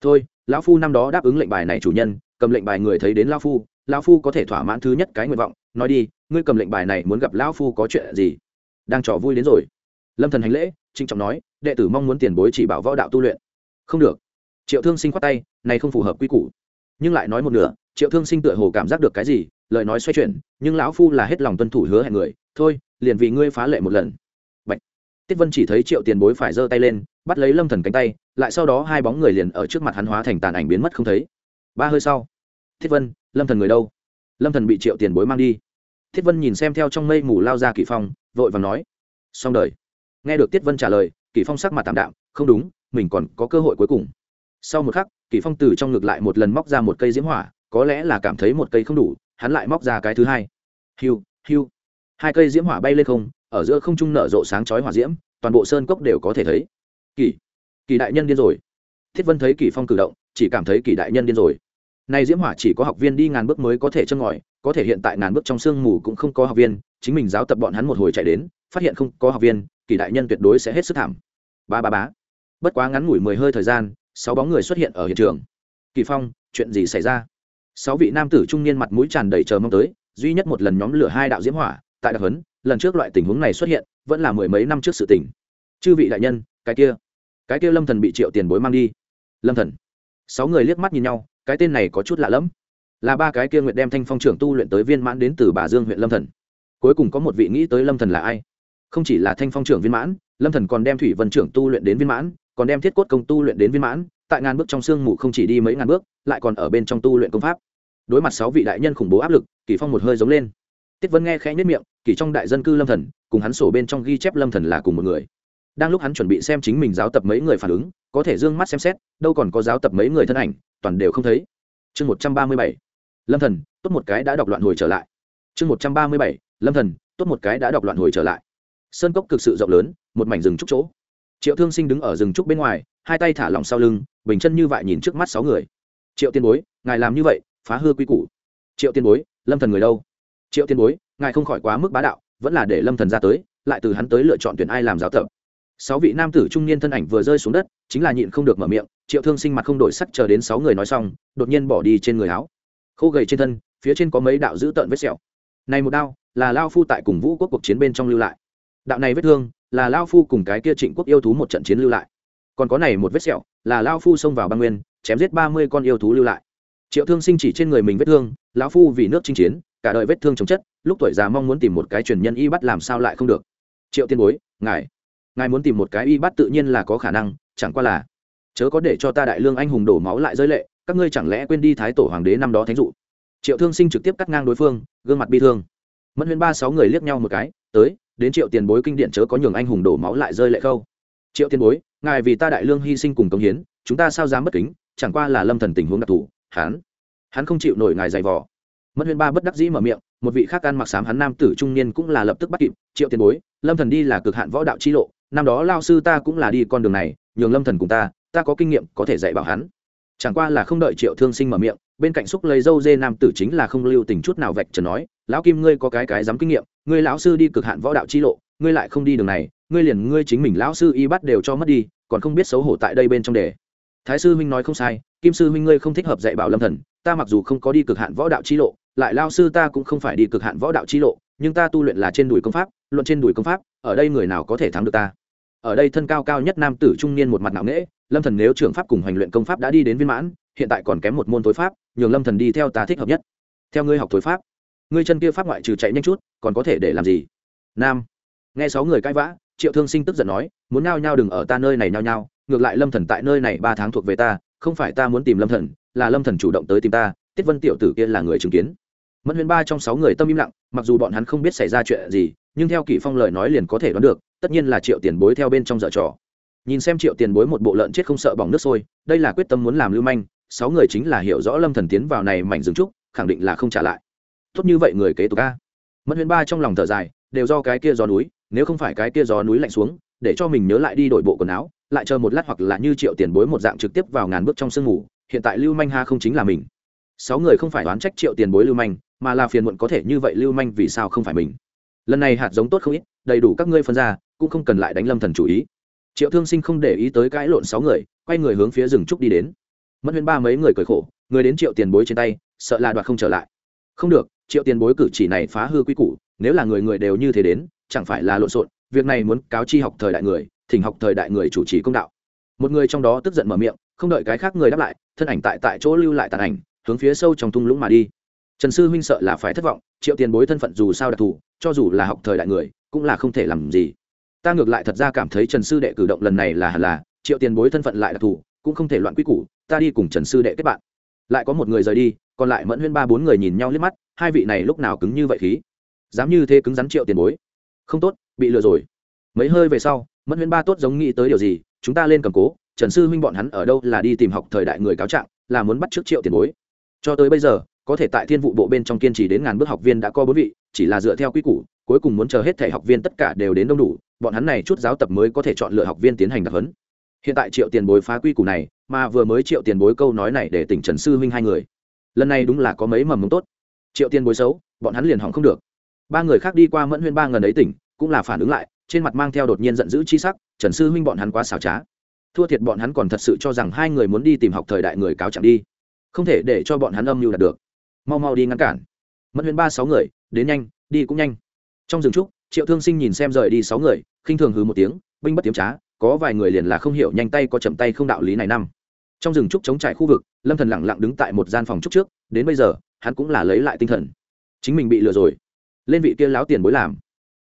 Thôi, lão phu năm đó đáp ứng lệnh bài này chủ nhân cầm lệnh bài người thấy đến lão phu lão phu có thể thỏa mãn thứ nhất cái nguyện vọng, nói đi, ngươi cầm lệnh bài này muốn gặp lão phu có chuyện gì? Đang trò vui đến rồi. Lâm thần hành lễ trinh trọng nói, đệ tử mong muốn tiền bối chỉ bảo võ đạo tu luyện. Không được. Triệu thương sinh khoát tay, này không phù hợp quy củ. Nhưng lại nói một nửa, triệu thương sinh tựa hồ cảm giác được cái gì, lời nói xoay chuyển, nhưng lão phu là hết lòng tuân thủ hứa hẹn người, thôi, liền vì ngươi phá lệ một lần. Bạch. tiết vân chỉ thấy triệu tiền bối phải giơ tay lên, bắt lấy lâm thần cánh tay, lại sau đó hai bóng người liền ở trước mặt hắn hóa thành tàn ảnh biến mất không thấy ba hơi sau, thiết vân, lâm thần người đâu? Lâm thần bị triệu tiền bối mang đi. Thiết vân nhìn xem theo trong mây mù lao ra kỷ phong, vội vàng nói, xong đời. Nghe được tiết vân trả lời, kỷ phong sắc mặt tạm đạm, không đúng, mình còn có cơ hội cuối cùng. Sau một khắc, kỷ phong từ trong ngực lại một lần móc ra một cây diễm hỏa, có lẽ là cảm thấy một cây không đủ, hắn lại móc ra cái thứ hai. Hiu hiu. Hai cây diễm hỏa bay lên không, ở giữa không trung nở rộ sáng chói hỏa diễm, toàn bộ sơn cốc đều có thể thấy. Kỳ kỳ đại nhân điên rồi. Thiết vân thấy kỳ phong cử động chỉ cảm thấy kỳ đại nhân điên rồi. Nay diễm hỏa chỉ có học viên đi ngàn bước mới có thể chân ngòi, có thể hiện tại ngàn bước trong sương mù cũng không có học viên, chính mình giáo tập bọn hắn một hồi chạy đến, phát hiện không có học viên, kỳ đại nhân tuyệt đối sẽ hết sức thảm. Ba ba bá bất quá ngắn ngủi mười hơi thời gian, sáu bóng người xuất hiện ở hiện trường. Kỳ phong, chuyện gì xảy ra? Sáu vị nam tử trung niên mặt mũi tràn đầy chờ mong tới, duy nhất một lần nhóm lửa hai đạo diễm hỏa, tại đặc huấn, lần trước loại tình huống này xuất hiện, vẫn là mười mấy năm trước sự tình. Chư vị đại nhân, cái kia cái kia lâm thần bị triệu tiền bối mang đi. Lâm thần sáu người liếc mắt nhìn nhau, cái tên này có chút lạ lẫm. Là ba cái kia nguyện đem thanh phong trưởng tu luyện tới viên mãn đến từ bà dương huyện lâm thần. Cuối cùng có một vị nghĩ tới lâm thần là ai? Không chỉ là thanh phong trưởng viên mãn, lâm thần còn đem thủy vân trưởng tu luyện đến viên mãn, còn đem thiết cốt công tu luyện đến viên mãn, tại ngàn bước trong sương mù không chỉ đi mấy ngàn bước, lại còn ở bên trong tu luyện công pháp. Đối mặt sáu vị đại nhân khủng bố áp lực, kỳ phong một hơi giống lên. Tiết vân nghe khẽ nhất miệng, kỳ trong đại dân cư lâm thần, cùng hắn sổ bên trong ghi chép lâm thần là cùng một người đang lúc hắn chuẩn bị xem chính mình giáo tập mấy người phản ứng, có thể d ư ơ n g mắt xem xét, đâu còn có giáo tập mấy người thân ảnh, toàn đều không thấy. Chương một trăm ba mươi bảy. Lâm thần, tốt một cái đã đọc loạn hồi trở lại. Chương một trăm ba mươi bảy. Lâm thần, tốt một cái đã đọc loạn hồi trở lại. Sơn cốc cực sự rộng lớn, một mảnh rừng trúc chỗ. Triệu thương sinh đứng ở rừng trúc bên ngoài, hai tay thả lỏng sau lưng, bình chân như vậy nhìn trước mắt sáu người. Triệu tiên bối, ngài làm như vậy, phá hư quy củ. Triệu tiên bối, lâm thần người đâu? Triệu tiên bối, ngài không khỏi quá mức bá đạo, vẫn là để lâm thần ra tới, lại từ hắn tới lựa chọn tuyển ai làm giáo tập sáu vị nam tử trung niên thân ảnh vừa rơi xuống đất, chính là nhịn không được mở miệng, triệu thương sinh mặt không đổi sắc chờ đến sáu người nói xong, đột nhiên bỏ đi trên người áo. Khô gầy trên thân, phía trên có mấy đạo dữ tợn vết sẹo. Này một đao, là lao phu tại cùng vũ quốc cuộc chiến bên trong lưu lại. Đạo này vết thương, là lao phu cùng cái kia trịnh quốc yêu thú một trận chiến lưu lại. Còn có này một vết sẹo, là lao phu xông vào băng nguyên, chém giết ba mươi con yêu thú lưu lại. Triệu thương sinh chỉ trên người mình vết thương, lão phu vì nước chinh chiến, cả đời vết thương chống chất, lúc tuổi già mong muốn tìm một cái truyền nhân y bắt làm sao lại không được. Triệu tiên bối, ngài ngài muốn tìm một cái y bắt tự nhiên là có khả năng, chẳng qua là, chớ có để cho ta đại lương anh hùng đổ máu lại rơi lệ, các ngươi chẳng lẽ quên đi thái tổ hoàng đế năm đó thánh dụ. Triệu thương sinh trực tiếp cắt ngang đối phương, gương mặt bi thương. Mất huyên ba sáu người liếc nhau một cái, tới, đến triệu tiền bối kinh điện chớ có nhường anh hùng đổ máu lại rơi lệ khâu. Triệu tiền bối, ngài vì ta đại lương hy sinh cùng công hiến, chúng ta sao dám bất kính, chẳng qua là lâm thần tình huống đặc thù, hắn hắn không chịu nổi ngài dày vò. Mất huyên ba bất đắc dĩ mở miệng, một vị khác ăn mặc sám hắn nam tử trung niên cũng là lập tức bắt kịp, triệu tiền bối, lâm thần đi là cực hạn võ đạo chi lộ năm đó lao sư ta cũng là đi con đường này, nhường lâm thần cùng ta ta có kinh nghiệm, có thể dạy bảo hắn. Chẳng qua là không đợi triệu thương sinh mở miệng, bên cạnh xúc lấy dâu dê nam tử chính là không lưu tình chút nào vạch trần nói, lão kim, ngươi có cái cái dám kinh nghiệm, ngươi lão sư đi cực hạn võ đạo chi lộ, ngươi lại không đi đường này, ngươi liền ngươi chính mình lão sư y bắt đều cho mất đi, còn không biết xấu hổ tại đây bên trong đề. Thái sư huynh nói không sai, kim sư huynh ngươi không thích hợp dạy bảo lâm thần, ta mặc dù không có đi cực hạn võ đạo chi lộ, lại lao sư ta cũng không phải đi cực hạn võ đạo chi lộ, nhưng ta tu luyện là trên đùi công pháp, luận trên đùi công pháp, ở đây người nào có thể thắng được ta? Ở đây thân cao cao nhất nam tử trung niên một mặt nặng nễ lâm thần nếu trưởng pháp cùng hành luyện công pháp đã đi đến viên mãn, hiện tại còn kém một môn tối pháp, nhường lâm thần đi theo ta thích hợp nhất. Theo ngươi học tối pháp, ngươi chân kia pháp ngoại trừ chạy nhanh chút, còn có thể để làm gì? Nam. Nghe sáu người cãi vã, triệu thương sinh tức giận nói, muốn nhao nhao đừng ở ta nơi này nhao nhao, ngược lại lâm thần tại nơi này ba tháng thuộc về ta, không phải ta muốn tìm lâm thần, là lâm thần chủ động tới tìm ta, tiết vân tiểu tử kia là người chứng kiến. Mất huyền ba trong sáu người tâm im lặng, mặc dù bọn hắn không biết xảy ra chuyện gì, nhưng theo kỷ phong lời nói liền có thể đoán được tất nhiên là triệu tiền bối theo bên trong dở trò. Nhìn xem triệu tiền bối một bộ lợn chết không sợ bỏng nước sôi, đây là quyết tâm muốn làm lưu manh, sáu người chính là hiểu rõ lâm thần tiến vào này mảnh rừng trúc, khẳng định là không trả lại. Tốt như vậy người kế tục a. Mất huyền ba trong lòng thở dài, đều do cái kia gió núi, nếu không phải cái kia gió núi lạnh xuống, để cho mình nhớ lại đi đổi bộ quần áo, lại chờ một lát hoặc là như triệu tiền bối một dạng trực tiếp vào ngàn bước trong sương ngủ hiện tại lưu manh ha không chính là mình. Sáu người không phải đoán trách triệu tiền bối lưu manh, mà là phiền muộn có thể như vậy lưu manh vì sao không phải mình. Lần này hạt giống tốt không ít, đầy đủ các ngươi phân ra cũng không cần lại đánh lâm thần chủ ý. Triệu thương sinh không để ý tới cãi lộn sáu người, quay người hướng phía rừng trúc đi đến. Mất huyên ba mấy người cười khổ, người đến triệu tiền bối trên tay, sợ là đoạt không trở lại. Không được, triệu tiền bối cử chỉ này phá hư quy củ, nếu là người người đều như thế đến, chẳng phải là lộn xộn, việc này muốn cáo chi học thời đại người, thỉnh học thời đại người chủ trì công đạo. Một người trong đó tức giận mở miệng, không đợi cái khác người đáp lại, thân ảnh tại tại chỗ lưu lại tàn ảnh, hướng phía sâu trong thung lũng mà đi. Trần sư huynh sợ là phải thất vọng, triệu tiền bối thân phận dù sao đặc thù, cho dù là học thời đại người, cũng là không thể làm gì ta ngược lại thật ra cảm thấy trần sư đệ cử động lần này là hẳn là, triệu tiền bối thân phận lại đặc thù cũng không thể loạn quy củ, ta đi cùng trần sư đệ kết bạn. Lại có một người rời đi, còn lại mẫn huyên ba bốn người nhìn nhau liếc mắt, hai vị này lúc nào cứng như vậy khí? Dám như thế cứng rắn triệu tiền bối. Không tốt, bị lừa rồi. Mấy hơi về sau, mẫn huyên ba tốt giống nghĩ tới điều gì, chúng ta lên cầm cố, trần sư huynh bọn hắn ở đâu là đi tìm học thời đại người cáo trạng, là muốn bắt trước triệu tiền bối. Cho tới bây giờ, có thể tại thiên vụ bộ bên trong kiên trì đến ngàn bước học viên đã có bốn vị, chỉ là dựa theo quy củ, cuối cùng muốn chờ hết thẻ học viên tất cả đều đến đông đủ bọn hắn này chút giáo tập mới có thể chọn lựa học viên tiến hành đặc huấn. Hiện tại triệu tiền bối phá quy củ này, mà vừa mới triệu tiền bối câu nói này để tỉnh trần sư huynh hai người. Lần này đúng là có mấy mầm mống tốt. Triệu tiền bối xấu, bọn hắn liền hỏng không được. Ba người khác đi qua mẫn huyên ba ngần ấy tỉnh, cũng là phản ứng lại, trên mặt mang theo đột nhiên giận dữ chi sắc, trần sư huynh bọn hắn quá xảo trá. Thua thiệt bọn hắn còn thật sự cho rằng hai người muốn đi tìm học thời đại người cáo chẳng đi. Không thể để cho bọn hắn âm mưu đạt được. Mau mau đi ngăn cản. Mẫn Huyên ba sáu người, đến nhanh, đi cũng nhanh. Trong rừng trúc triệu thương sinh nhìn xem rời đi sáu người, khinh thường hừ một tiếng, binh bất tiếm trá, có vài người liền là không hiểu nhanh tay có chậm tay không đạo lý này năm. Trong rừng trúc chống trải khu vực, lâm thần lặng lặng đứng tại một gian phòng trúc trước, đến bây giờ, hắn cũng là lấy lại tinh thần. Chính mình bị lừa rồi. Lên vị kia láo tiền bối làm.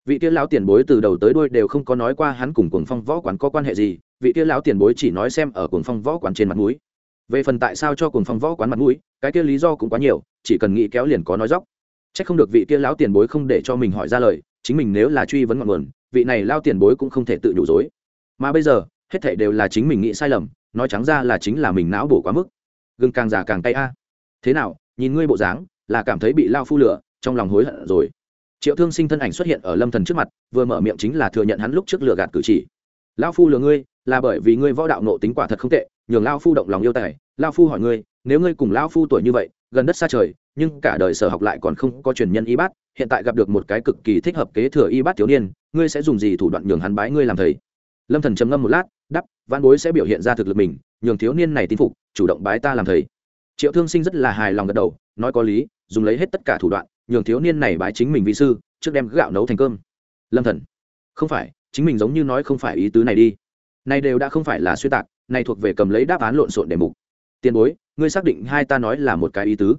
Vị kia lão tiền bối từ đầu tới đuôi đều không có nói qua hắn cùng cuồng phong võ quán có quan hệ gì, vị kia lão tiền bối chỉ nói xem ở cuồng phong võ quán trên mặt mũi. Về phần tại sao cho cuồng phong võ quán mặt mũi, cái kia lý do cũng quá nhiều, chỉ cần nghĩ kéo liền có nói dóc chắc không được vị kia lão tiền bối không để cho mình hỏi ra lời chính mình nếu là truy vấn ngọn nguồn, vị này lao tiền bối cũng không thể tự nhủ dối. Mà bây giờ, hết thảy đều là chính mình nghĩ sai lầm, nói trắng ra là chính là mình não bổ quá mức. Gừng càng già càng tay a. Thế nào, nhìn ngươi bộ dáng, là cảm thấy bị lao phu lửa trong lòng hối hận rồi. Triệu thương sinh thân ảnh xuất hiện ở lâm thần trước mặt, vừa mở miệng chính là thừa nhận hắn lúc trước lừa gạt cử chỉ. Lao phu lừa ngươi, là bởi vì ngươi võ đạo nộ tính quả thật không tệ, nhường lao phu động lòng yêu tài. Lao phu hỏi ngươi, nếu ngươi cùng lao phu tuổi như vậy gần đất xa trời, nhưng cả đời sở học lại còn không có truyền nhân y bát, hiện tại gặp được một cái cực kỳ thích hợp kế thừa y bát thiếu niên, ngươi sẽ dùng gì thủ đoạn nhường hắn bái ngươi làm thầy? Lâm thần trầm ngâm một lát đắp văn bối sẽ biểu hiện ra thực lực mình, nhường thiếu niên này tin phục, chủ động bái ta làm thầy. Triệu thương sinh rất là hài lòng gật đầu, nói có lý, dùng lấy hết tất cả thủ đoạn, nhường thiếu niên này bái chính mình vị sư, trước đem gạo nấu thành cơm. Lâm thần, không phải, chính mình giống như nói không phải ý tứ này đi. Này đều đã không phải là xuyên tạc, này thuộc về cầm lấy đáp án lộn xộn để mục. Tiền bối ngươi xác định hai ta nói là một cái ý tứ.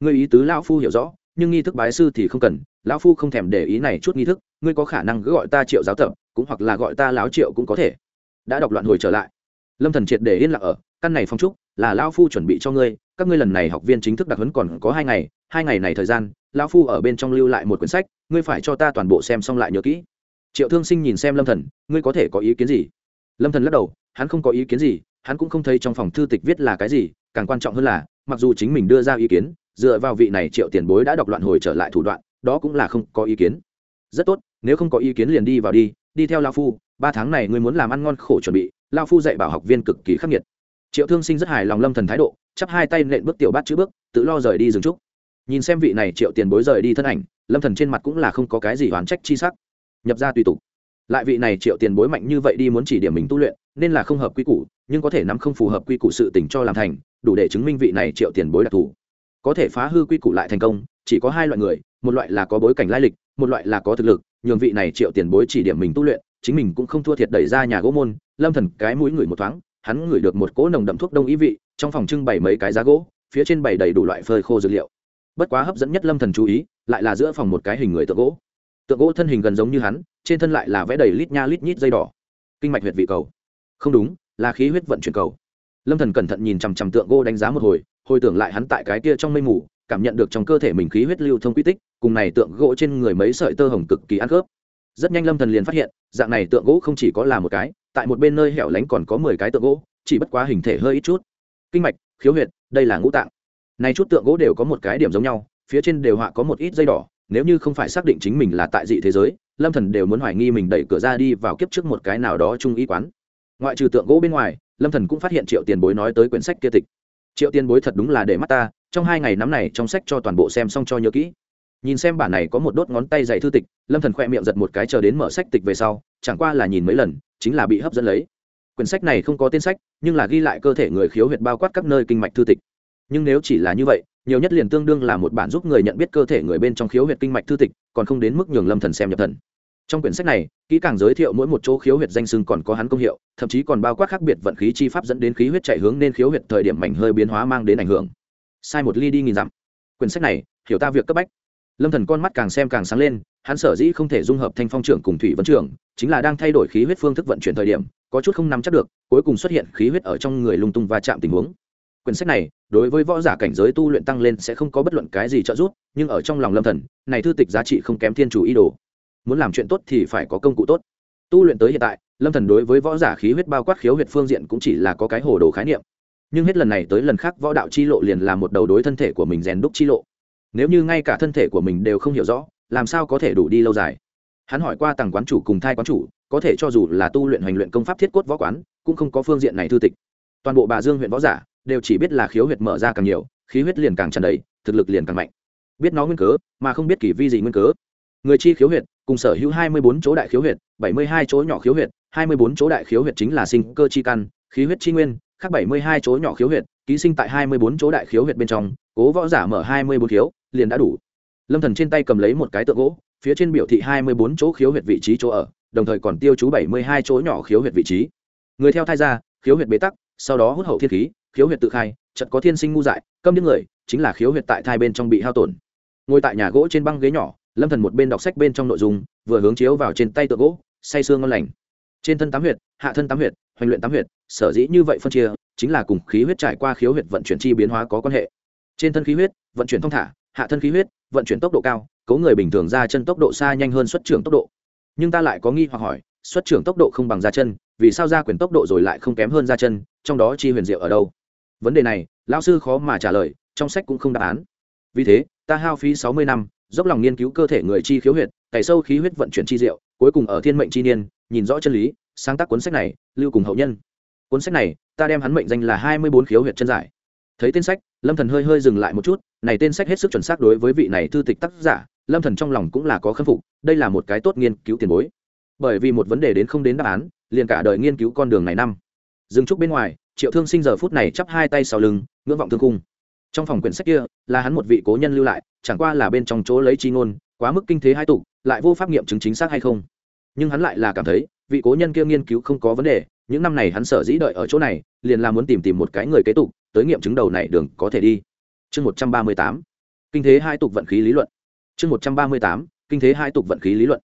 Ngươi ý tứ lão phu hiểu rõ, nhưng nghi thức bái sư thì không cần, lão phu không thèm để ý này chút nghi thức, ngươi có khả năng cứ gọi ta triệu giáo tập, cũng hoặc là gọi ta lão triệu cũng có thể. Đã đọc loạn hồi trở lại. Lâm thần triệt để yên lặng ở, căn này phong trúc là lão phu chuẩn bị cho ngươi, các ngươi lần này học viên chính thức đặc huấn còn có hai ngày hai ngày này thời gian, lão phu ở bên trong lưu lại một quyển sách, ngươi phải cho ta toàn bộ xem xong lại nhớ kỹ. Triệu thương sinh nhìn xem lâm thần, ngươi có thể có ý kiến gì? Lâm thần lắc đầu, hắn không có ý kiến gì hắn cũng không thấy trong phòng thư tịch viết là cái gì, càng quan trọng hơn là, mặc dù chính mình đưa ra ý kiến, dựa vào vị này triệu tiền bối đã đọc loạn hồi trở lại thủ đoạn, đó cũng là không có ý kiến. Rất tốt, nếu không có ý kiến liền đi vào đi đi theo lao phu, ba tháng này ngươi muốn làm ăn ngon khổ chuẩn bị, lao phu dạy bảo học viên cực kỳ khắc nghiệt. Triệu thương sinh rất hài lòng lâm thần thái độ, chắp hai tay nện bước tiểu bát chữ bước, tự lo rời đi dừng trúc. Nhìn xem vị này triệu tiền bối rời đi thân ảnh, lâm thần trên mặt cũng là không có cái gì oán trách chi sắc. Nhập ra tùy tục. Lại vị này triệu tiền bối mạnh như vậy đi muốn chỉ điểm mình tu luyện nên là không hợp quy củ, nhưng có thể nắm không phù hợp quy củ sự tình cho làm thành, đủ để chứng minh vị này triệu tiền bối đặc thù. Có thể phá hư quy củ lại thành công, chỉ có hai loại người, một loại là có bối cảnh lai lịch, một loại là có thực lực, nhường vị này triệu tiền bối chỉ điểm mình tu luyện, chính mình cũng không thua thiệt đẩy ra nhà gỗ môn, lâm thần cái mũi người một thoáng, hắn ngửi được một cỗ nồng đậm thuốc đông ý vị, trong phòng trưng bày mấy cái giá gỗ, phía trên bày đầy đủ loại phơi khô dược liệu. Bất quá hấp dẫn nhất lâm thần chú ý, lại là giữa phòng một cái hình người tượng gỗ. Tượng gỗ thân hình gần giống như hắn, trên thân lại là vẽ đầy lít nha lít nhít dây đỏ. Kinh mạch huyệt vị cầu không đúng, là khí huyết vận chuyển cầu. Lâm thần cẩn thận nhìn chằm chằm tượng gỗ đánh giá một hồi hồi tưởng lại hắn tại cái kia trong mây mù, cảm nhận được trong cơ thể mình khí huyết lưu thông quy tích, cùng này tượng gỗ trên người mấy sợi tơ hồng cực kỳ ăn khớp. Rất nhanh lâm thần liền phát hiện, dạng này tượng gỗ không chỉ có là một cái, tại một bên nơi hẻo lánh còn có mười cái tượng gỗ, chỉ bất quá hình thể hơi ít chút. Kinh mạch, khiếu huyệt, đây là ngũ tạng. Này chút tượng gỗ đều có một cái điểm giống nhau, phía trên đều họa có một ít dây đỏ, nếu như không phải xác định chính mình là tại dị thế giới, lâm thần đều muốn hoài nghi mình đẩy cửa ra đi vào kiếp trước một cái nào đó trung ý quán ngoại trừ tượng gỗ bên ngoài, lâm thần cũng phát hiện triệu tiền bối nói tới quyển sách kia tịch. Triệu tiền bối thật đúng là để mắt ta, trong hai ngày nắm này trong sách cho toàn bộ xem xong cho nhớ kỹ. Nhìn xem bản này có một đốt ngón tay dày thư tịch, lâm thần khoe miệng giật một cái chờ đến mở sách tịch về sau, chẳng qua là nhìn mấy lần, chính là bị hấp dẫn lấy. Quyển sách này không có tên sách, nhưng là ghi lại cơ thể người khiếu huyệt bao quát các nơi kinh mạch thư tịch. Nhưng nếu chỉ là như vậy, nhiều nhất liền tương đương là một bản giúp người nhận biết cơ thể người bên trong khiếu huyệt kinh mạch thư tịch, còn không đến mức nhường lâm thần xem nhập thần trong quyển sách này, kỹ càng giới thiệu mỗi một chỗ khiếu huyệt danh sưng còn có hắn công hiệu, thậm chí còn bao quát khác biệt vận khí chi pháp dẫn đến khí huyết chạy hướng nên khiếu huyệt thời điểm mảnh hơi biến hóa mang đến ảnh hưởng. Sai một ly đi nghìn dặm. Quyển sách này, hiểu ta việc cấp bách. Lâm thần con mắt càng xem càng sáng lên, hắn sở dĩ không thể dung hợp thanh phong trưởng cùng thủy vấn trưởng, chính là đang thay đổi khí huyết phương thức vận chuyển thời điểm, có chút không nắm chắc được, cuối cùng xuất hiện khí huyết ở trong người lung tung và chạm tình huống. Quyển sách này, đối với võ giả cảnh giới tu luyện tăng lên sẽ không có bất luận cái gì trợ giúp, nhưng ở trong lòng lâm thần, này thư tịch giá trị không kém thiên chủ ý đồ muốn làm chuyện tốt thì phải có công cụ tốt. Tu luyện tới hiện tại, lâm thần đối với võ giả khí huyết bao quát khiếu huyệt phương diện cũng chỉ là có cái hồ đồ khái niệm. Nhưng hết lần này tới lần khác võ đạo chi lộ liền là một đầu đối thân thể của mình rèn đúc chi lộ. Nếu như ngay cả thân thể của mình đều không hiểu rõ, làm sao có thể đủ đi lâu dài? Hắn hỏi qua tàng quán chủ cùng thai quán chủ, có thể cho dù là tu luyện hành luyện công pháp thiết cốt võ quán, cũng không có phương diện này thư tịch. Toàn bộ bà dương huyện võ giả đều chỉ biết là khiếu huyệt mở ra càng nhiều, khí huyết liền càng tràn đầy, thực lực liền càng mạnh. Biết nó nguyên cớ, mà không biết kỳ vi gì nguyên cớ. Người chi khiếu huyệt cùng sở hữu hai mươi bốn chỗ đại khiếu huyệt, bảy mươi hai chỗ nhỏ khiếu huyệt, hai mươi bốn chỗ đại khiếu huyệt chính là sinh cơ chi căn, khí huyết chi nguyên, khác bảy mươi hai chỗ nhỏ khiếu huyệt, ký sinh tại hai mươi bốn chỗ đại khiếu huyệt bên trong, cố võ giả mở hai mươi bốn khiếu, liền đã đủ. Lâm thần trên tay cầm lấy một cái tượng gỗ, phía trên biểu thị hai mươi bốn chỗ khiếu huyệt vị trí chỗ ở, đồng thời còn tiêu chú bảy mươi hai chỗ nhỏ khiếu huyệt vị trí. Người theo thai ra, khiếu huyệt bế tắc, sau đó hút hậu thiên khí, khiếu huyệt tự khai, chợt có thiên sinh ngu dại, câm những người, chính là khiếu huyệt tại thai bên trong bị hao tổn. Ngồi tại nhà gỗ trên băng ghế nhỏ lâm thần một bên đọc sách bên trong nội dung, vừa hướng chiếu vào trên tay tượng gỗ, say sương ngon lành. Trên thân tám huyệt, hạ thân tám huyệt, hoành luyện tám huyệt, sở dĩ như vậy phân chia, chính là cùng khí huyết trải qua khiếu huyệt vận chuyển chi biến hóa có quan hệ. Trên thân khí huyết, vận chuyển thông thả, hạ thân khí huyết, vận chuyển tốc độ cao, cấu người bình thường ra chân tốc độ xa nhanh hơn xuất trưởng tốc độ. Nhưng ta lại có nghi hoặc hỏi, xuất trưởng tốc độ không bằng ra chân, vì sao ra quyền tốc độ rồi lại không kém hơn ra chân, trong đó chi huyền diệu ở đâu? Vấn đề này, lão sư khó mà trả lời, trong sách cũng không đáp án. Vì thế, ta hao phí sáu mươi năm dốc lòng nghiên cứu cơ thể người chi khiếu huyệt, cày sâu khí huyết vận chuyển chi diệu, cuối cùng ở thiên mệnh chi niên, nhìn rõ chân lý, sáng tác cuốn sách này, lưu cùng hậu nhân. Cuốn sách này, ta đem hắn mệnh danh là hai mươi bốn khiếu huyệt chân giải. Thấy tên sách, lâm thần hơi hơi dừng lại một chút, này tên sách hết sức chuẩn xác đối với vị này thư tịch tác giả, lâm thần trong lòng cũng là có khâm phục, đây là một cái tốt nghiên cứu tiền bối. Bởi vì một vấn đề đến không đến đáp án, liền cả đời nghiên cứu con đường này năm. Dừng trúc bên ngoài, triệu thương sinh giờ phút này chắp hai tay sau lưng, ngưỡng vọng thương cung trong phòng quyển sách kia, là hắn một vị cố nhân lưu lại, chẳng qua là bên trong chỗ lấy chi ngôn, quá mức kinh thế hai tục, lại vô pháp nghiệm chứng chính xác hay không. Nhưng hắn lại là cảm thấy, vị cố nhân kia nghiên cứu không có vấn đề, những năm này hắn sở dĩ đợi ở chỗ này, liền là muốn tìm tìm một cái người kế tục, tới nghiệm chứng đầu này đường có thể đi. Chương một trăm ba mươi tám, kinh thế hai tục vận khí lý luận. Chương một trăm ba mươi tám, kinh thế hai tục vận khí lý luận.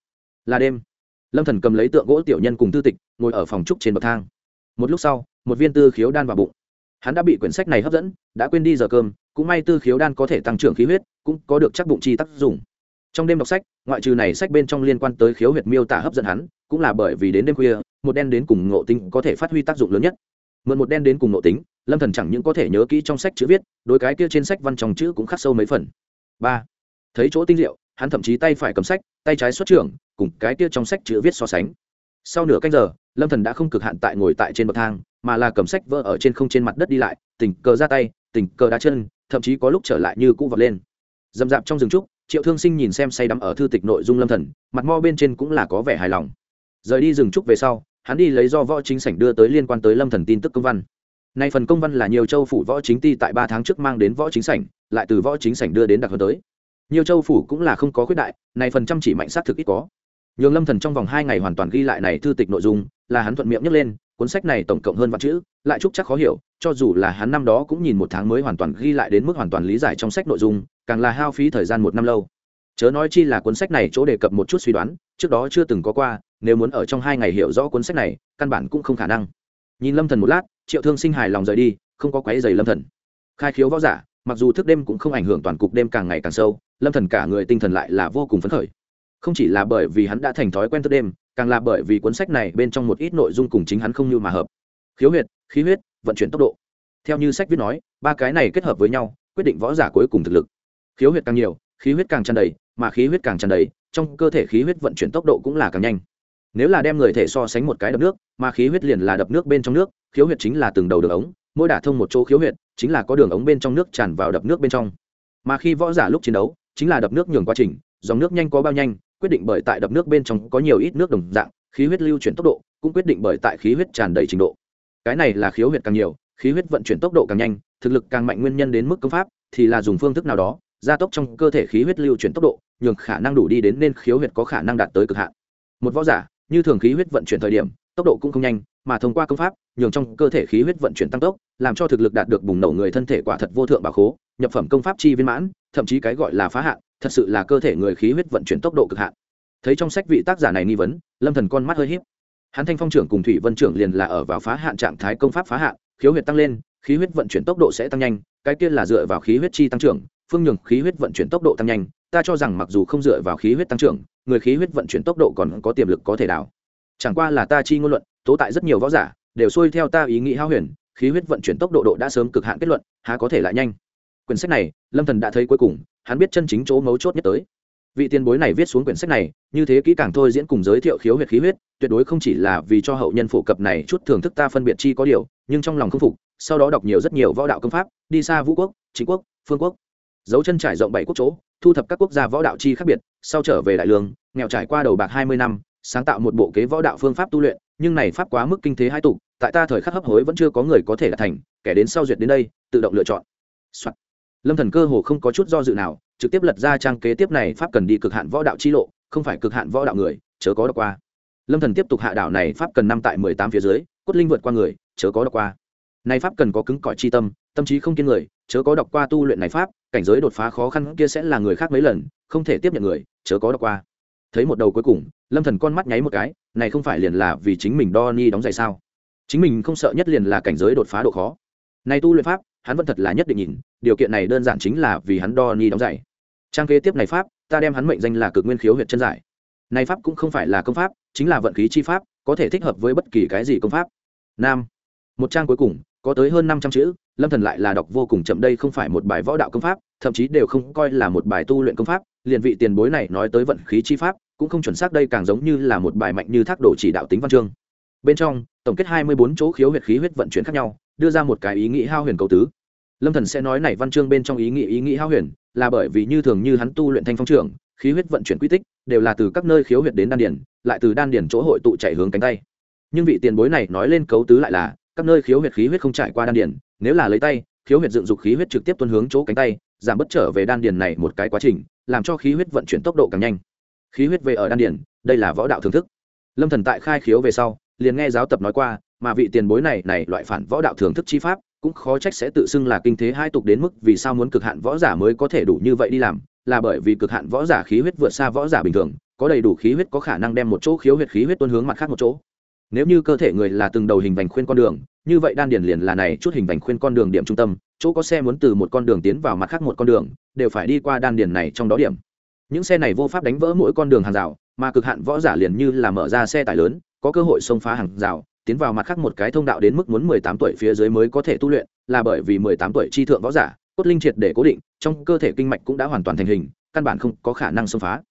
Là đêm. Lâm thần cầm lấy tượng gỗ tiểu nhân cùng tư tịch, ngồi ở phòng trúc trên bậc thang. Một lúc sau, một viên tư khiếu đan vào bụng hắn đã bị quyển sách này hấp dẫn, đã quên đi giờ cơm, cũng may tư khiếu đan có thể tăng trưởng khí huyết, cũng có được chắc bụng chi tác dụng. Trong đêm đọc sách, ngoại trừ này sách bên trong liên quan tới khiếu huyệt miêu tả hấp dẫn hắn, cũng là bởi vì đến đêm khuya, một đen đến cùng ngộ tính có thể phát huy tác dụng lớn nhất. Mượn một đen đến cùng ngộ tính, lâm thần chẳng những có thể nhớ kỹ trong sách chữ viết đôi cái kia trên sách văn trong chữ cũng khắc sâu mấy phần. Ba, thấy chỗ tinh diệu, hắn thậm chí tay phải cầm sách, tay trái xuất trưởng, cùng cái kia trong sách chữ viết so sánh sau nửa canh giờ, lâm thần đã không cực hạn tại ngồi tại trên bậc thang, mà là cầm sách vỡ ở trên không trên mặt đất đi lại, tình cờ ra tay, tình cờ đá chân, thậm chí có lúc trở lại như cũ vọt lên. Dầm dạp trong rừng trúc, triệu thương sinh nhìn xem say đắm ở thư tịch nội dung lâm thần, mặt mo bên trên cũng là có vẻ hài lòng. Rời đi rừng trúc về sau, hắn đi lấy do võ chính sảnh đưa tới liên quan tới lâm thần tin tức công văn. Nay phần công văn là nhiều châu phủ võ chính ti tại ba tháng trước mang đến võ chính sảnh, lại từ võ chính sảnh đưa đến đặc hơn tới. Nhiều châu phủ cũng là không có khuyết đại này phần chăm chỉ mạnh sát thực ít có nhường lâm thần trong vòng hai ngày hoàn toàn ghi lại này thư tịch nội dung, là hắn thuận miệng nhấc lên, cuốn sách này tổng cộng hơn vạn chữ, lại chúc chắc khó hiểu, cho dù là hắn năm đó cũng nhìn một tháng mới hoàn toàn ghi lại đến mức hoàn toàn lý giải trong sách nội dung, càng là hao phí thời gian một năm lâu. Chớ nói chi là cuốn sách này chỗ đề cập một chút suy đoán, trước đó chưa từng có qua, nếu muốn ở trong hai ngày hiểu rõ cuốn sách này, căn bản cũng không khả năng. Nhìn lâm thần một lát, triệu thương sinh hài lòng rời đi, không có quấy giày lâm thần. Khai khiếu võ giả, mặc dù thức đêm cũng không ảnh hưởng toàn cục đêm càng ngày càng sâu, lâm thần cả người tinh thần lại là vô cùng phấn khởi không chỉ là bởi vì hắn đã thành thói quen thức đêm, càng là bởi vì cuốn sách này bên trong một ít nội dung cùng chính hắn không như mà hợp. Khiếu huyệt, khí huyết, vận chuyển tốc độ. Theo như sách viết nói, ba cái này kết hợp với nhau, quyết định võ giả cuối cùng thực lực. Khiếu huyệt càng nhiều, khí huyết càng tràn đầy, mà khí huyết càng tràn đầy, trong cơ thể khí huyết vận chuyển tốc độ cũng là càng nhanh. Nếu là đem người thể so sánh một cái đập nước, mà khí huyết liền là đập nước bên trong nước, khiếu huyệt chính là từng đầu đường ống, mỗi đả thông một chỗ khiếu huyệt, chính là có đường ống bên trong nước tràn vào đập nước bên trong. Mà khi võ giả lúc chiến đấu, chính là đập nước nhường quá trình, dòng nước nhanh có bao nhanh quyết định bởi tại đập nước bên trong có nhiều ít nước đồng dạng, khí huyết lưu chuyển tốc độ, cũng quyết định bởi tại khí huyết tràn đầy trình độ. Cái này là khiếu huyệt càng nhiều, khí huyết vận chuyển tốc độ càng nhanh, thực lực càng mạnh nguyên nhân đến mức công pháp thì là dùng phương thức nào đó, gia tốc trong cơ thể khí huyết lưu chuyển tốc độ, nhường khả năng đủ đi đến nên khiếu huyệt có khả năng đạt tới cực hạn. Một võ giả, như thường khí huyết vận chuyển thời điểm, tốc độ cũng không nhanh, mà thông qua công pháp, nhường trong cơ thể khí huyết vận chuyển tăng tốc, làm cho thực lực đạt được bùng nổ người thân thể quả thật vô thượng bảo khố nhập phẩm công pháp chi viên mãn, thậm chí cái gọi là phá hạn, thật sự là cơ thể người khí huyết vận chuyển tốc độ cực hạn. Thấy trong sách vị tác giả này nghi vấn, lâm thần con mắt hơi híp. Hắn thanh phong trưởng cùng thủy vân trưởng liền là ở vào phá hạn trạng thái công pháp phá hạn, khiếu huyết tăng lên, khí huyết vận chuyển tốc độ sẽ tăng nhanh, cái kia là dựa vào khí huyết chi tăng trưởng, phương nhường khí huyết vận chuyển tốc độ tăng nhanh, ta cho rằng mặc dù không dựa vào khí huyết tăng trưởng, người khí huyết vận chuyển tốc độ còn có tiềm lực có thể đảo. Chẳng qua là ta chi ngôn luận, tố tại rất nhiều võ giả, đều xuôi theo ta ý nghĩ hao huyền, khí huyết vận chuyển tốc độ độ đã sớm cực hạn kết luận, há có thể lại nhanh quyển sách này, lâm thần đã thấy cuối cùng, hắn biết chân chính chỗ mấu chốt nhất tới. Vị tiền bối này viết xuống quyển sách này, như thế kỹ càng thôi diễn cùng giới thiệu khiếu huyệt khí huyết, tuyệt đối không chỉ là vì cho hậu nhân phổ cập này chút thưởng thức ta phân biệt chi có điều, nhưng trong lòng không phục, sau đó đọc nhiều rất nhiều võ đạo công pháp, đi xa vũ quốc, chính quốc, phương quốc. Dấu chân trải rộng bảy quốc chỗ, thu thập các quốc gia võ đạo chi khác biệt, sau trở về đại lương, nghèo trải qua đầu bạc hai mươi năm, sáng tạo một bộ kế võ đạo phương pháp tu luyện, nhưng này pháp quá mức kinh thế hai tục, tại ta thời khắc hấp hối vẫn chưa có người có thể đạt thành, kẻ đến sau duyệt đến đây, tự động lựa chọn、Soạn lâm thần cơ hồ không có chút do dự nào, trực tiếp lật ra trang kế tiếp này pháp cần đi cực hạn võ đạo chi lộ, không phải cực hạn võ đạo người, chớ có đọc qua. Lâm thần tiếp tục hạ đạo này pháp cần năm tại mười tám phía dưới, cốt linh vượt qua người, chớ có đọc qua. Này pháp cần có cứng cỏi chi tâm tâm trí không kiên người, chớ có đọc qua tu luyện này pháp, cảnh giới đột phá khó khăn kia sẽ là người khác mấy lần, không thể tiếp nhận người, chớ có đọc qua. Thấy một đầu cuối cùng, lâm thần con mắt nháy một cái, này không phải liền là vì chính mình đo ni đóng giày sao? Chính mình không sợ nhất liền là cảnh giới đột phá độ khó. Này tu luyện pháp hắn vẫn thật là nhất định nhìn, điều kiện này đơn giản chính là vì hắn đo ni đóng giày. Trang kế tiếp này pháp, ta đem hắn mệnh danh là cực nguyên khiếu huyệt chân giải. Này pháp cũng không phải là công pháp, chính là vận khí chi pháp, có thể thích hợp với bất kỳ cái gì công pháp. Nam. Một trang cuối cùng, có tới hơn năm trăm chữ, lâm thần lại là đọc vô cùng chậm, đây không phải một bài võ đạo công pháp, thậm chí đều không coi là một bài tu luyện công pháp, liền vị tiền bối này nói tới vận khí chi pháp, cũng không chuẩn xác đây càng giống như là một bài mạnh như thác đổ chỉ đạo tính văn chương. Bên trong, tổng kết hai mươi bốn chỗ khiếu huyệt khí huyết vận chuyển khác nhau đưa ra một cái ý nghĩ hao huyền cầu tứ. Lâm thần sẽ nói này văn chương bên trong ý nghĩ ý nghĩ hao huyền là bởi vì như thường như hắn tu luyện thanh phong trưởng khí huyết vận chuyển quy tích đều là từ các nơi khiếu huyệt đến đan điển lại từ đan điển chỗ hội tụ chạy hướng cánh tay. Nhưng vị tiền bối này nói lên cấu tứ lại là, các nơi khiếu huyệt khí huyết không trải qua đan điển nếu là lấy tay, khiếu huyệt dựng dục khí huyết trực tiếp tuân hướng chỗ cánh tay, giảm bất trở về đan điển này một cái quá trình, làm cho khí huyết vận chuyển tốc độ càng nhanh. Khí huyết về ở đan điển đây là võ đạo thưởng thức. Lâm thần tại khai khiếu về sau, liền nghe giáo tập nói qua mà vị tiền bối này này loại phản võ đạo thưởng thức chi pháp, cũng khó trách sẽ tự xưng là kinh thế hai tục đến mức vì sao muốn cực hạn võ giả mới có thể đủ như vậy đi làm, là bởi vì cực hạn võ giả khí huyết vượt xa võ giả bình thường, có đầy đủ khí huyết có khả năng đem một chỗ khiếu huyết khí huyết tuôn hướng mặt khác một chỗ. Nếu như cơ thể người là từng đầu hình vành khuyên con đường, như vậy đan điền liền là này chút hình vành khuyên con đường điểm trung tâm, chỗ có xe muốn từ một con đường tiến vào mặt khác một con đường, đều phải đi qua đan điền này trong đó điểm. Những xe này vô pháp đánh vỡ mỗi con đường hàng rào, mà cực hạn võ giả liền như là mở ra xe tải lớn, có cơ hội xông phá hàng rào tiến vào mặt khác một cái thông đạo đến mức muốn mười tám tuổi phía dưới mới có thể tu luyện, là bởi vì mười tám tuổi chi thượng võ giả, cốt linh triệt để cố định, trong cơ thể kinh mạch cũng đã hoàn toàn thành hình, căn bản không có khả năng xâm phá.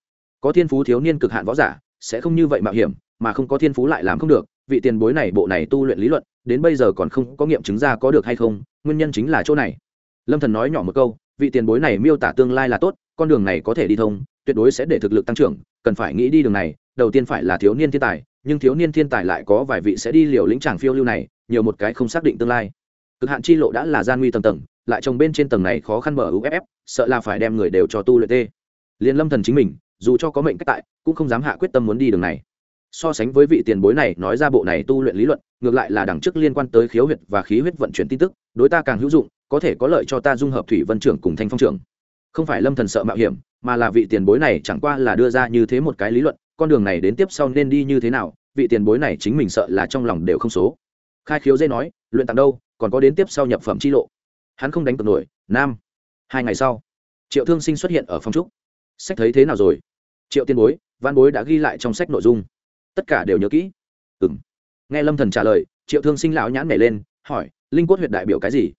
Có thiên phú thiếu niên cực hạn võ giả, sẽ không như vậy mạo hiểm, mà không có thiên phú lại làm không được, vị tiền bối này bộ này tu luyện lý luận, đến bây giờ còn không có nghiệm chứng ra có được hay không, nguyên nhân chính là chỗ này. Lâm thần nói nhỏ một câu, vị tiền bối này miêu tả tương lai là tốt, con đường này có thể đi thông, tuyệt đối sẽ để thực lực tăng trưởng, cần phải nghĩ đi đường này, đầu tiên phải là thiếu niên thiên tài nhưng thiếu niên thiên tài lại có vài vị sẽ đi liều lĩnh tràng phiêu lưu này, nhiều một cái không xác định tương lai. Cực hạn chi lộ đã là gian nguy tầng tầng, lại trồng bên trên tầng này khó khăn mở uff sợ là phải đem người đều cho tu luyện tê. Liền lâm thần chính mình, dù cho có mệnh cách tại, cũng không dám hạ quyết tâm muốn đi đường này. So sánh với vị tiền bối này, nói ra bộ này tu luyện lý luận, ngược lại là đằng trước liên quan tới khiếu huyệt và khí huyết vận chuyển tin tức, đối ta càng hữu dụng, có thể có lợi cho ta dung hợp thủy vân trưởng cùng thanh phong trưởng. Không phải lâm thần sợ mạo hiểm, mà là vị tiền bối này chẳng qua là đưa ra như thế một cái lý luận con đường này đến tiếp sau nên đi như thế nào, vị tiền bối này chính mình sợ là trong lòng đều không số. Khai khiếu dây nói, luyện tặng đâu, còn có đến tiếp sau nhập phẩm chi lộ. Hắn không đánh cược nổi, nam. Hai ngày sau, triệu thương sinh xuất hiện ở phòng trúc. Sách thấy thế nào rồi? Triệu tiên bối, văn bối đã ghi lại trong sách nội dung. Tất cả đều nhớ kỹ. Ừ m nghe lâm thần trả lời, triệu thương sinh lão nhãn nảy lên, hỏi, linh cốt huyệt đại biểu cái gì?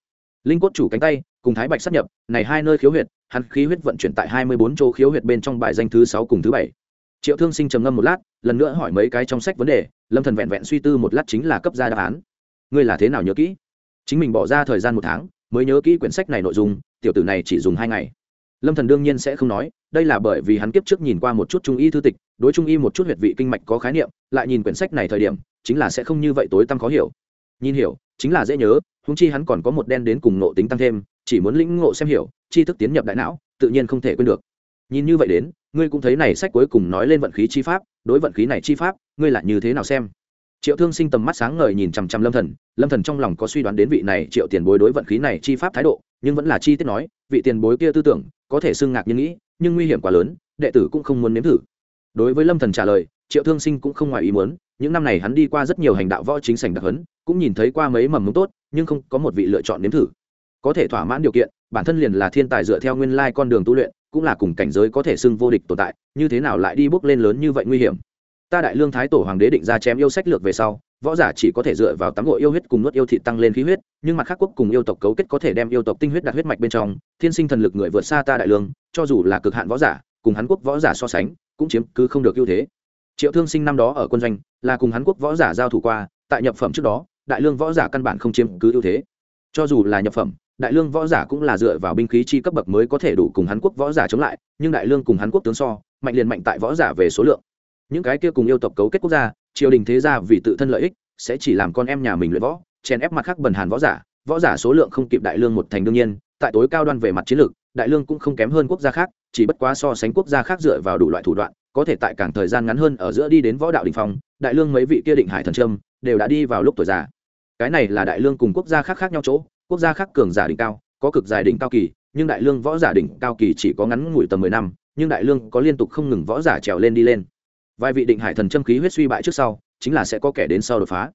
Linh cốt chủ cánh tay, cùng thái bạch sắp nhập, này hai nơi khiếu huyệt, hắn khí huyết vận chuyển tại hai mươi bốn chỗ khiếu huyệt bên trong bài danh thứ sáu cùng thứ bảy triệu thương sinh trầm ngâm một lát, lần nữa hỏi mấy cái trong sách vấn đề, lâm thần vẹn vẹn suy tư một lát chính là cấp ra đáp án. Ngươi là thế nào nhớ kỹ? Chính mình bỏ ra thời gian một tháng, mới nhớ kỹ quyển sách này nội dung, tiểu tử này chỉ dùng hai ngày. Lâm thần đương nhiên sẽ không nói, đây là bởi vì hắn kiếp trước nhìn qua một chút trung y thư tịch, đối trung y một chút huyệt vị kinh mạch có khái niệm, lại nhìn quyển sách này thời điểm, chính là sẽ không như vậy tối tăm khó hiểu. Nhìn hiểu, chính là dễ nhớ húng chi hắn còn có một đen đến cùng nộ tính tăng thêm, chỉ muốn lĩnh ngộ xem hiểu, tri thức tiến nhập đại não, tự nhiên không thể quên được. Nhìn như vậy đến ngươi cũng thấy này sách cuối cùng nói lên vận khí chi pháp, đối vận khí này chi pháp, ngươi lại như thế nào xem? Triệu thương sinh tầm mắt sáng ngời nhìn chằm chằm lâm thần lâm thần trong lòng có suy đoán đến vị này triệu tiền bối đối vận khí này chi pháp thái độ, nhưng vẫn là chi tiết nói, vị tiền bối kia tư tưởng, có thể xưng ngạc như nghĩ, nhưng nguy hiểm quá lớn, đệ tử cũng không muốn nếm thử. Đối với lâm thần trả lời, triệu thương sinh cũng không ngoài ý muốn, những năm này hắn đi qua rất nhiều hành đạo võ chính sảnh đặc hấn cũng nhìn thấy qua mấy mầm mống tốt, nhưng không có một vị lựa chọn nếm thử. Có thể thỏa mãn điều kiện bản thân liền là thiên tài dựa theo nguyên lai con đường tu luyện, cũng là cùng cảnh giới có thể xưng vô địch tồn tại, như thế nào lại đi bước lên lớn như vậy nguy hiểm? Ta đại lương thái tổ hoàng đế định ra chém yêu sách lược về sau, võ giả chỉ có thể dựa vào tắm gội yêu huyết cùng nuốt yêu thị tăng lên khí huyết, nhưng mặt khác quốc cùng yêu tộc cấu kết có thể đem yêu tộc tinh huyết đặt huyết mạch bên trong, thiên sinh thần lực người vượt xa ta đại lương, cho dù là cực hạn võ giả, cùng hắn quốc võ giả so sánh, cũng chiếm cứ không được ưu thế. Triệu thương sinh năm đó ở quân doanh, là cùng hắn quốc võ giả giao thủ qua, tại nhập phẩm trước đó, đại lương võ giả căn bản không chiếm cứ ưu thế. Cho dù là nhập phẩm đại lương võ giả cũng là dựa vào binh khí chi cấp bậc mới có thể đủ cùng hắn quốc võ giả chống lại, nhưng đại lương cùng hắn quốc tướng so, mạnh liền mạnh tại võ giả về số lượng. Những cái kia cùng yêu tộc cấu kết quốc gia, triều đình thế gia vì tự thân lợi ích, sẽ chỉ làm con em nhà mình luyện võ, chèn ép mặt khác bần hàn võ giả. Võ giả số lượng không kịp đại lương một thành đương nhiên, tại tối cao đoan về mặt chiến lược, đại lương cũng không kém hơn quốc gia khác, chỉ bất quá so sánh quốc gia khác dựa vào đủ loại thủ đoạn, có thể tại càng thời gian ngắn hơn ở giữa đi đến võ đạo đình phong, đại lương mấy vị kia định hải thần trâm đều đã đi vào lúc tuổi già. Cái này là đại lương cùng quốc gia khác khác nhau chỗ quốc gia khác cường giả đỉnh cao, có cực dài đỉnh cao kỳ, nhưng đại lương võ giả đỉnh cao kỳ chỉ có ngắn ngủi tầm mười năm, nhưng đại lương có liên tục không ngừng võ giả trèo lên đi lên. Vài vị định hải thần châm khí huyết suy bại trước sau, chính là sẽ có kẻ đến sau đột phá.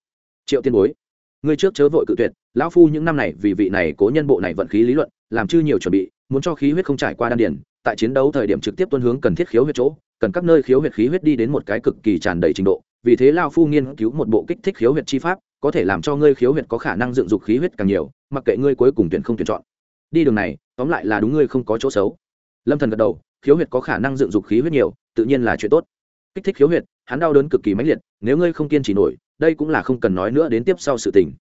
Triệu tiên bối, ngươi trước chớ vội cự tuyệt, lão phu những năm này vì vị này cố nhân bộ này vận khí lý luận, làm chư nhiều chuẩn bị, muốn cho khí huyết không trải qua đan điển tại chiến đấu thời điểm trực tiếp tuân hướng cần thiết khiếu huyết chỗ, cần các nơi khiếu huyết khí huyết đi đến một cái cực kỳ tràn đầy trình độ, vì thế lao phu nghiên cứu một bộ kích thích khiếu huyết chi pháp có thể làm cho ngươi khiếu huyệt có khả năng dựng dục khí huyết càng nhiều, mặc kệ ngươi cuối cùng tuyển không tuyển chọn. Đi đường này, tóm lại là đúng ngươi không có chỗ xấu. Lâm thần gật đầu, khiếu huyệt có khả năng dựng dục khí huyết nhiều, tự nhiên là chuyện tốt. Kích thích khiếu huyệt, hắn đau đớn cực kỳ mãnh liệt, nếu ngươi không kiên trì nổi, đây cũng là không cần nói nữa đến tiếp sau sự tình.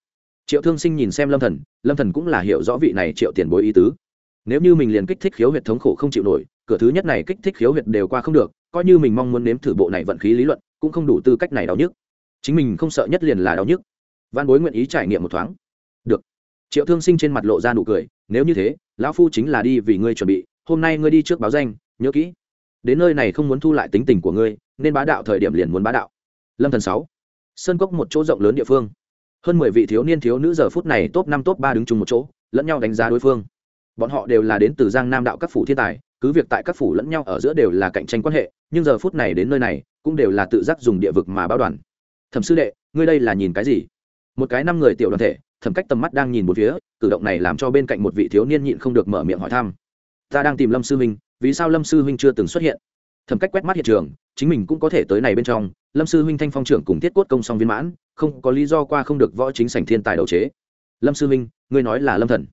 Triệu thương sinh nhìn xem lâm thần lâm thần cũng là hiểu rõ vị này triệu tiền bối ý tứ. Nếu như mình liền kích thích khiếu huyệt thống khổ không chịu nổi, cửa thứ nhất này kích thích khiếu huyệt đều qua không được, coi như mình mong muốn nếm thử bộ này vận khí lý luận, cũng không đủ tư cách này đau nhức. Chính mình không sợ nhất liền là đau nhức văn bối nguyện ý trải nghiệm một thoáng. Được. Triệu thương sinh trên mặt lộ ra nụ cười, nếu như thế, lão phu chính là đi vì ngươi chuẩn bị, hôm nay ngươi đi trước báo danh, nhớ kỹ. Đến nơi này không muốn thu lại tính tình của ngươi, nên bá đạo thời điểm liền muốn bá đạo. Lâm thần sáu. Sơn cốc một chỗ rộng lớn địa phương. Hơn mười vị thiếu niên thiếu nữ giờ phút này top năm top ba đứng chung một chỗ, lẫn nhau đánh giá đối phương. Bọn họ đều là đến từ giang nam đạo các phủ thiên tài, cứ việc tại các phủ lẫn nhau ở giữa đều là cạnh tranh quan hệ, nhưng giờ phút này đến nơi này, cũng đều là tự giác dùng địa vực mà báo đoàn. Thẩm sư đệ, ngươi đây là nhìn cái gì? Một cái năm người tiểu đoàn thể, thẩm cách tầm mắt đang nhìn một phía, cử động này làm cho bên cạnh một vị thiếu niên nhịn không được mở miệng hỏi thăm. Ta đang tìm lâm sư huynh vì sao lâm sư huynh chưa từng xuất hiện? Thẩm cách quét mắt hiện trường, chính mình cũng có thể tới này bên trong, lâm sư huynh thanh phong trưởng cùng thiết cốt công song viên mãn, không có lý do qua không được võ chính sảnh thiên tài đầu chế. Lâm sư huynh ngươi nói là lâm thần.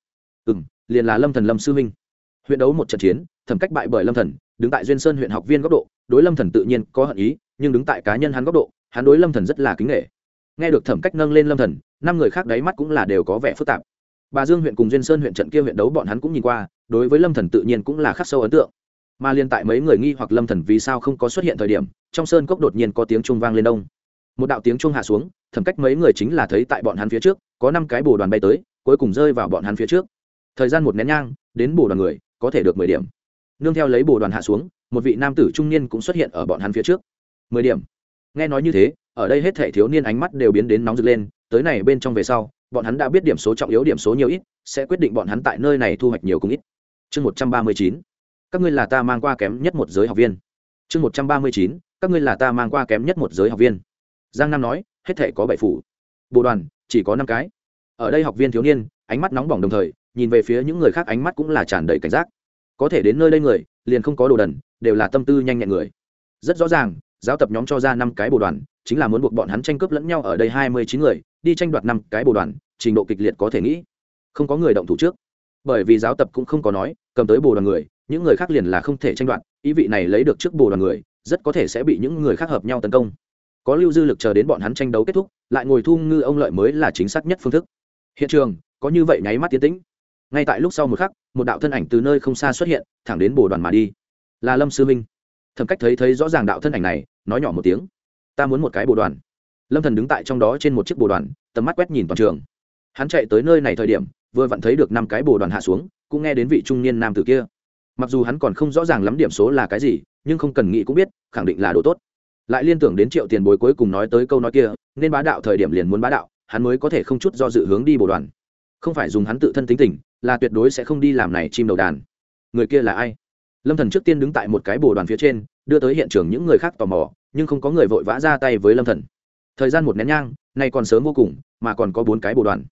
Ừ m liền là lâm thần lâm sư huynh huyện đấu một trận chiến, thẩm cách bại bởi lâm thần, đứng tại duyên sơn huyện học viên góc độ, đối lâm thần tự nhiên có hận ý, nhưng đứng tại cá nhân hắn góc độ, hắn đối lâm thần rất là kính nghệ nghe được thẩm cách nâng lên lâm thần, năm người khác đáy mắt cũng là đều có vẻ phức tạp. Bà dương huyện cùng duyên sơn huyện trận kia huyện đấu bọn hắn cũng nhìn qua, đối với lâm thần tự nhiên cũng là khắc sâu ấn tượng. Mà liên tại mấy người nghi hoặc lâm thần vì sao không có xuất hiện thời điểm, trong sơn cốc đột nhiên có tiếng chuông vang lên đông. Một đạo tiếng chuông hạ xuống, thẩm cách mấy người chính là thấy tại bọn hắn phía trước, có năm cái bồ đoàn bay tới, cuối cùng rơi vào bọn hắn phía trước. Thời gian một nén nhang, đến bồ đoàn người, có thể được mười điểm. Nương theo lấy bồ đoàn hạ xuống, một vị nam tử trung niên cũng xuất hiện ở bọn hắn phía trước. Mười điểm. Nghe nói như thế ở đây hết thể thiếu niên ánh mắt đều biến đến nóng rực lên, tới này bên trong về sau, bọn hắn đã biết điểm số trọng yếu, điểm số nhiều ít, sẽ quyết định bọn hắn tại nơi này thu hoạch nhiều cũng ít. Chương một trăm ba mươi chín, các ngươi là ta mang qua kém nhất một giới học viên. Chương một trăm ba mươi chín, các ngươi là ta mang qua kém nhất một giới học viên. Giang nam nói, hết thể có bảy phủ. Bộ đoàn, chỉ có năm cái. Ở đây học viên thiếu niên, ánh mắt nóng bỏng đồng thời, nhìn về phía những người khác ánh mắt cũng là tràn đầy cảnh giác. Có thể đến nơi đây người, liền không có đồ đần, đều là tâm tư nhanh nhẹn người. Rất rõ ràng, giáo tập nhóm cho ra năm cái bộ đoàn chính là muốn buộc bọn hắn tranh cướp lẫn nhau ở đây hai mươi chín người, đi tranh đoạt năm cái bộ đoàn, trình độ kịch liệt có thể nghĩ. Không có người động thủ trước. Bởi vì giáo tập cũng không có nói, cầm tới bồ đoàn người, những người khác liền là không thể tranh đoạt, ý vị này lấy được trước bồ đoàn người, rất có thể sẽ bị những người khác hợp nhau tấn công. Có lưu dư lực chờ đến bọn hắn tranh đấu kết thúc, lại ngồi thu ngư ông lợi mới là chính xác nhất phương thức. Hiện trường, có như vậy nháy mắt tiến tĩnh. Ngay tại lúc sau một khắc, một đạo thân ảnh từ nơi không xa xuất hiện, thẳng đến bồ đoàn mà đi. Là lâm sư minh. Thẩm cách thấy thấy rõ ràng đạo thân ảnh này, nói nhỏ một tiếng ta muốn một cái bồ đoàn. Lâm thần đứng tại trong đó trên một chiếc bồ đoàn, tầm mắt quét nhìn toàn trường. Hắn chạy tới nơi này thời điểm, vừa vặn thấy được năm cái bồ đoàn hạ xuống, cũng nghe đến vị trung niên nam tử kia. Mặc dù hắn còn không rõ ràng lắm điểm số là cái gì, nhưng không cần nghĩ cũng biết, khẳng định là đồ tốt. Lại liên tưởng đến triệu tiền bối cuối cùng nói tới câu nói kia, nên bá đạo thời điểm liền muốn bá đạo, hắn mới có thể không chút do dự hướng đi bồ đoàn. Không phải dùng hắn tự thân tính tình, là tuyệt đối sẽ không đi làm này chim đầu đàn. Người kia là ai? Lâm thần trước tiên đứng tại một cái bồ đoàn phía trên, đưa tới hiện trường những người khác tò mò nhưng không có người vội vã ra tay với lâm thần. Thời gian một nén nhang, nay còn sớm vô cùng, mà còn có bốn cái bồ đoàn.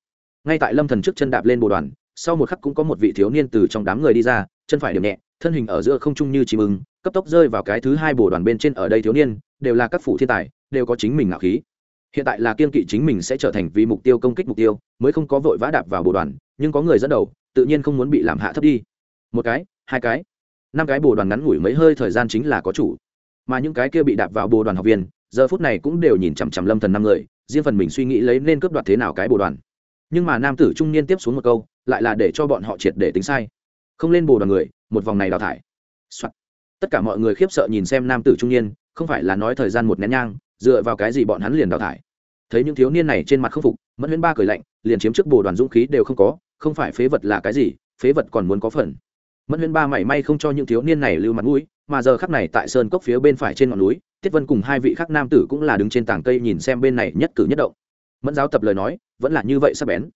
Ngay tại lâm thần trước chân đạp lên bồ đoàn, sau một khắc cũng có một vị thiếu niên từ trong đám người đi ra, chân phải điểm nhẹ, thân hình ở giữa không trung như chim ưng, cấp tốc rơi vào cái thứ hai bồ đoàn bên trên ở đây thiếu niên, đều là các phủ thiên tài, đều có chính mình ngạo khí. Hiện tại là kiên kỵ chính mình sẽ trở thành vì mục tiêu công kích mục tiêu, mới không có vội vã đạp vào bồ đoàn, nhưng có người dẫn đầu, tự nhiên không muốn bị làm hạ thấp đi. Một cái, hai cái, năm cái bồ đoàn ngắn ngủi mấy hơi thời gian chính là có chủ mà những cái kia bị đạp vào bồ đoàn học viên, giờ phút này cũng đều nhìn chằm chằm lâm thần năm người, riêng phần mình suy nghĩ lấy nên cướp đoạt thế nào cái bồ đoàn. Nhưng mà nam tử trung niên tiếp xuống một câu, lại là để cho bọn họ triệt để tính sai. Không lên bồ đoàn người, một vòng này đào thải、Soạn. tất cả mọi người khiếp sợ nhìn xem nam tử trung niên, không phải là nói thời gian một nén nhang, dựa vào cái gì bọn hắn liền đào thải. Thấy những thiếu niên này trên mặt không phục, mẫn huyễn ba cười lạnh, liền chiếm trước bồ đoàn dũng khí đều không có, không phải phế vật là cái gì, phế vật còn muốn có phần. Mẫn huyễn ba mảy may không cho những thiếu niên này lưu mặt mũi mà giờ khắc này tại sơn cốc phía bên phải trên ngọn núi, tiết vân cùng hai vị khắc nam tử cũng là đứng trên tảng cây nhìn xem bên này nhất cử nhất động. Mẫn giáo tập lời nói, vẫn là như vậy sắp bén.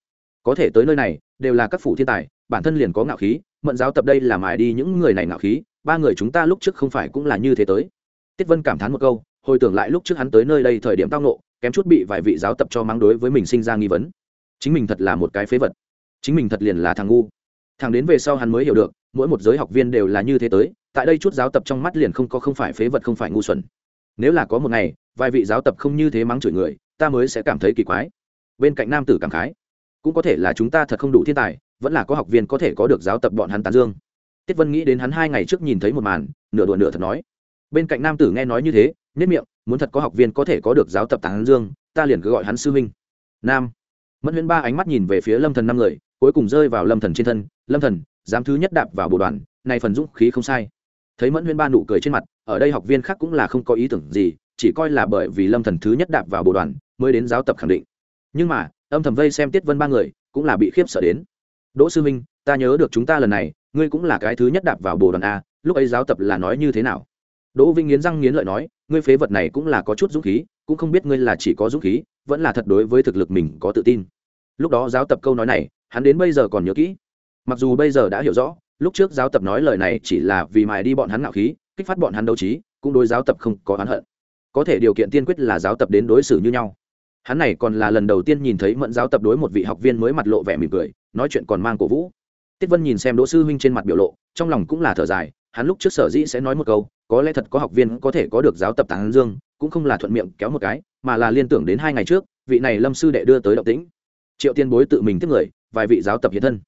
Có thể tới nơi này, đều là các phủ thiên tài, bản thân liền có ngạo khí, mẫn giáo tập đây là mài đi những người này ngạo khí, ba người chúng ta lúc trước không phải cũng là như thế tới. Tiết vân cảm thán một câu, hồi tưởng lại lúc trước hắn tới nơi đây thời điểm tao nộ kém chút bị vài vị giáo tập cho mang đối với mình sinh ra nghi vấn. Chính mình thật là một cái phế vật. Chính mình thật liền là thằng ngu. Thằng đến về sau hắn mới hiểu được, mỗi một giới học viên đều là như thế tới tại đây chút giáo tập trong mắt liền không có không phải phế vật không phải ngu xuẩn. Nếu là có một ngày, vài vị giáo tập không như thế mắng chửi người, ta mới sẽ cảm thấy kỳ quái. Bên cạnh nam tử cảm khái, cũng có thể là chúng ta thật không đủ thiên tài, vẫn là có học viên có thể có được giáo tập bọn hắn tán dương. Tiết vân nghĩ đến hắn hai ngày trước nhìn thấy một màn, nửa đùa nửa thật nói. Bên cạnh nam tử nghe nói như thế, nhất miệng, muốn thật có học viên có thể có được giáo tập tán dương, ta liền cứ gọi hắn sư huynh. Nam. Mẫn huyễn ba ánh mắt nhìn về phía lâm thần năm người, cuối cùng rơi vào lâm thần trên thân. Lâm thần, dám thứ nhất đạp vào bộ đoàn này phần dũng khí không sai thấy mẫn huyên ba nụ cười trên mặt, ở đây học viên khác cũng là không có ý tưởng gì, chỉ coi là bởi vì lâm thần thứ nhất đạp vào bộ đoàn, mới đến giáo tập khẳng định. Nhưng mà, âm thầm vây xem tiết vân ba người, cũng là bị khiếp sợ đến. Đỗ sư minh ta nhớ được chúng ta lần này, ngươi cũng là cái thứ nhất đạp vào bộ đoàn a, lúc ấy giáo tập là nói như thế nào? Đỗ vinh nghiến răng nghiến lợi nói, ngươi phế vật này cũng là có chút dũng khí, cũng không biết ngươi là chỉ có dũng khí, vẫn là thật đối với thực lực mình có tự tin. Lúc đó giáo tập câu nói này, hắn đến bây giờ còn nhớ kỹ. Mặc dù bây giờ đã hiểu rõ lúc trước giáo tập nói lời này chỉ là vì mài đi bọn hắn ngạo khí, kích phát bọn hắn đấu trí, cũng đối giáo tập không có oán hận. Có thể điều kiện tiên quyết là giáo tập đến đối xử như nhau. Hắn này còn là lần đầu tiên nhìn thấy mẫn giáo tập đối một vị học viên mới mặt lộ vẻ mỉm cười, nói chuyện còn mang cổ vũ. Tiết vân nhìn xem đỗ sư huynh trên mặt biểu lộ, trong lòng cũng là thở dài, hắn lúc trước sở dĩ sẽ nói một câu, có lẽ thật có học viên có thể có được giáo tập tán dương, cũng không là thuận miệng kéo một cái, mà là liên tưởng đến hai ngày trước, vị này lâm sư đệ đưa tới động tĩnh. Triệu tiên bối tự mình tiếp người, vài vị giáo tập hiện thân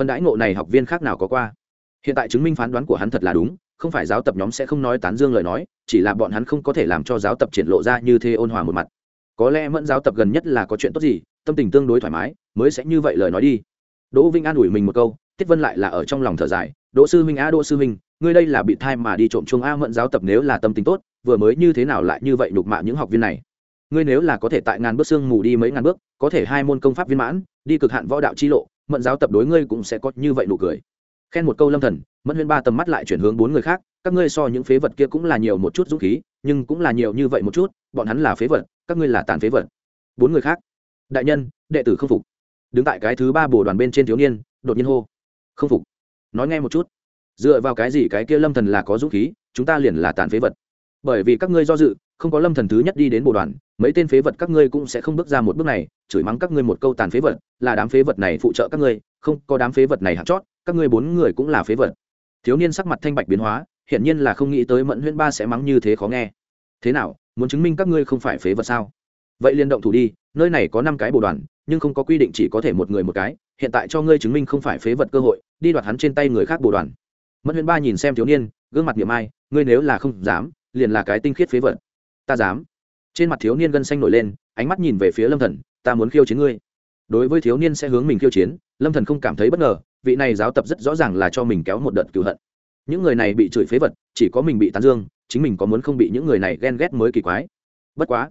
phần đãi ngộ này học viên khác nào có qua? Hiện tại chứng minh phán đoán của hắn thật là đúng không phải giáo tập nhóm sẽ không nói tán dương lời nói chỉ là bọn hắn không có thể làm cho giáo tập triển lộ ra như thế ôn hòa một mặt. Có lẽ mẫn giáo tập gần nhất là có chuyện tốt gì tâm tình tương đối thoải mái mới sẽ như vậy lời nói đi. Đỗ vinh an ủi mình một câu tiết vân lại là ở trong lòng thở dài đỗ sư minh a đỗ sư minh, ngươi đây là bị thai mà đi trộm chuông a mẫn giáo tập nếu là tâm tình tốt vừa mới như thế nào lại như vậy nhục mạ những học viên này? Ngươi nếu là có thể tại ngàn bước xương mù đi mấy ngàn bước có thể hai môn công pháp viên mãn đi cực hạn võ đạo chi lộ mận giáo tập đối ngươi cũng sẽ có như vậy nụ cười. Khen một câu lâm thần, mẫn huyên ba tầm mắt lại chuyển hướng bốn người khác, các ngươi so những phế vật kia cũng là nhiều một chút dũng khí, nhưng cũng là nhiều như vậy một chút, bọn hắn là phế vật, các ngươi là tàn phế vật. Bốn người khác. Đại nhân, đệ tử không phục. Đứng tại cái thứ ba bồ đoàn bên trên thiếu niên, đột nhiên hô. Không phục. Nói nghe một chút. Dựa vào cái gì cái kia lâm thần là có dũng khí, chúng ta liền là tàn phế vật. Bởi vì các ngươi do dự không có lâm thần thứ nhất đi đến bộ đoàn, mấy tên phế vật các ngươi cũng sẽ không bước ra một bước này, chửi mắng các ngươi một câu tàn phế vật, là đám phế vật này phụ trợ các ngươi, không, có đám phế vật này hạt chót, các ngươi bốn người cũng là phế vật. Thiếu niên sắc mặt thanh bạch biến hóa, hiển nhiên là không nghĩ tới mẫn huyễn ba sẽ mắng như thế khó nghe. Thế nào, muốn chứng minh các ngươi không phải phế vật sao? Vậy liên động thủ đi, nơi này có năm cái bộ đoàn, nhưng không có quy định chỉ có thể một người một cái, hiện tại cho ngươi chứng minh không phải phế vật cơ hội, đi đoạt hắn trên tay người khác bộ đoàn. Mẫn huyễn ba nhìn xem thiếu niên, gương mặt niệm ai, ngươi nếu là không dám, liền là cái tinh khiết phế vật ta dám. Trên mặt thiếu niên gân xanh nổi lên, ánh mắt nhìn về phía lâm thần, ta muốn khiêu chiến ngươi. Đối với thiếu niên sẽ hướng mình khiêu chiến, lâm thần không cảm thấy bất ngờ, vị này giáo tập rất rõ ràng là cho mình kéo một đợt cựu hận. Những người này bị chửi phế vật, chỉ có mình bị tán dương, chính mình có muốn không bị những người này ghen ghét mới kỳ quái. Bất quá,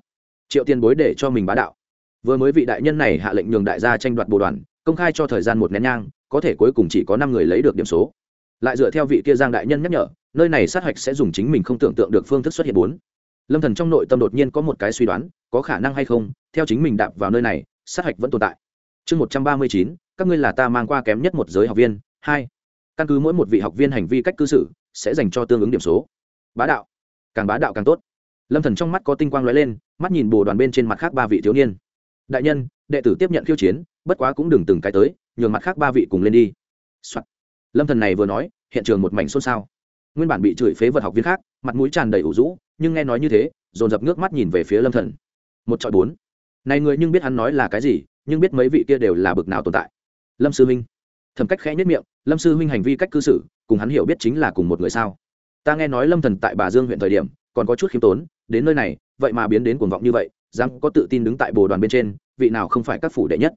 triệu tiền bối để cho mình bá đạo. Vừa mới vị đại nhân này hạ lệnh nhường đại gia tranh đoạt bồ đoàn, công khai cho thời gian một nén nhang, có thể cuối cùng chỉ có năm người lấy được điểm số. Lại dựa theo vị kia giang đại nhân nhắc nhở, nơi này sát hạch sẽ dùng chính mình không tưởng tượng được phương thức xuất hiện bốn lâm thần trong nội tâm đột nhiên có một cái suy đoán, có khả năng hay không, theo chính mình đạp vào nơi này, sát hạch vẫn tồn tại. Chương một trăm ba mươi chín, các ngươi là ta mang qua kém nhất một giới học viên. Hai, căn cứ mỗi một vị học viên hành vi cách cư xử, sẽ dành cho tương ứng điểm số. Bá đạo. Càng bá đạo càng tốt. Lâm thần trong mắt có tinh quang lóe lên, mắt nhìn bồ đoàn bên trên mặt khác ba vị thiếu niên. Đại nhân, đệ tử tiếp nhận khiêu chiến, bất quá cũng đừng từng cái tới, nhường mặt khác ba vị cùng lên đi、Soạn. lâm thần này vừa nói, hiện trường một mảnh xôn xao. Nguyên bản bị chửi phế vật học viên khác mặt mũi tràn đầy ủ rũ, nhưng nghe nói như thế, dồn dập nước mắt nhìn về phía lâm thần. Một trọi bốn. Này người nhưng biết hắn nói là cái gì, nhưng biết mấy vị kia đều là bực nào tồn tại. Lâm sư huynh. Thẩm cách khẽ nhất miệng, lâm sư huynh hành vi cách cư xử, cùng hắn hiểu biết chính là cùng một người sao? Ta nghe nói lâm thần tại bà dương huyện thời điểm, còn có chút khiêm tốn, đến nơi này, vậy mà biến đến cuồng vọng như vậy, dám có tự tin đứng tại bồ đoàn bên trên, vị nào không phải các phủ đệ nhất?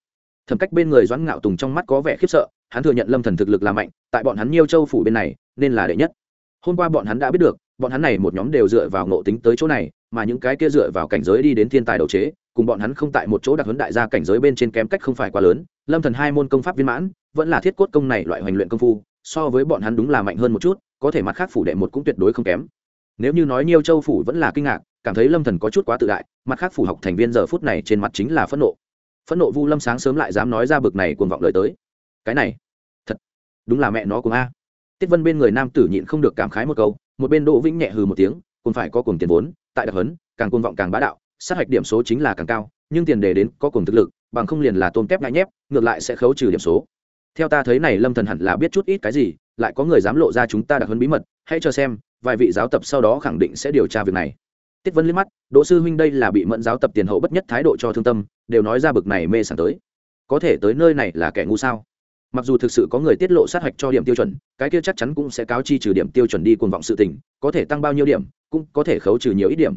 Thẩm cách bên người doãn ngạo tùng trong mắt có vẻ khiếp sợ, hắn thừa nhận lâm thần thực lực là mạnh, tại bọn hắn nhiêu châu phủ bên này, nên là đệ nhất. Hôm qua bọn hắn đã biết được bọn hắn này một nhóm đều dựa vào ngộ tính tới chỗ này, mà những cái kia dựa vào cảnh giới đi đến thiên tài đầu chế, cùng bọn hắn không tại một chỗ đặc huấn đại gia cảnh giới bên trên kém cách không phải quá lớn, lâm thần hai môn công pháp viên mãn, vẫn là thiết cốt công này loại hoành luyện công phu, so với bọn hắn đúng là mạnh hơn một chút, có thể mặt khác phủ đệ một cũng tuyệt đối không kém. Nếu như nói nhiêu châu phủ vẫn là kinh ngạc, cảm thấy lâm thần có chút quá tự đại, mặt khác phủ học thành viên giờ phút này trên mặt chính là phẫn nộ. Phẫn nộ vu lâm sáng sớm lại dám nói ra bực này cuồng vọng lời tới. Cái này, thật, đúng là mẹ nó cùng a. Tiết vân bên người nam tử nhịn không được cảm khái một câu một bên đỗ vĩnh nhẹ hừ một tiếng, còn phải có cùng tiền vốn, tại đặc hấn, càng côn vọng càng bá đạo, sát hạch điểm số chính là càng cao, nhưng tiền đề đến có cùng thực lực, bằng không liền là tôm kép ngại nhép, ngược lại sẽ khấu trừ điểm số. Theo ta thấy này lâm thần hẳn là biết chút ít cái gì, lại có người dám lộ ra chúng ta đặc hấn bí mật, hãy cho xem, vài vị giáo tập sau đó khẳng định sẽ điều tra việc này. Tiết vân liếc mắt, đỗ sư huynh đây là bị mẫn giáo tập tiền hậu bất nhất thái độ cho thương tâm, đều nói ra bực này mê sảng tới. Có thể tới nơi này là kẻ ngu sao? Mặc dù thực sự có người tiết lộ sát hạch cho điểm tiêu chuẩn, cái kia chắc chắn cũng sẽ cáo chi trừ điểm tiêu chuẩn đi cuồng vọng sự tình, có thể tăng bao nhiêu điểm, cũng có thể khấu trừ nhiều ít điểm.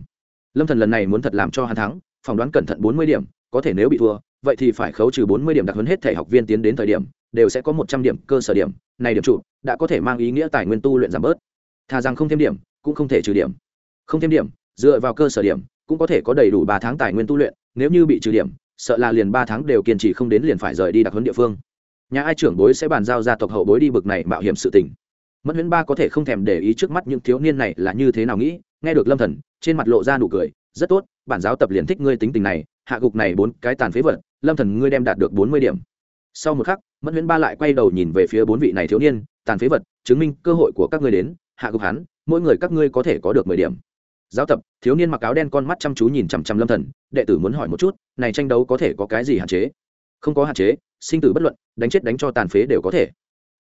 Lâm thần lần này muốn thật làm cho hắn thắng, phỏng đoán cẩn thận bốn mươi điểm, có thể nếu bị thua, vậy thì phải khấu trừ bốn mươi điểm đặc huấn hết thể học viên tiến đến thời điểm, đều sẽ có một trăm điểm cơ sở điểm, này điểm trụ đã có thể mang ý nghĩa tài nguyên tu luyện giảm bớt. Thà rằng không thêm điểm, cũng không thể trừ điểm. Không thêm điểm, dựa vào cơ sở điểm, cũng có thể có đầy đủ ba tháng tài nguyên tu luyện, nếu như bị trừ điểm, sợ là liền ba tháng đều kiên trì không đến liền phải rời đi đặc huấn địa phương nhà ai trưởng bối sẽ bàn giao gia tộc hậu bối đi bực này mạo hiểm sự tình. Mất huyễn ba có thể không thèm để ý trước mắt những thiếu niên này là như thế nào nghĩ, nghe được lâm thần, trên mặt lộ ra nụ cười, rất tốt, bản giáo tập liền thích ngươi tính tình này, hạ gục này bốn cái tàn phế vật, lâm thần ngươi đem đạt được bốn mươi điểm. Sau một khắc mất huyễn ba lại quay đầu nhìn về phía bốn vị này thiếu niên, tàn phế vật, chứng minh cơ hội của các ngươi đến, hạ gục hắn, mỗi người các ngươi có thể có được mười điểm. Giáo tập, thiếu niên mặc áo đen con mắt chăm chú nhìn chằm chằm lâm thần, đệ tử muốn hỏi một chút, này tranh đấu có thể có cái gì hạn chế? Không có hạn chế sinh tử bất luận, đánh chết đánh cho tàn phế đều có thể.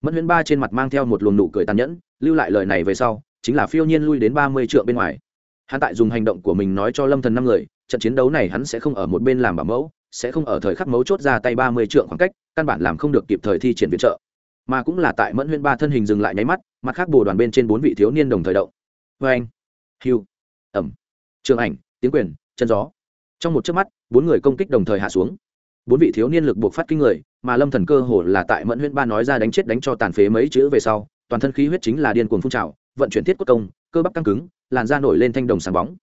Mẫn huyễn ba trên mặt mang theo một luồng nụ cười tàn nhẫn, lưu lại lời này về sau, chính là phiêu nhiên lui đến ba mươi trượng bên ngoài. Hắn tại dùng hành động của mình nói cho lâm thần năm người, trận chiến đấu này hắn sẽ không ở một bên làm bảo mẫu, sẽ không ở thời khắc mấu chốt ra tay ba mươi trượng khoảng cách, căn bản làm không được kịp thời thi triển viện trợ. Mà cũng là tại mẫn huyễn ba thân hình dừng lại nháy mắt, mặt khác bồ đoàn bên trên bốn vị thiếu niên đồng thời động. Vê anh hiu ẩm, trường ảnh, tiếng quyền, chân gió. Trong một chớp mắt, bốn người công kích đồng thời hạ xuống bốn vị thiếu niên lực buộc phát kinh người, mà lâm thần cơ hồ là tại mẫn huyễn ba nói ra đánh chết đánh cho tàn phế mấy chữ về sau, toàn thân khí huyết chính là điên cuồng phun trào, vận chuyển thiết quốc công, cơ bắp căng cứng, làn da nổi lên thanh đồng sáng bóng.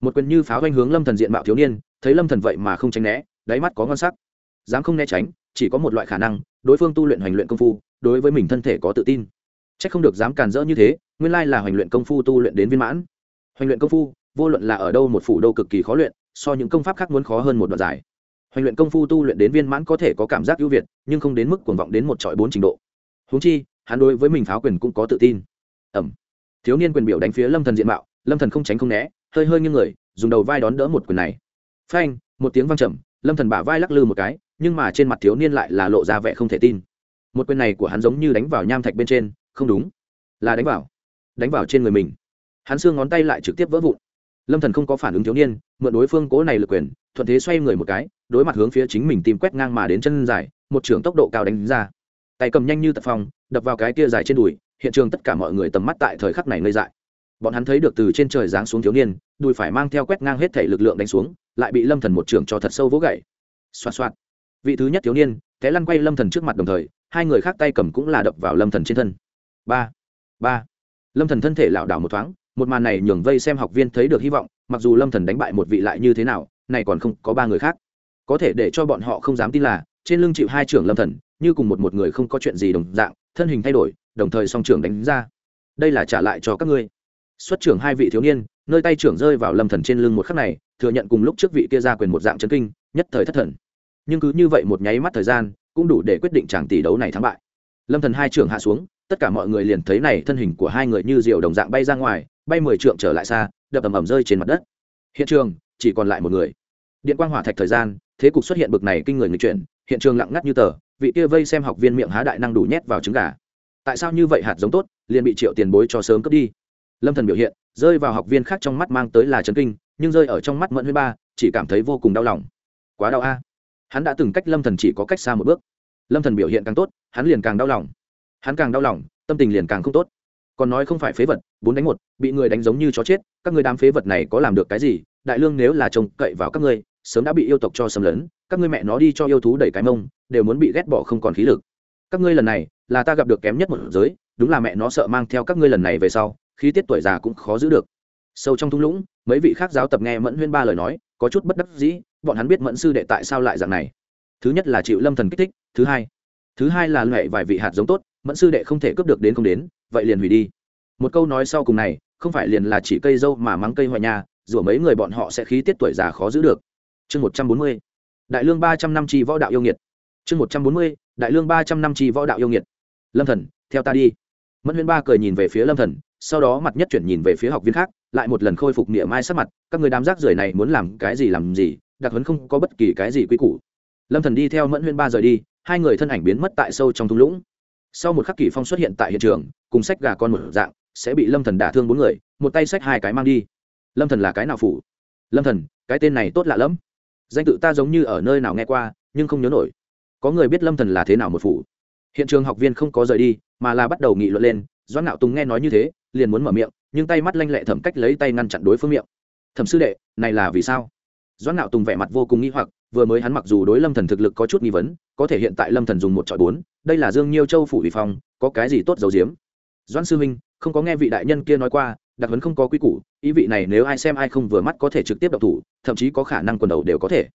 Một quyền như pháo doanh hướng lâm thần diện mạo thiếu niên, thấy lâm thần vậy mà không tránh né, đáy mắt có ngon sắc. Dám không né tránh, chỉ có một loại khả năng, đối phương tu luyện hoành luyện công phu, đối với mình thân thể có tự tin. Chắc không được dám càn rỡ như thế, nguyên lai là hoành luyện công phu tu luyện đến viên mãn. Hoành luyện công phu, vô luận là ở đâu một phủ đâu cực kỳ khó luyện, so những công pháp khác muốn khó hơn một đoạn dài hoành luyện công phu tu luyện đến viên mãn có thể có cảm giác ưu việt, nhưng không đến mức cuồng vọng đến một trọi bốn trình độ. Húng chi, hắn đối với mình pháo quyền cũng có tự tin. Ẩm. Thiếu niên quyền biểu đánh phía lâm thần diện mạo, lâm thần không tránh không né, hơi hơi nghiêng người, dùng đầu vai đón đỡ một quyền này. Phanh, một tiếng vang trầm, lâm thần bả vai lắc lư một cái, nhưng mà trên mặt thiếu niên lại là lộ ra vẻ không thể tin. Một quyền này của hắn giống như đánh vào nham thạch bên trên, không đúng. Là đánh vào đánh vào trên người mình. Hắn xương ngón tay lại trực tiếp vỡ vụn lâm thần không có phản ứng thiếu niên, mượn đối phương cố này lực quyền, thuận thế xoay người một cái, đối mặt hướng phía chính mình tìm quét ngang mà đến chân dài, một trường tốc độ cao đánh ra. Tay cầm nhanh như tật phong, đập vào cái kia dài trên đùi, hiện trường tất cả mọi người tầm mắt tại thời khắc này ngây dại. Bọn hắn thấy được từ trên trời giáng xuống thiếu niên, đùi phải mang theo quét ngang hết thể lực lượng đánh xuống, lại bị lâm thần một trường cho thật sâu vỗ gậy. Xoạt xoạt. Vị thứ nhất thiếu niên, té lăn quay lâm thần trước mặt đồng thời, hai người khác tay cầm cũng là đập vào lâm thần trên thân. Ba. Ba. Lâm thần thân thể lảo đảo một thoáng một màn này nhường vây xem học viên thấy được hy vọng, mặc dù lâm thần đánh bại một vị lại như thế nào, này còn không có ba người khác. Có thể để cho bọn họ không dám tin là, trên lưng chịu hai trưởng lâm thần, như cùng một một người không có chuyện gì đồng dạng, thân hình thay đổi, đồng thời song trưởng đánh ra. Đây là trả lại cho các ngươi. Xuất trưởng hai vị thiếu niên, nơi tay trưởng rơi vào lâm thần trên lưng một khắc này, thừa nhận cùng lúc trước vị kia ra quyền một dạng chấn kinh, nhất thời thất thần. Nhưng cứ như vậy một nháy mắt thời gian, cũng đủ để quyết định chàng tỷ đấu này thắng bại. Lâm thần hai trưởng hạ xuống tất cả mọi người liền thấy này thân hình của hai người như diều đồng dạng bay ra ngoài, bay mười trượng trở lại xa, đập ầm ầm rơi trên mặt đất. Hiện trường, chỉ còn lại một người. Điện quang hỏa thạch thời gian, thế cục xuất hiện bực này kinh người người chuyển, hiện trường lặng ngắt như tờ, vị kia vây xem học viên miệng há đại năng đủ nhét vào trứng gà. Tại sao như vậy hạt giống tốt, liền bị triệu tiền bối cho sớm cướp đi? Lâm thần biểu hiện, rơi vào học viên khác trong mắt mang tới là chấn kinh, nhưng rơi ở trong mắt mẫn huyên ba, chỉ cảm thấy vô cùng đau lòng. Quá đau a. Hắn đã từng cách lâm thần chỉ có cách xa một bước. Lâm thần biểu hiện càng tốt, hắn liền càng đau lòng hắn càng đau lòng, tâm tình liền càng không tốt. Còn nói không phải phế vật, bốn đánh một, bị người đánh giống như chó chết, các người đám phế vật này có làm được cái gì? Đại lương nếu là trông cậy vào các ngươi, sớm đã bị yêu tộc cho xâm lấn, các ngươi mẹ nó đi cho yêu thú đẩy cái mông, đều muốn bị ghét bỏ không còn khí lực. Các ngươi lần này, là ta gặp được kém nhất một giới, đúng là mẹ nó sợ mang theo các ngươi lần này về sau, khí tiết tuổi già cũng khó giữ được. Sâu trong thung lũng, mấy vị khác giáo tập nghe mẫn huyên ba lời nói, có chút bất đắc dĩ, bọn hắn biết mẫn sư đệ tại sao lại dạng này. Thứ nhất là chịu lâm thần kích thích, thứ hai thứ hai là lệ vài vị hạt giống tốt mẫn sư đệ không thể cướp được đến không đến, vậy liền hủy đi. Một câu nói sau cùng này, không phải liền là chỉ cây dâu mà mắng cây hoài nhà rủa mấy người bọn họ sẽ khí tiết tuổi già khó giữ được. Chương một trăm bốn mươi, đại lương ba trăm năm chi võ đạo yêu nghiệt. Chương một trăm bốn mươi, đại lương ba trăm năm chi võ đạo yêu nghiệt. Lâm thần, theo ta đi. Mẫn huyên ba cười nhìn về phía lâm thần, sau đó mặt nhất chuyển nhìn về phía học viên khác, lại một lần khôi phục niệm mai sắc mặt, các người đám rác rưởi này muốn làm cái gì làm gì, đặc huấn không có bất kỳ cái gì quy củ. Lâm thần đi theo mẫn huyên ba rời đi, hai người thân ảnh biến mất tại sâu trong thung lũng sau một khắc kỳ phong xuất hiện tại hiện trường, cùng sách gà con một dạng, sẽ bị lâm thần đả thương bốn người, một tay sách hai cái mang đi. Lâm thần là cái nào phủ? Lâm thần, cái tên này tốt lạ lắm danh tự ta giống như ở nơi nào nghe qua, nhưng không nhớ nổi. Có người biết lâm thần là thế nào một phủ? Hiện trường học viên không có rời đi, mà là bắt đầu nghị luận lên, doãn nạo tùng nghe nói như thế, liền muốn mở miệng, nhưng tay mắt lanh lẹ thẩm cách lấy tay ngăn chặn đối phương miệng. Thẩm sư đệ, này là vì sao? Doãn nạo tùng vẻ mặt vô cùng nghi hoặc vừa mới hắn mặc dù đối lâm thần thực lực có chút nghi vấn, có thể hiện tại lâm thần dùng một trọi bốn, đây là dương nhiêu châu phủ ủy phong, có cái gì tốt dầu diếm doãn sư minh không có nghe vị đại nhân kia nói qua đặc huấn không có quy củ, ý vị này nếu ai xem ai không vừa mắt có thể trực tiếp độc thủ, thậm chí có khả năng quần đầu đều có thể.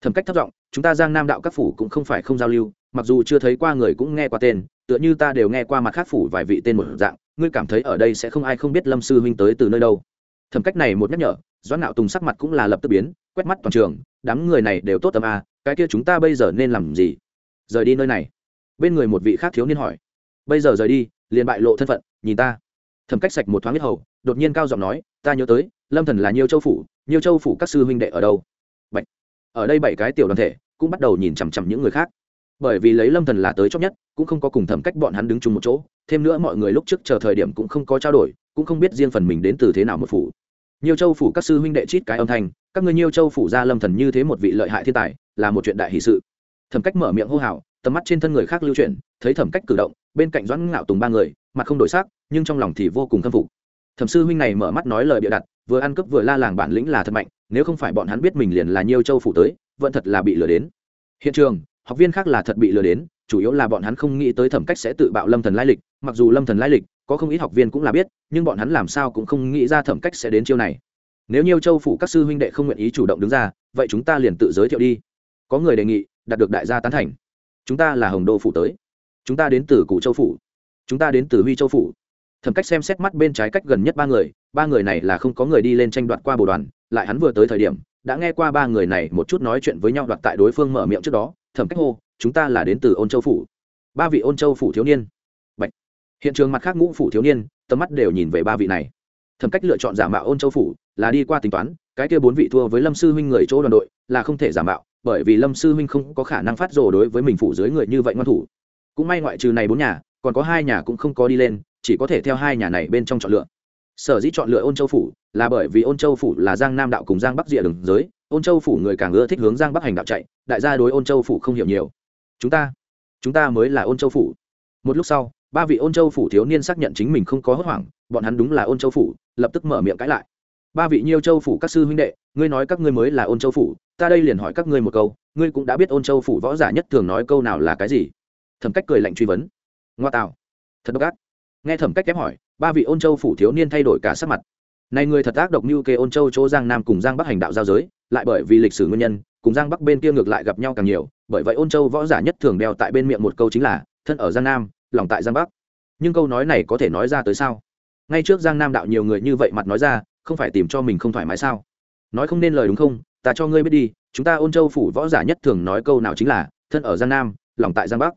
Thẩm cách thất vọng chúng ta giang nam đạo các phủ cũng không phải không giao lưu, mặc dù chưa thấy qua người cũng nghe qua tên, tựa như ta đều nghe qua mặt khác phủ vài vị tên một dạng, ngươi cảm thấy ở đây sẽ không ai không biết lâm sư huynh tới từ nơi đâu. Thẩm cách này một nhắc nhở doãn nạo tùng sắc mặt cũng là lập tức biến, quét mắt toàn trường, đám người này đều tốt tâm a cái kia chúng ta bây giờ nên làm gì? Rời đi nơi này. Bên người một vị khác thiếu niên hỏi. Bây giờ rời đi, liền bại lộ thân phận, nhìn ta. Thẩm cách sạch một thoáng biết hầu, đột nhiên cao giọng nói, ta nhớ tới, lâm thần là nhiêu châu phủ, nhiêu châu phủ các sư huynh đệ ở đâu? Bạch. ở đây bảy cái tiểu đoàn thể, cũng bắt đầu nhìn chằm chằm những người khác. Bởi vì lấy lâm thần là tới chót nhất, cũng không có cùng thẩm cách bọn hắn đứng chung một chỗ, thêm nữa mọi người lúc trước chờ thời điểm cũng không có trao đổi, cũng không biết riêng phần mình đến từ thế nào một phủ nhiều châu phủ các sư huynh đệ chít cái âm thanh, các người nhiều châu phủ ra lâm thần như thế một vị lợi hại thiên tài, là một chuyện đại hỷ sự. Thẩm cách mở miệng hô hào, tầm mắt trên thân người khác lưu chuyển, thấy thẩm cách cử động, bên cạnh doãn ngạo tùng ba người, mặt không đổi sắc, nhưng trong lòng thì vô cùng khâm phục. Thẩm sư huynh này mở mắt nói lời bịa đặt, vừa ăn cướp vừa la làng bản lĩnh là thật mạnh, nếu không phải bọn hắn biết mình liền là nhiều châu phủ tới, vẫn thật là bị lừa đến. Hiện trường, học viên khác là thật bị lừa đến chủ yếu là bọn hắn không nghĩ tới thẩm cách sẽ tự bạo lâm thần lai lịch, mặc dù lâm thần lai lịch, có không ít học viên cũng là biết, nhưng bọn hắn làm sao cũng không nghĩ ra thẩm cách sẽ đến chiêu này. Nếu nhiều châu phủ các sư huynh đệ không nguyện ý chủ động đứng ra, vậy chúng ta liền tự giới thiệu đi. Có người đề nghị, đạt được đại gia tán thành. Chúng ta là hồng đô phủ tới. Chúng ta đến từ cụ châu phủ. Chúng ta đến từ huy châu phủ. Thẩm cách xem xét mắt bên trái cách gần nhất ba người ba người này là không có người đi lên tranh đoạt qua bồ đoàn, lại hắn vừa tới thời điểm, đã nghe qua ba người này một chút nói chuyện với nhau, đoạt tại đối phương mở miệng trước đó thẩm cách hô, chúng ta là đến từ ôn châu phủ. Ba vị ôn châu phủ thiếu niên. Bạch. hiện trường mặt khác ngũ phủ thiếu niên, tầm mắt đều nhìn về ba vị này. Thẩm cách lựa chọn giả mạo ôn châu phủ là đi qua tính toán, cái kia bốn vị thua với lâm sư huynh người chỗ đoàn đội là không thể giả mạo, bởi vì lâm sư huynh không có khả năng phát rồ đối với mình phủ dưới người như vậy ngoan thủ. Cũng may ngoại trừ này bốn nhà, còn có hai nhà cũng không có đi lên, chỉ có thể theo hai nhà này bên trong chọn lựa sở dĩ chọn lựa ôn châu phủ là bởi vì ôn châu phủ là giang nam đạo cùng giang bắc rìa đường giới. Ôn châu phủ người càng ưa thích hướng giang bắc hành đạo chạy, đại gia đối ôn châu phủ không hiểu nhiều. Chúng ta chúng ta mới là ôn châu phủ. Một lúc sau, ba vị ôn châu phủ thiếu niên xác nhận chính mình không có hốt hoảng, bọn hắn đúng là ôn châu phủ, lập tức mở miệng cãi lại. Ba vị nhiêu châu phủ các sư huynh đệ, ngươi nói các ngươi mới là ôn châu phủ, ta đây liền hỏi các ngươi một câu, ngươi cũng đã biết ôn châu phủ võ giả nhất thường nói câu nào là cái gì? Thẩm cách cười lạnh truy vấn. Ngoa tạo. Thật độc ác. Nghe thẩm cách kép hỏi ba vị ôn châu phủ thiếu niên thay đổi cả sắc mặt. Này người thật ác độc như kê ôn châu chỗ giang nam cùng giang bắc hành đạo giao giới, lại bởi vì lịch sử nguyên nhân, cùng giang bắc bên kia ngược lại gặp nhau càng nhiều, bởi vậy ôn châu võ giả nhất thường đeo tại bên miệng một câu chính là, thân ở giang nam, lòng tại giang bắc. Nhưng câu nói này có thể nói ra tới sao? Ngay trước giang nam đạo nhiều người như vậy mặt nói ra, không phải tìm cho mình không thoải mái sao? Nói không nên lời đúng không? Ta cho ngươi biết đi, chúng ta ôn châu phủ võ giả nhất thường nói câu nào chính là, thân ở giang nam, lòng tại giang bắc.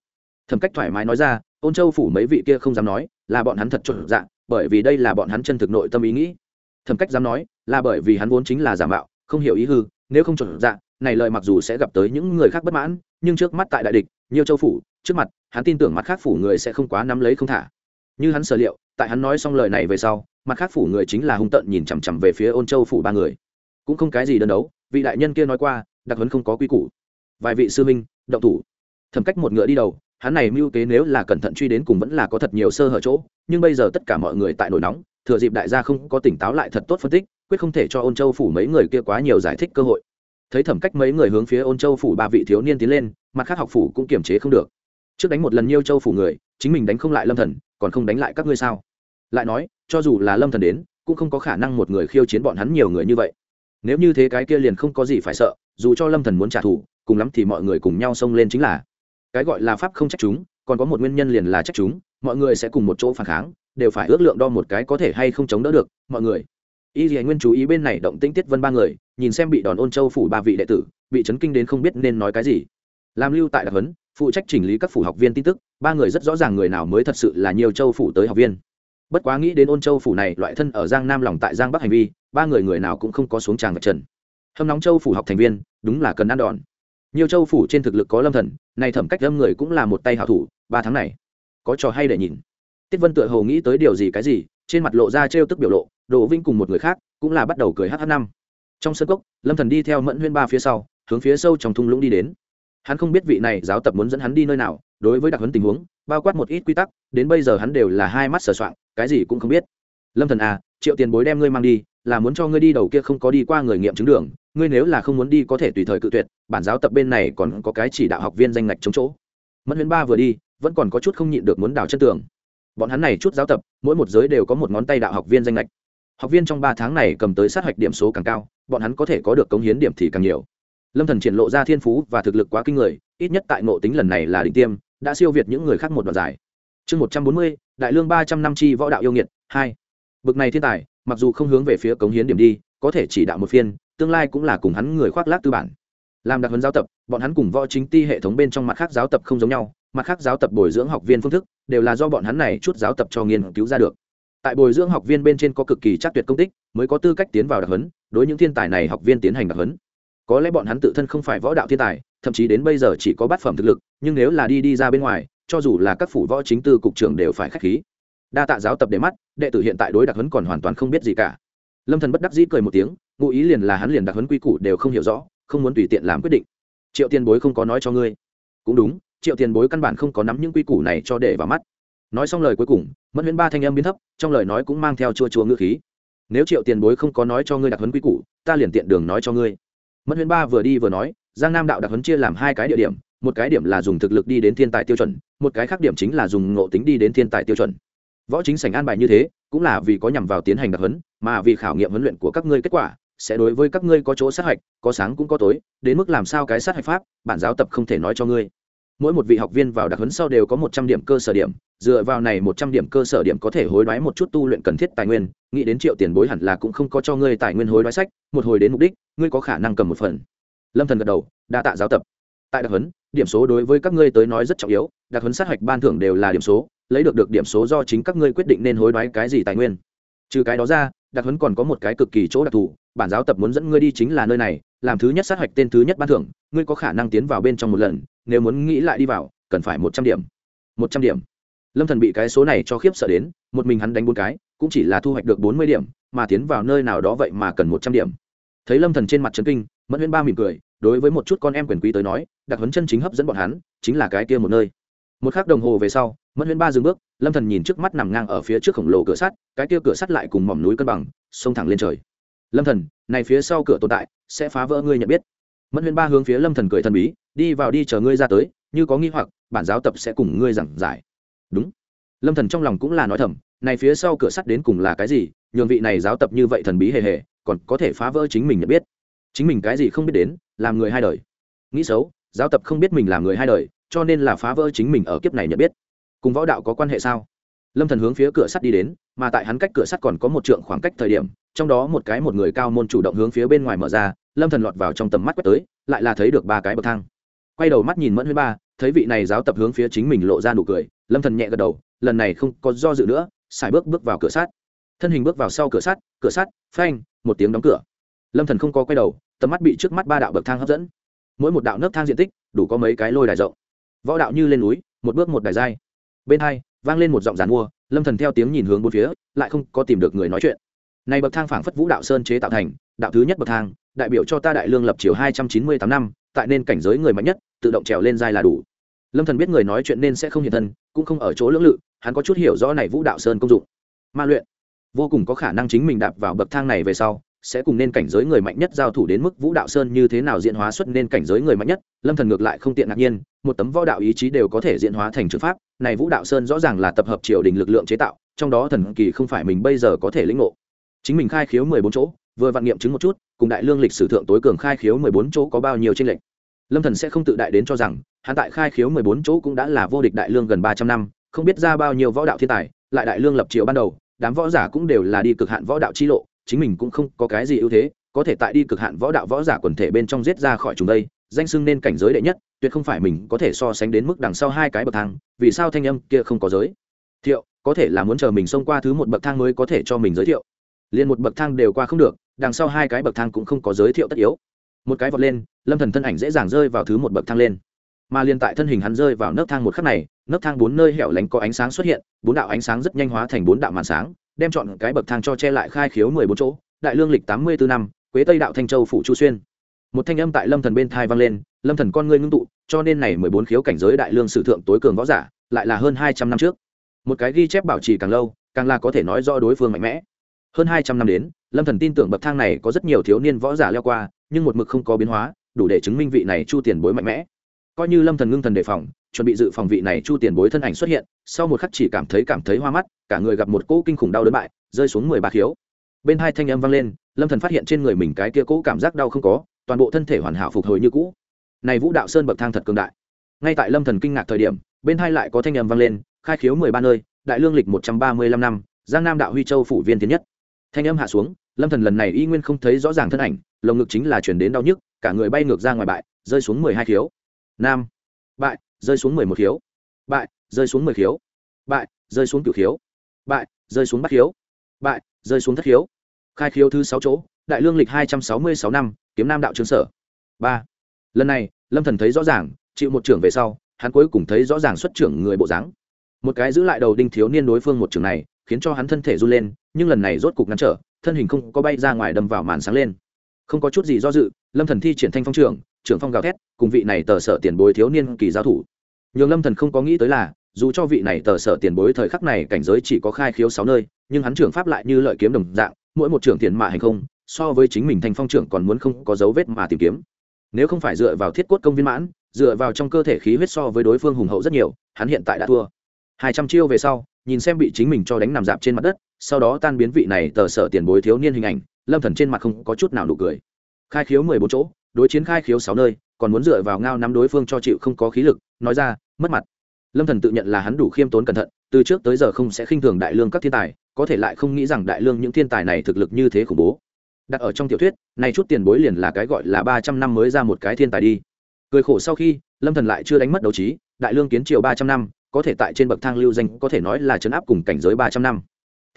Thẩm cách thoải mái nói ra ôn châu phủ mấy vị kia không dám nói, là bọn hắn thật trộn dạng bởi vì đây là bọn hắn chân thực nội tâm ý nghĩ. Thẩm cách dám nói, là bởi vì hắn vốn chính là giả mạo, không hiểu ý hư, nếu không trộn dạng này lời mặc dù sẽ gặp tới những người khác bất mãn, nhưng trước mắt tại đại địch nhiều châu phủ, trước mặt, hắn tin tưởng mặt khác phủ người sẽ không quá nắm lấy không thả. Như hắn sở liệu, tại hắn nói xong lời này về sau, mặt khác phủ người chính là hung tận nhìn chằm chằm về phía ôn châu phủ ba người. Cũng không cái gì đơn đấu, vị đại nhân kia nói qua, đặc huấn không có quy củ. Vài vị sư minh động thủ. Thẩm cách một ngựa đi đầu hắn này mưu kế nếu là cẩn thận truy đến cùng vẫn là có thật nhiều sơ hở chỗ, nhưng bây giờ tất cả mọi người tại nổi nóng, thừa dịp đại gia không có tỉnh táo lại thật tốt phân tích, quyết không thể cho ôn châu phủ mấy người kia quá nhiều giải thích cơ hội. Thấy thẩm cách mấy người hướng phía ôn châu phủ ba vị thiếu niên tiến lên, mặt khác học phủ cũng kiềm chế không được. Trước đánh một lần nhiêu châu phủ người, chính mình đánh không lại lâm thần, còn không đánh lại các ngươi sao? Lại nói, cho dù là lâm thần đến, cũng không có khả năng một người khiêu chiến bọn hắn nhiều người như vậy. Nếu như thế cái kia liền không có gì phải sợ, dù cho lâm thần muốn trả thù, cùng lắm thì mọi người cùng nhau xông lên chính là cái gọi là pháp không trách chúng, còn có một nguyên nhân liền là trách chúng, mọi người sẽ cùng một chỗ phản kháng, đều phải ước lượng đo một cái có thể hay không chống đỡ được, mọi người. Y dì nguyên chú ý bên này động tĩnh tiết vân ba người, nhìn xem bị đòn ôn châu phủ ba vị đệ tử, bị chấn kinh đến không biết nên nói cái gì. Làm lưu tại đặc huấn, phụ trách chỉnh lý các phủ học viên tin tức, ba người rất rõ ràng người nào mới thật sự là nhiều châu phủ tới học viên. Bất quá nghĩ đến ôn châu phủ này, loại thân ở giang nam lòng tại giang bắc hành vi, ba người người nào cũng không có xuống tràng vật trần. Hâm nóng châu phủ học thành viên, đúng là cần ăn đòn nhiều châu phủ trên thực lực có lâm thần này thẩm cách lâm người cũng là một tay hảo thủ, ba tháng này, có trò hay để nhìn. Tiết vân tựa hồ nghĩ tới điều gì cái gì, trên mặt lộ ra trêu tức biểu lộ đỗ vinh cùng một người khác cũng là bắt đầu cười hh năm. Trong sân cốc, lâm thần đi theo mẫn huyên ba phía sau, hướng phía sâu trong thung lũng đi đến. Hắn không biết vị này giáo tập muốn dẫn hắn đi nơi nào, đối với đặc huấn tình huống, bao quát một ít quy tắc, đến bây giờ hắn đều là hai mắt sờ soạng, cái gì cũng không biết. Lâm thần à triệu tiền bối đem ngươi mang đi là muốn cho ngươi đi đầu kia không có đi qua người nghiệm chứng đường, ngươi nếu là không muốn đi có thể tùy thời cự tuyệt, bản giáo tập bên này còn có cái chỉ đạo học viên danh ngạch chống chỗ. Mẫn huyễn ba vừa đi, vẫn còn có chút không nhịn được muốn đào chân tường. Bọn hắn này chút giáo tập, mỗi một giới đều có một ngón tay đạo học viên danh lệch học viên trong ba tháng này cầm tới sát hạch điểm số càng cao, bọn hắn có thể có được cống hiến điểm thì càng nhiều. Lâm thần triển lộ ra thiên phú và thực lực quá kinh người, ít nhất tại ngộ tính lần này là đỉnh tiêm, đã siêu việt những người khác một đoạn giải. Chương một trăm bốn mươi, đại lương ba trăm năm chi võ đạo yêu nghiệt, hai. Bực này thiên tài mặc dù không hướng về phía cống hiến điểm đi, có thể chỉ đạo một phiên, tương lai cũng là cùng hắn người khoác lác tư bản. Làm đặc huấn giáo tập, bọn hắn cùng võ chính ti hệ thống bên trong mặt khác giáo tập không giống nhau, mặt khác giáo tập bồi dưỡng học viên phương thức, đều là do bọn hắn này chút giáo tập cho nghiên cứu ra được. Tại bồi dưỡng học viên bên trên có cực kỳ chắc tuyệt công tích, mới có tư cách tiến vào đặc huấn, đối những thiên tài này học viên tiến hành đặc huấn. Có lẽ bọn hắn tự thân không phải võ đạo thiên tài, thậm chí đến bây giờ chỉ có bát phẩm thực lực, nhưng nếu là đi đi ra bên ngoài, cho dù là các phủ võ chính tư cục trưởng đều phải k h á c h khí đa tạ giáo tập để mắt, đệ tử hiện tại đối đặc huấn còn hoàn toàn không biết gì cả. Lâm thần bất đắc dĩ cười một tiếng, ngụ ý liền là hắn liền đặc huấn quy củ đều không hiểu rõ, không muốn tùy tiện làm quyết định. Triệu tiền bối không có nói cho ngươi. Cũng đúng, triệu tiền bối căn bản không có nắm những quy củ này cho để vào mắt. Nói xong lời cuối cùng, mẫn huyễn ba thanh âm biến thấp, trong lời nói cũng mang theo chua chua ngữ khí. Nếu triệu tiền bối không có nói cho ngươi đặc huấn quy củ, ta liền tiện đường nói cho ngươi. Mẫn huyễn ba vừa đi vừa nói, giang nam đạo đặc huấn chia làm hai cái địa điểm, một cái điểm là dùng thực lực đi đến thiên tài tiêu chuẩn, một cái khác điểm chính là dùng ngộ tính đi đến thiên tài tiêu chuẩn võ chính sảnh an bài như thế, cũng là vì có nhằm vào tiến hành đặc huấn, mà vì khảo nghiệm huấn luyện của các ngươi kết quả, sẽ đối với các ngươi có chỗ sát hạch, có sáng cũng có tối, đến mức làm sao cái sát hạch pháp, bản giáo tập không thể nói cho ngươi. Mỗi một vị học viên vào đặc huấn sau đều có một trăm điểm cơ sở điểm, dựa vào này một trăm điểm cơ sở điểm có thể hối đoái một chút tu luyện cần thiết tài nguyên, nghĩ đến triệu tiền bối hẳn là cũng không có cho ngươi tài nguyên hối đoái sách, một hồi đến mục đích, ngươi có khả năng cầm một phần. Lâm thần gật đầu, đa tạ giáo tập. Tại đặc huấn, điểm số đối với các ngươi tới nói rất trọng yếu, đặc huấn sát hạch ban thưởng đều là điểm số lấy được được điểm số do chính các ngươi quyết định nên hối đoái cái gì tài nguyên. Trừ cái đó ra đặc huấn còn có một cái cực kỳ chỗ đặc thù, bản giáo tập muốn dẫn ngươi đi chính là nơi này, làm thứ nhất sát hạch tên thứ nhất ban thưởng, ngươi có khả năng tiến vào bên trong một lần, nếu muốn nghĩ lại đi vào, cần phải một trăm điểm. Một trăm điểm. Lâm thần bị cái số này cho khiếp sợ đến, một mình hắn đánh bốn cái, cũng chỉ là thu hoạch được bốn mươi điểm, mà tiến vào nơi nào đó vậy mà cần một trăm điểm. Thấy lâm thần trên mặt trấn kinh, mẫn huyễn ba mỉm cười, đối với một chút con em quyền quý tới nói đặc huấn chân chính hấp dẫn bọn hắn, chính là cái kia một nơi. Một khắc đồng hồ về sau mẫn huyễn ba dừng bước, lâm thần nhìn trước mắt nằm ngang ở phía trước khổng lồ cửa sắt, cái kia cửa sắt lại cùng mỏm núi cân bằng, xông thẳng lên trời. Lâm thần, này phía sau cửa tồn tại, sẽ phá vỡ ngươi nhận biết. Mẫn huyễn ba hướng phía lâm thần cười thần bí, đi vào đi, chờ ngươi ra tới, như có nghi hoặc, bản giáo tập sẽ cùng ngươi giảng giải. Đúng. Lâm thần trong lòng cũng là nói thầm, này phía sau cửa sắt đến cùng là cái gì? Nhường vị này giáo tập như vậy thần bí hề hề, còn có thể phá vỡ chính mình nhận biết. Chính mình cái gì không biết đến, làm người hai đời. Nghĩ xấu, giáo tập không biết mình làm người hai đời, cho nên là phá vỡ chính mình ở kiếp này nhận biết cùng võ đạo có quan hệ sao? Lâm thần hướng phía cửa sắt đi đến, mà tại hắn cách cửa sắt còn có một trượng khoảng cách thời điểm, trong đó một cái một người cao môn chủ động hướng phía bên ngoài mở ra, lâm thần lọt vào trong tầm mắt quét tới, lại là thấy được ba cái bậc thang. Quay đầu mắt nhìn mẫn huyết ba, thấy vị này giáo tập hướng phía chính mình lộ ra nụ cười, lâm thần nhẹ gật đầu, lần này không có do dự nữa, xài bước bước vào cửa sắt. Thân hình bước vào sau cửa sắt cửa sắt, phanh, một tiếng đóng cửa. Lâm thần không có quay đầu, tầm mắt bị trước mắt ba đạo bậc thang hấp dẫn. Mỗi một đạo nấc thang diện tích, đủ có mấy cái lôi đài rộng. Võ đạo như lên núi, một bước một đài dai bên hai, vang lên một giọng giàn mua, lâm thần theo tiếng nhìn hướng bốn phía, lại không có tìm được người nói chuyện. Này bậc thang phảng phất vũ đạo sơn chế tạo thành, đạo thứ nhất bậc thang, đại biểu cho ta đại lương lập chiều hai trăm chín mươi tám năm, tại nên cảnh giới người mạnh nhất, tự động trèo lên dai là đủ. Lâm thần biết người nói chuyện nên sẽ không hiện thân, cũng không ở chỗ lưỡng lự, hắn có chút hiểu rõ này vũ đạo sơn công dụng. Ma luyện, vô cùng có khả năng chính mình đạp vào bậc thang này về sau, sẽ cùng nên cảnh giới người mạnh nhất giao thủ đến mức vũ đạo sơn như thế nào diễn hóa xuất nên cảnh giới người mạnh nhất, lâm thần ngược lại không tiện ngạc nhiên, một tấm võ đạo ý chí đều có thể diễn hóa thành trường pháp này vũ đạo sơn rõ ràng là tập hợp triều đình lực lượng chế tạo, trong đó thần kỳ không phải mình bây giờ có thể lĩnh ngộ. Chính mình khai khiếu mười bốn chỗ, vừa vạn nghiệm chứng một chút, cùng đại lương lịch sử thượng tối cường khai khiếu mười bốn chỗ có bao nhiêu tranh lệch. Lâm thần sẽ không tự đại đến cho rằng, hắn tại khai khiếu mười bốn chỗ cũng đã là vô địch đại lương gần ba trăm năm, không biết ra bao nhiêu võ đạo thiên tài, lại đại lương lập triều ban đầu, đám võ giả cũng đều là đi cực hạn võ đạo chi lộ, chính mình cũng không có cái gì ưu thế, có thể tại đi cực hạn võ đạo võ giả quần thể bên trong giết ra khỏi chúng đây, danh xưng nên cảnh giới đệ nhất tuyệt không phải mình có thể so sánh đến mức đằng sau hai cái bậc thang, vì sao thanh âm kia không có giới? Thiệu, có thể là muốn chờ mình xông qua thứ một bậc thang mới có thể cho mình giới thiệu. Liền một bậc thang đều qua không được, đằng sau hai cái bậc thang cũng không có giới thiệu tất yếu. Một cái vọt lên, lâm thần thân ảnh dễ dàng rơi vào thứ một bậc thang lên. Mà liền tại thân hình hắn rơi vào nấc thang một khắc này, nấc thang bốn nơi hẻo lánh có ánh sáng xuất hiện, bốn đạo ánh sáng rất nhanh hóa thành bốn đạo màn sáng, đem chọn cái bậc thang cho che lại khai khiếu mười bốn chỗ, đại lương lịch tám mươi bốn năm, quế tây đạo thanh châu phủ chu xuyên một thanh âm tại lâm thần bên thai vang lên, lâm thần con ngươi ngưng tụ, cho nên này mười bốn khiếu cảnh giới đại lương sử thượng tối cường võ giả, lại là hơn hai trăm năm trước. Một cái ghi chép bảo trì càng lâu, càng là có thể nói rõ đối phương mạnh mẽ. Hơn hai trăm năm đến, lâm thần tin tưởng bậc thang này có rất nhiều thiếu niên võ giả leo qua, nhưng một mực không có biến hóa, đủ để chứng minh vị này chu tiền bối mạnh mẽ. Coi như lâm thần ngưng thần đề phòng, chuẩn bị dự phòng vị này chu tiền bối thân ảnh xuất hiện, sau một khắc chỉ cảm thấy cảm thấy hoa mắt, cả người gặp một cỗ kinh khủng đau đớn bại, rơi xuống mười ba khiếu. Bên hai thanh âm vang lên, lâm thần phát hiện trên người mình cái kia cỗ cảm giác đau không có toàn bộ thân thể hoàn hảo phục hồi như cũ. Này vũ đạo sơn bậc thang thật cường đại. Ngay tại lâm thần kinh ngạc thời điểm, bên hai lại có thanh âm vang lên, khai khiếu mười ba nơi, đại lương lịch một trăm ba mươi lăm năm, giang nam đạo huy châu phủ viên tiến nhất. Thanh âm hạ xuống, lâm thần lần này y nguyên không thấy rõ ràng thân ảnh, lồng ngực chính là chuyển đến đau nhức, cả người bay ngược ra ngoài bại, rơi xuống mười hai khiếu. Nam. Bại, rơi xuống mười một khiếu. Bại, rơi xuống mười khiếu. Bại, rơi xuống cửu khiếu. Bại, rơi xuống bát khiếu. Bại, rơi xuống thất khiếu. Khai khiếu thứ sáu chỗ đại lương lịch hai trăm sáu mươi sáu năm, kiếm nam đạo trường sở. Ba. Lần này, lâm thần thấy rõ ràng, chịu một trưởng về sau, hắn cuối cùng thấy rõ ràng xuất trưởng người bộ dáng. Một cái giữ lại đầu đinh thiếu niên đối phương một trưởng này, khiến cho hắn thân thể run lên, nhưng lần này rốt cục ngăn trở, thân hình không có bay ra ngoài đâm vào màn sáng lên. Không có chút gì do dự, lâm thần thi triển thanh phong trưởng trưởng phong gào thét, cùng vị này tờ sở tiền bối thiếu niên kỳ giáo thủ. Nhường lâm thần không có nghĩ tới là, dù cho vị này tờ sở tiền bối thời khắc này cảnh giới chỉ có khai khiếu sáu nơi, nhưng hắn trưởng pháp lại như lợi kiếm đồng dạng, mỗi một trưởng tiền mạ hành không so với chính mình thành phong trưởng còn muốn không có dấu vết mà tìm kiếm. Nếu không phải dựa vào thiết cốt công viên mãn, dựa vào trong cơ thể khí huyết so với đối phương hùng hậu rất nhiều, hắn hiện tại đã thua. Hai trăm chiêu về sau, nhìn xem bị chính mình cho đánh nằm dạp trên mặt đất, sau đó tan biến vị này tờ sở tiền bối thiếu niên hình ảnh, lâm thần trên mặt không có chút nào nụ cười. Khai khiếu mười bốn chỗ, đối chiến khai khiếu sáu nơi, còn muốn dựa vào ngao nắm đối phương cho chịu không có khí lực, nói ra, mất mặt. Lâm thần tự nhận là hắn đủ khiêm tốn cẩn thận, từ trước tới giờ không sẽ khinh thường đại lương các thiên tài, có thể lại không nghĩ rằng đại lương những thiên tài này thực lực như thế khủng bố đặt ở trong tiểu thuyết, này chút tiền bối liền là cái gọi là ba trăm năm mới ra một cái thiên tài đi. Cười khổ sau khi, lâm thần lại chưa đánh mất đấu trí, đại lương kiến triều ba trăm năm, có thể tại trên bậc thang lưu danh có thể nói là chấn áp cùng cảnh giới ba trăm năm.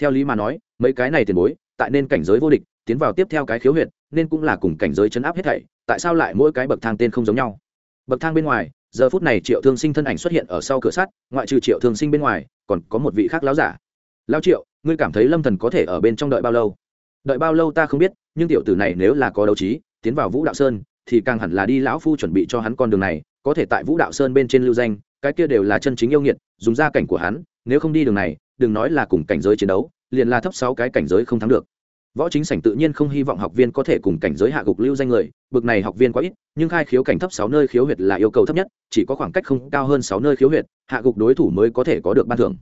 Theo lý mà nói, mấy cái này tiền bối, tại nên cảnh giới vô địch, tiến vào tiếp theo cái khiếu huyệt, nên cũng là cùng cảnh giới chấn áp hết thảy, tại sao lại mỗi cái bậc thang tên không giống nhau? Bậc thang bên ngoài, giờ phút này triệu thương sinh thân ảnh xuất hiện ở sau cửa sắt, ngoại trừ triệu thương sinh bên ngoài, còn có một vị khác lão giả. Lão triệu, ngươi cảm thấy lâm thần có thể ở bên trong đợi bao lâu? Đợi bao lâu ta không biết, nhưng tiểu tử này nếu là có đấu trí, tiến vào vũ đạo sơn, thì càng hẳn là đi lão phu chuẩn bị cho hắn con đường này, có thể tại vũ đạo sơn bên trên lưu danh, cái kia đều là chân chính yêu nghiệt, dùng gia cảnh của hắn, nếu không đi đường này, đừng nói là cùng cảnh giới chiến đấu, liền là thấp sáu cái cảnh giới không thắng được. Võ chính sảnh tự nhiên không hy vọng học viên có thể cùng cảnh giới hạ gục lưu danh người, bực này học viên quá ít, nhưng khai khiếu cảnh thấp sáu nơi khiếu huyệt là yêu cầu thấp nhất, chỉ có khoảng cách không cao hơn sáu nơi khiếu huyệt, hạ gục đối thủ mới có thể có được ban thưởng.